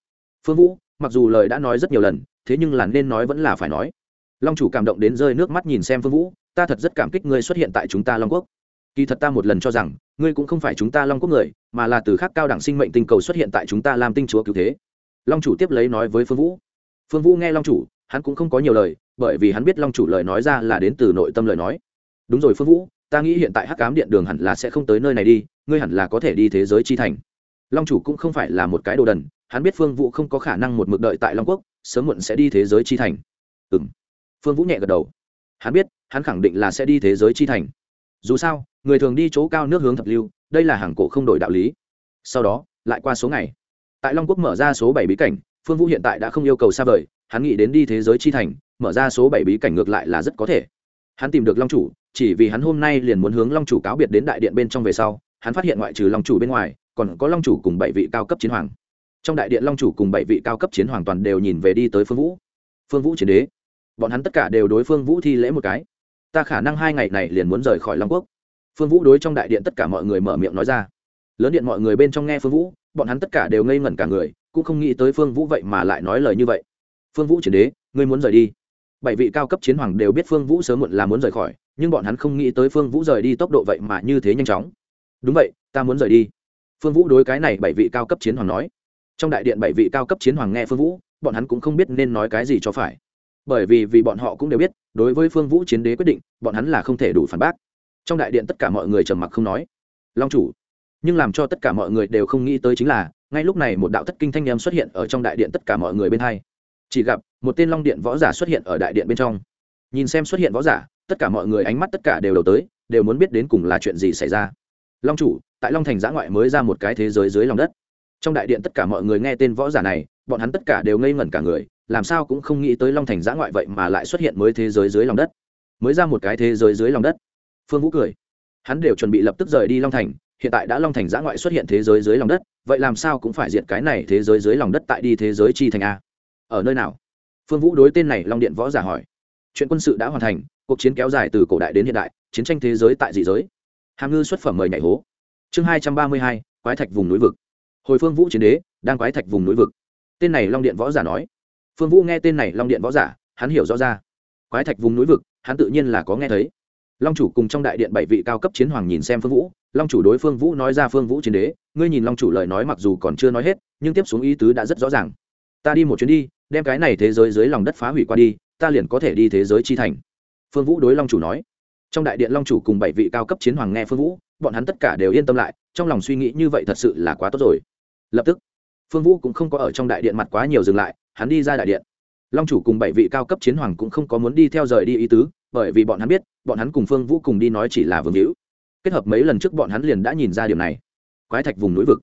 Phương vũ, mặc dù lời đã nói rất nhiều lần, thế nhưng là nên nói vẫn là phải nói. Long chủ cảm động đến rơi nước mắt nhìn xem phương vũ, ta thật rất cảm kích ngươi xuất hiện tại chúng ta long quốc. Kỳ thật ta một lần cho rằng, ngươi cũng không phải chúng ta long quốc người, mà là từ khác cao đẳng sinh mệnh tinh cầu xuất hiện tại chúng ta làm tinh chúa cứu thế. Long chủ tiếp lấy nói với phương vũ. Phương vũ nghe long chủ, hắn cũng không có nhiều lời, bởi vì hắn biết long chủ lời nói ra là đến từ nội tâm lời nói. Đúng rồi phương vũ ta nghĩ hiện tại hắc cám điện đường hẳn là sẽ không tới nơi này đi, ngươi hẳn là có thể đi thế giới chi thành. Long chủ cũng không phải là một cái đồ đần, hắn biết phương vũ không có khả năng một mực đợi tại long quốc, sớm muộn sẽ đi thế giới chi thành. Ừ m phương vũ nhẹ gật đầu. Hắn biết, hắn khẳng định là sẽ đi thế giới chi thành. Dù sao, người thường đi chỗ cao nước hướng thập lưu, đây là hàng cổ không đổi đạo lý. Sau đó, lại qua số ngày. Tại long quốc mở ra số bảy bí cảnh, phương vũ hiện tại đã không yêu cầu xa vời, hắn nghĩ đến đi thế giới chi thành, mở ra số bảy bí cảnh ngược lại là rất có thể. Hắn tìm được long chủ chỉ vì hắn hôm nay liền muốn hướng long chủ cáo biệt đến đại điện bên trong về sau, hắn phát hiện ngoại trừ long chủ bên ngoài, còn có long chủ cùng bảy vị cao cấp chiến hoàng. Trong đại điện long chủ cùng bảy vị cao cấp chiến hoàng toàn đều nhìn về đi tới phương vũ. Phương vũ chiến đế. Bọn hắn tất cả đều đối phương vũ thi lễ một cái. Ta khả năng hai ngày này liền muốn rời khỏi long quốc. Phương vũ đối trong đại điện tất cả mọi người mở miệng nói ra. Lớn điện mọi người bên trong nghe phương vũ, bọn hắn tất cả đều ngây ngẩn cả người, cũng không nghĩ tới phương vũ vậy mà lại nói lời như vậy. Phương vũ chiến đế, ngươi muốn rời đi. Bảy vị cao cấp chiến hoàng đều biết phương vũ sớm muộn là muốn rời khỏi nhưng bọn hắn không nghĩ tới phương vũ rời đi tốc độ vậy mà như thế nhanh chóng. Đúng vậy, ta muốn rời đi. Phương vũ đối cái này bảy vị cao cấp chiến hoàng nói. Trong đại điện bảy vị cao cấp chiến hoàng nghe phương vũ, bọn hắn cũng không biết nên nói cái gì cho phải. Bởi vì vì bọn họ cũng đều biết, đối với phương vũ chiến đế quyết định, bọn hắn là không thể đủ phản bác. Trong đại điện tất cả mọi người trầm mặc không nói. Long chủ. Nhưng làm cho tất cả mọi người đều không nghĩ tới chính là, ngay lúc này một đạo thất kinh thanh em xuất hiện ở trong đại điện tất cả mọi người bên hai. Chỉ gặp, một tên long điện võ giả xuất hiện ở đại điện bên trong. Nhìn xem xuất hiện võ giả tất cả mọi người ánh mắt tất cả đều đầu tới, đều muốn biết đến cùng là chuyện gì xảy ra. Long chủ, tại long thành giã ngoại mới ra một cái thế giới dưới lòng đất. Trong đại điện tất cả mọi người nghe tên võ giả này, bọn hắn tất cả đều ngây ngẩn cả người, làm sao cũng không nghĩ tới long thành giã ngoại vậy mà lại xuất hiện mới thế giới dưới lòng đất. Mới ra một cái thế giới dưới lòng đất. Phương vũ cười. Hắn đều chuẩn bị lập tức rời đi long thành, hiện tại đã long thành giã ngoại xuất hiện thế giới dưới lòng đất, vậy làm sao cũng phải diệt cái này thế giới dưới lòng đất tại đi thế giới chi thành a? Ở nơi nào? Phương vũ đối tên này long điện võ giả hỏi. Chuyện quân sự đã hoàn thành cuộc chiến kéo dài từ cổ đại đến hiện đại, chiến tranh thế giới tại dị giới. Hàm ngư xuất phẩm mời nhảy hố. Chương hai trăm ba mươi hai, quái thạch vùng núi vực. Hồi phương vũ chiến đế, đang quái thạch vùng núi vực. Tên này long điện võ giả nói. Phương vũ nghe tên này long điện võ giả, hắn hiểu rõ ra. Quái thạch vùng núi vực, hắn tự nhiên là có nghe thấy. Long chủ cùng trong đại điện bảy vị cao cấp chiến hoàng nhìn xem phương vũ. Long chủ đối phương vũ nói ra phương vũ chiến đế, ngươi nhìn long chủ lời nói mặc dù còn chưa nói hết, nhưng tiếp xuống ý tứ đã rất rõ ràng. Ta đi một chuyến đi, đem cái này thế giới dưới lòng đất phá hủy qua đi, ta liền có thể đi thế giới chi thành phương vũ đối long chủ nói. Trong đại điện long chủ cùng bảy vị cao cấp chiến hoàng nghe phương vũ, bọn hắn tất cả đều yên tâm lại, trong lòng suy nghĩ như vậy thật sự là quá tốt rồi. Lập tức, phương vũ cũng không có ở trong đại điện mặt quá nhiều dừng lại, hắn đi ra đại điện. Long chủ cùng bảy vị cao cấp chiến hoàng cũng không có muốn đi theo rời đi ý tứ, bởi vì bọn hắn biết, bọn hắn cùng phương vũ cùng đi nói chỉ là vương hữu. Kết hợp mấy lần trước bọn hắn liền đã nhìn ra điều này. Quái thạch vùng núi vực.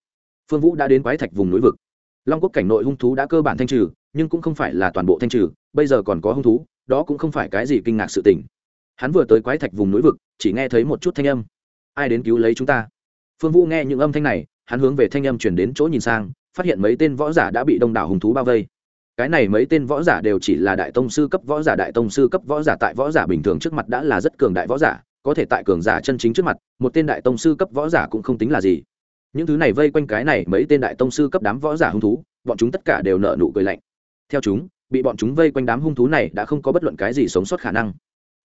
Phương vũ đã đến quái thạch vùng núi vực. Long quốc cảnh nội hung thú đã cơ bản thanh trừ, nhưng cũng không phải là toàn bộ thanh trừ bây giờ còn có hung thú, đó cũng không phải cái gì kinh ngạc sự tình. Hắn vừa tới quái thạch vùng núi vực, chỉ nghe thấy một chút thanh âm. Ai đến cứu lấy chúng ta? Phương vũ nghe những âm thanh này, hắn hướng về thanh âm chuyển đến chỗ nhìn sang, phát hiện mấy tên võ giả đã bị đông đảo hung thú bao vây. Cái này mấy tên võ giả đều chỉ là đại tông sư cấp võ giả, đại tông sư cấp võ giả tại võ giả bình thường trước mặt đã là rất cường đại võ giả, có thể tại cường giả chân chính trước mặt, một tên đại tông sư cấp võ giả cũng không tính là gì. Những thứ này vây quanh cái này mấy tên đại tông sư cấp đám võ giả hung thú, bọn chúng tất cả đều nợ nụ cười lạnh. Theo chúng bị bọn chúng vây quanh đám hung thú này đã không có bất luận cái gì sống sót khả năng.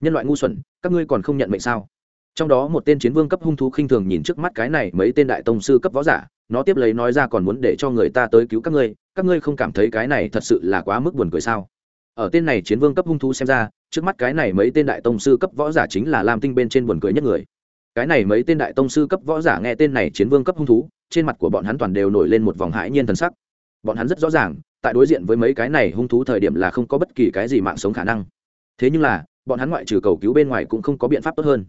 Nhân loại ngu xuẩn, các ngươi còn không nhận mệnh sao? Trong đó một tên chiến vương cấp hung thú khinh thường nhìn trước mắt cái này mấy tên đại tông sư cấp võ giả, nó tiếp lấy nói ra còn muốn để cho người ta tới cứu các ngươi các ngươi không cảm thấy cái này thật sự là quá mức buồn cười sao? Ở tên này chiến vương cấp hung thú xem ra, trước mắt cái này mấy tên đại tông sư cấp võ giả chính là lam tinh bên trên buồn cười nhất người. Cái này mấy tên đại tông sư cấp võ giả nghe tên này chiến vương cấp hung thú, trên mặt của bọn hắn toàn đều nổi lên một vòng hãi nhiên thần sắc. Bọn hắn rất rõ ràng tại đối diện với mấy cái này hung thú thời điểm là không có bất kỳ cái gì mạng sống khả năng. Thế nhưng là bọn hắn ngoại trừ cầu cứu bên ngoài cũng không có biện pháp tốt hơn.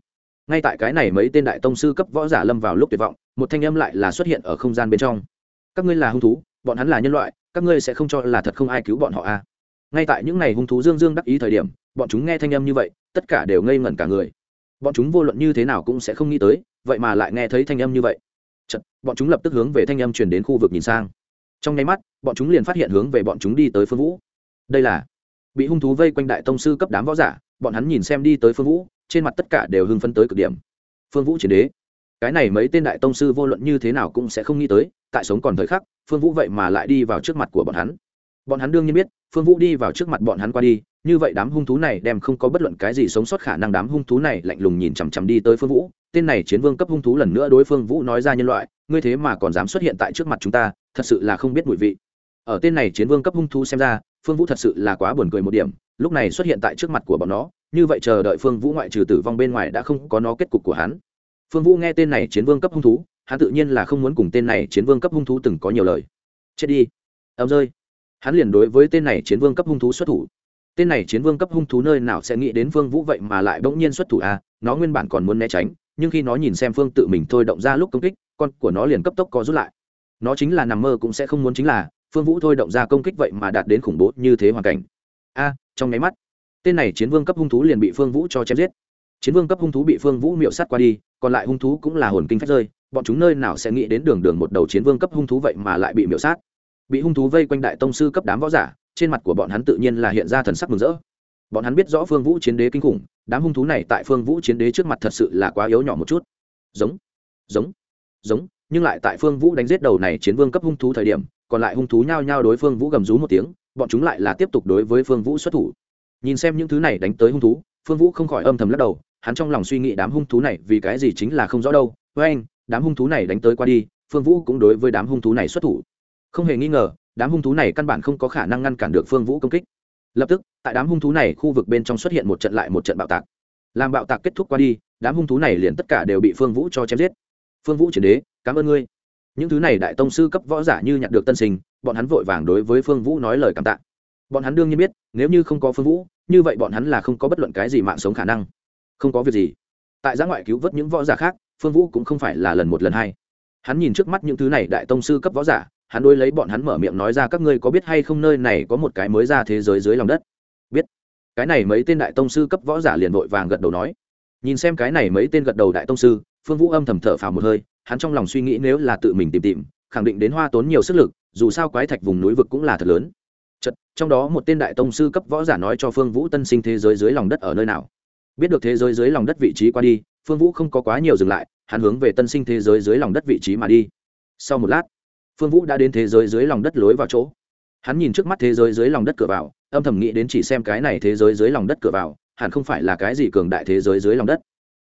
Ngay tại cái này mấy tên đại tông sư cấp võ giả lâm vào lúc tuyệt vọng một thanh âm lại là xuất hiện ở không gian bên trong. Các ngươi là hung thú bọn hắn là nhân loại các ngươi sẽ không cho là thật không ai cứu bọn họ à? Ngay tại những ngày hung thú dương dương đắc ý thời điểm bọn chúng nghe thanh âm như vậy tất cả đều ngây ngẩn cả người. Bọn chúng vô luận như thế nào cũng sẽ không nghĩ tới vậy mà lại nghe thấy thanh âm như vậy. Chật, bọn chúng lập tức hướng về thanh âm chuyển đến khu vực nhìn sang trong nháy mắt, bọn chúng liền phát hiện hướng về bọn chúng đi tới phương vũ. Đây là bị hung thú vây quanh đại tông sư cấp đám võ giả, bọn hắn nhìn xem đi tới phương vũ, trên mặt tất cả đều hưng phấn tới cực điểm. Phương vũ chiến đế. Cái này mấy tên đại tông sư vô luận như thế nào cũng sẽ không nghĩ tới, tại sống còn thời khắc, phương vũ vậy mà lại đi vào trước mặt của bọn hắn. Bọn hắn đương nhiên biết, phương vũ đi vào trước mặt bọn hắn qua đi, như vậy đám hung thú này đem không có bất luận cái gì sống sót khả năng đám hung thú này lạnh lùng nhìn chằm chằm đi tới phương vũ tên này chiến vương cấp hung thú lần nữa đối phương vũ nói ra nhân loại, ngươi thế mà còn dám xuất hiện tại trước mặt chúng ta, thật sự là không biết mùi vị. Ở tên này chiến vương cấp hung thú xem ra, phương vũ thật sự là quá buồn cười một điểm, lúc này xuất hiện tại trước mặt của bọn nó, như vậy chờ đợi phương vũ ngoại trừ tử vong bên ngoài đã không có nó kết cục của hắn. Phương vũ nghe tên này chiến vương cấp hung thú, hắn tự nhiên là không muốn cùng tên này chiến vương cấp hung thú từng có nhiều lời. Chết đi. Ấm rơi. Hắn liền đối với tên này chiến vương cấp hung thú xuất thủ. Tên này chiến vương cấp hung thú nơi nào sẽ nghĩ đến phương vũ vậy mà lại bỗng nhiên xuất thủ à nó nguyên bản còn muốn né tránh nhưng khi nó nhìn xem phương tự mình thôi động ra lúc công kích, con của nó liền cấp tốc có rút lại. Nó chính là nằm mơ cũng sẽ không muốn chính là phương vũ thôi động ra công kích vậy mà đạt đến khủng bố như thế hoàn cảnh. A, trong nháy mắt, tên này chiến vương cấp hung thú liền bị phương vũ cho chém giết. Chiến vương cấp hung thú bị phương vũ miệu sát qua đi, còn lại hung thú cũng là hồn kinh phách rơi, bọn chúng nơi nào sẽ nghĩ đến đường đường một đầu chiến vương cấp hung thú vậy mà lại bị miệu sát. Bị hung thú vây quanh đại tông sư cấp đám võ giả, trên mặt của bọn hắn tự nhiên là hiện ra thần sắc mừng rỡ bọn hắn biết rõ phương vũ chiến đế kinh khủng, đám hung thú này tại phương vũ chiến đế trước mặt thật sự là quá yếu nhỏ một chút. Giống giống giống, nhưng lại tại phương vũ đánh giết đầu này chiến vương cấp hung thú thời điểm, còn lại hung thú nhao nhao đối phương vũ gầm rú một tiếng, bọn chúng lại là tiếp tục đối với phương vũ xuất thủ. Nhìn xem những thứ này đánh tới hung thú, phương vũ không khỏi âm thầm lắc đầu, hắn trong lòng suy nghĩ đám hung thú này vì cái gì chính là không rõ đâu. Với anh, đám hung thú này đánh tới qua đi, phương vũ cũng đối với đám hung thú này xuất thủ. Không hề nghi ngờ, đám hung thú này căn bản không có khả năng ngăn cản được phương vũ công kích lập tức, tại đám hung thú này khu vực bên trong xuất hiện một trận lại một trận bạo tạc. Làm bạo tạc kết thúc qua đi, đám hung thú này liền tất cả đều bị phương vũ cho chém giết. Phương vũ chiến đế, cảm ơn ngươi. Những thứ này đại tông sư cấp võ giả như nhặt được tân sinh, bọn hắn vội vàng đối với phương vũ nói lời cảm tạ. Bọn hắn đương nhiên biết, nếu như không có phương vũ, như vậy bọn hắn là không có bất luận cái gì mạng sống khả năng. Không có việc gì. Tại giã ngoại cứu vớt những võ giả khác, phương vũ cũng không phải là lần một lần hai. Hắn nhìn trước mắt những thứ này đại tông sư cấp võ giả hắn đôi lấy bọn hắn mở miệng nói ra các ngươi có biết hay không nơi này có một cái mới ra thế giới dưới lòng đất? Biết. Cái này mấy tên đại tông sư cấp võ giả liền vội vàng gật đầu nói. Nhìn xem cái này mấy tên gật đầu đại tông sư phương vũ âm thầm thở phào một hơi hắn trong lòng suy nghĩ nếu là tự mình tìm tìm khẳng định đến hoa tốn nhiều sức lực dù sao quái thạch vùng núi vực cũng là thật lớn. Chật, trong đó một tên đại tông sư cấp võ giả nói cho phương vũ tân sinh thế giới dưới lòng đất ở nơi nào. Biết được thế giới dưới lòng đất vị trí qua đi phương vũ không có quá nhiều dừng lại hắn hướng về tân sinh thế giới dưới lòng đất vị trí mà đi. Sau một lát phương vũ đã đến thế giới dưới lòng đất lối vào chỗ hắn nhìn trước mắt thế giới dưới lòng đất cửa vào âm thầm nghĩ đến chỉ xem cái này thế giới dưới lòng đất cửa vào hẳn không phải là cái gì cường đại thế giới dưới lòng đất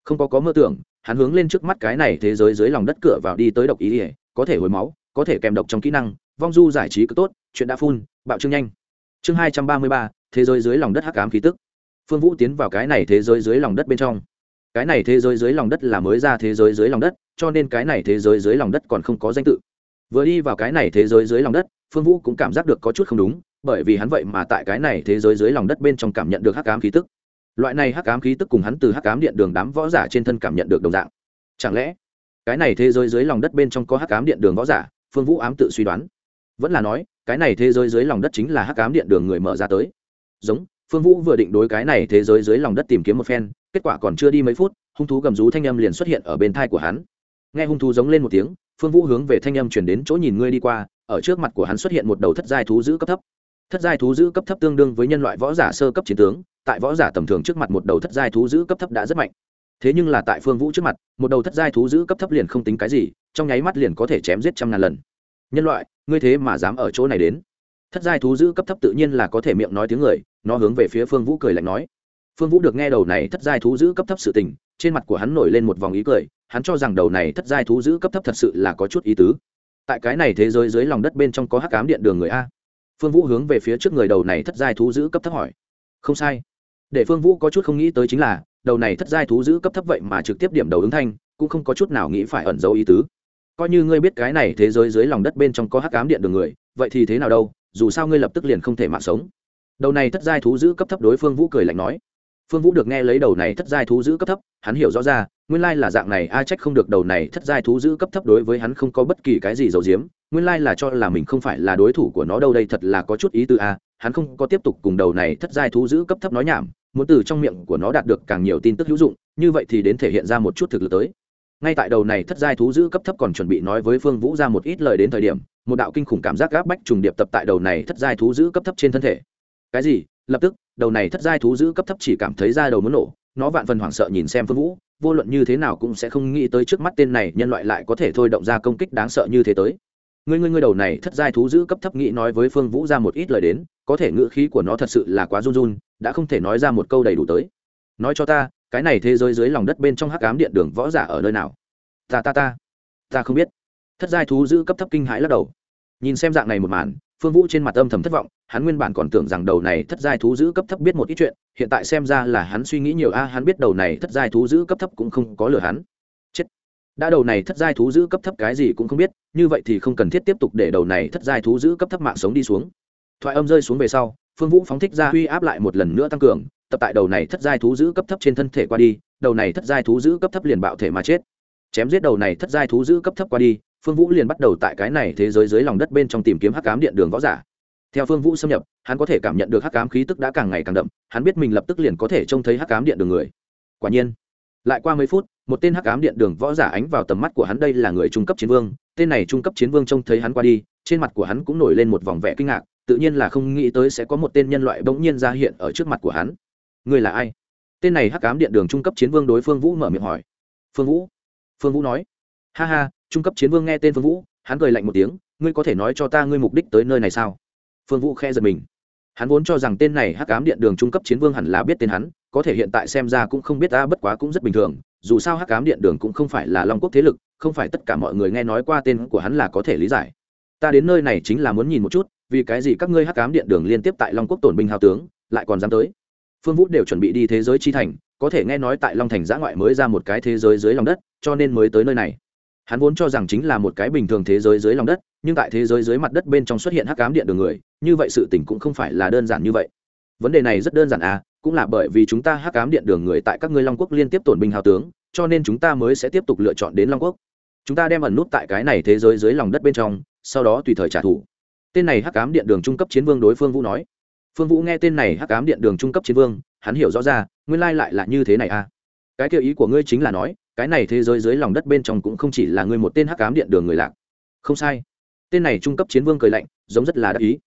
không có có mơ tưởng hắn hướng lên trước mắt cái này thế giới dưới lòng đất cửa vào đi tới độc ý ỉa có thể hồi máu có thể kèm độc trong kỹ năng vong du giải trí cứ tốt chuyện đã phun bạo trương nhanh chương hai trăm ba mươi ba thế giới dưới lòng đất hắc ám khí tức phương vũ tiến vào cái này thế giới dưới lòng đất bên trong cái này thế giới dưới lòng đất là mới ra thế giới dưới lòng đất cho nên cái này thế giới dưới lòng đất còn không có danh tự vừa đi vào cái này thế giới dưới lòng đất, phương vũ cũng cảm giác được có chút không đúng, bởi vì hắn vậy mà tại cái này thế giới dưới lòng đất bên trong cảm nhận được hắc ám khí tức. Loại này hắc ám khí tức cùng hắn từ hắc ám điện đường đám võ giả trên thân cảm nhận được đồng dạng. Chẳng lẽ, cái này thế giới dưới lòng đất bên trong có hắc ám điện đường võ giả? Phương vũ ám tự suy đoán. Vẫn là nói, cái này thế giới dưới lòng đất chính là hắc ám điện đường người mở ra tới. Giống, phương vũ vừa định đối cái này thế giới dưới lòng đất tìm kiếm một phen, kết quả còn chưa đi mấy phút, hung thú gầm rú thanh âm liền xuất hiện ở bên thai của hắn. Nghe hung thú giống lên một tiếng phương vũ hướng về thanh âm chuyển đến chỗ nhìn ngươi đi qua, ở trước mặt của hắn xuất hiện một đầu thất giai thú giữ cấp thấp. Thất giai thú giữ cấp thấp tương đương với nhân loại võ giả sơ cấp chiến tướng, tại võ giả tầm thường trước mặt một đầu thất giai thú giữ cấp thấp đã rất mạnh. Thế nhưng là tại phương vũ trước mặt, một đầu thất giai thú giữ cấp thấp liền không tính cái gì, trong nháy mắt liền có thể chém giết trăm ngàn lần. Nhân loại, ngươi thế mà dám ở chỗ này đến? Thất giai thú giữ cấp thấp tự nhiên là có thể miệng nói tiếng người, nó hướng về phía phương vũ cười lạnh nói. Phương vũ được nghe đầu này thất giai thú giữ cấp thấp sự tình trên mặt của hắn nổi lên một vòng ý cười, hắn cho rằng đầu này thất giai thú giữ cấp thấp thật sự là có chút ý tứ. Tại cái này thế giới dưới lòng đất bên trong có hắc cám điện đường người a. Phương vũ hướng về phía trước người đầu này thất giai thú giữ cấp thấp hỏi. Không sai. Để phương vũ có chút không nghĩ tới chính là, đầu này thất giai thú giữ cấp thấp vậy mà trực tiếp điểm đầu ứng thanh, cũng không có chút nào nghĩ phải ẩn giấu ý tứ. Coi như ngươi biết cái này thế giới dưới lòng đất bên trong có hắc cám điện đường người, vậy thì thế nào đâu, dù sao ngươi lập tức liền không thể mạng sống. Đầu này thất giai thú giữ cấp thấp đối phương vũ cười lạnh nói phương vũ được nghe lấy đầu này thất giai thú giữ cấp thấp, hắn hiểu rõ ra, nguyên lai là dạng này, a trách không được đầu này thất giai thú giữ cấp thấp đối với hắn không có bất kỳ cái gì giấu giếm, nguyên lai là cho là mình không phải là đối thủ của nó đâu, đây thật là có chút ý tư a, hắn không có tiếp tục cùng đầu này thất giai thú giữ cấp thấp nói nhảm, muốn từ trong miệng của nó đạt được càng nhiều tin tức hữu dụng, như vậy thì đến thể hiện ra một chút thực lực tới. Ngay tại đầu này thất giai thú giữ cấp thấp còn chuẩn bị nói với phương vũ ra một ít lời đến thời điểm, một đạo kinh khủng cảm giác gáp bách trùng điệp tập tại đầu này thất giai thú giữ cấp thấp trên thân thể. Cái gì? Lập tức, đầu này thất giai thú giữ cấp thấp chỉ cảm thấy da đầu muốn nổ, nó vạn phần hoảng sợ nhìn xem phương vũ, vô luận như thế nào cũng sẽ không nghĩ tới trước mắt tên này nhân loại lại có thể thôi động ra công kích đáng sợ như thế tới. Ngươi ngươi ngươi đầu này thất giai thú giữ cấp thấp nghĩ nói với phương vũ ra một ít lời đến, có thể ngữ khí của nó thật sự là quá run run, đã không thể nói ra một câu đầy đủ tới. Nói cho ta, cái này thế giới dưới lòng đất bên trong hắc ám điện đường võ giả ở nơi nào? Ta ta ta. Ta không biết. Thất giai thú giữ cấp thấp kinh hãi lắc đầu. Nhìn xem dạng này một màn, phương vũ trên mặt âm thầm thất vọng hắn nguyên bản còn tưởng rằng đầu này thất giai thú giữ cấp thấp biết một ít chuyện, hiện tại xem ra là hắn suy nghĩ nhiều, a, hắn biết đầu này thất giai thú giữ cấp thấp cũng không có lừa hắn. Chết. Đã đầu này thất giai thú giữ cấp thấp cái gì cũng không biết, như vậy thì không cần thiết tiếp tục để đầu này thất giai thú giữ cấp thấp mạng sống đi xuống. Thoại âm rơi xuống về sau, phương vũ phóng thích ra uy áp lại một lần nữa tăng cường, tập tại đầu này thất giai thú giữ cấp thấp trên thân thể qua đi, đầu này thất giai thú giữ cấp thấp liền bạo thể mà chết. Chém giết đầu này thất giai thú giữ cấp thấp qua đi, phương vũ liền bắt đầu tại cái này thế giới dưới lòng đất bên trong tìm kiếm hắc cám điện đường võ giả theo phương vũ xâm nhập, hắn có thể cảm nhận được hắc cám khí tức đã càng ngày càng đậm, hắn biết mình lập tức liền có thể trông thấy hắc cám điện đường người. Quả nhiên, lại qua mấy phút, một tên hắc ám điện đường võ giả ánh vào tầm mắt của hắn đây là người trung cấp chiến vương, tên này trung cấp chiến vương trông thấy hắn qua đi, trên mặt của hắn cũng nổi lên một vòng vẻ kinh ngạc, tự nhiên là không nghĩ tới sẽ có một tên nhân loại bỗng nhiên ra hiện ở trước mặt của hắn. Người là ai? Tên này hắc cám điện đường trung cấp chiến vương đối phương vũ mở miệng hỏi. Phương vũ? Phương vũ nói. Ha ha, trung cấp chiến vương nghe tên phương vũ, hắn cười lạnh một tiếng, ngươi có thể nói cho ta ngươi mục đích tới nơi này sao? Phương vũ khe giật mình. Hắn vốn cho rằng tên này hắc cám điện đường trung cấp chiến vương hẳn là biết tên hắn, có thể hiện tại xem ra cũng không biết ta, bất quá cũng rất bình thường, dù sao hắc cám điện đường cũng không phải là long quốc thế lực, không phải tất cả mọi người nghe nói qua tên của hắn là có thể lý giải. Ta đến nơi này chính là muốn nhìn một chút, vì cái gì các ngươi hắc cám điện đường liên tiếp tại long quốc tổn binh hào tướng, lại còn dám tới? Phương vũ đều chuẩn bị đi thế giới chi thành, có thể nghe nói tại long thành giã ngoại mới ra một cái thế giới dưới lòng đất, cho nên mới tới nơi này hắn vốn cho rằng chính là một cái bình thường thế giới dưới lòng đất, nhưng tại thế giới dưới mặt đất bên trong xuất hiện hắc cám điện đường người, như vậy sự tình cũng không phải là đơn giản như vậy. Vấn đề này rất đơn giản à cũng là bởi vì chúng ta hắc cám điện đường người tại các ngươi long quốc liên tiếp tổn binh hào tướng, cho nên chúng ta mới sẽ tiếp tục lựa chọn đến long quốc. Chúng ta đem ẩn nút tại cái này thế giới dưới lòng đất bên trong, sau đó tùy thời trả thù. Tên này hắc cám điện đường trung cấp chiến vương đối phương vũ nói. Phương vũ nghe tên này hắc cám điện đường trung cấp chiến vương, hắn hiểu rõ ra, nguyên lai lại là như thế này à. Cái kiểu ý của ngươi chính là nói cái này thế giới dưới lòng đất bên trong cũng không chỉ là ngươi một tên hắc cám điện đường người lạc. Không sai. Tên này trung cấp chiến vương cười lạnh, giống rất là đắc ý.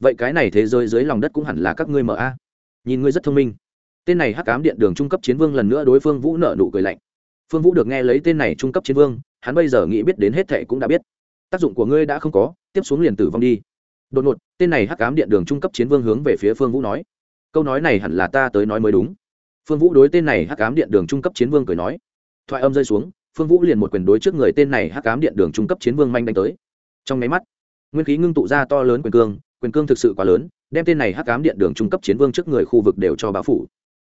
Vậy cái này thế giới dưới lòng đất cũng hẳn là các ngươi mở a. Nhìn ngươi rất thông minh. Tên này hắc cám điện đường trung cấp chiến vương lần nữa đối phương vũ nợ nụ cười lạnh. Phương vũ được nghe lấy tên này trung cấp chiến vương, hắn bây giờ nghĩ biết đến hết thệ cũng đã biết. Tác dụng của ngươi đã không có, tiếp xuống liền tử vong đi. Đột ngột, tên này hắc cám điện đường trung cấp chiến vương hướng về phía phương vũ nói. Câu nói này hẳn là ta tới nói mới đúng. Phương vũ đối tên này hắc cám điện đường trung cấp chiến vương cười nói thoại âm rơi xuống, phương vũ liền một quyền đối trước người tên này hắc cám điện đường trung cấp chiến vương manh đánh tới. Trong máy mắt, nguyên khí ngưng tụ ra to lớn quyền cương quyền cương thực sự quá lớn, đem tên này hắc cám điện đường trung cấp chiến vương trước người khu vực đều cho báo phủ.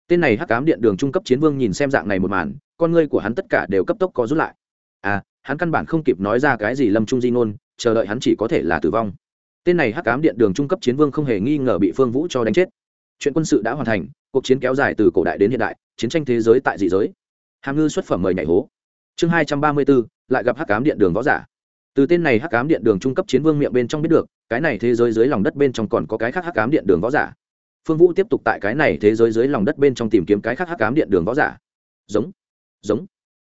Tên này hắc cám điện đường trung cấp chiến vương nhìn xem dạng này một màn, con ngươi của hắn tất cả đều cấp tốc có rút lại. À hắn căn bản không kịp nói ra cái gì lâm trung di ngôn, chờ đợi hắn chỉ có thể là tử vong. Tên này hắc cám điện đường trung cấp chiến vương không hề nghi ngờ bị phương vũ cho đánh chết. Chuyện quân sự đã hoàn thành, cuộc chiến kéo dài từ cổ đại đến hiện đại, chiến tranh thế giới tại dị giới hàm ngư xuất phẩm mời nhảy hố. Chương hai trăm ba mươi bốn lại gặp hắc cám điện đường võ giả. Từ tên này hắc cám điện đường trung cấp chiến vương miệng bên trong biết được, cái này thế giới dưới lòng đất bên trong còn có cái khác hắc cám điện đường võ giả. Phương vũ tiếp tục tại cái này thế giới dưới lòng đất bên trong tìm kiếm cái khác hắc cám điện đường võ giả. Giống giống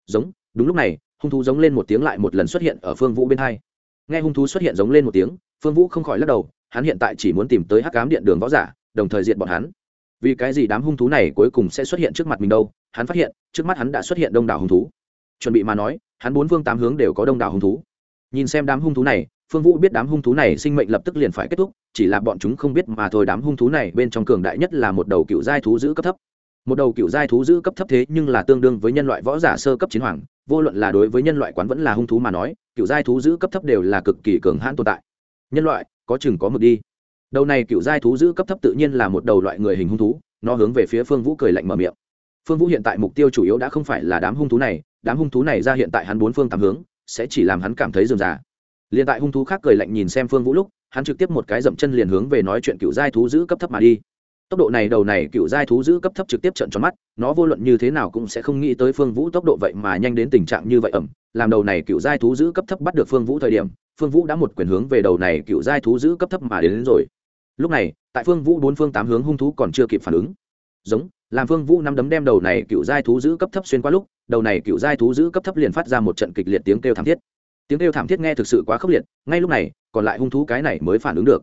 giống. Đúng lúc này, hung thú giống lên một tiếng lại một lần xuất hiện ở phương vũ bên hai. Nghe hung thú xuất hiện giống lên một tiếng, phương vũ không khỏi lắc đầu, hắn hiện tại chỉ muốn tìm tới hắc cám điện đường võ giả, đồng thời diện bọn hắn vì cái gì đám hung thú này cuối cùng sẽ xuất hiện trước mặt mình đâu? Hắn phát hiện, trước mắt hắn đã xuất hiện đông đảo hung thú. Chuẩn bị mà nói, hắn bốn phương tám hướng đều có đông đảo hung thú. Nhìn xem đám hung thú này, phương vũ biết đám hung thú này sinh mệnh lập tức liền phải kết thúc, chỉ là bọn chúng không biết mà thôi đám hung thú này bên trong cường đại nhất là một đầu cựu giai thú giữ cấp thấp. Một đầu cựu giai thú giữ cấp thấp thế nhưng là tương đương với nhân loại võ giả sơ cấp chiến hoàng, vô luận là đối với nhân loại quán vẫn là hung thú mà nói, cựu giai thú giữ cấp thấp đều là cực kỳ cường hãn tồn tại. Nhân loại, có chừng có mực đi đầu này cựu giai thú giữ cấp thấp tự nhiên là một đầu loại người hình hung thú nó hướng về phía phương vũ cười lạnh mở miệng. Phương vũ hiện tại mục tiêu chủ yếu đã không phải là đám hung thú này đám hung thú này ra hiện tại hắn bốn phương tám hướng sẽ chỉ làm hắn cảm thấy dườm già liền tại hung thú khác cười lạnh nhìn xem phương vũ lúc hắn trực tiếp một cái dậm chân liền hướng về nói chuyện cựu giai thú giữ cấp thấp mà đi. Tốc độ này đầu này cựu giai thú giữ cấp thấp trực tiếp trận tròn mắt nó vô luận như thế nào cũng sẽ không nghĩ tới phương vũ tốc độ vậy mà nhanh đến tình trạng như vậy ẩm làm đầu này cựu giai thú giữ cấp thấp bắt được phương vũ thời điểm phương vũ đã một quyền hướng về đầu này cựu giai thú giữ cấp thấp mà đến, đến rồi lúc này, tại phương vũ bốn phương tám hướng hung thú còn chưa kịp phản ứng. Giống, làm phương vũ năm đấm đem đầu này cựu giai thú giữ cấp thấp xuyên qua lúc, đầu này cựu giai thú giữ cấp thấp liền phát ra một trận kịch liệt tiếng kêu thảm thiết. Tiếng kêu thảm thiết nghe thực sự quá khốc liệt, ngay lúc này, còn lại hung thú cái này mới phản ứng được.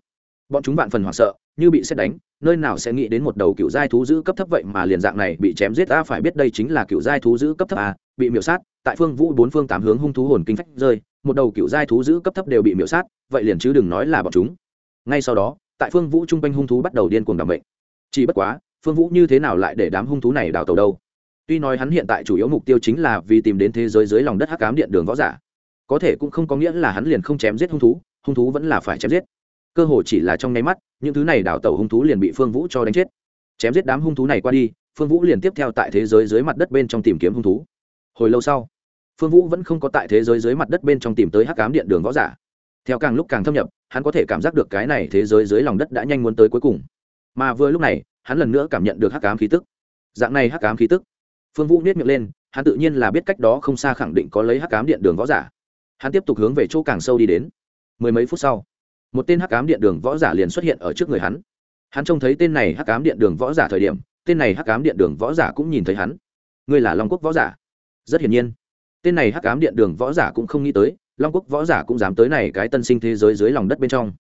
Bọn chúng vạn phần hoảng sợ, như bị xét đánh, nơi nào sẽ nghĩ đến một đầu cựu giai thú giữ cấp thấp vậy mà liền dạng này bị chém giết ta phải biết đây chính là cựu giai thú giữ cấp thấp à bị miểu sát, tại phương vũ bốn phương tám hướng hung thú hồn kinh phách rơi, một đầu cựu giai thú giữ cấp thấp đều bị miểu sát, vậy liền chứ đừng nói là bọn chúng. Ngay sau đó tại phương vũ chung quanh hung thú bắt đầu điên cuồng đảm bệnh chỉ bất quá, phương vũ như thế nào lại để đám hung thú này đào tàu đâu? Tuy nói hắn hiện tại chủ yếu mục tiêu chính là vì tìm đến thế giới dưới lòng đất hắc cám điện đường võ giả. Có thể cũng không có nghĩa là hắn liền không chém giết hung thú hung thú vẫn là phải chém giết. Cơ hồ chỉ là trong nháy mắt, những thứ này đào tàu hung thú liền bị phương vũ cho đánh chết. Chém giết đám hung thú này qua đi, phương vũ liền tiếp theo tại thế giới dưới mặt đất bên trong tìm kiếm hung thú. Hồi lâu sau, phương vũ vẫn không có tại thế giới dưới mặt đất bên trong tìm tới hắc cám điện đường võ giả theo càng lúc càng thâm nhập, hắn có thể cảm giác được cái này thế giới dưới lòng đất đã nhanh muốn tới cuối cùng. Mà vừa lúc này, hắn lần nữa cảm nhận được hắc cám khí tức. Dạng này hắc cám khí tức. Phương vũ niết miệng lên, hắn tự nhiên là biết cách đó không xa khẳng định có lấy hắc cám điện đường võ giả. Hắn tiếp tục hướng về chỗ càng sâu đi đến. Mười mấy phút sau, một tên hắc cám điện đường võ giả liền xuất hiện ở trước người hắn. Hắn trông thấy tên này hắc cám điện đường võ giả thời điểm, tên này hắc cám điện đường võ giả cũng nhìn thấy hắn. Ngươi là long quốc võ giả? Rất hiển nhiên, tên này hắc cám điện đường võ giả cũng không nghĩ tới long quốc võ giả cũng dám tới này cái tân sinh thế giới dưới lòng đất bên trong.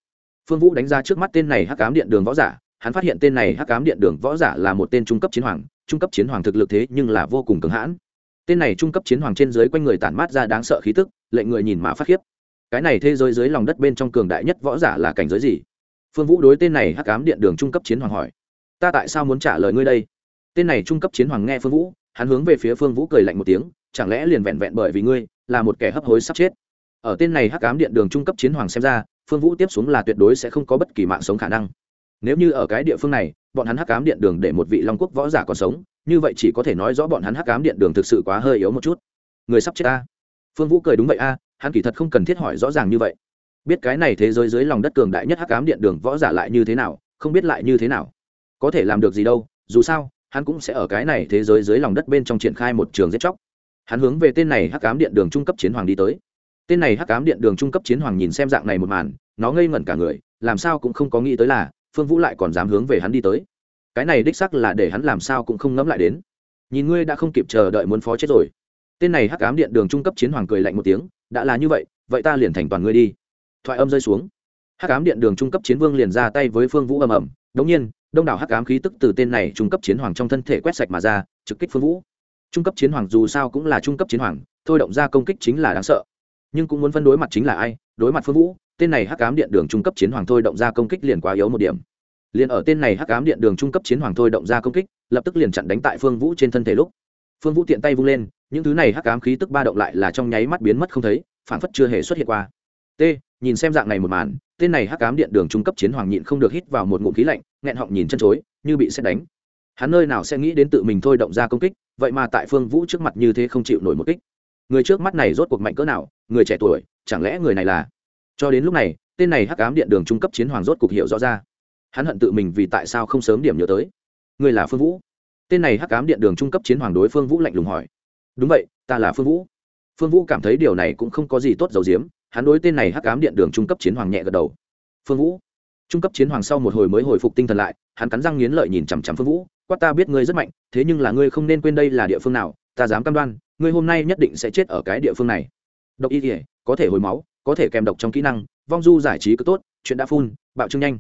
Phương vũ đánh ra trước mắt tên này hắc cám điện đường võ giả, hắn phát hiện tên này hắc cám điện đường võ giả là một tên trung cấp chiến hoàng, trung cấp chiến hoàng thực lực thế nhưng là vô cùng cứng hãn. Tên này trung cấp chiến hoàng trên dưới quanh người tản mát ra đáng sợ khí tức, lệnh người nhìn mà phát khiếp. Cái này thế giới dưới lòng đất bên trong cường đại nhất võ giả là cảnh giới gì? Phương vũ đối tên này hắc cám điện đường trung cấp chiến hoàng hỏi. Ta tại sao muốn trả lời ngươi đây? Tên này trung cấp chiến hoàng nghe phương vũ, hắn hướng về phía phương vũ cười lạnh một tiếng, chẳng lẽ liền vẹn vẹn bởi vì ngươi là một kẻ hấp hối sắp chết? Ở tên này hắc ám điện đường trung cấp chiến hoàng xem ra, phương vũ tiếp xuống là tuyệt đối sẽ không có bất kỳ mạng sống khả năng. Nếu như ở cái địa phương này, bọn hắn hắc ám điện đường để một vị long quốc võ giả còn sống, như vậy chỉ có thể nói rõ bọn hắn hắc ám điện đường thực sự quá hơi yếu một chút. Người sắp chết ta. Phương vũ cười đúng vậy a, hắn kỳ thật không cần thiết hỏi rõ ràng như vậy. Biết cái này thế giới dưới lòng đất cường đại nhất hắc ám điện đường võ giả lại như thế nào, không biết lại như thế nào. Có thể làm được gì đâu, dù sao, hắn cũng sẽ ở cái này thế giới dưới lòng đất bên trong triển khai một trường giết chóc. Hắn hướng về tên này hắc ám điện đường trung cấp chiến hoàng đi tới tên này hắc cám điện đường trung cấp chiến hoàng nhìn xem dạng này một màn, nó ngây ngẩn cả người, làm sao cũng không có nghĩ tới là, phương vũ lại còn dám hướng về hắn đi tới. Cái này đích sắc là để hắn làm sao cũng không ngẫm lại đến. Nhìn ngươi đã không kịp chờ đợi muốn phó chết rồi. Tên này hắc cám điện đường trung cấp chiến hoàng cười lạnh một tiếng, đã là như vậy vậy ta liền thành toàn ngươi đi. Thoại âm rơi xuống. Hắc ám điện đường trung cấp chiến vương liền ra tay với phương vũ ầm ầm. Đống nhiên, đông đảo hắc ám khí tức từ tên này trung cấp chiến hoàng trong thân thể quét sạch mà ra, trực kích phương vũ. Trung cấp chiến hoàng dù sao cũng là trung cấp chiến hoàng, thôi động ra công kích chính là đáng sợ nhưng cũng muốn phân đối mặt chính là ai, đối mặt phương vũ, tên này hắc ám điện đường trung cấp chiến hoàng thôi động ra công kích liền quá yếu một điểm. Liền ở tên này hắc ám điện đường trung cấp chiến hoàng thôi động ra công kích, lập tức liền chặn đánh tại phương vũ trên thân thể lúc. Phương vũ tiện tay vung lên, những thứ này hắc ám khí tức ba động lại là trong nháy mắt biến mất không thấy, phản phất chưa hề xuất hiện qua. T, nhìn xem dạng này một màn, tên này hắc ám điện đường trung cấp chiến hoàng nhịn không được hít vào một ngụm khí lạnh, nghẹn họng nhìn chân chối, như bị xét đánh. Hắn nơi nào sẽ nghĩ đến tự mình thôi động ra công kích, vậy mà tại phương vũ trước mặt như thế không chịu nổi một kích người trước mắt này rốt cuộc mạnh cỡ nào, người trẻ tuổi, chẳng lẽ người này là? Cho đến lúc này, tên này hắc ám điện đường trung cấp chiến hoàng rốt cuộc hiểu rõ ra. Hắn hận tự mình vì tại sao không sớm điểm nhớ tới. Người là phương vũ. Tên này hắc ám điện đường trung cấp chiến hoàng đối phương vũ lạnh lùng hỏi. Đúng vậy, ta là phương vũ. Phương vũ cảm thấy điều này cũng không có gì tốt dầu diếm, hắn đối tên này hắc ám điện đường trung cấp chiến hoàng nhẹ gật đầu. Phương vũ. Trung cấp chiến hoàng sau một hồi mới hồi phục tinh thần lại, hắn cắn răng nghiến lợi nhìn chằm chằm phương vũ, quát ta biết ngươi rất mạnh, thế nhưng là ngươi không nên quên đây là địa phương nào ta dám cam đoan, ngươi hôm nay nhất định sẽ chết ở cái địa phương này. Độc y thể có thể hồi máu, có thể kèm độc trong kỹ năng, vong du giải trí cứ tốt, chuyện đã phun, bạo trương nhanh.